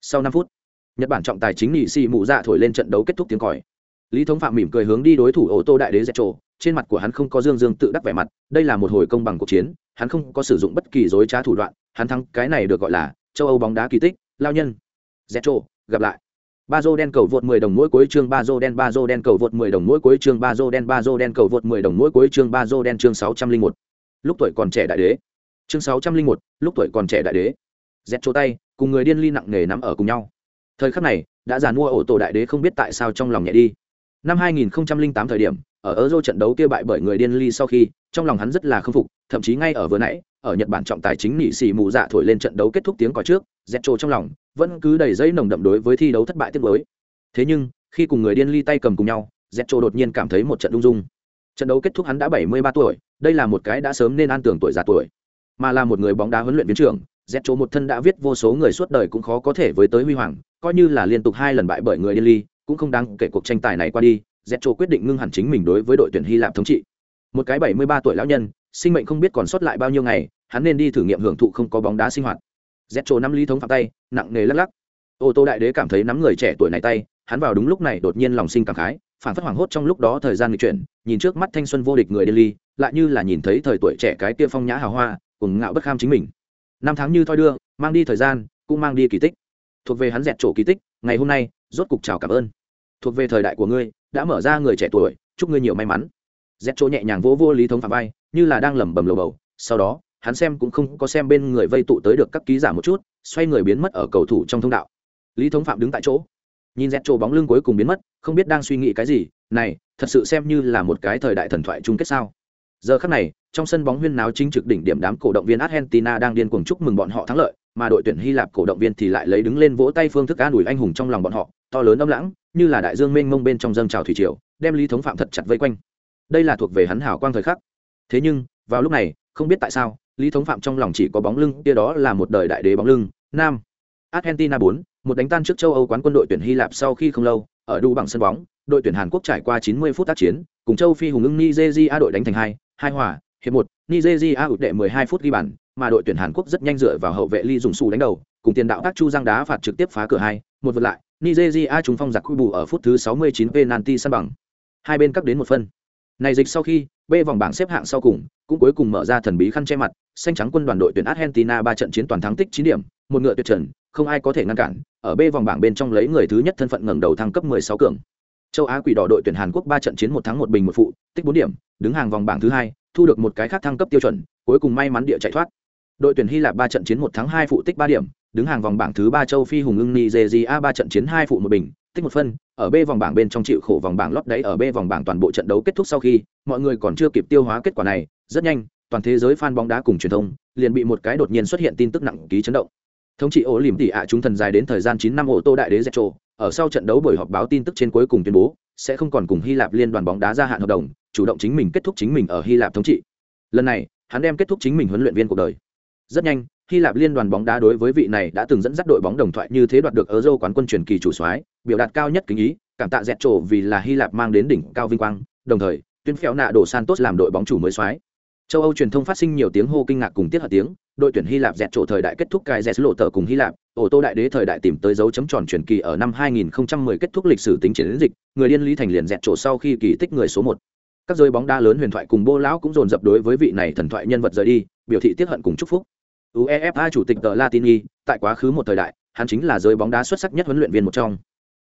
Sau 5 phút, nhật bản trọng tài chính nghị xì mụ dạ thổi lên trận đấu kết thúc tiếng còi. Lý thống phạm mỉm cười hướng đi đối thủ ô tô đại đế dẹp trộ trên mặt của hắn không có dương dương tự đắc vẻ mặt đây là một hồi công bằng cuộc chiến hắn không có sử dụng bất kỳ dối trá thủ đoạn hắn thắng cái này được gọi là châu âu bóng đá kỳ tích lao nhân. Dẹp trộ gặp lại. Ba dô đen cầu vượt 10 đồng mỗi cuối chương ba dô đen ba dô đen cầu vượt 10 đồng mỗi cuối chương ba dô đen ba dô đen cầu vượt 10 đồng mỗi cuối chương ba dô đen chương 601. lúc tuổi còn trẻ đại đế. Chương 601, lúc tuổi còn trẻ đại đế. Dẹp trộ tay cùng người điên ly nặng nề nắm ở cùng nhau thời khắc này, đã giàn mua ổ tổ đại đế không biết tại sao trong lòng nhẹ đi. Năm 2008 thời điểm, ở euro trận đấu kia bại bởi người điên ly sau khi, trong lòng hắn rất là khâm phục, thậm chí ngay ở vừa nãy, ở nhật bản trọng tài chính nị xì mù dạ thổi lên trận đấu kết thúc tiếng còi trước dẹp trồ trong lòng, vẫn cứ đầy dây nồng đậm đối với thi đấu thất bại tiếp với thế nhưng, khi cùng người điên ly tay cầm cùng nhau dẹp trồ đột nhiên cảm thấy một trận đung dung trận đấu kết thúc hắn đã 73 tuổi, đây là một cái đã sớm nên an tưởng tuổi già tuổi. Mà là một người bóng đá huấn luyện viên trưởng dẹp trồ một thân đã viết vô số người suốt đời cũng khó có thể với tới huy hoàng coi như là liên tục hai lần bại bởi người điên ly cũng không đáng kể cuộc tranh tài này qua đi Zetro quyết định ngưng hẳn chính mình đối với đội tuyển Hy Lạp thống trị. Một cái 73 tuổi lão nhân, sinh mệnh không biết còn sót lại bao nhiêu ngày, hắn nên đi thử nghiệm hưởng thụ không có bóng đá sinh hoạt. Zetro nắm lý thống phạm tay, nặng nề lắc lắc. Ô tô đại đế cảm thấy nắm người trẻ tuổi này tay, hắn vào đúng lúc này đột nhiên lòng sinh cảm khái, phản phất hoảng hốt trong lúc đó thời gian nghịch chuyển, nhìn trước mắt thanh xuân vô địch người Delhi, lại như là nhìn thấy thời tuổi trẻ cái kia phong nhã hào hoa, cùng ngạo bất kham chính mình. Năm tháng như thoi đưa, mang đi thời gian, cũng mang đi kỳ tích. Thuộc về hắn dẹt chỗ kỳ tích, ngày hôm nay, rốt cục chào cảm ơn. Thuộc về thời đại của ngươi, đã mở ra người trẻ tuổi chúc ngươi nhiều may mắn. Dẹt chỗ nhẹ nhàng vỗ vô lý thống phạm vai như là đang lẩm bẩm lầu bầu. Sau đó hắn xem cũng không có xem bên người vây tụ tới được các ký giả một chút xoay người biến mất ở cầu thủ trong thông đạo. Lý thống phạm đứng tại chỗ. Nhìn dẹt chỗ bóng lưng cuối cùng biến mất không biết đang suy nghĩ cái gì này thật sự xem như là một cái thời đại thần thoại chung kết sao. Giờ khắc này trong sân bóng huyên náo chính trực đỉnh điểm đám cổ động viên argentina đang điên cuồng chúc mừng bọn họ thắng lợi mà đội tuyển hy lạp cổ động viên thì lại lấy đứng lên vỗ tay phương thức an ủi anh hùng trong lòng bọn họ, to lớn âm lãng, như là đại dương mênh mông bên trong dâng trào thủy triều, đem lý thống phạm thật chặt vây quanh. Đây là thuộc về hắn hảo quang thời khắc. Thế nhưng, vào lúc này, không biết tại sao, lý thống phạm trong lòng chỉ có bóng lưng, kia đó là một đời đại đế bóng lưng, nam. Argentina bốn, một đánh tan trước châu âu quán quân đội tuyển hy lạp sau khi không lâu, ở đu bằng sân bóng, đội tuyển hàn quốc trải qua 90 phút tác chiến, cùng châu phi hùng ưng nigeria đội đánh thành hai hai hòa, hiệp một, nigeria ụt đệ 12 phút ghi bàn mà đội tuyển hàn quốc rất nhanh dựa vào hậu vệ Lee Jung-soo đánh đầu cùng tiền đạo các chu giang đá phạt trực tiếp phá cửa hai một vượt lại Nigeria trúng phong giặc khu bù ở phút thứ 69 penalty sân bằng. Hai bên cắt đến một phân. Này dịch sau khi, B vòng bảng xếp hạng sau cùng, cũng cuối cùng mở ra thần bí khăn che mặt, xanh trắng quân đoàn đội tuyển Argentina ba trận chiến toàn thắng tích 9 điểm, một ngựa tuyệt trần, không ai có thể ngăn cản, ở B vòng bảng bên trong lấy người thứ nhất thân phận ngẩng đầu thăng cấp 16 cường. Châu Á quỷ đỏ đội tuyển Hàn Quốc ba trận chiến một thắng một bình một phụ, tích 4 điểm, đứng hàng vòng bảng thứ hai, thu được một cái khác thăng cấp tiêu chuẩn, cuối cùng may mắn địa chạy thoát. Đội tuyển Hy Lạp ba trận chiến một thắng hai phụ tích ba điểm, đứng hàng vòng bảng thứ ba châu phi hùng ưng nigeria ba trận chiến hai phụ một bình tích một phân ở b vòng bảng bên trong chịu khổ vòng bảng lót đáy ở b vòng bảng toàn bộ trận đấu kết thúc sau khi mọi người còn chưa kịp tiêu hóa kết quả này rất nhanh toàn thế giới fan bóng đá cùng truyền thông liền bị một cái đột nhiên xuất hiện tin tức nặng ký chấn động. Thống trị ổ lìm tỉ ạ chúng thần dài đến thời gian chín năm ô tô đại đế zetro ở sau trận đấu buổi họp báo tin tức trên cuối cùng tuyên bố sẽ không còn cùng hy lạp liên đoàn bóng đá gia hạn hợp đồng chủ động chính mình kết thúc chính mình ở hy lạp thống trị. Lần này hắn đem kết thúc chính mình huấn luyện viên cuộc đời rất nhanh Hy Lạp liên đoàn bóng đá đối với vị này đã từng dẫn dắt đội bóng đồng thoại như thế đoạt được Euro quán quân truyền kỳ chủ soái, biểu đạt cao nhất kính ý, cảm tạ dẹt trổ vì là Hy Lạp mang đến đỉnh cao vinh quang, đồng thời tuyên phéo nạ đổ Santos làm đội bóng chủ mới soái. châu âu truyền thông phát sinh nhiều tiếng hô kinh ngạc cùng tiết hận tiếng đội tuyển hy lạp dẹt trổ thời đại kết thúc cài dẹt lộ tờ cùng hy lạp ổ tô đại đế thời đại tìm tới dấu chấm tròn truyền kỳ ở năm 2010 kết thúc lịch sử tính chiến dịch người điên lý thành liền dẹt trổ sau khi kỳ tích người số một các giới bóng đá lớn huyền thoại cùng bô lão cũng dồn dập đối với vị này thần thoại nhân vật rời đi biểu thị tiết hận cùng chúc phúc uefa chủ tịch tờ latini tại quá khứ một thời đại hắn chính là giới bóng đá xuất sắc nhất huấn luyện viên một trong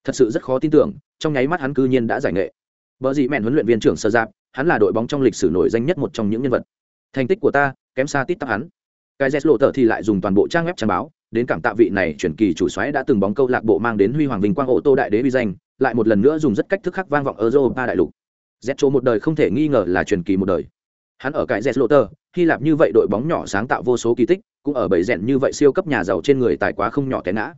thật sự rất khó tin tưởng trong nháy mắt hắn cư nhiên đã giải nghệ Bở gì mẹn huấn luyện viên trưởng sơ giáp, hắn là đội bóng trong lịch sử nổi danh nhất một trong những nhân vật. Thành tích của ta, kém xa tít tắp hắn. Cái lộ tờ thì lại dùng toàn bộ trang web trang báo, đến cảm tạ vị này chuyển kỳ chủ soái đã từng bóng câu lạc bộ mang đến huy hoàng vinh quang ô tô đại đế uy danh, lại một lần nữa dùng rất cách thức khắc vang vọng ở Europa đại lục. Zetro một đời không thể nghi ngờ là truyền kỳ một đời. Hắn ở cái Zetloter, Hy Lạp như vậy đội bóng nhỏ sáng tạo vô số kỳ tích, cũng ở bầy rèn như vậy siêu cấp nhà giàu trên người tài quá không nhỏ té ngã.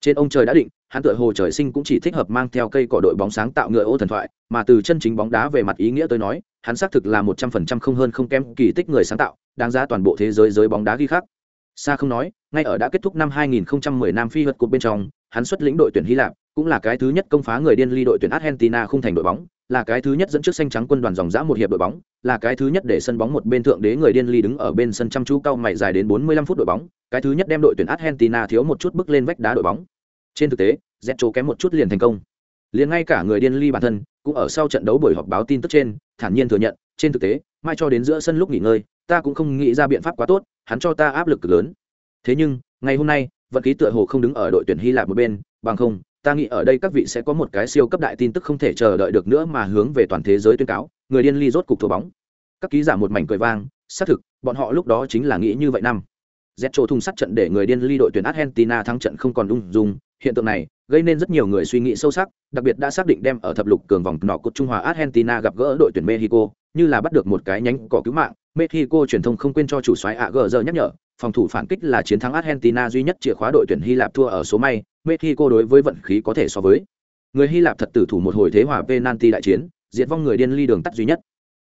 Trên ông trời đã định, hắn tựa hồ trời sinh cũng chỉ thích hợp mang theo cây cỏ đội bóng sáng tạo ngựa ô thần thoại, mà từ chân chính bóng đá về mặt ý nghĩa tôi nói, hắn xác thực là một trăm phần trăm không hơn không kém kỳ tích người sáng tạo, đáng giá toàn bộ thế giới giới bóng đá ghi khắc. Xa không nói, ngay ở đã kết thúc năm 2010 Nam Phi vượt cột bên trong, hắn xuất lĩnh đội tuyển Hy Lạp, cũng là cái thứ nhất công phá người điên ly đội tuyển Argentina không thành đội bóng, là cái thứ nhất dẫn trước xanh trắng quân đoàn dòng dã một hiệp đội bóng, là cái thứ nhất để sân bóng một bên thượng đế người điên ly đứng ở bên sân chăm chú cao mày dài đến 45 phút đội bóng, cái thứ nhất đem đội tuyển Argentina thiếu một chút bước lên vách đá đội bóng. Trên thực tế, Zetro kém một chút liền thành công. Liền ngay cả người điên ly bản thân, cũng ở sau trận đấu buổi họp báo tin tức trên, thản nhiên thừa nhận, trên thực tế, mai cho đến giữa sân lúc nghỉ ngơi, ta cũng không nghĩ ra biện pháp quá tốt, hắn cho ta áp lực cực lớn. Thế nhưng, ngày hôm nay, vận khí tựa hồ không đứng ở đội tuyển Hy Lạp một bên, bằng không, ta nghĩ ở đây các vị sẽ có một cái siêu cấp đại tin tức không thể chờ đợi được nữa mà hướng về toàn thế giới tuyên cáo, người điên ly rốt cục thua bóng. Các ký giả một mảnh cười vang, xác thực, bọn họ lúc đó chính là nghĩ như vậy năm. Zetro thùng sắt trận để người điên ly đội tuyển Argentina thắng trận không còn ung dung, hiện tượng này gây nên rất nhiều người suy nghĩ sâu sắc, đặc biệt đã xác định đem ở thập lục cường vòng nọ cột Trung Hòa Argentina gặp gỡ đội tuyển Mexico, như là bắt được một cái nhánh cỏ cứu mạng. Mexico truyền thông không quên cho chủ soái AGR nhắc nhở, phòng thủ phản kích là chiến thắng Argentina duy nhất chìa khóa đội tuyển Hy Lạp thua ở số may, Mexico đối với vận khí có thể so với. Người Hy Lạp thật tử thủ một hồi thế hòa penalty đại chiến, diệt vong người điên ly đường tắt duy nhất.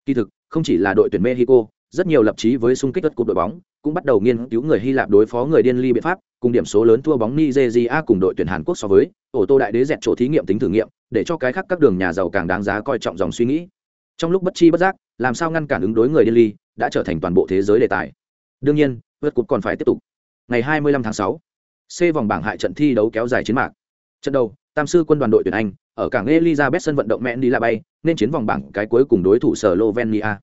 Kỳ thực, không chỉ là đội tuyển Mexico, rất nhiều lập chí với xung kích đất cục đội bóng, cũng bắt đầu nghiên cứu người Hy Lạp đối phó người điên ly biện pháp, cùng điểm số lớn thua bóng Nigeria cùng đội tuyển Hàn Quốc so với, ổ tô đại đế dẹt chỗ thí nghiệm tính thử nghiệm, để cho cái khác các đường nhà giàu càng đáng giá coi trọng dòng suy nghĩ. Trong lúc bất chi bất giác, làm sao ngăn cản ứng đối người điên ly, đã trở thành toàn bộ thế giới đề tài. Đương nhiên, vượt cục còn phải tiếp tục. Ngày 25 tháng 6, C vòng bảng hại trận thi đấu kéo dài chiến mạc. Trận đầu, Tam sư quân đoàn đội tuyển Anh ở cảng Elizabeth sân vận động mẹn đi la bay, nên chiến vòng bảng cái cuối cùng đối thủ Slovenia.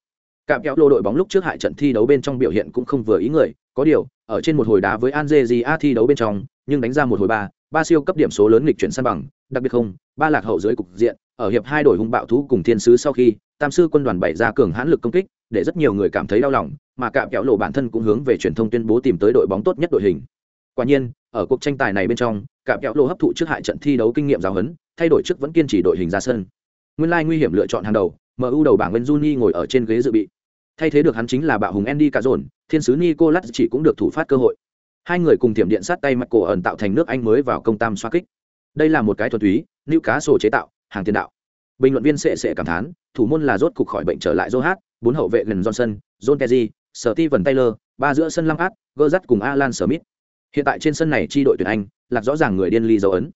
Cạm kéo lô đội bóng lúc trước hại trận thi đấu bên trong biểu hiện cũng không vừa ý người, có điều, ở trên một hồi đá với Algeria thi đấu bên trong, nhưng đánh ra một hồi ba, ba siêu cấp điểm số lớn nghịch chuyển sân bằng, đặc biệt không, ba lạc hậu dưới cục diện, ở hiệp hai đội hung bạo thú cùng thiên sứ sau khi, tam sư quân đoàn bày ra cường hãn lực công kích, để rất nhiều người cảm thấy đau lòng, mà cạm kéo lộ bản thân cũng hướng về truyền thông tuyên bố tìm tới đội bóng tốt nhất đội hình. Quả nhiên, ở cuộc tranh tài này bên trong, cạm kéo lộ hấp thụ trước hại trận thi đấu kinh nghiệm giáo huấn, thay đổi trước vẫn kiên trì đội hình ra sân. Nguyên lai nguy hiểm lựa chọn hàng đầu, MU đầu bảng Juni ngồi ở trên ghế dự bị thay thế được hắn chính là bạo hùng andy cà dồn thiên sứ nicolas chỉ cũng được thủ phát cơ hội hai người cùng tiệm điện sát tay mặt cổ ẩn tạo thành nước anh mới vào công tam xoa kích đây là một cái thuật túy nữ cá sổ chế tạo hàng tiền đạo bình luận viên sệ sệ cảm thán thủ môn là rốt cục khỏi bệnh trở lại johat bốn hậu vệ gần johnson john kerry sở ti vần taylor ba giữa sân lăng át gơ dắt cùng alan smith. Hiện tại trên sân này chi đội tuyển anh lạc rõ ràng người điên ly dấu ấn.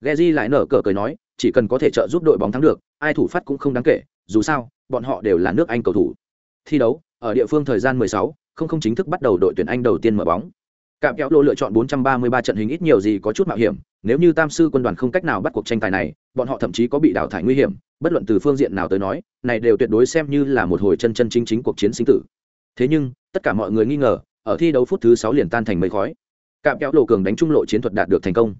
Gerry lại nở cờ cười nói, chỉ cần có thể trợ giúp đội bóng thắng được, ai thủ phát cũng không đáng kể, dù sao, bọn họ đều là nước Anh cầu thủ. Thi đấu ở địa phương thời gian 16, không không chính thức bắt đầu đội tuyển Anh đầu tiên mở bóng. Cạm kéo lô lựa chọn 433 trận hình ít nhiều gì có chút mạo hiểm, nếu như Tam sư quân đoàn không cách nào bắt cuộc tranh tài này, bọn họ thậm chí có bị đào thải nguy hiểm, bất luận từ phương diện nào tới nói, này đều tuyệt đối xem như là một hồi chân chân chính chính cuộc chiến sinh tử. Thế nhưng, tất cả mọi người nghi ngờ, ở thi đấu phút thứ 6 liền tan thành mây khói. Cạm kéo lộ cường đánh trung lộ chiến thuật đạt được thành công.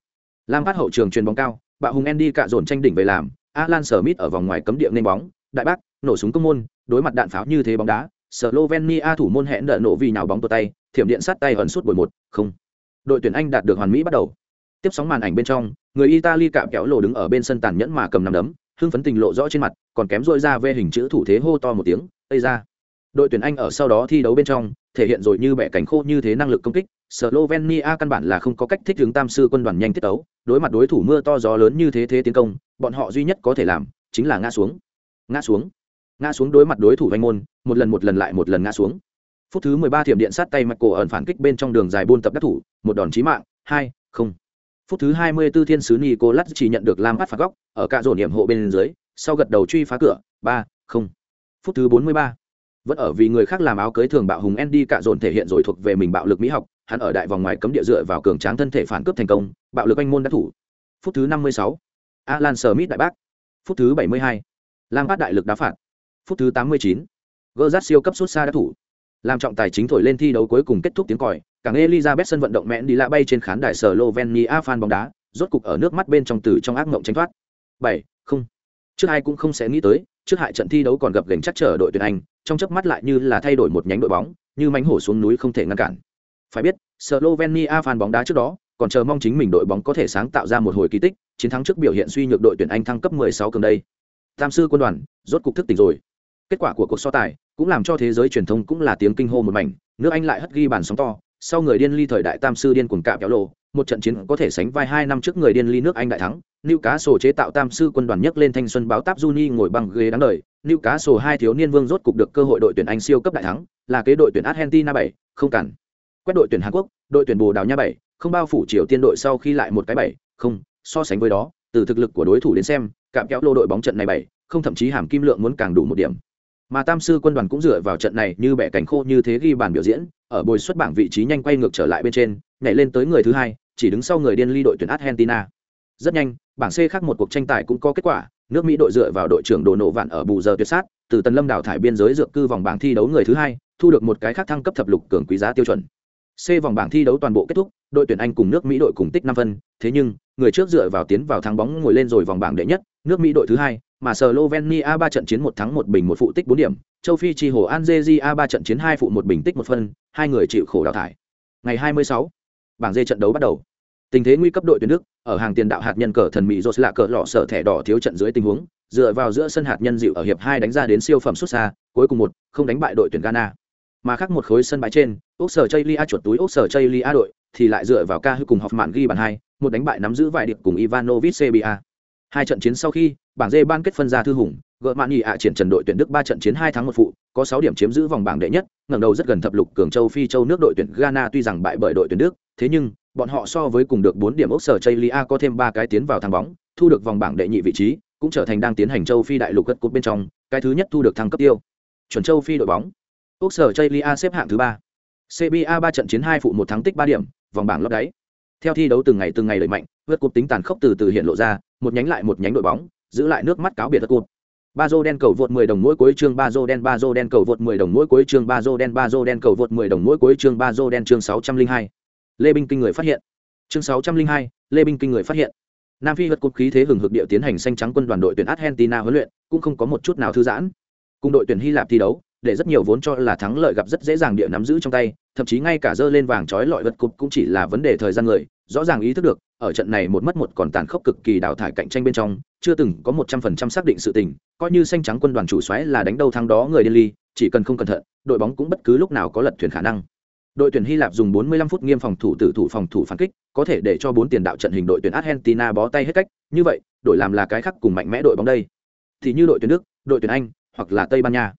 Lam phát hậu trường truyền bóng cao, bạo hùng Andy cạ dồn tranh đỉnh về làm, Alan Smith ở vòng ngoài cấm địa nên bóng, đại bác, nổ súng công môn, đối mặt đạn pháo như thế bóng đá, Slovenia thủ môn hẹn đỡ nổ vì nào bóng tay, thiểm điện sát tay ẩn suốt bồi một, không. Đội tuyển Anh đạt được hoàn mỹ bắt đầu. Tiếp sóng màn ảnh bên trong, người Italy cạm kéo lộ đứng ở bên sân tàn nhẫn mà cầm nắm đấm, hưng phấn tình lộ rõ trên mặt, còn kém dội ra ve hình chữ thủ thế hô to một tiếng, "Tây ra!" Đội tuyển Anh ở sau đó thi đấu bên trong, thể hiện rồi như bẻ cánh khô như thế năng lực công kích, Slovenia căn bản là không có cách thích ứng tam sư quân đoàn nhanh tiết tấu, đối mặt đối thủ mưa to gió lớn như thế thế tiến công, bọn họ duy nhất có thể làm chính là ngã xuống. Ngã xuống ngã xuống đối mặt đối thủ vanh môn một lần một lần lại một lần ngã xuống phút thứ mười ba thiểm điện sát tay Mạch cổ ẩn phản kích bên trong đường dài buôn tập đắc thủ một đòn chí mạng hai không phút thứ hai mươi 24 thiên sứ Nicolas chỉ nhận được lam bắt phạt góc ở cả rổ điểm hộ bên dưới sau gật đầu truy phá cửa ba không phút thứ bốn mươi ba vẫn ở vì người khác làm áo cưới thường bạo hùng Andy cạ dồn thể hiện rồi thuộc về mình bạo lực mỹ học, hắn ở đại vòng ngoài cấm địa dựa vào cường tráng thân thể phản cướp thành công, bạo lực anh môn đắc thủ. Phút thứ 56, Alan Smith đại bác. Phút thứ 72, Lam Phát đại lực đá phạt. Phút thứ 89, Gerrard siêu cấp sút xa đắc thủ. Làm trọng tài chính thổi lên thi đấu cuối cùng kết thúc tiếng còi, càng Elizabeth sân vận động mẹn đi lạ bay trên khán đài Slovenia fan bóng đá, rốt cục ở nước mắt bên trong từ trong ác mộng tránh thoát. 7, không. Trước ai cũng không sẽ nghĩ tới, trước hại trận thi đấu còn gặp gành chắc trở đội tuyển Anh, trong chớp mắt lại như là thay đổi một nhánh đội bóng, như mánh hổ xuống núi không thể ngăn cản. Phải biết, Slovenia fan bóng đá trước đó, còn chờ mong chính mình đội bóng có thể sáng tạo ra một hồi kỳ tích, chiến thắng trước biểu hiện suy nhược đội tuyển Anh thăng cấp 16 cường đây. Tam sư quân đoàn, rốt cục thức tỉnh rồi. Kết quả của cuộc so tài cũng làm cho thế giới truyền thông cũng là tiếng kinh hô một mảnh, nước Anh lại hất ghi bàn sóng to, sau người điên ly thời đại tam sư điên cuồng cạm kéo lộ, một trận chiến có thể sánh vai hai năm trước người điên ly nước Anh đại thắng, Lưu Cá Sổ chế tạo tam sư quân đoàn nhấc lên thanh xuân báo táp Juni ngồi bằng ghế đáng đời, sổ hai thiếu niên vương rốt cục được cơ hội đội tuyển Anh siêu cấp đại thắng, là kế đội tuyển Argentina 7, không cản. Quét đội tuyển Hàn Quốc, đội tuyển Bồ Đào Nha 7, không bao phủ Triều Tiên đội sau khi lại một cái 7, không, so sánh với đó, từ thực lực của đối thủ đến xem, cạm kéo lô đội bóng trận này 7, không thậm chí hàm kim lượng muốn càng đủ một điểm. Mà Tam sư quân đoàn cũng dựa vào trận này như bẻ cảnh khô như thế ghi bàn biểu diễn, ở bồi xuất bảng vị trí nhanh quay ngược trở lại bên trên, nhảy lên tới người thứ hai, chỉ đứng sau người điên ly đội tuyển Argentina. Rất nhanh, bảng C khác một cuộc tranh tài cũng có kết quả, nước Mỹ đội dựa vào đội trưởng Đồ Nổ Vạn ở bù giờ tuyệt sát, từ Tần Lâm đảo thải biên giới dược cư vòng bảng thi đấu người thứ hai, thu được một cái khác thăng cấp thập lục cường quý giá tiêu chuẩn. C vòng bảng thi đấu toàn bộ kết thúc, đội tuyển Anh cùng nước Mỹ đội cùng tích năm phân, thế nhưng, người trước dựa vào tiến vào thắng bóng ngồi lên rồi vòng bảng đệ nhất, nước Mỹ đội thứ hai, mà Slovenia ba trận chiến một thắng một bình một phụ tích bốn điểm, châu Phi chi hồ Algeria ba trận chiến hai phụ một bình tích một phân, hai người chịu khổ đào thải. Ngày 26, bảng D trận đấu bắt đầu. Tình thế nguy cấp đội tuyển Đức, ở hàng tiền đạo hạt nhân cờ thần mỹ Rose lạ cờ lọ sở thẻ đỏ thiếu trận dưới tình huống, dựa vào giữa sân hạt nhân dịu ở hiệp hai đánh ra đến siêu phẩm xuất xa, cuối cùng một, không đánh bại đội tuyển Ghana. Mà khác một khối sân bãi trên, Úc sở Chaylia chuột túi Úc sở Chaylia đội, thì lại dựa vào ca hư cùng học mạn ghi bàn hai, một đánh bại nắm giữ vài điệp cùng Ivanovic Serbia. Hai trận chiến sau khi, bảng D ban kết phân ra thư hùng, gỡ mạn nhị ạ triển trần đội tuyển Đức ba trận chiến hai tháng một phụ, có sáu điểm chiếm giữ vòng bảng đệ nhất, ngẩng đầu rất gần thập lục cường châu Phi châu nước đội tuyển Ghana tuy rằng bại bởi đội tuyển Đức, thế nhưng bọn họ so với cùng được bốn điểm ốc sở Chaylia có thêm ba cái tiến vào thắng bóng, thu được vòng bảng đệ nhị vị trí, cũng trở thành đang tiến hành châu Phi đại lục gật cúp bên trong, cái thứ nhất thu được thăng cấp tiêu. Chuẩn châu Phi đội bóng. Ốc sở Chaylia xếp hạng thứ ba. CBA ba trận chiến hai phụ một thắng tích ba điểm, vòng bảng lót đáy. Theo thi đấu từng ngày từng ngày đẩy mạnh, vượt cục tính tàn khốc từ từ hiện lộ ra, một nhánh lại một nhánh đội bóng, giữ lại nước mắt cáo biệt vượt cục Ba đen cầu vượt 10 đồng mỗi cuối chương ba đen ba đen cầu vượt 10 đồng mỗi cuối chương ba đen ba đen cầu vượt 10 đồng mỗi cuối chương ba đen chương 602. Lê Binh kinh người phát hiện. Chương 602, Lê Binh kinh người phát hiện. Nam Phi vượt cục khí thế hừng hực điệu tiến hành xanh trắng quân đoàn đội tuyển Argentina huấn luyện, cũng không có một chút nào thư giãn. Cùng đội tuyển Hy Lạp thi đấu, để rất nhiều vốn cho là thắng lợi gặp rất dễ dàng địa nắm giữ trong tay, thậm chí ngay cả dơ lên vàng chói lọi vật cục cũng chỉ là vấn đề thời gian người, rõ ràng ý thức được, ở trận này một mất một còn tàn khốc cực kỳ đào thải cạnh tranh bên trong, chưa từng có một trăm phần trăm xác định sự tình, coi như xanh trắng quân đoàn chủ xoáy là đánh đâu thắng đó người điên ly, chỉ cần không cẩn thận, đội bóng cũng bất cứ lúc nào có lật thuyền khả năng. Đội tuyển Hy Lạp dùng 45 phút nghiêm phòng thủ tử thủ phòng thủ phản kích, có thể để cho bốn tiền đạo trận hình đội tuyển Argentina bó tay hết cách, như vậy, đội làm là cái khác cùng mạnh mẽ đội bóng đây. Thì như đội tuyển Đức, đội tuyển Anh, hoặc là Tây Ban Nha.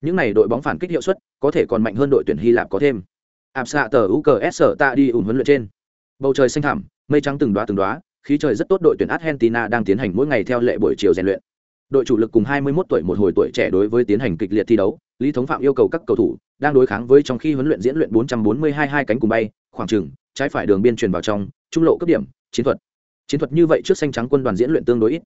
Những này đội bóng phản kích hiệu suất có thể còn mạnh hơn đội tuyển Hy Lạp có thêm. Áp xạ tờ UKS ta đi ủng huấn luyện trên. Bầu trời xanh thẳm, mây trắng từng đóa từng đóa, khí trời rất tốt đội tuyển Argentina đang tiến hành mỗi ngày theo lệ buổi chiều rèn luyện. Đội chủ lực cùng 21 tuổi một hồi tuổi trẻ đối với tiến hành kịch liệt thi đấu, Lý Thống Phạm yêu cầu các cầu thủ đang đối kháng với trong khi huấn luyện diễn luyện 442 hai cánh cùng bay, khoảng chừng trái phải đường biên truyền vào trong, trung lộ cấp điểm, chiến thuật. Chiến thuật như vậy trước xanh trắng quân đoàn diễn luyện tương đối ít.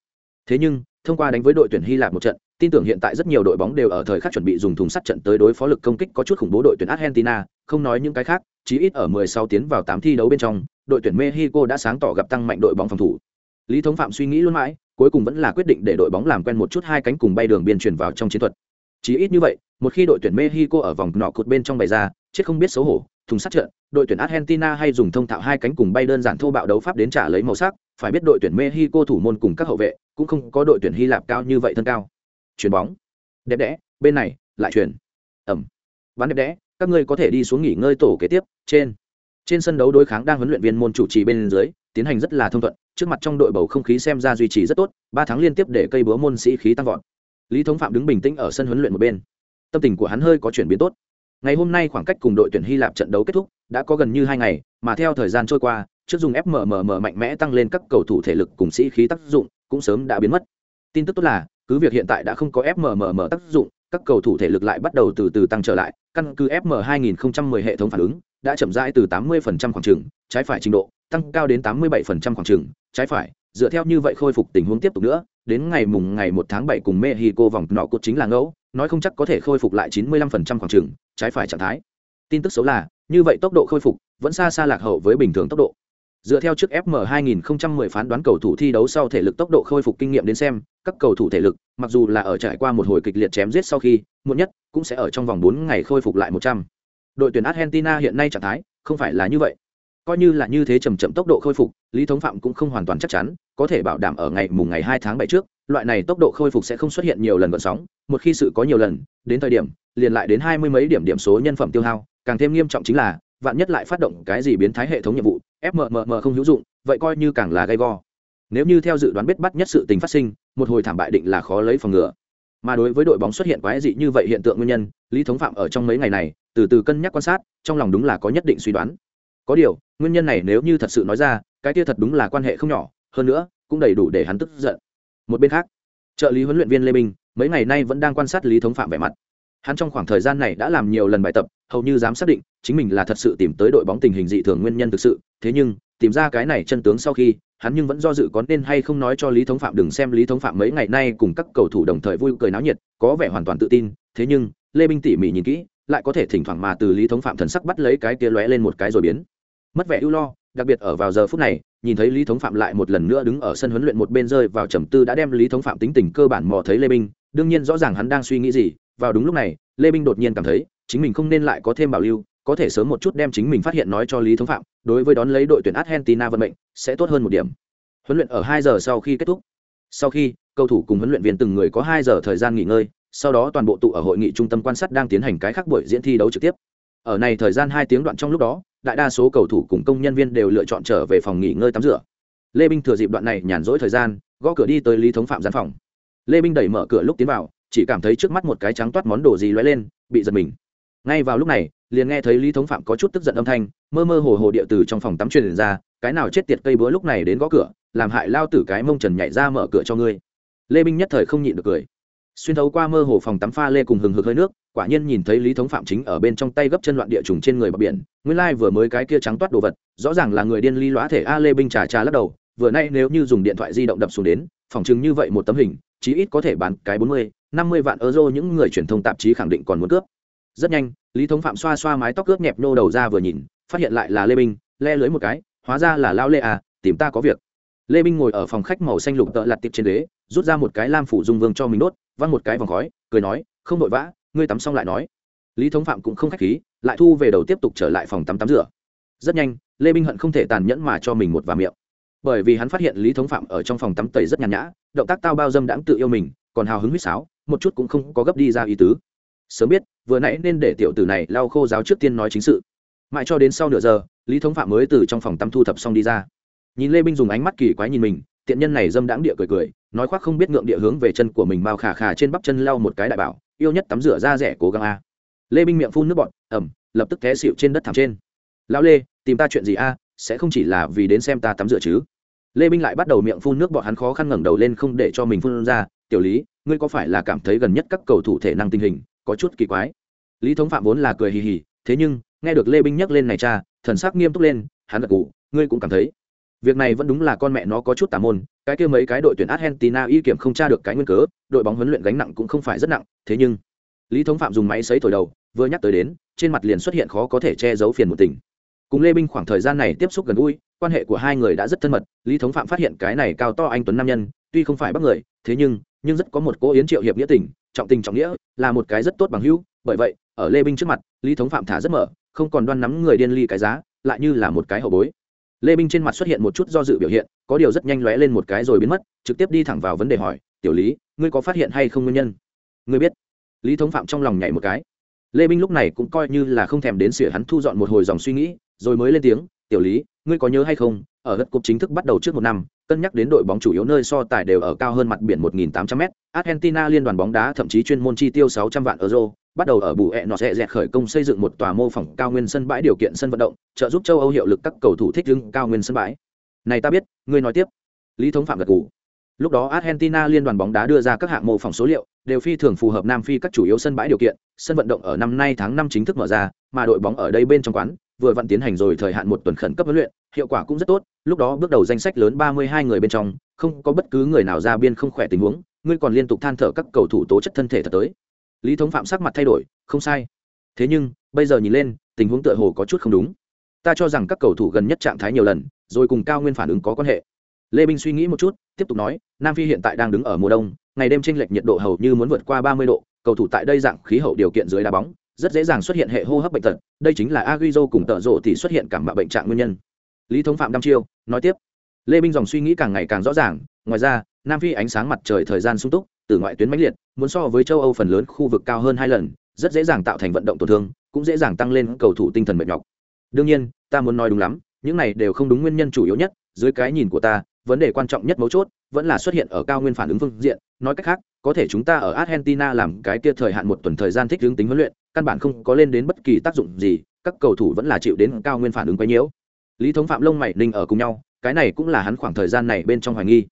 Thế nhưng, thông qua đánh với đội tuyển Hy Lạp một trận, tin tưởng hiện tại rất nhiều đội bóng đều ở thời khắc chuẩn bị dùng thùng sắt trận tới đối phó lực công kích có chút khủng bố đội tuyển Argentina, không nói những cái khác, chí ít ở 16 tiến vào 8 thi đấu bên trong, đội tuyển Mexico đã sáng tỏ gặp tăng mạnh đội bóng phòng thủ. Lý Thống Phạm suy nghĩ luôn mãi, cuối cùng vẫn là quyết định để đội bóng làm quen một chút hai cánh cùng bay đường biên chuyển vào trong chiến thuật. Chí ít như vậy, một khi đội tuyển Mexico ở vòng nọ cột bên trong bày ra, chết không biết xấu hổ, thùng sắt trận, đội tuyển Argentina hay dùng thông thạo hai cánh cùng bay đơn giản thô bạo đấu pháp đến trả lấy màu sắc, phải biết đội tuyển Mexico thủ môn cùng các hậu vệ cũng không có đội tuyển Hy Lạp cao như vậy thân cao. Chuyền bóng, đẹp đẽ, bên này lại chuyền ẩm, bắn đẹp đẽ, các ngươi có thể đi xuống nghỉ ngơi tổ kế tiếp. Trên, trên sân đấu đối kháng đang huấn luyện viên môn chủ trì bên dưới, tiến hành rất là thông thuận, trước mặt trong đội bầu không khí xem ra duy trì rất tốt, ba tháng liên tiếp để cây búa môn sĩ khí tăng vọt. Lý Thống Phạm đứng bình tĩnh ở sân huấn luyện một bên, tâm tình của hắn hơi có chuyển biến tốt. Ngày hôm nay khoảng cách cùng đội tuyển Hy Lạp trận đấu kết thúc, đã có gần như hai ngày, mà theo thời gian trôi qua, trước dùng FMMM mạnh mẽ tăng lên các cầu thủ thể lực cùng sĩ khí tác dụng, cũng sớm đã biến mất. Tin tức tốt là, cứ việc hiện tại đã không có FMMM tác dụng, các cầu thủ thể lực lại bắt đầu từ từ tăng trở lại căn cứ fm 2010 hệ thống phản ứng đã chậm rãi từ 80% khoảng trừng trái phải trình độ tăng cao đến 87% khoảng trừng trái phải. Dựa theo như vậy khôi phục tình huống tiếp tục nữa đến ngày mùng ngày 1 tháng 7 cùng mexico vòng nọ cốt chính là ngẫu nói không chắc có thể khôi phục lại 95% khoảng trừng trái phải trạng thái. Tin tức xấu là như vậy tốc độ khôi phục vẫn xa xa lạc hậu với bình thường tốc độ dựa theo trước fm 2010 phán đoán cầu thủ thi đấu sau thể lực tốc độ khôi phục kinh nghiệm đến xem, các cầu thủ thể lực, mặc dù là ở trải qua một hồi kịch liệt chém giết sau khi, muộn nhất cũng sẽ ở trong vòng 4 ngày khôi phục lại 100. đội tuyển argentina hiện nay trạng thái không phải là như vậy coi như là như thế chậm chậm tốc độ khôi phục, lý thống phạm cũng không hoàn toàn chắc chắn, có thể bảo đảm ở ngày mùng ngày 2 tháng 7 trước, loại này tốc độ khôi phục sẽ không xuất hiện nhiều lần gợn sóng, một khi sự có nhiều lần, đến thời điểm, liền lại đến hai mươi mấy điểm điểm số nhân phẩm tiêu hao, càng thêm nghiêm trọng chính là, vạn nhất lại phát động cái gì biến thái hệ thống nhiệm vụ fmmm không hữu dụng, vậy coi như càng là gay go. Nếu như theo dự đoán biết bắt nhất sự tình phát sinh, một hồi thảm bại định là khó lấy phòng ngừa. Mà đối với đội bóng xuất hiện quái dị như vậy hiện tượng nguyên nhân, lý thống phạm ở trong mấy ngày này, từ từ cân nhắc quan sát, trong lòng đúng là có nhất định suy đoán. Có điều, nguyên nhân này nếu như thật sự nói ra, cái kia thật đúng là quan hệ không nhỏ, hơn nữa, cũng đầy đủ để hắn tức giận. Một bên khác, trợ lý huấn luyện viên lê minh mấy ngày nay vẫn đang quan sát lý thống phạm vẻ mặt hắn trong khoảng thời gian này đã làm nhiều lần bài tập, hầu như dám xác định chính mình là thật sự tìm tới đội bóng tình hình dị thường nguyên nhân thực sự. Thế nhưng, tìm ra cái này chân tướng sau khi, hắn nhưng vẫn do dự có nên hay không nói cho lý thống phạm đừng xem lý thống phạm mấy ngày nay cùng các cầu thủ đồng thời vui cười náo nhiệt, có vẻ hoàn toàn tự tin. Thế nhưng, lê minh tỉ mỉ nhìn kỹ, lại có thể thỉnh thoảng mà từ lý thống phạm thần sắc bắt lấy cái kia lóe lên một cái rồi biến. Mất vẻ ưu lo, đặc biệt ở vào giờ phút này, nhìn thấy lý thống phạm lại một lần nữa đứng ở sân huấn luyện một bên rơi vào trầm tư đã đem lý thống phạm tính tình cơ bản mò thấy lê minh. Đương nhiên rõ ràng hắn đang suy nghĩ gì vào đúng lúc này, lê minh đột nhiên cảm thấy chính mình không nên lại có thêm bảo lưu, có thể sớm một chút đem chính mình phát hiện nói cho lý thống phạm, đối với đón lấy đội tuyển argentina vận mệnh, sẽ tốt hơn một điểm. Huấn luyện ở hai giờ sau khi kết thúc. Sau khi, cầu thủ cùng huấn luyện viên từng người có hai giờ thời gian nghỉ ngơi, sau đó toàn bộ tụ ở hội nghị trung tâm quan sát đang tiến hành cái khác buổi diễn thi đấu trực tiếp. Ở này thời gian hai tiếng đoạn trong lúc đó, đại đa số cầu thủ cùng công nhân viên đều lựa chọn trở về phòng nghỉ ngơi tắm rửa. Lê binh thừa dịp đoạn này nhàn rỗi thời gian, gõ cửa đi tới lý thống phạm gian phòng. Lê binh đẩy mở cửa lúc tiến vào chỉ cảm thấy trước mắt một cái trắng toát món đồ gì lóe lên, bị giật mình. Ngay vào lúc này, liền nghe thấy lý thống phạm có chút tức giận âm thanh, mơ mơ hồ hồ địa từ trong phòng tắm truyền ra, cái nào chết tiệt cây búa lúc này đến gõ cửa, làm hại lao tử cái mông trần nhảy ra mở cửa cho ngươi. Lê binh nhất thời không nhịn được cười. Xuyên thấu qua mơ hồ phòng tắm pha lê cùng hừng hực hơi nước, quả nhiên nhìn thấy lý thống phạm chính ở bên trong tay gấp chân loạn địa trùng trên người bờ biển, nguyên lai vừa mới cái kia trắng toát đồ vật, rõ ràng là người điên ly lõa thể a lê binh trà trà lắc đầu, vừa nay nếu như dùng điện thoại di động đập xuống đến, phòng chứng như vậy một tấm hình, chí ít có thể bán cái bốn mươi năm mươi vạn euro những người truyền thông tạp chí khẳng định còn muốn cướp. Rất nhanh lý thống phạm xoa xoa mái tóc cướp nhẹp nô đầu ra vừa nhìn phát hiện lại là lê Minh, le lưới một cái hóa ra là lao lê à tìm ta có việc. Lê Minh ngồi ở phòng khách màu xanh lục tợ lặt tiệp trên đế rút ra một cái lam phủ dung vương cho mình đốt văng một cái vòng khói cười nói không vội vã ngươi tắm xong lại nói. Lý thống phạm cũng không k h á c h khí lại thu về đầu tiếp tục trở lại phòng tắm tắm rửa. Rất nhanh lê Minh hận không thể tàn nhẫn mà cho mình một và miệng. Bởi vì hắn phát hiện lý thống phạm ở trong phòng tắm tẩy rất nhàn nhã động tác tao bao dâm đãng tự yêu mình còn hào hứng huýt sáo một chút cũng không có gấp đi ra ý tứ. Sớm biết, vừa nãy nên để tiểu tử này lau khô giáo trước tiên nói chính sự. Mãi cho đến sau nửa giờ, lý thống phạm mới từ trong phòng tắm thu thập xong đi ra. Nhìn lê binh dùng ánh mắt kỳ quái nhìn mình, tiện nhân này dâm đãng địa cười cười, nói khoác không biết ngượng địa hướng về chân của mình bao khà khà trên bắp chân lau một cái đại bảo, yêu nhất tắm rửa ra rẻ cố gắng a. Lê binh miệng phun nước bọt, ẩm, lập tức té xịu trên đất thảm trên. Lão lê, tìm ta chuyện gì a? Sẽ không chỉ là vì đến xem ta tắm rửa chứ? Lê binh lại bắt đầu miệng phun nước bọt, hắn khó khăn ngẩng đầu lên không để cho mình phun ra, tiểu lý ngươi có phải là cảm thấy gần nhất các cầu thủ thể năng tình hình có chút kỳ quái? Lý thống phạm vốn là cười hì hì, thế nhưng, nghe được lê binh nhắc lên này cha, thần sắc nghiêm túc lên, hắn gật cụ ngươi cũng cảm thấy. Việc này vẫn đúng là con mẹ nó có chút tà môn, cái kia mấy cái đội tuyển argentina y kiểm không tra được cái nguyên cớ, đội bóng huấn luyện gánh nặng cũng không phải rất nặng, thế nhưng, lý thống phạm dùng máy xấy thổi đầu, vừa nhắc tới đến, trên mặt liền xuất hiện khó có thể che giấu phiền một tình. Cùng lê binh khoảng thời gian này tiếp xúc gần gũi, quan hệ của hai người đã rất thân mật, lý thống phạm phát hiện cái này cao to anh tuấn nam nhân, tuy không phải bắt người, thế nhưng nhưng rất có một cố yến triệu hiệp nghĩa tình, trọng tình trọng nghĩa, là một cái rất tốt bằng hữu. Bởi vậy, ở lê binh trước mặt, lý thống phạm thả rất mở, không còn đoan nắm người điên ly cái giá, lại như là một cái hậu bối. Lê binh trên mặt xuất hiện một chút do dự biểu hiện, có điều rất nhanh lóe lên một cái rồi biến mất, trực tiếp đi thẳng vào vấn đề hỏi, tiểu lý, ngươi có phát hiện hay không nguyên nhân? Ngươi biết. Lý thống phạm trong lòng nhảy một cái. Lê binh lúc này cũng coi như là không thèm đến sửa hắn thu dọn một hồi dòng suy nghĩ, rồi mới lên tiếng, tiểu lý, ngươi có nhớ hay không, ở đất cục chính thức bắt đầu trước một năm cân nhắc đến đội bóng chủ yếu nơi so tài đều ở cao hơn mặt biển 1.800m argentina liên đoàn bóng đá thậm chí chuyên môn chi tiêu 600 vạn euro, bắt đầu ở bù ẹ nọ sẽ dẹt khởi công xây dựng một tòa mô phỏng cao nguyên sân bãi điều kiện sân vận động, trợ giúp châu âu hiệu lực các cầu thủ thích ứng cao nguyên sân bãi. Này ta biết, ngươi nói tiếp. Lý thống phạm gật gù. Lúc đó argentina liên đoàn bóng đá đưa ra các hạng mô phỏng số liệu, đều phi thường phù hợp nam phi các chủ yếu sân bãi điều kiện, sân vận động ở năm nay tháng năm chính thức mở ra, mà đội bóng ở đây bên trong quán vừa vận tiến hành rồi thời hạn một tuần khẩn cấp huấn luyện, hiệu quả cũng rất tốt, lúc đó bước đầu danh sách lớn ba mươi hai người bên trong, không có bất cứ người nào ra biên không khỏe tình huống, ngươi còn liên tục than thở các cầu thủ tố chất thân thể thật tới. Lý thống phạm sắc mặt thay đổi, không sai. Thế nhưng, bây giờ nhìn lên, tình huống tựa hồ có chút không đúng. Ta cho rằng các cầu thủ gần nhất trạng thái nhiều lần, rồi cùng cao nguyên phản ứng có quan hệ. Lê minh suy nghĩ một chút, tiếp tục nói, nam phi hiện tại đang đứng ở mùa đông, ngày đêm tranh lệch nhiệt độ hầu như muốn vượt qua ba mươi độ, cầu thủ tại đây dạng khí hậu điều kiện dưới đá bóng rất dễ dàng xuất hiện hệ hô hấp bệnh tật, đây chính là agrizo cùng tợ rộ thì xuất hiện cảm mạo bệnh trạng nguyên nhân. Lý thống phạm đăm chiêu, nói tiếp. Lê minh dòng suy nghĩ càng ngày càng rõ ràng, ngoài ra, nam phi ánh sáng mặt trời thời gian sung túc, từ ngoại tuyến mãnh liệt, muốn so với châu âu phần lớn khu vực cao hơn hai lần, rất dễ dàng tạo thành vận động tổn thương, cũng dễ dàng tăng lên cầu thủ tinh thần mệt nhọc. Đương nhiên, ta muốn nói đúng lắm, những này đều không đúng nguyên nhân chủ yếu nhất, dưới cái nhìn của ta, vấn đề quan trọng nhất mấu chốt vẫn là xuất hiện ở cao nguyên phản ứng phương diện, nói cách khác, có thể chúng ta ở argentina làm cái kia thời hạn một tuần thời gian thích hướng tính huấn luyện căn bản không có lên đến bất kỳ tác dụng gì, các cầu thủ vẫn là chịu đến cao nguyên phản ứng quấy nhiễu lý thống phạm lông mày ninh ở cùng nhau, cái này cũng là hắn khoảng thời gian này bên trong hoài nghi.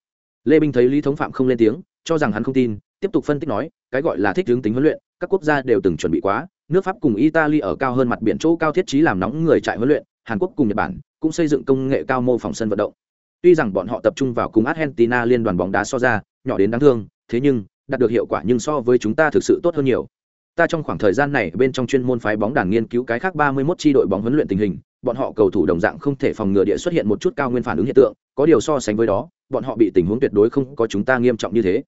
Lê binh thấy lý thống phạm không lên tiếng, cho rằng hắn không tin, tiếp tục phân tích nói, cái gọi là thích hướng tính huấn luyện, các quốc gia đều từng chuẩn bị quá, nước pháp cùng italy ở cao hơn mặt biển chỗ cao thiết trí làm nóng người chạy huấn luyện, hàn quốc cùng nhật bản cũng xây dựng công nghệ cao mô phỏng sân vận động. Tuy rằng bọn họ tập trung vào cùng argentina liên đoàn bóng đá so ra, nhỏ đến đáng thương, thế nhưng, đạt được hiệu quả nhưng so với chúng ta thực sự tốt hơn nhiều ta trong khoảng thời gian này bên trong chuyên môn phái bóng đàn nghiên cứu cái khác 31 chi đội bóng huấn luyện tình hình, bọn họ cầu thủ đồng dạng không thể phòng ngừa địa xuất hiện một chút cao nguyên phản ứng hiện tượng, có điều so sánh với đó, bọn họ bị tình huống tuyệt đối không có chúng ta nghiêm trọng như thế.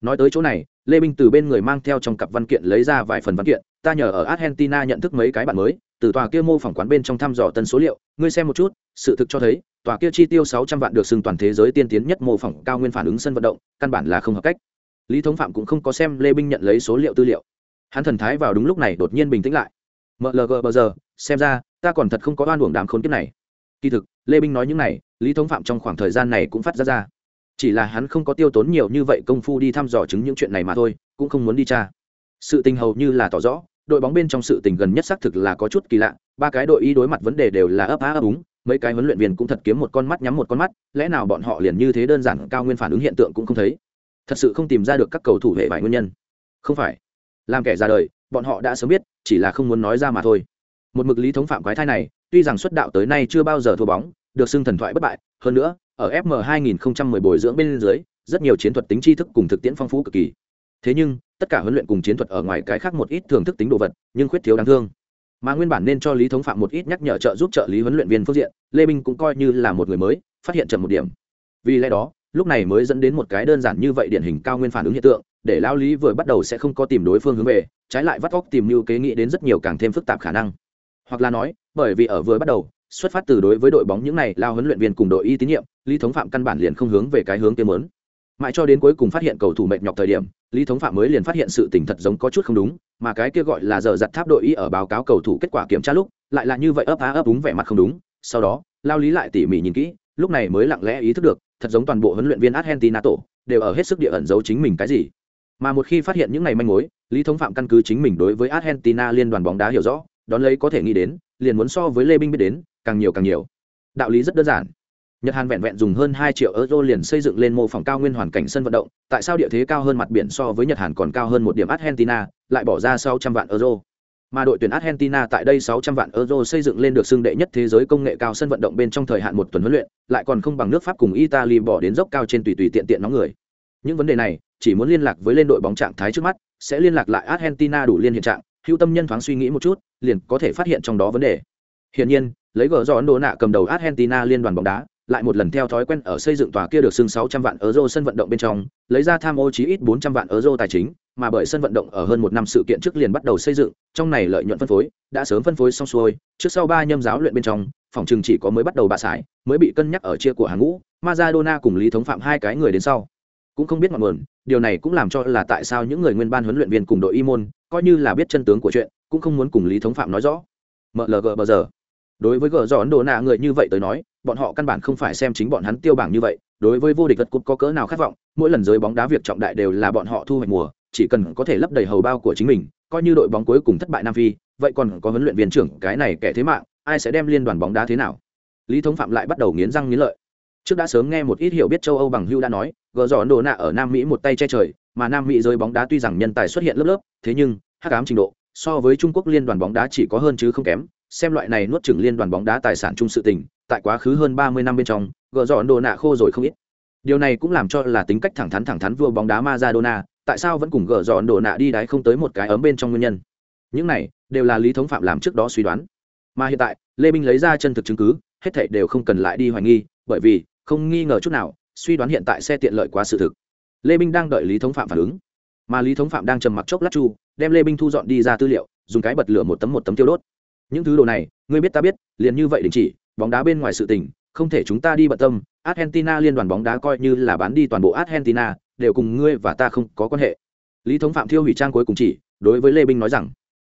Nói tới chỗ này, lê minh từ bên người mang theo trong cặp văn kiện lấy ra vài phần văn kiện, ta nhờ ở argentina nhận thức mấy cái bạn mới, từ tòa kia mô phỏng quán bên trong thăm dò tân số liệu, ngươi xem một chút, sự thực cho thấy, tòa kia chi tiêu 600 vạn được xưng toàn thế giới tiên tiến nhất mô phỏng cao nguyên phản ứng sân vận động, căn bản là không hợp cách. Lý thống phạm cũng không có xem lê Minh nhận lấy số liệu tư liệu hắn thần thái vào đúng lúc này đột nhiên bình tĩnh lại. Mlg bờ giờ, xem ra, ta còn thật không có oan uổng đám khốn kiếp này. Kỳ thực, lê Binh nói những này, lý thống phạm trong khoảng thời gian này cũng phát ra ra. Chỉ là hắn không có tiêu tốn nhiều như vậy công phu đi thăm dò chứng những chuyện này mà thôi, cũng không muốn đi tra. Sự tình hầu như là tỏ rõ, đội bóng bên trong sự tình gần nhất xác thực là có chút kỳ lạ, ba cái đội y đối mặt vấn đề đều là ấp á ấp úng, mấy cái huấn luyện viên cũng thật kiếm một con mắt nhắm một con mắt, lẽ nào bọn họ liền như thế đơn giản, cao nguyên phản ứng hiện tượng cũng không thấy. Thật sự không tìm ra được các cầu thủ hệ vài nguyên nhân. Không phải làm kẻ ra đời, bọn họ đã sớm biết, chỉ là không muốn nói ra mà thôi. Một mực lý thống phạm quái thai này, tuy rằng xuất đạo tới nay chưa bao giờ thua bóng, được xưng thần thoại bất bại, hơn nữa, ở fm 2010 bồi dưỡng bên dưới, rất nhiều chiến thuật tính tri thức cùng thực tiễn phong phú cực kỳ. Thế nhưng, tất cả huấn luyện cùng chiến thuật ở ngoài cái khác một ít thưởng thức tính đồ vật, nhưng khuyết thiếu đáng thương. Mà nguyên bản nên cho lý thống phạm một ít nhắc nhở trợ giúp trợ lý huấn luyện viên phương diện, lê minh cũng coi như là một người mới, phát hiện chậm một điểm. Vì lẽ đó, lúc này mới dẫn đến một cái đơn giản như vậy điển hình cao nguyên phản ứng hiện tượng để lao lý vừa bắt đầu sẽ không có tìm đối phương hướng về, trái lại vắt vóc tìm mưu kế nghĩ đến rất nhiều càng thêm phức tạp khả năng. Hoặc là nói, bởi vì ở vừa bắt đầu, xuất phát từ đối với đội bóng những này, lao huấn luyện viên cùng đội y tín nhiệm, lý thống phạm căn bản liền không hướng về cái hướng kia lớn mãi cho đến cuối cùng phát hiện cầu thủ mệt nhọc thời điểm, lý thống phạm mới liền phát hiện sự tình thật giống có chút không đúng, mà cái kia gọi là giờ giặt tháp đội y ở báo cáo cầu thủ kết quả kiểm tra lúc, lại là như vậy ấp á ấp đúng vẻ mặt không đúng. Sau đó, lao lý lại tỉ mỉ nhìn kỹ, lúc này mới lặng lẽ ý thức được, thật giống toàn bộ huấn luyện viên argentina tổ, đều ở hết sức địa ẩn giấu chính mình cái gì mà một khi phát hiện những ngày manh mối lý thống phạm căn cứ chính mình đối với argentina liên đoàn bóng đá hiểu rõ đón lấy có thể nghĩ đến liền muốn so với lê binh biết đến càng nhiều càng nhiều đạo lý rất đơn giản Nhật Hàn vẹn vẹn dùng hơn hai triệu euro liền xây dựng lên mô phỏng cao nguyên hoàn cảnh sân vận động, tại sao địa thế cao hơn mặt biển so với Nhật Hàn còn cao hơn một điểm Argentina, lại bỏ ra 600 vạn euro. Mà đội tuyển Argentina tại đây 600 vạn euro xây dựng lên được xưng đệ nhất thế giới công nghệ cao sân vận động bên trong thời hạn một tuần huấn luyện, lại còn không bằng nước Pháp cùng Italy bỏ đến dốc cao trên tùy tùy tiện tiện nóng người. Những vấn đề này, chỉ muốn liên lạc với lên đội bóng trạng thái trước mắt, sẽ liên lạc lại Argentina đủ liên hiện trạng, hữu tâm nhân thoáng suy nghĩ một chút, liền có thể phát hiện trong đó vấn đề. Hiển nhiên, lấy gỡ ấn độ nạ cầm đầu Argentina liên đoàn bóng đá, lại một lần theo thói quen ở xây dựng tòa kia được xưng 600 vạn euro sân vận động bên trong, lấy ra tham ô chí ít 400 vạn euro tài chính, mà bởi sân vận động ở hơn một năm sự kiện trước liền bắt đầu xây dựng, trong này lợi nhuận phân phối đã sớm phân phối xong xuôi, trước sau ba nhâm giáo luyện bên trong, phòng trường chỉ có mới bắt đầu bạ sải, mới bị cân nhắc ở chia của hàng ngũ, Maradona cùng Lý Thống Phạm hai cái người đến sau. Cũng không biết ngọn nguồn, điều này cũng làm cho là tại sao những người nguyên ban huấn luyện viên cùng đội y môn, coi như là biết chân tướng của chuyện, cũng không muốn cùng Lý Thống Phạm nói rõ. MLG bao giờ. Đối với gờ Ấn đồ nạ người như vậy tới nói bọn họ căn bản không phải xem chính bọn hắn tiêu bảng như vậy đối với vô địch vật cúp có cỡ nào khát vọng mỗi lần giới bóng đá việc trọng đại đều là bọn họ thu hoạch mùa chỉ cần có thể lấp đầy hầu bao của chính mình coi như đội bóng cuối cùng thất bại nam phi vậy còn có huấn luyện viên trưởng cái này kẻ thế mạng ai sẽ đem liên đoàn bóng đá thế nào? Lý thống phạm lại bắt đầu nghiến răng nghiến lợi. Trước đã sớm nghe một ít hiểu biết châu âu bằng hưu đã nói gỡ dọn đồ nạ ở nam mỹ một tay che trời, mà nam mỹ giới bóng đá tuy rằng nhân tài xuất hiện lớp lớp, thế nhưng, hắc ám trình độ, so với trung quốc liên đoàn bóng đá chỉ có hơn chứ không kém. Xem loại này nuốt chửng liên đoàn bóng đá tài sản chung sự tình, tại quá khứ hơn ba mươi năm bên trong gỡ dọn đồ nạ khô rồi không ít. Điều này cũng làm cho là tính cách thẳng thắn thẳng thắn vua bóng đá Maradona, tại sao vẫn cùng gỡ dọn đồ nạ đi đáy không tới một cái ấm bên trong nguyên nhân. Những này, đều là lý thống phạm làm trước đó suy đoán. Mà hiện tại, lê minh lấy ra chân thực chứng cứ, hết thảy đều không cần lại đi hoài nghi, bởi vì, không nghi ngờ chút nào suy đoán hiện tại xe tiện lợi quá sự thực. Lê minh đang đợi lý thống phạm phản ứng. Mà lý thống phạm đang trầm mặc chốc lát chu, đem lê minh thu dọn đi ra tư liệu, dùng cái bật lửa một tấm một tấm tiêu đốt. Những thứ đồ này, ngươi biết ta biết, liền như vậy đình chỉ, bóng đá bên ngoài sự tình, không thể chúng ta đi bận tâm, argentina liên đoàn bóng đá coi như là bán đi toàn bộ argentina, đều cùng ngươi và ta không có quan hệ. Lý thống phạm thiêu hủy trang cuối cùng chỉ, đối với lê binh nói rằng.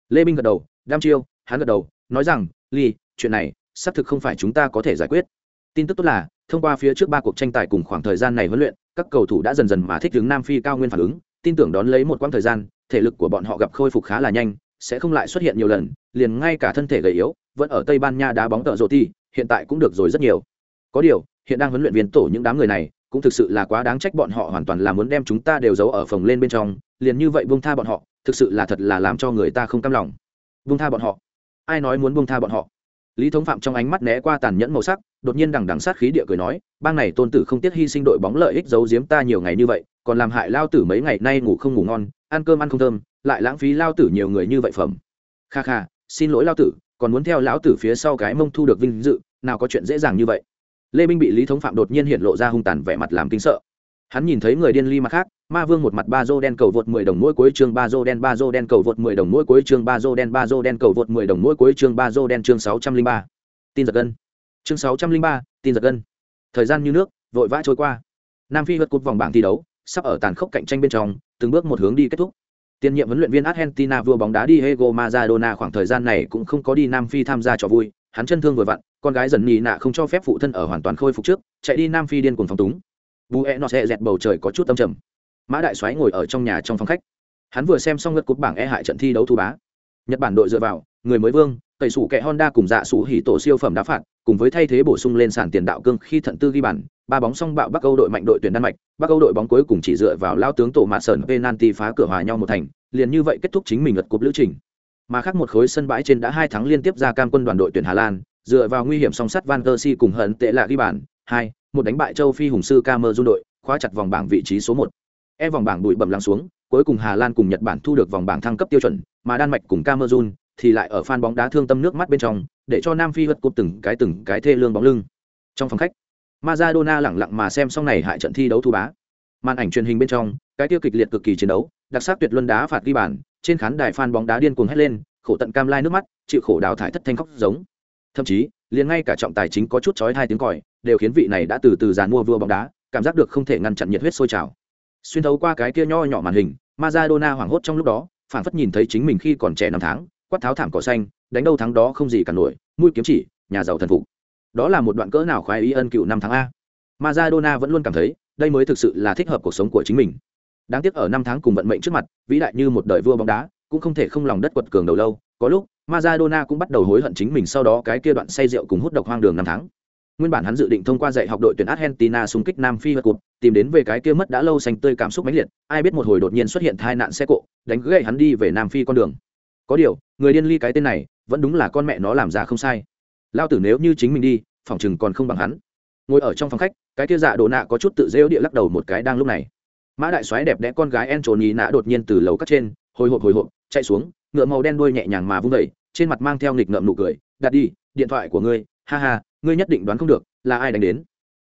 Lê binh gật đầu, đam chiêu, hắn gật đầu, nói rằng ly chuyện này, xác thực không phải chúng ta có thể giải quyết. Tin tức tốt là thông qua phía trước ba cuộc tranh tài cùng khoảng thời gian này huấn luyện, các cầu thủ đã dần dần mà thích ứng nam phi cao nguyên phản ứng, tin tưởng đón lấy một quãng thời gian, thể lực của bọn họ gặp khôi phục khá là nhanh, sẽ không lại xuất hiện nhiều lần, liền ngay cả thân thể gầy yếu, vẫn ở tây ban nha đá bóng tợ rộ ti, hiện tại cũng được rồi rất nhiều. Có điều, hiện đang huấn luyện viên tổ những đám người này, cũng thực sự là quá đáng trách bọn họ hoàn toàn là muốn đem chúng ta đều giấu ở phòng lên bên trong, liền như vậy buông tha bọn họ, thực sự là thật là làm cho người ta không cam lòng. Buông tha bọn họ. Ai nói muốn buông tha bọn họ? Lý thống phạm trong ánh mắt né qua tàn nhẫn màu sắc, đột nhiên đằng đằng sát khí địa cười nói, bang này tôn tử không tiếc hy sinh đội bóng lợi ích giấu giếm ta nhiều ngày như vậy, còn làm hại lao tử mấy ngày nay ngủ không ngủ ngon, ăn cơm ăn không thơm, lại lãng phí lao tử nhiều người như vậy phẩm. Kha kha, xin lỗi lao tử, còn muốn theo lão tử phía sau cái mông thu được vinh dự, nào có chuyện dễ dàng như vậy. Lê minh bị lý thống phạm đột nhiên hiện lộ ra hung tàn vẻ mặt làm kinh sợ hắn nhìn thấy người điên ly mặt khác ma vương một mặt ba dô đen cầu vượt mười đồng mỗi cuối chương ba dô đen ba dô đen cầu vượt mười đồng mỗi cuối chương ba dô đen ba dô đen cầu vượt mười đồng mỗi cuối chương ba dô đen chương sáu trăm linh ba. Tin giật gân. Chương sáu trăm linh ba tin giật gân. Thời gian như nước vội vã trôi qua. Nam phi vượt cút vòng bảng thi đấu sắp ở tàn khốc cạnh tranh bên trong từng bước một hướng đi kết thúc. Tiền nhiệm huấn luyện viên Argentina vua bóng đá Diego Maradona khoảng thời gian này cũng không có đi Nam Phi tham gia trò vui, hắn chân thương vừa vặn, con gái dần nhì nạ không cho phép phụ thân ở hoàn toàn khôi phục trước, chạy đi Nam Phi điên cuồng phóng túng. Buenos sẽ dẹt bầu trời có chút tâm trầm. Mã Đại Soái ngồi ở trong nhà trong phòng khách. Hắn vừa xem xong lượt cúp bảng e hại trận thi đấu thu bá. Nhật Bản đội dựa vào, người mới vương, tẩy sủ kẻ Honda cùng dạ sủ hỉ tổ siêu phẩm đá phạt, cùng với thay thế bổ sung lên sàn tiền đạo cương khi thận tư ghi bàn, ba bóng xong bạo Bắc Âu đội mạnh đội tuyển Đan Mạch, Bắc Âu đội bóng cuối cùng chỉ dựa vào lao tướng tổ mạ sơn penalty phá cửa hòa nhau một thành, liền như vậy kết thúc chính mình lật cúp lữ trình. Mà khác một khối sân bãi trên đã hai tháng liên tiếp ra cam quân đoàn đội tuyển Hà Lan, dựa vào nguy hiểm song sắt Van der Si cùng hận tệ lạ ghi bàn, hai, một đánh bại châu Phi hùng sư Cameroon đội, khóa chặt vòng bảng vị trí số một. E vòng bảng bụi bẩm lắng xuống, cuối cùng Hà Lan cùng Nhật Bản thu được vòng bảng thăng cấp tiêu chuẩn, mà Đan Mạch cùng Cameroon thì lại ở fan bóng đá thương tâm nước mắt bên trong, để cho Nam Phi vượt cúp từng cái từng cái thê lương bóng lưng. Trong phòng khách, Maradona lẳng lặng mà xem xong này hại trận thi đấu thu bá. Màn ảnh truyền hình bên trong, cái tiêu kịch liệt cực kỳ chiến đấu, đặc sắc tuyệt luân đá phạt ghi bàn, trên khán đài fan bóng đá điên cuồng hét lên, khổ tận cam lai nước mắt, chịu khổ đào thải thất thanh khóc giống. Thậm chí, liền ngay cả trọng tài chính có chút chói hai tiếng còi, đều khiến vị này đã từ từ giàn mua vua bóng đá, cảm giác được không thể ngăn chặn nhiệt huyết sôi trào. Xuyên thấu qua cái kia nho nhỏ màn hình, Maradona hoảng hốt trong lúc đó, phản phất nhìn thấy chính mình khi còn trẻ năm tháng, quát tháo thảm cỏ xanh, đánh đâu thắng đó không gì cả nổi, mũi kiếm chỉ, nhà giàu thần phục. Đó là một đoạn cỡ nào khoái ý ân cựu năm tháng a. Maradona vẫn luôn cảm thấy, đây mới thực sự là thích hợp cuộc sống của chính mình. Đáng tiếc ở năm tháng cùng vận mệnh trước mặt, vĩ đại như một đời vua bóng đá, cũng không thể không lòng đất quật cường đầu lâu, có lúc, Maradona cũng bắt đầu hối hận chính mình sau đó cái kia đoạn say rượu cùng hút độc hoang đường năm tháng. Nguyên bản hắn dự định thông qua dạy học đội tuyển Argentina xung kích Nam Phi World cụt tìm đến về cái kia mất đã lâu xanh tươi cảm xúc mãnh liệt, ai biết một hồi đột nhiên xuất hiện tai nạn xe cộ, đánh gãy hắn đi về Nam Phi con đường. Có điều, người điên ly cái tên này, vẫn đúng là con mẹ nó làm ra không sai. Lao tử nếu như chính mình đi, phòng chừng còn không bằng hắn. Ngồi ở trong phòng khách, cái kia dạ đồ nạ có chút tự rêu địa lắc đầu một cái đang lúc này. Mã đại soái đẹp đẽ con gái Anthony nạ đột nhiên từ lầu cắt trên, hồi hộp hồi hộp, chạy xuống, ngựa màu đen đuôi nhẹ nhàng mà vung vẩy trên mặt mang theo nghịch ngợm nụ cười, "Đặt đi, điện thoại của ngươi, ha ha, ngươi nhất định đoán không được, là ai đánh đến.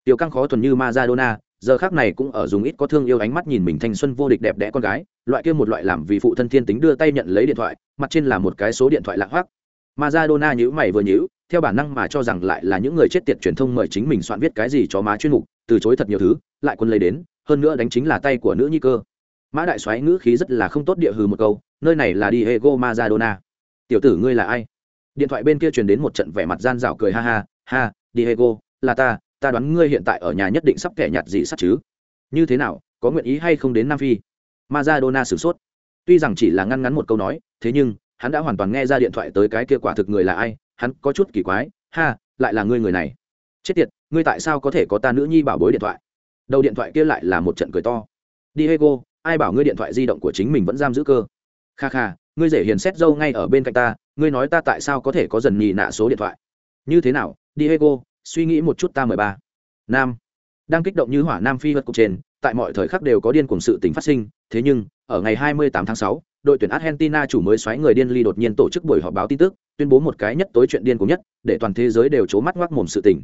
Tiểu căng khó thuần như Maradona, giờ khác này cũng ở dùng ít có thương yêu ánh mắt nhìn mình thanh xuân vô địch đẹp đẽ con gái, loại kia một loại làm vì phụ thân thiên tính đưa tay nhận lấy điện thoại, mặt trên là một cái số điện thoại lạ hoác Maradona nhíu mày vừa nhíu, theo bản năng mà cho rằng lại là những người chết tiệt truyền thông mời chính mình soạn viết cái gì cho má chuyên mục, từ chối thật nhiều thứ, lại quân lấy đến, hơn nữa đánh chính là tay của nữ nhi cơ. Mã đại soái ngữ khí rất là không tốt địa hừ một câu, nơi này là diego Maradona. Tiểu tử ngươi là ai? Điện thoại bên kia truyền đến một trận vẻ mặt gian dảo cười ha ha ha, diego, là ta ta đoán ngươi hiện tại ở nhà nhất định sắp kẻ nhạt gì sắt chứ. Như thế nào, có nguyện ý hay không đến nam phi? Maradona sửng sốt. Tuy rằng chỉ là ngăn ngắn một câu nói, thế nhưng, hắn đã hoàn toàn nghe ra điện thoại tới cái kia quả thực người là ai, hắn có chút kỳ quái. Ha, lại là ngươi người này. Chết tiệt, ngươi tại sao có thể có ta nữ nhi bảo bối điện thoại? Đầu điện thoại kia lại là một trận cười to. Diego, ai bảo ngươi điện thoại di động của chính mình vẫn giam giữ cơ? Kha kha, ngươi dễ hiền xét dâu ngay ở bên cạnh ta, ngươi nói ta tại sao có thể có dần nhì nạ số điện thoại? Như thế nào diego suy nghĩ một chút ta mười ba nam. Đang kích động như hỏa nam phi vật cục trên tại mọi thời khắc đều có điên cuồng sự tình phát sinh thế nhưng ở ngày 28 tháng 6, đội tuyển argentina chủ mới xoáy người điên ly đột nhiên tổ chức buổi họp báo tin tức tuyên bố một cái nhất tối chuyện điên cuồng nhất để toàn thế giới đều c mắt ngoác mồm sự tình.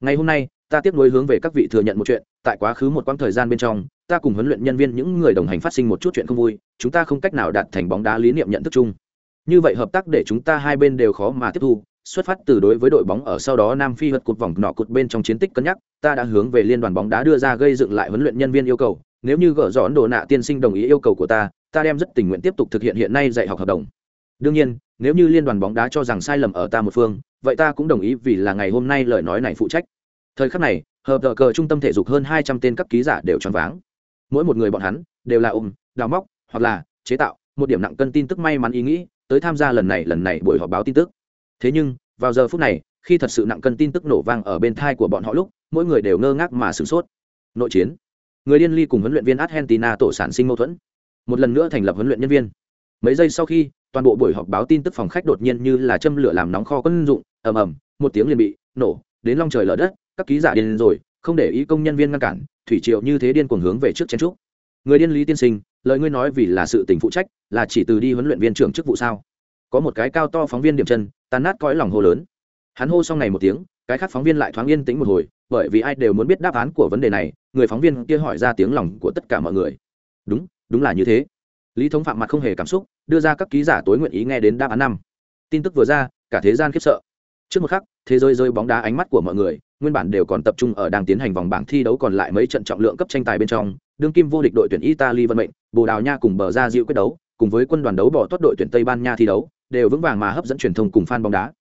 Ngày hôm nay ta tiếp nối hướng về các vị thừa nhận một chuyện tại quá khứ một quãng thời gian bên trong ta cùng huấn luyện nhân viên những người đồng hành phát sinh một chút chuyện không vui chúng ta không cách nào đạt thành bóng đá lý niệm nhận thức chung. Như vậy hợp tác để chúng ta hai bên đều khó mà tiếp thu xuất phát từ đối với đội bóng ở sau đó Nam Phi vượt cột vòng nọ cột bên trong chiến tích cân nhắc, ta đã hướng về liên đoàn bóng đá đưa ra gây dựng lại huấn luyện nhân viên yêu cầu, nếu như gỡ rõ đồ nạ tiên sinh đồng ý yêu cầu của ta, ta đem rất tình nguyện tiếp tục thực hiện hiện nay dạy học hợp đồng. Đương nhiên, nếu như liên đoàn bóng đá cho rằng sai lầm ở ta một phương, vậy ta cũng đồng ý vì là ngày hôm nay lời nói này phụ trách. Thời khắc này, hợp trợ cờ trung tâm thể dục hơn hai trăm tên các ký giả đều choáng váng. Mỗi một người bọn hắn đều là ôm, đào móc, hoặc là chế tạo một điểm nặng cân tin tức may mắn ý nghĩ, tới tham gia lần này lần này buổi họp báo tin tức. Thế nhưng, vào giờ phút này khi thật sự nặng cân tin tức nổ vang ở bên thai của bọn họ lúc mỗi người đều ngơ ngác mà sửng sốt. Nội chiến. Người điên ly cùng huấn luyện viên argentina tổ sản sinh mâu thuẫn. Một lần nữa thành lập huấn luyện nhân viên. Mấy giây sau khi toàn bộ buổi họp báo tin tức phòng khách đột nhiên như là châm lửa làm nóng kho quân dụng ầm ầm một tiếng liền bị nổ đến long trời lở đất các ký giả điên rồi không để ý công nhân viên ngăn cản thủy triệu như thế điên cuồng hướng về trước chen trúc người điên lý tiên sinh lời ngươi nói vì là sự tình phụ trách là chỉ từ đi huấn luyện viên trưởng chức vụ sao? Có một cái cao to phóng viên điểm chân tan nát cõi lòng hô lớn. Hắn hô xong này một tiếng, cái khác phóng viên lại thoáng yên tĩnh một hồi, bởi vì ai đều muốn biết đáp án của vấn đề này, người phóng viên kia hỏi ra tiếng lòng của tất cả mọi người. Đúng đúng là như thế. Lý thống phạm mặt không hề cảm xúc, đưa ra các ký giả tối nguyện ý nghe đến đáp án năm. Tin tức vừa ra, cả thế gian khiếp sợ. Trước một khắc, thế giới rơi bóng đá ánh mắt của mọi người, nguyên bản đều còn tập trung ở đang tiến hành vòng bảng thi đấu còn lại mấy trận trọng lượng cấp tranh tài bên trong, đương kim vô địch đội tuyển italy vận mệnh, bồ đào nha cùng bờ ra diệu quyết đấu, cùng với quân đoàn đấu bỏ tốt đội tuyển tây ban nha thi đấu đều vững vàng mà hấp dẫn truyền thông cùng fan bóng đá.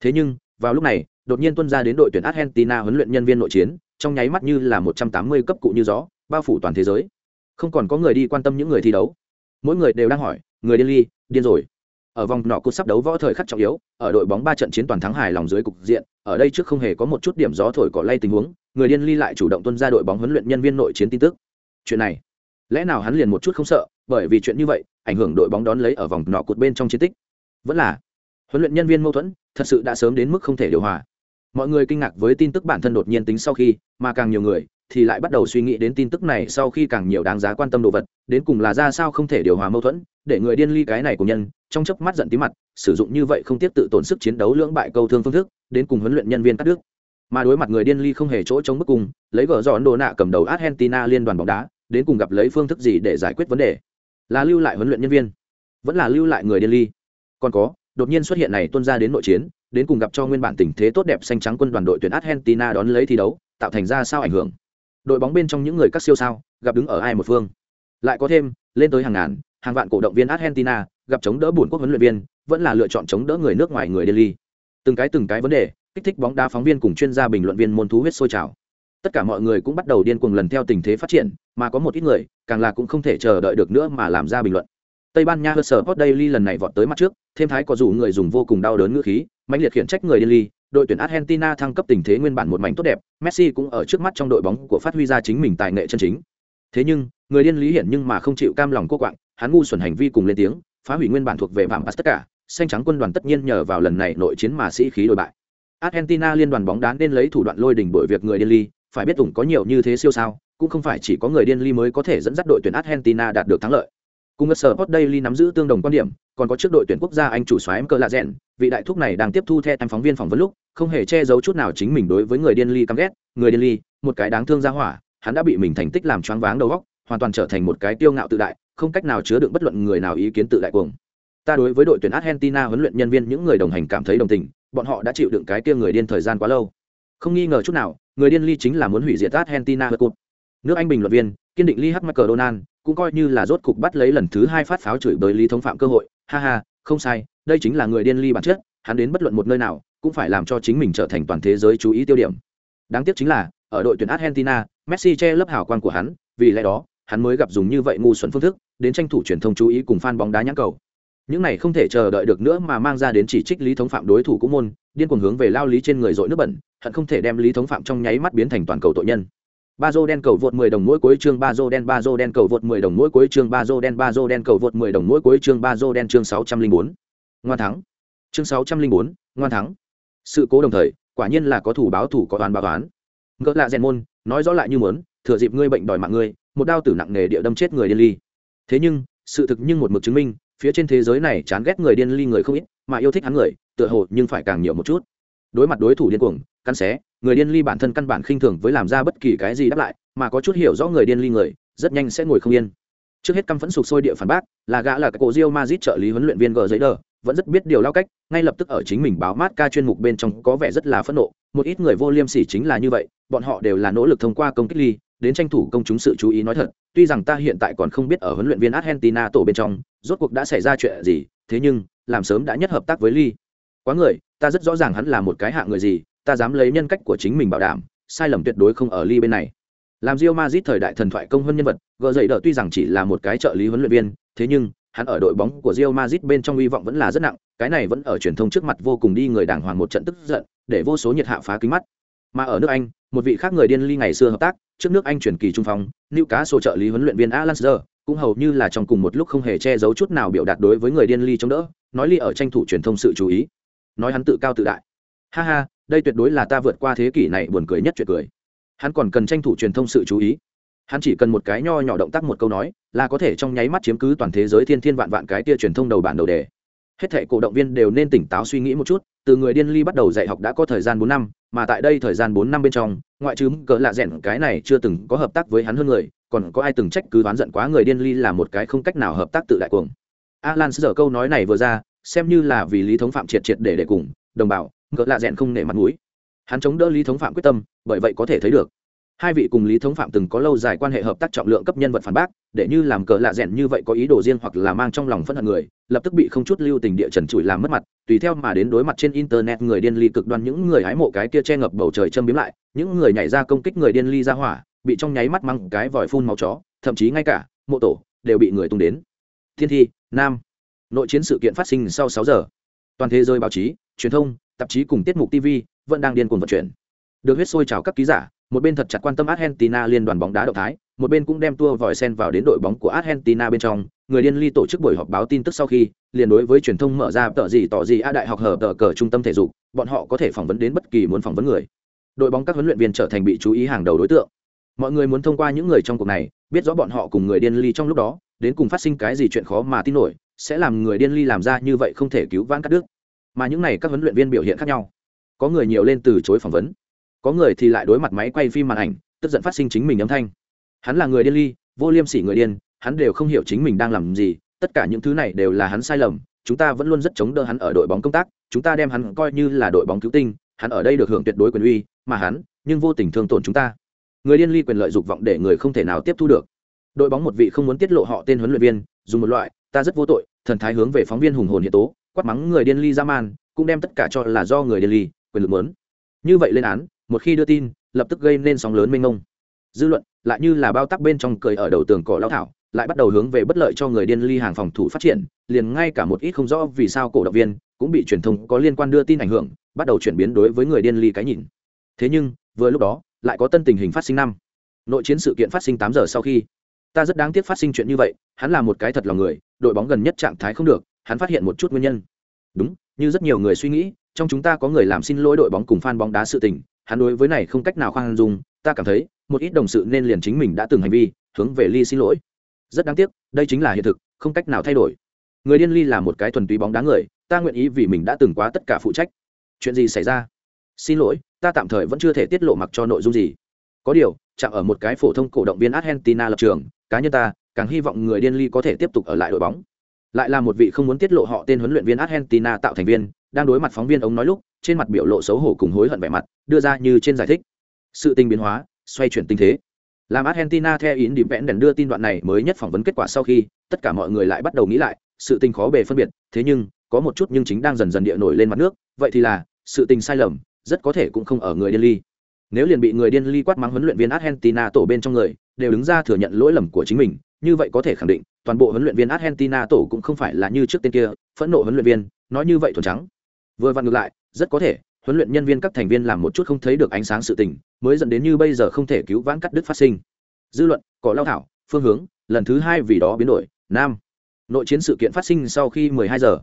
Thế nhưng, vào lúc này, đột nhiên tuân ra đến đội tuyển Argentina huấn luyện nhân viên nội chiến, trong nháy mắt như là 180 cấp cụ như gió, bao phủ toàn thế giới. Không còn có người đi quan tâm những người thi đấu. Mỗi người đều đang hỏi, người điên ly, điên rồi. Ở vòng nọ cuộc sắp đấu võ thời khắc trọng yếu, ở đội bóng ba trận chiến toàn thắng hài lòng dưới cục diện, ở đây trước không hề có một chút điểm gió thổi cỏ lay tình huống, người điên ly lại chủ động tuân ra đội bóng huấn luyện nhân viên nội chiến tin tức. Chuyện này, lẽ nào hắn liền một chút không sợ, bởi vì chuyện như vậy, ảnh hưởng đội bóng đón lấy ở vòng nọ cột bên trong chiến tích vẫn là. Huấn luyện nhân viên mâu thuẫn, thật sự đã sớm đến mức không thể điều hòa. Mọi người kinh ngạc với tin tức bản thân đột nhiên tính sau khi, mà càng nhiều người thì lại bắt đầu suy nghĩ đến tin tức này sau khi càng nhiều đáng giá quan tâm đồ vật, đến cùng là ra sao không thể điều hòa mâu thuẫn, để người điên ly cái này của nhân, trong chớp mắt giận tí mặt, sử dụng như vậy không tiếp tự tổn sức chiến đấu lưỡng bại câu thương phương thức, đến cùng huấn luyện nhân viên cắt đứt. Mà đối mặt người điên ly không hề chỗ chống bức cùng, lấy vợ giòn đồ nạ cầm đầu argentina liên đoàn bóng đá, đến cùng gặp lấy phương thức gì để giải quyết vấn đề? Là lưu lại huấn luyện nhân viên, vẫn là lưu lại người điên ly? Còn có, đột nhiên xuất hiện này tuân ra đến nội chiến, đến cùng gặp cho nguyên bản tình thế tốt đẹp xanh trắng quân đoàn đội tuyển argentina đón lấy thi đấu, tạo thành ra sao ảnh hưởng? Đội bóng bên trong những người các siêu sao, gặp đứng ở ai một phương? Lại có thêm, lên tới hàng ngàn, hàng vạn cổ động viên argentina, gặp chống đỡ bùn quốc huấn luyện viên, vẫn là lựa chọn chống đỡ người nước ngoài người delhi. Từng cái từng cái vấn đề, kích thích bóng đá phóng viên cùng chuyên gia bình luận viên môn thú huyết sôi trào. Tất cả mọi người cũng bắt đầu điên cuồng lần theo tình thế phát triển, mà có một ít người, càng là cũng không thể chờ đợi được nữa mà làm ra bình luận. Tây Ban Nha Hotspur Daily lần này vọt tới mặt trước, thêm thái có dù người dùng vô cùng đau đớn ngữ khí, mãnh liệt khiển trách người Delhi, đội tuyển Argentina thăng cấp tình thế nguyên bản một mảnh tốt đẹp, Messi cũng ở trước mắt trong đội bóng của phát huy ra chính mình tài nghệ chân chính. Thế nhưng, người điên lý hiển nhưng mà không chịu cam lòng cô quạng, hắn ngu xuẩn hành vi cùng lên tiếng, phá hủy nguyên bản thuộc về vạm tất cả, xanh trắng quân đoàn tất nhiên nhờ vào lần này nội chiến mà sĩ khí đổi bại. Argentina liên đoàn bóng đá nên lấy thủ đoạn lôi đỉnh bội việc người điên ly, phải biết ủng có nhiều như thế siêu sao, cũng không phải chỉ có người điên ly mới có thể dẫn dắt đội tuyển Argentina đạt được thắng lợi. Cùng sở Sport Daily nắm giữ tương đồng quan điểm, còn có trước đội tuyển quốc gia Anh chủ soái cờ lạ rèn, vị đại thúc này đang tiếp thu theo phóng viên phỏng vấn lúc, không hề che giấu chút nào chính mình đối với người điên ly căm ghét, người điên ly, một cái đáng thương ra hỏa, hắn đã bị mình thành tích làm choáng váng đầu óc, hoàn toàn trở thành một cái tiêu ngạo tự đại, không cách nào chứa đựng bất luận người nào ý kiến tự đại cuồng. Ta đối với đội tuyển Argentina huấn luyện nhân viên những người đồng hành cảm thấy đồng tình, bọn họ đã chịu đựng cái kia người điên thời gian quá lâu. Không nghi ngờ chút nào, người điên ly chính là muốn hủy diệt Argentina World Cup. Nước Anh bình luận viên, kiên định ly H. McDonald, cũng coi như là rốt cục bắt lấy lần thứ hai phát pháo chửi bới lý thống phạm cơ hội. Ha ha, không sai, đây chính là người điên ly bản chất, hắn đến bất luận một nơi nào, cũng phải làm cho chính mình trở thành toàn thế giới chú ý tiêu điểm. Đáng tiếc chính là, ở đội tuyển argentina, messi che lấp hào quang của hắn, vì lẽ đó, hắn mới gặp dùng như vậy ngu xuẩn phương thức, đến tranh thủ truyền thông chú ý cùng fan bóng đá nhãn cầu. Những này không thể chờ đợi được nữa mà mang ra đến chỉ trích lý thống phạm đối thủ cũng môn, điên cuồng hướng về lao lý trên người dội nước bẩn, hận không thể đem lý thống phạm trong nháy mắt biến thành toàn cầu tội nhân ba dô đen cầu vượt 10 đồng mỗi cuối chương ba dô đen ba dô đen cầu vượt 10 đồng mỗi cuối chương ba dô đen ba dô đen cầu vượt 10 đồng mỗi cuối chương ba dô đen chương 604. ngoan thắng. Chương 604, ngoan thắng. Sự cố đồng thời quả nhiên là có thủ báo thủ có toán báo toán ngỡ lạ rèn môn nói rõ lại như muốn thừa dịp ngươi bệnh đòi mạng ngươi một đao tử nặng nề địa đâm chết người điên ly. Thế nhưng sự thực nhưng một mực chứng minh phía trên thế giới này chán ghét người điên ly người không ít mà yêu thích hắn người tựa hồ nhưng phải càng nhiều một chút. Đối mặt đối thủ điên cuồng cắn xé người điên ly bản thân căn bản khinh thường với làm ra bất kỳ cái gì đáp lại, mà có chút hiểu rõ người điên ly người, rất nhanh sẽ ngồi không yên. Trước hết căm phẫn sụp sôi địa phản bác, là gã là cái cổ rio Madrid trợ lý huấn luyện viên gờ giấy đờ vẫn rất biết điều lao cách, ngay lập tức ở chính mình báo mát ca chuyên mục bên trong có vẻ rất là phẫn nộ. Một ít người vô liêm sỉ chính là như vậy, bọn họ đều là nỗ lực thông qua công kích ly, đến tranh thủ công chúng sự chú ý nói thật, tuy rằng ta hiện tại còn không biết ở huấn luyện viên argentina tổ bên trong, rốt cuộc đã xảy ra chuyện gì, thế nhưng, làm sớm đã nhất hợp tác với ly. Quá người, ta rất rõ ràng hắn là một cái hạng người gì ta dám lấy nhân cách của chính mình bảo đảm, sai lầm tuyệt đối không ở ly bên này. Làm Real Madrid thời đại thần thoại công hơn nhân vật gỡ dậy đỡ tuy rằng chỉ là một cái trợ lý huấn luyện viên, thế nhưng, hắn ở đội bóng của Real Madrid bên trong hy vọng vẫn là rất nặng, cái này vẫn ở truyền thông trước mặt vô cùng đi người đảng hoàng một trận tức giận, để vô số nhiệt hạ phá kính mắt. Mà ở nước Anh, một vị khác người điên ly ngày xưa hợp tác, trước nước Anh chuyển kỳ trung phong, Newcastle trợ lý huấn luyện viên Alan Shearer, cũng hầu như là trong cùng một lúc không hề che giấu chút nào biểu đạt đối với người điên ly chống đỡ, nói ly ở tranh thủ truyền thông sự chú ý. Nói hắn tự cao tự đại. Ha ha đây tuyệt đối là ta vượt qua thế kỷ này buồn cười nhất chuyện cười. Hắn còn cần tranh thủ truyền thông sự chú ý. Hắn chỉ cần một cái nho nhỏ động tác một câu nói, là có thể trong nháy mắt chiếm cứ toàn thế giới thiên thiên vạn vạn cái tia truyền thông đầu bản đầu đề. Hết thệ cổ động viên đều nên tỉnh táo suy nghĩ một chút, từ người điên ly bắt đầu dạy học đã có thời gian bốn năm, mà tại đây thời gian bốn năm bên trong, ngoại trừ cỡ lạ rẽn cái này chưa từng có hợp tác với hắn hơn người, còn có ai từng trách cứ oán giận quá người điên ly là một cái không cách nào hợp tác tự đại cuồng. Alan giờ câu nói này vừa ra, xem như là vì lý thống phạm triệt triệt để để cùng, đồng bào cỡ lạ rẽn không nể mặt mũi. Hắn chống đỡ lý thống phạm quyết tâm, bởi vậy có thể thấy được. Hai vị cùng lý thống phạm từng có lâu dài quan hệ hợp tác trọng lượng cấp nhân vật phản bác, để như làm cờ lạ rẽn như vậy có ý đồ riêng hoặc là mang trong lòng phân hận người, lập tức bị không chút lưu tình địa trần trụi làm mất mặt, tùy theo mà đến đối mặt trên internet người điên ly cực đoan những người hái mộ cái kia che ngập bầu trời châm biếm lại, những người nhảy ra công kích người điên ly ra hỏa, bị trong nháy mắt măng cái vòi phun máu chó, thậm chí ngay cả mộ tổ đều bị người tung đến. Thiên thi, nam. Nội chiến sự kiện phát sinh sau sáu giờ. Toàn thế giới báo chí, truyền thông tạp chí cùng tiết mục tv vẫn đang điên cuồng vận chuyển. Được huyết sôi trào các ký giả, một bên thật chặt quan tâm argentina liên đoàn bóng đá động thái, một bên cũng đem tua vòi sen vào đến đội bóng của argentina bên trong. Người điên ly tổ chức buổi họp báo tin tức sau khi, liền đối với truyền thông mở ra tờ gì tỏ gì a đại học hở tờ cờ trung tâm thể dục, bọn họ có thể phỏng vấn đến bất kỳ muốn phỏng vấn người. Đội bóng các huấn luyện viên trở thành bị chú ý hàng đầu đối tượng. Mọi người muốn thông qua những người trong cuộc này, biết rõ bọn họ cùng người điên ly trong lúc đó, đến cùng phát sinh cái gì chuyện khó mà tin nổi, sẽ làm người điên ly làm ra như vậy không thể cứu vãn cắt đứt mà những này các huấn luyện viên biểu hiện khác nhau. Có người nhiều lên từ chối phỏng vấn, có người thì lại đối mặt máy quay phim màn ảnh, tức giận phát sinh chính mình âm thanh. Hắn là người điên ly, vô liêm sỉ người điên, hắn đều không hiểu chính mình đang làm gì, tất cả những thứ này đều là hắn sai lầm, chúng ta vẫn luôn rất chống đỡ hắn ở đội bóng công tác, chúng ta đem hắn coi như là đội bóng cứu tinh, hắn ở đây được hưởng tuyệt đối quyền uy, mà hắn, nhưng vô tình thương tổn chúng ta. Người điên ly quyền lợi dục vọng để người không thể nào tiếp thu được. Đội bóng một vị không muốn tiết lộ họ tên huấn luyện viên, dùng một loại, ta rất vô tội, thần thái hướng về phóng viên hùng hồn hiện tố quát mắng người điên ly ra man, cũng đem tất cả cho là do người điên ly, quyền lực lớn. Như vậy lên án, một khi đưa tin, lập tức gây nên sóng lớn mênh mông. Dư luận, lại như là bao tắc bên trong cười ở đầu tường cỏ lao thảo, lại bắt đầu hướng về bất lợi cho người điên ly hàng phòng thủ phát triển, liền ngay cả một ít không rõ vì sao cổ động viên cũng bị truyền thông có liên quan đưa tin ảnh hưởng, bắt đầu chuyển biến đối với người điên ly cái nhìn. Thế nhưng, vừa lúc đó, lại có tân tình hình phát sinh năm. Nội chiến sự kiện phát sinh tám giờ sau khi, ta rất đáng tiếc phát sinh chuyện như vậy, hắn là một cái thật lòng người, đội bóng gần nhất trạng thái không được hắn phát hiện một chút nguyên nhân. Đúng, như rất nhiều người suy nghĩ, trong chúng ta có người làm xin lỗi đội bóng cùng fan bóng đá sự tình, hắn đối với này không cách nào khoan dung, ta cảm thấy, một ít đồng sự nên liền chính mình đã từng hành vi, hướng về ly xin lỗi. Rất đáng tiếc, đây chính là hiện thực, không cách nào thay đổi. Người điên ly là một cái thuần túy bóng đá người, ta nguyện ý vì mình đã từng quá tất cả phụ trách. Chuyện gì xảy ra? Xin lỗi, ta tạm thời vẫn chưa thể tiết lộ mặc cho nội dung gì. Có điều, chạm ở một cái phổ thông cổ động viên argentina lập trường, cá nhân ta, càng hy vọng người điên ly có thể tiếp tục ở lại đội bóng lại là một vị không muốn tiết lộ họ tên huấn luyện viên argentina tạo thành viên, đang đối mặt phóng viên ống nói lúc, trên mặt biểu lộ xấu hổ cùng hối hận vẻ mặt, đưa ra như trên giải thích. Sự tình biến hóa, xoay chuyển tình thế. Làm argentina theo ý điểm vẽn đèn đưa tin đoạn này mới nhất phỏng vấn kết quả sau khi, tất cả mọi người lại bắt đầu nghĩ lại, sự tình khó bề phân biệt, thế nhưng, có một chút nhưng chính đang dần dần địa nổi lên mặt nước, vậy thì là, sự tình sai lầm, rất có thể cũng không ở người điên ly. Nếu liền bị người điên ly quát mắng huấn luyện viên argentina tổ bên trong người, đều đứng ra thừa nhận lỗi lầm của chính mình như vậy có thể khẳng định, toàn bộ huấn luyện viên argentina tổ cũng không phải là như trước tên kia, phẫn nộ huấn luyện viên, nói như vậy thuần trắng. Vừa vặn ngược lại, rất có thể, huấn luyện nhân viên các thành viên làm một chút không thấy được ánh sáng sự tình, mới dẫn đến như bây giờ không thể cứu vãn cắt đứt phát sinh. Dư luận, cỏ lao thảo, phương hướng, lần thứ hai vì đó biến đổi, nam. Nội chiến sự kiện phát sinh sau khi 12 giờ.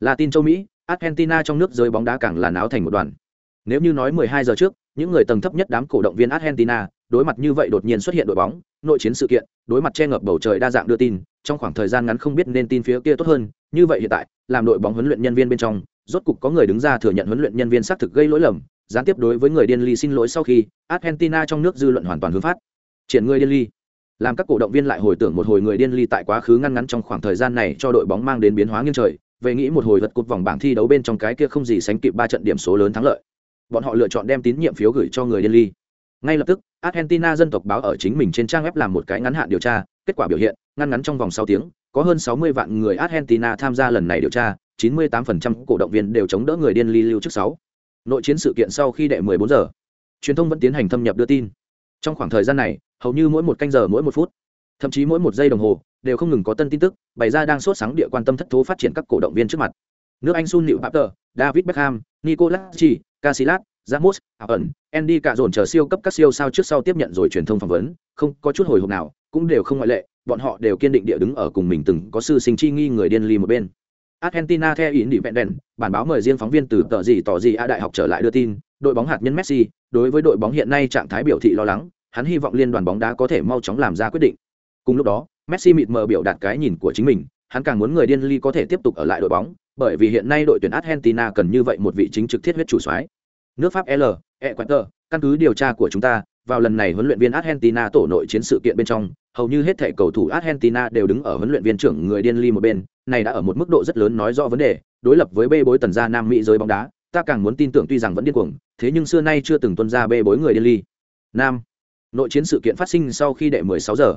Latin châu mỹ, argentina trong nước giới bóng đá càng là náo thành một đoàn nếu như nói 12 giờ trước, những người tầng thấp nhất đám cổ động viên argentina, đối mặt như vậy đột nhiên xuất hiện đội bóng, nội chiến sự kiện, đối mặt che ngập bầu trời đa dạng đưa tin, trong khoảng thời gian ngắn không biết nên tin phía kia tốt hơn, như vậy hiện tại, làm đội bóng huấn luyện nhân viên bên trong, rốt cục có người đứng ra thừa nhận huấn luyện nhân viên xác thực gây lỗi lầm, gián tiếp đối với người điên ly xin lỗi sau khi, argentina trong nước dư luận hoàn toàn hướng phát. Triển người điên ly làm các cổ động viên lại hồi tưởng một hồi người điên ly tại quá khứ ngăn ngắn trong khoảng thời gian này cho đội bóng mang đến biến hóa nghiêng trời, về nghĩ một hồi vật cột vòng bảng thi đấu bên trong cái kia không gì sánh kịp ba trận điểm số lớn thắng lợi bọn họ lựa chọn đem tín nhiệm phiếu gửi cho người điên ly. Ngay lập tức, argentina dân tộc báo ở chính mình trên trang web làm một cái ngắn hạn điều tra, kết quả biểu hiện, ngăn ngắn trong vòng sáu tiếng, có hơn sáu mươi vạn người argentina tham gia lần này điều tra 98% cổ động viên đều chống đỡ người điên ly lưu trước sáu. Nội chiến sự kiện sau khi đệ 14 giờ, truyền thông vẫn tiến hành thâm nhập đưa tin. Trong khoảng thời gian này, hầu như mỗi một canh giờ mỗi một phút, thậm chí mỗi một giây đồng hồ, đều không ngừng có tân tin tức bày ra đang sốt sáng địa quan tâm thất thố phát triển các cổ động viên trước mặt. Nước anh sun nịu papter, david beckham, nicolas chi Casillas, Ramos, ẩn, Andy cả dồn chờ siêu cấp các siêu sao trước sau tiếp nhận rồi truyền thông phỏng vấn, không có chút hồi hộp nào, cũng đều không ngoại lệ, bọn họ đều kiên định địa đứng ở cùng mình từng có sư sinh chi nghi người điên ly một bên. Argentina theo ý vẹn đèn, bản báo mời riêng phóng viên từ tờ gì tỏ gì a đại học trở lại đưa tin, đội bóng hạt nhân Messi, đối với đội bóng hiện nay trạng thái biểu thị lo lắng, hắn hy vọng liên đoàn bóng đá có thể mau chóng làm ra quyết định. Cùng lúc đó, Messi mịt mờ biểu đạt cái nhìn của chính mình, hắn càng muốn người điên ly có thể tiếp tục ở lại đội bóng, bởi vì hiện nay đội tuyển Argentina cần như vậy một vị chính trực thiết huyết chủ soái. Nước Pháp L, Ecuador, căn cứ điều tra của chúng ta, vào lần này huấn luyện viên Argentina tổ nội chiến sự kiện bên trong, hầu như hết thảy cầu thủ Argentina đều đứng ở huấn luyện viên trưởng người điên ly một bên, này đã ở một mức độ rất lớn nói rõ vấn đề, đối lập với bê bối tần gia Nam Mỹ giới bóng đá, ta càng muốn tin tưởng tuy rằng vẫn điên cuồng, thế nhưng xưa nay chưa từng tuân ra bê bối người điên ly. Nam. Nội chiến sự kiện phát sinh sau khi đệ 16 giờ,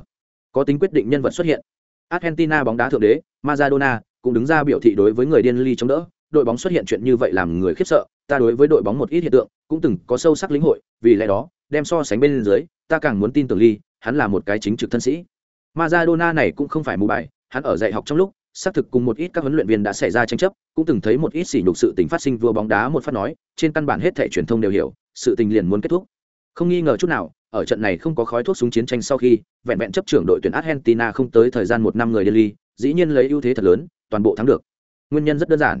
có tính quyết định nhân vật xuất hiện. Argentina bóng đá thượng đế, Maradona cũng đứng ra biểu thị đối với người điên ly chống đỡ, đội bóng xuất hiện chuyện như vậy làm người khiếp sợ, ta đối với đội bóng một ít hiện tượng cũng từng có sâu sắc lĩnh hội, vì lẽ đó, đem so sánh bên dưới, ta càng muốn tin tưởng ly, hắn là một cái chính trực thân sĩ. Maradona này cũng không phải mù bài, hắn ở dạy học trong lúc, xác thực cùng một ít các huấn luyện viên đã xảy ra tranh chấp, cũng từng thấy một ít sỉ nhục sự tình phát sinh vua bóng đá một phát nói, trên căn bản hết thảy truyền thông đều hiểu, sự tình liền muốn kết thúc. Không nghi ngờ chút nào, ở trận này không có khói thuốc súng chiến tranh sau khi, vẹn vẹn chấp trưởng đội tuyển Argentina không tới thời gian một năm người Delhi, dĩ nhiên lấy ưu thế thật lớn, toàn bộ thắng được. Nguyên nhân rất đơn giản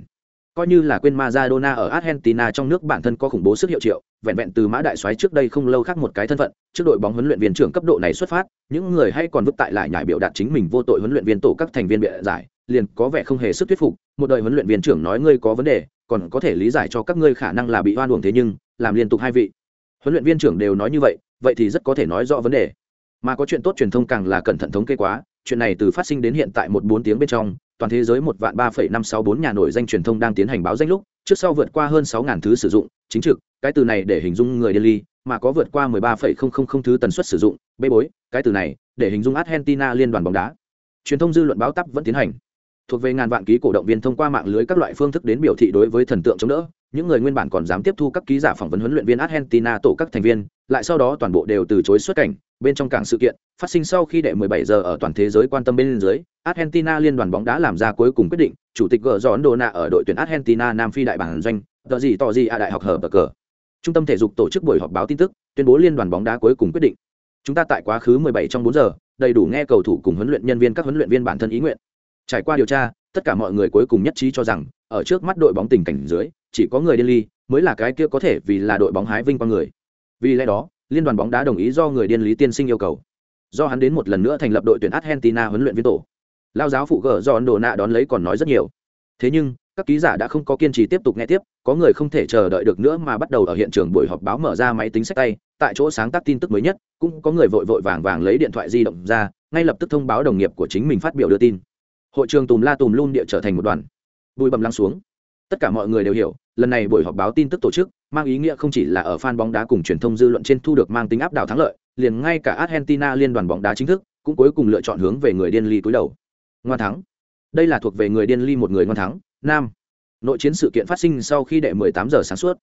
coi như là quên Maradona ở Argentina trong nước bản thân có khủng bố sức hiệu triệu, vẹn vẹn từ mã đại soái trước đây không lâu khác một cái thân phận, trước đội bóng huấn luyện viên trưởng cấp độ này xuất phát, những người hay còn vứt tại lại nhảy biểu đạt chính mình vô tội huấn luyện viên tổ các thành viên bịa giải, liền có vẻ không hề sức thuyết phục, một đời huấn luyện viên trưởng nói ngươi có vấn đề, còn có thể lý giải cho các ngươi khả năng là bị oan uổng thế nhưng, làm liên tục hai vị huấn luyện viên trưởng đều nói như vậy, vậy thì rất có thể nói rõ vấn đề. Mà có chuyện tốt truyền thông càng là cẩn thận thống kê quá, chuyện này từ phát sinh đến hiện tại một bốn tiếng bên trong, toàn thế giới một vạn ba phẩy năm sáu bốn nhà nổi danh truyền thông đang tiến hành báo danh lúc, trước sau vượt qua hơn sáu ngàn thứ sử dụng, chính trực, cái từ này để hình dung người điên ly, mà có vượt qua mười ba phẩy không không không thứ tần suất sử dụng, bê bối, cái từ này để hình dung argentina liên đoàn bóng đá. Truyền thông dư luận báo tắp vẫn tiến hành. Thuộc về ngàn vạn ký cổ động viên thông qua mạng lưới các loại phương thức đến biểu thị đối với thần tượng chống đỡ những người nguyên bản còn dám tiếp thu các ký giả phỏng vấn huấn luyện viên argentina tổ các thành viên, lại sau đó toàn bộ đều từ chối xuất cảnh. Bên trong cảng sự kiện, phát sinh sau khi đệ 17 giờ ở toàn thế giới quan tâm bên dưới, argentina liên đoàn bóng đá làm ra cuối cùng quyết định, chủ tịch gỡ giòn đồ nạ ở đội tuyển argentina nam phi đại bản doanh, tờ gì tỏ gì à đại học hở bờ cờ. Trung tâm thể dục tổ chức buổi họp báo tin tức, tuyên bố liên đoàn bóng đá cuối cùng quyết định. Chúng ta tại quá khứ 17 trong 4 giờ, đầy đủ nghe cầu thủ cùng huấn luyện nhân viên các huấn luyện viên bản thân ý nguyện. Trải qua điều tra, tất cả mọi người cuối cùng nhất trí cho rằng, ở trước mắt đội bóng tình cảnh dưới chỉ có người điên ly mới là cái kia có thể vì là đội bóng hái vinh quang người. Vì lẽ đó, liên đoàn bóng đá đồng ý do người điên lý tiên sinh yêu cầu. Do hắn đến một lần nữa thành lập đội tuyển argentina huấn luyện viên tổ. Lao giáo phụ gờ do ấn độ nạ đón lấy còn nói rất nhiều. Thế nhưng, các ký giả đã không có kiên trì tiếp tục nghe tiếp, có người không thể chờ đợi được nữa mà bắt đầu ở hiện trường buổi họp báo mở ra máy tính sách tay, tại chỗ sáng tác tin tức mới nhất, cũng có người vội vội vàng vàng lấy điện thoại di động ra, ngay lập tức thông báo đồng nghiệp của chính mình phát biểu đưa tin. Hội trường tùm la tùm luôn địa trở thành một đoàn. Bụi bầm lăng xuống tất cả mọi người đều hiểu, lần này buổi họp báo tin tức tổ chức mang ý nghĩa không chỉ là ở fan bóng đá cùng truyền thông dư luận trên thu được mang tính áp đảo thắng lợi, liền ngay cả argentina liên đoàn bóng đá chính thức cũng cuối cùng lựa chọn hướng về người điên ly túi đầu. Ngoan thắng. Đây là thuộc về người điên ly một người ngoan thắng. Nam. Nội chiến sự kiện phát sinh sau khi đệ 18 giờ sáng suốt.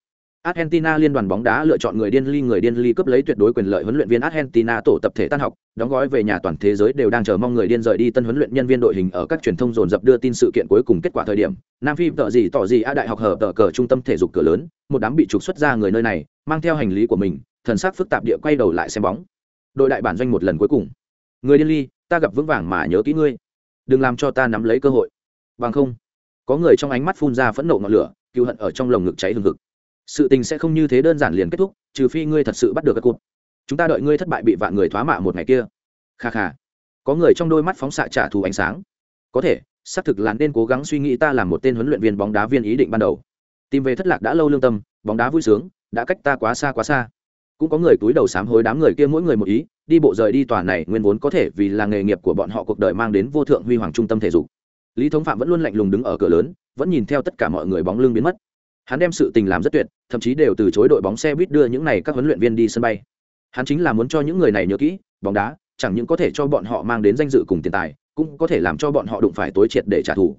Argentina liên đoàn bóng đá lựa chọn người điên ly người điên ly cướp lấy tuyệt đối quyền lợi huấn luyện viên Argentina tổ tập thể tan học, đóng gói về nhà toàn thế giới đều đang chờ mong người điên rời đi tân huấn luyện nhân viên đội hình ở các truyền thông dồn dập đưa tin sự kiện cuối cùng kết quả thời điểm. Nam Phi tợ gì tỏ gì a đại học hợp tờ cờ trung tâm thể dục cửa lớn, một đám bị trục xuất ra người nơi này, mang theo hành lý của mình, thần sắc phức tạp địa quay đầu lại xem bóng. Đội đại bản doanh một lần cuối cùng. Người điên ly ta gặp vững vàng mà nhớ kỹ ngươi. Đừng làm cho ta nắm lấy cơ hội. Bằng không có người trong ánh mắt phun ra phẫn nộ ngọn lửa cựu hận ở trong lồng ngực cháy hừng hực sự tình sẽ không như thế đơn giản liền kết thúc, trừ phi ngươi thật sự bắt được các cụt chúng ta đợi ngươi thất bại bị vạn người thoá mạ một ngày kia. Kha kha. Có người trong đôi mắt phóng xạ trả thù ánh sáng. Có thể, xác thực là nên cố gắng suy nghĩ ta làm một tên huấn luyện viên bóng đá viên ý định ban đầu. Tìm về thất lạc đã lâu lương tâm, bóng đá vui sướng, đã cách ta quá xa quá xa. Cũng có người túi đầu sám hối đám người kia mỗi người một ý, đi bộ rời đi tòa này, nguyên vốn có thể vì là nghề nghiệp của bọn họ cuộc đời mang đến vô thượng huy hoàng trung tâm thể dục. Lý thống phạm vẫn luôn lạnh lùng đứng ở cửa lớn, vẫn nhìn theo tất cả mọi người bóng lưng biến mất hắn đem sự tình làm rất tuyệt, thậm chí đều từ chối đội bóng xe buýt đưa những này các huấn luyện viên đi sân bay. Hắn chính là muốn cho những người này nhớ kỹ, bóng đá, chẳng những có thể cho bọn họ mang đến danh dự cùng tiền tài, cũng có thể làm cho bọn họ đụng phải tối triệt để trả thù.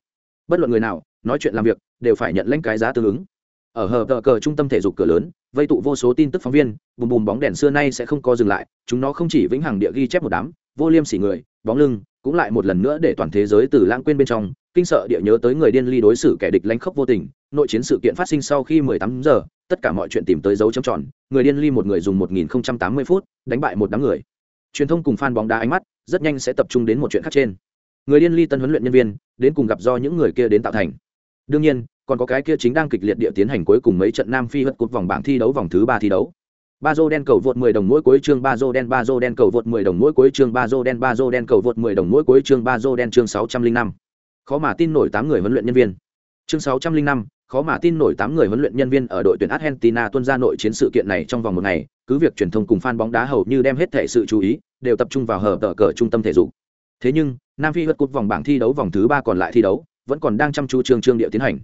Bất luận người nào, nói chuyện làm việc, đều phải nhận lãnh cái giá tương ứng. Ở hờ tờ cờ trung tâm thể dục cửa lớn, vây tụ vô số tin tức phóng viên, bùm bùm bóng đèn xưa nay sẽ không có dừng lại, chúng nó không chỉ vĩnh hằng địa ghi chép một đám, vô liêm sỉ người, bóng lưng cũng lại một lần nữa để toàn thế giới từ lãng quên bên trong, kinh sợ địa nhớ tới người điên ly đối xử kẻ địch lánh khốc vô tình, nội chiến sự kiện phát sinh sau khi 18 giờ, tất cả mọi chuyện tìm tới dấu chấm tròn, người điên ly một người dùng 1080 phút đánh bại một đám người. Truyền thông cùng fan bóng đá ánh mắt rất nhanh sẽ tập trung đến một chuyện khác trên. Người điên ly tân huấn luyện nhân viên, đến cùng gặp do những người kia đến tạo thành. Đương nhiên, còn có cái kia chính đang kịch liệt địa tiến hành cuối cùng mấy trận nam phi hất cột vòng bảng thi đấu vòng thứ ba thi đấu ba dô đen cầu vượt 10 đồng mỗi cuối chương ba dô đen ba dô đen cầu vượt 10 đồng mỗi cuối chương ba dô đen ba dô đen cầu vượt 10 đồng mỗi cuối chương ba dô đen chương 605. khó mà tin nổi tám người huấn luyện nhân viên chương 605, khó mà tin nổi tám người huấn luyện nhân viên ở đội tuyển Argentina tuân ra nội chiến sự kiện này trong vòng một ngày, cứ việc truyền thông cùng fan bóng đá hầu như đem hết thể sự chú ý, đều tập trung vào hở tờ cờ trung tâm thể dục. Thế nhưng, Nam Phi vượt cột vòng bảng thi đấu vòng thứ ba còn lại thi đấu, vẫn còn đang chăm chú trường trương địa tiến hành.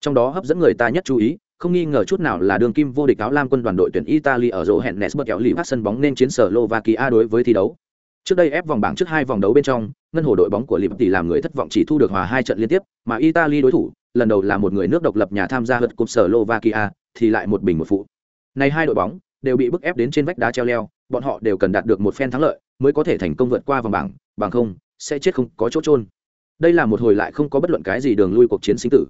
Trong đó hấp dẫn người ta nhất chú ý, không nghi ngờ chút nào là đường kim vô địch áo lam quân đoàn đội tuyển Italy ở rổ hẹn Nesbert kéo lì phát sân bóng nên chiến sở Slovakia đối với thi đấu. Trước đây ép vòng bảng trước hai vòng đấu bên trong, ngân hồ đội bóng của Liberty làm người thất vọng chỉ thu được hòa hai trận liên tiếp, mà Italy đối thủ, lần đầu là một người nước độc lập nhà tham gia hất cúp sở Slovakia, thì lại một bình một phụ. Này hai đội bóng đều bị bức ép đến trên vách đá treo leo, bọn họ đều cần đạt được một phen thắng lợi mới có thể thành công vượt qua vòng bảng, bằng không sẽ chết không có chỗ trôn. Đây là một hồi lại không có bất luận cái gì đường lui cuộc chiến sinh tử.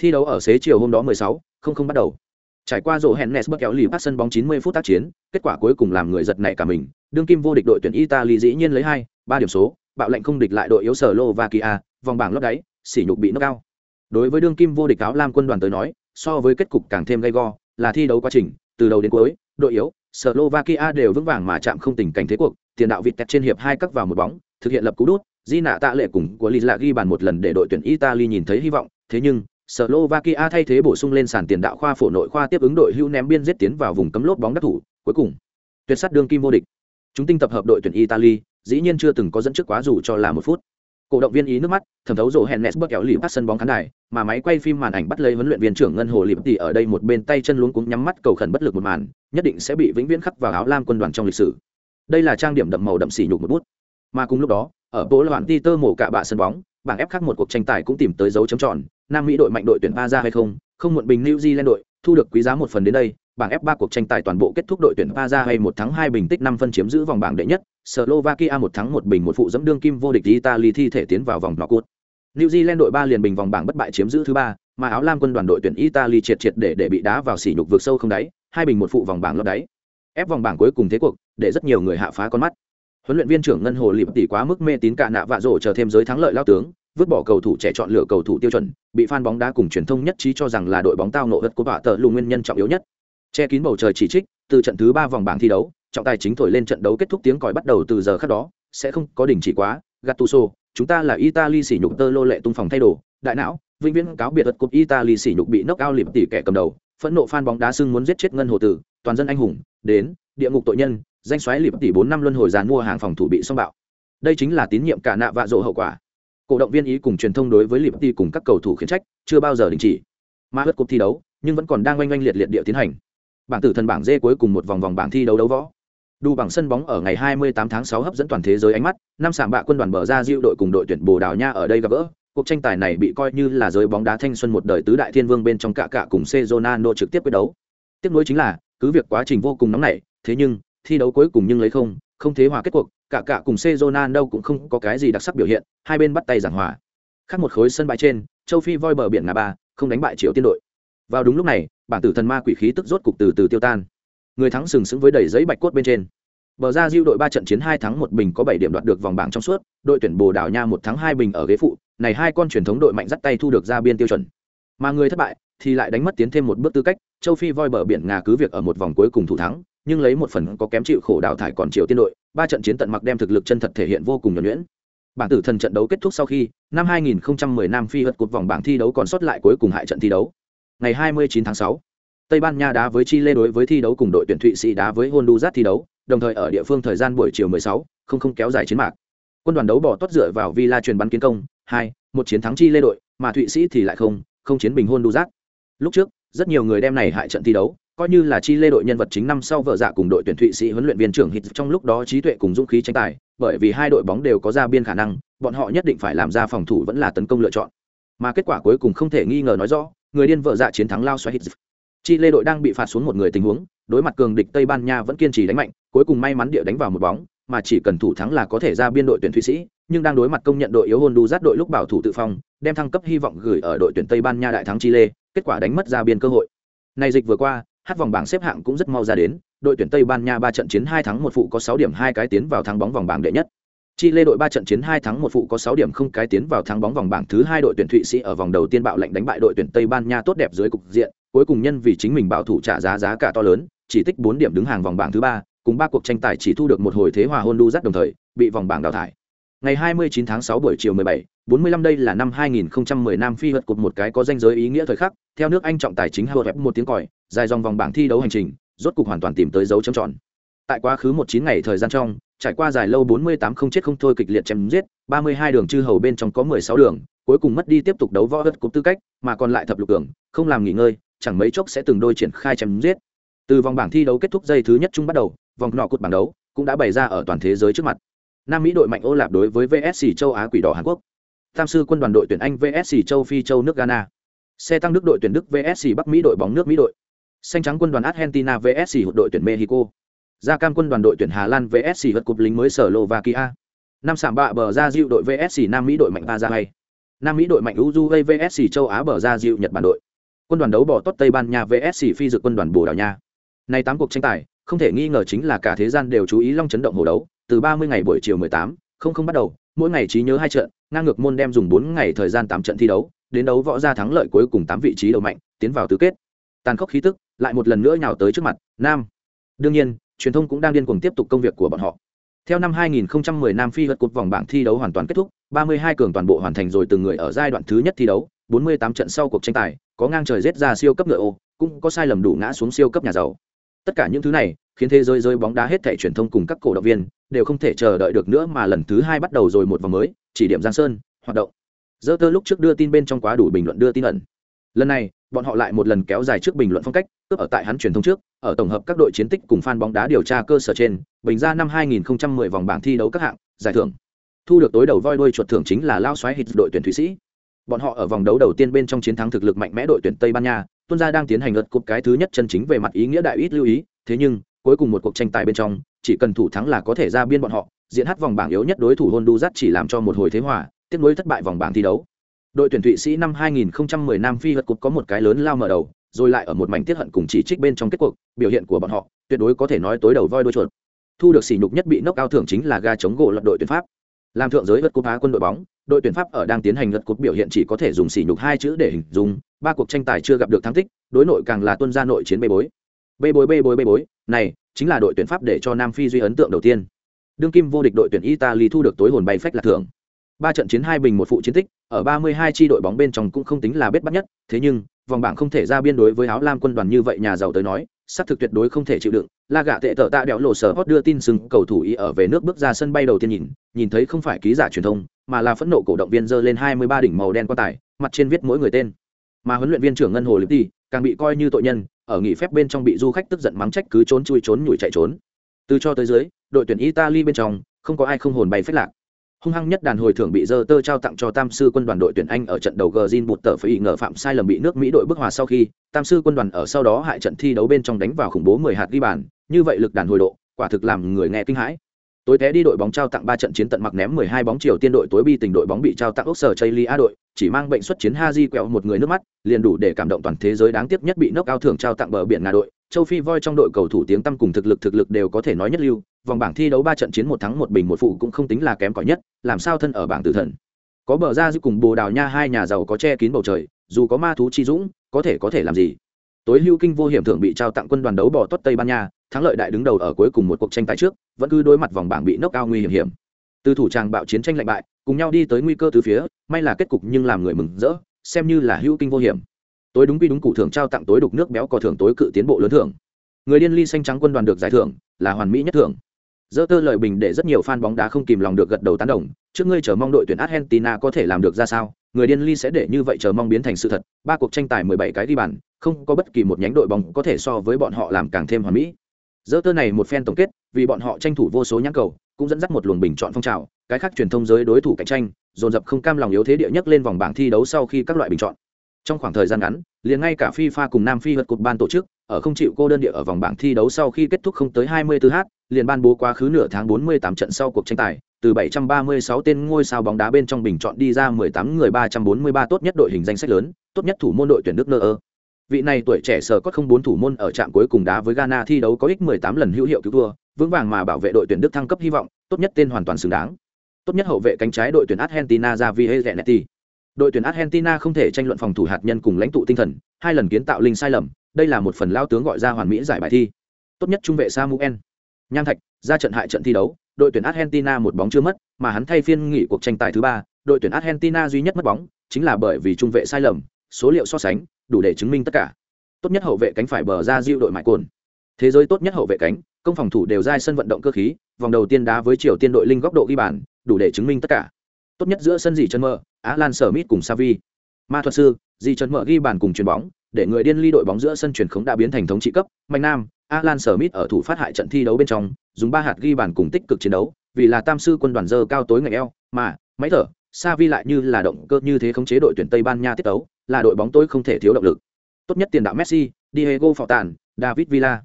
Thi đấu ở xế chiều hôm đó 16, không không bắt đầu. Trải qua rổ hẹn Nes bất kéo lì bắt sân bóng 90 phút tác chiến, kết quả cuối cùng làm người giật nảy cả mình, đương kim vô địch đội tuyển Italy dĩ nhiên lấy 2, 3 điểm số, bạo lệnh không địch lại đội yếu sở Slovakia, vòng bảng lót đáy, sỉ nhục bị knock cao. Đối với đương kim vô địch áo lam quân đoàn tới nói, so với kết cục càng thêm gay go, là thi đấu quá trình, từ đầu đến cuối, đội yếu, Slovakia đều vững vàng mà chạm không tình cảnh thế cuộc, tiền đạo vịt tẹt trên hiệp hai cắt vào một bóng, thực hiện lập cú đút, Di nạ tạ lệ cùng của Lisa ghi bàn một lần để đội tuyển Italy nhìn thấy hy vọng, thế nhưng Slovakia thay thế bổ sung lên sàn tiền đạo khoa phổ nội khoa tiếp ứng đội hưu ném biên giết tiến vào vùng cấm lốp bóng đất thủ, cuối cùng tuyệt sát đương kim vô địch. Chúng tinh tập hợp đội tuyển Italy, dĩ nhiên chưa từng có dẫn trước quá dù cho là một phút. Cổ động viên ý nước mắt, thẩm thấu rổ hẹn bước kéo lì bắt sân bóng khán đài, mà máy quay phim màn ảnh bắt lấy huấn luyện viên trưởng ngân hồ lịp tỷ ở đây một bên tay chân luống cuống nhắm mắt cầu khẩn bất lực một màn, nhất định sẽ bị vĩnh viễn khắc vào áo lam quân đoàn trong lịch sử. Đây là trang điểm đậm màu đậm xỉ nhục một bút. Mà cùng lúc đó, ở bộ loạn tơ mổ cả bạ sân bóng, bảng ép khác một cuộc tranh tài cũng tìm tới dấu chấm tròn, Nam Mỹ đội mạnh đội tuyển Ba ra hay không, không muộn bình New Zealand đội, thu được quý giá một phần đến đây, bảng F3 cuộc tranh tài toàn bộ kết thúc đội tuyển Pa ra hay một thắng hai bình tích năm phân chiếm giữ vòng bảng đệ nhất, Slovakia một thắng một bình một phụ dẫm đương kim vô địch Italy thi thể tiến vào vòng knockout. New Zealand đội ba liền bình vòng bảng bất bại chiếm giữ thứ ba, mà áo lam quân đoàn đội tuyển Italy triệt triệt để để bị đá vào sỉ nhục vực sâu không đáy, hai bình một phụ vòng bảng lọt đáy. Ép vòng bảng cuối cùng thế cuộc, để rất nhiều người hạ phá con mắt. Huấn luyện viên trưởng Ngân Hồ Liệp tỷ quá mức mê tín cả nạ vạ rổ chờ thêm giới thắng lợi lao tướng, vứt bỏ cầu thủ trẻ chọn lựa cầu thủ tiêu chuẩn, bị fan bóng đá cùng truyền thông nhất trí cho rằng là đội bóng tao nộ vật của bạ tợ lù nguyên nhân trọng yếu nhất. Che kín bầu trời chỉ trích, từ trận thứ ba vòng bảng thi đấu, trọng tài chính thổi lên trận đấu kết thúc tiếng còi bắt đầu từ giờ khắc đó, sẽ không có đình chỉ quá, Gattuso, chúng ta là Italy sỉ nhục tơ lô lệ tung phòng thay đồ, đại não, vĩnh viễn cáo biệt vật cục Italy sỉ nhục bị knock out liệm tỷ kẻ cầm đầu, phẫn nộ fan bóng đá xưng muốn giết chết ngân hồ tử, toàn dân anh hùng, đến, địa ngục tội nhân, danh xoáy liệm tỷ bốn năm luân hồi giàn mua hàng phòng thủ bị xong bạo. Đây chính là tín nhiệm cả nạ vạ rộ hậu quả cổ động viên ý cùng truyền thông đối với liệp ti cùng các cầu thủ khiển trách chưa bao giờ đình chỉ. Mà hất cuộc thi đấu nhưng vẫn còn đang oanh oanh liệt liệt địa tiến hành. Bảng tử thần bảng d cuối cùng một vòng vòng bảng thi đấu đấu võ. Đu bằng sân bóng ở ngày 28 tháng 6 hấp dẫn toàn thế giới ánh mắt, năm sảng bạ quân đoàn bờ ra diệu đội cùng đội tuyển bồ đào nha ở đây gặp gỡ. Cuộc tranh tài này bị coi như là giới bóng đá thanh xuân một đời tứ đại thiên vương bên trong cả cả cùng Cezonano trực tiếp quyết đấu. Tiếp nối chính là, cứ việc quá trình vô cùng nóng nảy, thế nhưng, thi đấu cuối cùng nhưng lấy không không thế hòa kết cuộc cả cả cùng Sezonan đâu cũng không có cái gì đặc sắc biểu hiện, hai bên bắt tay giảng hòa. Khác một khối sân bãi trên, châu Phi voi bờ biển ngà ba, không đánh bại Triều Tiên đội. Vào đúng lúc này, bản tử thần ma quỷ khí tức rốt cục từ từ tiêu tan. người thắng sừng sững với đầy giấy bạch cốt bên trên bờ ra diêu đội ba trận chiến hai thắng một bình có bảy điểm đoạt được vòng bảng trong suốt đội tuyển bồ đào nha một thắng hai bình ở ghế phụ này hai con truyền thống đội mạnh dắt tay thu được ra biên tiêu chuẩn mà người thất bại thì lại đánh mất tiến thêm một bước tư cách châu phi voi bờ biển ngà cứ việc ở một vòng cuối cùng thủ thắng nhưng lấy một phần có kém chịu khổ đào thải còn triều tiên đội, ba trận chiến tận mặc đem thực lực chân thật thể hiện vô cùng nhuẩn nhuyễn. Bảng tử thần trận đấu kết thúc sau khi, năm 2010 Nam Phi hất cột vòng bảng thi đấu còn sót lại cuối cùng hại trận thi đấu. Ngày 29 tháng 6 Tây Ban Nha đá với Chile đối với thi đấu cùng đội tuyển Thụy Sĩ đá với Honduras thi đấu, đồng thời ở địa phương thời gian buổi chiều 16 không không kéo dài chiến mạc. Quân đoàn đấu bỏ tuất dựa vào Villa truyền bắn kiến công, hai, một chiến thắng Chile đội, mà Thụy Sĩ thì lại không không chiến bình Honduras. Lúc trước, rất nhiều người đem này hại trận thi đấu coi như là chi lê đội nhân vật chính năm sau vợ dạ cùng đội tuyển thụy sĩ huấn luyện viên trưởng hít trong lúc đó trí tuệ cùng dũng khí tranh tài, bởi vì hai đội bóng đều có ra biên khả năng, bọn họ nhất định phải làm ra phòng thủ vẫn là tấn công lựa chọn. Mà kết quả cuối cùng không thể nghi ngờ nói rõ, người điên vợ dạ chiến thắng lao xoáy hít. Chi lê đội đang bị phạt xuống một người tình huống, đối mặt cường địch tây ban nha vẫn kiên trì đánh mạnh, cuối cùng may mắn địa đánh vào một bóng, mà chỉ cần thủ thắng là có thể ra biên đội tuyển thụy sĩ, nhưng đang đối mặt công nhận đội yếu hôn đu dắt đội lúc bảo thủ tự phong, đem thăng cấp hy vọng gửi ở đội tuyển tây ban nha đại thắng chile kết quả đánh mất ra biên cơ hội. Này dịch vừa qua hát vòng bảng xếp hạng cũng rất mau ra đến đội tuyển tây ban nha ba trận chiến hai thắng một phụ có sáu điểm hai cái tiến vào thắng bóng vòng bảng đệ nhất Chile đội ba trận chiến hai thắng một phụ có sáu điểm không cái tiến vào thắng bóng vòng bảng thứ hai đội tuyển Thụy Sĩ ở vòng đầu tiên bạo lệnh đánh bại đội tuyển Tây Ban Nha tốt đẹp dưới cục diện, cuối cùng nhân vì chính mình bảo thủ trả giá giá cả to lớn, chỉ tích bốn điểm đứng hàng vòng bảng thứ ba, cùng ba cuộc tranh tài chỉ thu được một hồi thế hòa Honduras đồng thời, bị vòng bảng đào thải. Ngày 29 tháng 6 buổi chiều 17, 45 đây là năm 2010 Nam Phi vượt cột một cái có danh giới ý nghĩa thời khắc, theo nước Anh trọng tài chính Howard một tiếng còi, dài dòng vòng bảng thi đấu hành trình, rốt cục hoàn toàn tìm tới dấu chấm tròn. Tại quá khứ một chín ngày thời gian trong, trải qua dài lâu 48 không chết không thôi kịch liệt chém giết, 32 đường chư hầu bên trong có 16 đường, cuối cùng mất đi tiếp tục đấu võ hất cúp tư cách, mà còn lại thập lục cường, không làm nghỉ ngơi, chẳng mấy chốc sẽ từng đôi triển khai chém giết. Từ vòng bảng thi đấu kết thúc giây thứ nhất chung bắt đầu, vòng nọ cột bảng đấu cũng đã bày ra ở toàn thế giới trước mặt. Nam Mỹ đội mạnh ô lạp đối với VSC châu Á quỷ đỏ Hàn Quốc. Tam sư quân đoàn đội tuyển Anh VSC châu Phi châu nước Ghana. Xe tăng Đức đội tuyển Đức VSC Bắc Mỹ đội bóng nước Mỹ đội. Xanh trắng quân đoàn Argentina VSC đội tuyển Mexico. Gia cam quân đoàn đội tuyển Hà Lan VSC vật cục lính mới sở Slovakia. Nam sảm bạ bờ ra diệu đội VSC Nam Mỹ đội mạnh Paraguay. Nam Mỹ đội mạnh Uruguay VSC châu Á bờ ra diệu Nhật Bản đội. Quân đoàn đấu bỏ tốt Tây Ban Nha VSC phi dự quân đoàn Bồ Đào Nha. Này tám cuộc tranh tài, không thể nghi ngờ chính là cả thế gian đều chú ý long chấn động hồ đấu, từ 30 ngày buổi chiều 18, không không bắt đầu, mỗi ngày trí nhớ hai trận, ngang ngược môn đem dùng 4 ngày thời gian 8 trận thi đấu, đến đấu võ ra thắng lợi cuối cùng tám vị trí đầu mạnh, tiến vào tứ kết. Tàn khốc khí tức, lại một lần nữa nhào tới trước mặt, Nam. Đương nhiên, truyền thông cũng đang điên cuồng tiếp tục công việc của bọn họ. Theo năm 2010 Nam Phi vượt cột vòng bảng thi đấu hoàn toàn kết thúc, 32 cường toàn bộ hoàn thành rồi từng người ở giai đoạn thứ nhất thi đấu, 48 trận sau cuộc tranh tài, có ngang trời giết ra siêu cấp ngựa ô, cũng có sai lầm đủ ngã xuống siêu cấp nhà giàu. Tất cả những thứ này, khiến thế giới rơi bóng đá hết thảy truyền thông cùng các cổ động viên đều không thể chờ đợi được nữa mà lần thứ hai bắt đầu rồi một vòng mới, chỉ điểm Giang Sơn, hoạt động. Dơ tơ lúc trước đưa tin bên trong quá đủ bình luận đưa tin ẩn. Lần này, bọn họ lại một lần kéo dài trước bình luận phong cách, cướp ở tại hắn truyền thông trước, ở tổng hợp các đội chiến tích cùng fan bóng đá điều tra cơ sở trên, bình ra năm 2010 vòng bảng thi đấu các hạng, giải thưởng. Thu được tối đầu voi đuôi chuột thưởng chính là lao xoáy hit đội tuyển Thụy Sĩ. Bọn họ ở vòng đấu đầu tiên bên trong chiến thắng thực lực mạnh mẽ đội tuyển Tây Ban Nha, tuân gia đang tiến hành lượt cúp cái thứ nhất chân chính về mặt ý nghĩa đại ít lưu ý, thế nhưng, cuối cùng một cuộc tranh tài bên trong, chỉ cần thủ thắng là có thể ra biên bọn họ, diễn hát vòng bảng yếu nhất đối thủ Honduras chỉ làm cho một hồi thế hòa, tiếp nối thất bại vòng bảng thi đấu. Đội tuyển Thụy Sĩ năm 2010 Nam Phi vật cục có một cái lớn lao mở đầu, rồi lại ở một mảnh tiết hận cùng chỉ trích bên trong kết cuộc, biểu hiện của bọn họ tuyệt đối có thể nói tối đầu voi đuôi chuột. Thu được sỉ nhục nhất bị nốc cao thưởng chính là ga chống gỗ lật đội tuyển Pháp. Làm thượng giới vật cục phá quân đội bóng, đội tuyển Pháp ở đang tiến hành lật cục biểu hiện chỉ có thể dùng sỉ nhục hai chữ để hình dung, ba cuộc tranh tài chưa gặp được thắng tích, đối nội càng là tuân ra nội chiến bê bối. Bê bối bê bối bê bối, này chính là đội tuyển Pháp để cho Nam Phi duy ấn tượng đầu tiên. Đương kim vô địch đội tuyển Italy thu được tối hồn bay phách là thưởng. Ba trận chiến hai bình một phụ chiến tích, ở 32 chi đội bóng bên trong cũng không tính là bết bắt nhất, thế nhưng vòng bảng không thể ra biên đối với áo lam quân đoàn như vậy nhà giàu tới nói xác thực tuyệt đối không thể chịu đựng. La gạ tệ tợ tạ đẽo lộ sở hot đưa tin sừng cầu thủ ý ở về nước bước ra sân bay đầu tiên nhìn nhìn thấy không phải ký giả truyền thông mà là phẫn nộ cổ động viên dơ lên 23 đỉnh màu đen quan tài mặt trên viết mỗi người tên. Mà huấn luyện viên trưởng ngân hồ lipti càng bị coi như tội nhân ở nghỉ phép bên trong bị du khách tức giận mắng trách cứ trốn chui trốn nhủi chạy trốn. Từ cho tới dưới đội tuyển italy bên trong không có ai không hồn bay phách lạc hung hăng nhất đàn hồi thưởng bị dơ tơ trao tặng cho tam sư quân đoàn đội tuyển anh ở trận đầu gờ zin bụt tờ phải ngờ phạm sai lầm bị nước mỹ đội bức hòa sau khi, tam sư quân đoàn ở sau đó hại trận thi đấu bên trong đánh vào khủng bố 10 hạt ghi bàn. Như vậy lực đàn hồi độ, quả thực làm người nghe kinh hãi. Tối té đi đội bóng trao tặng ba trận chiến tận mặc ném 12 bóng chiều tiên đội, tối bi tình đội bóng bị trao tặng ốc sở chây a đội, chỉ mang bệnh xuất chiến haji quẹo một người nước mắt, liền đủ để cảm động toàn thế giới đáng tiếc nhất bị nốc cao thưởng trao tặng bờ biển nga đội châu phi voi trong đội cầu thủ tiếng tăm cùng thực lực thực lực đều có thể nói nhất lưu, vòng bảng thi đấu ba trận chiến một thắng một bình một phụ cũng không tính là kém cỏi nhất, làm sao thân ở bảng tử thần. Có bờ ra giữ cùng bồ đào nha hai nhà giàu có che kín bầu trời, dù có ma thú chi dũng, có thể có thể làm gì. Tối hưu kinh vô hiểm thưởng bị trao tặng quân đoàn đấu bỏ tuất tây ban nha, thắng lợi đại đứng đầu ở cuối cùng một cuộc tranh tài trước, vẫn cứ đối mặt vòng bảng bị nốc cao nguy hiểm hiểm. Từ thủ tràng bạo chiến tranh lạnh bại, cùng nhau đi tới nguy cơ từ phía, may là kết cục nhưng làm người mừng rỡ, xem như là hưu kinh vô hiểm tối đúng quy đúng cụ thưởng trao tặng tối đục nước béo có thưởng tối cự tiến bộ lớn thưởng. Người điên ly xanh trắng quân đoàn được giải thưởng, là hoàn mỹ nhất thưởng. Dơ tơ lời bình để rất nhiều fan bóng đá không kìm lòng được gật đầu tán đồng, trước ngươi chờ mong đội tuyển argentina có thể làm được ra sao, người điên ly sẽ để như vậy chờ mong biến thành sự thật, ba cuộc tranh tài 17 cái đi bàn, không có bất kỳ một nhánh đội bóng có thể so với bọn họ làm càng thêm hoàn mỹ. Dơ tơ này một phen tổng kết, vì bọn họ tranh thủ vô số nhãn cầu, cũng dẫn dắt một luồng bình chọn phong trào, cái khác truyền thông giới đối thủ cạnh tranh, dồn dập không cam lòng yếu thế địa nhất lên vòng bảng thi đấu sau khi các loại bình chọn trong khoảng thời gian ngắn, liền ngay cả FIFA cùng Nam Phi vật cột ban tổ chức, ở không chịu cô đơn địa ở vòng bảng thi đấu sau khi kết thúc không tới 24 h, liền ban bố quá khứ nửa tháng 48 trận sau cuộc tranh tài, từ 736 tên ngôi sao bóng đá bên trong bình chọn đi ra 18 người 343 tốt nhất đội hình danh sách lớn, tốt nhất thủ môn đội tuyển Đức nơ vị này tuổi trẻ sở có không bốn thủ môn ở trạm cuối cùng đá với Ghana thi đấu có ích 18 lần hữu hiệu cứu thua, vững vàng mà bảo vệ đội tuyển Đức thăng cấp hy vọng, tốt nhất tên hoàn toàn xứng đáng. Tốt nhất hậu vệ cánh trái đội tuyển Argentina Javier Zanetti đội tuyển argentina không thể tranh luận phòng thủ hạt nhân cùng lãnh tụ tinh thần, hai lần kiến tạo linh sai lầm, đây là một phần lao tướng gọi ra hoàn mỹ giải bài thi. Tốt nhất trung vệ samuel. Nham thạch, ra trận hại trận thi đấu, đội tuyển argentina một bóng chưa mất, mà hắn thay phiên nghỉ cuộc tranh tài thứ ba, đội tuyển argentina duy nhất mất bóng, chính là bởi vì trung vệ sai lầm, số liệu so sánh, đủ để chứng minh tất cả. Tốt nhất hậu vệ cánh phải bờ ra diệu đội mại cồn. Thế giới tốt nhất hậu vệ cánh, công phòng thủ đều giai sân vận động cơ khí, vòng đầu tiên đá với triều tiên đội linh góc độ ghi bàn, đủ để chứng minh tất cả. Tốt nhất giữa sân dì chân mơ Alan Smith cùng Savi. Ma thuật sư, Di Trần mở ghi bàn cùng chuyền bóng, để người điên ly đội bóng giữa sân chuyển khống đã biến thành thống trị cấp. Mạnh Nam, Alan Smith ở thủ phát hại trận thi đấu bên trong, dùng ba hạt ghi bàn cùng tích cực chiến đấu, vì là tam sư quân đoàn dơ cao tối ngày eo, mà máy thở, Savi lại như là động cơ như thế khống chế đội tuyển Tây Ban Nha tiết tấu, là đội bóng tối không thể thiếu động lực. Tốt nhất tiền đạo Messi, Diego Fortan, David Villa.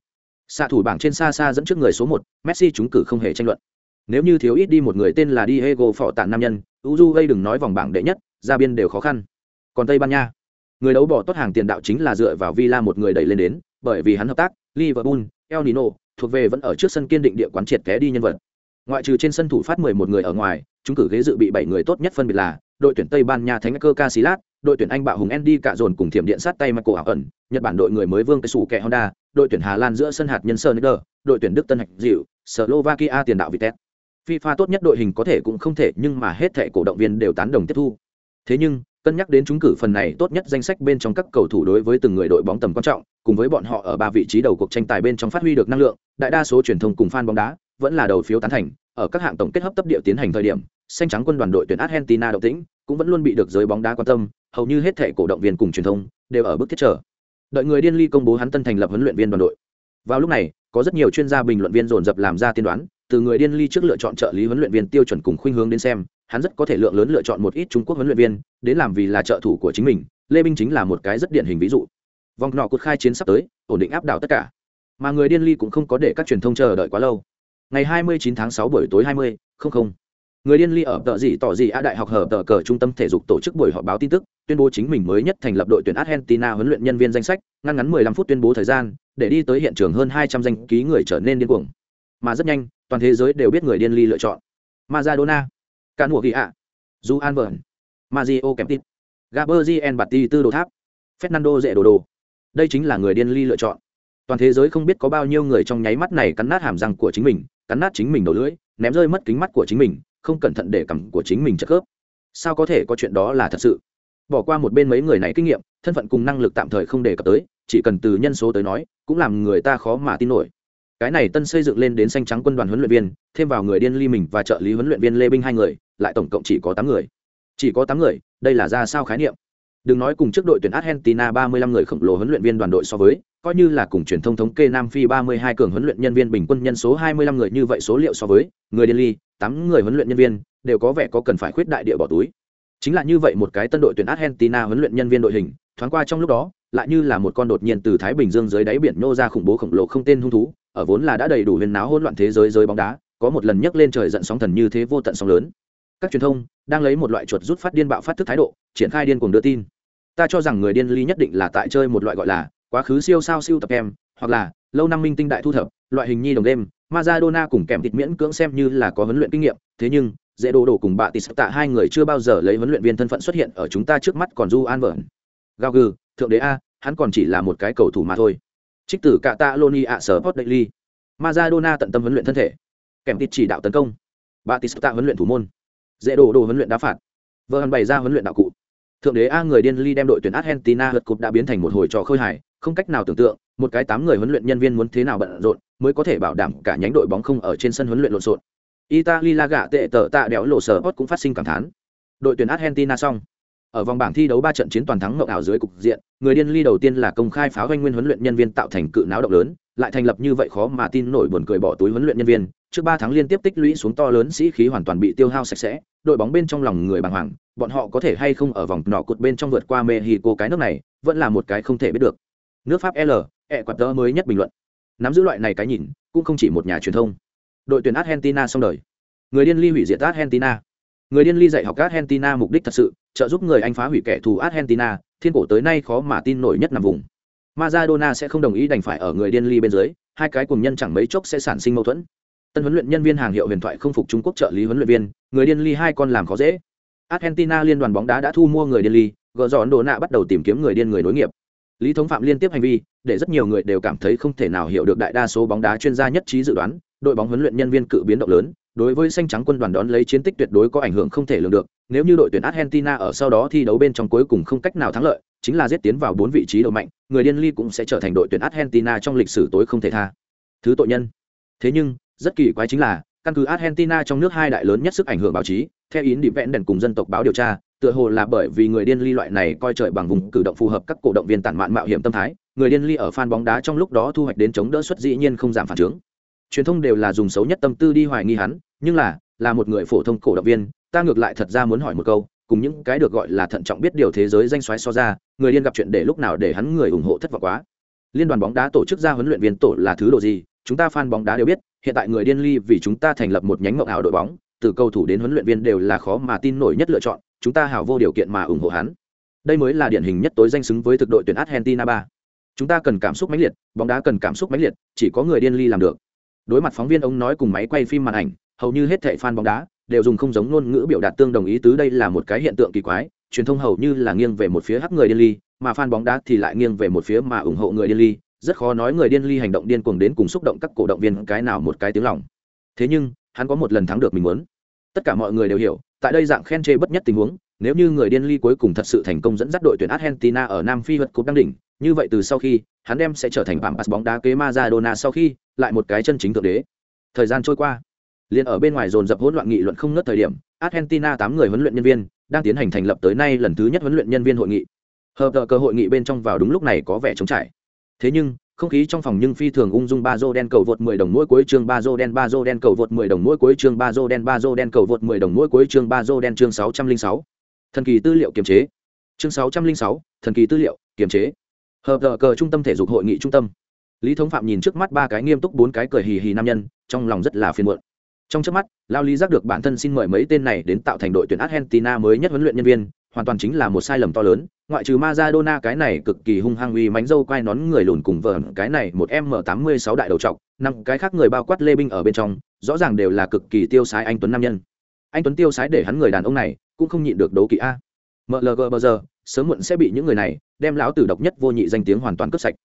Xạ thủ bảng trên xa xa dẫn trước người số 1, Messi trúng cử không hề tranh luận. Nếu như thiếu ít đi một người tên là Diego Fortan nam nhân, Uruguay đừng nói vòng bảng đệ nhất, ra biên đều khó khăn. Còn Tây Ban Nha, người đấu bỏ tốt hàng tiền đạo chính là dựa vào Villa một người đẩy lên đến, bởi vì hắn hợp tác, Liverpool, El Nino, thuộc về vẫn ở trước sân kiên định địa quán triệt té đi nhân vật. Ngoại trừ trên sân thủ phát 11 người ở ngoài, chúng cử ghế dự bị 7 người tốt nhất phân biệt là đội tuyển Tây Ban Nha Thánh Cơ Casillas, đội tuyển Anh bạo hùng Andy cả dồn cùng thiểm điện sát tay Michael ẩn, Nhật Bản đội người mới Vương Cái Sủ kẻ Honda, đội tuyển Hà Lan giữa sân hạt nhân Sonder, đội tuyển Đức Tân Hạch Dịu, Slovakia tiền đạo Vitet. FIFA tốt nhất đội hình có thể cũng không thể nhưng mà hết thảy cổ động viên đều tán đồng tiếp thu. Thế nhưng, cân nhắc đến chúng cử phần này tốt nhất danh sách bên trong các cầu thủ đối với từng người đội bóng tầm quan trọng, cùng với bọn họ ở ba vị trí đầu cuộc tranh tài bên trong phát huy được năng lượng, đại đa số truyền thông cùng fan bóng đá vẫn là đầu phiếu tán thành, ở các hạng tổng kết hấp tấp địa tiến hành thời điểm, xanh trắng quân đoàn đội tuyển Argentina động tĩnh, cũng vẫn luôn bị được giới bóng đá quan tâm, hầu như hết thảy cổ động viên cùng truyền thông đều ở bước thiết trở. Đợi người điên ly công bố hắn tân thành lập huấn luyện viên đoàn đội. Vào lúc này, có rất nhiều chuyên gia bình luận viên dồn dập làm ra tiên đoán, từ người điên ly trước lựa chọn trợ lý huấn luyện viên tiêu chuẩn cùng khuynh hướng đến xem hắn rất có thể lượng lớn lựa chọn một ít trung quốc huấn luyện viên đến làm vì là trợ thủ của chính mình lê binh chính là một cái rất điển hình ví dụ. Vòng nọ cuộc khai chiến sắp tới ổn định áp đảo tất cả. Mà người điên ly cũng không có để các truyền thông chờ đợi quá lâu. Ngày 29 tháng 6 buổi tối 20, không không. Người điên ly ở tờ gì tỏ gì a đại học hở tờ cờ trung tâm thể dục tổ chức buổi họp báo tin tức tuyên bố chính mình mới nhất thành lập đội tuyển argentina huấn luyện nhân viên danh sách ngăn ngắn 15 phút tuyên bố thời gian để đi tới hiện trường hơn 200 danh ký người trở nên điên cuồng mà rất nhanh toàn thế giới đều biết người điên ly lựa chọn Maradona, Can Mùa Ghi ạ, Du An Bern, Mario Kemptit, Gaberzien Batti Tư Đồ Tháp, Fernando dễ Đồ Đồ. Đây chính là người điên ly lựa chọn. Toàn thế giới không biết có bao nhiêu người trong nháy mắt này cắn nát hàm răng của chính mình, cắn nát chính mình đầu lưỡi, ném rơi mất kính mắt của chính mình, không cẩn thận để cằm của chính mình chật khớp. Sao có thể có chuyện đó là thật sự? Bỏ qua một bên mấy người này kinh nghiệm, thân phận cùng năng lực tạm thời không đề cập tới, chỉ cần từ nhân số tới nói, cũng làm người ta khó mà tin nổi cái này tân xây dựng lên đến xanh trắng quân đoàn huấn luyện viên, thêm vào người điên ly mình và trợ lý huấn luyện viên lê binh hai người, lại tổng cộng chỉ có tám người. Chỉ có tám người, đây là ra sao khái niệm? Đừng nói cùng trước đội tuyển argentina ba mươi lăm người khổng lồ huấn luyện viên đoàn đội so với, coi như là cùng truyền thông thống kê nam phi ba mươi hai cường huấn luyện nhân viên bình quân nhân số hai mươi lăm người như vậy số liệu so với, người điên ly, tám người huấn luyện nhân viên, đều có vẻ có cần phải khuyết đại địa bỏ túi. Chính là như vậy một cái tân đội tuyển argentina huấn luyện nhân viên đội hình thoáng qua trong lúc đó, lại như là một con đột nhiên từ thái bình dương dưới đáy biển nô ra khủng bố khổng lồ không tên hung thú, ở vốn là đã đầy đủ huyền náo hỗn loạn thế giới giới bóng đá, có một lần nhấc lên trời giận sóng thần như thế vô tận sóng lớn. Các truyền thông đang lấy một loại chuột rút phát điên bạo phát thức thái độ, triển khai điên cuồng đưa tin. Ta cho rằng người điên ly nhất định là tại chơi một loại gọi là quá khứ siêu sao siêu tập em, hoặc là lâu năm minh tinh đại thu thập, loại hình nhi đồng đêm, Maradona cùng kèm thịt miễn cưỡng xem như là có huấn luyện kinh nghiệm, thế nhưng dễ đồ đồ cùng bạ tịt tạ hai người chưa bao giờ lấy huấn luyện viên thân phận xuất hiện ở chúng ta trước mắt còn du an vợn gao gừ, thượng đế a, hắn còn chỉ là một cái cầu thủ mà thôi. Trích tử cả tạ loni ạ sở post daily. Maradona tận tâm huấn luyện thân thể. Kèm tít chỉ đạo tấn công. Batista huấn luyện thủ môn. Dễ đổ đồ huấn luyện đá phạt. Vợ hắn bày ra huấn luyện đạo cụ. Thượng đế a người điên ly đem đội tuyển argentina vượt cục đã biến thành một hồi trò khơi hài, không cách nào tưởng tượng, một cái tám người huấn luyện nhân viên muốn thế nào bận rộn mới có thể bảo đảm cả nhánh đội bóng không ở trên sân huấn luyện lộn xộn. Italy la gạ tệ tờ tạ đéo lộ sở hot cũng phát sinh cảm thán. Đội tuyển argentina xong ở vòng bảng thi đấu ba trận chiến toàn thắng ngộng ảo dưới cục diện, người điên ly đầu tiên là công khai pháo doanh nguyên huấn luyện nhân viên tạo thành cự náo động lớn, lại thành lập như vậy khó mà tin nổi buồn cười bỏ túi huấn luyện nhân viên, trước ba tháng liên tiếp tích lũy xuống to lớn sĩ khí hoàn toàn bị tiêu hao sạch sẽ, đội bóng bên trong lòng người bàng hoàng, bọn họ có thể hay không ở vòng nọ cột bên trong vượt qua mexico cái nước này, vẫn là một cái không thể biết được. Nước pháp l e quạt tơ mới nhất bình luận. Nắm giữ loại này cái nhìn, cũng không chỉ một nhà truyền thông. Đội tuyển argentina xong đời. Người điên ly hủy diệt argentina người điên ly dạy học argentina mục đích thật sự, trợ giúp người anh phá hủy kẻ thù argentina, thiên cổ tới nay khó mà tin nổi nhất nằm vùng. Maradona sẽ không đồng ý đành phải ở người điên ly bên dưới, hai cái cùng nhân chẳng mấy chốc sẽ sản sinh mâu thuẫn. Tân huấn luyện nhân viên hàng hiệu huyền thoại không phục trung quốc trợ lý huấn luyện viên, người điên ly hai con làm khó dễ. Argentina liên đoàn bóng đá đã thu mua người điên ly, gỡ dọn đồ nạ bắt đầu tìm kiếm người điên người nối nghiệp. Lý thống phạm liên tiếp hành vi, để rất nhiều người đều cảm thấy không thể nào hiểu được đại đa số bóng đá chuyên gia nhất trí dự đoán đội bóng huấn luyện nhân viên cự biến động lớn, đối với xanh trắng quân đoàn đón lấy chiến tích tuyệt đối có ảnh hưởng không thể lường được, nếu như đội tuyển argentina ở sau đó thi đấu bên trong cuối cùng không cách nào thắng lợi, chính là giết tiến vào bốn vị trí đầu mạnh, người điên ly cũng sẽ trở thành đội tuyển argentina trong lịch sử tối không thể tha. Thứ tội nhân. Thế nhưng, rất kỳ quái chính là, căn cứ argentina trong nước hai đại lớn nhất sức ảnh hưởng báo chí, theo ý đi vẽn đèn cùng dân tộc báo điều tra, tựa hồ là bởi vì người điên ly loại này coi trời bằng vùng cử động phù hợp các cổ động viên tản mạn mạo hiểm tâm thái, người điên ly ở fan bóng đá trong lúc đó thu hoạch đến chống đỡ suất dĩ nhiên không giảm phản trướng truyền thông đều là dùng xấu nhất tâm tư đi hoài nghi hắn, nhưng là là một người phổ thông cổ động viên, ta ngược lại thật ra muốn hỏi một câu, cùng những cái được gọi là thận trọng biết điều thế giới danh xoáy so ra, người điên gặp chuyện để lúc nào để hắn người ủng hộ thất vọng quá. Liên đoàn bóng đá tổ chức ra huấn luyện viên tổ là thứ đồ gì, chúng ta fan bóng đá đều biết, hiện tại người điên ly vì chúng ta thành lập một nhánh mộng ảo đội bóng, từ cầu thủ đến huấn luyện viên đều là khó mà tin nổi nhất lựa chọn, chúng ta hào vô điều kiện mà ủng hộ hắn. Đây mới là điển hình nhất tối danh xứng với thực đội tuyển argentina ba. Chúng ta cần cảm xúc mãnh liệt, bóng đá cần cảm xúc mãnh liệt, chỉ có người điên ly làm được đối mặt phóng viên ông nói cùng máy quay phim màn ảnh, hầu như hết thệ fan bóng đá đều dùng không giống ngôn ngữ biểu đạt tương đồng ý tứ đây là một cái hiện tượng kỳ quái, truyền thông hầu như là nghiêng về một phía hắc người điên ly, mà fan bóng đá thì lại nghiêng về một phía mà ủng hộ người điên ly, rất khó nói người điên ly hành động điên cuồng đến cùng xúc động các cổ động viên cái nào một cái tiếng lòng. Thế nhưng, hắn có một lần thắng được mình muốn. Tất cả mọi người đều hiểu, tại đây dạng khen chê bất nhất tình huống, nếu như người điên ly cuối cùng thật sự thành công dẫn dắt đội tuyển argentina ở nam phi vượt cúp đăng đỉnh như vậy từ sau khi hắn đem sẽ trở thành bảng pass bóng đá kế Maradona sau khi lại một cái chân chính thượng đế. Thời gian trôi qua liền ở bên ngoài dồn dập hỗn loạn nghị luận không ngớt thời điểm argentina tám người huấn luyện nhân viên đang tiến hành thành lập tới nay lần thứ nhất huấn luyện nhân viên hội nghị. Hợp tờ cơ hội nghị bên trong vào đúng lúc này có vẻ trống trải. Thế nhưng không khí trong phòng nhưng phi thường ung dung ba dô đen cầu vượt 10 đồng mỗi cuối chương ba dô đen ba dô đen cầu vượt 10 đồng mỗi cuối chương ba dô đen ba dô đen cầu vượt 10 đồng mỗi cuối chương ba dô đen chương 606. thần kỳ tư liệu kiềm chế. Chương 606, thần kỳ tư liệu kiềm chế hợp tờ cờ trung tâm thể dục hội nghị trung tâm. Lý thống phạm nhìn trước mắt ba cái nghiêm túc bốn cái cười hì hì nam nhân, trong lòng rất là phiền muộn. Trong trước mắt, lao lý giác được bản thân xin mời mấy tên này đến tạo thành đội tuyển argentina mới nhất huấn luyện nhân viên, hoàn toàn chính là một sai lầm to lớn, ngoại trừ Maradona cái này cực kỳ hung hăng uy mánh dâu quai nón người lùn cùng vợ cái này một m tám mươi sáu đại đầu trọc, năm cái khác người bao quát lê binh ở bên trong, rõ ràng đều là cực kỳ tiêu sái anh tuấn nam nhân. Anh tuấn tiêu sái để hắn người đàn ông này cũng không nhịn được đấu kỵ a mlg bờ giờ, sớm muộn sẽ bị những người này đem lão tử độc nhất vô nhị danh tiếng hoàn toàn cướp sạch.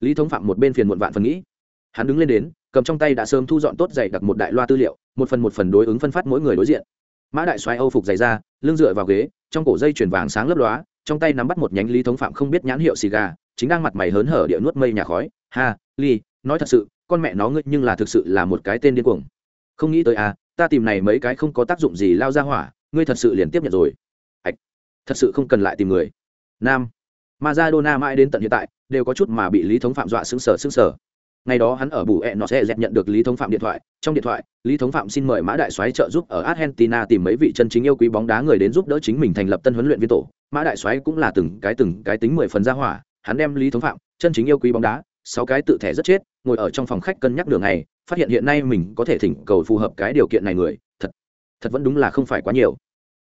Lý thống phạm một bên phiền muộn vạn phần nghĩ. Hắn đứng lên đến, cầm trong tay đã sớm thu dọn tốt dày đặt một đại loa tư liệu, một phần một phần đối ứng phân phát mỗi người đối diện. Mã đại xoáy âu phục dày ra lưng dựa vào ghế, trong cổ dây chuyển vàng sáng lấp lóa, trong tay nắm bắt một nhánh lý thống phạm không biết nhãn hiệu xì gà, chính đang mặt mày hớn hở địa nuốt mây nhà khói. Ha ly nói thật sự, con mẹ nó ngươi nhưng là thực sự là một cái tên điên cuồng. Không nghĩ tới à ta tìm này mấy cái không có tác dụng gì lao ra hỏa, ngươi thật sự liền tiếp nhận rồi thật sự không cần lại tìm người. Nam. Maradona mãi đến tận hiện tại, đều có chút mà bị lý thống phạm dọa sững sờ sững sờ. Ngày đó hắn ở bù ẹ nó sẽ dẹp nhận được lý thống phạm điện thoại, trong điện thoại, lý thống phạm xin mời mã đại soái trợ giúp ở argentina tìm mấy vị chân chính yêu quý bóng đá người đến giúp đỡ chính mình thành lập tân huấn luyện viên tổ. Mã đại soái cũng là từng cái từng cái tính mười phần ra hỏa, hắn đem lý thống phạm, chân chính yêu quý bóng đá, sáu cái tự thể rất chết, ngồi ở trong phòng khách cân nhắc đường này phát hiện hiện nay mình có thể thỉnh cầu phù hợp cái điều kiện này người, thật thật vẫn đúng là không phải quá nhiều.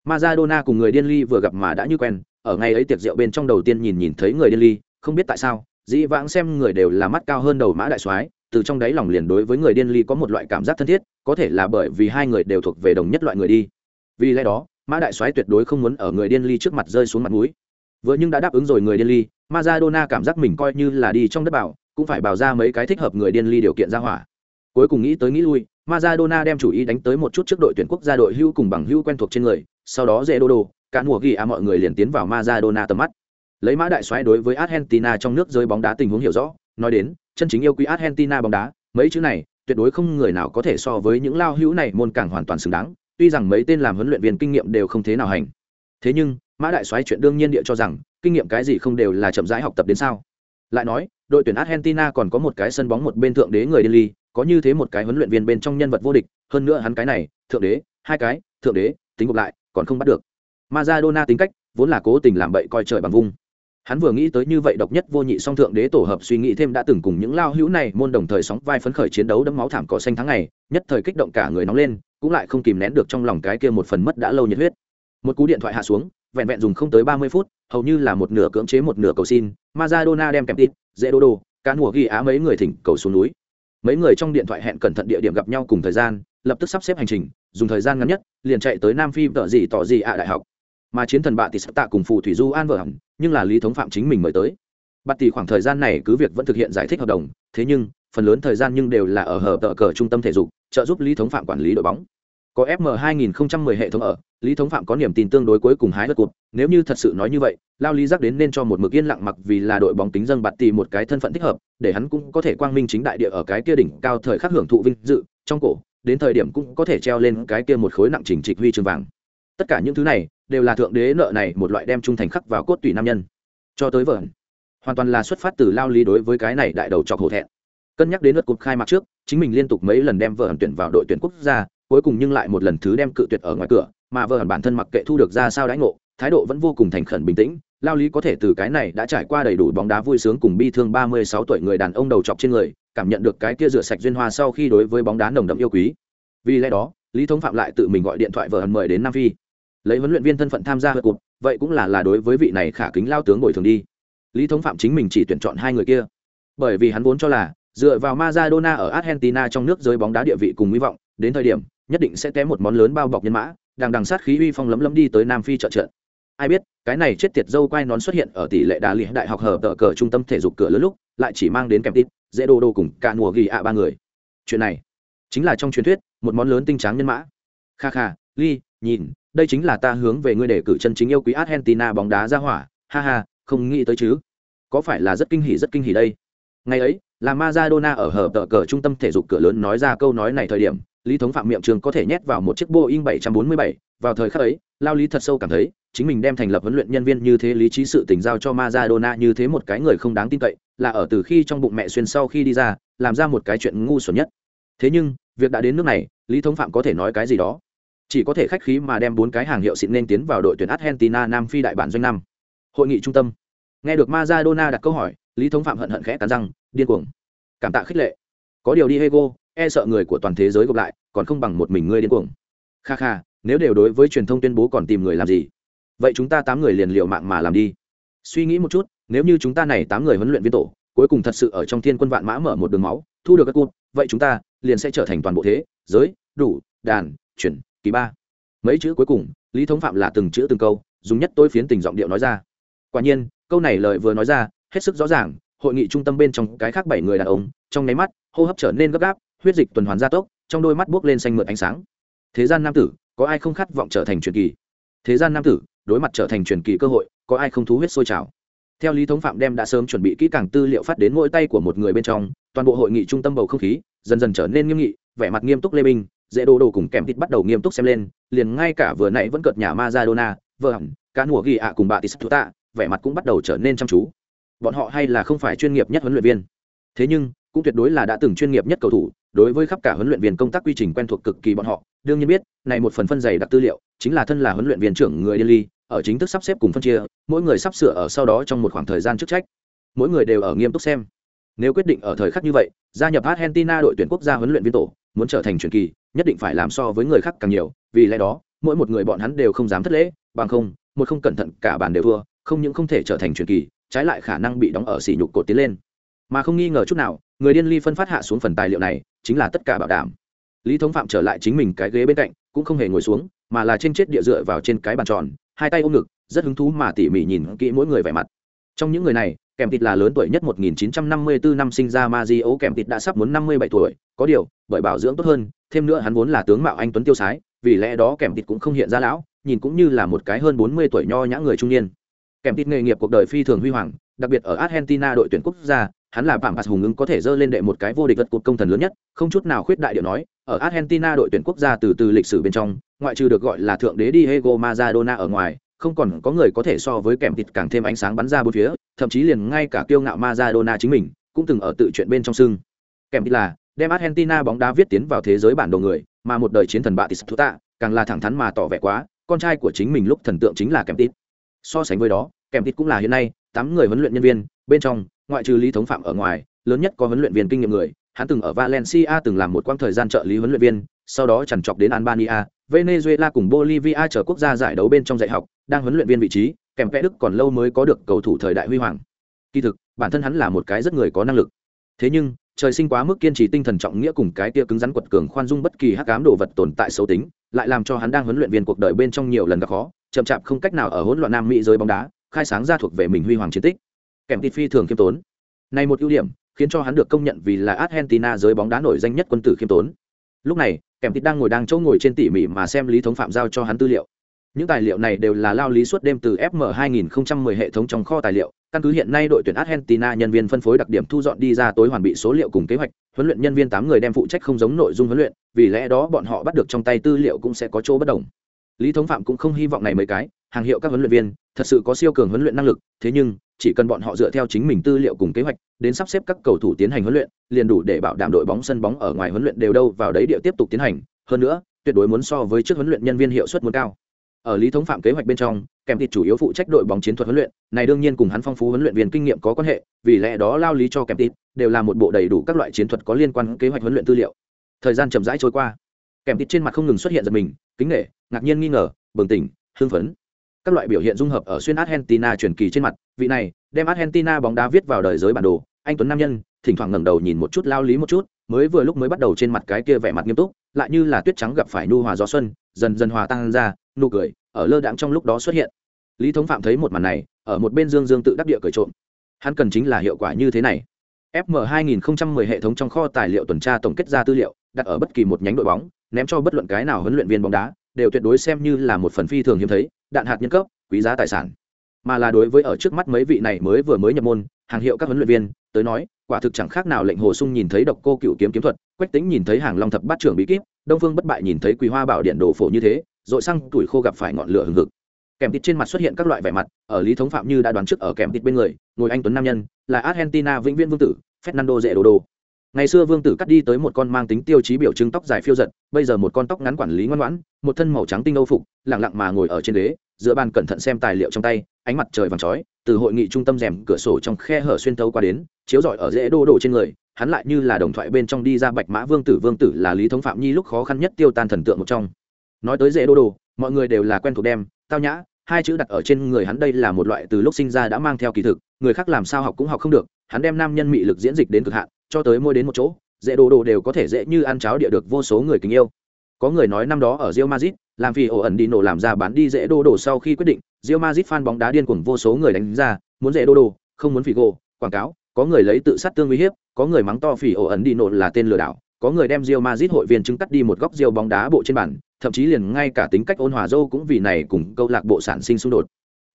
Maradona cùng người điên ly vừa gặp mà đã như quen, ở ngày ấy tiệc rượu bên trong đầu tiên nhìn nhìn thấy người điên ly, không biết tại sao, dĩ vãng xem người đều là mắt cao hơn đầu mã đại soái, từ trong đáy lòng liền đối với người điên ly có một loại cảm giác thân thiết, có thể là bởi vì hai người đều thuộc về đồng nhất loại người đi. Vì lẽ đó, mã đại soái tuyệt đối không muốn ở người điên ly trước mặt rơi xuống mặt mũi. Vừa nhưng đã đáp ứng rồi người điên ly, Maradona cảm giác mình coi như là đi trong đất bảo cũng phải bảo ra mấy cái thích hợp người điên ly điều kiện ra hỏa. Cuối cùng nghĩ tới nghĩ lui, Maradona đem chủ ý đánh tới một chút trước đội tuyển quốc gia đội hưu cùng bằng hưu quen thuộc trên người sau đó dễ đô đồ cả mùa ghi à mọi người liền tiến vào Maradona tầm mắt. Lấy mã đại soái đối với Argentina trong nước rơi bóng đá tình huống hiểu rõ, nói đến, chân chính yêu quý Argentina bóng đá, mấy chữ này, tuyệt đối không người nào có thể so với những lao hữu này môn càng hoàn toàn xứng đáng, tuy rằng mấy tên làm huấn luyện viên kinh nghiệm đều không thế nào hành. Thế nhưng, mã đại soái chuyện đương nhiên địa cho rằng, kinh nghiệm cái gì không đều là chậm rãi học tập đến sao? Lại nói, đội tuyển argentina còn có một cái sân bóng một bên thượng đế người delhi, có như thế một cái huấn luyện viên bên trong nhân vật vô địch, hơn nữa hắn cái này, thượng đế, hai cái, thượng đế, tính ngược lại còn không bắt được. Maradona tính cách vốn là cố tình làm bậy coi trời bằng vung. Hắn vừa nghĩ tới như vậy độc nhất vô nhị song thượng đế tổ hợp suy nghĩ thêm đã từng cùng những lao hữu này môn đồng thời sóng vai phấn khởi chiến đấu đẫm máu thảm cỏ xanh tháng ngày, nhất thời kích động cả người nóng lên, cũng lại không kìm nén được trong lòng cái kia một phần mất đã lâu nhiệt huyết. Một cú điện thoại hạ xuống, vẹn vẹn dùng không tới ba mươi phút, hầu như là một nửa cưỡng chế một nửa cầu xin, Maradona đem kèm tít, dễ đô đồ cá mùa ghi á mấy người thỉnh cầu xuống núi. Mấy người trong điện thoại hẹn cẩn thận địa điểm gặp nhau cùng thời gian, lập tức sắp xếp hành trình dùng thời gian ngắn nhất, liền chạy tới nam phi tợ gì tỏ gì ạ đại học. Mà chiến thần bạ tỷ sắp tạ cùng phù thủy du an vợ hẳn nhưng là lý thống phạm chính mình mời tới. Bạt tỷ khoảng thời gian này cứ việc vẫn thực hiện giải thích hợp đồng, thế nhưng, phần lớn thời gian nhưng đều là ở hở tợ cờ trung tâm thể dục, trợ giúp lý thống phạm quản lý đội bóng. Có fm 2010 hệ thống ở, lý thống phạm có niềm tin tương đối cuối cùng hái đất cụt nếu như thật sự nói như vậy, lao lý giác đến nên cho một mực yên lặng mặc vì là đội bóng tính dân bạt tỷ một cái thân phận thích hợp, để hắn cũng có thể quang minh chính đại địa ở cái kia đỉnh cao thời khắc hưởng thụ vinh dự, trong cổ đến thời điểm cũng có thể treo lên cái kia một khối nặng chỉnh trịch huy chương vàng. Tất cả những thứ này đều là thượng đế nợ này một loại đem trung thành khắc vào cốt tủy nam nhân. Cho tới vợ hoàn toàn là xuất phát từ lao lý đối với cái này đại đầu chọc hổ thẹn. Cân nhắc đến lượt cuộc khai mạc trước, chính mình liên tục mấy lần đem vợ tuyển vào đội tuyển quốc gia, cuối cùng nhưng lại một lần thứ đem cự tuyệt ở ngoài cửa, mà vợ bản thân mặc kệ thu được ra sao đãi ngộ, thái độ vẫn vô cùng thành khẩn bình tĩnh. Lao lý có thể từ cái này đã trải qua đầy đủ bóng đá vui sướng cùng bi thương ba mươi sáu tuổi người đàn ông đầu chọc trên người cảm nhận được cái kia rửa sạch duyên hoa sau khi đối với bóng đá nồng đậm yêu quý. Vì lẽ đó, lý thống phạm lại tự mình gọi điện thoại vợ hắn mời đến nam phi. Lấy huấn luyện viên thân phận tham gia hợp cuộc, vậy cũng là là đối với vị này khả kính lao tướng bồi thường đi. Lý thống phạm chính mình chỉ tuyển chọn hai người kia. Bởi vì hắn vốn cho là, dựa vào Maradona ở Argentina trong nước giới bóng đá địa vị cùng hy vọng, đến thời điểm, nhất định sẽ té một món lớn bao bọc nhân mã đang đằng sát khí uy phong lấm lấm đi tới nam phi trợ trận. Ai biết, cái này chết tiệt dâu quai nón xuất hiện ở tỷ lệ đá lý đại học hở tờ cờ trung tâm thể dục cửa lớn lúc, lại chỉ mang đến kèm tít dễ đồ đồ cùng cả mùa ghi ạ ba người. Chuyện này chính là trong truyền thuyết một món lớn tinh tráng nhân mã. Kha kha ly nhìn đây chính là ta hướng về ngươi để cử chân chính yêu quý argentina bóng đá ra hỏa. Ha ha không nghĩ tới chứ. Có phải là rất kinh hỉ rất kinh hỉ đây? Ngày ấy là Maradona ở hở tờ cờ trung tâm thể dục cửa lớn nói ra câu nói này thời điểm lý thống phạm miệng trường có thể nhét vào một chiếc boeing 747, vào thời khắc ấy lao lý thật sâu cảm thấy chính mình đem thành lập huấn luyện nhân viên như thế lý trí sự tình giao cho Maradona như thế một cái người không đáng tin cậy là ở từ khi trong bụng mẹ xuyên sau khi đi ra, làm ra một cái chuyện ngu xuẩn nhất. Thế nhưng, việc đã đến nước này, lý thống phạm có thể nói cái gì đó? Chỉ có thể khách khí mà đem bốn cái hàng hiệu xịn nên tiến vào đội tuyển argentina nam phi đại bản doanh năm. Hội nghị trung tâm. Nghe được Maradona đặt câu hỏi, lý thống phạm hận hận khẽ cắn răng, điên cuồng. Cảm tạ khích lệ. Có điều đi, hego e sợ người của toàn thế giới gộp lại, còn không bằng một mình ngươi điên cuồng. Kha kha, nếu đều đối với truyền thông tuyên bố còn tìm người làm gì? Vậy chúng ta tám người liền liệu mạng mà làm đi. Suy nghĩ một chút nếu như chúng ta này tám người huấn luyện viên tổ, cuối cùng thật sự ở trong thiên quân vạn mã mở một đường máu, thu được các cụt vậy chúng ta liền sẽ trở thành toàn bộ thế, giới, đủ, đàn, chuyển, kỳ ba. Mấy chữ cuối cùng, lý thống phạm là từng chữ từng câu, dùng nhất tôi phiến tình giọng điệu nói ra. Quả nhiên, câu này lời vừa nói ra, hết sức rõ ràng, hội nghị trung tâm bên trong cái khác bảy người đàn ông, trong nháy mắt, hô hấp trở nên gấp gáp, huyết dịch tuần hoàn gia tốc, trong đôi mắt buốc lên xanh mượt ánh sáng. Thế gian nam tử, có ai không khát vọng trở thành truyền kỳ? Thế gian nam tử, đối mặt trở thành truyền kỳ cơ hội, có ai không thú huyết sôi trào? Theo lý thống phạm đem đã sớm chuẩn bị kỹ càng tư liệu phát đến mỗi tay của một người bên trong toàn bộ hội nghị trung tâm bầu không khí dần dần trở nên nghiêm nghị vẻ mặt nghiêm túc lê minh dễ đồ đồ cùng kèm thịt bắt đầu nghiêm túc xem lên liền ngay cả vừa nãy vẫn cợt nhà Maradona, vợ hẳn, cá mùa ghi ạ cùng bà Tis tạ, vẻ mặt cũng bắt đầu trở nên chăm chú. Bọn họ hay là không phải chuyên nghiệp nhất huấn luyện viên, thế nhưng cũng tuyệt đối là đã từng chuyên nghiệp nhất cầu thủ, đối với khắp cả huấn luyện viên công tác quy trình quen thuộc cực kỳ bọn họ, đương nhiên biết, này một phần phân dày đặc tư liệu, chính là thân là huấn luyện viên trưởng người Delhi, ở chính thức sắp xếp cùng phân chia, mỗi người sắp sửa ở sau đó trong một khoảng thời gian chức trách. Mỗi người đều ở nghiêm túc xem. Nếu quyết định ở thời khắc như vậy, gia nhập Argentina đội tuyển quốc gia huấn luyện viên tổ, muốn trở thành truyền kỳ, nhất định phải làm so với người khác càng nhiều vì lẽ đó mỗi một người bọn hắn đều không dám thất lễ bằng không một không cẩn thận cả bàn đều thua không những không thể trở thành truyền kỳ trái lại khả năng bị đóng ở sỉ nhục cột tiến lên mà không nghi ngờ chút nào người điên ly phân phát hạ xuống phần tài liệu này chính là tất cả bảo đảm lý thống phạm trở lại chính mình cái ghế bên cạnh cũng không hề ngồi xuống mà là trên chết địa dựa vào trên cái bàn tròn hai tay ôm ngực rất hứng thú mà tỉ mỉ nhìn kỹ mỗi người vẻ mặt trong những người này kèm tịt là lớn tuổi nhất 1954 năm sinh ra Mario kèm tịt đã sắp muốn 57 tuổi, có điều, bởi bảo dưỡng tốt hơn, thêm nữa hắn vốn là tướng mạo anh tuấn tiêu sái, vì lẽ đó kèm tịt cũng không hiện ra lão, nhìn cũng như là một cái hơn 40 tuổi nho nhã người trung niên. Kèm tịt nghề nghiệp cuộc đời phi thường huy hoàng, đặc biệt ở Argentina đội tuyển quốc gia, hắn là bảng hùng ứng có thể dơ lên đệ một cái vô địch vật cột công thần lớn nhất, không chút nào khuyết đại điều nói, ở Argentina đội tuyển quốc gia từ từ lịch sử bên trong, ngoại trừ được gọi là thượng đế Diego Maradona ở ngoài, không còn có người có thể so với kèm thịt càng thêm ánh sáng bắn ra bốn phía, thậm chí liền ngay cả kiêu ngạo Maradona chính mình cũng từng ở tự chuyện bên trong sưng. Kèm thịt là đem Argentina bóng đá viết tiến vào thế giới bản đồ người, mà một đời chiến thần Batistuta càng là thẳng thắn mà tỏ vẻ quá, con trai của chính mình lúc thần tượng chính là kèm thịt. So sánh với đó, kèm thịt cũng là hiện nay tám người huấn luyện nhân viên, bên trong ngoại trừ lý thống phạm ở ngoài, lớn nhất có huấn luyện viên kinh nghiệm người, hắn từng ở Valencia từng làm một quãng thời gian trợ lý huấn luyện viên, sau đó chằn chọc đến Albania, Venezuela cùng Bolivia chờ quốc gia giải đấu bên trong dạy học, đang huấn luyện viên vị trí, kèm vẽ Đức còn lâu mới có được cầu thủ thời đại huy hoàng. Kỳ thực, bản thân hắn là một cái rất người có năng lực. Thế nhưng, trời sinh quá mức kiên trì tinh thần trọng nghĩa cùng cái tia cứng rắn quật cường khoan dung bất kỳ hắc ám đồ vật tồn tại xấu tính, lại làm cho hắn đang huấn luyện viên cuộc đời bên trong nhiều lần gặp khó, chậm chạp không cách nào ở hỗn loạn Nam Mỹ giới bóng đá, khai sáng ra thuộc về mình huy hoàng chiến tích. Kèm phi thường kiêm tốn. Này một ưu điểm, khiến cho hắn được công nhận vì là Argentina giới bóng đá nổi danh nhất quân tử khiêm tốn. Lúc này, kèm thịt đang ngồi đang chỗ ngồi trên tỉ mỉ mà xem lý thống phạm giao cho hắn tư liệu những tài liệu này đều là lao lý suốt đêm từ fm 2010 hệ thống trong kho tài liệu căn cứ hiện nay đội tuyển argentina nhân viên phân phối đặc điểm thu dọn đi ra tối hoàn bị số liệu cùng kế hoạch huấn luyện nhân viên tám người đem phụ trách không giống nội dung huấn luyện vì lẽ đó bọn họ bắt được trong tay tư liệu cũng sẽ có chỗ bất đồng lý thống phạm cũng không hy vọng này mấy cái hàng hiệu các huấn luyện viên, thật sự có siêu cường huấn luyện năng lực, thế nhưng, chỉ cần bọn họ dựa theo chính mình tư liệu cùng kế hoạch, đến sắp xếp các cầu thủ tiến hành huấn luyện, liền đủ để bảo đảm đội bóng sân bóng ở ngoài huấn luyện đều đâu vào đấy địa tiếp tục tiến hành. Hơn nữa, tuyệt đối muốn so với trước huấn luyện nhân viên hiệu suất muốn cao. Ở lý thống phạm kế hoạch bên trong, kèm thịt chủ yếu phụ trách đội bóng chiến thuật huấn luyện, này đương nhiên cùng hắn phong phú huấn luyện viên kinh nghiệm có quan hệ, vì lẽ đó lao lý cho kèm thịt đều là một bộ đầy đủ các loại chiến thuật có liên quan kế hoạch huấn luyện tư liệu. Thời gian chậm rãi trôi qua. Kèm thịt trên mặt không ngừng xuất hiện giật mình, kính nghệ ngạc nhiên nghi ngờ, bừng tỉnh, hưng phấn các loại biểu hiện dung hợp ở xuyên argentina truyền kỳ trên mặt, vị này, đem argentina bóng đá viết vào đời giới bản đồ, anh tuấn nam nhân, thỉnh thoảng ngẩng đầu nhìn một chút lao lý một chút, mới vừa lúc mới bắt đầu trên mặt cái kia vẻ mặt nghiêm túc, lại như là tuyết trắng gặp phải nu hòa gió xuân, dần dần hòa tan ra, nụ cười, ở lơ đãng trong lúc đó xuất hiện. Lý thống phạm thấy một màn này, ở một bên dương dương tự đắc địa cười trộm. Hắn cần chính là hiệu quả như thế này. Fm 2010 hệ thống trong kho tài liệu tuần tra tổng kết ra tư liệu, đặt ở bất kỳ một nhánh đội bóng, ném cho bất luận cái nào huấn luyện viên bóng đá, đều tuyệt đối xem như là một phần phi thường hiếm thấy đạn hạt nhân cấp, quý giá tài sản. Mà là đối với ở trước mắt mấy vị này mới vừa mới nhập môn, hàng hiệu các huấn luyện viên, tới nói, quả thực chẳng khác nào lệnh hồ sung nhìn thấy độc cô cựu kiếm kiếm thuật, quách tính nhìn thấy hàng long thập bát trưởng bí kíp, đông phương bất bại nhìn thấy quý hoa bảo điện đồ phổ như thế dội xăng tuổi khô gặp phải ngọn lửa hừng hực. Kèm tít trên mặt xuất hiện các loại vẻ mặt, ở lý thống phạm như đã đoán trước ở kèm tít bên người, ngồi anh tuấn nam nhân, là argentina vĩnh viễn vương tử, fernando dễ đồ đồ ngày xưa vương tử cắt đi tới một con mang tính tiêu chí biểu trưng tóc dài phiêu giật, bây giờ một con tóc ngắn quản lý ngoan ngoãn, một thân màu trắng tinh âu phục lẳng lặng mà ngồi ở trên ghế, giữa bàn cẩn thận xem tài liệu trong tay, ánh mặt trời vàng chói, từ hội nghị trung tâm rèm cửa sổ trong khe hở xuyên thấu qua đến, chiếu rọi ở dễ đô đồ trên người, hắn lại như là đồng thoại bên trong đi ra bạch mã vương tử vương tử là lý thống phạm nhi lúc khó khăn nhất tiêu tan thần tượng một trong. Nói tới dễ đô đồ mọi người đều là quen thuộc đem, tao nhã, hai chữ đặt ở trên người hắn đây là một loại từ lúc sinh ra đã mang theo kỳ thực, người khác làm sao học cũng học không được, hắn đem nam nhân mị lực diễn dịch đến cực hạn cho tới môi đến một chỗ dễ đồ đồ đều có thể dễ như ăn cháo địa được vô số người kính yêu có người nói năm đó ở Real Madrid, làm vì ổ ẩn đi nổ làm ra bán đi dễ đồ đồ sau khi quyết định, Real Madrid fan bóng đá điên cuồng vô số người đánh ra, muốn dễ đồ đồ, không muốn Figo, quảng cáo, có người lấy tự sát tương uy hiếp, có người mắng to phỉ ổ ẩn đi nổ là tên lừa đảo, có người đem Real Madrid hội viên chứng cắt đi một góc Real bóng đá bộ trên bàn, thậm chí liền ngay cả tính cách ôn hòa dâu cũng vì này cùng câu lạc bộ sản sinh xung đột.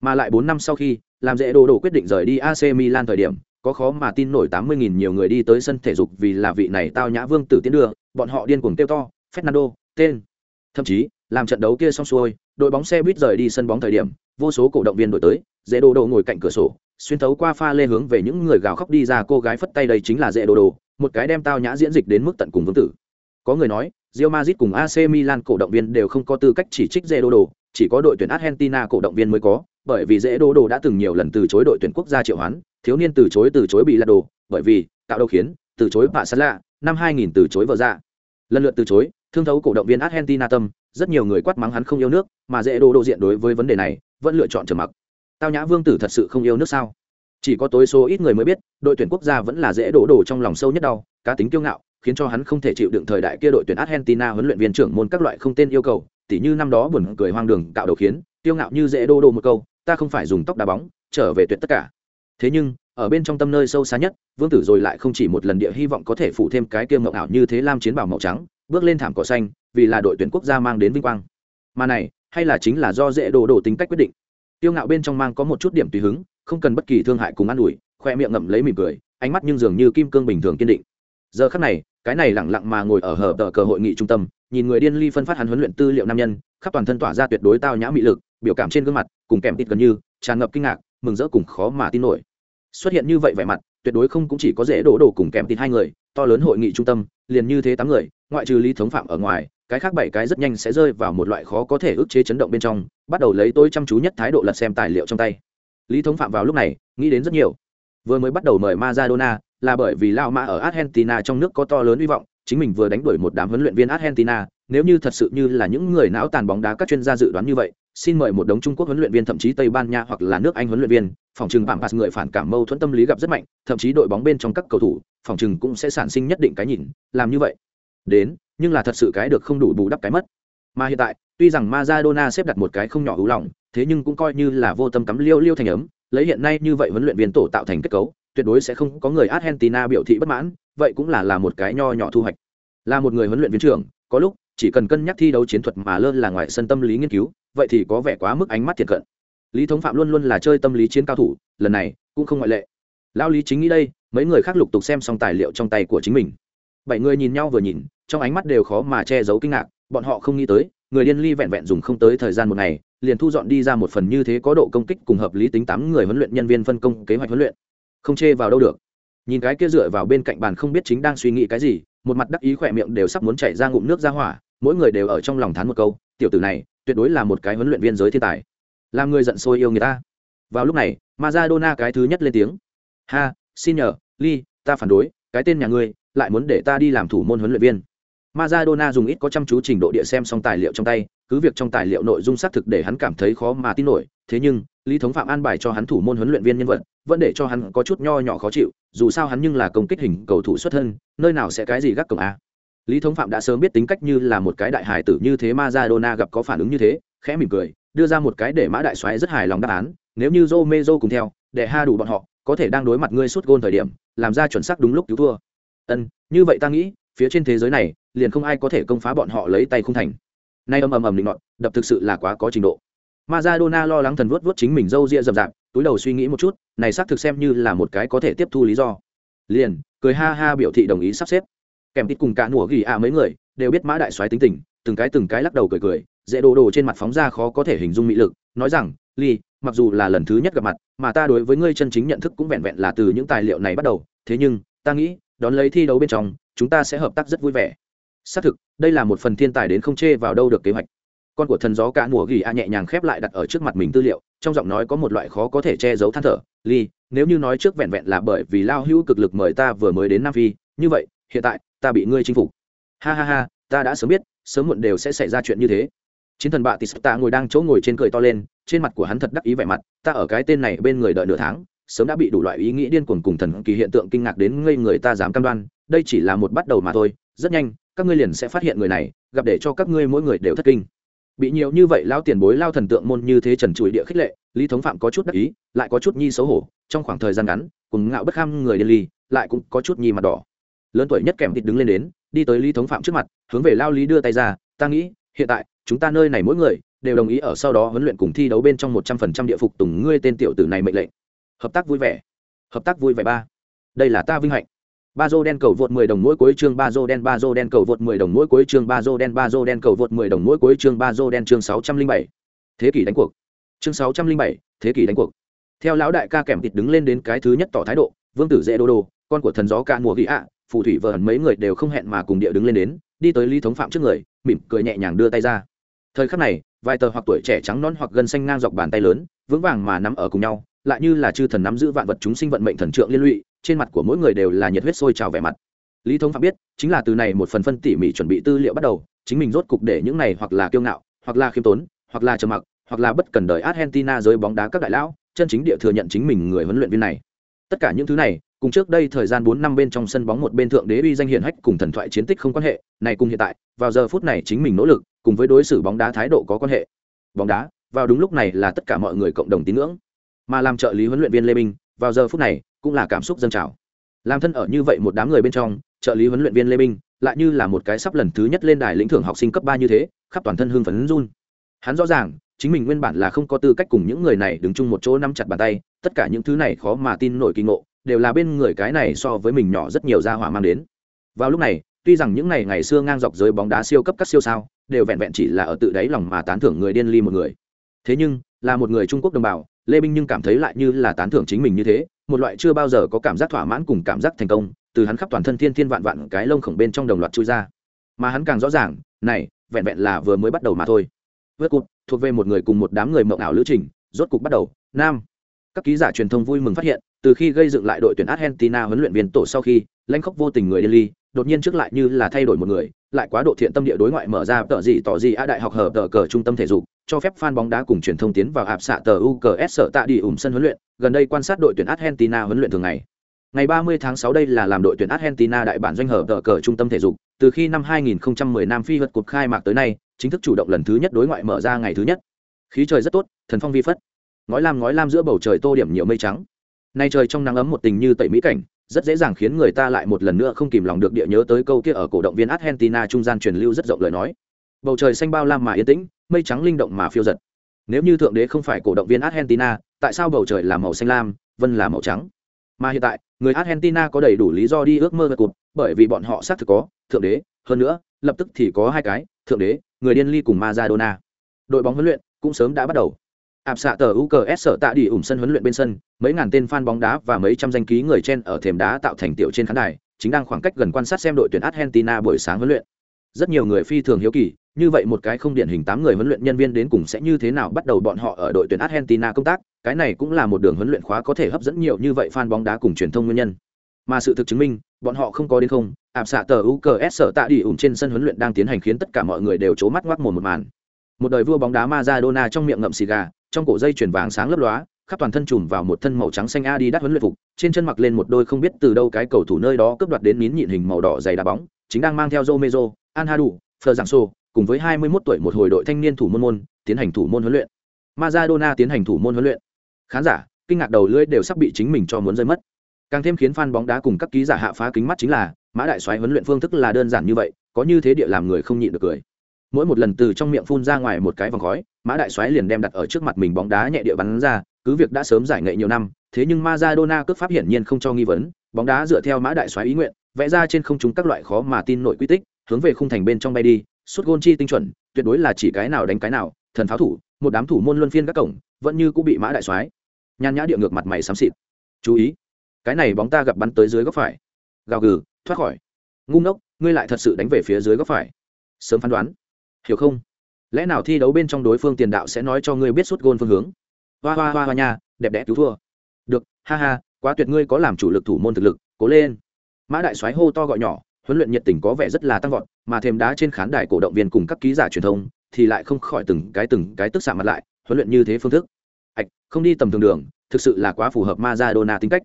Mà lại 4 năm sau khi, làm dễ đồ đồ quyết định rời đi AC Milan thời điểm, có khó mà tin nổi 80.000 nhiều người đi tới sân thể dục vì là vị này tao nhã vương tử tiến đưa, bọn họ điên cuồng kêu to, Fernando, tên. Thậm chí, làm trận đấu kia xong xuôi, đội bóng xe buýt rời đi sân bóng thời điểm, vô số cổ động viên đội tới, dễ đồ đồ ngồi cạnh cửa sổ, xuyên thấu qua pha lê hướng về những người gào khóc đi ra cô gái phất tay đây chính là dễ đồ đồ, một cái đem tao nhã diễn dịch đến mức tận cùng vương tử. Có người nói, Real Madrid cùng AC Milan cổ động viên đều không có tư cách chỉ trích dễ đồ đồ, chỉ có đội tuyển Argentina cổ động viên mới có, bởi vì dễ đồ đồ đã từng nhiều lần từ chối đội tuyển quốc gia triệu hoán, thiếu niên từ chối từ chối bị lật đồ bởi vì tạo đầu khiến, từ chối bạ sắt lạ, năm 2000 từ chối vợ ra lần lượt từ chối, thương thấu cổ động viên argentina tâm, rất nhiều người quát mắng hắn không yêu nước, mà dễ đồ đồ diện đối với vấn đề này, vẫn lựa chọn trầm mặc. Tao nhã vương tử thật sự không yêu nước sao? Chỉ có tối số ít người mới biết, đội tuyển quốc gia vẫn là dễ đổ đổ trong lòng sâu nhất đau, cá tính kiêu ngạo, khiến cho hắn không thể chịu đựng thời đại kia đội tuyển argentina huấn luyện viên trưởng môn các loại không tên yêu cầu, tỉ như năm đó buồn cười hoang đường cạo đầu khiến, kiêu ngạo như dễ đô đô một câu, ta không phải dùng tóc đá bóng, trở về tuyệt tất cả thế nhưng, ở bên trong tâm nơi sâu xa nhất, vương tử rồi lại không chỉ một lần địa hy vọng có thể phủ thêm cái kiêu ngạo ảo như thế lam chiến bảo màu trắng, bước lên thảm cỏ xanh, vì là đội tuyển quốc gia mang đến vinh quang. Mà này, hay là chính là do dễ đồ đồ tính cách quyết định. Tiêu ngạo bên trong mang có một chút điểm tùy hứng, không cần bất kỳ thương hại cùng an ủi, khoe miệng ngậm lấy mỉm cười, ánh mắt nhưng dường như kim cương bình thường kiên định. Giờ khắc này, cái này lẳng lặng mà ngồi ở hở tờ cờ hội nghị trung tâm, nhìn người điên ly phân phát hắn huấn luyện tư liệu nam nhân, khắp toàn thân tỏa ra tuyệt đối tao nhã mị lực, biểu cảm trên gương mặt, cùng kèm tít gần như, tràn ngập kinh ngạc mừng rỡ cùng khó mà tin nổi. Xuất hiện như vậy vẻ mặt tuyệt đối không cũng chỉ có dễ đổ đổ cùng kèm tin hai người to lớn hội nghị trung tâm liền như thế tám người ngoại trừ lý thống phạm ở ngoài cái khác bảy cái rất nhanh sẽ rơi vào một loại khó có thể ức chế chấn động bên trong bắt đầu lấy tôi chăm chú nhất thái độ lật xem tài liệu trong tay. Lý thống phạm vào lúc này nghĩ đến rất nhiều. Vừa mới bắt đầu mời Maradona là bởi vì Lao Mã ở Argentina trong nước có to lớn hy vọng, chính mình vừa đánh đuổi một đám huấn luyện viên Argentina, nếu như thật sự như là những người não tàn bóng đá các chuyên gia dự đoán như vậy, xin mời một đống Trung Quốc huấn luyện viên thậm chí Tây Ban Nha hoặc là nước Anh huấn luyện viên, phòng trừng bảng pass người phản cảm mâu thuẫn tâm lý gặp rất mạnh, thậm chí đội bóng bên trong các cầu thủ, phòng trừng cũng sẽ sản sinh nhất định cái nhìn, làm như vậy. Đến, nhưng là thật sự cái được không đủ bù đắp cái mất. Mà hiện tại, tuy rằng Maradona xếp đặt một cái không nhỏ hữu lòng, thế nhưng cũng coi như là vô tâm cắm liêu liêu thành ấm, lấy hiện nay như vậy huấn luyện viên tổ tạo thành kết cấu, tuyệt đối sẽ không có người Argentina biểu thị bất mãn, vậy cũng là là một cái nho nhỏ thu hoạch. Là một người huấn luyện viên trưởng, có lúc chỉ cần cân nhắc thi đấu chiến thuật mà lơ là ngoài sân tâm lý nghiên cứu, vậy thì có vẻ quá mức ánh mắt thiệt cận. Lý Thống Phạm luôn luôn là chơi tâm lý chiến cao thủ, lần này cũng không ngoại lệ. Lão Lý chính nghĩ đây, mấy người khác lục tục xem xong tài liệu trong tay của chính mình. Bảy người nhìn nhau vừa nhìn, trong ánh mắt đều khó mà che giấu kinh ngạc, bọn họ không nghĩ tới, người điên ly vẹn vẹn dùng không tới thời gian một ngày, liền thu dọn đi ra một phần như thế có độ công kích cùng hợp lý tính tám người huấn luyện nhân viên phân công kế hoạch huấn luyện không chê vào đâu được. Nhìn cái kia dựa vào bên cạnh bàn không biết chính đang suy nghĩ cái gì, một mặt đắc ý khỏe miệng đều sắp muốn chảy ra ngụm nước ra hỏa, mỗi người đều ở trong lòng thán một câu, tiểu tử này, tuyệt đối là một cái huấn luyện viên giới thiên tài. Làm người giận sôi yêu người ta. Vào lúc này, Maradona cái thứ nhất lên tiếng. Ha, xin nhờ ly ta phản đối, cái tên nhà ngươi, lại muốn để ta đi làm thủ môn huấn luyện viên. Maradona dùng ít có chăm chú trình độ địa xem xong tài liệu trong tay, cứ việc trong tài liệu nội dung xác thực để hắn cảm thấy khó mà tin nổi, thế nhưng, Lý Thống Phạm an bài cho hắn thủ môn huấn luyện viên nhân vật, vẫn để cho hắn có chút nho nhỏ khó chịu, dù sao hắn nhưng là công kích hình cầu thủ xuất thân, nơi nào sẽ cái gì gác cổng a. Lý Thống Phạm đã sớm biết tính cách như là một cái đại hài tử như thế Maradona gặp có phản ứng như thế, khẽ mỉm cười, đưa ra một cái để Mã Đại Soái rất hài lòng đáp án, nếu như Romero cùng theo, để ha đủ bọn họ, có thể đang đối mặt ngươi suốt gôn thời điểm, làm ra chuẩn xác đúng lúc cứu thua. Ân, như vậy ta nghĩ, phía trên thế giới này, liền không ai có thể công phá bọn họ lấy tay không thành. Nay ầm ầm ầm định ngọn đập thực sự là quá có trình độ. Maradona lo lắng thần vuốt vuốt chính mình râu ria rậm rạp, túi đầu suy nghĩ một chút, này xác thực xem như là một cái có thể tiếp thu lý do. Liền, cười ha ha biểu thị đồng ý sắp xếp. Kèm tít cùng cả nủa ghi à mấy người, đều biết mã đại soái tính tình, từng cái từng cái lắc đầu cười cười, dễ đồ đồ trên mặt phóng ra khó có thể hình dung mỹ lực, nói rằng, ly, mặc dù là lần thứ nhất gặp mặt, mà ta đối với ngươi chân chính nhận thức cũng vẹn vẹn là từ những tài liệu này bắt đầu, thế nhưng, ta nghĩ, đón lấy thi đấu bên trong chúng ta sẽ hợp tác rất vui vẻ. Xác thực, đây là một phần thiên tài đến không chê vào đâu được kế hoạch. Con của thần gió cả mùa ghi a nhẹ nhàng khép lại đặt ở trước mặt mình tư liệu, trong giọng nói có một loại khó có thể che giấu than thở. Ly nếu như nói trước vẹn vẹn là bởi vì lao hữu cực lực mời ta vừa mới đến nam phi, như vậy, hiện tại, ta bị ngươi chinh phục. Ha ha ha, ta đã sớm biết, sớm muộn đều sẽ xảy ra chuyện như thế. Chiến thần bạ tis ta ngồi đang chỗ ngồi trên cười to lên, trên mặt của hắn thật đắc ý vẻ mặt, ta ở cái tên này bên người đợi nửa tháng, sớm đã bị đủ loại ý nghĩ điên cuồng cùng thần kỳ hiện tượng kinh ngạc đến ngây người ta dám cam đoan đây chỉ là một bắt đầu mà thôi, rất nhanh, các ngươi liền sẽ phát hiện người này, gặp để cho các ngươi mỗi người đều thất kinh. Bị nhiều như vậy lao tiền bối, lao thần tượng môn như thế trần trụi địa khích lệ, lý thống phạm có chút đắc ý, lại có chút nhi xấu hổ, trong khoảng thời gian ngắn cùng ngạo bất kham người điên ly lại cũng có chút nhi mặt đỏ. Lớn tuổi nhất kèm thịt đứng lên đến, đi tới lý thống phạm trước mặt, hướng về lao lý đưa tay ra, ta nghĩ, hiện tại, chúng ta nơi này mỗi người, đều đồng ý ở sau đó huấn luyện cùng thi đấu bên trong một trăm phần trăm địa phục tùng ngươi tên tiểu tử này mệnh lệnh. Hợp tác vui vẻ. Hợp tác vui vẻ ba. Đây là ta vinh hạnh ba dô đen cầu vượt 10 đồng mỗi cuối chương ba dô đen ba dô đen cầu vượt 10 đồng mỗi cuối chương ba dô đen ba dô đen cầu vượt 10 đồng mỗi cuối chương ba dô đen chương 607. thế kỷ đánh cuộc. Chương 607, thế kỷ đánh cuộc. Theo lão đại ca kèm thịt đứng lên đến cái thứ nhất tỏ thái độ vương tử dễ đô đô con của thần gió ca mùa ghi ạ phù thủy vợ hẳn mấy người đều không hẹn mà cùng địa đứng lên đến đi tới lý thống phạm trước người mỉm cười nhẹ nhàng đưa tay ra. Thời khắc này vài tờ hoặc tuổi trẻ trắng non hoặc gần xanh ngang dọc bàn tay lớn vững vàng mà nắm ở cùng nhau lại như là chư thần nắm giữ vạn vật chúng sinh vận mệnh thần trượng liên lụy trên mặt của mỗi người đều là nhiệt huyết sôi trào vẻ mặt. Lý thống phạm biết, chính là từ này một phần phân tỉ mỉ chuẩn bị tư liệu bắt đầu, chính mình rốt cục để những này hoặc là kiêu ngạo, hoặc là khiêm tốn, hoặc là trầm mặc, hoặc là bất cần đời argentina giới bóng đá các đại lão, chân chính địa thừa nhận chính mình người huấn luyện viên này. Tất cả những thứ này, cùng trước đây thời gian bốn năm bên trong sân bóng một bên thượng đế uy danh hiển hách cùng thần thoại chiến tích không quan hệ, này cùng hiện tại, vào giờ phút này chính mình nỗ lực, cùng với đối xử bóng đá thái độ có quan hệ. Bóng đá, vào đúng lúc này là tất cả mọi người cộng đồng tín ngưỡng. Mà làm trợ lý huấn luyện viên lê minh, vào giờ phút này cũng là cảm xúc dâng trào. Làm thân ở như vậy một đám người bên trong, trợ lý huấn luyện viên lê minh, lại như là một cái sắp lần thứ nhất lên đài lĩnh thưởng học sinh cấp ba như thế, khắp toàn thân hương phấn run. Hắn rõ ràng, chính mình nguyên bản là không có tư cách cùng những người này đứng chung một chỗ nắm chặt bàn tay, tất cả những thứ này khó mà tin nổi kinh ngộ, đều là bên người cái này so với mình nhỏ rất nhiều gia hỏa mang đến. Vào lúc này, tuy rằng những ngày ngày xưa ngang dọc giới bóng đá siêu cấp các siêu sao, đều vẹn vẹn chỉ là ở tự đáy lòng mà tán thưởng người điên ly một người. Thế nhưng, là một người trung quốc đồng bào, lê minh nhưng cảm thấy lại như là tán thưởng chính mình như thế một loại chưa bao giờ có cảm giác thỏa mãn cùng cảm giác thành công, từ hắn khắp toàn thân thiên thiên vạn vạn cái lông khổng bên trong đồng loạt chui ra. Mà hắn càng rõ ràng, này, vẹn vẹn là vừa mới bắt đầu mà thôi. Vớt cụt, thuộc về một người cùng một đám người mộng ảo lữ trình, rốt cục bắt đầu, nam. Các ký giả truyền thông vui mừng phát hiện, từ khi gây dựng lại đội tuyển argentina huấn luyện viên tổ sau khi, lãnh khốc vô tình người delhi đột nhiên trước lại như là thay đổi một người, lại quá độ thiện tâm địa đối ngoại mở ra tờ gì tỏ gì a đại học hở tờ cờ trung tâm thể dục cho phép fan bóng đá cùng truyền thông tiến vào ạp xạ tờ UKS sở tạ đi ủng sân huấn luyện, gần đây quan sát đội tuyển Argentina huấn luyện thường ngày. Ngày 30 tháng 6 đây là làm đội tuyển Argentina đại bản doanh hợp tờ cờ trung tâm thể dục, từ khi năm 2010 Nam Phi vượt cuộc khai mạc tới nay, chính thức chủ động lần thứ nhất đối ngoại mở ra ngày thứ nhất. Khí trời rất tốt, thần phong vi phất. Ngói lam ngói lam giữa bầu trời tô điểm nhiều mây trắng. Nay trời trong nắng ấm một tình như tẩy mỹ cảnh, rất dễ dàng khiến người ta lại một lần nữa không kìm lòng được địa nhớ tới câu kia ở cổ động viên Argentina trung gian truyền lưu rất rộng lời nói. Bầu trời xanh bao lam mà yên tĩnh, mây trắng linh động mà phiêu giật. Nếu như thượng đế không phải cổ động viên argentina, tại sao bầu trời là màu xanh lam, vân là màu trắng? Mà hiện tại, người argentina có đầy đủ lý do đi ước mơ về cụt bởi vì bọn họ xác thực có, thượng đế, hơn nữa, lập tức thì có hai cái, thượng đế, người điên ly cùng Maradona. đội bóng huấn luyện cũng sớm đã bắt đầu. Ạp xạ tờ UKS sở tạ đi ủng sân huấn luyện bên sân, mấy ngàn tên fan bóng đá và mấy trăm danh ký người trên ở thềm đá tạo thành tiểu trên khán đài, chính đang khoảng cách gần quan sát xem đội tuyển argentina buổi sáng huấn luyện. Rất nhiều người phi thường hiếu kỳ như vậy một cái không điển hình tám người huấn luyện nhân viên đến cùng sẽ như thế nào bắt đầu bọn họ ở đội tuyển Argentina công tác, cái này cũng là một đường huấn luyện khóa có thể hấp dẫn nhiều như vậy fan bóng đá cùng truyền thông nguyên nhân. Mà sự thực chứng minh, bọn họ không có đến không, ạp xạ tờ UKS sở tạ đi ủng trên sân huấn luyện đang tiến hành khiến tất cả mọi người đều trố mắt ngoác mồm một màn. Một đời vua bóng đá Maradona trong miệng ngậm xì gà, trong cổ dây chuyền vàng sáng lấp lóa, khắp toàn thân trùm vào một thân màu trắng xanh Adidas huấn luyện phục, trên chân mặc lên một đôi không biết từ đâu cái cầu thủ nơi đó cướp đoạt đến nín nhịn hình màu đỏ dày đá bóng, chính đang mang theo Romero, Anhadu, Fleur Giảng Sô, cùng với 21 tuổi một hồi đội thanh niên thủ môn môn, tiến hành thủ môn huấn luyện. Maradona tiến hành thủ môn huấn luyện. Khán giả, kinh ngạc đầu lưỡi đều sắp bị chính mình cho muốn rơi mất. Càng thêm khiến fan bóng đá cùng các ký giả hạ phá kính mắt chính là, mã đại soái huấn luyện phương thức là đơn giản như vậy, có như thế địa làm người không nhịn được cười. Mỗi một lần từ trong miệng phun ra ngoài một cái vòng khói, mã đại soái liền đem đặt ở trước mặt mình bóng đá nhẹ địa bắn ra, cứ việc đã sớm giải nghệ nhiều năm, thế nhưng Maradona cướp pháp hiển nhiên không cho nghi vấn, bóng đá dựa theo mã đại soái ý nguyện, vẽ ra trên không trung các loại khó mà tin nổi quy tích, hướng về khung thành bên trong bay đi suốt gôn chi tinh chuẩn, tuyệt đối là chỉ cái nào đánh cái nào, thần pháo thủ, một đám thủ môn luân phiên các cổng, vẫn như cũng bị mã đại soái. Nhan nhã địa ngược mặt mày xám xịt. Chú ý, cái này bóng ta gặp bắn tới dưới góc phải. Gào gừ, thoát khỏi. Ngu ngốc, ngươi lại thật sự đánh về phía dưới góc phải. Sớm phán đoán. Hiểu không? Lẽ nào thi đấu bên trong đối phương tiền đạo sẽ nói cho ngươi biết suốt gôn phương hướng? Hoa hoa hoa hoa nha, đẹp đẽ cứu thua. Được, ha ha, quá tuyệt ngươi có làm chủ lực thủ môn thực lực, cố lên. Mã đại soái hô to gọi nhỏ, huấn luyện nhiệt tình có vẻ rất là tăng vọt mà thêm đá trên khán đài cổ động viên cùng các ký giả truyền thông thì lại không khỏi từng cái từng cái tức xạ mặt lại, huấn luyện như thế phương thức. Ạch không đi tầm thường đường, thực sự là quá phù hợp Maradona tính cách.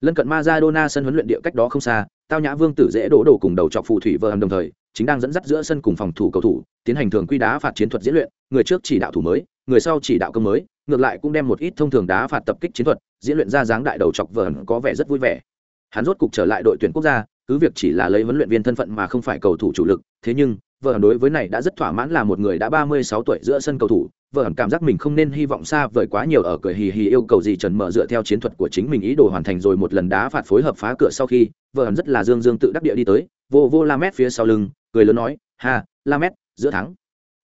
Lân cận Maradona sân huấn luyện địa cách đó không xa, tao nhã vương tử dễ đổ đổ cùng đầu trọc phù thủy vợ hầm đồng thời, chính đang dẫn dắt giữa sân cùng phòng thủ cầu thủ, tiến hành thường quy đá phạt chiến thuật diễn luyện, người trước chỉ đạo thủ mới, người sau chỉ đạo công mới, ngược lại cũng đem một ít thông thường đá phạt tập kích chiến thuật, diễn luyện ra dáng đại đầu chọc vợ có vẻ rất vui vẻ. Hắn rốt cục trở lại đội tuyển quốc gia cứ việc chỉ là lấy huấn luyện viên thân phận mà không phải cầu thủ chủ lực, thế nhưng, vợ đối với này đã rất thỏa mãn là một người đã ba mươi sáu tuổi giữa sân cầu thủ, vợ cảm giác mình không nên hy vọng xa vời quá nhiều ở cười hì hì yêu cầu gì trần mở dựa theo chiến thuật của chính mình ý đồ hoàn thành rồi một lần đá phạt phối hợp phá cửa sau khi, vợ rất là dương dương tự đắc địa đi tới, vô vô la mét phía sau lưng, cười lớn nói, ha la mét giữa thắng.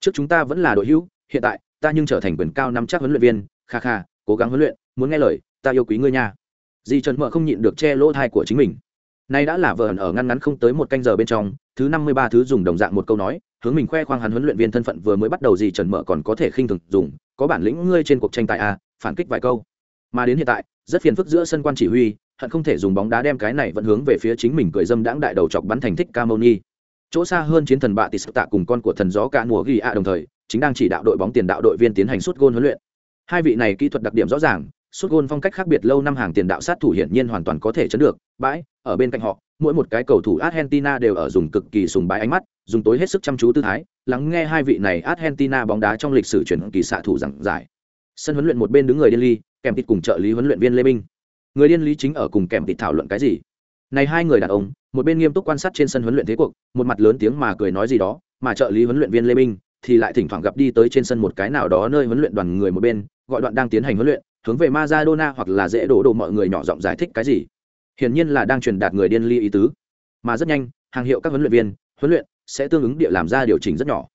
Trước chúng ta vẫn là đội hữu, hiện tại, ta nhưng trở thành quyền cao năm chắc huấn luyện viên, kha kha, cố gắng huấn luyện, muốn nghe lời, ta yêu quý ngươi nha. Di trần mở không nhịn được che lỗ thai của chính mình. Nay đã là vờn ở ngăn ngắn không tới một canh giờ bên trong, thứ năm mươi ba thứ dùng đồng dạng một câu nói, hướng mình khoe khoang hắn huấn luyện viên thân phận vừa mới bắt đầu gì Trần Mở còn có thể khinh thường dùng, có bản lĩnh ngươi trên cuộc tranh tài a, phản kích vài câu. Mà đến hiện tại, rất phiền phức giữa sân quan chỉ huy, hận không thể dùng bóng đá đem cái này vẫn hướng về phía chính mình cười dâm đãng đại đầu chọc bắn thành thích Camoni. Chỗ xa hơn chiến thần bạ tỷ tạ cùng con của thần gió cả mùa ghi a đồng thời, chính đang chỉ đạo đội bóng tiền đạo đội viên tiến hành suốt gôn huấn luyện. Hai vị này kỹ thuật đặc điểm rõ ràng, suốt gôn phong cách khác biệt lâu năm hàng tiền đạo sát thủ hiển nhiên hoàn toàn có thể chấn được. Bãi, ở bên cạnh họ, mỗi một cái cầu thủ argentina đều ở dùng cực kỳ sùng bái ánh mắt, dùng tối hết sức chăm chú tư thái, lắng nghe hai vị này argentina bóng đá trong lịch sử chuyển kỳ xạ thủ giảng giải. Sân huấn luyện một bên đứng người điên ly, kèm tịt cùng trợ lý huấn luyện viên lê minh. Người điên lý chính ở cùng kèm tịt thảo luận cái gì? Này hai người đàn ông, một bên nghiêm túc quan sát trên sân huấn luyện thế cuộc, một mặt lớn tiếng mà cười nói gì đó, mà trợ lý huấn luyện viên lê minh thì lại thỉnh thoảng gặp đi tới trên sân một cái nào đó nơi huấn luyện đoàn người một bên, gọi đoạn đang tiến hành huấn luyện hướng về Maradona hoặc là dễ đổ đồ mọi người nhỏ giọng giải thích cái gì. Hiển nhiên là đang truyền đạt người điên ly ý tứ. Mà rất nhanh hàng hiệu các huấn luyện viên huấn luyện sẽ tương ứng địa làm ra điều chỉnh rất nhỏ.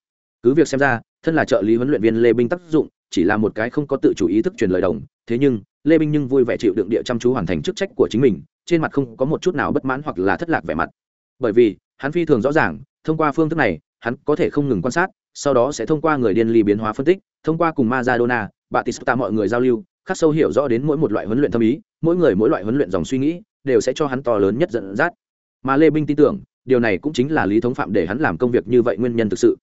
Cứ việc xem ra thân là trợ lý huấn luyện viên lê binh tác dụng chỉ là một cái không có tự chủ ý thức truyền lời đồng thế nhưng lê binh nhưng vui vẻ chịu đựng địa chăm chú hoàn thành chức trách của chính mình trên mặt không có một chút nào bất mãn hoặc là thất lạc vẻ mặt. Bởi vì hắn phi thường rõ ràng thông qua phương thức này hắn có thể không ngừng quan sát sau đó sẽ thông qua người điên ly biến hóa phân tích thông qua cùng Maradona, Batista mọi người giao lưu, khắc sâu hiểu rõ đến mỗi một loại huấn luyện tâm ý, mỗi người mỗi loại huấn luyện dòng suy nghĩ, đều sẽ cho hắn to lớn nhất dẫn dắt. Mà Lê Binh tin tưởng, điều này cũng chính là lý thống phạm để hắn làm công việc như vậy nguyên nhân thực sự.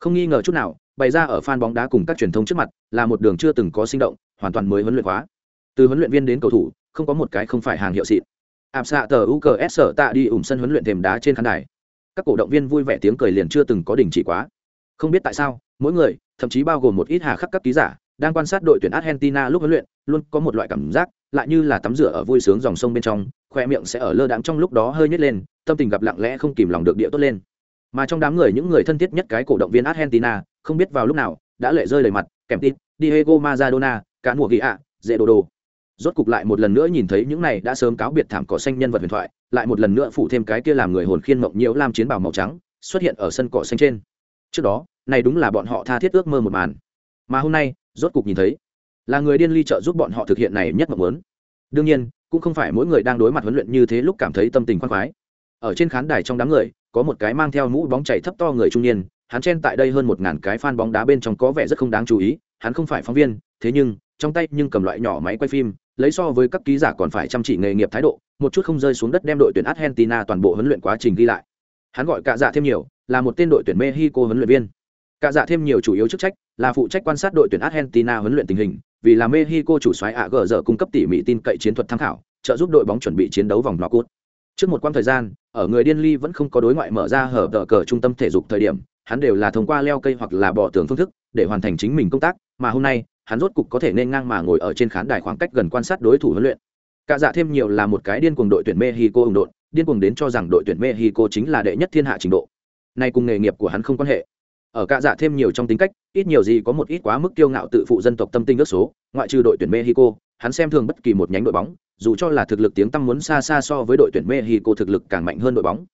Không nghi ngờ chút nào, bày ra ở fan bóng đá cùng các truyền thông trước mặt, là một đường chưa từng có sinh động, hoàn toàn mới huấn luyện hóa. Từ huấn luyện viên đến cầu thủ, không có một cái không phải hàng hiệu xịn. Áp xạ tờ UKS sở tạ đi ủng sân huấn luyện thềm đá trên khán đài. Các cổ động viên vui vẻ tiếng cười liền chưa từng có đình chỉ quá. Không biết tại sao, mỗi người, thậm chí bao gồm một ít hà khắc các ký giả, đang quan sát đội tuyển Argentina lúc huấn luyện, luôn có một loại cảm giác, lại như là tắm rửa ở vui sướng dòng sông bên trong, khoe miệng sẽ ở lơ đãng trong lúc đó hơi nhếch lên, tâm tình gặp lặng lẽ không kìm lòng được địa tốt lên. Mà trong đám người những người thân thiết nhất cái cổ động viên Argentina, không biết vào lúc nào, đã lệ rơi đầy mặt, kèm tin, Diego Maradona, cả mùa ghi ạ, dễ đồ đồ. Rốt cục lại một lần nữa nhìn thấy những này đã sớm cáo biệt thảm cỏ xanh nhân vật huyền thoại, lại một lần nữa phụ thêm cái kia làm người hồn khiên mộng nhiễu lam chiến bào màu trắng, xuất hiện ở sân cỏ xanh trên. Trước đó, này đúng là bọn họ tha thiết ước mơ một màn mà hôm nay, rốt cục nhìn thấy, là người điên ly trợ giúp bọn họ thực hiện này nhất mộng muốn. Đương nhiên, cũng không phải mỗi người đang đối mặt huấn luyện như thế lúc cảm thấy tâm tình khoan khoái. Ở trên khán đài trong đám người, có một cái mang theo mũ bóng chảy thấp to người trung niên, hắn chen tại đây hơn một ngàn cái fan bóng đá bên trong có vẻ rất không đáng chú ý, hắn không phải phóng viên, thế nhưng, trong tay nhưng cầm loại nhỏ máy quay phim, lấy so với các ký giả còn phải chăm chỉ nghề nghiệp thái độ, một chút không rơi xuống đất đem đội tuyển argentina toàn bộ huấn luyện quá trình ghi lại. Hắn gọi cả dạ thêm nhiều, là một tên đội tuyển mexico huấn luyện viên cả dạ thêm nhiều chủ yếu chức trách là phụ trách quan sát đội tuyển argentina huấn luyện tình hình, vì là mexico chủ soái ạ gờ giờ cung cấp tỉ mỉ tin cậy chiến thuật tham khảo, trợ giúp đội bóng chuẩn bị chiến đấu vòng nọ cốt trước một quãng thời gian, ở người điên ly vẫn không có đối ngoại mở ra hở tờ cờ trung tâm thể dục thời điểm, hắn đều là thông qua leo cây hoặc là bỏ tường phương thức để hoàn thành chính mình công tác, mà hôm nay, hắn rốt cục có thể nên ngang mà ngồi ở trên khán đài khoảng cách gần quan sát đối thủ huấn luyện. Cả dạ thêm nhiều là một cái điên cuồng đội tuyển mexico ủng độn, điên cuồng đến cho rằng đội tuyển mexico chính là đệ nhất thiên hạ trình độ. Nay cùng nghề nghiệp của hắn không quan hệ ở cả dạ thêm nhiều trong tính cách, ít nhiều gì có một ít quá mức kiêu ngạo tự phụ dân tộc tâm tinh ước số, ngoại trừ đội tuyển mexico, hắn xem thường bất kỳ một nhánh đội bóng, dù cho là thực lực tiếng tăm muốn xa xa so với đội tuyển mexico thực lực càng mạnh hơn đội bóng.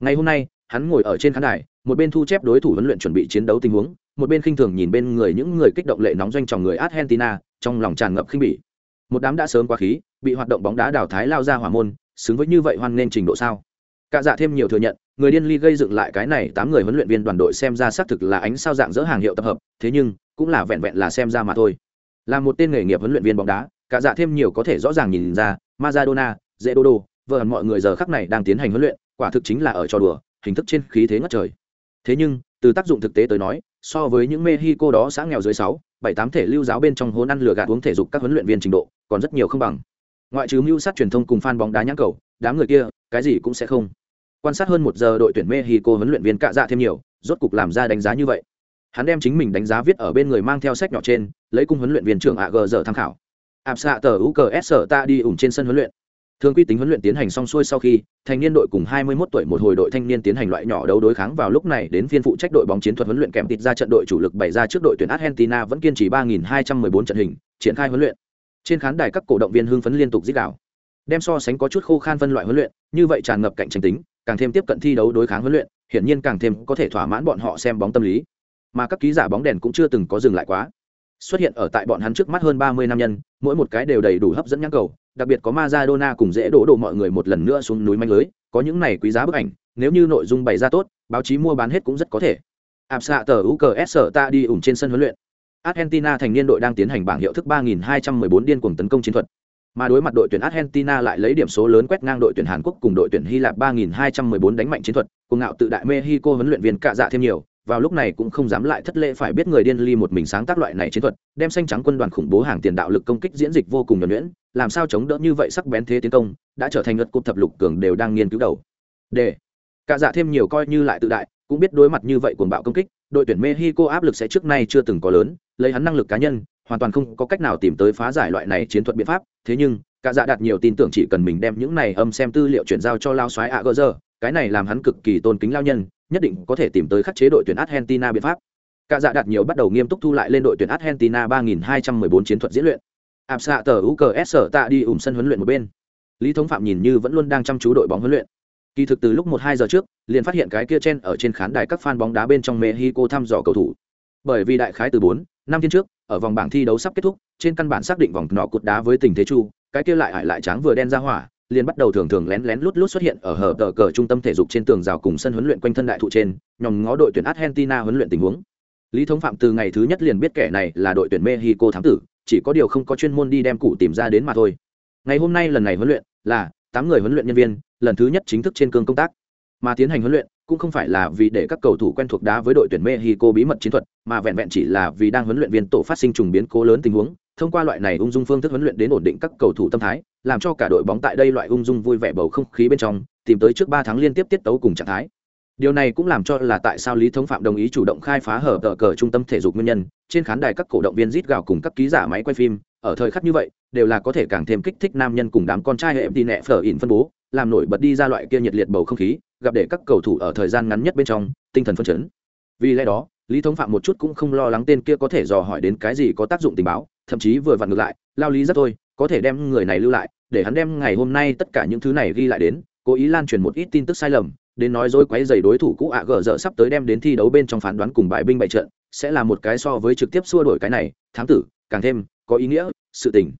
Ngày hôm nay, hắn ngồi ở trên khán đài, một bên thu chép đối thủ huấn luyện chuẩn bị chiến đấu tình huống, một bên khinh thường nhìn bên người những người kích động lệ nóng doanh tròng người argentina, trong lòng tràn ngập khinh bỉ. Một đám đã sớm quá khí, bị hoạt động bóng đá đào thái lao ra hỏa môn, xứng với như vậy hoan nên trình độ sao? Cả dạ thêm nhiều thừa nhận người điên ly gây dựng lại cái này tám người huấn luyện viên đoàn đội xem ra xác thực là ánh sao dạng dỡ hàng hiệu tập hợp thế nhưng cũng là vẹn vẹn là xem ra mà thôi. Là một tên nghề nghiệp huấn luyện viên bóng đá cả dạ thêm nhiều có thể rõ ràng nhìn ra Maradona, dễ đô đô vợ hẳn mọi người giờ khắc này đang tiến hành huấn luyện quả thực chính là ở trò đùa hình thức trên khí thế ngất trời. Thế nhưng từ tác dụng thực tế tới nói so với những mexico đó xã nghèo dưới sáu bảy tám thể lưu giáo bên trong hôn ăn lừa gạt uống thể dục các huấn luyện viên trình độ còn rất nhiều không bằng. Ngoại trừ mưu sát truyền thông cùng fan bóng đá nhãn cầu đám người kia, cái gì cũng sẽ không. Quan sát hơn một giờ đội tuyển mexico huấn luyện viên cạ dạ thêm nhiều, rốt cục làm ra đánh giá như vậy. Hắn đem chính mình đánh giá viết ở bên người mang theo sách nhỏ trên, lấy cung huấn luyện viên trưởng ạ gờ giờ tham khảo. Áp xạ tờ u cờ s sở ta đi ủng trên sân huấn luyện. Thường quy tính huấn luyện tiến hành xong xuôi sau khi, thành niên đội cùng 21 tuổi một hồi đội thanh niên tiến hành loại nhỏ đấu đối kháng vào lúc này đến phiên phụ trách đội bóng chiến thuật huấn luyện kèm tịt ra trận đội chủ lực bày ra trước đội tuyển Argentina vẫn kiên trì 3214 trận hình, triển khai huấn luyện. Trên khán đài các cổ động viên hưng phấn liên tục dích đảo đem so sánh có chút khô khan phân loại huấn luyện, như vậy tràn ngập cạnh tranh tính, càng thêm tiếp cận thi đấu đối kháng huấn luyện, hiển nhiên càng thêm có thể thỏa mãn bọn họ xem bóng tâm lý. Mà các ký giả bóng đèn cũng chưa từng có dừng lại quá. Xuất hiện ở tại bọn hắn trước mắt hơn ba mươi năm nhân, mỗi một cái đều đầy đủ hấp dẫn nhãn cầu, đặc biệt có Maradona cùng dễ đổ đổ mọi người một lần nữa xuống núi manh lưới, có những này quý giá bức ảnh, nếu như nội dung bày ra tốt, báo chí mua bán hết cũng rất có thể. Áp xạ tờ UKS ta đi ủng trên sân huấn luyện. Argentina thành niên đội đang tiến hành bảng hiệu thức 3214 điên cuồng tấn công chiến thuật mà đối mặt đội tuyển Argentina lại lấy điểm số lớn quét ngang đội tuyển Hàn Quốc cùng đội tuyển Hy Lạp 3214 đánh mạnh chiến thuật, cùng ngạo tự đại Mexico huấn luyện viên cạ dạ thêm nhiều, vào lúc này cũng không dám lại thất lễ phải biết người điên ly một mình sáng tác loại này chiến thuật đem xanh trắng quân đoàn khủng bố hàng tiền đạo lực công kích diễn dịch vô cùng nhuẩn nhuyễn làm sao chống đỡ như vậy sắc bén thế tiến công đã trở thành ngất cúp thập lục cường đều đang nghiên cứu đầu. D cả dạ thêm nhiều coi như lại tự đại cũng biết đối mặt như vậy cuồng bạo công kích đội tuyển mexico áp lực sẽ trước nay chưa từng có lớn lấy hắn năng lực cá nhân hoàn toàn không có cách nào tìm tới phá giải loại này chiến thuật biện pháp, thế nhưng, cả dạ đạt nhiều tin tưởng chỉ cần mình đem những này âm xem tư liệu chuyển giao cho lao soái ạ gơ giờ cái này làm hắn cực kỳ tôn kính lao nhân, nhất định có thể tìm tới khắc chế đội tuyển argentina biện pháp. Cả dạ đạt nhiều bắt đầu nghiêm túc thu lại lên đội tuyển argentina 3214 chiến thuật diễn luyện. Áp xạ tờ uks sở tạ đi ủng sân huấn luyện một bên. Lý thống phạm nhìn như vẫn luôn đang chăm chú đội bóng huấn luyện. Kỳ thực từ lúc một hai giờ trước, liền phát hiện cái kia trên ở trên khán đài các fan bóng đá bên trong mexico thăm dò cầu thủ bởi vì đại khái từ bốn, năm thiên trước, ở vòng bảng thi đấu sắp kết thúc, trên căn bản xác định vòng nọ cột đá với tình thế chu, cái kia lại hại lại tráng vừa đen ra hỏa, liền bắt đầu thường thường lén lén lút lút xuất hiện ở hở tờ cờ trung tâm thể dục trên tường rào cùng sân huấn luyện quanh thân đại thụ trên nhòm ngó đội tuyển argentina huấn luyện tình huống. Lý thống phạm từ ngày thứ nhất liền biết kẻ này là đội tuyển mexico thám tử, chỉ có điều không có chuyên môn đi đem cụ tìm ra đến mà thôi. Ngày hôm nay lần này huấn luyện là tám người huấn luyện nhân viên, lần thứ nhất chính thức trên cương công tác. Mà tiến hành huấn luyện cũng không phải là vì để các cầu thủ quen thuộc đá với đội tuyển Mexico bí mật chiến thuật, mà vẹn vẹn chỉ là vì đang huấn luyện viên tổ phát sinh trùng biến cố lớn tình huống, thông qua loại này ung dung phương thức huấn luyện đến ổn định các cầu thủ tâm thái, làm cho cả đội bóng tại đây loại ung dung vui vẻ bầu không khí bên trong, tìm tới trước 3 tháng liên tiếp tiết tấu cùng trạng thái. Điều này cũng làm cho là tại sao Lý Thống Phạm đồng ý chủ động khai phá hở tờ cờ trung tâm thể dục nguyên nhân, trên khán đài các cổ động viên rít gào cùng các ký giả máy quay phim, ở thời khắc như vậy, đều là có thể càng thêm kích thích nam nhân cùng đám con trai hệ đi nẹ phở ỉn phân bố, làm nổi bật đi ra loại kia nhiệt liệt bầu không khí, gặp để các cầu thủ ở thời gian ngắn nhất bên trong tinh thần phân chấn. Vì lẽ đó lý thống phạm một chút cũng không lo lắng tên kia có thể dò hỏi đến cái gì có tác dụng tình báo thậm chí vừa vặn ngược lại lao lý rất thôi có thể đem người này lưu lại để hắn đem ngày hôm nay tất cả những thứ này ghi lại đến cố ý lan truyền một ít tin tức sai lầm đến nói dối quấy dày đối thủ cũ ạ gờ dở sắp tới đem đến thi đấu bên trong phán đoán cùng bại binh bại trận sẽ là một cái so với trực tiếp xua đổi cái này thám tử càng thêm có ý nghĩa sự tình.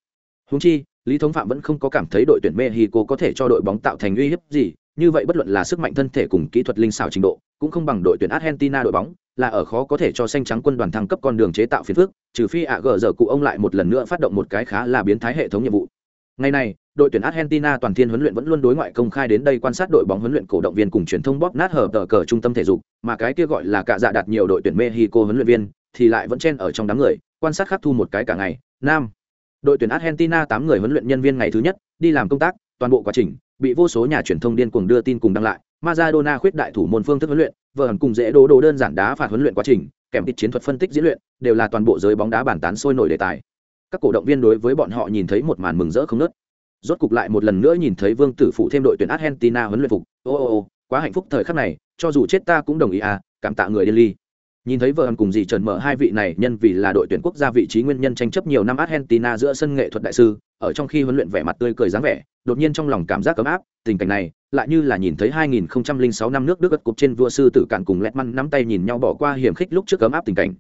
Húng chi lý thống phạm vẫn không có cảm thấy đội tuyển mexico có thể cho đội bóng tạo thành uy hiếp gì, như vậy bất luận là sức mạnh thân thể cùng kỹ thuật linh xảo trình độ, cũng không bằng đội tuyển argentina đội bóng, là ở khó có thể cho xanh trắng quân đoàn thăng cấp con đường chế tạo phiền phước trừ phi ạ gờ giờ cụ ông lại một lần nữa phát động một cái khá là biến thái hệ thống nhiệm vụ. Ngày này, đội tuyển argentina toàn thiên huấn luyện vẫn luôn đối ngoại công khai đến đây quan sát đội bóng huấn luyện cổ động viên cùng truyền thông bóp nát hở tờ cờ trung tâm thể dục, mà cái kia gọi là cạ dạ đạt nhiều đội tuyển mexico huấn luyện viên thì lại vẫn chen ở trong đám người, quan sát khắc thu một cái cả ngày. Nam đội tuyển argentina tám người huấn luyện nhân viên ngày thứ nhất, đi làm công tác, toàn bộ quá trình bị vô số nhà truyền thông điên cuồng đưa tin cùng đăng lại. Maradona khuyết đại thủ môn phương thức huấn luyện vợ hẳn cùng dễ đố đồ đơn giản đá phạt huấn luyện quá trình, kèm thịt chiến thuật phân tích diễn luyện, đều là toàn bộ giới bóng đá bản tán sôi nổi đề tài. Các cổ động viên đối với bọn họ nhìn thấy một màn mừng rỡ không nớt rốt cục lại một lần nữa nhìn thấy vương tử phụ thêm đội tuyển argentina huấn luyện phục. Ô ô ô, quá hạnh phúc thời khắc này, cho dù chết ta cũng đồng ý à cảm tạ người điên ly nhìn thấy vợ hầm cùng dì trần mở hai vị này, nhân vì là đội tuyển quốc gia vị trí nguyên nhân tranh chấp nhiều năm argentina giữa sân nghệ thuật đại sư, ở trong khi huấn luyện vẻ mặt tươi cười dáng vẻ, đột nhiên trong lòng cảm giác ấm áp, tình cảnh này, lại như là nhìn thấy 2006 năm nước đức gật cục trên vua sư tử cạn cùng lẹt măn nắm tay nhìn nhau bỏ qua hiểm khích lúc trước ấm áp tình cảnh.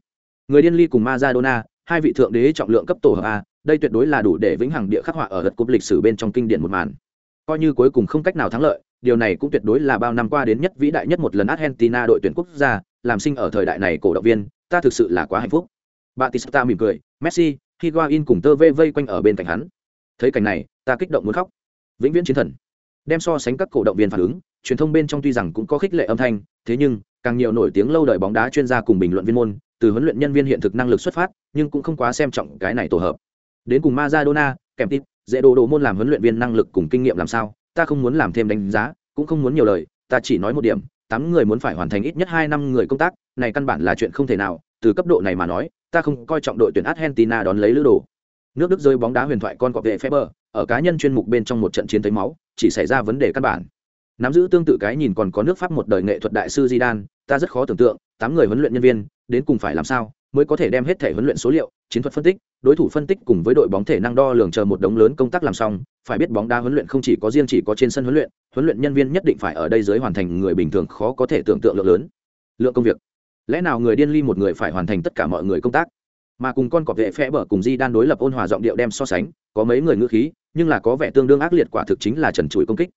Người điên ly cùng Maradona, hai vị thượng đế trọng lượng cấp tổ hợp a, đây tuyệt đối là đủ để vĩnh hằng địa khắc họa ở gật cục lịch sử bên trong kinh điển một màn. Coi như cuối cùng không cách nào thắng lợi, điều này cũng tuyệt đối là bao năm qua đến nhất vĩ đại nhất một lần Argentina đội tuyển quốc gia làm sinh ở thời đại này cổ động viên, ta thực sự là quá hạnh phúc. Batista mỉm cười, messi higuain cùng tơ vê vây quanh ở bên cạnh hắn. Thấy cảnh này, ta kích động muốn khóc. Vĩnh viễn chiến thần. Đem so sánh các cổ động viên phản ứng, truyền thông bên trong tuy rằng cũng có khích lệ âm thanh, thế nhưng, càng nhiều nổi tiếng lâu đời bóng đá chuyên gia cùng bình luận viên môn, từ huấn luyện nhân viên hiện thực năng lực xuất phát, nhưng cũng không quá xem trọng cái này tổ hợp. Đến cùng Maradona kèm tít dễ đồ đồ môn làm huấn luyện viên năng lực cùng kinh nghiệm làm sao, ta không muốn làm thêm đánh giá, cũng không muốn nhiều lời, ta chỉ nói một điểm tám người muốn phải hoàn thành ít nhất hai năm người công tác này căn bản là chuyện không thể nào từ cấp độ này mà nói ta không coi trọng đội tuyển argentina đón lấy lữ đồ. Nước đức rơi bóng đá huyền thoại con cọp vệ Feber, ở cá nhân chuyên mục bên trong một trận chiến thấy máu chỉ xảy ra vấn đề căn bản. Nắm giữ tương tự cái nhìn còn có nước pháp một đời nghệ thuật đại sư Zidane, ta rất khó tưởng tượng tám người huấn luyện nhân viên đến cùng phải làm sao mới có thể đem hết thể huấn luyện số liệu chiến thuật phân tích đối thủ phân tích cùng với đội bóng thể năng đo lường chờ một đống lớn công tác làm xong, phải biết bóng đá huấn luyện không chỉ có riêng chỉ có trên sân huấn luyện huấn luyện nhân viên nhất định phải ở đây dưới hoàn thành người bình thường khó có thể tưởng tượng lượng lớn. Lượng công việc. Lẽ nào người điên ly một người phải hoàn thành tất cả mọi người công tác? Mà cùng con cọp vệ phe bở cùng di đan đối lập ôn hòa giọng điệu đem so sánh, có mấy người ngữ khí, nhưng là có vẻ tương đương ác liệt quả thực chính là trần trụi công kích.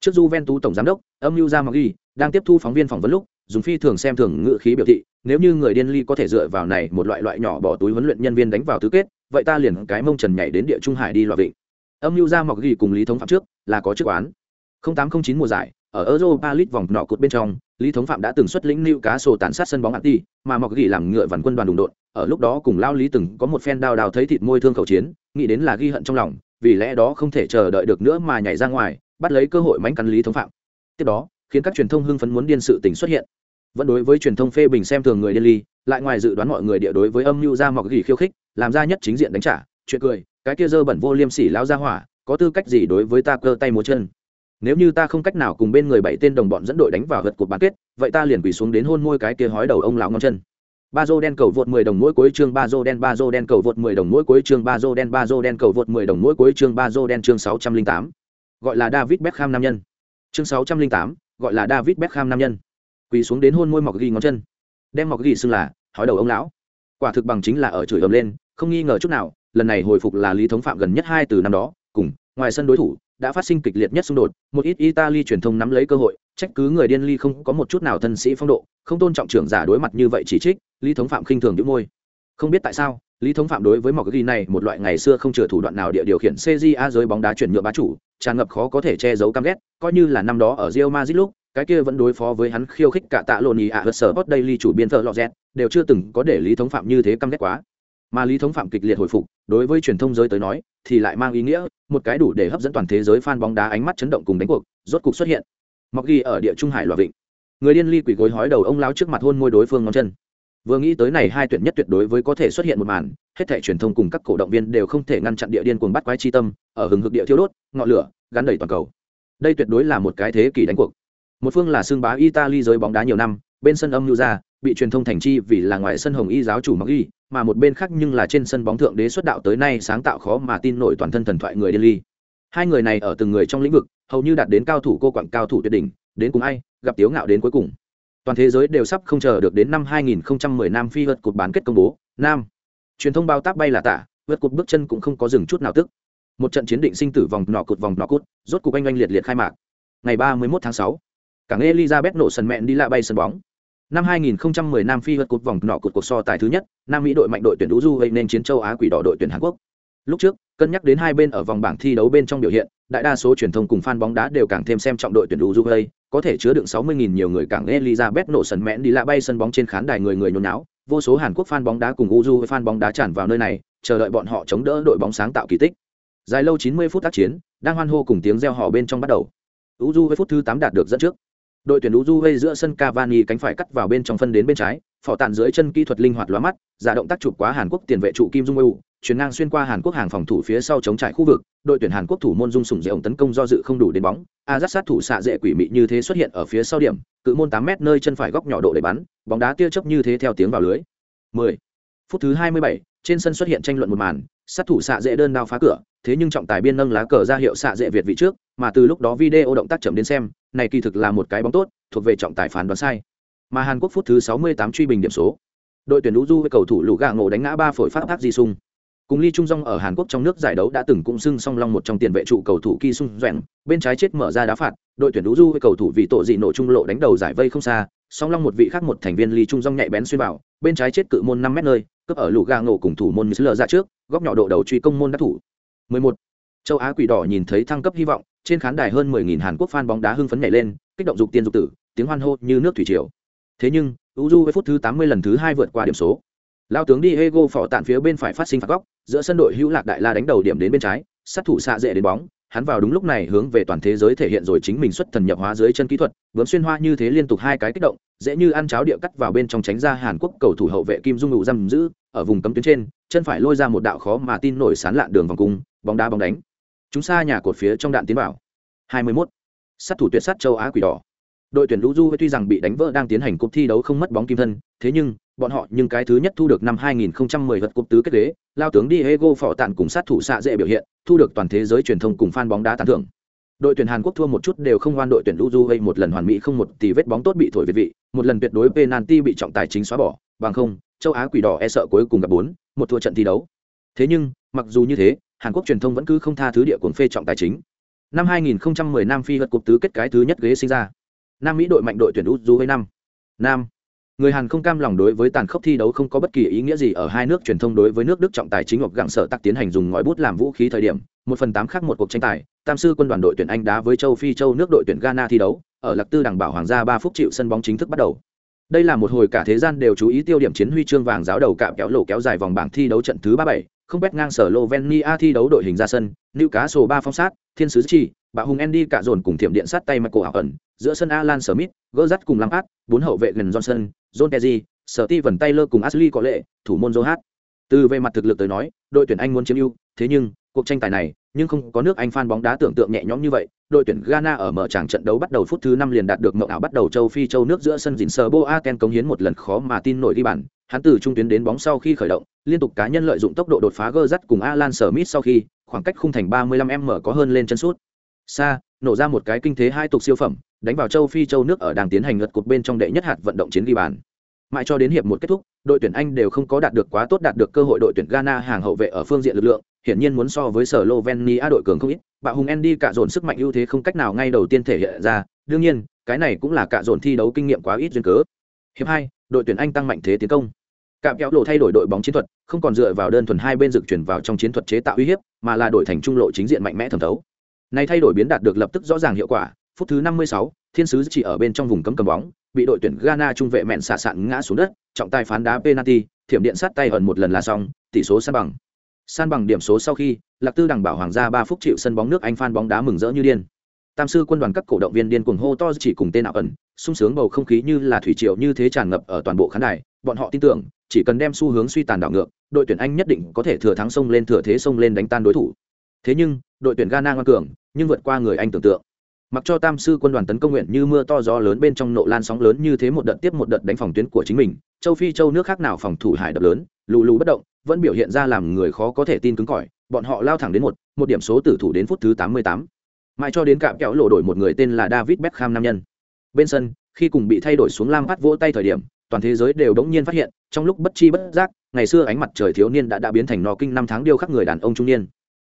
Trước Juventus tổng giám đốc, âm mưu ra ghi đang tiếp thu phóng viên phỏng vấn lúc dùng phi thường xem thường ngự khí biểu thị nếu như người điên ly có thể dựa vào này một loại loại nhỏ bỏ túi huấn luyện nhân viên đánh vào tứ kết vậy ta liền cái mông trần nhảy đến địa trung hải đi loại vịnh âm mưu ra mọc ghi cùng lý thống phạm trước là có chức oán tám không chín mùa giải ở Europa League vòng nọ cột bên trong, Lý Thống Phạm đã từng xuất lĩnh lưu cá sổ tàn sát sân bóng anti, mà Mọc ghi làm ngựa vằn quân đoàn đụng đột, ở lúc đó cùng Lao Lý từng có một phen đào đào thấy thịt môi thương khẩu chiến, nghĩ đến là ghi hận trong lòng, vì lẽ đó không thể chờ đợi được nữa mà nhảy ra ngoài, bắt lấy cơ hội mánh cắn Lý Thống Phạm. Tiếp đó, khiến các truyền thông hưng phấn muốn điên sự tình xuất hiện. Vẫn đối với truyền thông phê bình xem thường người điên ly, lại ngoài dự đoán mọi người địa đối với âm mưu ra Mọc Gỉ khiêu khích, làm ra nhất chính diện đánh trả, chuyện cười, cái kia dơ bẩn vô liêm sỉ lão ra hỏa, có tư cách gì đối với ta cơ tay múa chân nếu như ta không cách nào cùng bên người bảy tên đồng bọn dẫn đội đánh vào gật cuộc bán kết vậy ta liền quỳ xuống đến hôn môi cái kia hói đầu ông lão ngon chân ba dô đen cầu vượt 10 đồng mỗi cuối chương ba dô đen ba dô đen cầu vượt 10 đồng mỗi cuối chương ba dô đen ba dô đen cầu vượt 10 đồng mỗi cuối chương ba dô đen chương 608. gọi là david beckham nam nhân chương 608, gọi là david beckham nam nhân. Quỳ xuống đến hôn môi mọc ghi ngón chân. Đem mọc ghi xưng là, hói đầu ông lão. Quả thực bằng chính là ở chửi ầm lên, không nghi ngờ chút nào, lần này hồi phục là lý thống phạm gần nhất hai từ năm đó, cùng, ngoài sân đối thủ, đã phát sinh kịch liệt nhất xung đột, một ít italy truyền thông nắm lấy cơ hội, trách cứ người điên ly không có một chút nào thân sĩ phong độ, không tôn trọng trưởng giả đối mặt như vậy chỉ trích, lý thống phạm khinh thường đĩu môi. Không biết tại sao, lý thống phạm đối với mọc ghi này một loại ngày xưa không chừa thủ đoạn nào địa điều khiển cja giới bóng đá chuyển nhượng bá chủ tràn ngập khó có thể che giấu căm ghét, coi như là năm đó ở Real Madrid lúc, cái kia vẫn đối phó với hắn khiêu khích cả tạ lộn ý ạ hớt sở hot daily chủ biên thợ lọ z đều chưa từng có để lý thống phạm như thế căm ghét quá. Mà lý thống phạm kịch liệt hồi phục, đối với truyền thông giới tới nói, thì lại mang ý nghĩa, một cái đủ để hấp dẫn toàn thế giới fan bóng đá ánh mắt chấn động cùng đánh cuộc, rốt cục xuất hiện. Mọc ghi ở địa trung hải loa vịnh. Người điên ly quỷ gối hói đầu ông lão trước mặt hôn môi đối phương ngón chân vừa nghĩ tới này hai tuyển nhất tuyệt đối với có thể xuất hiện một màn, hết thẻ truyền thông cùng các cổ động viên đều không thể ngăn chặn địa điên cuồng bắt quái chi tâm, ở hừng hực địa thiêu đốt, ngọn lửa, gắn đầy toàn cầu. Đây tuyệt đối là một cái thế kỷ đánh cuộc. Một phương là xương bá italy giới bóng đá nhiều năm, bên sân âm lưu ra, bị truyền thông thành chi vì là ngoài sân hồng y giáo chủ mặc y mà một bên khác nhưng là trên sân bóng thượng đế xuất đạo tới nay sáng tạo khó mà tin nổi toàn thân thần thoại người điên ly. Hai người này ở từng người trong lĩnh vực, hầu như đạt đến cao thủ cô quặng cao thủ tuyệt đỉnh, đến cùng ai, gặp tiếu ngạo đến cuối cùng toàn thế giới đều sắp không chờ được đến năm 2010 nam phi vượt cột bán kết công bố. Nam. Truyền thông bao tác bay là tạ vượt cột bước chân cũng không có dừng chút nào tức. Một trận chiến định sinh tử vòng nọ cột vòng nọ cút rốt cục anh anh liệt liệt khai mạc. Ngày 31 tháng 6 cảng elizabeth nổ sân mẹn đi lạ bay sân bóng. Năm 2010 Nam Phi vượt cột vòng nọ cột cuộc so tài thứ nhất, Nam Mỹ đội mạnh đội tuyển Uju gây nên chiến châu Á quỷ đỏ đội tuyển Hàn Quốc. Lúc trước, cân nhắc đến hai bên ở vòng bảng thi đấu bên trong biểu hiện, đại đa số truyền thông cùng fan bóng đá đều càng thêm xem trọng đội tuyển Uruguay, có thể chứa đựng 60.000 nhiều người càng Elizabeth nổ sần mẽn đi lạ bay sân bóng trên khán đài người người nhốn náo, vô số Hàn Quốc fan bóng đá cùng Uruguay fan bóng đá tràn vào nơi này, chờ đợi bọn họ chống đỡ đội bóng sáng tạo kỳ tích. Dài lâu 90 phút tác chiến, đang hoan hô cùng tiếng reo hò bên trong bắt đầu. uju với phút thứ 8 đạt được dẫn trước đội tuyển Uruguay giữa sân Cavani cánh phải cắt vào bên trong phân đến bên trái, phỏ tàn dưới chân kỹ thuật linh hoạt lóa mắt, giả động tác chụp quá Hàn Quốc tiền vệ trụ Kim Dung Woo, chuyển ngang xuyên qua Hàn Quốc hàng phòng thủ phía sau chống trải khu vực, đội tuyển Hàn Quốc thủ môn Dung Sủng Dệ tấn công do dự không đủ đến bóng, Azat sát thủ xạ dễ quỷ mị như thế xuất hiện ở phía sau điểm, cự môn 8 mét nơi chân phải góc nhỏ độ để bắn, bóng đá tia chớp như thế theo tiếng vào lưới. 10. Phút thứ 27, trên sân xuất hiện tranh luận một màn, sát thủ xạ dễ đơn đao phá cửa, thế nhưng trọng tài biên nâng lá cờ ra hiệu xạ dễ Việt vị trước, mà từ lúc đó video động tác chậm đến xem, này kỳ thực là một cái bóng tốt, thuộc về trọng tài phán đoán sai. Mà Hàn Quốc phút thứ 68 truy bình điểm số. Đội tuyển Uju với cầu thủ lũ gà ngộ đánh ngã ba phổi phát tác di sung. Cùng Lee Trung Dong ở Hàn Quốc trong nước giải đấu đã từng cũng xưng song long một trong tiền vệ trụ cầu thủ Ki Sung Doãn, bên trái chết mở ra đá phạt, đội tuyển Uju với cầu thủ vì tổ dị nổ trung lộ đánh đầu giải vây không xa, song long một vị khác một thành viên Lee Trung Dong nhạy bén xuyên vào, bên trái chết cự môn 5 mét nơi, cấp ở lũ gà ngộ cùng thủ môn Lờ ra trước, góc nhỏ độ đầu truy công môn đắc thủ. 11. Châu Á quỷ đỏ nhìn thấy thăng cấp hy vọng, trên khán đài hơn 10.000 Hàn Quốc fan bóng đá hưng phấn nhảy lên, kích động dục tiên dục tử, tiếng hoan hô như nước thủy triều. Thế nhưng, Uju với phút thứ 80 lần thứ hai vượt qua điểm số. Lao tướng Diego phỏ tạn phía bên phải phát sinh phạt góc, giữa sân đội hữu lạc đại la đánh đầu điểm đến bên trái, sát thủ xạ dễ đến bóng, hắn vào đúng lúc này hướng về toàn thế giới thể hiện rồi chính mình xuất thần nhập hóa dưới chân kỹ thuật, bướm xuyên hoa như thế liên tục hai cái kích động, dễ như ăn cháo địa cắt vào bên trong tránh ra Hàn Quốc cầu thủ hậu vệ Kim Dung ngụ giam giữ, ở vùng cấm tuyến trên, chân phải lôi ra một đạo khó mà tin nổi sán lạn đường vòng cung, bóng đá bóng đánh. Chúng xa nhà cột phía trong đạn tiến vào. 21. Sát thủ tuyệt sát châu Á quỷ đỏ. Đội tuyển Lũ Du tuy rằng bị đánh vỡ đang tiến hành cuộc thi đấu không mất bóng kim thân, thế nhưng bọn họ nhưng cái thứ nhất thu được năm 2010 vật cúp tứ kết ghế, lao tướng Diego Phỏ Tạn cùng sát thủ xạ dễ biểu hiện, thu được toàn thế giới truyền thông cùng fan bóng đá tán thưởng. Đội tuyển Hàn Quốc thua một chút đều không hoan đội tuyển Uruguay một lần hoàn mỹ không một tỷ vết bóng tốt bị thổi về vị, một lần tuyệt đối penalty bị trọng tài chính xóa bỏ, bằng không, châu Á quỷ đỏ e sợ cuối cùng gặp bốn, một thua trận thi đấu. Thế nhưng, mặc dù như thế, Hàn Quốc truyền thông vẫn cứ không tha thứ địa cuồng phê trọng tài chính. Năm 2010 Nam Phi vật cục tứ kết cái thứ nhất ghế sinh ra. Nam Mỹ đội mạnh đội tuyển Uruguay năm. Nam người hàn không cam lòng đối với tàn khốc thi đấu không có bất kỳ ý nghĩa gì ở hai nước truyền thông đối với nước đức trọng tài chính ngọc gặng sở tắc tiến hành dùng ngòi bút làm vũ khí thời điểm một phần tám khác một cuộc tranh tài tam sư quân đoàn đội tuyển anh đá với châu phi châu nước đội tuyển ghana thi đấu ở lạc tư đảm bảo hoàng gia ba phút chịu sân bóng chính thức bắt đầu đây là một hồi cả thế gian đều chú ý tiêu điểm chiến huy chương vàng giáo đầu cạm kéo lộ kéo dài vòng bảng thi đấu trận thứ ba bảy không quét ngang sở Lovenia thi đấu đội hình ra sân, Newcastle ba phong sát, Thiên sứ chỉ, bạo hùng Andy cả dồn cùng thiểm điện sát tay Michael ẩn, giữa sân Alan Smith, Gerrard cùng Lampard, bốn hậu vệ gần Johnson, John Terry, Steven Taylor cùng Ashley có lệ, thủ môn Joe Hart. Từ về mặt thực lực tới nói, đội tuyển Anh muốn chiếm ưu, thế nhưng, cuộc tranh tài này, nhưng không có nước Anh fan bóng đá tưởng tượng nhẹ nhõm như vậy. Đội tuyển Ghana ở mở tràng trận đấu bắt đầu phút thứ 5 liền đạt được mộng ảo bắt đầu châu Phi châu nước giữa sân dịn sờ Boaken cống hiến một lần khó mà tin nổi đi bàn, hắn từ trung tuyến đến bóng sau khi khởi động, liên tục cá nhân lợi dụng tốc độ đột phá gơ dắt cùng Alan Smith sau khi, khoảng cách khung thành 35m có hơn lên chân sút. Xa, nổ ra một cái kinh thế hai tục siêu phẩm, đánh vào châu Phi châu nước ở đang tiến hành ngật cột bên trong đệ nhất hạt vận động chiến ghi bàn. Mãi cho đến hiệp một kết thúc, đội tuyển Anh đều không có đạt được quá tốt đạt được cơ hội đội tuyển Ghana hàng hậu vệ ở phương diện lực lượng, hiển nhiên muốn so với Slovenia đội cường không ít, bạo hùng Andy cả dồn sức mạnh ưu thế không cách nào ngay đầu tiên thể hiện ra, đương nhiên, cái này cũng là cả dồn thi đấu kinh nghiệm quá ít duyên cớ. Hiệp hai, đội tuyển Anh tăng mạnh thế tiến công. Cạm kéo lộ thay đổi đội bóng chiến thuật, không còn dựa vào đơn thuần hai bên dực chuyển vào trong chiến thuật chế tạo uy hiếp, mà là đổi thành trung lộ chính diện mạnh mẽ thẩm thấu. Này thay đổi biến đạt được lập tức rõ ràng hiệu quả, phút thứ 56, Thiên sứ chỉ ở bên trong vùng cấm cầm bóng, bị đội tuyển Ghana trung vệ mẹn xạ sạn ngã xuống đất, trọng tài phán đá penalty, thiểm điện sát tay ẩn một lần là xong, tỷ số san bằng. San bằng điểm số sau khi, Lạc Tư đằng bảo hoàng gia 3 phút chịu sân bóng nước Anh fan bóng đá mừng rỡ như điên. Tam sư quân đoàn các cổ động viên điên cuồng hô to chỉ cùng tên nào ẩn, sung sướng bầu không khí như là thủy triều như thế tràn ngập ở toàn bộ khán đài, bọn họ tin tưởng, chỉ cần đem xu hướng suy tàn đảo ngược, đội tuyển Anh nhất định có thể thừa thắng sông lên thừa thế sông lên đánh tan đối thủ. Thế nhưng, đội tuyển Ghana ngoan cường, nhưng vượt qua người Anh tưởng tượng. Mặc cho Tam sư quân đoàn tấn công nguyện như mưa to gió lớn bên trong nộ lan sóng lớn như thế một đợt tiếp một đợt đánh phòng tuyến của chính mình, châu Phi châu nước khác nào phòng thủ hải đập lớn, lù lù bất động, vẫn biểu hiện ra làm người khó có thể tin cứng cỏi, bọn họ lao thẳng đến một, một điểm số tử thủ đến phút thứ 88. Mãi cho đến cạm kẹo lộ đổi một người tên là David Beckham nam nhân. Bên sân, khi cùng bị thay đổi xuống Lam phát vỗ tay thời điểm, toàn thế giới đều đống nhiên phát hiện, trong lúc bất chi bất giác, ngày xưa ánh mặt trời thiếu niên đã đã biến thành nò kinh năm tháng điêu khắc người đàn ông trung niên.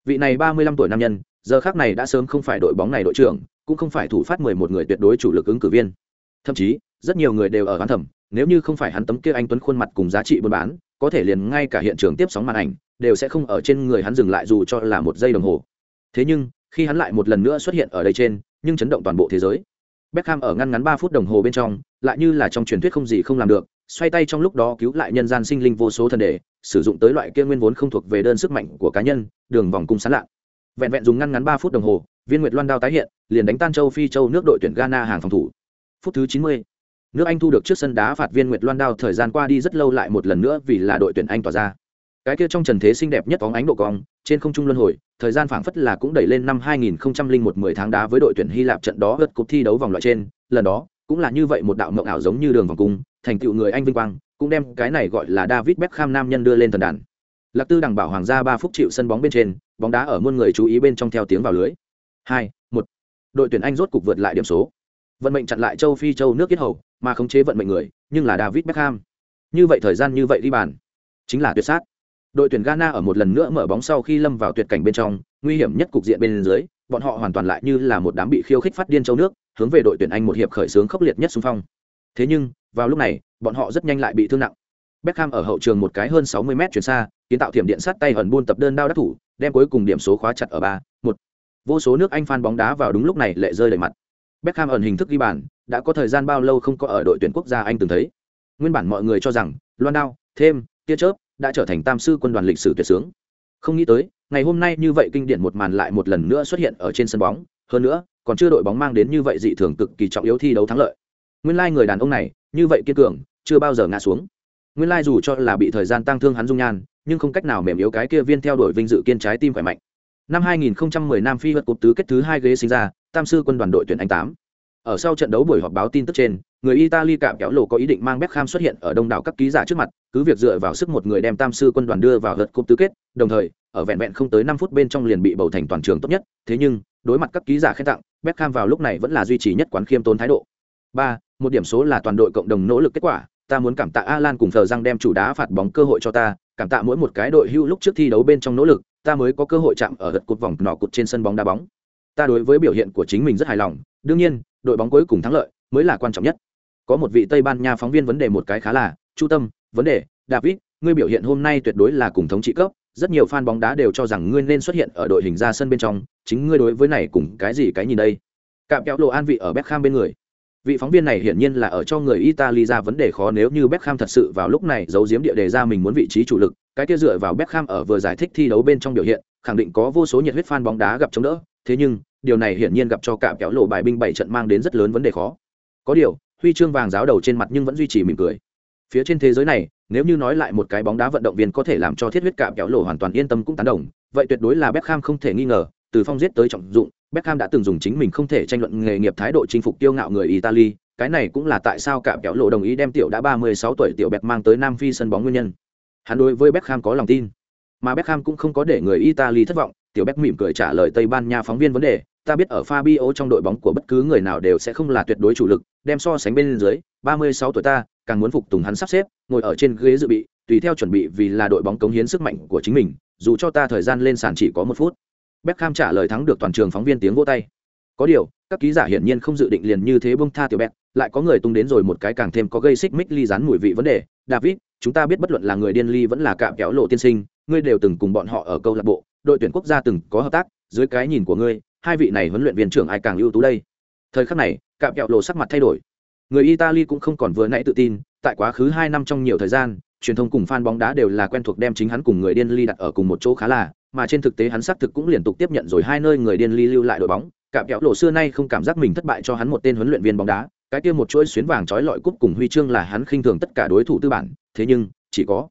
Vị này 35 tuổi nam nhân, giờ khác này đã sớm không phải đội bóng này đội trưởng, cũng không phải thủ phát 11 người tuyệt đối chủ lực ứng cử viên. Thậm chí, rất nhiều người đều ở oán thầm, nếu như không phải hắn tấm kia anh tuấn khuôn mặt cùng giá trị buôn bán, có thể liền ngay cả hiện trường tiếp sóng màn ảnh đều sẽ không ở trên người hắn dừng lại dù cho là một giây đồng hồ. Thế nhưng, khi hắn lại một lần nữa xuất hiện ở đây trên, nhưng chấn động toàn bộ thế giới. Beckham ở ngăn ngắn 3 phút đồng hồ bên trong, lại như là trong truyền thuyết không gì không làm được, xoay tay trong lúc đó cứu lại nhân gian sinh linh vô số thần đề, sử dụng tới loại kia nguyên vốn không thuộc về đơn sức mạnh của cá nhân, đường vòng cung sáng lạ. Vẹn vẹn dùng ngăn ngắn 3 phút đồng hồ, Viên Nguyệt Loan đao tái hiện, liền đánh tan châu Phi châu nước đội tuyển Ghana hàng phòng thủ. Phút thứ 90, nước Anh thu được trước sân đá phạt Viên Nguyệt Loan đao thời gian qua đi rất lâu lại một lần nữa vì là đội tuyển Anh tỏa ra. Cái kia trong trần thế xinh đẹp nhất bóng ánh độ cong, trên không trung luân hồi, thời gian phảng phất là cũng đẩy lên năm 2001 10 tháng đá với đội tuyển Hy Lạp trận đó vượt cuộc thi đấu vòng loại trên, lần đó cũng là như vậy một đạo mộng ảo giống như đường vòng cung, thành tựu người Anh vinh quang, cũng đem cái này gọi là David Beckham nam nhân đưa lên thần đàn. Lạc Tư đằng bảo hoàng gia ba phút chịu sân bóng bên trên, bóng đá ở muôn người chú ý bên trong theo tiếng vào lưới. 2, 1. Đội tuyển Anh rốt cục vượt lại điểm số. Vận mệnh chặn lại châu Phi châu nước kết hầu, mà khống chế vận mệnh người, nhưng là David Beckham. Như vậy thời gian như vậy đi bàn, chính là tuyệt sát. Đội tuyển Ghana ở một lần nữa mở bóng sau khi lâm vào tuyệt cảnh bên trong, nguy hiểm nhất cục diện bên dưới, bọn họ hoàn toàn lại như là một đám bị khiêu khích phát điên châu nước, hướng về đội tuyển Anh một hiệp khởi xướng khốc liệt nhất xung phong. Thế nhưng, vào lúc này, bọn họ rất nhanh lại bị thương nặng. Beckham ở hậu trường một cái hơn 60m chuyển xa, kiến tạo thiểm điện sát tay ẩn buôn tập đơn đao đắc thủ, đem cuối cùng điểm số khóa chặt ở 3, 1. Vô số nước Anh phan bóng đá vào đúng lúc này lệ rơi đầy mặt. Beckham ẩn hình thức ghi bàn, đã có thời gian bao lâu không có ở đội tuyển quốc gia Anh từng thấy. Nguyên bản mọi người cho rằng, loan đao, thêm, tia chớp, đã trở thành tam sư quân đoàn lịch sử tuyệt sướng. Không nghĩ tới, ngày hôm nay như vậy kinh điển một màn lại một lần nữa xuất hiện ở trên sân bóng, hơn nữa, còn chưa đội bóng mang đến như vậy dị thường cực kỳ trọng yếu thi đấu thắng lợi. Nguyên lai like người đàn ông này, như vậy kiên cường, chưa bao giờ ngã xuống. Nguyên lai like dù cho là bị thời gian tăng thương hắn dung nhan, nhưng không cách nào mềm yếu cái kia viên theo đuổi vinh dự kiên trái tim khỏe mạnh. Năm 2010 Nam Phi vượt cột tứ kết thứ hai ghế sinh ra, tam sư quân đoàn đội tuyển Anh 8. Ở sau trận đấu buổi họp báo tin tức trên, người Italy cạm kéo lộ có ý định mang Beckham xuất hiện ở đông đảo các ký giả trước mặt, cứ việc dựa vào sức một người đem tam sư quân đoàn đưa vào vượt cúp tứ kết, đồng thời, ở vẹn vẹn không tới 5 phút bên trong liền bị bầu thành toàn trường tốt nhất, thế nhưng, đối mặt các ký giả khen tặng, Beckham vào lúc này vẫn là duy trì nhất quán khiêm tốn thái độ. Ba Một điểm số là toàn đội cộng đồng nỗ lực kết quả, ta muốn cảm tạ Alan cùng Thờ Giang đem chủ đá phạt bóng cơ hội cho ta, cảm tạ mỗi một cái đội hưu lúc trước thi đấu bên trong nỗ lực, ta mới có cơ hội chạm ở gật cột vòng nọ cột trên sân bóng đá bóng. Ta đối với biểu hiện của chính mình rất hài lòng, đương nhiên, đội bóng cuối cùng thắng lợi mới là quan trọng nhất. Có một vị Tây Ban Nha phóng viên vấn đề một cái khá là, Chu Tâm, vấn đề, David, ngươi biểu hiện hôm nay tuyệt đối là cùng thống trị cấp, rất nhiều fan bóng đá đều cho rằng ngươi nên xuất hiện ở đội hình ra sân bên trong, chính ngươi đối với này cùng cái gì cái nhìn đây? cạm kéo lộ an vị ở Beckham bên người vị phóng viên này hiển nhiên là ở cho người Italy ra vấn đề khó nếu như Beckham thật sự vào lúc này giấu giếm địa đề ra mình muốn vị trí chủ lực, cái kia dựa vào Beckham ở vừa giải thích thi đấu bên trong biểu hiện, khẳng định có vô số nhiệt huyết fan bóng đá gặp chống đỡ. Thế nhưng, điều này hiển nhiên gặp cho cả kéo lộ bài binh bảy trận mang đến rất lớn vấn đề khó. Có điều, huy chương vàng giáo đầu trên mặt nhưng vẫn duy trì mỉm cười. Phía trên thế giới này, nếu như nói lại một cái bóng đá vận động viên có thể làm cho thiết huyết cạm kéo lộ hoàn toàn yên tâm cũng tán đồng, vậy tuyệt đối là Beckham không thể nghi ngờ, từ phong giết tới trọng dụng Beckham đã từng dùng chính mình không thể tranh luận nghề nghiệp thái độ chinh phục tiêu ngạo người Italy cái này cũng là tại sao cạm kéo lộ đồng ý đem tiểu đã 36 tuổi tiểu Beck mang tới Nam Phi sân bóng nguyên nhân hắn đối với Beckham có lòng tin mà Beckham cũng không có để người Italy thất vọng tiểu Beck mỉm cười trả lời Tây Ban Nha phóng viên vấn đề ta biết ở Fabio trong đội bóng của bất cứ người nào đều sẽ không là tuyệt đối chủ lực, đem so sánh bên dưới, 36 tuổi ta, càng muốn phục tùng hắn sắp xếp, ngồi ở trên ghế dự bị, tùy theo chuẩn bị vì là đội bóng cống hiến sức mạnh của chính mình, dù cho ta thời gian lên sàn chỉ có một phút. Beckham trả lời thắng được toàn trường phóng viên tiếng vỗ tay. Có điều, các ký giả hiển nhiên không dự định liền như thế bông tha tiểu Beck, lại có người tung đến rồi một cái càng thêm có gây xích mích ly rán mùi vị vấn đề. David, chúng ta biết bất luận là người điên ly vẫn là cạm kéo lộ tiên sinh, ngươi đều từng cùng bọn họ ở câu lạc bộ, đội tuyển quốc gia từng có hợp tác, dưới cái nhìn của ngươi, hai vị này huấn luyện viên trưởng ai càng ưu tú đây thời khắc này cạm kẹo lộ sắc mặt thay đổi người italy cũng không còn vừa nãy tự tin tại quá khứ hai năm trong nhiều thời gian truyền thông cùng fan bóng đá đều là quen thuộc đem chính hắn cùng người điên ly đặt ở cùng một chỗ khá là mà trên thực tế hắn xác thực cũng liên tục tiếp nhận rồi hai nơi người điên ly lưu lại đội bóng. Cạm kẹo lộ xưa nay không cảm giác mình thất bại cho hắn một tên huấn luyện viên bóng đá. Cái kia một chuỗi xuyến vàng trói lọi cúp cùng huy chương là hắn khinh thường tất cả đối thủ tư bản. Thế nhưng chỉ có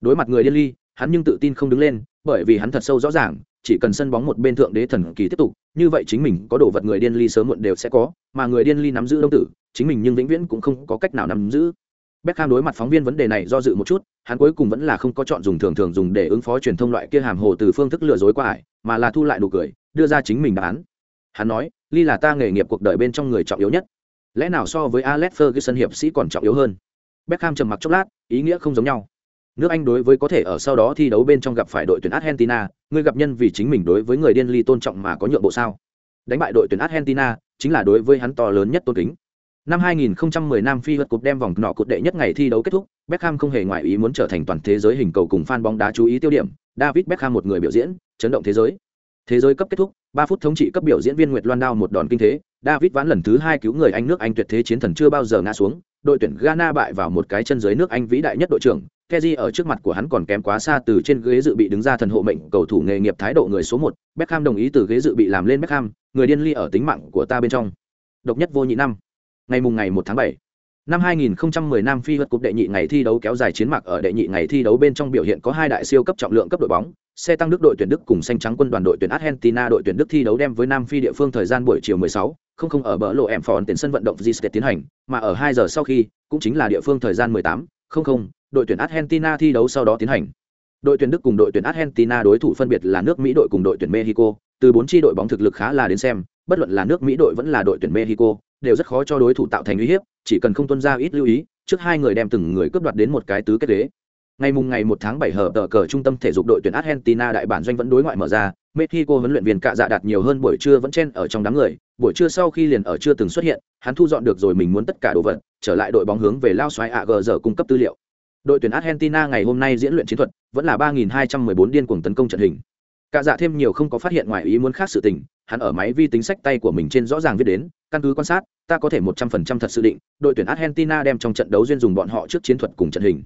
đối mặt người điên ly hắn nhưng tự tin không đứng lên bởi vì hắn thật sâu rõ ràng chỉ cần sân bóng một bên thượng đế thần kỳ tiếp tục như vậy chính mình có đồ vật người điên ly sớm muộn đều sẽ có mà người điên ly nắm giữ đông tử chính mình nhưng vĩnh viễn cũng không có cách nào nắm giữ. Beckham đối mặt phóng viên vấn đề này do dự một chút, hắn cuối cùng vẫn là không có chọn dùng thường thường dùng để ứng phó truyền thông loại kia hàm hồ từ phương thức lừa dối qua ải, mà là thu lại nụ cười, đưa ra chính mình đáp án. Hắn nói, Ly là ta nghề nghiệp cuộc đời bên trong người trọng yếu nhất. Lẽ nào so với Alex Ferguson hiệp sĩ còn trọng yếu hơn? Beckham trầm mặc chốc lát, ý nghĩa không giống nhau nước anh đối với có thể ở sau đó thi đấu bên trong gặp phải đội tuyển argentina người gặp nhân vì chính mình đối với người điên ly tôn trọng mà có nhượng bộ sao đánh bại đội tuyển argentina chính là đối với hắn to lớn nhất tôn kính năm 2010 Nam Phi vượt cục đem vòng nọ cột đệ nhất ngày thi đấu kết thúc, Beckham không hề ngoại ý muốn trở thành toàn thế giới hình cầu cùng fan bóng đá chú ý tiêu điểm, David Beckham một người biểu diễn, chấn động thế giới. Thế giới cấp kết thúc, 3 phút thống trị cấp biểu diễn viên Nguyệt Loan đao một đòn kinh thế, David ván lần thứ hai cứu người Anh nước Anh tuyệt thế chiến thần chưa bao giờ ngã xuống, đội tuyển Ghana bại vào một cái chân dưới nước Anh vĩ đại nhất đội trưởng, Kezi ở trước mặt của hắn còn kém quá xa từ trên ghế dự bị đứng ra thần hộ mệnh cầu thủ nghề nghiệp thái độ người số 1, Beckham đồng ý từ ghế dự bị làm lên Beckham, người điên ly ở tính mạng của ta bên trong. Độc nhất vô nhị năm. Ngày mùng ngày 1 tháng 7. Năm 2010 Nam Phi vượt cục đệ nhị ngày thi đấu kéo dài chiến mạc ở đệ nhị ngày thi đấu bên trong biểu hiện có hai đại siêu cấp trọng lượng cấp đội bóng, xe tăng Đức đội tuyển Đức cùng xanh trắng quân đoàn đội tuyển Argentina đội tuyển Đức thi đấu đem với Nam Phi địa phương thời gian buổi chiều 16, không không ở bờ lộ ẻm phòn tiền sân vận động Gistet tiến hành, mà ở 2 giờ sau khi, cũng chính là địa phương thời gian 18, không không, đội tuyển Argentina thi đấu sau đó tiến hành. Đội tuyển Đức cùng đội tuyển Argentina đối thủ phân biệt là nước Mỹ đội cùng đội tuyển Mexico, từ bốn chi đội bóng thực lực khá là đến xem, bất luận là nước Mỹ đội vẫn là đội tuyển Mexico, đều rất khó cho đối thủ tạo thành uy hiếp, chỉ cần không tuân ra ít lưu ý, trước hai người đem từng người cướp đoạt đến một cái tứ kết ghế. Ngày mùng ngày 1 tháng 7 hợp tờ cờ trung tâm thể dục đội tuyển Argentina đại bản doanh vẫn đối ngoại mở ra, Mexico huấn luyện viên cạ dạ đạt nhiều hơn buổi trưa vẫn chen ở trong đám người, buổi trưa sau khi liền ở chưa từng xuất hiện, hắn thu dọn được rồi mình muốn tất cả đồ vật, trở lại đội bóng hướng về lao xoáy AG giờ cung cấp tư liệu. Đội tuyển Argentina ngày hôm nay diễn luyện chiến thuật, vẫn là 3214 điên cuồng tấn công trận hình. Cạ dạ thêm nhiều không có phát hiện ngoài ý muốn khác sự tình, hắn ở máy vi tính sách tay của mình trên rõ ràng viết đến, căn cứ quan sát, ta có thể 100% thật sự định, đội tuyển Argentina đem trong trận đấu duyên dùng bọn họ trước chiến thuật cùng trận hình.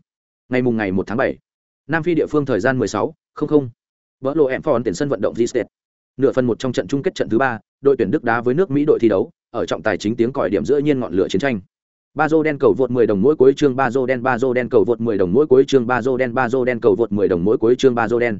Ngày mùng ngày một tháng bảy Nam Phi địa phương thời gian mười sáu không không vỡ lộ em phòn tiền sân vận động Gistet. Nửa phần một trong trận chung kết trận thứ ba, đội tuyển Đức đá với nước Mỹ đội thi đấu, ở trọng tài chính tiếng còi điểm giữa nhiên ngọn lửa chiến tranh ba dô đen cầu vượt 10 đồng mỗi cuối chương ba dô đen ba dô đen cầu vượt 10 đồng mỗi cuối chương ba dô đen ba dô đen cầu vượt 10 đồng mỗi cuối chương ba dô đen